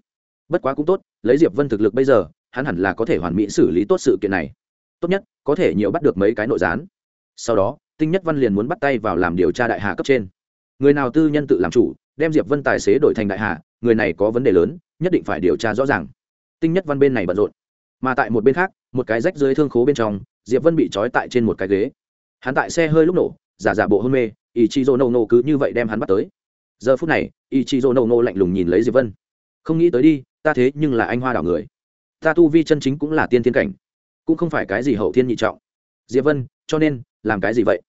Bất quá cũng tốt, lấy diệp vân thực lực bây giờ, hắn hẳn là có thể hoàn mỹ xử lý tốt sự kiện này. Tốt nhất, có thể nhiều bắt được mấy cái nội gián. Sau đó, tinh nhất văn liền muốn bắt tay vào làm điều tra đại hà cấp trên người nào tư nhân tự làm chủ, đem diệp vân tài xế đổi thành đại hà người này có vấn đề lớn, nhất định phải điều tra rõ ràng. Tinh nhất văn bên này bận rộn. Mà tại một bên khác, một cái rách dưới thương khố bên trong, diệp vân bị trói tại trên một cái ghế. Hắn tại xe hơi lúc nổ, giả giả bộ hôn mê ý chí dô nâu nô cứ như vậy đem hắn bắt tới. Giờ phút này ý chí dô nâu nô lạnh lùng nhìn lấy diệp vân. Không nghĩ tới đi, ta thế nhưng là anh hoa đảo người. Ta tu vi chân chính cũng là tiên thiên cảnh, cũng không phải cái gì hậu thiên nhị trọng. Diệp vân, cho nên, làm cái gì vậy?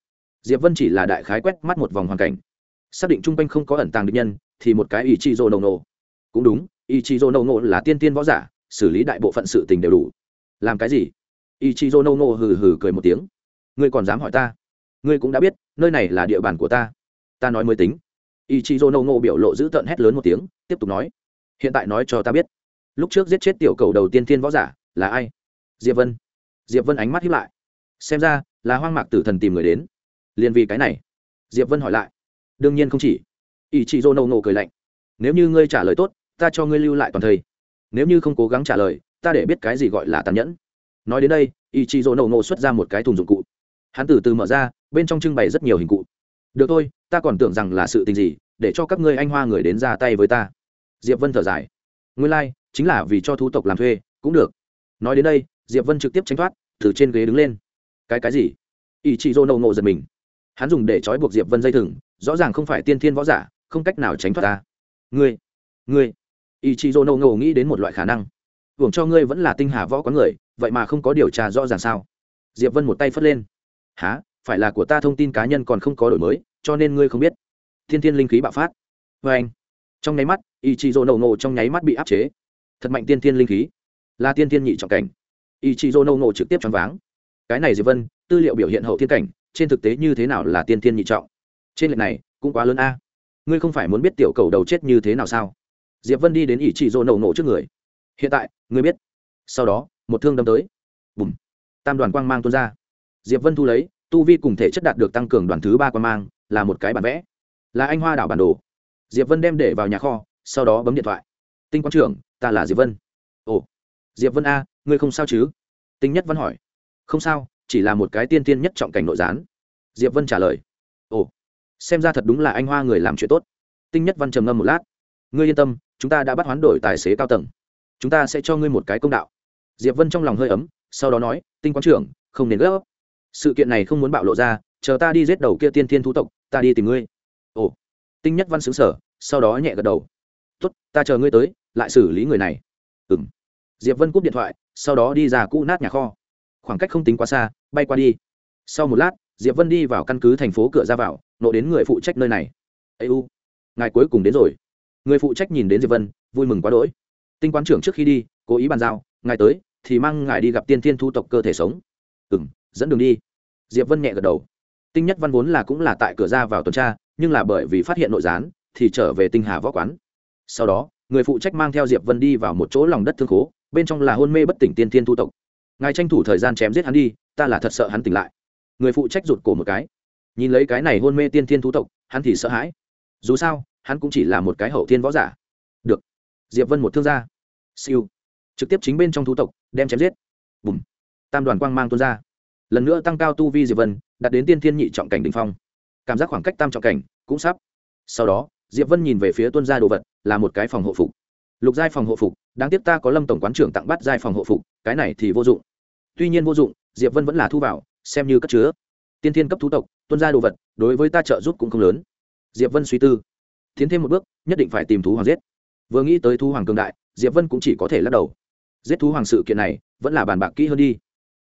Diệp vân chỉ là đại khái quét mắt một vòng hoàn cảnh xác định trung quanh không có ẩn tàng địch nhân, thì một cái ý chí dô nâu nô cũng đúng ý chí dô nâu nô là tiên tiên võ giả, xử lý đại bộ phận sự tình đều đủ. Làm cái gì? Ý chí dô nâu nô hừ hừ cười một tiếng. Ngươi còn dám hỏi ta? Ngươi cũng đã biết, nơi này là địa bàn của ta. Ta nói mới tính. Ý chí dô nâu nô biểu lộ dữ tợn hét lớn một tiếng, tiếp tục nói. Hiện tại nói cho ta biết. Lúc trước giết chết tiểu cầu đầu tiên tiên võ giả, là ai? Diệp vân. Diệp vân ánh mắt hiếp lại. Xem ra, là hoang mạc tử thần tìm người đến. Liền vì cái này. Diệp vân hỏi lại đương nhiên không chỉ. Ý chị dô nâu nổ cười lạnh. Nếu như ngươi trả lời tốt ta cho ngươi lưu lại toàn thây. Nếu như không cố gắng trả lời ta để biết cái gì gọi là tàn nhẫn. Nói đến đây ý chị dô nâu nổ xuất ra một cái thùng dụng cụ. Hắn từ từ mở ra bên trong trưng bày rất nhiều hình cụ. Được thôi ta còn tưởng rằng là sự tình gì để cho các ngươi anh hoa người đến ra tay với ta. Diệp vân thở dài. Nguyên lai、like, chính là vì cho thu tộc làm thuê cũng được. Nói đến đây diệp vân trực tiếp tránh thoát từ trên ghế đứng lên. Cái cái gì? Ý chị dô nâu nổ giật mình. Hắn dùng để trói buộc diệp vân dây thừng rõ ràng không phải tiên thiên võ giả, không cách nào tránh thoát ta. Ngươi ngươi. Ý chí dô nâu ngộ nghĩ đến một loại khả năng. Hưởng cho ngươi vẫn là tinh hà võ có người, vậy mà không có điều tra rõ ràng sao? Diệp vân một tay phất lên. Há phải là của ta thông tin cá nhân còn không có đổi mới, cho nên ngươi không biết. Thiên thiên linh khí bạo phát. Vê anh. Trong nháy mắt ý chí dô nâu ngộ trong nháy mắt bị áp chế. Thật mạnh tiên thiên linh khí. Là tiên thiên nhị trọng cảnh. Ý chí dô nâu ngộ trực tiếp choáng váng. Cái này diệp vân, tư liệu biểu hiện hậu thiên cảnh, trên thực tế như thế nào là tiên thiên nhị trọng? Trên lệch này cũng quá lớn a. Ngươi không phải muốn biết tiểu cầu đầu chết như thế nào sao? Diệp vân đi đến ỷ trị dỗ nổ nổ trước người. Hiện tại, ngươi biết. Sau đó, một thương đâm tới. Bùm. Tam đoàn quang mang tuôn ra. Diệp vân thu lấy, tu vi cùng thể chất đạt được tăng cường đoàn thứ ba quang mang, là một cái bản vẽ. Là anh hoa đảo bản đồ. Diệp vân đem để vào nhà kho, sau đó bấm điện thoại. Tinh quang trưởng, ta là diệp vân. Ồ. Diệp vân a, ngươi không sao chứ? Tinh nhất văn hỏi. Không sao, chỉ là một cái tiên tiên nhất trọng cảnh nội gián. Diệp vân trả lời xem ra thật đúng là anh hoa người làm chuyện tốt. Tinh nhất văn trầm ngâm một lát. Ngươi yên tâm, chúng ta đã bắt hoán đổi tài xế cao tầng. Chúng ta sẽ cho ngươi một cái công đạo. Diệp vân trong lòng hơi ấm, sau đó nói, tinh quán trưởng, không nên gấp. Sự kiện này không muốn bạo lộ ra, chờ ta đi giết đầu kia tiên thiên thú tộc, ta đi tìm ngươi. Ồ. Tinh nhất văn xứng sở sau đó nhẹ gật đầu. Tốt, ta chờ ngươi tới, lại xử lý người này. Ừng diệp vân cúp điện thoại, sau đó đi ra cũ nát nhà kho. Khoảng cách không tính quá xa, bay qua đi. Sau một lát diệp vân đi vào căn cứ thành phố cửa ra vào, nộ đến người phụ trách nơi này. Ây u, ngài cuối cùng đến rồi. Người phụ trách nhìn đến diệp vân, vui mừng quá đỗi. Tinh quán trưởng trước khi đi, cố ý bàn giao, ngài tới, thì mang ngài đi gặp tiên thiên thu tộc cơ thể sống. Ừ m dẫn đường đi. Diệp vân nhẹ gật đầu. Tinh nhất văn vốn là cũng là tại cửa ra vào tuần tra, nhưng là bởi vì phát hiện nội gián, thì trở về tinh hà võ quán. Sau đó, người phụ trách mang theo diệp vân đi vào một chỗ lòng đất thương khố, bên trong là hôn mê bất tỉnh tiên thiên thu tộc. Ngài tranh thủ thời gian chém giết hắn đi, ta là thật sợ hắn tỉnh lại người phụ trách rụt cổ một cái. Nhìn lấy cái này hôn mê tiên thiên thú tộc, hắn thì sợ hãi. Dù sao, hắn cũng chỉ là một cái hậu thiên võ giả. Được. Diệp vân một thương gia siêu. Trực tiếp chính bên trong thú tộc, đem chém giết. Bùm. Tam đoàn quang mang tuôn ra. Lần nữa tăng cao tu vi diệp vân, đạt đến tiên thiên nhị trọng cảnh đ ỉ n h phong. Cảm giác khoảng cách tam trọng cảnh cũng sắp. Sau đó, diệp vân nhìn về phía tuân gia đồ vật, là một cái phòng hộ phục. Lục giai phòng hộ phục, đáng tiếc ta có lâm tổng quán trưởng tặng bắt giai phòng hộ phục, cái này thì vô dụng. Tuy nhiên vô dụng, diệp vân vẫn là thu vào xem như cất chứa. Tiên thiên cấp thú tộc, tuân gia đồ vật, đối với ta trợ giúp cũng không lớn. Diệp vân suy tư. Tiến thêm một bước, nhất định phải tìm thú hoàng giết. Vừa nghĩ tới thú hoàng cường đại, diệp vân cũng chỉ có thể lắc đầu. Giết thú hoàng sự kiện này, vẫn là bàn bạc kỹ hơn đi.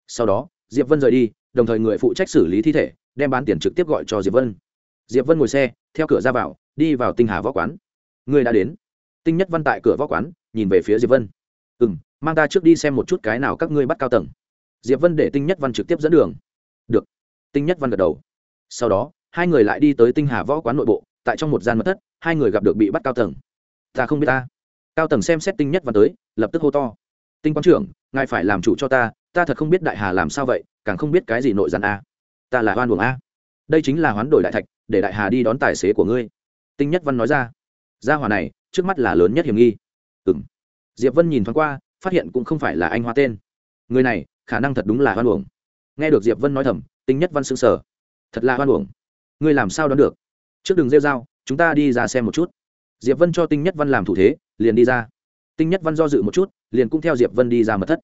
Sau đó, diệp vân rời đi, đồng thời người phụ trách xử lý thi thể, đem bán tiền trực tiếp gọi cho diệp vân. Diệp vân ngồi xe, theo cửa ra vào, đi vào tinh hà võ quán. Người đã đến. Tinh nhất văn tại cửa võ quán, nhìn về phía diệp vân. Ừ m mang ta trước đi xem một chút cái nào các ngươi bắt cao tầng. Diệp vân để tinh nhất văn trực tiếp dẫn đường được. Tinh nhất văn gật đầu. Sau đó, hai người lại đi tới tinh hà võ quán nội bộ, tại trong một gian mật thất, hai người gặp được bị bắt cao tầng. Ta không biết ta. Cao tầng xem xét tinh nhất văn tới, lập tức hô to. Tinh quán trưởng, ngài phải làm chủ cho ta ta thật không biết đại hà làm sao vậy, càng không biết cái gì nội gián a. Ta là hoan buồng a. Đây chính là hoán đổi đại thạch, để đại hà đi đón tài xế của ngươi. Tinh nhất văn nói ra. Gia hòa này, trước mắt là lớn nhất hiểm nghi. Ừ m diệp vân nhìn thoáng qua, phát hiện cũng không phải là anh hoa tên. Người này, khả năng thật đúng là hoan buồng nghe được diệp vân nói thầm, tinh nhất văn s sở thật là hoan uổng. Ngươi làm sao đoán được? Trước đường rêu dao chúng ta đi ra xem một chút. Diệp vân cho tinh nhất văn làm thủ thế, liền đi ra. Tinh nhất văn do dự một chút, liền cũng theo diệp vân đi ra mật thất.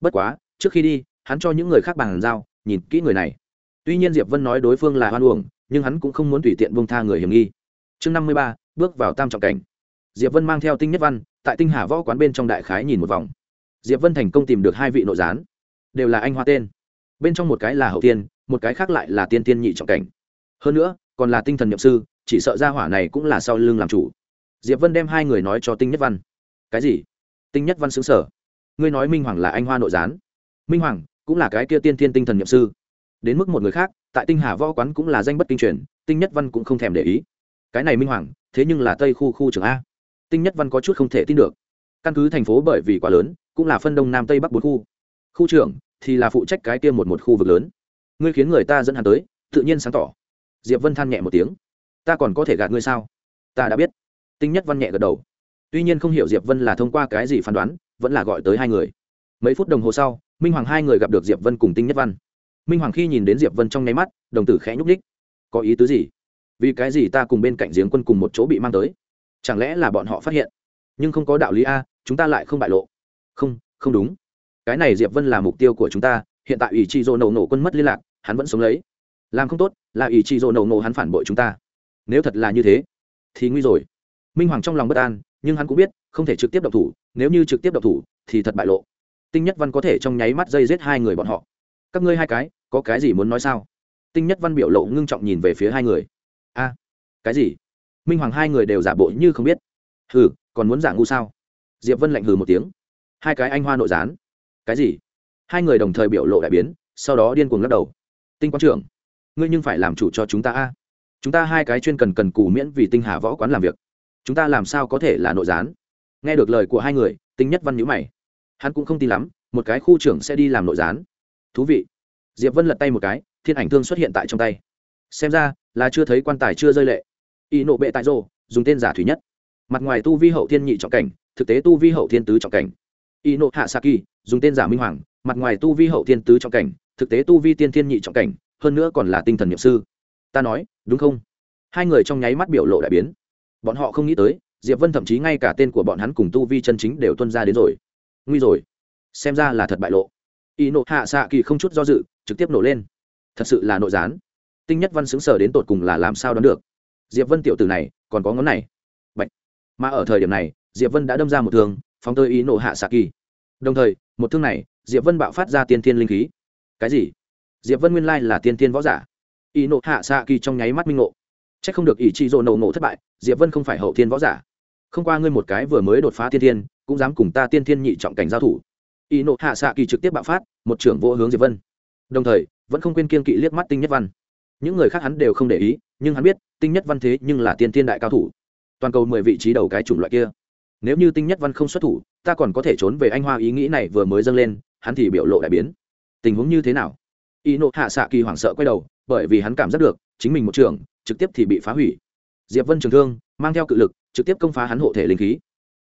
Bất quá, trước khi đi, hắn cho những người khác bàn giao, nhìn kỹ người này. Tuy nhiên diệp vân nói đối phương là hoan uổng, nhưng hắn cũng không muốn tùy tiện bông tha người hiểm nghi. Chương năm mươi ba, bước vào tam trọng cảnh. Diệp vân mang theo tinh nhất văn, tại tinh hà võ quán bên trong đại khái nhìn một vòng. Diệp vân thành công tìm được hai vị nội gián. Đều là anh hoa tên bên trong một cái là hậu tiên, một cái khác lại là tiên tiên nhị trọng cảnh. Hơn nữa, còn là tinh thần nhậm sư, chỉ sợ ra hỏa này cũng là sau lưng làm chủ. Diệp vân đem hai người nói cho tinh nhất văn. Cái gì? Tinh nhất văn xứng sở ngươi nói minh hoàng là anh hoa nội gián. Minh hoàng cũng là cái kia tiên thiên tinh thần nhậm sư. Đến mức một người khác, tại tinh hà võ quán cũng là danh bất kinh truyền, tinh nhất văn cũng không thèm để ý. Cái này minh hoàng, thế nhưng là tây khu khu trưởng a. Tinh nhất văn có chút không thể tin được. Căn cứ thành phố bởi vì quá lớn, cũng là phân đông nam tây bắc bốn khu. Khu trưởng thì là phụ trách cái kia một một khu vực lớn. Ngươi khiến người ta dẫn hắn tới, tự nhiên sáng tỏ. Diệp vân than nhẹ một tiếng. Ta còn có thể gạt ngươi sao? Ta đã biết. Tinh nhất văn nhẹ gật đầu. Tuy nhiên không hiểu diệp vân là thông qua cái gì phán đoán, vẫn là gọi tới hai người. Mấy phút đồng hồ sau, minh hoàng hai người gặp được diệp vân cùng tinh nhất văn. Minh hoàng khi nhìn đến diệp vân trong nháy mắt, đồng tử khẽ nhúc ních có ý tứ gì? Vì cái gì ta cùng bên cạnh giếng quân cùng một chỗ bị mang tới? Chẳng lẽ là bọn họ phát hiện? Nhưng không có đạo lý a, chúng ta lại không bại lộ. Không không đúng cái này diệp vân là mục tiêu của chúng ta, hiện tại ủy trị dỗ nổ nổ quân mất liên lạc, hắn vẫn sống lấy. Làm không tốt, là ủy trị dỗ nổ nổ hắn phản bội chúng ta. Nếu thật là như thế, thì nguy rồi. Minh hoàng trong lòng bất an, nhưng hắn cũng biết, không thể trực tiếp độc thủ, nếu như trực tiếp độc thủ, thì thật bại lộ. Tinh nhất văn có thể trong nháy mắt dây giết hai người bọn họ. Các ngươi hai cái, có cái gì muốn nói sao? Tinh nhất văn biểu lộ ngưng trọng nhìn về phía hai người. A, cái gì? Minh hoàng hai người đều giả bộ như không biết. Hừ, còn muốn giả ngu sao? Diệp vân lạnh hừ một tiếng. Hai cái anh hoa nội gián cái gì? Hai người đồng thời biểu lộ đại biến, sau đó điên cuồng lắc đầu. Tinh quán trưởng, ngươi nhưng phải làm chủ cho chúng ta a. Chúng ta hai cái chuyên cần cần cù miễn vì tinh hà võ quán làm việc. Chúng ta làm sao có thể là nội gián? Nghe được lời của hai người, tinh nhất văn nhữ mày. Hắn cũng không tin lắm, một cái khu trưởng sẽ đi làm nội gián. Thú vị. Diệp vân lật tay một cái, thiên ảnh thương xuất hiện tại trong tay. Xem ra, là chưa thấy quan tài chưa rơi lệ. Y nộ bệ tại rô dùng tên giả thủy nhất. Mặt ngoài tu vi hậu thiên nhị trọng cảnh, thực tế tu vi hậu thiên tứ trọng cảnh y nộ hạ saki dùng tên giả minh hoàng, mặt ngoài tu vi hậu thiên tứ trọng cảnh, thực tế tu vi tiên thiên nhị trọng cảnh, hơn nữa còn là tinh thần nhiệm sư. Ta nói, đúng không? Hai người trong nháy mắt biểu lộ đại biến. Bọn họ không nghĩ tới, diệp vân thậm chí ngay cả tên của bọn hắn cùng tu vi chân chính đều tuân ra đến rồi. Nguy rồi. Xem ra là thật bại lộ. Y nộ hạ xạ kỳ không chút do dự, trực tiếp nổ lên. Thật sự là nội gián. Tinh nhất văn xứng sở đến tột cùng là làm sao đón được? Diệp vân tiểu tử này, còn có ngón này. Bạch. mà ở thời điểm này, diệp vân đã đâm ra một thương, phóng tới ý nộ hạ xạ kỳ đồng thời, một thương này, diệp vân bạo phát ra tiên thiên linh khí. Cái gì? Diệp vân nguyên lai là tiên thiên võ giả. Ý nộ hạ xạ kỳ trong nháy mắt minh ngộ. C h ắ c không được ý chị dỗ nổ nổ thất bại, diệp vân không phải hậu thiên võ giả. Không qua ngươi một cái vừa mới đột phá tiên thiên, cũng dám cùng ta tiên thiên nhị trọng cảnh giao thủ. Ý nộ hạ xạ kỳ trực tiếp bạo phát, một trưởng vô hướng diệp vân. Đồng thời, vẫn không quên kiên kỵ liếc mắt tinh nhất văn. Những người khác hắn đều không để ý, nhưng hắn biết, tinh nhất văn thế nhưng là tiên thiên đại cao thủ. Toàn cầu mười vị trí đầu cái chủng loại kia nếu như tinh nhất văn không xuất thủ, ta còn có thể trốn về anh hoa ý nghĩ này vừa mới dâng lên, hắn thì biểu lộ đại biến. Tình huống như thế nào? Y nộ hạ xạ kỳ hoảng sợ quay đầu, bởi vì hắn cảm giác được, chính mình một trường, trực tiếp thì bị phá hủy. Diệp vân trường thương, mang theo cự lực, trực tiếp công phá hắn hộ thể linh khí.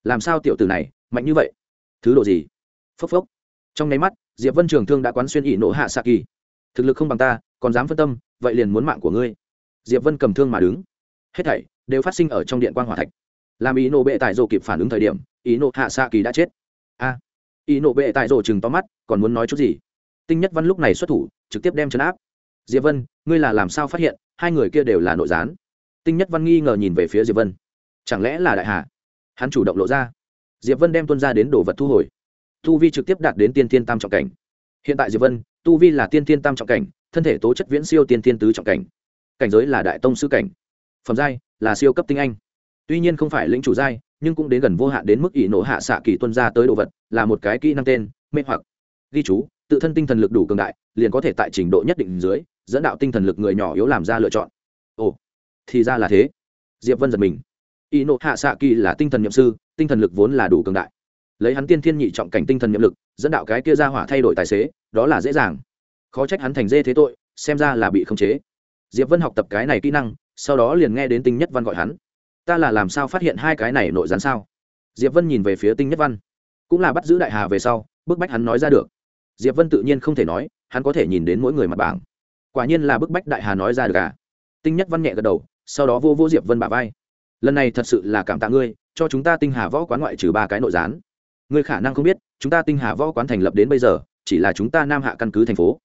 Làm sao tiểu tử này, mạnh như vậy? Thứ độ gì? Phốc phốc. Trong nháy mắt, diệp vân trường thương đã quán xuyên ỷ nộ hạ xạ kỳ. Thực lực không bằng ta, còn dám phân tâm, vậy liền muốn mạng của ngươi. Diệp vân cầm thương mà đứng. Hết thảy đều phát sinh ở trong điện quan g hỏa thạch làm ý nộ bệ tại rổ kịp phản ứng thời điểm ý nộ hạ xạ kỳ đã chết. A à, ý nộ bệ tại rổ chừng to mắt còn muốn nói chút gì? Tinh nhất văn lúc này xuất thủ trực tiếp đem chấn áp. Diệp vân ngươi là làm sao phát hiện hai người kia đều là nội gián? Tinh nhất văn nghi ngờ nhìn về phía diệp vân. Chẳng lẽ là đại hà hắn chủ động lộ ra. Diệp vân đem tuân ra đến đồ vật thu hồi. Tu vi trực tiếp đạt đến tiên tiên tam trọng cảnh. Hiện tại diệp vân tu vi là tiên tiên tam trọng cảnh thân thể tố chất viễn siêu tiên tiên tứ trọng cảnh. Cảnh giới là đại tông sư cảnh. Phẩm giai là siêu cấp tinh anh tuy nhiên không phải lĩnh chủ giai, nhưng cũng đến gần vô hạn đến mức ỷ nổ hạ xạ kỳ tuân ra tới đồ vật, là một cái kỹ năng tên, mê hoặc. Ghi chú, tự thân tinh thần lực đủ cường đại, liền có thể tại trình độ nhất định dưới, dẫn đạo tinh thần lực người nhỏ yếu làm ra lựa chọn. Ồ, thì ra là thế. Diệp vân giật mình. Ỷ nổ hạ xạ kỳ là tinh thần nhậm sư, tinh thần lực vốn là đủ cường đại. Lấy hắn tiên thiên nhị trọng cảnh tinh thần nhậm lực, dẫn đạo cái kia ra hỏa thay đổi tài xế, đó là dễ dàng. Khó trách hắn thành dê thế tội, xem ra là bị khống chế. Diệp vân học tập cái này kỹ năng, sau đó liền nghe đến tinh nhất văn gọi hắn ta là làm sao phát hiện hai cái này nội gián sao? Diệp vân nhìn về phía tinh nhất văn. Cũng là bắt giữ đại hà về sau, bức bách hắn nói ra được. Diệp vân tự nhiên không thể nói, hắn có thể nhìn đến mỗi người mặt bảng. Quả nhiên là bức bách đại hà nói ra được à? Tinh nhất văn nhẹ gật đầu, sau đó vô vô diệp vân bả vai. Lần này thật sự là cảm tạ ngươi, cho chúng ta tinh hà võ quán ngoại trừ ba cái nội gián. Ngươi khả năng không biết, chúng ta tinh hà võ quán thành lập đến bây giờ, chỉ là chúng ta nam hạ căn cứ thành phố.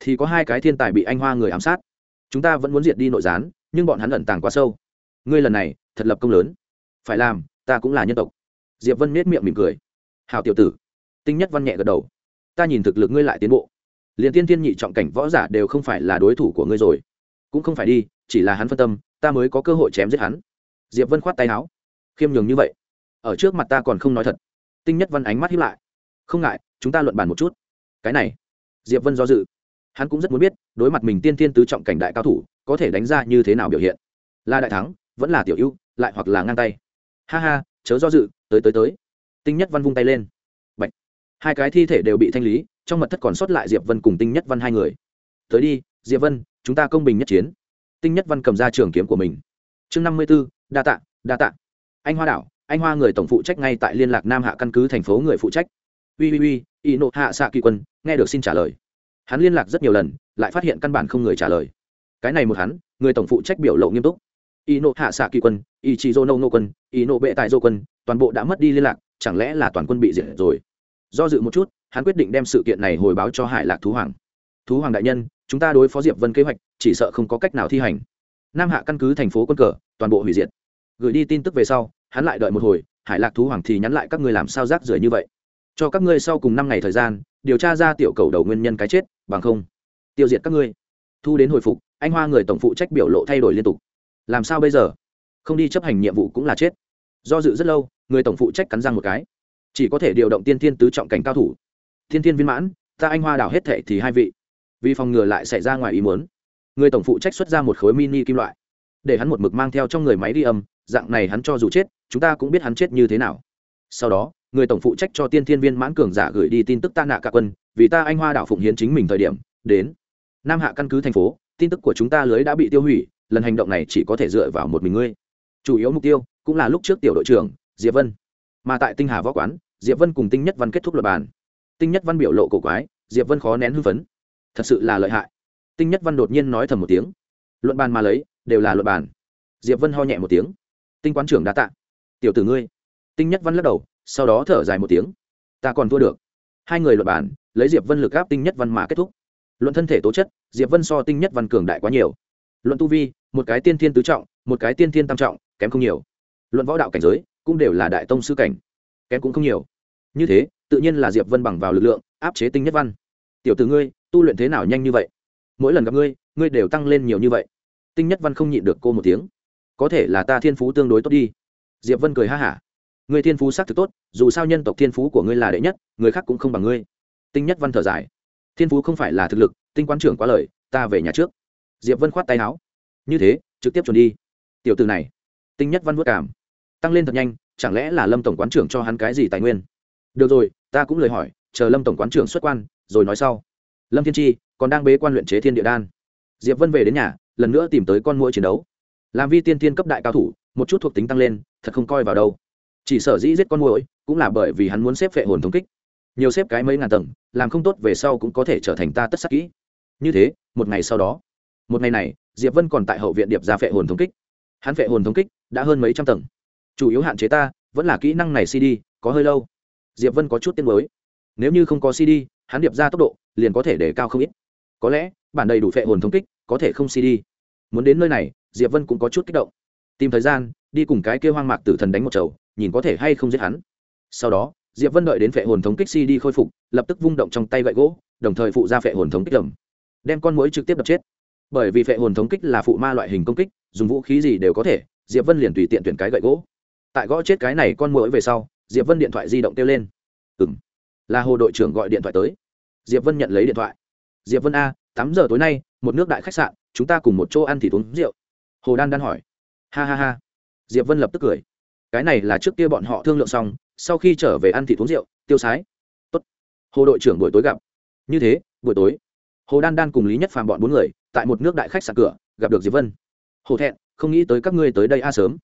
Thì có hai cái thiên tài bị anh hoa người ám sát. Chúng ta vẫn muốn diệt đi nội gián, nhưng bọn hắn ẩn tàng quá sâu. Ngươi lần này thật lập công lớn. Phải làm, ta cũng là nhân tộc. Diệp vân nết miệng mỉm cười. Hào tiểu tử, tinh nhất văn nhẹ gật đầu. Ta nhìn thực lực ngươi lại tiến bộ. Liền tiên tiên nhị trọng cảnh võ giả đều không phải là đối thủ của ngươi rồi. Cũng không phải đi, chỉ là hắn phân tâm, ta mới có cơ hội chém giết hắn. Diệp vân khoát tay áo. Khiêm nhường như vậy. Ở trước mặt ta còn không nói thật. Tinh nhất văn ánh mắt hiếp lại. Không ngại, chúng ta luận bàn một chút. Cái này, diệp vân do dự. Hắn cũng rất muốn biết, đối mặt mình tiên tiên tứ trọng cảnh đại cao thủ, có thể đánh ra như thế nào biểu hiện. Là đại thắng, vẫn là tiểu ưu lại hoặc là ngang tay. Ha ha, chớ do dự, tới tới tới. Tinh nhất văn vung tay lên. Bạch. hai cái thi thể đều bị thanh lý, trong mật thất còn sót lại diệp vân cùng tinh nhất văn hai người. Tới đi, diệp vân, chúng ta công bình nhất chiến. Tinh nhất văn cầm ra trường kiếm của mình. Chương năm mươi b ố đa tạ đa tạ. Anh hoa đảo, anh hoa người tổng phụ trách ngay tại liên lạc nam hạ căn cứ thành phố người phụ trách. Ui ui ui y nộ hạ xạ kỳ quân, nghe được xin trả lời. Hắn liên lạc rất nhiều lần, lại phát hiện căn bản không người trả lời. Cái này một hắn, người tổng phụ trách biểu lộ nghiêm túc y nộ hạ xạ kỳ quân y chỉ dô nâu nô quân y nộ bệ tại dô quân, toàn bộ đã mất đi liên lạc, chẳng lẽ là toàn quân bị diệt rồi? Do dự một chút, hắn quyết định đem sự kiện này hồi báo cho hải lạc thú hoàng. Thú hoàng đại nhân, chúng ta đối phó diệp vân kế hoạch, chỉ sợ không có cách nào thi hành. Nam hạ căn cứ thành phố quân cờ, toàn bộ hủy diệt. Gửi đi tin tức về sau, hắn lại đợi một hồi, hải lạc thú hoàng thì nhắn lại các người làm sao rác rưởi như vậy. Cho các ngươi sau cùng năm ngày thời gian, điều tra ra tiểu cầu đầu nguyên nhân cái chết, bằng không, tiêu diệt các ngươi. Thu đến hồi phục, anh hoa người tổng phụ trách biểu lộ thay đổi liên tục làm sao bây giờ? Không đi chấp hành nhiệm vụ cũng là chết. Do dự rất lâu, người tổng phụ trách cắn răng một cái. Chỉ có thể điều động tiên thiên tứ trọng cảnh cao thủ. Thiên thiên viên mãn, ta anh hoa đảo hết thệ thì hai vị. Vì phòng ngừa lại xảy ra ngoài ý muốn, người tổng phụ trách xuất ra một khối mini kim loại. Để hắn một mực mang theo trong người máy ghi âm, dạng này hắn cho dù chết, chúng ta cũng biết hắn chết như thế nào. Sau đó, người tổng phụ trách cho tiên thiên viên mãn cường giả gửi đi tin tức ta nạ cả quân, vì ta anh hoa đảo phụng hiến chính mình thời điểm, đến. Nam hạ căn cứ thành phố, tin tức của chúng ta lưới đã bị tiêu hủy lần hành động này chỉ có thể dựa vào một mình ngươi. Chủ yếu mục tiêu cũng là lúc trước tiểu đội trưởng, diệp vân. Mà tại tinh hà võ quán, diệp vân cùng tinh nhất văn kết thúc luật bàn. Tinh nhất văn biểu lộ cổ quái, diệp vân khó nén hưng phấn. Thật sự là lợi hại. Tinh nhất văn đột nhiên nói thầm một tiếng. Luận bàn mà lấy, đều là luận bàn. Diệp vân ho nhẹ một tiếng. Tinh quán trưởng đã tạ. Tiểu tử ngươi. Tinh nhất văn lắc đầu, sau đó thở dài một tiếng. Ta còn thua được. Hai người luận bàn, lấy diệp vân lực áp tinh nhất văn mà kết thúc. Luận thân thể tố chất, diệp vân so tinh nhất văn cường đại quá nhiều luận tu vi, một cái tiên thiên tứ trọng, một cái tiên thiên tam trọng, kém không nhiều. Luận võ đạo cảnh giới, cũng đều là đại tông sư cảnh, kém cũng không nhiều. Như thế, tự nhiên là diệp vân bằng vào lực lượng, áp chế tinh nhất văn. Tiểu từ ngươi, tu luyện thế nào nhanh như vậy? Mỗi lần gặp ngươi ngươi đều tăng lên nhiều như vậy. Tinh nhất văn không nhịn được cô một tiếng. Có thể là ta thiên phú tương đối tốt đi. Diệp vân cười ha hả. Ngươi thiên phú xác thực tốt, dù sao nhân tộc thiên phú của ngươi là đệ nhất, người khác cũng không bằng ngươi. Tinh nhất văn thở dài. Thiên phú không phải là thực lực, tinh quan trưởng quá lời, ta về nhà trước diệp vân khoát tay áo. Như thế, trực tiếp chuẩn đi. Tiểu từ này, tinh nhất văn vất cảm. Tăng lên thật nhanh, chẳng lẽ là lâm tổng quán trưởng cho hắn cái gì tài nguyên? Được rồi, ta cũng lời hỏi, chờ lâm tổng quán trưởng xuất quan, rồi nói sau. Lâm thiên tri còn đang bế quan luyện chế thiên địa đan. Diệp vân về đến nhà, lần nữa tìm tới con mũi chiến đấu. Làm vi tiên tiên cấp đại cao thủ, một chút thuộc tính tăng lên, thật không coi vào đâu. Chỉ sở dĩ giết con mũi cũng là bởi vì hắn muốn xếp phệ hồn thống kích. Nhiều xếp cái mấy ngàn tầng, làm không tốt về sau cũng có thể trở thành ta tất sắc kỹ. Như thế, một ngày sau đó một ngày này, diệp vân còn tại hậu viện điệp ra phệ hồn thống kích. Hắn phệ hồn thống kích đã hơn mấy trăm tầng. Chủ yếu hạn chế ta, vẫn là kỹ năng này cd có hơi lâu. Diệp vân có chút tiếng mới nếu như không có cd hắn điệp ra tốc độ liền có thể để cao không ít. Có lẽ, bản đầy đủ phệ hồn thống kích có thể không cd muốn đến nơi này, diệp vân cũng có chút kích động. Tìm thời gian, đi cùng cái kêu hoang mạc tử thần đánh một chầu, nhìn có thể hay không giết hắn. Sau đó, diệp vân đợi đến phệ hồn thống kích cd khôi phục, lập tức vung động trong tay gậy gỗ, đồng thời phụ ra phệ hồn thống kích lầm đem con mũi trực tiếp đập chết bởi vì phệ hồn thống kích là phụ ma loại hình công kích, dùng vũ khí gì đều có thể, diệp vân liền tùy tiện tuyển cái gậy gỗ. Tại gõ chết cái này con mũi về sau, diệp vân điện thoại di động kêu lên. Ừ m là hồ đội trưởng gọi điện thoại tới. Diệp vân nhận lấy điện thoại. Diệp vân a, tám giờ tối nay, một nước đại khách sạn, chúng ta cùng một chỗ ăn thì uống rượu. Hồ đan đan hỏi. Ha ha ha. Diệp vân lập tức cười. Cái này là trước kia bọn họ thương lượng xong, sau khi trở về ăn thì uống rượu, tiêu sái. Tốt. hồ đội trưởng buổi tối gặp. Như thế, buổi tối, hồ đan đan cùng lý nhất phàm bọn bốn người tại một nước đại khách sạn cửa, gặp được diệp vân. Hổ thẹn, không nghĩ tới các ngươi tới đây a sớm.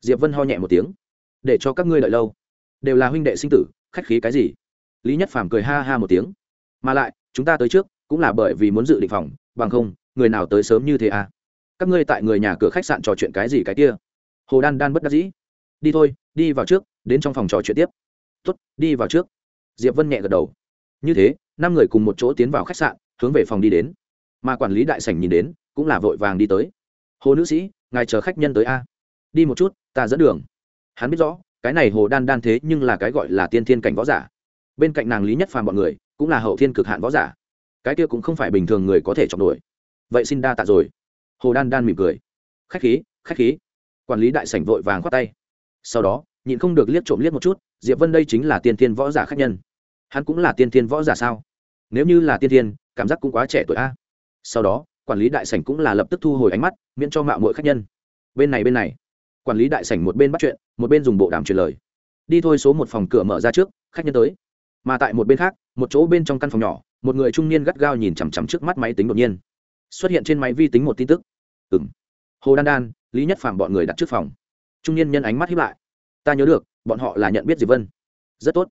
Diệp vân ho nhẹ một tiếng. Để cho các ngươi đợi lâu. Đều là huynh đệ sinh tử, khách khí cái gì? Lý nhất phàm cười ha ha một tiếng. Mà lại, chúng ta tới trước, cũng là bởi vì muốn dự định phòng, bằng không, người nào tới sớm như thế à? Các ngươi tại người nhà cửa khách sạn trò chuyện cái gì cái kia? Hồ đan đan bất đắc dĩ. Đi thôi, đi vào trước, đến trong phòng trò chuyện tiếp. Tuất đi vào trước. Diệp vân nhẹ gật đầu. Như thế, năm người cùng một chỗ tiến vào khách sạn, hướng về phòng đi đến mà quản lý đại sảnh nhìn đến, cũng là vội vàng đi tới. Hồ nữ sĩ, ngài chờ khách nhân tới a. Đi một chút, ta dẫn đường. Hắn biết rõ, cái này hồ đan đan thế nhưng là cái gọi là tiên thiên cảnh võ giả. Bên cạnh nàng lý nhất phàm bọn người, cũng là hậu thiên cực hạn võ giả. Cái kia cũng không phải bình thường người có thể chọn đuổi. Vậy xin đa tạ rồi. Hồ đan đan mỉm cười. Khách khí khách khí. Quản lý đại sảnh vội vàng khoát tay. Sau đó, nhịn không được liếc trộm liếc một chút, diệp vân đây chính là tiên thiên võ giả khách nhân. Hắn cũng là tiên thiên võ giả sao? Nếu như là tiên thiên, cảm giác cũng quá trẻ tuổi a sau đó, quản lý đại sảnh cũng là lập tức thu hồi ánh mắt, miễn cho mạo mọi khách nhân. Bên này bên này. Quản lý đại sảnh một bên bắt chuyện, một bên dùng bộ đàm truyền lời. Đi thôi số một phòng cửa mở ra trước, khách nhân tới. Mà tại một bên khác, một chỗ bên trong căn phòng nhỏ, một người trung niên gắt gao nhìn chằm chằm trước mắt máy tính đột nhiên. Xuất hiện trên máy vi tính một tin tức. Ừ m hồ đan đan, lý nhất phạm bọn người đặt trước phòng. Trung niên nhân ánh mắt hiếp lại. Ta nhớ được, bọn họ là nhận biết diệp vân. Rất tốt.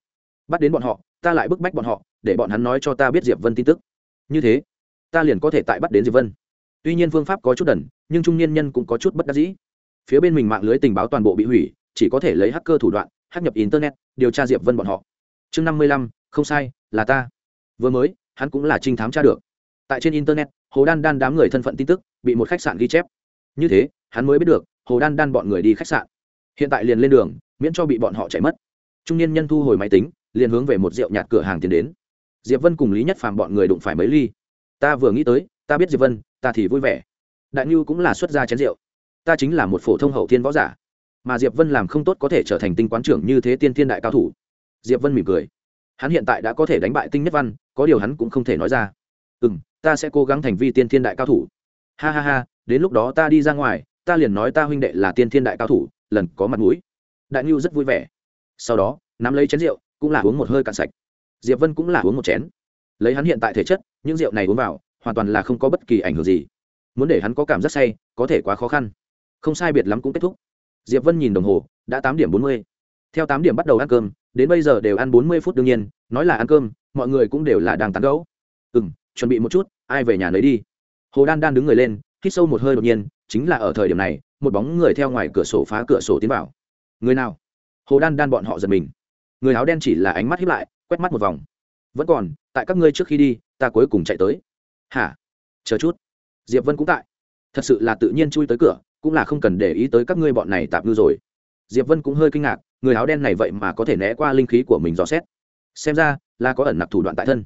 Bắt đến bọn họ, ta lại bức bách bọn họ, để bọn hắn nói cho ta biết diệp vân tin tức. Như thế ta liền có thể tại bắt đến diệp vân tuy nhiên phương pháp có chút đần nhưng trung niên nhân cũng có chút bất đắc dĩ phía bên mình mạng lưới tình báo toàn bộ bị hủy chỉ có thể lấy hacker thủ đoạn hack nhập internet điều tra diệp vân bọn họ chương năm mươi lăm, không sai, là ta. vừa mới, hắn cũng là trinh thám tra được. tại trên internet, hồ đan đan đám người thân phận tin tức bị một khách sạn ghi chép. như thế, hắn mới biết được, hồ đan đan bọn người đi khách sạn. hiện tại liền lên đường, miễn cho bị bọn họ chạy mất. trung niên nhân thu hồi máy tính, liền hướng về một rượu nhạt cửa hàng tiến đến. diệp vân cùng lý nhất phàm bọn người đụng phải mấy ly ta vừa nghĩ tới, ta biết diệp vân, ta thì vui vẻ. Đại ngưu cũng là xuất gia chén rượu. Ta chính là một phổ thông hậu thiên võ giả. Mà diệp vân làm không tốt có thể trở thành tinh quán trưởng như thế tiên thiên đại cao thủ. Diệp vân mỉm cười. Hắn hiện tại đã có thể đánh bại tinh nhất văn, có điều hắn cũng không thể nói ra. Ừ m ta sẽ cố gắng thành vi tiên thiên đại cao thủ. Ha ha ha, đến lúc đó ta đi ra ngoài, ta liền nói ta huynh đệ là tiên thiên đại cao thủ, lần có mặt mũi. Đại ngưu rất vui vẻ. Sau đó, nắm lấy chén rượu, cũng là uống một hơi cạn sạch. Diệp vân cũng là uống một chén lấy hắn hiện tại thể chất, những rượu này uống vào, hoàn toàn là không có bất kỳ ảnh hưởng gì. Muốn để hắn có cảm giác say, có thể quá khó khăn. Không sai biệt lắm cũng kết thúc. Diệp vân nhìn đồng hồ, đã tám điểm bốn mươi. Theo tám điểm bắt đầu ăn cơm, đến bây giờ đều ăn bốn mươi phút đương nhiên, nói là ăn cơm, mọi người cũng đều là đang tán gẫu. Ừ m chuẩn bị một chút, ai về nhà lấy đi. Hồ đan đan đứng người lên, hít sâu một hơi đột nhiên, chính là ở thời điểm này, một bóng người theo ngoài cửa sổ phá cửa sổ tiến vào. Người nào? Hồ đan đan bọn họ giật mình. Người áo đen chỉ là ánh mắt hiếp lại, quét mắt một vòng vẫn còn, tại các ngươi trước khi đi, ta cuối cùng chạy tới. Hả? Chờ chút. Diệp vân cũng tại. Thật sự là tự nhiên chui tới cửa, cũng là không cần để ý tới các ngươi bọn này tạm ngư rồi. Diệp vân cũng hơi kinh ngạc, người áo đen này vậy mà có thể né qua linh khí của mình dò xét. Xem ra, là có ẩn nặc thủ đoạn tại thân.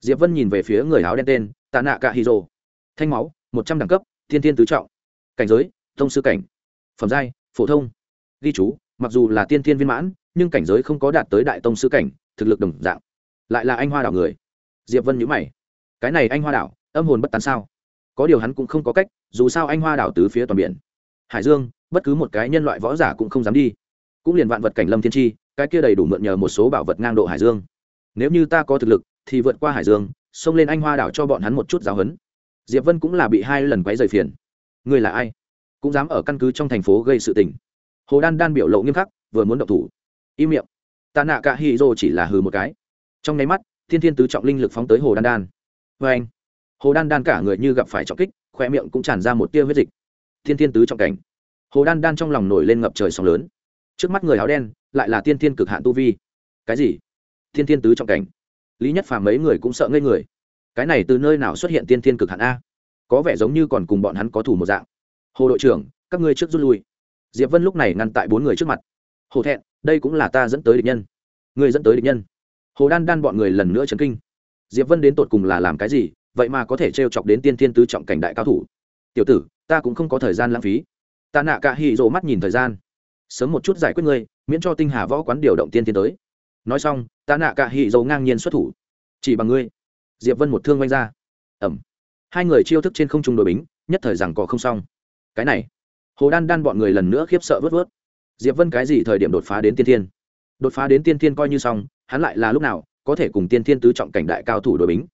Diệp vân nhìn về phía người áo đen tên tạ nạ cả rồ thanh máu, một trăm đẳng cấp, thiên thiên tứ trọng. Cảnh giới, thông sư cảnh. Phẩm giai, phổ thông. Ghi chú, mặc dù là tiên thiên viên mãn, nhưng cảnh giới không có đạt tới đại tông sư cảnh, thực lực đồng dạng lại là anh hoa đảo người. Diệp vân nhữ mày. Cái này anh hoa đảo, âm hồn bất tán sao? Có điều hắn cũng không có cách, dù sao anh hoa đảo tứ phía toàn biển. Hải dương, bất cứ một cái nhân loại võ giả cũng không dám đi. Cũng liền vạn vật cảnh lâm thiên tri cái kia đầy đủ mượn nhờ một số bảo vật ngang độ hải dương. Nếu như ta có thực lực, thì vượt qua hải dương, xông lên anh hoa đảo cho bọn hắn một chút giáo hấn diệp vân cũng là bị hai lần quấy rời phiền. Người là ai? Cũng dám ở căn cứ trong thành phố gây sự tình. Hồ đan đan biểu lộ nghiêm khắc, vừa muốn động thủ. Im miệng. Tạ nạ cả hy dô chỉ là hừ một cái trong nháy mắt, thiên thiên tứ trọng linh lực phóng tới hồ đan đan. Vê anh, hồ đan đan cả người như gặp phải trọng kích khoe miệng cũng tràn ra một tia huyết dịch. Thiên thiên tứ trọng cảnh. Hồ đan đan trong lòng nổi lên ngập trời sóng lớn. Trước mắt người áo đen, lại là tiên thiên cực hạn tu vi. Cái gì? Thiên thiên tứ trọng cảnh. Lý nhất phàm mấy người cũng sợ ngây người. Cái này từ nơi nào xuất hiện tiên thiên cực hạn a? Có vẻ giống như còn cùng bọn hắn có thủ một dạng. Hồ đội trưởng, các ngươi trước rút lui. Diệp vân lúc này ngăn tại bốn người trước mặt. Hồ thẹn, đây cũng là ta dẫn tới địch nhân. Người dẫn tới địch nhân hồ đan đan bọn người lần nữa chấn kinh. Diệp vân đến tột cùng là làm cái gì, vậy mà có thể t chọc đến tiên thiên tứ trọng cảnh đại cao thủ. Tiểu tử, ta cũng không có thời gian lãng phí. Ta nạ cả hì rộ mắt nhìn thời gian. Sớm một chút giải quyết ngươi, miễn cho tinh hà võ quán điều động tiên tiến tới. Nói xong, ta nạ cả hì rộ ngang nhiên xuất thủ. Chỉ bằng ngươi. Diệp vân một thương oanh ra. Ẩm. Hai người chiêu thức trên không trung đội bính, nhất thời rằng có không xong. Cái này. Hồ đan đan bọn người lần nữa khiếp sợ vớt vớt. Diệp vân cái gì thời điểm đột phá đến tiên thiên? Đột phá đến tiên thiên coi như xong, hắn lại là lúc nào có thể cùng tiên thiên tứ trọng cảnh đại cao thủ đội bính.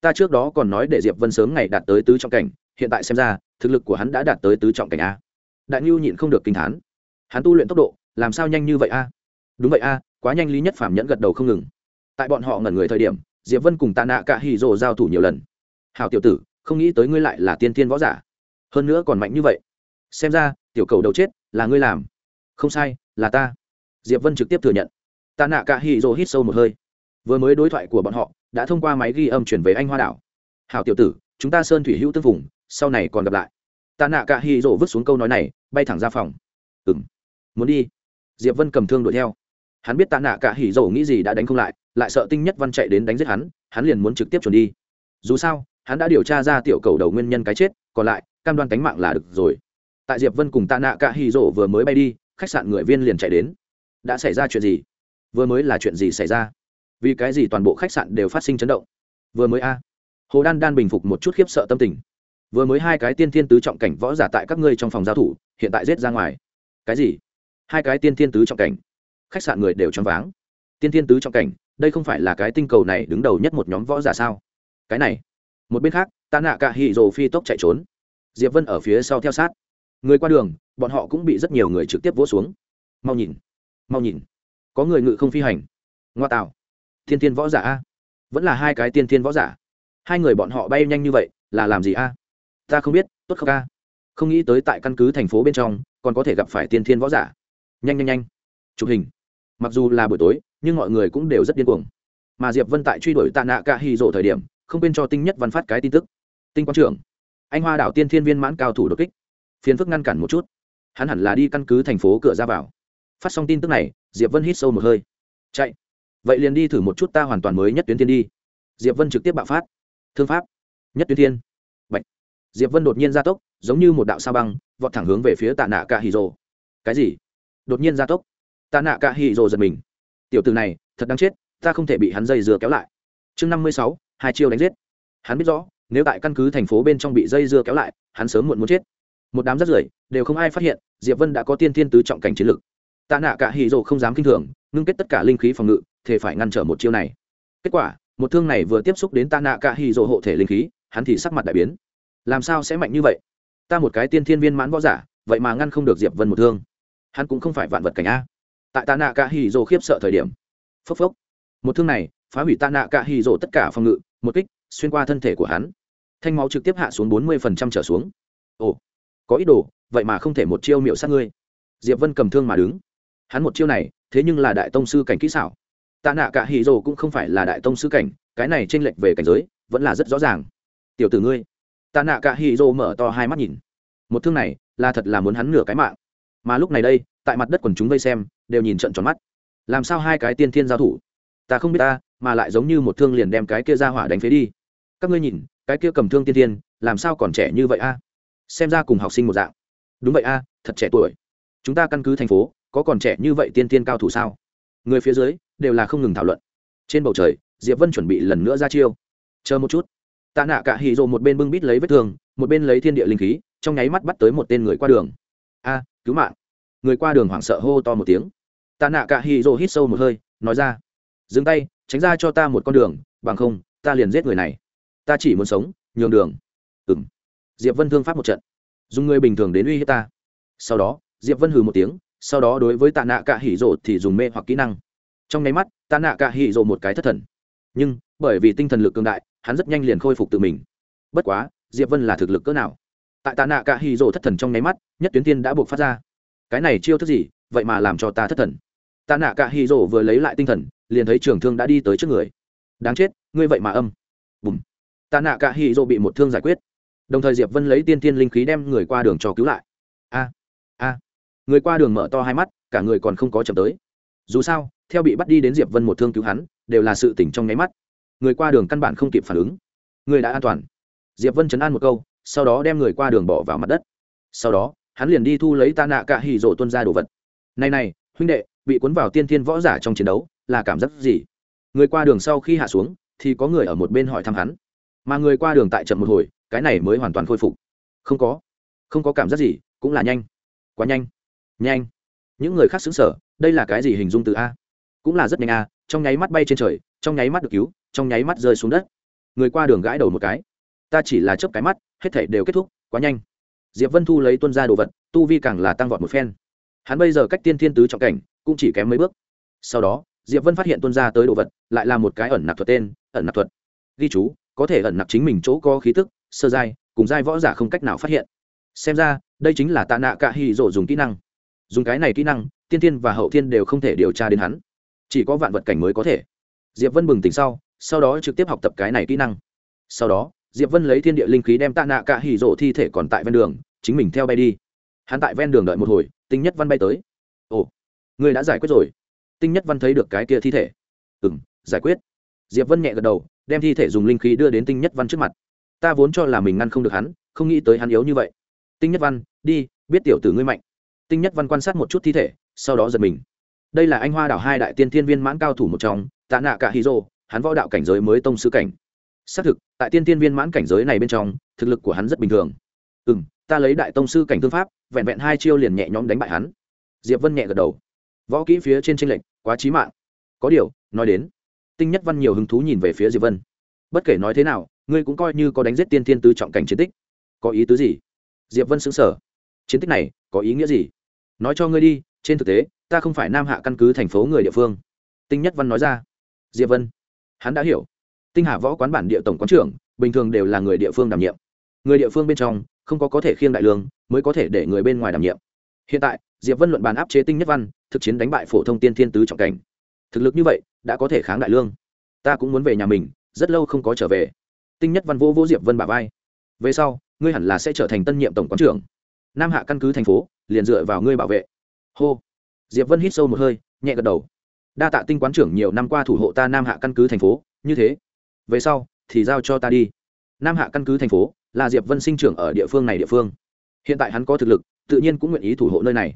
Ta trước đó còn nói để diệp vân sớm ngày đạt tới tứ trọng cảnh, hiện tại xem ra, thực lực của hắn đã đạt tới tứ trọng cảnh a. Đại ngưu nhịn không được kinh thán. Hắn tu luyện tốc độ, làm sao nhanh như vậy a? Đúng vậy a, quá nhanh lý nhất phàm nhẫn gật đầu không ngừng. Tại bọn họ ngẩn người thời điểm, diệp vân cùng tạ nạ cả hì rồ giao thủ nhiều lần. Hào tiểu tử, không nghĩ tới ngươi lại là tiên tiên võ giả. Hơn nữa còn mạnh như vậy. Xem ra, tiểu cầu đầu chết là ngươi làm. Không sai, là ta diệp vân trực tiếp thừa nhận. Tạ nạ cả hì rồ hít sâu một hơi. Vừa mới đối thoại của bọn họ, đã thông qua máy ghi âm chuyển về anh hoa đảo. Hào tiểu tử, chúng ta sơn thủy hữu tương vùng sau này còn gặp lại. Tạ nạ cả hì rồ vứt xuống câu nói này, bay thẳng ra phòng. Ừng muốn đi. Diệp vân cầm thương đuổi theo. Hắn biết tạ nạ cả hỉ dầu nghĩ gì đã đánh không lại lại sợ tinh nhất văn chạy đến đánh giết hắn hắn liền muốn trực tiếp chuẩn đi. Dù sao, hắn đã điều tra ra tiểu cầu đầu nguyên nhân cái chết, còn lại, cam đoan cánh mạng là được rồi. Tại diệp vân cùng tạ nạ cả hỉ dầu vừa mới bay đi, khách sạn người viên liền chạy đến đã xảy ra chuyện gì? Vừa mới là chuyện gì xảy ra? Vì cái gì toàn bộ khách sạn đều phát sinh chấn động? Vừa mới a, hồ đan đan bình phục một chút khiếp sợ tâm tình. Vừa mới hai cái tiên thiên tứ trọng cảnh võ giả tại các ngươi trong phòng giao thủ, hiện tại rết ra ngoài. Cái gì? Hai cái tiên thiên tứ trọng cảnh. Khách sạn người đều choáng váng. Tiên thiên tứ trọng cảnh, đây không phải là cái tinh cầu này đứng đầu nhất một nhóm võ giả sao? Cái này. Một bên khác ta nạ cả hì rồ phi tốc chạy trốn. Diệp vân ở phía sau theo sát. Người qua đường, bọn họ cũng bị rất nhiều người trực tiếp vỗ xuống. Mau nhìn mau nhìn. Có người ngự không phi hành. Ngoa tạo. Thiên thiên võ giả a. Vẫn là hai cái tiên thiên võ giả. Hai người bọn họ bay nhanh như vậy, là làm gì a? Ta không biết, tốt không a? Không nghĩ tới tại căn cứ thành phố bên trong, còn có thể gặp phải tiên thiên võ giả. Nhanh nhanh nhanh. Chụp hình. Mặc dù là buổi tối, nhưng mọi người cũng đều rất điên cuồng. Mà diệp vân tại truy đuổi tạ nạ cả hy rộ thời điểm, không quên cho tinh nhất văn phát cái tin tức. Tinh quan trưởng. Anh hoa đảo tiên thiên viên mãn cao thủ đột kích. Phiền phức ngăn cản một chút. Hắn hẳn là đi căn cứ thành phố cửa ra vào phát xong tin tức này, diệp vân hít sâu một hơi. Chạy. Vậy liền đi thử một chút ta hoàn toàn mới nhất tuyến thiên đi. Diệp vân trực tiếp bạo phát. Thương pháp. Nhất tuyến thiên. Bạch. diệp vân đột nhiên gia tốc, giống như một đạo sa băng, vọt thẳng hướng về phía tạ nạ cả hì rồ. Cái gì? Đột nhiên gia tốc. Tạ nạ cả hì rồ giật mình. Tiểu từ này, thật đáng chết, ta không thể bị hắn dây dưa kéo lại. Chương năm mươi sáu, hai chiêu đánh giết. Hắn biết rõ, nếu tại căn cứ thành phố bên trong bị dây dưa kéo lại, hắn sớm muộn muốn chết. Một đám rất rưởi, đều không ai phát hiện, diệp vân đã có tiên thiên tứ trọng cảnh chiến lực tạ nạ cả hì rồ không dám kinh thường, ngưng kết tất cả linh khí phòng ngự thể phải ngăn trở một chiêu này. Kết quả, một thương này vừa tiếp xúc đến tạ nạ cả hì rồ hộ thể linh khí, hắn thì sắc mặt đại biến. Làm sao sẽ mạnh như vậy? Ta một cái tiên thiên viên mãn võ giả, vậy mà ngăn không được diệp vân một thương. Hắn cũng không phải vạn vật cảnh a. Tại tạ nạ cả hì rồ khiếp sợ thời điểm. Phốc phốc. Một thương này, phá hủy tạ nạ cả hì rồ tất cả phòng ngự, một kích, xuyên qua thân thể của hắn. Thanh máu trực tiếp hạ xuống bốn mươi trở xuống. Ồ, có ý đồ, vậy mà không thể một chiêu miệu sát ngươi. Diệp vân cầm thương mà đứng hắn một chiêu này, thế nhưng là đại tông sư cảnh kỹ xảo. Tạ nạ cả hì rồ cũng không phải là đại tông sư cảnh, cái này tranh lệch về cảnh giới, vẫn là rất rõ ràng. Tiểu tử ngươi. Tạ nạ cả hì rồ mở to hai mắt nhìn. Một thương này, là thật là muốn hắn nửa cái mạng. Mà lúc này đây, tại mặt đất quần chúng vây xem, đều nhìn trận tròn mắt. Làm sao hai cái tiên thiên giao thủ? Ta không biết ta, mà lại giống như một thương liền đem cái kia ra hỏa đánh phế đi. Các ngươi nhìn, cái kia cầm thương tiên thiên, làm sao còn trẻ như vậy a? Xem ra cùng học sinh một dạng. Đúng vậy a, thật trẻ tuổi. Chúng ta căn cứ thành phố có còn trẻ như vậy tiên tiên cao thủ sao? Người phía dưới đều là không ngừng thảo luận. Trên bầu trời, diệp vân chuẩn bị lần nữa ra chiêu. Chờ một chút. Tạ nạ cả hì rộ một bên bưng bít lấy vết thương, một bên lấy thiên địa linh khí, trong nháy mắt bắt tới một tên người qua đường. A, cứu mạng. Người qua đường hoảng sợ hô to một tiếng. Tạ nạ cả hì rộ hít sâu một hơi, nói ra, dừng tay, tránh ra cho ta một con đường, bằng không, ta liền giết người này. Ta chỉ muốn sống, nhường đường. Ừng diệp vân thương pháp một trận. Dùng người bình thường đến uy hiếp ta. Sau đó, diệp vân hừ một tiếng sau đó đối với tạ nạ cả hỉ rộ thì dùng mê hoặc kỹ năng. Trong nháy mắt tạ nạ cả hỉ rộ một cái thất thần. Nhưng, bởi vì tinh thần lực cường đại, hắn rất nhanh liền khôi phục tự mình. Bất quá, diệp vân là thực lực cỡ nào? Tại tạ nạ cả hỉ rộ thất thần trong nháy mắt, nhất tuyến tiên đã buộc phát ra. Cái này chiêu thức gì? Vậy mà làm cho ta thất thần. Tạ nạ cả hỉ rộ vừa lấy lại tinh thần, liền thấy trường thương đã đi tới trước người. Đáng chết, ngươi vậy mà âm. Bùm. Tạ nạ cả hỉ rộ bị một thương giải quyết. Đồng thời diệp vân lấy tiên tiên linh khí đem người qua đường cho cứu lại người qua đường mở to hai mắt, cả người còn không có chậm tới. Dù sao, theo bị bắt đi đến diệp vân một thương cứu hắn, đều là sự tỉnh trong nháy mắt. Người qua đường căn bản không kịp phản ứng. Người đã an toàn. Diệp vân chấn an một câu, sau đó đem người qua đường bỏ vào mặt đất. Sau đó, hắn liền đi thu lấy ta nạ cả hỉ rộ tuân ra đồ vật. Này này, huynh đệ, bị cuốn vào tiên thiên võ giả trong chiến đấu, là cảm giác gì? Người qua đường sau khi hạ xuống, thì có người ở một bên hỏi thăm hắn. Mà người qua đường tại chậm một hồi, cái này mới hoàn toàn khôi phục. Không có. Không có cảm giác gì, cũng là nhanh. Quá nhanh nhanh. Những người khác xứng sở đây là cái gì hình dung từ a? Cũng là rất nhanh a, trong nháy mắt bay trên trời, trong nháy mắt được cứu, trong nháy mắt rơi xuống đất. Người qua đường gãi đầu một cái. Ta chỉ là chớp cái mắt, hết thể đều kết thúc, quá nhanh. Diệp vân thu lấy tuân ra đồ vật, tu vi càng là tăng vọt một phen. Hắn bây giờ cách tiên thiên tứ trọng cảnh, cũng chỉ kém mấy bước. Sau đó, diệp vân phát hiện tuân ra tới đồ vật, lại là một cái ẩn nạp thuật tên, ẩn nạp thuật. Ghi chú, có thể ẩn nạp chính mình chỗ có khí tức, sơ giai, cùng giai võ giả không cách nào phát hiện. Xem ra, đây chính là tạ nạ cả hy rộ dùng kỹ năng dùng cái này kỹ năng, tiên tiên và hậu thiên đều không thể điều tra đến hắn. Chỉ có vạn vật cảnh mới có thể. Diệp vân bừng tỉnh sau sau đó trực tiếp học tập cái này kỹ năng. Sau đó, diệp vân lấy thiên địa linh khí đem tạ nạ cả hỉ rộ thi thể còn tại ven đường, chính mình theo bay đi. Hắn tại ven đường đợi một hồi, tinh nhất văn bay tới. Ồ người đã giải quyết rồi. Tinh nhất văn thấy được cái kia thi thể. Ừ m giải quyết. Diệp vân nhẹ gật đầu, đem thi thể dùng linh khí đưa đến tinh nhất văn trước mặt. Ta vốn cho là mình ngăn không được hắn, không nghĩ tới hắn yếu như vậy. Tinh nhất văn, đi, biết tiểu tử ngươi mạnh tinh nhất văn quan sát một chút thi thể, sau đó giật mình. Đây là anh hoa đảo hai đại tiên thiên viên mãn cao thủ một trong, tạ nạ cả hy rô hắn võ đạo cảnh giới mới tông sư cảnh. Xác thực, tại tiên thiên viên mãn cảnh giới này bên trong, thực lực của hắn rất bình thường. Ừ m ta lấy đại tông sư cảnh thương pháp, vẹn vẹn hai chiêu liền nhẹ nhõm đánh bại hắn. Diệp vân nhẹ gật đầu. Võ kỹ phía trên tranh lệch, quá trí mạng. Có điều, nói đến, tinh nhất văn nhiều hứng thú nhìn về phía diệp vân. Bất kể nói thế nào, ngươi cũng coi như có đánh giết tiên thiên tứ trọng cảnh chiến tích. Có ý tứ gì? Diệp vân xứng sở chiến tích này có ý nghĩa gì? Nói cho ngươi đi, trên thực tế, ta không phải nam hạ căn cứ thành phố người địa phương. Tinh nhất văn nói ra. Diệp vân. Hắn đã hiểu. Tinh hà võ quán bản địa tổng quán trưởng, bình thường đều là người địa phương đảm nhiệm. Người địa phương bên trong, không có có thể khiêng đại lương, mới có thể để người bên ngoài đảm nhiệm. Hiện tại, diệp vân luận bàn áp chế tinh nhất văn, thực chiến đánh bại phổ thông tiên thiên tứ trọng cảnh. Thực lực như vậy, đã có thể kháng đại lương. Ta cũng muốn về nhà mình, rất lâu không có trở về. Tinh nhất văn vô vô diệp vân bà vai. Về sau, ngươi hẳn là sẽ trở thành tân nhiệm tổng quán trưởng nam hạ căn cứ thành phố, liền dựa vào ngươi bảo vệ. Hô. Diệp vân hít sâu một hơi, nhẹ gật đầu. Đa tạ tinh quán trưởng nhiều năm qua thủ hộ ta nam hạ căn cứ thành phố, như thế. Về sau, thì giao cho ta đi. Nam hạ căn cứ thành phố, là diệp vân sinh trưởng ở địa phương này địa phương. Hiện tại hắn có thực lực, tự nhiên cũng nguyện ý thủ hộ nơi này.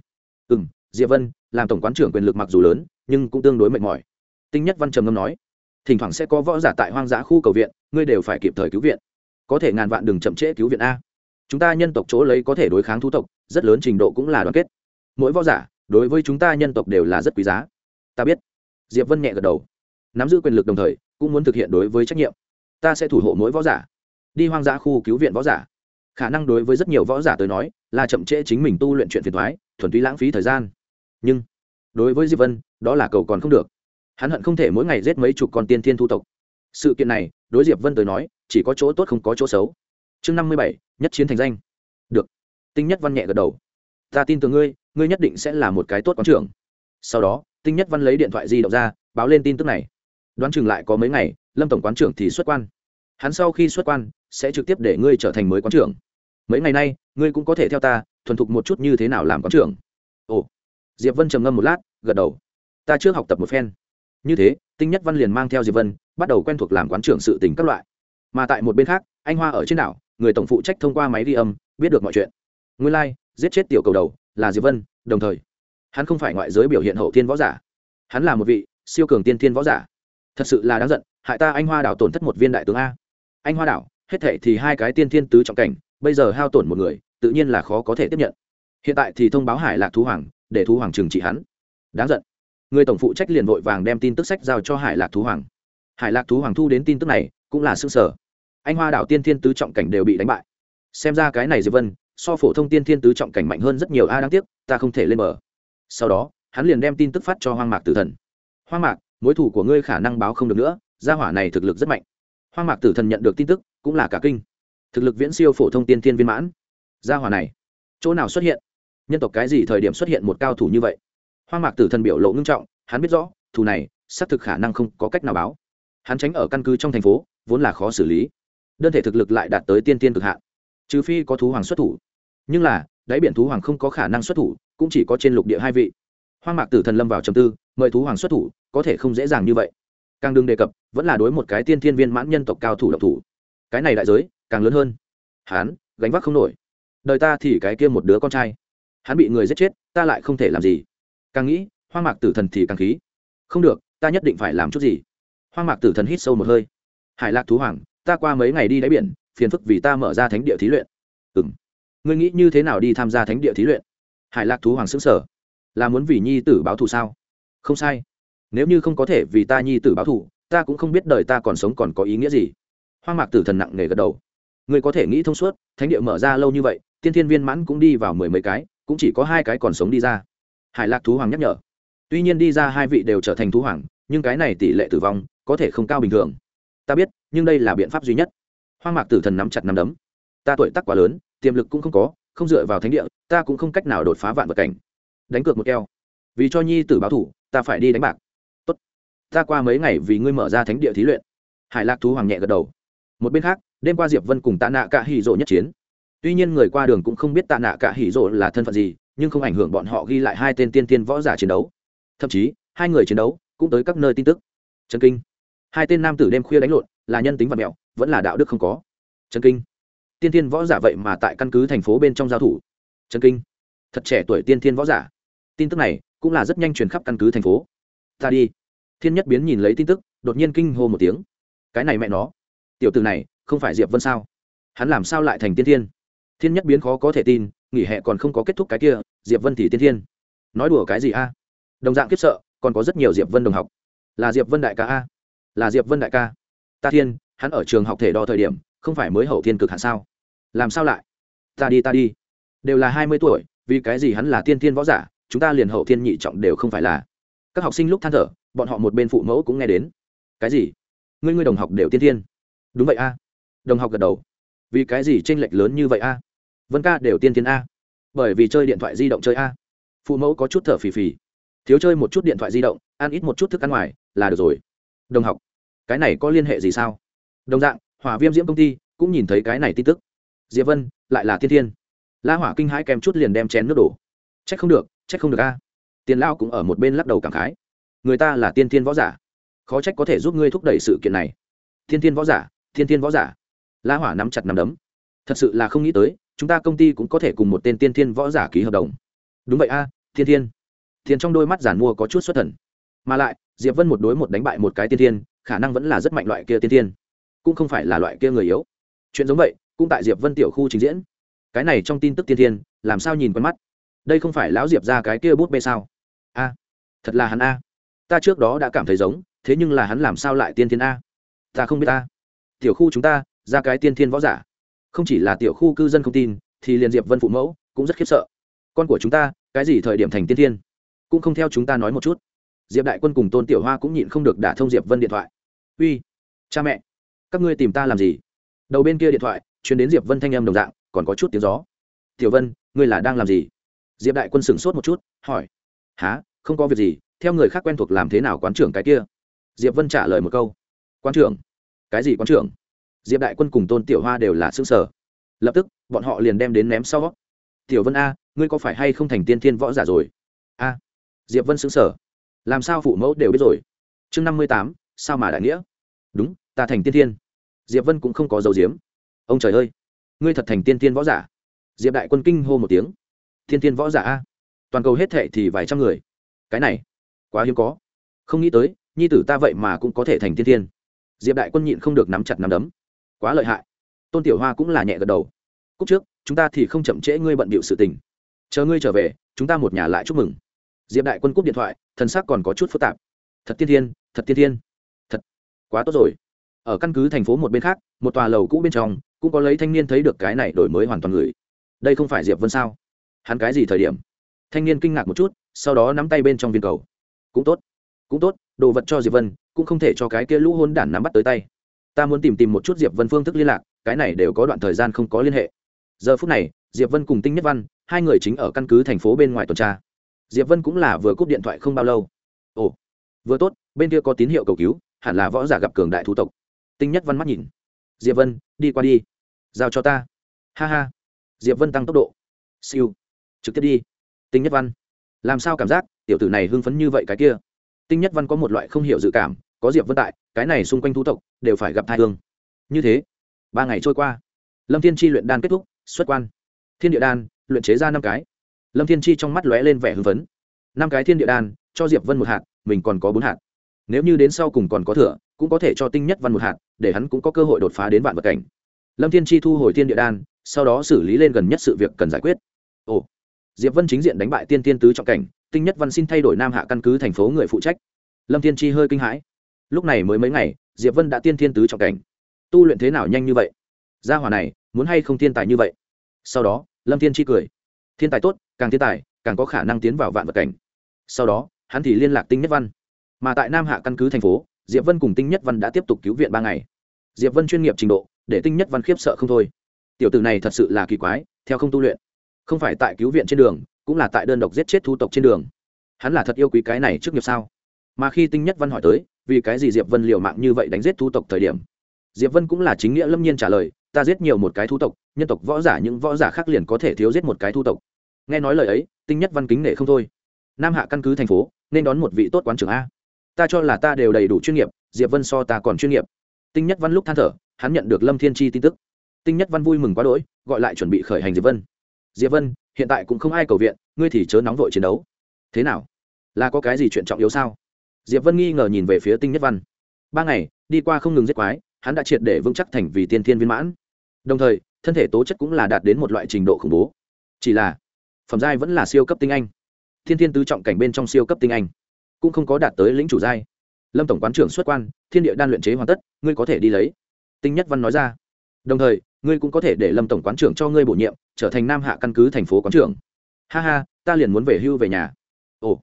Ừ m diệp vân, làm tổng quán trưởng quyền lực mặc dù lớn, nhưng cũng tương đối mệt mỏi. Tinh nhất văn trầm ngâm nói, thỉnh thoảng sẽ có võ giả tại hoang dã khu cầu viện, ngươi đều phải kịp thời cứu viện. Có thể ngàn vạn đừng chậm trễ cứu viện a chúng ta nhân tộc chỗ lấy có thể đối kháng thú tộc, rất lớn trình độ cũng là đoàn kết. Mỗi võ giả, đối với chúng ta nhân tộc đều là rất quý giá. Ta biết. Diệp vân nhẹ gật đầu. Nắm giữ quyền lực đồng thời, cũng muốn thực hiện đối với trách nhiệm. Ta sẽ thủ hộ mỗi võ giả. Đi hoang dã khu cứu viện võ giả. Khả năng đối với rất nhiều võ giả tới nói, là chậm trễ chính mình tu luyện chuyện phiền thoái thuần túy lãng phí thời gian. Nhưng, đối với diệp vân, đó là cầu còn không được. Hắn hận không thể mỗi ngày giết mấy chục con tiên thiên thu tộc. Sự kiện này, đối diệp vân tới nói, chỉ có chỗ tốt không có chỗ xấu chương năm mươi bảy, nhất chiến thành danh. Được. Tinh nhất văn nhẹ gật đầu. Ta tin tưởng ngươi ngươi nhất định sẽ là một cái tốt quán trưởng. Sau đó, tinh nhất văn lấy điện thoại di động ra, báo lên tin tức này. Đoán chừng lại có mấy ngày, lâm tổng quán trưởng thì xuất quan. Hắn sau khi xuất quan, sẽ trực tiếp để ngươi trở thành mới quán trưởng. Mấy ngày nay, ngươi cũng có thể theo ta, thuần thục một chút như thế nào làm quán trưởng. Ồ. Diệp vân trầm ngâm một lát, gật đầu. Ta trước học tập một phen. Như thế, tinh nhất văn liền mang theo diệp vân, bắt đầu quen thuộc làm quán trưởng sự tình các loại. Mà tại một bên khác, anh hoa ở trên đảo người tổng phụ trách thông qua máy ghi âm biết được mọi chuyện. Nguyên lai、like, giết chết tiểu cầu đầu là diệp vân đồng thời hắn không phải ngoại giới biểu hiện hậu thiên võ giả. Hắn là một vị siêu cường tiên thiên võ giả. Thật sự là đáng giận hại ta anh hoa đảo tổn thất một viên đại tướng a. Anh hoa đảo hết thể thì hai cái tiên thiên tứ trọng cảnh bây giờ hao tổn một người tự nhiên là khó có thể tiếp nhận. Hiện tại thì thông báo hải lạc thú hoàng để thú hoàng trừng trị hắn. Đáng giận. Người tổng phụ trách liền vội vàng đem tin tức sách giao cho hải lạc thú hoàng. Hải lạc thú hoàng thu đến tin tức này cũng là xương sở anh hoa đảo tiên thiên tứ trọng cảnh đều bị đánh bại. Xem ra cái này diệp vân, so phổ thông tiên thiên tứ trọng cảnh mạnh hơn rất nhiều a, đáng tiếc, ta không thể lên bờ. Sau đó, hắn liền đem tin tức phát cho hoang mạc tử thần. Hoang mạc, mối thủ của ngươi khả năng báo không được nữa, gia hỏa này thực lực rất mạnh. Hoang mạc tử thần nhận được tin tức, cũng là cả kinh. Thực lực viễn siêu phổ thông tiên thiên viên mãn. Gia hỏa này, chỗ nào xuất hiện? Nhân tộc cái gì thời điểm xuất hiện một cao thủ như vậy? Hoang mạc tử thần biểu lộ ngưng trọng, hắn biết rõ, thù này, xác thực khả năng không có cách nào báo. Hắn tránh ở căn cứ trong thành phố, vốn là khó xử lý đơn thể thực lực lại đạt tới tiên tiên cực hạn. Trừ phi có thú hoàng xuất thủ. Nhưng là, đáy biển thú hoàng không có khả năng xuất thủ, cũng chỉ có trên lục địa hai vị. Hoang mạc tử thần lâm vào trầm tư, mời thú hoàng xuất thủ, có thể không dễ dàng như vậy. Càng đừng đề cập, vẫn là đối một cái tiên thiên viên mãn nhân tộc cao thủ độc thủ. Cái này đại giới, càng lớn hơn. Hán, gánh vác không nổi. Đời ta thì cái kia một đứa con trai. Hắn bị người giết chết, ta lại không thể làm gì. Càng nghĩ, hoang mạc tử thần thì càng khí. Không được, ta nhất định phải làm chút gì. Hoang mạc tử thần hít sâu một hơi. Hải lạc thú hoàng ta qua mấy ngày đi đáy biển, phiền phức vì ta mở ra thánh địa thí luyện. Ừ m ngươi nghĩ như thế nào đi tham gia thánh địa thí luyện? Hải lạc thú hoàng xứng sở là muốn vì nhi tử báo thù sao? Không sai. Nếu như không có thể vì ta nhi tử báo thù, ta cũng không biết đời ta còn sống còn có ý nghĩa gì. Hoang mạc tử thần nặng nề gật đầu. Ngươi có thể nghĩ thông suốt, thánh địa mở ra lâu như vậy, tiên thiên viên mãn cũng đi vào mười mấy cái, cũng chỉ có hai cái còn sống đi ra. Hải lạc thú hoàng nhắc nhở. Tuy nhiên đi ra hai vị đều trở thành thú hoàng, nhưng cái này tỷ lệ tử vong có thể không cao bình thường ta biết, nhưng đây là biện pháp duy nhất. Hoang mạc tử thần nắm chặt nắm đấm. Ta tuổi tác quá lớn, tiềm lực cũng không có, không dựa vào thánh địa, ta cũng không cách nào đột phá vạn vật cảnh. Đánh cược một keo. Vì cho nhi tử báo thủ, ta phải đi đánh bạc. Tốt. Ta qua mấy ngày vì ngươi mở ra thánh địa thí luyện. Hải lạc thú hoàng nhẹ gật đầu. Một bên khác, đêm qua diệp vân cùng tạ nạ cả hỉ rộ nhất chiến. Tuy nhiên người qua đường cũng không biết tạ nạ cả hỉ rộ là thân phận gì, nhưng không ảnh hưởng bọn họ ghi lại hai tên tiên tiên võ giả chiến đấu. Thậm chí, hai người chiến đấu cũng tới các nơi tin tức. Trần kinh hai tên nam tử đêm khuya đánh lộn, là nhân tính và mẹo, vẫn là đạo đức không có. Trần kinh. Tiên tiên võ giả vậy mà tại căn cứ thành phố bên trong giao thủ. Trần kinh. Thật trẻ tuổi tiên tiên võ giả. Tin tức này cũng là rất nhanh truyền khắp căn cứ thành phố. Ta đi. Thiên nhất biến nhìn lấy tin tức, đột nhiên kinh hô một tiếng. Cái này mẹ nó. Tiểu từ này, không phải diệp vân sao? Hắn làm sao lại thành tiên thiên? Thiên nhất biến khó có thể tin, nghỉ hè còn không có kết thúc cái kia, diệp vân thì tiên thiên. Nói đùa cái gì a? Đồng dạng kiếp sợ, còn có rất nhiều diệp vân đồng học. Là diệp vân đại ca a là diệp vân đại ca. Ta thiên, hắn ở trường học thể đo thời điểm, không phải mới hậu thiên cực hạn sao? Làm sao lại? Ta đi ta đi. Đều là hai mươi tuổi, vì cái gì hắn là tiên thiên võ giả, chúng ta liền hậu thiên nhị trọng đều không phải là. Các học sinh lúc than thở, bọn họ một bên phụ mẫu cũng nghe đến. Cái gì? Ngươi ngươi đồng học đều tiên thiên. Đúng vậy a. Đồng học gật đầu. Vì cái gì tranh lệch lớn như vậy a? Vân ca đều tiên thiên a. Bởi vì chơi điện thoại di động chơi a. Phụ mẫu có chút thở phì phì. Thiếu chơi một chút điện thoại di động, ăn ít một chút thức ăn ngoài, là được rồi. Đồng học cái này có liên hệ gì sao? Đồng dạng, hỏa viêm diễm công ty cũng nhìn thấy cái này tin tức. Diệp vân, lại là thiên thiên. La hỏa kinh hãi kèm chút liền đem chén nước đổ. C h ắ c không được c h ắ c không được a. Tiền lao cũng ở một bên lắc đầu cảm khái. Người ta là tiên thiên võ giả. Khó trách có thể giúp ngươi thúc đẩy sự kiện này. Thiên thiên võ giả thiên thiên võ giả. La hỏa nắm chặt nắm đấm. Thật sự là không nghĩ tới, chúng ta công ty cũng có thể cùng một tên tiên thiên võ giả ký hợp đồng. Đúng vậy a, thiên thiên. Thiên trong đôi mắt giản mua có chút xuất thần. Mà lại, diệp vân một đối một đánh bại một cái tiên thiên khả năng vẫn là rất mạnh loại kia tiên thiên, cũng không phải là loại kia người yếu. Chuyện giống vậy, cũng tại diệp vân tiểu khu trình diễn. Cái này trong tin tức tiên thiên, làm sao nhìn quen mắt? Đây không phải lão diệp ra cái kia bút bê sao? A, thật là hắn a. Ta trước đó đã cảm thấy giống, thế nhưng là hắn làm sao lại tiên thiên a? Ta không biết ta tiểu khu chúng ta, ra cái tiên thiên võ giả. Không chỉ là tiểu khu cư dân không tin, thì liền diệp vân phụ mẫu cũng rất khiếp sợ. Con của chúng ta, cái gì thời điểm thành tiên thiên? Cũng không theo chúng ta nói một chút. Diệp đại quân cùng tôn tiểu hoa cũng nhịn không được đả thông diệp vân điện thoại uy, cha mẹ, các ngươi tìm ta làm gì? Đầu bên kia điện thoại chuyến đến diệp vân thanh âm đồng dạng, còn có chút tiếng gió. Tiểu vân, ngươi là đang làm gì? Diệp đại quân sửng sốt một chút, hỏi. Há không có việc gì, theo người khác quen thuộc làm thế nào quán trưởng cái kia? Diệp vân trả lời một câu. Quán trưởng? Cái gì quán trưởng? Diệp đại quân cùng tôn tiểu hoa đều là xương sở lập tức, bọn họ liền đem đến ném sau tiểu vân a, ngươi có phải hay không thành tiên thiên võ giả rồi? A. Diệp vân xứng sở làm sao phụ mẫu đều biết rồi? Chương năm mươi tám, sao mà đại nghĩa? Đúng, ta thành tiên thiên. Diệp vân cũng không có dấu diếm ông trời ơi, ngươi thật thành tiên thiên võ giả. Diệp đại quân kinh hô một tiếng. Thiên thiên võ giả a? Toàn cầu hết thệ thì vài trăm người. Cái này, quá hiếm có. Không nghĩ tới, nhi tử ta vậy mà cũng có thể thành tiên thiên. Diệp đại quân nhịn không được nắm chặt nắm đấm. Quá lợi hại. Tôn tiểu hoa cũng là nhẹ gật đầu. Cúc trước, chúng ta thì không chậm trễ ngươi bận bịu sự tình. Chờ ngươi trở về, chúng ta một nhà lại chúc mừng. Diệp đại quân cúp điện thoại thần sắc còn có chút phức tạp. Thật tiên thiên, thật tiên thiên quá tốt rồi. Ở căn cứ thành phố một bên khác, một tòa lầu cũ bên trong, cũng có lấy thanh niên thấy được cái này đổi mới hoàn toàn người. Đây không phải diệp vân sao? Hắn cái gì thời điểm? Thanh niên kinh ngạc một chút, sau đó nắm tay bên trong viên cầu. Cũng tốt cũng tốt, đồ vật cho diệp vân, cũng không thể cho cái kia lũ hôn đản nắm bắt tới tay. Ta muốn tìm tìm một chút diệp vân phương thức liên lạc, cái này đều có đoạn thời gian không có liên hệ. Giờ phút này, diệp vân cùng tinh nhất văn, hai người chính ở căn cứ thành phố bên ngoài tuần tra. Diệp vân cũng là vừa cúp điện thoại không bao lâu. Ồ, vừa tốt, bên kia có tín hiệu cầu cứu hẳn là võ giả gặp cường đại thủ tộc. Tinh nhất văn mắt nhìn. Diệp vân, đi qua đi. Giao cho ta. Ha ha. Diệp vân tăng tốc độ. Siêu. Trực tiếp đi. Tinh nhất văn. Làm sao cảm giác tiểu tử này hưng phấn như vậy cái kia? Tinh nhất văn có một loại không hiểu dự cảm, có diệp vân tại, cái này xung quanh thú tộc đều phải gặp thai hương. Như thế, ba ngày trôi qua. Lâm thiên chi luyện đan kết thúc, xuất quan. Thiên địa đan, luyện chế ra năm cái. Lâm thiên chi trong mắt lóe lên vẻ hưng phấn. Năm cái thiên địa đan, cho diệp vân một hạt, mình còn có bốn hạt nếu như đến sau cùng còn có thừa, cũng có thể cho tinh nhất văn một hạt, để hắn cũng có cơ hội đột phá đến vạn vật cảnh. Lâm thiên chi thu hồi thiên địa đan, sau đó xử lý lên gần nhất sự việc cần giải quyết. Ồ, diệp vân chính diện đánh bại tiên tiên tứ trọng cảnh, tinh nhất văn xin thay đổi nam hạ căn cứ thành phố người phụ trách. Lâm thiên chi hơi kinh hãi. Lúc này mới mấy ngày, diệp vân đã tiên thiên tứ trọng cảnh. Tu luyện thế nào nhanh như vậy? Gia hỏa này, muốn hay không thiên tài như vậy? Sau đó, lâm thiên chi cười. Thiên tài tốt, càng thiên tài, càng có khả năng tiến vào vạn vật cảnh. Sau đó, hắn thì liên lạc tinh nhất văn mà tại nam hạ căn cứ thành phố, diệp vân cùng tinh nhất văn đã tiếp tục cứu viện ba ngày. Diệp vân chuyên nghiệp trình độ, để tinh nhất văn khiếp sợ không thôi. Tiểu tử này thật sự là kỳ quái, theo không tu luyện. Không phải tại cứu viện trên đường, cũng là tại đơn độc giết chết thu tộc trên đường. Hắn là thật yêu quý cái này trước nghiệp sao? Mà khi tinh nhất văn hỏi tới, vì cái gì diệp vân liều mạng như vậy đánh giết thu tộc thời điểm? Diệp vân cũng là chính nghĩa lâm nhiên trả lời, ta giết nhiều một cái thu tộc, nhân tộc võ giả những võ giả khác liền có thể thiếu giết một cái thu tộc. Nghe nói lời ấy, tinh nhất văn kính nể không thôi. Nam hạ căn cứ thành phố, nên đón một vị tốt quán trưởng a ta cho là ta đều đầy đủ chuyên nghiệp, diệp vân so ta còn chuyên nghiệp. Tinh nhất văn lúc than thở, hắn nhận được lâm thiên chi tin tức. Tinh nhất văn vui mừng quá đỗi, gọi lại chuẩn bị khởi hành diệp vân. Diệp vân, hiện tại cũng không ai cầu viện, ngươi thì chớ nóng vội chiến đấu. Thế nào? Là có cái gì chuyện trọng yếu sao? Diệp vân nghi ngờ nhìn về phía tinh nhất văn. Ba ngày, đi qua không ngừng giết quái, hắn đã triệt để vững chắc thành vì tiên thiên viên mãn. Đồng thời, thân thể tố chất cũng là đạt đến một loại trình độ khủng bố. Chỉ là, phẩm giai vẫn là siêu cấp tinh anh. Thiên thiên tứ trọng cảnh bên trong siêu cấp tinh anh cũng không có đạt tới lĩnh chủ giai. Lâm tổng quán trưởng xuất quan, thiên địa đan luyện chế hoàn tất, ngươi có thể đi lấy. Tinh nhất văn nói ra. Đồng thời, ngươi cũng có thể để lâm tổng quán trưởng cho ngươi bổ nhiệm, trở thành nam hạ căn cứ thành phố quán trưởng. Ha ha, ta liền muốn về hưu về nhà. Ồ,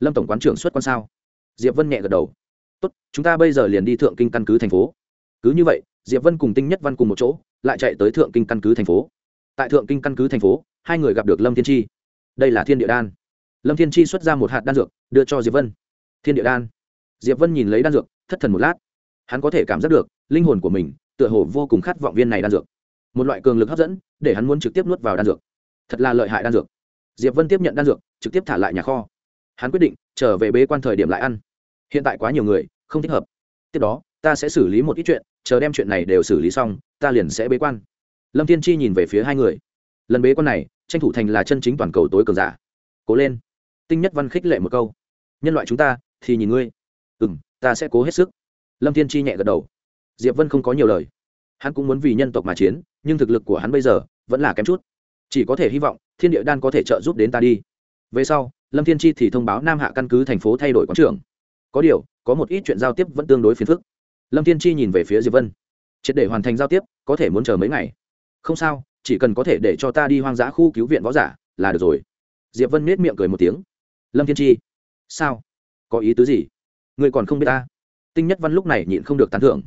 lâm tổng quán trưởng xuất quan sao? Diệp vân nhẹ gật đầu. Tốt, chúng ta bây giờ liền đi thượng kinh căn cứ thành phố. Cứ như vậy, diệp vân cùng tinh nhất văn cùng một chỗ, lại chạy tới thượng kinh căn cứ thành phố. Tại thượng kinh căn cứ thành phố, hai người gặp được lâm thiên chi. Đây là thiên địa đan. Lâm thiên chi xuất ra một hạt đan dược đưa cho diệp vân. Thiên địa đan. Diệp vân nhìn lấy đan dược, thất thần một lát. Hắn có thể cảm giác được, linh hồn của mình, tựa hồ vô cùng khát vọng viên này đan dược. Một loại cường lực hấp dẫn, để hắn muốn trực tiếp nuốt vào đan dược. Thật là lợi hại đan dược. Diệp vân tiếp nhận đan dược, trực tiếp thả lại nhà kho. Hắn quyết định, trở về bế quan thời điểm lại ăn. Hiện tại quá nhiều người, không thích hợp. Tiếp đó, ta sẽ xử lý một ít chuyện, chờ đem chuyện này đều xử lý xong, ta liền sẽ bế quan. Lâm thiên chi nhìn về phía hai người. Lần bế quan này, tranh thủ thành là chân chính toàn cầu tối cường giả. Cố lên. Tinh nhất văn khích lệ một câu nhân loại chúng ta, thì nhìn ngươi. Ừ m ta sẽ cố hết sức. Lâm thiên chi nhẹ gật đầu. Diệp vân không có nhiều lời. Hắn cũng muốn vì nhân tộc mà chiến, nhưng thực lực của hắn bây giờ vẫn là kém chút. Chỉ có thể hy vọng thiên địa đan có thể trợ giúp đến ta đi. Về sau, lâm thiên chi thì thông báo nam hạ căn cứ thành phố thay đổi quán trưởng. Có điều, có một ít chuyện giao tiếp vẫn tương đối phiền phức. Lâm thiên chi nhìn về phía diệp vân. Triệt để hoàn thành giao tiếp, có thể muốn chờ mấy ngày. Không sao, chỉ cần có thể để cho ta đi hoang dã khu cứu viện võ giả, là được rồi. Diệp vân nết miệng cười một tiếng. Lâm thiên chi sao? Có ý tứ gì? Người còn không biết ta? Tinh nhất văn lúc này nhịn không được tán thưởng.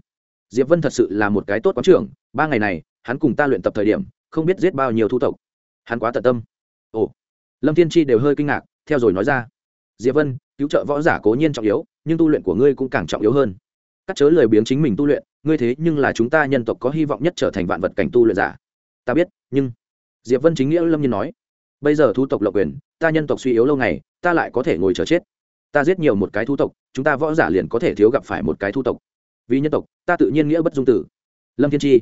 Diệp vân thật sự là một cái tốt quán trưởng, ba ngày này, hắn cùng ta luyện tập thời điểm, không biết giết bao nhiêu thu tộc. Hắn quá tận tâm. Ồ. Lâm thiên chi đều hơi kinh ngạc, theo rồi nói ra. Diệp vân, cứu trợ võ giả cố nhiên trọng yếu, nhưng tu luyện của ngươi cũng càng trọng yếu hơn. Cắt chớ lời biếng chính mình tu luyện, ngươi thế nhưng là chúng ta nhân tộc có hy vọng nhất trở thành vạn vật cảnh tu luyện giả. Ta biết, nhưng diệp vân chính nghĩa lâm nhiên nói bây giờ thu tộc lộc quyền, ta nhân tộc suy yếu lâu ngày, ta lại có thể ngồi chờ chết. Ta giết nhiều một cái thu tộc, chúng ta võ giả liền có thể thiếu gặp phải một cái thu tộc. Vì nhân tộc, ta tự nhiên nghĩa bất dung tử. Lâm thiên chi,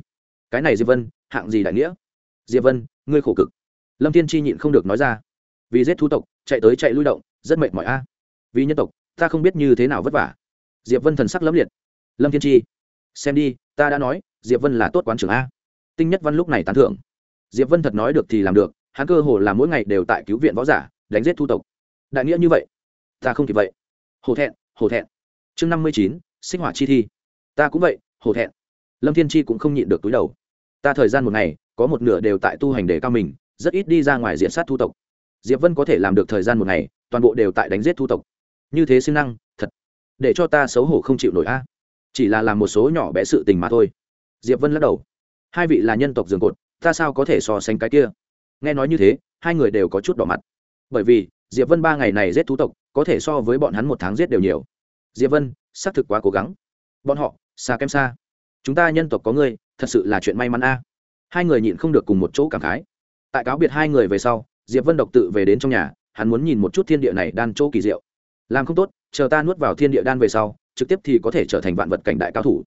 cái này diệp vân, hạng gì đại nghĩa? Diệp vân, ngươi khổ cực. Lâm thiên chi nhịn không được nói ra. Vì giết thu tộc, chạy tới chạy lui động, rất mệt mỏi a. Vì nhân tộc, ta không biết như thế nào vất vả. Diệp vân thần sắc lẫm liệt. Lâm thiên chi, xem đi, ta đã nói, diệp vân là tốt quán trưởng a. Tinh nhất văn lúc này tán thưởng. Diệp vân thật nói được thì làm được hắn cơ hồ là mỗi ngày đều tại cứu viện võ giả, đánh giết thu tộc. Đại nghĩa như vậy, ta không kịp vậy. Hổ thẹn hổ thẹn. Chương năm mươi chín, sinh hỏa chi thi. Ta cũng vậy, hổ thẹn. Lâm thiên chi cũng không nhịn được túi đầu. Ta thời gian một ngày, có một nửa đều tại tu hành đề cao mình, rất ít đi ra ngoài diện sát thu tộc. Diệp vân có thể làm được thời gian một ngày, toàn bộ đều tại đánh giết thu tộc. Như thế siêng năng, thật. Để cho ta xấu hổ không chịu nổi a. Chỉ là làm một số nhỏ bé sự tình mà thôi. Diệp vân lắc đầu. Hai vị là nhân tộc dường cột, ta sao có thể so sánh cái kia? Nghe nói như thế, hai người đều có chút đỏ mặt. Bởi vì, diệp vân ba ngày này giết thú tộc, có thể so với bọn hắn một tháng giết đều nhiều. Diệp vân, xác thực quá cố gắng. Bọn họ, xa kém xa. Chúng ta nhân tộc có ngươi, thật sự là chuyện may mắn a. Hai người nhịn không được cùng một chỗ cảm khái. Tại cáo biệt hai người về sau, diệp vân độc tự về đến trong nhà, hắn muốn nhìn một chút thiên địa này đan chỗ kỳ diệu. Làm không tốt, chờ ta nuốt vào thiên địa đan về sau, trực tiếp thì có thể trở thành vạn vật cảnh đại cao thủ.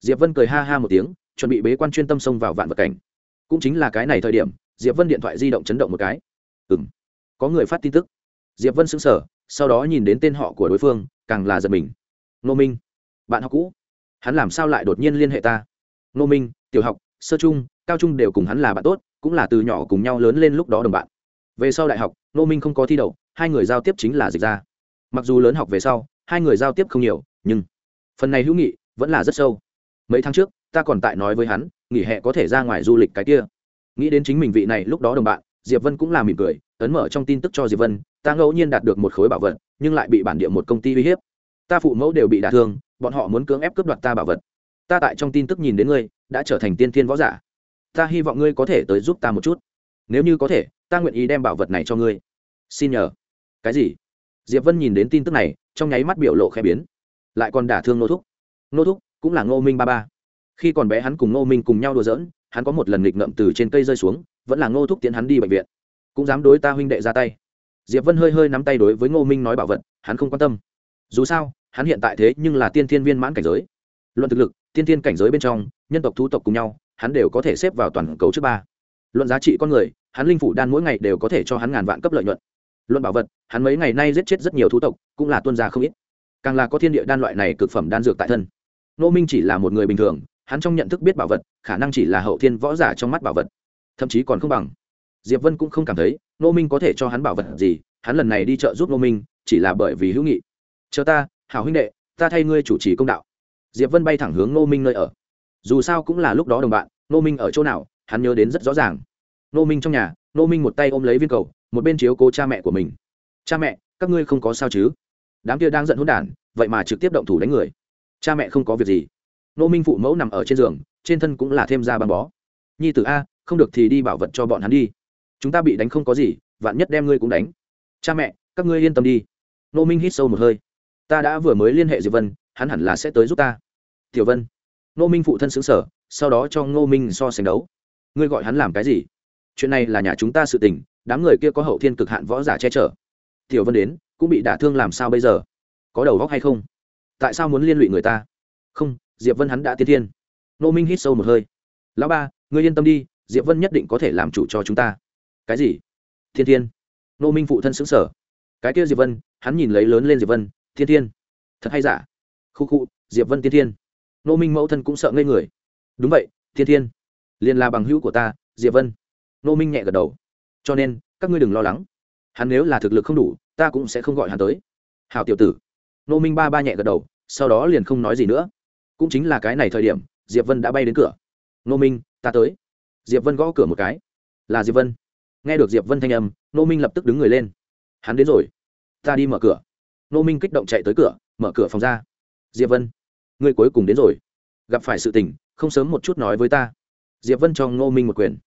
Diệp vân cười ha ha một tiếng, chuẩn bị bế quan chuyên tâm xông vào vạn vật cảnh. Cũng chính là cái này thời điểm diệp vân điện thoại di động chấn động một cái. Ừ m có người phát tin tức. Diệp vân xứng sở sau đó nhìn đến tên họ của đối phương, càng là giật mình. Ngô minh. Bạn học cũ. Hắn làm sao lại đột nhiên liên hệ ta? Ngô minh, tiểu học, sơ trung, cao trung đều cùng hắn là bạn tốt, cũng là từ nhỏ cùng nhau lớn lên lúc đó đồng bạn. Về sau đại học, Ngô minh không có thi đậu, hai người giao tiếp chính là dịch ra. Mặc dù lớn học về sau, hai người giao tiếp không nhiều, nhưng phần này hữu nghị vẫn là rất sâu. Mấy tháng trước, ta còn tại nói với hắn, nghỉ hè có thể ra ngoài du lịch cái kia nghĩ đến chính mình vị này lúc đó đồng bạn, diệp vân cũng là mỉm cười, ấn mở trong tin tức cho diệp vân, ta ngẫu nhiên đạt được một khối bảo vật, nhưng lại bị bản địa một công ty uy hiếp. Ta phụ mẫu đều bị đả thương, bọn họ muốn cưỡng ép cướp đoạt ta bảo vật. Ta tại trong tin tức nhìn đến ngươi, đã trở thành tiên thiên võ giả. Ta hy vọng ngươi có thể tới giúp ta một chút. Nếu như có thể, ta nguyện ý đem bảo vật này cho ngươi. Xin nhờ. Cái gì? Diệp vân nhìn đến tin tức này, trong nháy mắt biểu lộ khẽ biến. Lại còn đả thương nô thúc. Nô thúc cũng là ngô minh ba ba. Khi còn bé hắn cùng ngô minh cùng nhau đùa giỡn hắn có một lần nghịch ngợm từ trên cây rơi xuống, vẫn là ngô thúc tiến hắn đi bệnh viện. Cũng dám đối ta huynh đệ ra tay. Diệp vân hơi hơi nắm tay đối với ngô minh nói bảo vật, hắn không quan tâm. Dù sao, hắn hiện tại thế nhưng là tiên thiên viên mãn cảnh giới. Luận thực lực, tiên thiên cảnh giới bên trong, nhân tộc thu tộc cùng nhau, hắn đều có thể xếp vào toàn cầu trước ba. Luận giá trị con người, hắn linh phủ đan mỗi ngày đều có thể cho hắn ngàn vạn cấp lợi nhuận. Luận bảo vật, hắn mấy ngày nay giết chết rất nhiều thu tộc, cũng là tuân gia không ít. Càng là có thiên địa đan loại này cực phẩm đan dược tại thân. Nô minh chỉ là một người bình thường hắn trong nhận thức biết bảo vật, khả năng chỉ là hậu thiên võ giả trong mắt bảo vật, thậm chí còn không bằng. Diệp vân cũng không cảm thấy nô minh có thể cho hắn bảo vật gì, hắn lần này đi chợ giúp nô minh, chỉ là bởi vì hữu nghị. Chờ ta, hảo huynh đệ, ta thay ngươi chủ trì công đạo. Diệp vân bay thẳng hướng nô minh nơi ở. Dù sao cũng là lúc đó đồng bạn nô minh ở chỗ nào, hắn nhớ đến rất rõ ràng. Nô minh trong nhà nô minh một tay ôm lấy viên cầu, một bên chiếu cố cha mẹ của mình. Cha mẹ, các ngươi không có sao chứ? Đám kia đang giận hỗn đản, vậy mà trực tiếp động thủ đánh người. Cha mẹ không có việc gì nô minh phụ mẫu nằm ở trên giường, trên thân cũng là thêm da băng bó. Nhi tử a, không được thì đi bảo vật cho bọn hắn đi. Chúng ta bị đánh không có gì, vạn nhất đem ngươi cũng đánh. Cha mẹ, các ngươi yên tâm đi. Nô minh hít sâu một hơi. Ta đã vừa mới liên hệ diệp vân, hắn hẳn là sẽ tới giúp ta. Tiểu vân. Nô minh phụ thân xứng sở sau đó cho ngô minh so sánh đấu. Ngươi gọi hắn làm cái gì? Chuyện này là nhà chúng ta sự tình, đám người kia có hậu thiên cực hạn võ giả che chở. Tiểu vân đến, cũng bị đả thương làm sao bây giờ? Có đầu góc hay không? Tại sao muốn liên lụy người ta? Không diệp vân hắn đã tiên thiên. Nô minh hít sâu một hơi. Lão ba, ngươi yên tâm đi, diệp vân nhất định có thể làm chủ cho chúng ta. Cái gì? Thiên thiên. Nô minh phụ thân xứng sở cái kia diệp vân, hắn nhìn lấy lớn lên diệp vân, thiên thiên. Thật hay giả? Khu khu, diệp vân tiên thiên. Nô minh mẫu thân cũng sợ ngây người. Đúng vậy, thiên thiên. Liền là bằng hữu của ta, diệp vân. Nô minh nhẹ gật đầu. Cho nên, các ngươi đừng lo lắng. Hắn nếu là thực lực không đủ, ta cũng sẽ không gọi hắn tới. Hào tiểu tử. Nô minh ba ba nhẹ gật đầu, sau đó liền không nói gì nữa cũng chính là cái này thời điểm, diệp vân đã bay đến cửa. Nô minh, ta tới. Diệp vân gõ cửa một cái. Là diệp vân. Nghe được diệp vân thanh âm, nô minh lập tức đứng người lên. Hắn đến rồi. Ta đi mở cửa. Nô minh kích động chạy tới cửa, mở cửa phòng ra. Diệp vân, ngươi cuối cùng đến rồi. Gặp phải sự tình, không sớm một chút nói với ta. Diệp vân cho ngô minh một quyền.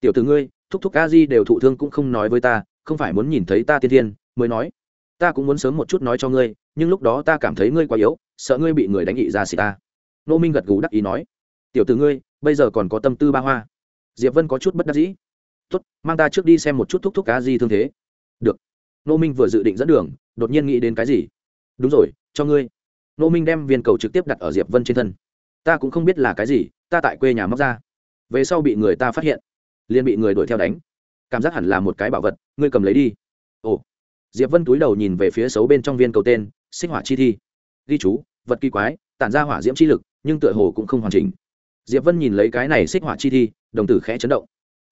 Tiểu t ử ngươi, thúc thúc a di đều thụ thương cũng không nói với ta, không phải muốn nhìn thấy ta tiên thiên, mới nói. Ta cũng muốn sớm một chút nói cho ngươi, nhưng lúc đó ta cảm thấy ngươi quá yếu, sợ ngươi bị người đánh nghị ra xì ta. Nô minh gật gù đắc ý nói, tiểu t ử ngươi, bây giờ còn có tâm tư ba hoa. Diệp vân có chút bất đắc dĩ. Tốt, mang ta trước đi xem một chút thúc thúc cá di thương thế. Được. Nô minh vừa dự định dẫn đường, đột nhiên nghĩ đến cái gì? Đúng rồi, cho ngươi. Nô minh đem viên cầu trực tiếp đặt ở diệp vân trên thân. Ta cũng không biết là cái gì, ta tại quê nhà móc ra. Về sau bị người ta phát hiện, liền bị người đuổi theo đánh. Cảm giác hẳn là một cái bảo vật, ngươi cầm lấy đi. Ồ. Diệp vân túi đầu nhìn về phía xấu bên trong viên cầu tên, sinh hỏa chi thi. Ghi chú, vật kỳ quái, tản ra hỏa diễm chi lực nhưng tựa hồ cũng không hoàn chỉnh. Diệp vân nhìn lấy cái này xích hỏa chi thi, đồng tử khẽ chấn động.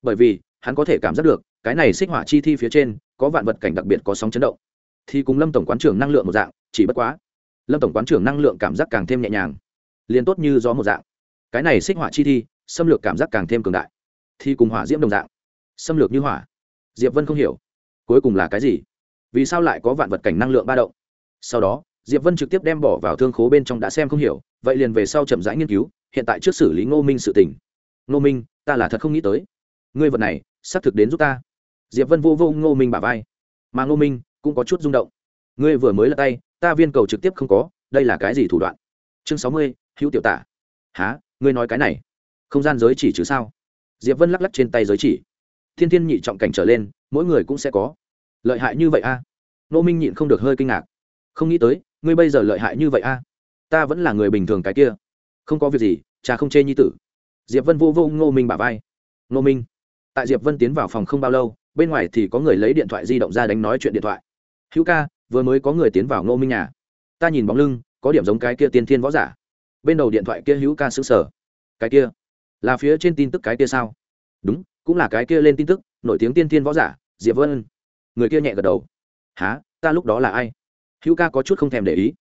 Bởi vì, hắn có thể cảm giác được, cái này xích hỏa chi thi phía trên, có vạn vật cảnh đặc biệt có sóng chấn động. Thì cùng lâm tổng quán trưởng năng lượng một dạng, chỉ bất quá, lâm tổng quán trưởng năng lượng cảm giác càng thêm nhẹ nhàng, liền tốt như gió một dạng. Cái này xích hỏa chi thi, xâm lược cảm giác càng thêm cường đại. Thì cùng hỏa diễm đồng dạng, xâm lược như hỏa. Diệp vân không hiểu, cuối cùng là cái gì? Vì sao lại có vạn vật cảnh năng lượng ba động? Sau đó diệp vân trực tiếp đem bỏ vào thương khố bên trong đã xem không hiểu, vậy liền về sau chậm rãi nghiên cứu, hiện tại trước xử lý ngô minh sự tình. Ngô minh, ta là thật không nghĩ tới. Ngươi vật này, xác thực đến giúp ta. Diệp vân vô vô ngô minh bả vai. Mà ngô minh cũng có chút rung động. Ngươi vừa mới là tay, ta viên cầu trực tiếp không có, đây là cái gì thủ đoạn? Chương sáu mươi, hữu tiểu tả. Há ngươi nói cái này? Không gian giới chỉ chứ sao? Diệp vân lắc lắc trên tay giới chỉ. Thiên thiên nhị trọng cảnh trở lên, mỗi người cũng sẽ có. Lợi hại như vậy a. Nô minh nhịn không được hơi kinh ngạc. Không nghĩ tới ngươi bây giờ lợi hại như vậy a? Ta vẫn là người bình thường cái kia. Không có việc gì, cha không chê nhi tử. Diệp vân vô vô ngô minh bả vai. Ngô minh. Tại diệp vân tiến vào phòng không bao lâu, bên ngoài thì có người lấy điện thoại di động ra đánh nói chuyện điện thoại. Hữu ca, vừa mới có người tiến vào ngô minh nhà. Ta nhìn bóng lưng, có điểm giống cái kia tiên thiên võ giả. Bên đầu điện thoại kia hữu ca xứng sở cái kia, là phía trên tin tức cái kia sao? Đúng, cũng là cái kia lên tin tức, nổi tiếng tiên thiên võ giả, diệp vân. Người kia nhẹ gật đầu. Há ta lúc đó là ai? Hữu ca có chút không thèm để ý.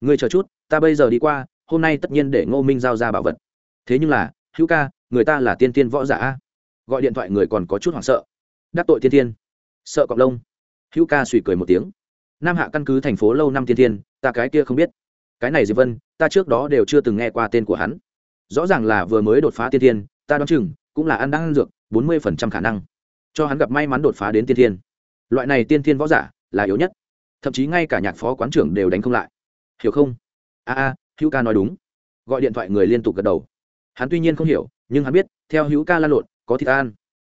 Ngươi chờ chút, ta bây giờ đi qua, hôm nay tất nhiên để ngô minh giao ra bảo vật. Thế nhưng là, hữu ca, người ta là tiên thiên võ giả a. Gọi điện thoại người còn có chút hoảng sợ. Đắc tội tiên thiên sợ cọc lông. Hữu ca suy cười một tiếng. Nam hạ căn cứ thành phố lâu năm tiên thiên ta cái kia không biết. Cái này diệp vân, ta trước đó đều chưa từng nghe qua tên của hắn. Rõ ràng là vừa mới đột phá tiên thiên ta đoán chừng cũng là ăn đang ăn dược, bốn mươi phần trăm khả năng. Cho hắn gặp may mắn đột phá đến tiên thiên loại này tiên thiên võ giả là yếu nhất thậm chí ngay cả nhạc phó quán trưởng đều đánh không lại. Hiểu không? A a hữu ca nói đúng. Gọi điện thoại người liên tục gật đầu. Hắn tuy nhiên không hiểu nhưng hắn biết theo hữu ca lan lộn có thịt ăn,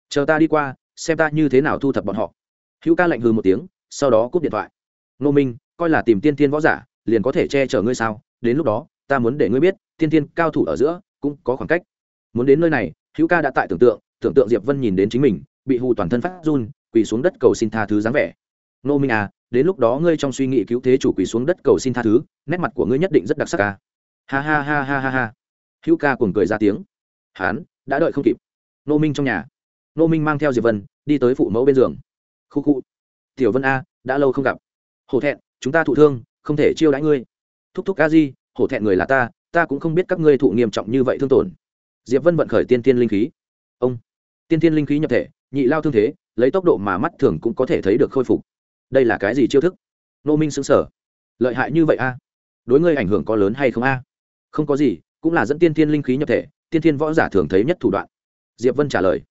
chờ ta đi qua xem ta như thế nào thu thập bọn họ. Hữu ca lạnh hừ một tiếng sau đó cúp điện thoại. Nô minh coi là tìm tiên tiên võ giả liền có thể che chở ngươi sao? Đến lúc đó ta muốn để ngươi biết tiên tiên cao thủ ở giữa cũng có khoảng cách. Muốn đến nơi này hữu ca đã tại tưởng tượng tưởng tượng diệp vân nhìn đến chính mình bị hù toàn thân phát run quỳ xuống đất cầu xin tha thứ dáng vẻ. Nô minh à đến lúc đó ngươi trong suy nghĩ cứu thế chủ quỳ xuống đất cầu xin tha thứ, nét mặt của ngươi nhất định rất đặc sắc ca. Ha ha ha ha ha ha. Hữu ca cuồng cười ra tiếng. Hán, đã đợi không kịp. Nô minh trong nhà. Nô minh mang theo diệp vân, đi tới phụ mẫu bên giường. Khu khu. Tiểu vân a, đã lâu không gặp. Hổ thẹn, chúng ta thụ thương, không thể chiêu đãi ngươi. Thúc thúc a di, hổ thẹn người là ta ta cũng không biết các ngươi thụ nghiêm trọng như vậy thương tổn. Diệp vân vận khởi tiên tiên linh khí. Ông. Tiên tiên linh khí nhập thể, nhị lao thương thế, lấy tốc độ mà mắt thường cũng có thể thấy được khôi phục đây là cái gì chiêu thức? Nô minh xứng sở lợi hại như vậy a? Đối ngươi ảnh hưởng có lớn hay không a? Không có gì, cũng là dẫn tiên tiên linh khí nhập thể, tiên tiên võ giả thường thấy nhất thủ đoạn. Diệp vân trả lời.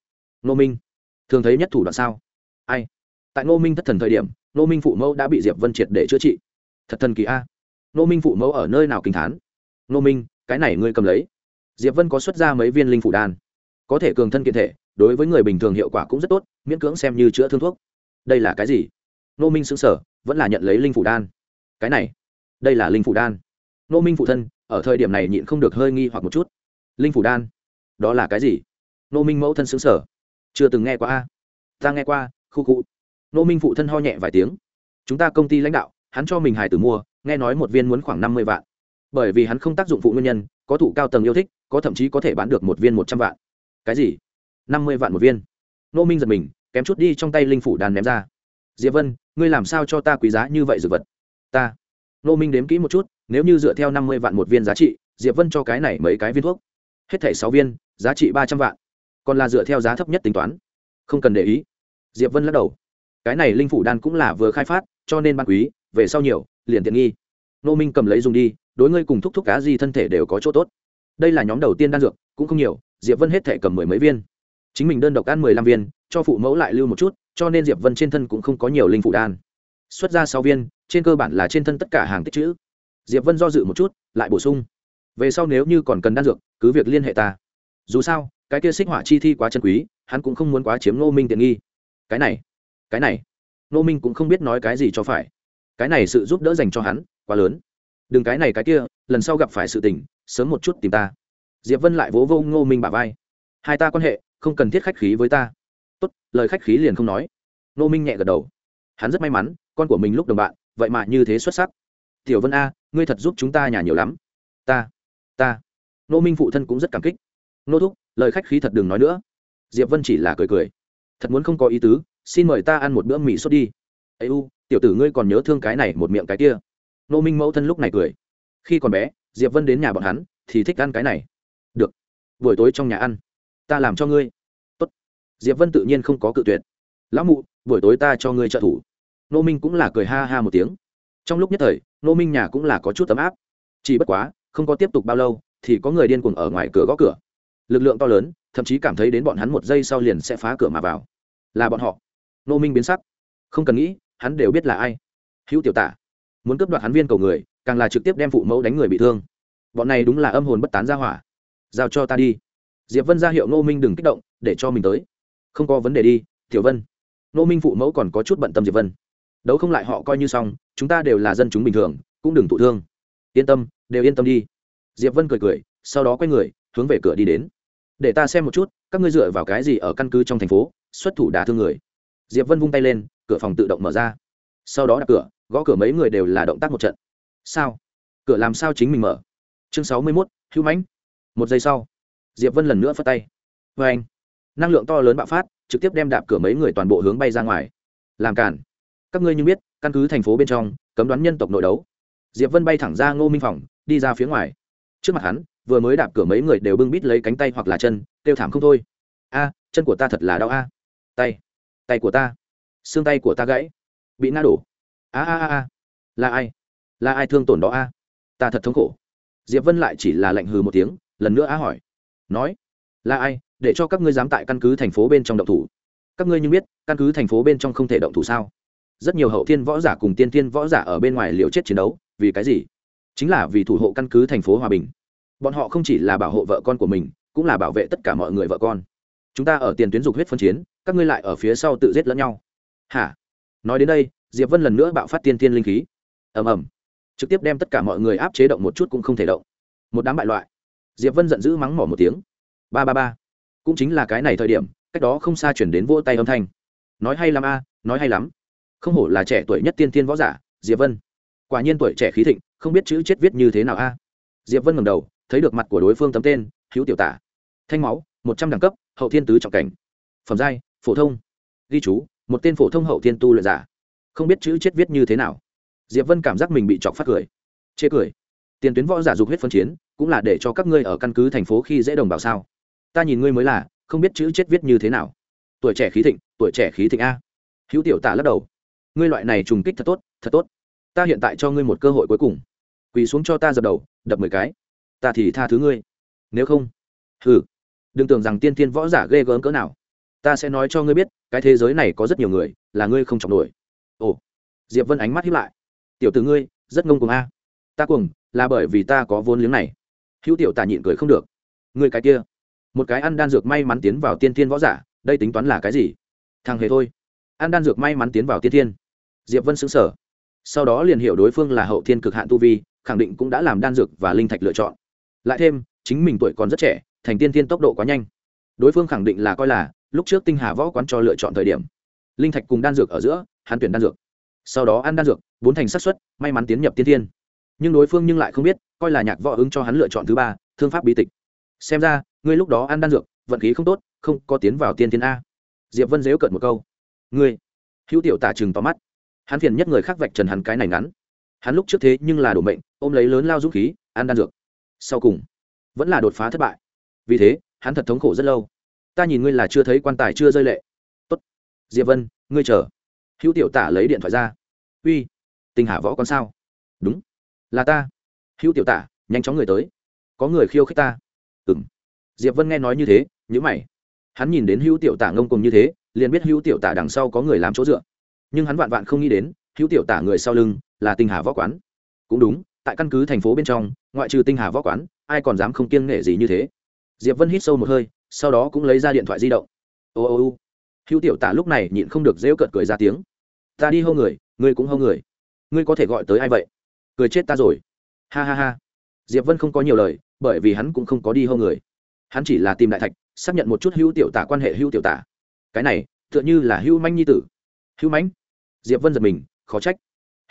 Nô minh, thường thấy nhất thủ đoạn sao? Ai? Tại nô minh thất thần thời điểm nô minh phụ mẫu đã bị diệp vân triệt để chữa trị. Thật thần kỳ a. Nô minh phụ mẫu ở nơi nào kinh thán? Nô minh, cái này ngươi cầm lấy. Diệp vân có xuất ra mấy viên linh phủ đan. Có thể cường thân kiện thể, đối với người bình thường hiệu quả cũng rất tốt, miễn cưỡng xem như chữa thương thuốc. Đây là cái gì? Nô minh xứng sở vẫn là nhận lấy linh phủ đan. Cái này, đây là linh phủ đan. Nô minh phụ thân, ở thời điểm này nhịn không được hơi nghi hoặc một chút. Linh phủ đan, đó là cái gì? Nô minh mẫu thân xứng sở chưa từng nghe qua a. Ta nghe qua, khu cụ nô minh phụ thân ho nhẹ vài tiếng. Chúng ta công ty lãnh đạo, hắn cho mình hài tử mua, nghe nói một viên muốn khoảng năm mươi vạn. Bởi vì hắn không tác dụng phụ nguyên nhân, có thủ cao tầng yêu thích, có thậm chí có thể bán được một viên một trăm vạn. Cái gì? Năm mươi vạn một viên. Nô minh giật mình, kém chút đi trong tay linh phủ đàn ném ra diệp vân, ngươi làm sao cho ta quý giá như vậy dược vật? Ta. Nô minh đếm kỹ một chút, nếu như dựa theo năm mươi vạn một viên giá trị, diệp vân cho cái này mấy cái viên thuốc. Hết thảy sáu viên, giá trị ba trăm vạn. Còn là dựa theo giá thấp nhất tính toán. Không cần để ý. Diệp vân lắc đầu. Cái này linh phủ đan cũng là vừa khai phát, cho nên ban quý, về sau nhiều, liền tiện nghi. Nô minh cầm lấy dùng đi, đối ngươi cùng thúc thúc cá gì thân thể đều có chỗ tốt. Đây là nhóm đầu tiên đan dược, cũng không nhiều, diệp vân hết thể cầm mười mấy viên. Chính mình đơn độc ăn mười lăm viên, cho phụ mẫu lại lưu một chút cho nên diệp vân trên thân cũng không có nhiều linh phủ đan. Xuất ra sáu viên, trên cơ bản là trên thân tất cả hàng tích chữ. Diệp vân do dự một chút, lại bổ sung. Về sau nếu như còn cần đan dược, cứ việc liên hệ ta. Dù sao, cái kia xích hỏa chi thi quá chân quý, hắn cũng không muốn quá chiếm ngô minh tiện nghi. Cái này cái này. Ngô minh cũng không biết nói cái gì cho phải. Cái này sự giúp đỡ dành cho hắn, quá lớn. Đừng cái này cái kia, lần sau gặp phải sự tình, sớm một chút tìm ta. Diệp vân lại vỗ vô ngô minh bà vai. Hai ta quan hệ, không cần thiết khách khí với ta tốt, lời khách khí liền không nói. Nô minh nhẹ gật đầu. Hắn rất may mắn, con của mình lúc đồng bạn, vậy mà như thế xuất sắc. Tiểu vân a, ngươi thật giúp chúng ta nhà nhiều lắm. Ta ta. Nô minh phụ thân cũng rất cảm kích. Nô thúc, lời khách khí thật đừng nói nữa. Diệp vân chỉ là cười cười. Thật muốn không có ý tứ, xin mời ta ăn một bữa mì sốt đi. Ây u, tiểu tử ngươi còn nhớ thương cái này một miệng cái kia. Nô minh mẫu thân lúc này cười. Khi còn bé, diệp vân đến nhà bọn hắn, thì thích ăn cái này. Được, buổi tối trong nhà ăn. Ta làm cho ngươi diệp vân tự nhiên không có cự tuyệt. Lão mụ, buổi tối ta cho ngươi trợ thủ. Nô minh cũng là cười ha ha một tiếng. Trong lúc nhất thời, nô minh nhà cũng là có chút tấm áp. Chỉ bất quá, không có tiếp tục bao lâu, thì có người điên cuồng ở ngoài cửa gõ cửa. Lực lượng to lớn, thậm chí cảm thấy đến bọn hắn một giây sau liền sẽ phá cửa mà vào. Là bọn họ. Nô minh biến sắc. Không cần nghĩ, hắn đều biết là ai. Hữu tiểu tả, muốn cướp đoạt hắn viên cầu người, càng là trực tiếp đem phụ mẫu đánh người bị thương. Bọn này đúng là âm hồn bất tán ra hỏa. Giao cho ta đi. Diệp vân ra hiệu nô minh đừng kích động, để cho mình tới không có vấn đề đi, tiểu vân. Nô minh phụ mẫu còn có chút bận tâm diệp vân. Đấu không lại họ coi như xong, chúng ta đều là dân chúng bình thường, cũng đừng thụ thương. Yên tâm, đều yên tâm đi. Diệp vân cười cười, sau đó quay người, hướng về cửa đi đến. Để ta xem một chút, các ngươi dựa vào cái gì ở căn cứ trong thành phố, xuất thủ đả thương người? Diệp vân vung tay lên, cửa phòng tự động mở ra. Sau đó đặt cửa, gõ cửa mấy người đều là động tác một trận. Sao? Cửa làm sao chính mình mở? Chương sáu mươi mốt, hữu mãnh. Một giây sau, diệp vân lần nữa phất tay. Vê anh năng lượng to lớn bạo phát, trực tiếp đem đạp cửa mấy người toàn bộ hướng bay ra ngoài. Làm cản các ngươi như biết, căn cứ thành phố bên trong, cấm đoán nhân tộc nội đấu. Diệp vân bay thẳng ra ngô minh phòng, đi ra phía ngoài. Trước mặt hắn, vừa mới đạp cửa mấy người đều bưng bít lấy cánh tay hoặc là chân, kêu thảm không thôi. A, chân của ta thật là đau a. Tay. Tay của ta. Xương tay của ta gãy. Bị ngã đổ. A a a a. Là ai? Là ai thương tổn đó a? Ta thật thống khổ. Diệp vân lại chỉ là lạnh hừ một tiếng, lần nữa a hỏi. Nói. Là ai? Để cho các ngươi dám tại căn cứ thành phố bên trong động thủ. Các ngươi như biết, căn cứ thành phố bên trong không thể động thủ sao? Rất nhiều hậu thiên võ giả cùng tiên thiên võ giả ở bên ngoài liều chết chiến đấu, vì cái gì? Chính là vì thủ hộ căn cứ thành phố hòa bình. Bọn họ không chỉ là bảo hộ vợ con của mình, cũng là bảo vệ tất cả mọi người vợ con. Chúng ta ở tiền tuyến dục huyết phân chiến, các ngươi lại ở phía sau tự giết lẫn nhau. Hả? Nói đến đây, diệp vân lần nữa bạo phát tiên thiên linh khí. Ầm ầm. Trực tiếp đem tất cả mọi người áp chế động một chút cũng không thể động. Một đám bại loại. Diệp vân giận dữ mắng mỏ một tiếng. Ba ba ba cũng chính là cái này thời điểm, cách đó không xa chuyển đến vỗ tay âm thanh. Nói hay lắm a, nói hay lắm. Không hổ là trẻ tuổi nhất tiên tiên võ giả, diệp vân. Quả nhiên tuổi trẻ khí thịnh, không biết chữ chết viết như thế nào a. Diệp vân ngầm đầu, thấy được mặt của đối phương tấm tên, hữu tiểu tả. Thanh máu, một trăm đẳng cấp, hậu thiên tứ trọng cảnh. Phẩm giai, phổ thông. Ghi chú, một tên phổ thông hậu thiên tu luyện giả. Không biết chữ chết viết như thế nào. Diệp vân cảm giác mình bị chọc phát cười. Chê cười. Tiền tuyến võ giả dục huyết phân chiến, cũng là để cho các ngươi ở căn cứ thành phố khi dễ đồng bào sao? Ta nhìn ngươi mới là, không biết chữ chết viết như thế nào. Tuổi trẻ khí thịnh, tuổi trẻ khí thịnh a. Hữu tiểu tả lắc đầu. Ngươi loại này trùng kích thật tốt thật tốt. Ta hiện tại cho ngươi một cơ hội cuối cùng. Quỳ xuống cho ta dập đầu, đập mười cái. Ta thì tha thứ ngươi. Nếu không, hừ. Đừng tưởng rằng tiên tiên võ giả ghê gớm cỡ nào. Ta sẽ nói cho ngươi biết, cái thế giới này có rất nhiều người, là ngươi không chọc nổi. Ồ. Diệp vân ánh mắt hiếp lại. Tiểu từ ngươi, rất ngông cuồng a. Ta cuồng, là bởi vì ta có vốn liếng này. Hữu tiểu tả nhịn cười không được. Ngươi cái kia một cái ăn đan dược may mắn tiến vào tiên thiên võ giả, đây tính toán là cái gì? Thằng hề thôi. Ăn đan dược may mắn tiến vào tiên thiên. diệp vân xứng sở sau đó liền hiểu đối phương là hậu thiên cực hạn tu vi, khẳng định cũng đã làm đan dược và linh thạch lựa chọn. Lại thêm, chính mình tuổi còn rất trẻ, thành tiên thiên tốc độ quá nhanh. Đối phương khẳng định là coi là, lúc trước tinh hà võ quán cho lựa chọn thời điểm. Linh thạch cùng đan dược ở giữa, hắn tuyển đan dược. Sau đó ăn đan dược, bốn thành xác suất, may mắn tiến nhập tiên thiên. nhưng đối phương nhưng lại không biết, coi là nhạc võ ứng cho hắn lựa chọn thứ ba, thương pháp bí tịch xem ra, ngươi lúc đó ăn đan dược, vận khí không tốt, không có tiến vào tiên tiên a. Diệp vân dếu cợt một câu. Ngươi, hữu tiểu tả chừng tóm mắt. Hắn phiền nhất người khác vạch trần hắn cái này ngắn. Hắn lúc trước thế nhưng là đổ mệnh, ôm lấy lớn lao dũng khí, ăn đan dược. Sau cùng, vẫn là đột phá thất bại. Vì thế, hắn thật thống khổ rất lâu. Ta nhìn ngươi là chưa thấy quan tài chưa rơi lệ. Tốt. Diệp vân, ngươi chờ. Hữu tiểu tả lấy điện thoại ra. Uy, tình hạ võ con sao? Đúng. Là ta. Hữu tiểu tả, nhanh chóng người tới. Có người khiêu khích ta ừng diệp vân nghe nói như thế nhữ mày. Hắn nhìn đến hữu tiểu tả ngông cùng như thế, liền biết hữu tiểu tả đằng sau có người làm chỗ dựa. Nhưng hắn vạn vạn không nghĩ đến, hữu tiểu tả người sau lưng là tinh hà võ quán. Cũng đúng, tại căn cứ thành phố bên trong, ngoại trừ tinh hà võ quán, ai còn dám không kiêng nghệ gì như thế. Diệp vân hít sâu một hơi, sau đó cũng lấy ra điện thoại di động. Ô ô ô. Hữu tiểu tả lúc này nhịn không được dễu cợt cười ra tiếng. Ta đi hâu người, ngươi cũng hâu người. Ngươi có thể gọi tới ai vậy? Cười chết ta rồi. Ha ha ha. Diệp vân không có nhiều lời bởi vì hắn cũng không có đi hô người. Hắn chỉ là tìm đại thạch, xác nhận một chút hữu tiểu tả quan hệ hữu tiểu tả. Cái này, tựa như là hữu manh nhi tử. Hữu mãnh? Diệp vân giật mình, khó trách.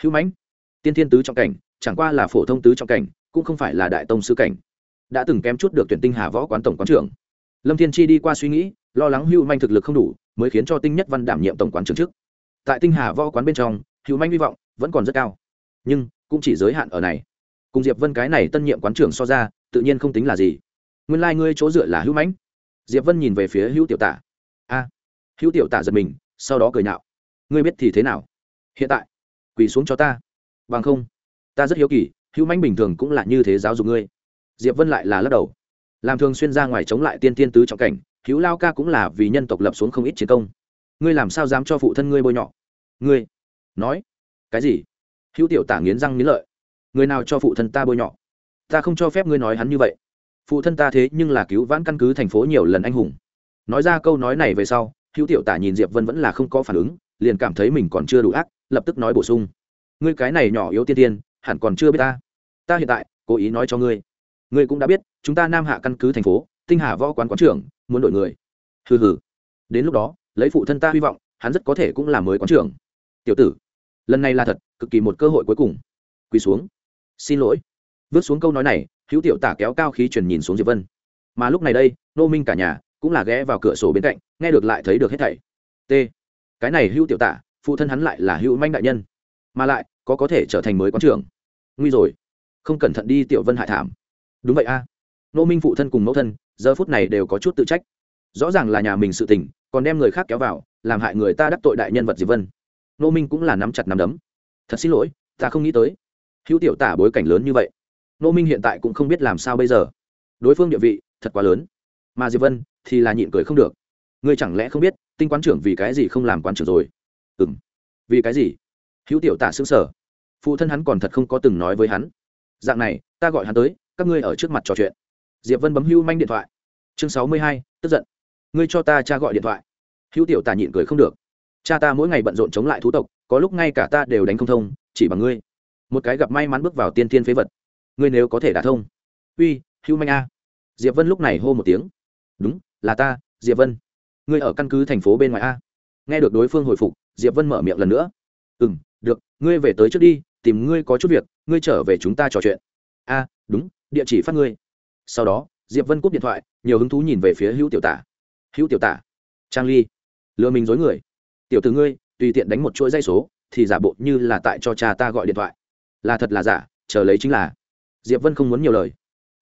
Hữu mãnh? Tiên thiên tứ trọng cảnh, chẳng qua là phổ thông tứ trọng cảnh, cũng không phải là đại tông sư cảnh. Đã từng kém chút được tuyển tinh hà võ quán tổng quán trưởng. Lâm thiên chi đi qua suy nghĩ, lo lắng hữu manh thực lực không đủ, mới khiến cho tinh nhất văn đảm nhiệm tổng quán trưởng trước. Tại tinh hà võ quán bên trong, hữu manh hy vọng vẫn còn rất cao. Nhưng, cũng chỉ giới hạn ở này. Cùng diệp vân cái này tân nhiệm quán trưởng so ra tự nhiên không tính là gì. Nguyên lai、like、ngươi chỗ dựa là hữu mãnh. Diệp vân nhìn về phía hữu tiểu tả. A. Hữu tiểu tả giật mình, sau đó cười nhạo. Ngươi biết thì thế nào? Hiện tại, quỳ xuống cho ta. Bằng không, ta rất hiếu kỳ, hữu mãnh bình thường cũng là như thế giáo dục ngươi. Diệp vân lại là lắc đầu. Làm thường xuyên ra ngoài chống lại tiên tiên tứ trọng cảnh, hữu lao ca cũng là vì nhân tộc lập xuống không ít chiến công. Ngươi làm sao dám cho phụ thân ngươi bôi nhọ? Ngươi nói, cái gì? Hữu tiểu tả nghiến răng nghiến lợi. Người nào cho phụ thân ta bôi nhọ? Ta không cho phép ngươi nói hắn như vậy. Phụ thân ta thế nhưng là cứu vãn căn cứ thành phố nhiều lần anh hùng. Nói ra câu nói này về sau, hữu tiểu tả nhìn diệp vân vẫn là không có phản ứng, liền cảm thấy mình còn chưa đủ ác, lập tức nói bổ sung. Ngươi cái này nhỏ yếu tiên tiên, hẳn còn chưa biết ta. Ta hiện tại, cố ý nói cho ngươi. Ngươi cũng đã biết, chúng ta nam hạ căn cứ thành phố, tinh hà võ quán quán trưởng, muốn đổi người. Hừ hừ. Đến lúc đó, lấy phụ thân ta hy vọng, hắn rất có thể cũng là mới quán trưởng. Tiểu tử, lần này là thật, cực kỳ một cơ hội cuối cùng. Quỳ xuống. Xin lỗi vứt xuống câu nói này, hữu tiểu tả kéo cao khí truyền nhìn xuống diệp vân. Mà lúc này đây, nô minh cả nhà cũng là ghé vào cửa sổ bên cạnh, nghe được lại thấy được hết thảy. T. Cái này hữu tiểu tả, phụ thân hắn lại là hữu manh đại nhân. Mà lại, có có thể trở thành mới quán trưởng. Nguy rồi. Không cẩn thận đi tiểu vân hại thảm. Đúng vậy a. Nô minh phụ thân cùng mẫu thân, giờ phút này đều có chút tự trách. Rõ ràng là nhà mình sự tình, còn đem người khác kéo vào, làm hại người ta đắc tội đại nhân vật diệp vân. Nô minh cũng là nắm chặt nắm đấm. Thật xin lỗi, ta không nghĩ tới. Hữu tiểu tả bối cảnh lớn như vậy nô minh hiện tại cũng không biết làm sao bây giờ. Đối phương địa vị, thật quá lớn. Mà diệp vân thì là nhịn cười không được. Ngươi chẳng lẽ không biết, tinh quán trưởng vì cái gì không làm quán trưởng rồi? Ừ m vì cái gì? Hữu tiểu tả xứng sở phụ thân hắn còn thật không có từng nói với hắn. Dạng này, ta gọi hắn tới, các ngươi ở trước mặt trò chuyện. Diệp vân bấm hưu manh điện thoại. Chương sáu mươi hai, tức giận. Ngươi cho ta cha gọi điện thoại. Hữu tiểu tả nhịn cười không được. Cha ta mỗi ngày bận rộn chống lại thú tộc, có lúc ngay cả ta đều đánh không thông, chỉ bằng ngươi. Một cái gặp may mắn bước vào tiên thiên phế vật ngươi nếu có thể đả thông. Uy, hữu manh a. Diệp vân lúc này hô một tiếng. Đúng, là ta, diệp vân. Ngươi ở căn cứ thành phố bên ngoài a. Nghe được đối phương hồi phục, diệp vân mở miệng lần nữa. Ừ m được, ngươi về tới trước đi, tìm ngươi có chút việc, ngươi trở về chúng ta trò chuyện. A, đúng, địa chỉ phát ngươi. Sau đó, diệp vân cúp điện thoại, nhiều hứng thú nhìn về phía hữu tiểu tả. Hữu tiểu tả, trang ly, lừa mình dối người. Tiểu từ ngươi, tùy tiện đánh một chuỗi dây số, thì giả bộ như là tại cho cha ta gọi điện thoại. Là thật là giả, chờ lấy chính là diệp vân không muốn nhiều lời.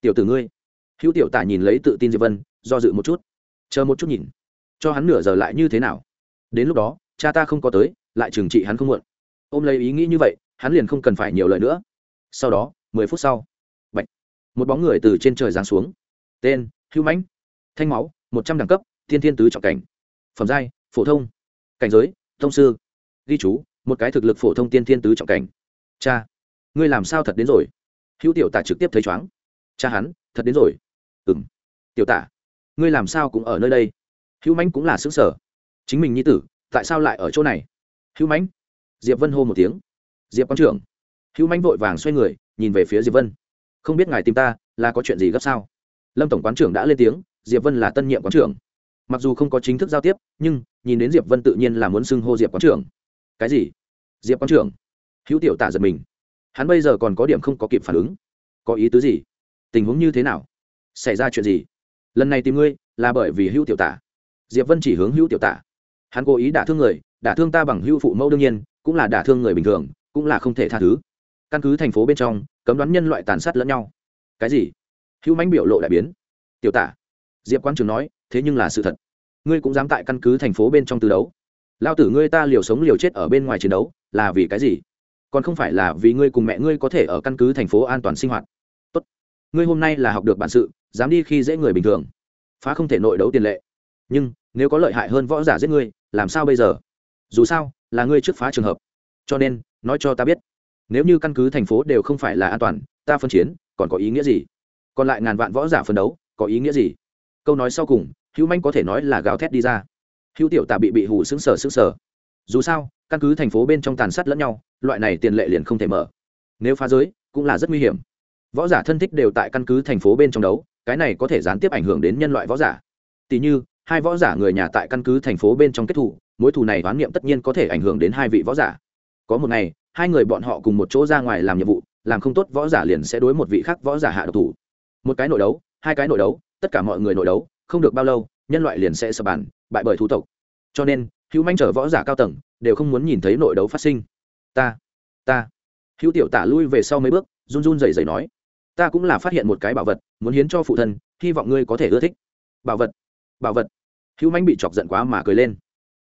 Tiểu tử ngươi. Hữu tiểu tả nhìn lấy tự tin diệp vân, do dự một chút. Chờ một chút nhìn. Cho hắn nửa giờ lại như thế nào? Đến lúc đó, cha ta không có tới, lại trừng trị hắn không muộn. Ôm lấy ý nghĩ như vậy, hắn liền không cần phải nhiều lời nữa. Sau đó, mười phút sau, Bạch. một bóng người từ trên trời giáng xuống. Tên, hữu mãnh. Thanh máu, một trăm đẳng cấp, thiên thiên tứ trọng cảnh. Phẩm giai, phổ thông. Cảnh giới, thông sư. Ghi chú, một cái thực lực phổ thông tiên thiên tứ trọng cảnh. Cha, ngươi làm sao thật đến rồi? Hữu tiểu tả trực tiếp thấy chóng cha hắn, thật đến rồi. Ừ m tiểu tả, ngươi làm sao cũng ở nơi đây? Hữu mãnh cũng là xứ sở chính mình nhi tử, tại sao lại ở chỗ này? Hữu mãnh. Diệp vân hô một tiếng. Diệp quán trưởng. Hữu mãnh vội vàng xoay người, nhìn về phía diệp vân. Không biết ngài tìm ta, là có chuyện gì gấp sao? Lâm tổng quán trưởng đã lên tiếng, diệp vân là tân nhiệm quán trưởng. Mặc dù không có chính thức giao tiếp, nhưng, nhìn đến diệp vân tự nhiên là muốn xưng hô diệp quán trưởng. Cái gì? Diệp quán trưởng. Hữu tiểu tả giật mình hắn bây giờ còn có điểm không có kịp phản ứng. Có ý tứ gì? Tình huống như thế nào? Xảy ra chuyện gì? Lần này tìm ngươi là bởi vì hữu tiểu tả. Diệp vân chỉ hướng hữu tiểu tả. Hắn cố ý đả thương người, đả thương ta bằng hữu phụ mẫu đương nhiên, cũng là đả thương người bình thường, cũng là không thể tha thứ. Căn cứ thành phố bên trong, cấm đoán nhân loại tàn sát lẫn nhau. Cái gì? Hữu Mánh biểu lộ đại biến. Tiểu tả. Diệp quan trường nói, thế nhưng là sự thật. Ngươi cũng dám tại căn cứ thành phố bên trong từ đấu. Lao tử ngươi ta liều sống liều chết ở bên ngoài chiến đấu, là vì cái gì? Còn không phải là vì ngươi cùng mẹ ngươi có thể ở căn cứ thành phố an toàn sinh hoạt. Tốt. Ngươi hôm nay là học được bản sự, dám đi khi dễ người bình thường. Phá không thể nội đấu tiền lệ. Nhưng, nếu có lợi hại hơn võ giả giết ngươi, làm sao bây giờ? Dù sao, là ngươi trước phá trường hợp. Cho nên, nói cho ta biết. Nếu như căn cứ thành phố đều không phải là an toàn, ta phân chiến, còn có ý nghĩa gì? Còn lại ngàn vạn võ giả phân đấu, có ý nghĩa gì? Câu nói sau cùng, hữu manh có thể nói là gào thét đi ra. Hữu tiểu tạ bị bị hủ xứng sở xứng sở dù sao, căn cứ thành phố bên trong tàn sát lẫn nhau loại này tiền lệ liền không thể mở. Nếu phá giới, cũng là rất nguy hiểm. Võ giả thân thích đều tại căn cứ thành phố bên trong đấu, cái này có thể gián tiếp ảnh hưởng đến nhân loại võ giả. Tỷ như, hai võ giả người nhà tại căn cứ thành phố bên trong kết thủ, mối thù này đoán niệm tất nhiên có thể ảnh hưởng đến hai vị võ giả. Có một ngày, hai người bọn họ cùng một chỗ ra ngoài làm nhiệm vụ, làm không tốt võ giả liền sẽ đối một vị khác võ giả hạ độc thủ. Một cái nội đấu, hai cái nội đấu, tất cả mọi người nội đấu, không được bao lâu, nhân loại liền sẽ sập bàn, bại bởi thủ tộc. Cho nên, hữu manh trở võ giả cao tầng, đều không muốn nhìn thấy nội đấu phát sinh ta ta. Hữu tiểu tả lui về sau mấy bước, run run rẩy rẩy nói, ta cũng là phát hiện một cái bảo vật, muốn hiến cho phụ thân, hy vọng ngươi có thể ưa thích. Bảo vật bảo vật. Hữu mánh bị chọc giận quá mà cười lên.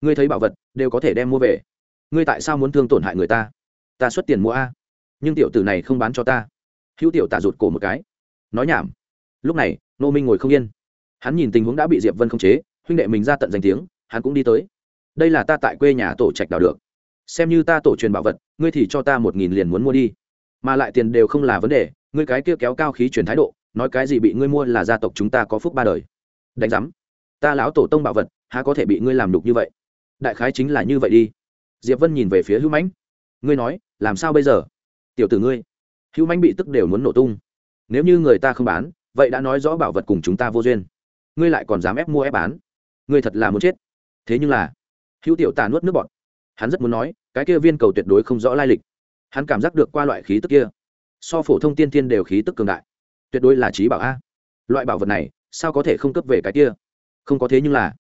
Ngươi thấy bảo vật, đều có thể đem mua về. Ngươi tại sao muốn thương tổn hại người ta? Ta xuất tiền mua a. Nhưng tiểu tử này không bán cho ta. Hữu tiểu tả rụt cổ một cái. Nói nhảm. Lúc này, nô minh ngồi không yên. Hắn nhìn tình huống đã bị diệp vân khống chế, huynh đệ mình ra tận danh tiếng, hắn cũng đi tới. Đây là ta tại quê nhà tổ trạch đào được xem như ta tổ truyền bảo vật, ngươi thì cho ta một nghìn liền muốn mua đi. Mà lại tiền đều không là vấn đề, ngươi cái kia kéo cao khí truyền thái độ, nói cái gì bị ngươi mua là gia tộc chúng ta có phúc ba đời. Đánh giám, ta lão tổ tông bảo vật, há có thể bị ngươi làm đục như vậy? Đại khái chính là như vậy đi. Diệp vân nhìn về phía hữu mãnh. Ngươi nói, làm sao bây giờ? Tiểu tử ngươi. Hữu mãnh bị tức đều muốn nổ tung. Nếu như người ta không bán, vậy đã nói rõ bảo vật cùng chúng ta vô duyên. Ngươi lại còn dám ép mua ép bán. Ngươi thật là muốn chết. Thế nhưng là, hữu tiểu tà nuốt nước bọt hắn rất muốn nói, cái kia viên cầu tuyệt đối không rõ lai lịch. Hắn cảm giác được qua loại khí tức kia. So phổ thông tiên tiên đều khí tức cường đại. Tuyệt đối là trí bảo a. Loại bảo vật này, sao có thể không cấp về cái kia? Không có thế nhưng là,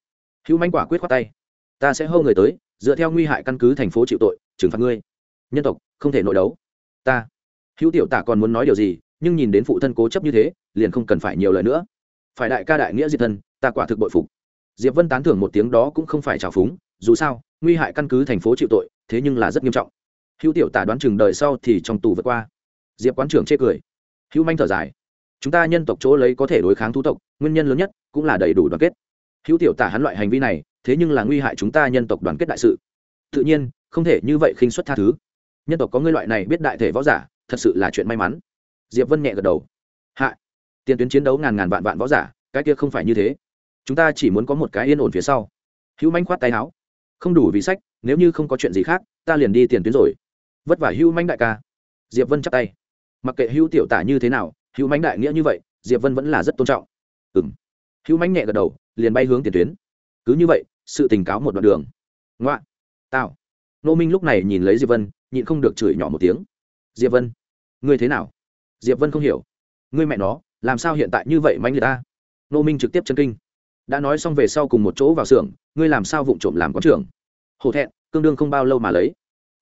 hữu manh quả quyết khoát tay. Ta sẽ hâu người tới, dựa theo nguy hại căn cứ thành phố chịu tội, trừng phạt ngươi. Nhân tộc, không thể nội đấu. Ta, hữu tiểu tả còn muốn nói điều gì, nhưng nhìn đến phụ thân cố chấp như thế, liền không cần phải nhiều lời nữa. Phải đại ca đại nghĩa diệt thân, ta quả thực bội phục. Diệp vân tán thưởng một tiếng đó cũng không phải trào phúng, dù sao nguy hại căn cứ thành phố chịu tội, thế nhưng là rất nghiêm trọng. Hữu tiểu tả đoán chừng đời sau thì trong tù vượt qua. Diệp quán trưởng chê cười. Hữu manh thở dài. Chúng ta nhân tộc chỗ lấy có thể đối kháng thú tộc, nguyên nhân lớn nhất cũng là đầy đủ đoàn kết. Hữu tiểu tả hắn loại hành vi này, thế nhưng là nguy hại chúng ta nhân tộc đoàn kết đại sự. Tự nhiên, không thể như vậy khinh xuất tha thứ. Nhân tộc có ngươi loại này biết đại thể võ giả, thật sự là chuyện may mắn. Diệp vân nhẹ gật đầu. Hạ, tiền tuyến chiến đấu ngàn ngàn vạn vạn võ giả, cái kia không phải như thế. Chúng ta chỉ muốn có một cái yên ổn phía sau. Hữu manh khoát tay áo không đủ vì sách, nếu như không có chuyện gì khác, ta liền đi tiền tuyến rồi. Vất vả hữu manh đại ca. Diệp vân chắp tay. Mặc kệ hữu tiểu tả như thế nào hữu manh đại nghĩa như vậy, diệp vân vẫn là rất tôn trọng. Ừ m hữu manh nhẹ gật đầu, liền bay hướng tiền tuyến. Cứ như vậy, sự tình cáo một đoạn đường. Ngoạ. Tao nô minh lúc này nhìn lấy diệp vân, nhịn không được chửi nhỏ một tiếng. Diệp vân. Ngươi thế nào? Diệp vân không hiểu. Ngươi mẹ nó, làm sao hiện tại như vậy manh người ta? Nô minh trực tiếp chân kinh đã nói xong về sau cùng một chỗ vào xưởng, ngươi làm sao vụng trộm làm quán trưởng? Hổ thẹn, cương đương không bao lâu mà lấy.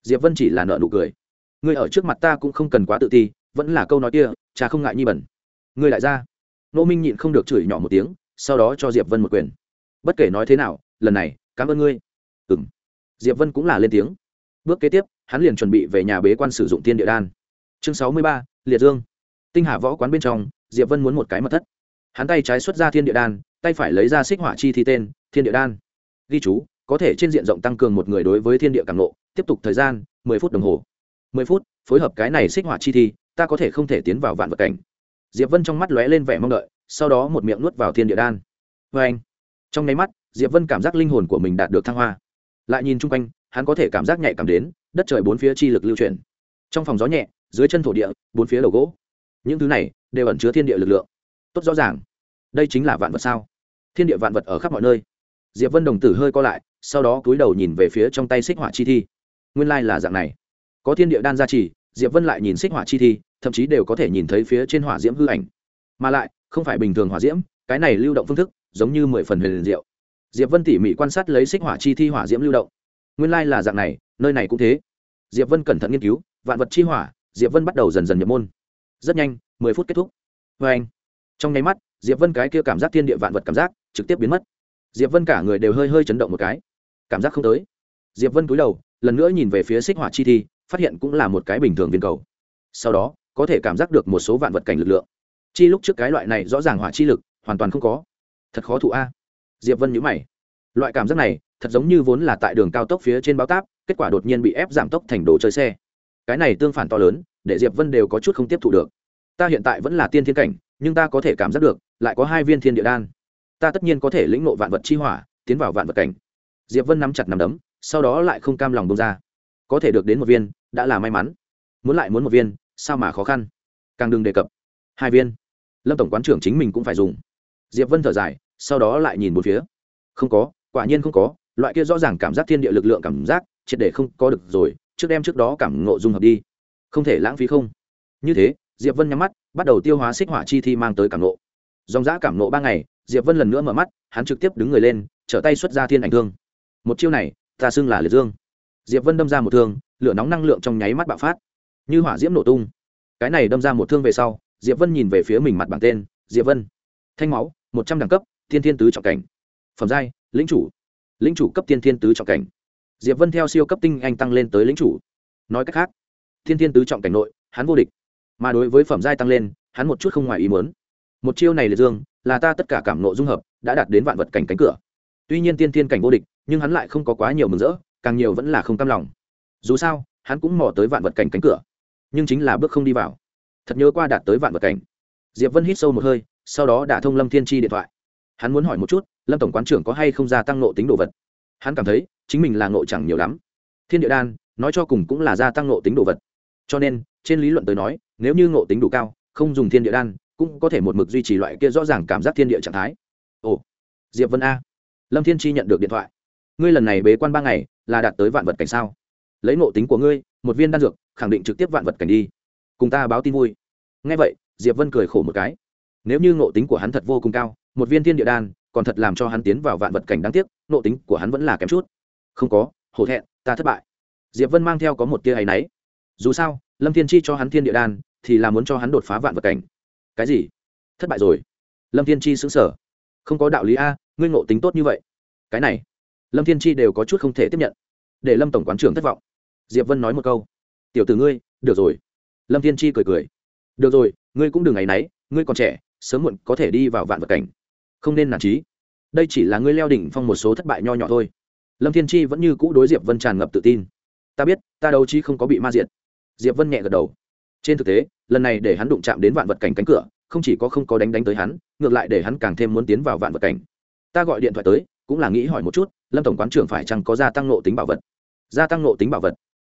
Diệp vân chỉ là nợ nụ cười. Ngươi ở trước mặt ta cũng không cần quá tự ti, vẫn là câu nói kia, cha không ngại nhi bẩn. Ngươi lại ra. Nô minh nhịn không được chửi nhỏ một tiếng, sau đó cho diệp vân một quyền. Bất kể nói thế nào, lần này, cảm ơn ngươi. Ừng diệp vân cũng là lên tiếng. Bước kế tiếp, hắn liền chuẩn bị về nhà bế quan sử dụng tiên địa đan. Chương sáu mươi ba, liệt dương. Tinh hà võ quán bên trong, diệp vân muốn một cái mật thất hắn tay trái xuất ra thiên địa đan, tay phải lấy ra xích hỏa chi thi tên, thiên địa đan. Ghi chú, có thể trên diện rộng tăng cường một người đối với thiên địa cảm nộ tiếp tục thời gian, mười phút đồng hồ. Mười phút, phối hợp cái này xích hỏa chi thi, ta có thể không thể tiến vào vạn vật cảnh. Diệp vân trong mắt lóe lên vẻ mong đợi, sau đó một miệng nuốt vào thiên địa đan. Vê anh, trong nháy mắt, diệp vân cảm giác linh hồn của mình đạt được thăng hoa. Lại nhìn chung quanh, hắn có thể cảm giác nhạy cảm đến, đất trời bốn phía chi lực lưu chuyển. Trong phòng gió nhẹ, dưới chân thổ địa, bốn phía đầu gỗ. Những thứ này đều ẩn chứa thiên địa lực lượng tốt rõ ràng. Đây chính là vạn vật sao? Thiên địa vạn vật ở khắp mọi nơi. Diệp vân đồng tử hơi co lại, sau đó cúi đầu nhìn về phía trong tay xích hỏa chi thi. Nguyên lai là dạng này. Có thiên địa đan gia trì, diệp vân lại nhìn xích hỏa chi thi, thậm chí đều có thể nhìn thấy phía trên hỏa diễm hư ảnh. Mà lại, không phải bình thường hỏa diễm, cái này lưu động phương thức, giống như mười phần huyền diệu. Diệp vân tỉ mỉ quan sát lấy xích hỏa chi thi hỏa diễm lưu động. Nguyên lai là dạng này, nơi này cũng thế. Diệp vân cẩn thận nghiên cứu, vạn vật chi hỏa, diệp vân bắt đầu dần dần nhập môn. Rất nhanh, mười phút kết thúc. Vê anh trong nháy mắt, diệp vân cái kia cảm giác thiên địa vạn vật cảm giác trực tiếp biến mất. Diệp vân cả người đều hơi hơi chấn động một cái. Cảm giác không tới. Diệp vân cúi đầu, lần nữa nhìn về phía xích hỏa chi thi, phát hiện cũng là một cái bình thường viên cầu. Sau đó, có thể cảm giác được một số vạn vật cảnh lực lượng. Chi lúc trước cái loại này rõ ràng hỏa chi lực, hoàn toàn không có. Thật khó thụ a. Diệp vân nhíu mày. Loại cảm giác này, thật giống như vốn là tại đường cao tốc phía trên báo táp, kết quả đột nhiên bị ép giảm tốc thành đồ chơi xe. Cái này tương phản to lớn, để diệp vân đều có chút không tiếp thụ được. Ta hiện tại vẫn là tiên thiên cảnh nhưng ta có thể cảm giác được, lại có hai viên thiên địa đan. Ta tất nhiên có thể lĩnh ngộ vạn vật chi hỏa, tiến vào vạn vật cảnh. Diệp vân nắm chặt nắm đấm, sau đó lại không cam lòng bông ra. Có thể được đến một viên, đã là may mắn. Muốn lại muốn một viên, sao mà khó khăn? Càng đừng đề cập. Hai viên. Lâm tổng quán trưởng chính mình cũng phải dùng. Diệp vân thở dài, sau đó lại nhìn một phía. Không có, quả nhiên không có. Loại kia rõ ràng cảm giác thiên địa lực lượng cảm giác, triệt để không có được rồi, trước đem trước đó cảm ngộ dung hợp đi. Không thể lãng phí không. Như thế, diệp vân nhắm mắt bắt đầu tiêu hóa xích hỏa chi thi mang tới cảm nộ, dòng giã cảm nộ ba ngày diệp vân lần nữa mở mắt hắn trực tiếp đứng người lên trở tay xuất ra thiên ảnh thương. Một chiêu này ta xưng là liệt dương. Diệp vân đâm ra một thương lửa nóng năng lượng trong nháy mắt bạo phát. Như hỏa diễm nổ tung. Cái này đâm ra một thương về sau diệp vân nhìn về phía mình mặt bảng tên diệp vân. Thanh máu một trăm đẳng cấp thiên thiên tứ trọng cảnh. Phẩm giai lĩnh chủ. Lĩnh chủ cấp tiên thiên tứ trọng cảnh. Diệp vân theo siêu cấp tinh anh tăng lên tới lĩnh chủ. Nói cách khác thiên thiên tứ trọng cảnh nội hắn vô địch mà đối với phẩm giai tăng lên, hắn một chút không ngoài ý muốn. Một chiêu này liệt dương, là ta tất cả cảm nộ dung hợp, đã đạt đến vạn vật cảnh cánh cửa. Tuy nhiên tiên thiên cảnh vô địch, nhưng hắn lại không có quá nhiều mừng rỡ, càng nhiều vẫn là không cam lòng. Dù sao, hắn cũng mò tới vạn vật cảnh cánh cửa, nhưng chính là bước không đi vào. Thật nhớ qua đạt tới vạn vật cảnh. Diệp vân hít sâu một hơi, sau đó đã thông lâm thiên tri điện thoại. Hắn muốn hỏi một chút, lâm tổng quán trưởng có hay không gia tăng nộ tính đồ vật? Hắn cảm thấy, chính mình là nộ chẳng nhiều lắm. Thiên địa đan, nói cho cùng cũng là gia tăng nộ tính đồ vật. Cho nên trên lý luận tới nói, nếu như ngộ tính đủ cao, không dùng thiên địa đan, cũng có thể một mực duy trì loại kia rõ ràng cảm giác thiên địa trạng thái. Ồ, diệp vân a. Lâm thiên chi nhận được điện thoại. Ngươi lần này bế quan ba ngày, là đạt tới vạn vật cảnh sao? Lấy ngộ tính của ngươi, một viên đan dược, khẳng định trực tiếp vạn vật cảnh đi. Cùng ta báo tin vui. Ngay vậy, diệp vân cười khổ một cái. Nếu như ngộ tính của hắn thật vô cùng cao, một viên thiên địa đan, còn thật làm cho hắn tiến vào vạn vật cảnh đáng tiếc, ngộ tính của hắn vẫn là kém chút. Không có, hổ thẹn, ta thất bại. Diệp vân mang theo có một tia hay náy dù sao, lâm thiên chi cho hắn thiên địa đan, thì là muốn cho hắn đột phá vạn vật cảnh. Cái gì? Thất bại rồi. Lâm thiên chi xứng sở không có đạo lý a, ngươi ngộ tính tốt như vậy. Cái này, lâm thiên chi đều có chút không thể tiếp nhận. Để lâm tổng quán trưởng thất vọng. Diệp vân nói một câu. Tiểu tử ngươi, được rồi. Lâm thiên chi cười cười. Được rồi, ngươi cũng đừng ngày náy ngươi còn trẻ, sớm muộn có thể đi vào vạn vật cảnh. Không nên nản trí. Đây chỉ là ngươi leo đỉnh phong một số thất bại nho nhỏ thôi. Lâm thiên chi vẫn như cũ đối diệp vân tràn ngập tự tin. Ta biết, ta đấu chi không có bị ma diện diệp vân nhẹ gật đầu. Trên thực tế, lần này để hắn đụng chạm đến vạn vật cảnh cánh cửa, không chỉ có không có đánh đánh tới hắn, ngược lại để hắn càng thêm muốn tiến vào vạn vật cảnh. Ta gọi điện thoại tới, cũng là nghĩ hỏi một chút, lâm tổng quán trưởng phải chăng có gia tăng nộ tính bảo vật? Gia tăng nộ tính bảo vật?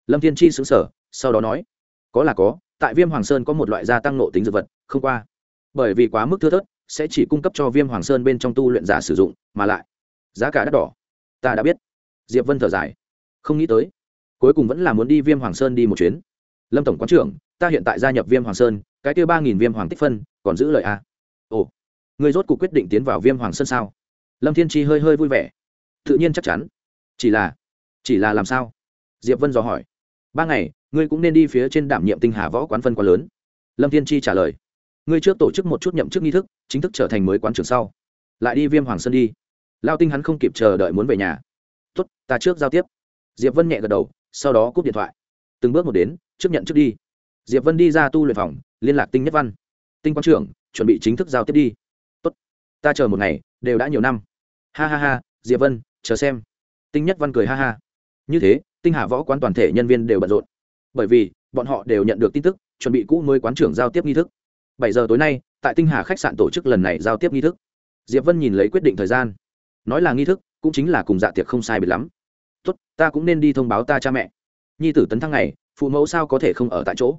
Lâm thiên chi xứng sở sau đó nói, có là có, tại viêm hoàng sơn có một loại gia tăng nộ tính dược vật, không qua. Bởi vì quá mức thưa thớt, sẽ chỉ cung cấp cho viêm hoàng sơn bên trong tu luyện giả sử dụng, mà lại, giá cả đắt đỏ. Ta đã biết. Diệp vân thở dài. Không nghĩ tới. Cuối cùng vẫn là muốn đi viêm hoàng sơn đi một chuyến lâm tổng quán trưởng, ta hiện tại gia nhập viêm hoàng sơn, cái kia ba nghìn viêm hoàng tích phân, còn giữ lời a. À? ồ, người rốt cuộc quyết định tiến vào viêm hoàng sơn sao? Lâm thiên chi hơi hơi vui vẻ. Tự nhiên chắc chắn. Chỉ là chỉ là làm sao? Diệp vân dò hỏi. Ba ngày, ngươi cũng nên đi phía trên đảm nhiệm tinh hà võ quán phân quá lớn. Lâm thiên chi trả lời. Ngươi trước tổ chức một chút nhậm chức nghi thức, chính thức trở thành mới quán trưởng sau. Lại đi viêm hoàng sơn đi. Lao tinh hắn không kịp chờ đợi muốn về nhà. Tốt, ta trước giao tiếp. Diệp vân nhẹ gật đầu, sau đó cúp điện thoại. Từng bước một đến trước nhận trước đi. Diệp vân đi ra tu luyện phòng, liên lạc tinh nhất văn. Tinh quán trưởng, chuẩn bị chính thức giao tiếp đi. Tốt. Ta chờ một ngày, đều đã nhiều năm. Ha ha ha, diệp vân, chờ xem. Tinh nhất văn cười ha ha. Như thế, tinh hà võ quán toàn thể nhân viên đều bận rộn. Bởi vì, bọn họ đều nhận được tin tức, chuẩn bị cũ mới quán trưởng giao tiếp nghi thức. Bảy giờ tối nay, tại tinh hà khách sạn tổ chức lần này giao tiếp nghi thức. Diệp vân nhìn lấy quyết định thời gian. Nói là nghi thức, cũng chính là cùng dạ tiệc không sai biệt lắm. Tốt, ta cũng nên đi thông báo ta cha mẹ. Nhi tử tấn thăng này phụ mẫu sao có thể không ở tại chỗ?